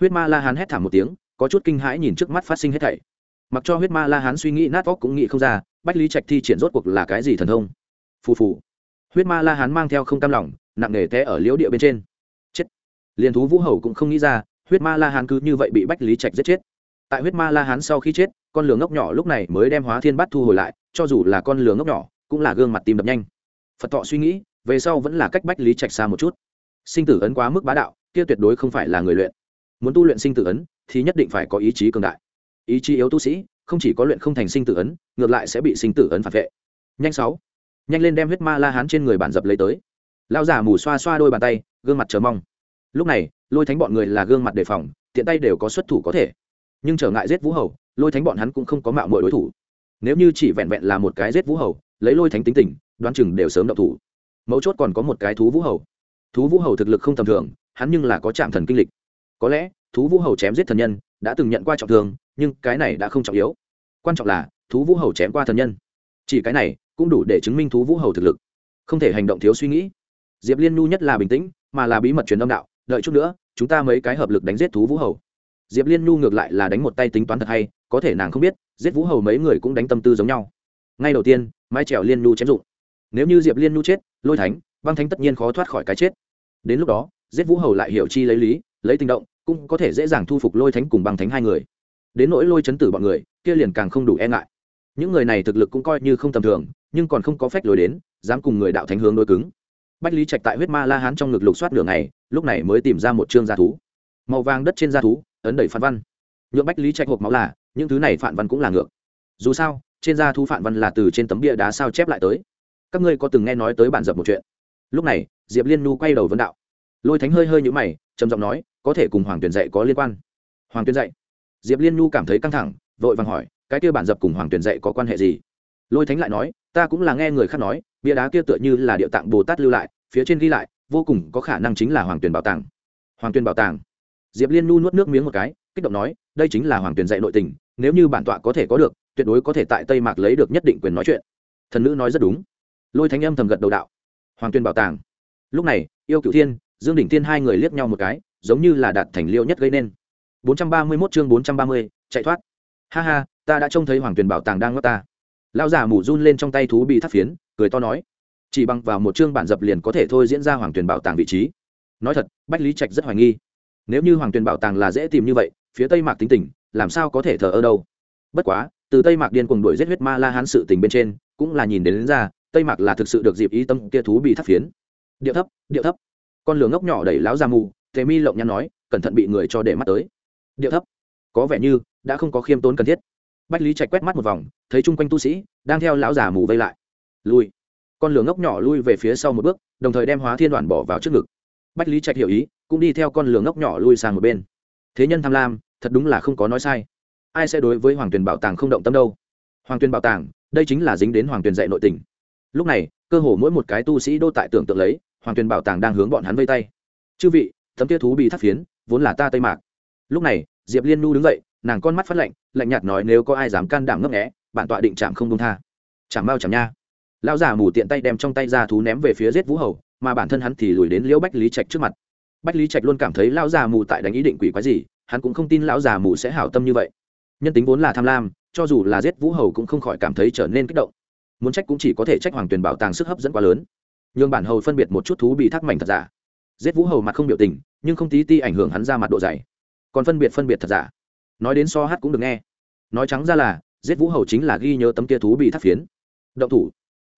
Huyết ma la hán hét thảm một tiếng, có chút kinh hãi nhìn trước mắt phát sinh hết thảy. Mặc cho huyết ma la hán suy nghĩ nát óc cũng nghĩ không ra bách lý trạch thi triển rốt cuộc là cái gì thần thông? Phù phù. Huyết ma la hán mang theo không cam lòng, nặng nề té ở liễu địa bên trên. Chết. Liền thú vũ hầu cũng không nghĩ ra, huyết ma la hán cứ như vậy bị bách lý trạch giết chết. Tại huyết ma la hán sau khi chết, con lửa ngốc nhỏ lúc này mới đem hóa thiên bát thu hồi lại, cho dù là con lửa ngốc nhỏ, cũng là gương mặt tim đập nhanh. Phật thọ suy nghĩ, về sau vẫn là cách bách lý trạch xa một chút. Sinh tử ấn quá mức bá đạo, kia tuyệt đối không phải là người luyện. Muốn tu luyện sinh tử ấn, thì nhất định phải có ý chí cường đại. Ý chí yếu tu sĩ không chỉ có luyện không thành sinh tử ấn, ngược lại sẽ bị sinh tử ấn phản vệ. Nhanh sáu. Nhanh lên đem huyết ma la hán trên người bản dập lấy tới. Lao giả mù xoa xoa đôi bàn tay, gương mặt chờ mong. Lúc này, lôi thánh bọn người là gương mặt đề phòng, tiện tay đều có xuất thủ có thể. Nhưng trở ngại giết vũ hầu, lôi thánh bọn hắn cũng không có mạo mọi đối thủ. Nếu như chỉ vẹn vẹn là một cái giết vũ hầu, lấy lôi thánh tính tình, đoán chừng đều sớm động thủ. Mấu chốt còn có một cái thú vũ hầu. Thú vũ hầu thực lực không tầm thường, hắn nhưng là có chạm thần kinh lịch. Có lẽ, thú vũ hầu chém giết thần nhân đã từng nhận qua trọng thương, nhưng cái này đã không trọng yếu. Quan trọng là, thú vũ hầu chém qua thần nhân. Chỉ cái này, cũng đủ để chứng minh thú vũ hầu thực lực. Không thể hành động thiếu suy nghĩ. Diệp liên nhu nhất là bình tĩnh, mà là bí mật truyền âm đạo, đợi chút nữa, chúng ta mấy cái hợp lực đánh giết thú vũ hầu. Diệp liên nhu ngược lại là đánh một tay tính toán thật hay, có thể nàng không biết, giết vũ hầu mấy người cũng đánh tâm tư giống nhau. Ngay đầu tiên mái trèo liên nhu chém dụng. Nếu như diệp liên nhu chết, lôi thánh, băng thánh tất nhiên khó thoát khỏi cái chết. Đến lúc đó, giết vũ hầu lại hiểu chi lấy lý, lấy tình động cũng có thể dễ dàng thu phục lôi thánh cùng băng thánh hai người. Đến nỗi lôi chấn tử bọn người, kia liền càng không đủ e ngại. Những người này thực lực cũng coi như không tầm thường, nhưng còn không có phép lối đến, dám cùng người đạo thánh hướng đối cứng. Bách lý trạch tại huyết ma la hán trong ngực lục soát nửa ngày, lúc này mới tìm ra một chương gia thú. Màu vàng đất trên gia thú, ấn đẩy phản văn. Nhượng bách lý trạch hộp máu là, những thứ này phản văn cũng là ngược. Dù sao, trên gia thú phản văn là từ trên tấm bia đá sao chép lại tới. Các ngươi có từng nghe nói tới bản dập một chuyện? Lúc này, diệp liên nu quay đầu vấn đạo. Lôi thánh hơi hơi nhũ mày, trầm giọng nói có thể cùng hoàng tuyển dạy có liên quan. Hoàng tuyển dạy? Diệp liên nhu cảm thấy căng thẳng, vội vàng hỏi, cái kia bản dập cùng hoàng tuyển dạy có quan hệ gì? Lôi thánh lại nói, ta cũng là nghe người khác nói, bia đá kia tựa như là địa tạng bồ tát lưu lại, phía trên ghi lại, vô cùng có khả năng chính là hoàng tuyển bảo tàng. Hoàng tuyển bảo tàng. Diệp liên nhu nuốt nước miếng một cái, kích động nói, đây chính là hoàng tuyển dạy nội tình, nếu như bản tọa có thể có được, tuyệt đối có thể tại tây mạc lấy được nhất định quyền nói chuyện. Thần nữ nói rất đúng. Lôi thánh âm thầm gật đầu đạo. Hoàng tuyên bảo tàng. Lúc này, yêu cựu thiên dương đỉnh thiên hai người liếc nhau một cái giống như là đạt thành liêu nhất gây nên. 431 chương 430, chạy thoát. Ha ha ta đã trông thấy hoàng tuyền bảo tàng đang ngất ta. Lão giả mù run lên trong tay thú bị thắt phiến cười to nói. Chỉ bằng vào một chương bản dập liền có thể thôi diễn ra hoàng tuyền bảo tàng vị trí. Nói thật bách lý trạch rất hoài nghi. Nếu như hoàng tuyền bảo tàng là dễ tìm như vậy phía tây mạc tính tình làm sao có thể thờ ơ đâu? Bất quá từ tây mạc điên cuồng đuổi giết huyết ma la hán sự tình bên trên cũng là nhìn đến, đến ra tây mạc là thực sự được dịp ý tâm kia thú bị thắt phiến. Điệu thấp điệu thấp con lửa ngốc nhỏ đẩy láo ra mù thế mi lộng nhăn nói, cẩn thận bị người cho để mắt tới. Điệu thấp. Có vẻ như, đã không có khiêm tốn cần thiết. Bách lý trạch quét mắt một vòng, thấy chung quanh tu sĩ đang theo lão già mù vây lại. Lui. Con lửa ngốc nhỏ lui về phía sau một bước, đồng thời đem hóa thiên đoàn bỏ vào trước ngực. Bách lý trạch hiểu ý, cũng đi theo con lửa ngốc nhỏ lui sang một bên. Thế nhân tham lam, thật đúng là không có nói sai. Ai sẽ đối với hoàng tuyền bảo tàng không động tâm đâu? Hoàng tuyền bảo tàng, đây chính là dính đến hoàng tuyền dạy nội tình. Lúc này, cơ hồ mỗi một cái tu sĩ đô tại tưởng tượng lấy hoàng tuyền bảo tàng đang hướng bọn hắn vây tay. Chư vị, tấm tia thú bị thắt phiến, vốn là ta tây mạc. Lúc này, diệp liên nu đứng dậy, nàng con mắt phát lạnh lạnh nhạt nói, nếu có ai dám can đảm ngấp nghẽ bản tọa định chạm không đông tha. Chạm bao chạm nha. Lão già mù tiện tay đem trong tay ra thú ném về phía giết vũ hầu, mà bản thân hắn thì lùi đến liễu bách lý trạch trước mặt. Bách lý trạch luôn cảm thấy lão già mù tại đánh ý định quỷ quái gì, hắn cũng không tin lão già mù sẽ hảo tâm như vậy. Nhân tính vốn là tham lam, cho dù là giết vũ hầu cũng không khỏi cảm thấy trở nên kích động. Muốn trách cũng chỉ có thể trách hoàng tuyền bảo tàng sức hấp dẫn quá lớn nhưng bản hầu phân biệt một chút thú bị thác mảnh thật giả. Giết vũ hầu mặt không biểu tình, nhưng không tí ti ảnh hưởng hắn ra mặt độ dày. Còn phân biệt phân biệt thật giả. Nói đến so hát cũng được nghe. Nói trắng ra là, giết vũ hầu chính là ghi nhớ tấm kia thú bị thác phiến. Động thủ.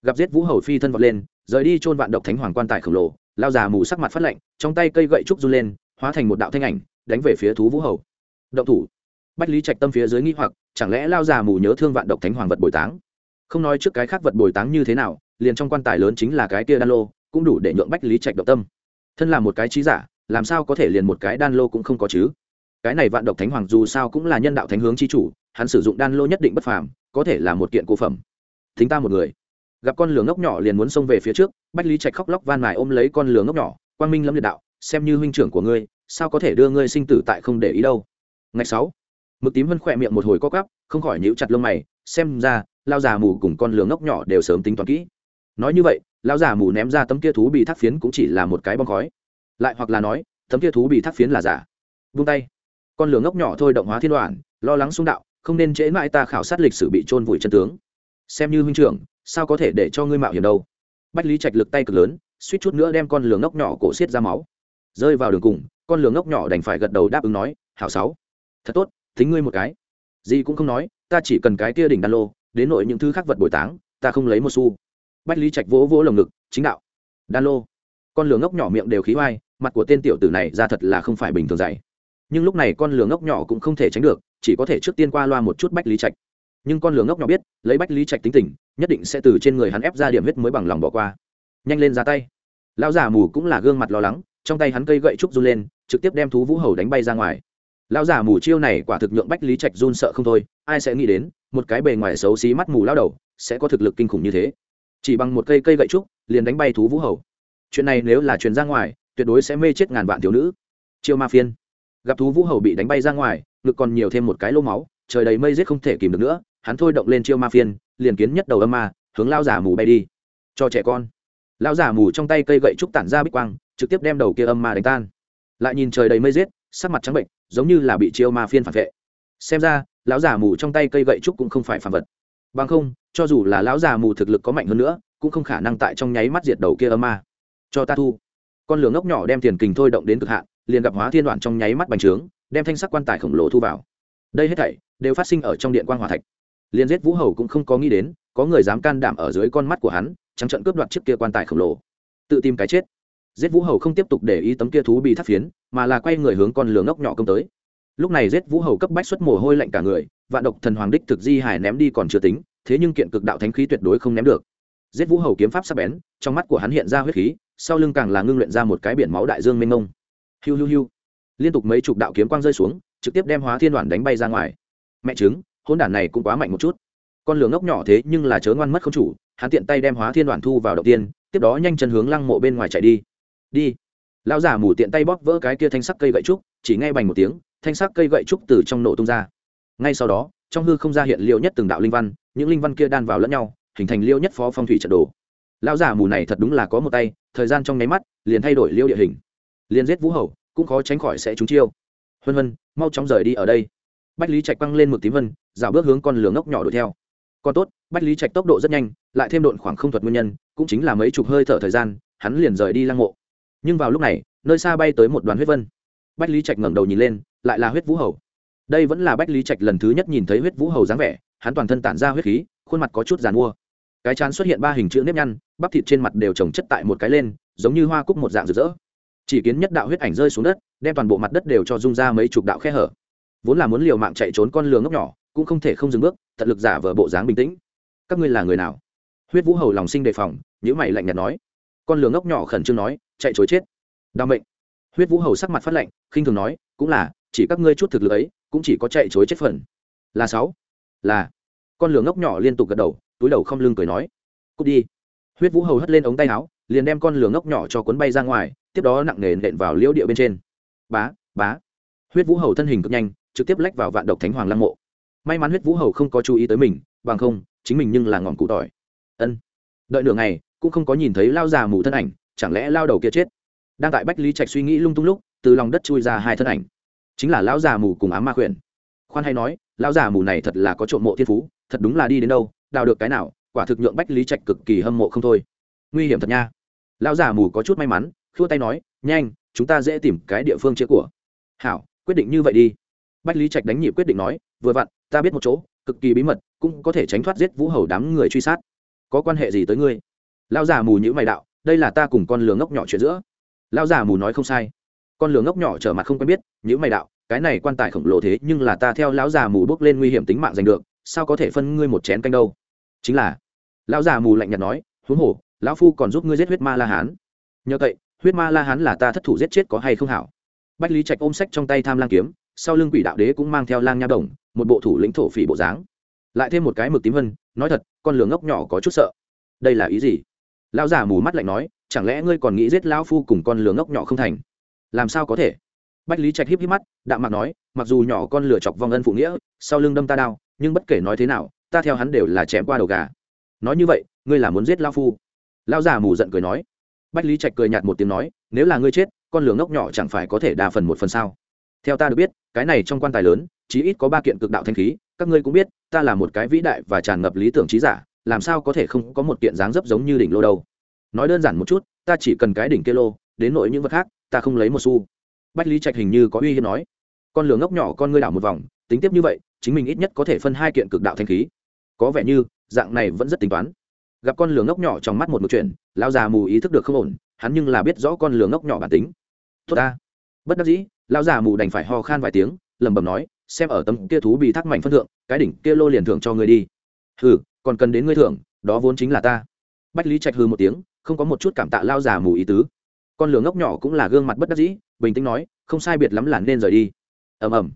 Gặp giết vũ hầu phi thân vọt lên, rời đi chôn vạn độc thánh hoàng quan tài khổng lồ, lao già mù sắc mặt phát lạnh, trong tay cây gậy trúc run lên, hóa thành một đạo thanh ảnh, đánh về phía thú vũ hầu. Động thủ. Bách lý trạch tâm phía dưới nghi hoặc, chẳng lẽ lao già mù nhớ thương vạn độc thánh hoàng vật bồi táng? Không nói trước cái khác vật bồi táng như thế nào liền trong quan tài lớn chính là cái kia đan lô, cũng đủ để nhượng bách lý trạch động tâm. Thân là một cái trí giả, làm sao có thể liền một cái đan lô cũng không có chứ? Cái này vạn độc thánh hoàng dù sao cũng là nhân đạo thánh hướng chi chủ, hắn sử dụng đan lô nhất định bất phàm, có thể là một kiện cổ phẩm. Thính ta một người. Gặp con lửa ngốc nhỏ liền muốn xông về phía trước, bách lý trạch khóc lóc van mài ôm lấy con lửa ngốc nhỏ, quang minh lâm liệt đạo, xem như huynh trưởng của ngươi, sao có thể đưa ngươi sinh tử tại không để ý đâu? Ngày sáu, mực tím vân khỏe miệng một hồi co cắp không khỏi nhíu chặt lông mày, xem ra, lao già mù cùng con lửa ngốc nhỏ đều sớm tính toán kỹ nói như vậy, lão giả mù ném ra tấm kia thú bị thác phiến cũng chỉ là một cái bong khói. Lại hoặc là nói, tấm kia thú bị thác phiến là giả. Vung tay. Con lửa ngốc nhỏ thôi động hóa thiên đoàn, lo lắng xung đạo, không nên trễ mãi ta khảo sát lịch sử bị trôn vùi chân tướng. Xem như huynh trưởng, sao có thể để cho ngươi mạo hiểm đâu? Bách lý trạch lực tay cực lớn, suýt chút nữa đem con lửa ngốc nhỏ cổ xiết ra máu. Rơi vào đường cùng, con lửa ngốc nhỏ đành phải gật đầu đáp ứng nói, hảo sáu, thật tốt, thính ngươi một cái. Gì cũng không nói, ta chỉ cần cái kia đỉnh đan lô, đến nội những thứ khác vật bồi táng, ta không lấy một xu bách lý trạch vỗ vỗ lồng ngực chính đạo. Đan lô. Con lửa ngốc nhỏ miệng đều khí oai, mặt của tên tiểu tử này ra thật là không phải bình thường dày nhưng lúc này con lửa ngốc nhỏ cũng không thể tránh được chỉ có thể trước tiên qua loa một chút bách lý trạch. Nhưng con lửa ngốc nhỏ biết lấy bách lý trạch tính tình nhất định sẽ từ trên người hắn ép ra điểm huyết mới bằng lòng bỏ qua. Nhanh lên ra tay. Lão giả mù cũng là gương mặt lo lắng trong tay hắn cây gậy trúc run lên trực tiếp đem thú vũ hầu đánh bay ra ngoài. Lão giả mù chiêu này quả thực nhượng bách lý trạch run sợ không thôi ai sẽ nghĩ đến một cái bề ngoài xấu xí mắt mù lao đầu sẽ có thực lực kinh khủng như thế chỉ bằng một cây cây gậy trúc, liền đánh bay thú vũ hầu. Chuyện này nếu là truyền ra ngoài, tuyệt đối sẽ mê chết ngàn vạn thiếu nữ. Chiêu ma phiên. Gặp thú vũ hầu bị đánh bay ra ngoài, ngực còn nhiều thêm một cái lô máu, trời đầy mây giết không thể kìm được nữa, hắn thôi động lên chiêu ma phiên, liền kiến nhất đầu âm ma, hướng lao giả mù bay đi. Cho trẻ con. Lao giả mù trong tay cây gậy trúc tản ra bích quang, trực tiếp đem đầu kia âm ma đánh tan. Lại nhìn trời đầy mây giết, sắc mặt trắng bệnh, giống như là bị chiêu ma phiên phản vệ. Xem ra, lão giả mù trong tay cây gậy trúc cũng không phải phản vật bằng không, cho dù là lão già mù thực lực có mạnh hơn nữa, cũng không khả năng tại trong nháy mắt diệt đầu kia âm ma cho ta thu. Con lửa ngốc nhỏ đem tiền kình thôi động đến cực hạn, liền gặp hóa thiên đoạn trong nháy mắt bành trướng, đem thanh sắc quan tài khổng lồ thu vào. Đây hết thảy đều phát sinh ở trong điện quan hòa thạch. Liền giết vũ hầu cũng không có nghĩ đến, có người dám can đảm ở dưới con mắt của hắn, trắng trận cướp đoạt chiếc kia quan tài khổng lồ. Tự tìm cái chết. Giết vũ hầu không tiếp tục để ý tấm kia thú bị thắt phiến, mà là quay người hướng con lửa ngốc nhỏ công tới. Lúc này giết vũ hầu cấp bách xuất mồ hôi lạnh cả người vạn độc thần hoàng đích thực di hải ném đi còn chưa tính, thế nhưng kiện cực đạo thánh khí tuyệt đối không ném được. Giết vũ hầu kiếm pháp sắc bén, trong mắt của hắn hiện ra huyết khí, sau lưng càng là ngưng luyện ra một cái biển máu đại dương mênh mông. Hiu hiu hiu. Liên tục mấy chục đạo kiếm quang rơi xuống, trực tiếp đem hóa thiên đoàn đánh bay ra ngoài. Mẹ chứng hôn đản này cũng quá mạnh một chút. Con lửa ngốc nhỏ thế nhưng là chớ ngoan mất không chủ, hắn tiện tay đem hóa thiên đoàn thu vào đầu tiên, tiếp đó nhanh chân hướng lăng mộ bên ngoài chạy đi. Đi. Lão giả mù tiện tay bóp vỡ cái kia thanh sắc cây gậy trúc, chỉ ngay bành một tiếng, thanh sắc cây gậy trúc từ trong nổ tung ra ngay sau đó, trong hư không ra hiện liêu nhất từng đạo linh văn, những linh văn kia đan vào lẫn nhau, hình thành liêu nhất phó phong thủy trận đồ. Lão giả mù này thật đúng là có một tay, thời gian trong nháy mắt, liền thay đổi liêu địa hình. Liền giết vũ hầu, cũng khó tránh khỏi sẽ trúng chiêu. Huân huân, mau chóng rời đi ở đây. Bách lý trạch băng lên mực tím vân, dạo bước hướng con lửa ngốc nhỏ đuổi theo. Còn tốt, bách lý trạch tốc độ rất nhanh, lại thêm độn khoảng không thuật nguyên nhân, cũng chính là mấy chục hơi thở thời gian, hắn liền rời đi lăng mộ. Nhưng vào lúc này, nơi xa bay tới một đoàn huyết vân. Bách lý trạch ngẩng đầu nhìn lên, lại là huyết vũ hầu đây vẫn là bách lý trạch lần thứ nhất nhìn thấy huyết vũ hầu dáng vẻ, hắn toàn thân tản ra huyết khí, khuôn mặt có chút g i à n mua. Cái chán xuất hiện ba hình chữ nếp nhăn, bắp thịt trên mặt đều trồng chất tại một cái lên, giống như hoa cúc một dạng rực rỡ. Chỉ kiến nhất đạo huyết ảnh rơi xuống đất, đem toàn bộ mặt đất đều cho rung ra mấy chục đạo khe hở. Vốn là muốn liều mạng chạy trốn con lừa ngốc nhỏ, cũng không thể không dừng bước, tận lực giả vờ bộ dáng bình tĩnh. Các ngươi là người nào? Huyết vũ hầu lòng sinh đề phòng nhữ mày lạnh nhạt nói. Con lừa ngốc nhỏ khẩn trương nói, chạy chối chết. Đau mệnh. Huyết vũ hầu sắc mặt phát lạnh, khinh thường nói, cũng là, chỉ các ngươi chút thực lực ấy cũng chỉ có chạy chối chết phần. Là sáu. Là. Con lửa ngốc nhỏ liên tục gật đầu, túi đầu không lưng cười nói. Cút đi. Huyết vũ hầu hất lên ống tay áo, liền đem con lửa ngốc nhỏ cho cuốn bay ra ngoài, tiếp đó nặng nề nện vào liễu địa bên trên. Bá bá. Huyết vũ hầu thân hình cực nhanh, trực tiếp lách vào vạn độc thánh hoàng lăng mộ. May mắn huyết vũ hầu không có chú ý tới mình, bằng không, chính mình nhưng là ngọn cụ tỏi. Ân. Đợi nửa ngày, cũng không có nhìn thấy lao già mù thân ảnh, chẳng lẽ lao đầu kia chết? Đang tại bách lý trạch suy nghĩ lung tung lúc, từ lòng đất chui ra hai thân ảnh chính là lão già mù cùng ám ma khuyển. Khoan hay nói, lão già mù này thật là có trộm mộ thiên phú, thật đúng là đi đến đâu, đào được cái nào, quả thực nhượng bách lý trạch cực kỳ hâm mộ không thôi. Nguy hiểm thật nha. Lão già mù có chút may mắn, khua tay nói, nhanh, chúng ta dễ tìm cái địa phương chữa của. Hảo, quyết định như vậy đi. Bách lý trạch đánh nhịp quyết định nói, vừa vặn, ta biết một chỗ, cực kỳ bí mật, cũng có thể tránh thoát giết vũ hầu đám người truy sát. Có quan hệ gì tới ngươi? Lão già mù nhữ mày đạo, đây là ta cùng con lừa ngốc nhỏ chuyện giữa. Lão già mù nói không sai con lửa ngốc nhỏ trở mặt không quen biết những mày đạo, cái này quan tài khổng lồ thế, nhưng là ta theo lão già mù bước lên nguy hiểm tính mạng giành được, sao có thể phân ngươi một chén canh đâu? Chính là. Lão già mù lạnh nhạt nói, huống hồ, lão phu còn giúp ngươi giết huyết ma la hán. Nhờ vậy huyết ma la hán là ta thất thủ giết chết có hay không hảo? Bách lý trạch ôm sách trong tay tham lang kiếm, sau lưng quỷ đạo đế cũng mang theo lang nha đồng, một bộ thủ lĩnh thổ phỉ bộ dáng. Lại thêm một cái mực tím vân, nói thật, con lửa ngốc nhỏ có chút sợ. Đây là ý gì? Lão già mù mắt lạnh nói, chẳng lẽ ngươi còn nghĩ giết lão phu cùng con lửa ngốc nhỏ không thành? Làm sao có thể? Bách lý trạch híp híp mắt, đạm mạc nói, mặc dù nhỏ con lửa chọc vong ân phụ nghĩa, sau lưng đâm ta đao nhưng bất kể nói thế nào, ta theo hắn đều là chém qua đầu gà. Nói như vậy, ngươi là muốn giết lao phu? Lão già mù giận cười nói. Bách lý trạch cười nhạt một tiếng nói, nếu là ngươi chết, con lửa ngốc nhỏ chẳng phải có thể đa phần một phần sao? Theo ta được biết, cái này trong quan tài lớn, chí ít có ba kiện cực đạo thanh khí, các ngươi cũng biết, ta là một cái vĩ đại và tràn ngập lý tưởng trí giả, làm sao có thể không có một kiện dáng dấp giống như đỉnh lô đâu? Nói đơn giản một chút, ta chỉ cần cái đỉnh kia lô, đến nội những vật khác ta không lấy một xu. Bách lý trạch hình như có uy hiếp nói. Con lửa ngốc nhỏ con ngươi đảo một vòng, tính tiếp như vậy, chính mình ít nhất có thể phân hai kiện cực đạo thanh khí. Có vẻ như, dạng này vẫn rất tính toán. Gặp con lửa ngốc nhỏ trong mắt một một chuyện, lão già mù ý thức được không ổn, hắn nhưng là biết rõ con lửa ngốc nhỏ bản tính. Tốt ta. Bất đắc dĩ, lão già mù đành phải ho khan vài tiếng, lẩm bẩm nói, xem ở tấm kia thú bị thác mảnh phân thượng, cái đỉnh kia lô liền thưởng cho người đi. Hừ, còn cần đến ngươi thưởng, đó vốn chính là ta. Bách lý trạch hư một tiếng, không có một chút cảm tạ lao già mù ý tứ con lửa ngốc nhỏ cũng là gương mặt bất đắc dĩ, bình tĩnh nói, không sai biệt lắm là nên rời đi. Ầm ầm.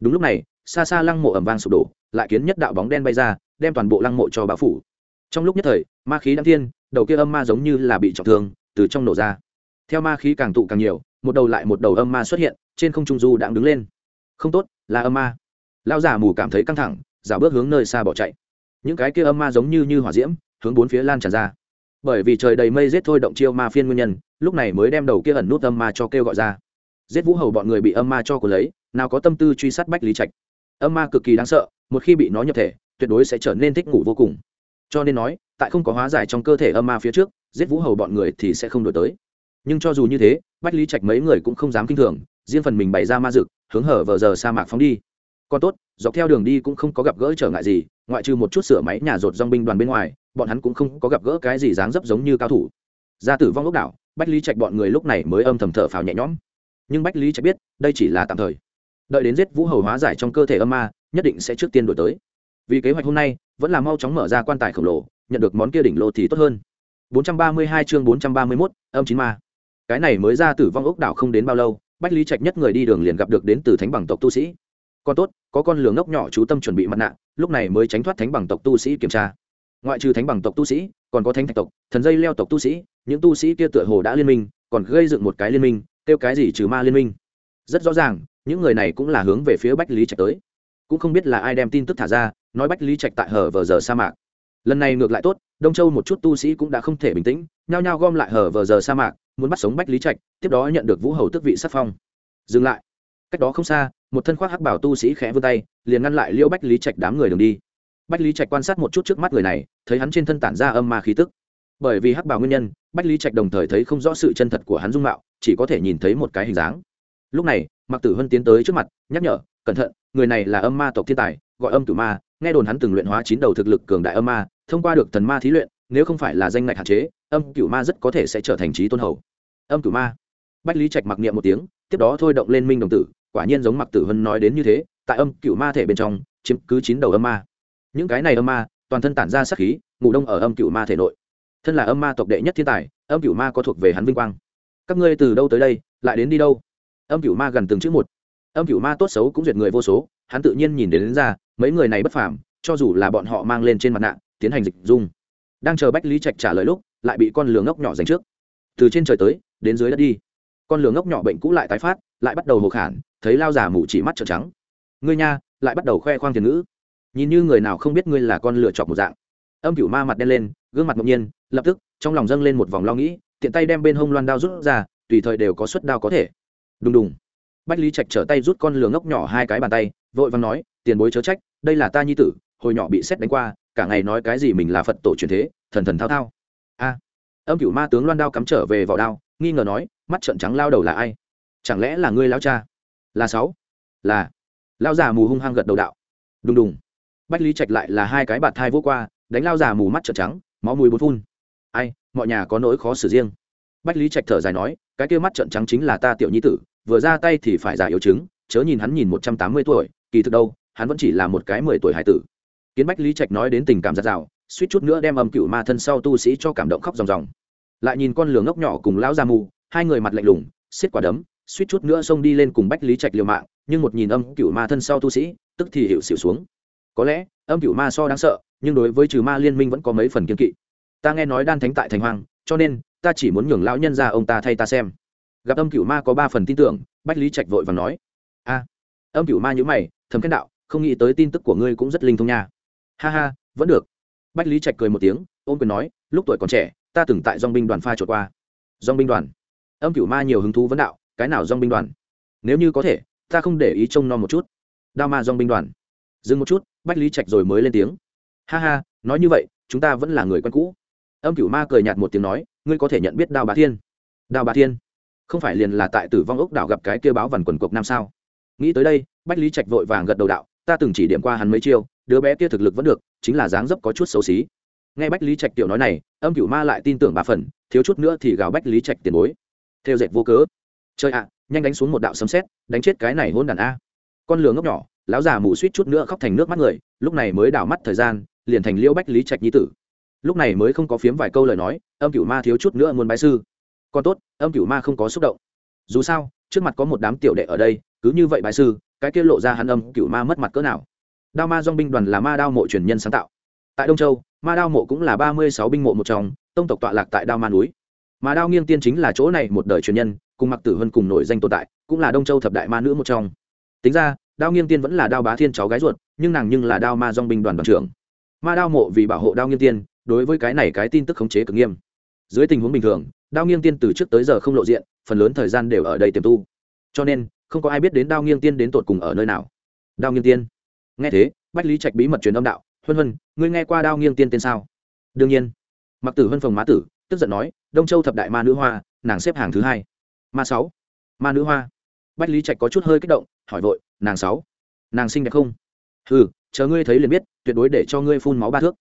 Đúng lúc này, xa xa lăng mộ ầm vang sụp đổ, lại kiến nhất đạo bóng đen bay ra, đem toàn bộ lăng mộ cho bão phủ. Trong lúc nhất thời, ma khí đăng thiên, đầu kia âm ma giống như là bị trọng thương, từ trong nổ ra. Theo ma khí càng tụ càng nhiều, một đầu lại một đầu âm ma xuất hiện, trên không trung du đang đứng lên. Không tốt, là âm ma. Lao giả mù cảm thấy căng thẳng, giả bước hướng nơi xa bỏ chạy. Những cái kia âm ma giống như như hỏa diễm, hướng bốn phía lan tràn ra bởi vì trời đầy mây rét thôi động chiêu ma phiên nguyên nhân, lúc này mới đem đầu kia ẩn nút âm ma cho kêu gọi ra. Giết vũ hầu bọn người bị âm ma cho của lấy, nào có tâm tư truy sát bách lý trạch. Âm ma cực kỳ đáng sợ, một khi bị nó nhập thể, tuyệt đối sẽ trở nên thích ngủ vô cùng. Cho nên nói, tại không có hóa giải trong cơ thể âm ma phía trước, giết vũ hầu bọn người thì sẽ không đổi tới. Nhưng cho dù như thế, bách lý trạch mấy người cũng không dám kinh thường, riêng phần mình bày ra ma dực hướng hở vờ giờ sa mạc phóng đi. Còn tốt, dọc theo đường đi cũng không có gặp gỡ trở ngại gì, ngoại trừ một chút sửa máy nhà rột dong binh đoàn bên ngoài bọn hắn cũng không có gặp gỡ cái gì dáng dấp giống như cao thủ. Ra tử vong ốc đảo bách lý trạch bọn người lúc này mới âm thầm thở phào nhẹ nhõm. Nhưng bách lý trạch biết đây chỉ là tạm thời. Đợi đến giết vũ hầu hóa giải trong cơ thể âm ma nhất định sẽ trước tiên đổi tới. Vì kế hoạch hôm nay vẫn là mau chóng mở ra quan tài khổng lồ nhận được món kia đỉnh lô thì tốt hơn. 432 chương 431, âm chín ma. Cái này mới ra tử vong ốc đảo không đến bao lâu bách lý trạch nhất người đi đường liền gặp được đến từ thánh bằng tộc tu sĩ. Còn tốt có con lường ngốc nhỏ chú tâm chuẩn bị mặt nạ lúc này mới tránh thoát thánh bằng tộc tu sĩ kiểm tra ngoại trừ thánh bằng tộc tu sĩ, còn có thánh thạch tộc, thần dây leo tộc tu sĩ, những tu sĩ kia tựa hồ đã liên minh, còn gây dựng một cái liên minh, kêu cái gì trừ ma liên minh. Rất rõ ràng, những người này cũng là hướng về phía bách lý trạch tới. Cũng không biết là ai đem tin tức thả ra, nói bách lý trạch tại hở vờ giờ sa mạc. Lần này ngược lại tốt, đông châu một chút tu sĩ cũng đã không thể bình tĩnh, nhao nhao gom lại hở vờ giờ sa mạc, muốn bắt sống bách lý trạch, tiếp đó nhận được vũ hầu tước vị sắc phong. Dừng lại. Cách đó không xa, một thân khoác hắc bảo tu sĩ khẽ vươn tay, liền ngăn lại liễu bách lý trạch đám người đường đi bách lý trạch quan sát một chút trước mắt người này, thấy hắn trên thân tản ra âm ma khí tức. Bởi vì hắc bảo nguyên nhân, bách lý trạch đồng thời thấy không rõ sự chân thật của hắn dung mạo, chỉ có thể nhìn thấy một cái hình dáng. Lúc này mặc tử hân tiến tới trước mặt, nhắc nhở, cẩn thận, người này là âm ma tộc thiên tài, gọi âm tử ma, nghe đồn hắn từng luyện hóa chín đầu thực lực cường đại âm ma, thông qua được thần ma thí luyện, nếu không phải là danh ngạch hạn chế, âm cửu ma rất có thể sẽ trở thành trí tôn hầu. Âm cửu ma. Bách lý trạch mặc niệm một tiếng, tiếp đó thôi động lên minh đồng tử, quả nhiên giống mặc tử hân nói đến như thế, tại âm cửu ma thể bên trong, chiếm cứ chín đầu âm ma những cái này âm ma toàn thân tản ra sát khí ngủ đông ở âm cửu ma thể nội. Thân là âm ma tộc đệ nhất thiên tài âm cửu ma có thuộc về hắn vinh quang. Các ngươi từ đâu tới đây lại đến đi đâu? Âm cửu ma gần từng chữ một. Âm cửu ma tốt xấu cũng duyệt người vô số hắn tự nhiên nhìn đến, đến ra mấy người này bất phàm cho dù là bọn họ mang lên trên mặt nạ tiến hành dịch dung. Đang chờ bách lý trạch trả lời lúc lại bị con lường ngốc nhỏ dành trước. Từ trên trời tới đến dưới đất đi. Con lường ngốc nhỏ bệnh cũ lại tái phát lại bắt đầu hồ khản thấy lao già mù chỉ mắt trợn trắng. Ngươi nha lại bắt đầu khoe khoang tiền ngữ nhìn như người nào không biết ngươi là con lựa chọc một dạng. Âm cửu ma mặt đen lên, gương mặt ngẫu nhiên, lập tức, trong lòng dâng lên một vòng lo nghĩ, tiện tay đem bên hông loan đao rút ra, tùy thời đều có suất đao có thể. Đùng đùng. Bách lý trạch trở tay rút con lừa ngốc nhỏ hai cái bàn tay, vội vàng nói, tiền bối chớ trách, đây là ta nhi tử, hồi nhỏ bị xét đánh qua, cả ngày nói cái gì mình là phật tổ truyền thế, thần thần thao thao. A. Âm cửu ma tướng loan đao cắm trở về vào đao, nghi ngờ nói, mắt trợn trắng lao đầu là ai? Chẳng lẽ là ngươi lao cha? Là sáu. Là. Lao già mù hung hăng gật đầu đạo. Đùng đùng bách lý trạch lại là hai cái bạt thai vô qua, đánh lao già mù mắt trợn trắng, máu mùi bút phun. Ai, mọi nhà có nỗi khó xử riêng. Bách lý trạch thở dài nói, cái kia mắt trợn trắng chính là ta tiểu nhi tử, vừa ra tay thì phải giả yếu chứng, chớ nhìn hắn nhìn một trăm tám mươi tuổi, kỳ thực đâu, hắn vẫn chỉ là một cái mười tuổi hải tử. Kiến bách lý trạch nói đến tình cảm giặt rào, suýt chút nữa đem âm cựu ma thân sau tu sĩ cho cảm động khóc ròng ròng. Lại nhìn con lường ngốc nhỏ cùng lão gia mù, hai người mặt lạnh lùng, xiết quả đấm, suýt chút nữa xông đi lên cùng bách lý trạch liều mạng, nhưng một nhìn âm cựu ma thân sau tu sĩ, tức thì hiệu xịu xuống có lẽ, âm cựu ma so đáng sợ, nhưng đối với trừ ma liên minh vẫn có mấy phần kiên kỵ. Ta nghe nói đan thánh tại thành hoàng cho nên, ta chỉ muốn nhường lão nhân ra ông ta thay ta xem. Gặp âm cựu ma có ba phần tin tưởng, bách lý trạch vội và nói. A, âm cựu ma nhữ mày thấm khen đạo, không nghĩ tới tin tức của ngươi cũng rất linh thông nha. Ha ha, vẫn được. Bách lý trạch cười một tiếng ôm quyền nói, lúc tuổi còn trẻ, ta từng tại dong binh đoàn pha trột qua. Dong binh đoàn. Âm cựu ma nhiều hứng thú vấn đạo, cái nào dong binh đoàn? Nếu như có thể, ta không để ý trông nom một chút. Đao ma dong binh đoàn. Dừng một chút bách lý trạch rồi mới lên tiếng. Ha ha, nói như vậy, chúng ta vẫn là người quen cũ. Âm cửu ma cười nhạt một tiếng nói, ngươi có thể nhận biết Đào bá thiên. Đào bá thiên? Không phải liền là tại tử vong ốc đảo gặp cái kêu báo vằn quần cộc năm sao? Nghĩ tới đây, bách lý trạch vội vàng gật đầu đạo, ta từng chỉ điểm qua hắn mấy chiêu, đứa bé kia thực lực vẫn được, chính là dáng dấp có chút xấu xí. Nghe bách lý trạch tiểu nói này, âm cửu ma lại tin tưởng bà phần, thiếu chút nữa thì gào bách lý trạch tiền bối. Theo dệt vô cớ. Chơi ạ, nhanh đánh xuống một đạo sấm xét đánh chết cái này hôn đàn a. Con lừa ngốc nhỏ lão già mù suýt chút nữa khóc thành nước mắt người, lúc này mới đảo mắt thời gian, liền thành liễu bách lý trạch nhi tử. Lúc này mới không có phiếm vài câu lời nói, âm cửu ma thiếu chút nữa muốn bái sư. Còn tốt, âm cửu ma không có xúc động. Dù sao, trước mặt có một đám tiểu đệ ở đây, cứ như vậy bái sư, cái kia lộ ra hắn âm cửu ma mất mặt cỡ nào. Đao ma dong binh đoàn là ma đao mộ truyền nhân sáng tạo. Tại đông châu, ma đao mộ cũng là ba mươi sáu binh mộ một trong, tông tộc tọa lạc tại đao ma núi. Mà đao nghiêng tiên chính là chỗ này một đời truyền nhân, cùng mặc tử hơn cùng nổi danh tồn tại, cũng là đông châu thập đại ma nữ một trong. Tính ra đao nghiêng tiên vẫn là đao bá thiên cháu gái ruột, nhưng nàng nhưng là đao ma dong binh đoàn đoàn trưởng. Ma đao mộ vì bảo hộ đao nghiêng tiên, đối với cái này cái tin tức khống chế cực nghiêm. Dưới tình huống bình thường, đao nghiêng tiên từ trước tới giờ không lộ diện, phần lớn thời gian đều ở đây tiềm tu. Cho nên, không có ai biết đến đao nghiêng tiên đến tột cùng ở nơi nào. Đao nghiêng tiên. Nghe thế, bách lý trạch bí mật truyền âm đạo, huân huân, ngươi nghe qua đao nghiêng tiên tên sao? Đương nhiên. Mặc tử huân phòng má tử, tức giận nói, đông châu thập đại ma nữ hoa, nàng xếp hàng thứ hai. Ma sáu. Ma nữ hoa. Bách lý trạch có chút hơi kích động, hỏi vội nàng sáu, nàng xinh đẹp không? Hừ, chờ ngươi thấy liền biết, tuyệt đối để cho ngươi phun máu ba thước.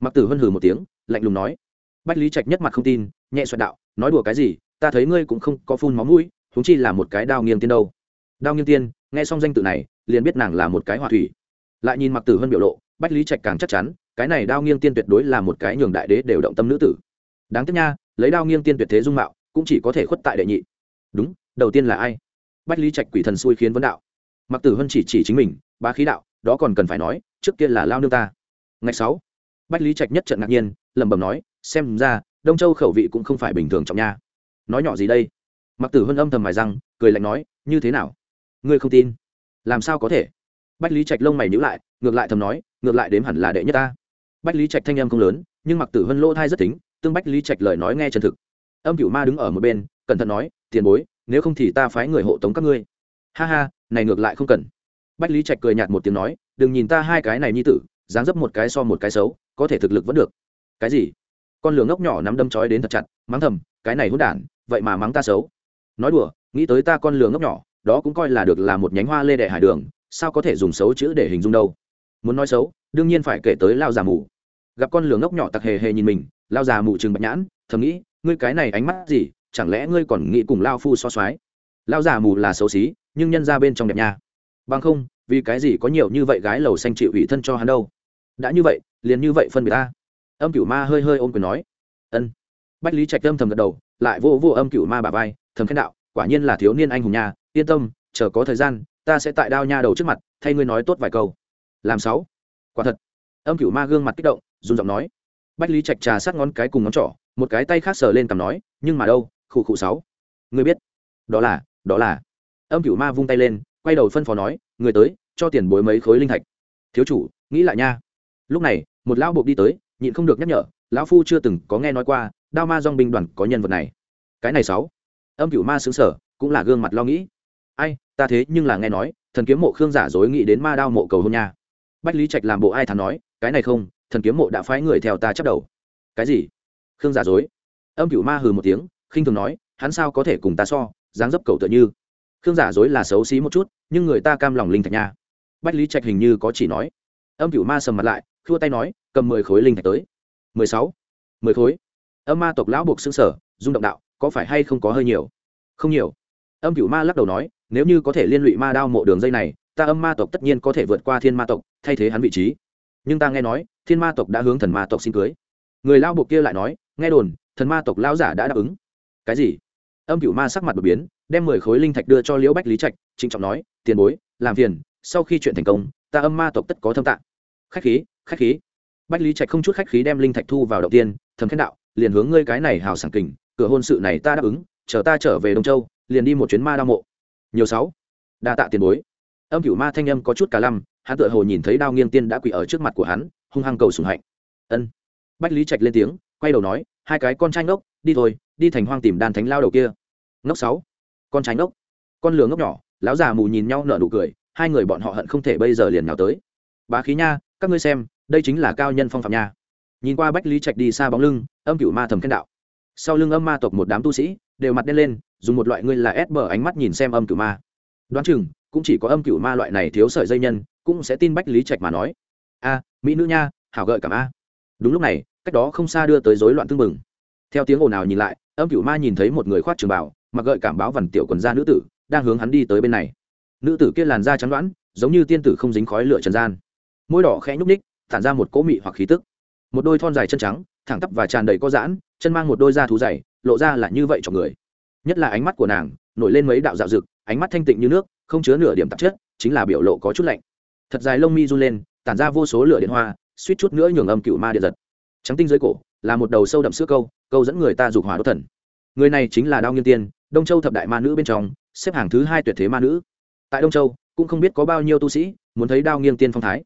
Mặc tử Hân hừ một tiếng, lạnh lùng nói. Bách lý trạch nhất mặt không tin, nhẹ xoẹt đạo, nói đùa cái gì, ta thấy ngươi cũng không có phun máu mũi thúng chi là một cái đao nghiêng tiên đâu. Đao nghiêng tiên, nghe xong danh tự này, liền biết nàng là một cái hỏa thủy. Lại nhìn mặc tử Hân biểu lộ, bách lý trạch càng chắc chắn, cái này đao nghiêng tiên tuyệt đối là một cái nhường đại đế đều động tâm nữ tử. Đáng tiếc nha, lấy đao nghiêng tiên tuyệt thế dung mạo, cũng chỉ có thể khuất tại đệ nhị. Đúng, đầu tiên là ai? Bách lý trạch quỷ thần xui khiến vấn đạo mặc tử hân chỉ chỉ chính mình ba khí đạo, đó còn cần phải nói, trước kia là lao nương ta. Ngày sáu, bách lý trạch nhất trận ngạc nhiên, lẩm bẩm nói, xem ra, đông châu khẩu vị cũng không phải bình thường trọng nha. Nói nhỏ gì đây? Mặc tử hân âm thầm mài răng, cười lạnh nói, như thế nào? Ngươi không tin? Làm sao có thể? Bách lý trạch lông mày nhữ lại, ngược lại thầm nói, ngược lại đếm hẳn là đệ nhất ta. Bách lý trạch thanh em không lớn, nhưng mặc tử hân lỗ thai rất tính tương bách lý trạch lời nói nghe chân thực. Âm cửu ma đứng ở một bên, cẩn thận nói, tiền bối, nếu không thì ta phái người hộ tống các ngươi. Ha ha này ngược lại không cần. Bách lý trạch cười nhạt một tiếng nói, đừng nhìn ta hai cái này như tử, dáng dấp một cái so một cái xấu, có thể thực lực vẫn được. Cái gì? Con lửa ngốc nhỏ nắm đâm trói đến thật chặt, mắng thầm, cái này hỗn đản, vậy mà mắng ta xấu. Nói đùa, nghĩ tới ta con lửa ngốc nhỏ, đó cũng coi là được là một nhánh hoa lê đệ hải đường, sao có thể dùng xấu chữ để hình dung đâu? Muốn nói xấu, đương nhiên phải kể tới lao già mù. Gặp con lửa ngốc nhỏ tặc hề hề nhìn mình, lao già mù chừng bạch nhãn, thầm nghĩ, ngươi cái này ánh mắt gì, chẳng lẽ ngươi còn nghĩ cùng lao phu so soái? Lao già mù là xấu xí nhưng nhân ra bên trong đẹp nha. Bằng không vì cái gì có nhiều như vậy gái lầu xanh chịu ủy thân cho hắn đâu? Đã như vậy liền như vậy phân biệt ta. Âm cửu ma hơi hơi ôm quyền nói. Ân. Bách lý trạch âm thầm gật đầu lại vô vô âm cửu ma bà vai thầm khen đạo quả nhiên là thiếu niên anh hùng nhà, yên tâm chờ có thời gian ta sẽ tại đao nha đầu trước mặt thay ngươi nói tốt vài câu. Làm sáu. Quả thật. Âm cửu ma gương mặt kích động run giọng nói. Bách lý trạch trà sát ngón cái cùng ngón trỏ một cái tay khác sờ lên cầm nói nhưng mà đâu khụ khụ sáu. Ngươi biết. Đó là đó là âm cửu ma vung tay lên, quay đầu phân phó nói, người tới, cho tiền bối mấy khối linh thạch. Thiếu chủ, nghĩ lại nha. Lúc này, một lão buộc đi tới, nhịn không được nhắc nhở, lão phu chưa từng có nghe nói qua, đao ma dong binh đoàn có nhân vật này. Cái này sáu. Âm cửu ma xứng sở cũng là gương mặt lo nghĩ. Ai, ta thế nhưng là nghe nói, thần kiếm mộ khương giả dối nghĩ đến ma đao mộ cầu hôn nha. Bách lý trạch làm bộ ai thắn nói, cái này không, thần kiếm mộ đã phái người theo ta chấp đầu. Cái gì? Khương giả dối. Âm cửu ma hừ một tiếng, khinh thường nói, hắn sao có thể cùng ta so, dáng dấp cầu tựa như? Khương giả dối là xấu xí một chút, nhưng người ta cam lòng linh thạch nha. Bách lý trạch hình như có chỉ nói. Âm cửu ma sầm mặt lại, khua tay nói, cầm mười khối linh thạch tới. Mười sáu. Mười khối. Âm ma tộc lão buộc xương sở, rung động đạo, có phải hay không có hơi nhiều? Không nhiều. Âm cửu ma lắc đầu nói, nếu như có thể liên lụy ma đao mộ đường dây này, ta âm ma tộc tất nhiên có thể vượt qua thiên ma tộc, thay thế hắn vị trí. Nhưng ta nghe nói, thiên ma tộc đã hướng thần ma tộc xin cưới. Người lao buộc kia lại nói, nghe đồn, thần ma tộc lao giả đã đáp ứng. Cái gì? Âm cửu ma sắc mặt đột biến đem mười khối linh thạch đưa cho liễu bách lý trạch, trịnh trọng nói, tiền bối, làm phiền, sau khi chuyện thành công, ta âm ma tộc tất có thâm tạng khách khí khách khí. Bách lý trạch không chút khách khí đem linh thạch thu vào đầu tiên, thầm khen đạo, liền hướng ngươi cái này hào sảng kình, cửa hôn sự này ta đáp ứng, chờ ta trở về đông châu, liền đi một chuyến ma đao mộ. Nhiều sáu. Đa tạ tiền bối. Âm cửu ma thanh âm có chút cả lăm, hắn tựa hồ nhìn thấy đao nghiêng tiên đã quỳ ở trước mặt của hắn, hung hăng cầu sùng hạnh. Ân. Bách lý trạch lên tiếng, quay đầu nói, hai cái con trai ngốc, đi thôi, đi thành hoang tìm đàn thánh lao đầu kia. Ngốc sáu con trai ngốc. Con lừa ngốc nhỏ, lão già mù nhìn nhau nở nụ cười, hai người bọn họ hận không thể bây giờ liền nào tới. Bá khí nha, các ngươi xem, đây chính là cao nhân phong phạm nha. Nhìn qua bách lý trạch đi xa bóng lưng, âm cửu ma thầm khen đạo. Sau lưng âm ma tộc một đám tu sĩ, đều mặt đen lên, dùng một loại ngươi là ép bờ ánh mắt nhìn xem âm cửu ma. Đoán chừng, cũng chỉ có âm cửu ma loại này thiếu sợi dây nhân, cũng sẽ tin bách lý trạch mà nói. A, mỹ nữ nha, hảo gợi cảm a. Đúng lúc này, cách đó không xa đưa tới rối loạn tương mừng theo tiếng ồn nào nhìn lại, âm cửu ma nhìn thấy một người khoát trường bảo mặc gợi cảm báo vằn tiểu quần da nữ tử, đang hướng hắn đi tới bên này. Nữ tử kia làn da trắng đoán giống như tiên tử không dính khói lửa trần gian. Môi đỏ khẽ nhúc ních tản ra một cỗ mị hoặc khí tức. Một đôi thon dài chân trắng, thẳng tắp và tràn đầy có giãn, chân mang một đôi da thú dày, lộ ra là như vậy cho người. Nhất là ánh mắt của nàng, nổi lên mấy đạo dạo rực ánh mắt thanh tịnh như nước, không chứa nửa điểm tạp chất, chính là biểu lộ có chút lạnh. Thật dài lông mi run lên, tản ra vô số lửa điện hoa, suýt chút nữa nhường âm cựu ma điện giật. Trắng tinh dưới cổ, là một đầu sâu đậm sữa câu câu dẫn người ta dục hỏa đốt thần. Người này chính là đao nghiên tiên đông châu thập đại ma nữ bên trong, xếp hàng thứ hai tuyệt thế ma nữ. Tại đông châu, cũng không biết có bao nhiêu tu sĩ, muốn thấy đao nghiêng tiên phong thái.